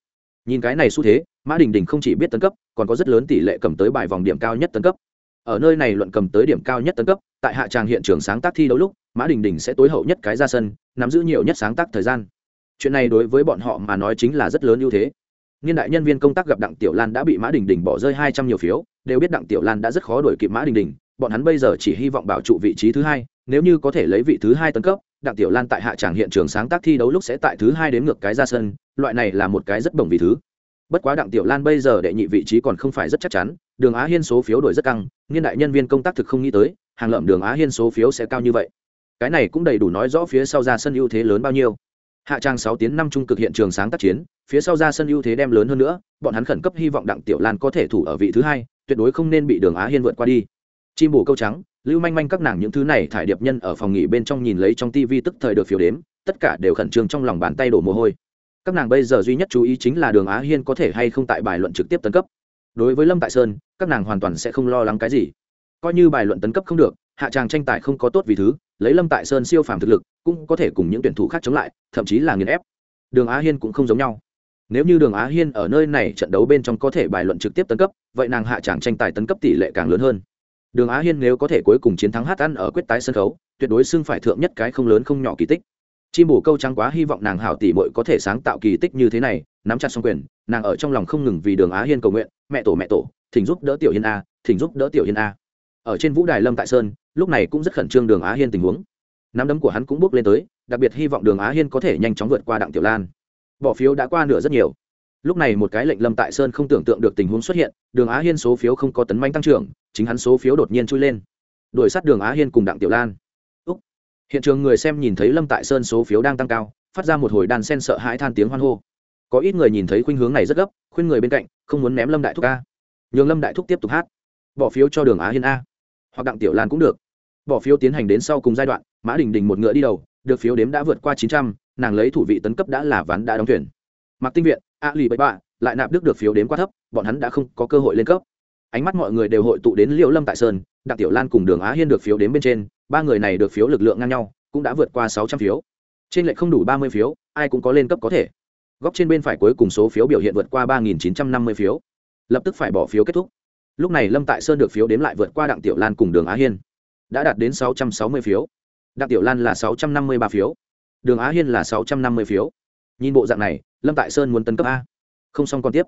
Nhìn cái này xu thế, mã đình đình không chỉ biết tấn cấp, còn có rất lớn tỷ lệ cầm tới bài vòng điểm cao nhất tấn cấp. Ở nơi này luận cầm tới điểm cao nhất tấn cấp, tại hạ tràng hiện trường sáng tác thi đấu lúc, mã đình đình sẽ tối hậu nhất cái ra sân, nắm giữ nhiều nhất sáng tác thời gian. Chuyện này đối với bọn họ mà nói chính là rất lớn ưu thế niên đại nhân viên công tác gặp đặng tiểu lan đã bị mã đình đình bỏ rơi hai trăm nhiều phiếu, đều biết đặng tiểu lan đã rất khó đuổi kịp mã đình đình, bọn hắn bây giờ chỉ hy vọng bảo trụ vị trí thứ hai, nếu như có thể lấy vị thứ hai tấn cấp, đặng tiểu lan tại hạ tràng hiện trường sáng tác thi đấu lúc sẽ tại thứ hai đến ngược cái ra sân, loại này là một cái rất bổng vị thứ. Bất quá đặng tiểu lan bây giờ đệ nhị vị trí còn không phải rất chắc chắn, đường á hiên số phiếu đổi rất căng, niên đại nhân viên công tác thực không nghĩ tới, hàng lợm đường á hiên số phiếu sẽ cao như vậy. Cái này cũng đầy đủ nói rõ phía sau ra sân ưu thế lớn bao nhiêu hạ trang sáu tiến năm trung cực hiện trường sáng tác chiến, phía sau ra sân ưu thế đem lớn hơn nữa, bọn hắn khẩn cấp hy vọng đặng tiểu lan có thể thủ ở vị thứ hai, tuyệt đối không nên bị đường á hiên vượt qua đi. Chim bổ câu trắng, lưu manh manh các nàng những thứ này thải điệp nhân ở phòng nghỉ bên trong nhìn lấy trong tivi tức thời được phiếu đếm, tất cả đều khẩn trương trong lòng bàn tay đổ mồ hôi. Các nàng bây giờ duy nhất chú ý chính là đường á hiên có thể hay không tại bài luận trực tiếp tấn cấp. Đối với lâm tại sơn, các nàng hoàn toàn sẽ không lo lắng cái gì. Coi như bài luận tấn cấp không được, hạ tràng tranh tài không có tốt vì thứ lấy lâm tại sơn siêu phàm thực lực, cũng có thể cùng những tuyển thủ khác chống lại, thậm chí là nghiền ép. Đường á hiên cũng không giống nhau. Nếu như đường á hiên ở nơi này trận đấu bên trong có thể bài luận trực tiếp tấn cấp, vậy nàng hạ tràng tranh tài tấn cấp tỷ lệ càng lớn hơn. Đường á hiên nếu có thể cuối cùng chiến thắng hát ăn ở quyết tái sân khấu, tuyệt đối xưng phải thượng nhất cái không lớn không nhỏ kỳ tích. Chim bù câu trắng quá hy vọng nàng hảo tỷ mội có thể sáng tạo kỳ tích như thế này, nắm chặt xong quyền, nàng ở trong lòng không ngừng vì đường á hiên cầu nguyện, mẹ tổ mẹ tổ, thỉnh giúp đỡ tiểu hiên a, thỉnh giúp đỡ tiểu hiên a. Ở trên vũ đài lâm tại sơn lúc này cũng rất khẩn trương đường á hiên tình huống nắm đấm của hắn cũng bước lên tới đặc biệt hy vọng đường á hiên có thể nhanh chóng vượt qua đặng tiểu lan bỏ phiếu đã qua nửa rất nhiều lúc này một cái lệnh lâm tại sơn không tưởng tượng được tình huống xuất hiện đường á hiên số phiếu không có tấn manh tăng trưởng chính hắn số phiếu đột nhiên chui lên đuổi sát đường á hiên cùng đặng tiểu lan Úc. hiện trường người xem nhìn thấy lâm tại sơn số phiếu đang tăng cao phát ra một hồi đàn sen sợ hãi than tiếng hoan hô có ít người nhìn thấy khuynh hướng này rất gấp khuyên người bên cạnh không muốn ném lâm đại thúc a nhường lâm đại thúc tiếp tục hát bỏ phiếu cho đường á hiên a hoặc đặng tiểu lan cũng được. Bỏ phiếu tiến hành đến sau cùng giai đoạn, mã đình đình một ngựa đi đầu, được phiếu đếm đã vượt qua chín trăm, nàng lấy thủ vị tấn cấp đã là ván đã đóng thuyền. Mặc tinh viện, a lì bậy bạ, lại nạp đức được phiếu đếm quá thấp, bọn hắn đã không có cơ hội lên cấp. Ánh mắt mọi người đều hội tụ đến liệu lâm tại sơn, đặng tiểu lan cùng đường á hiên được phiếu đếm bên trên, ba người này được phiếu lực lượng ngang nhau, cũng đã vượt qua sáu trăm phiếu. Trên lệch không đủ ba mươi phiếu, ai cũng có lên cấp có thể. Góc trên bên phải cuối cùng số phiếu biểu hiện vượt qua ba nghìn chín trăm năm mươi phiếu. Lập tức phải bỏ phiếu kết thúc lúc này lâm tại sơn được phiếu đếm lại vượt qua đặng tiểu lan cùng đường á hiên, đã đạt đến sáu trăm sáu mươi phiếu. Đặng tiểu lan là sáu trăm năm mươi ba phiếu. Đường á hiên là sáu trăm năm mươi phiếu. Nhìn bộ dạng này, lâm tại sơn muốn tấn cấp a. Không xong còn tiếp.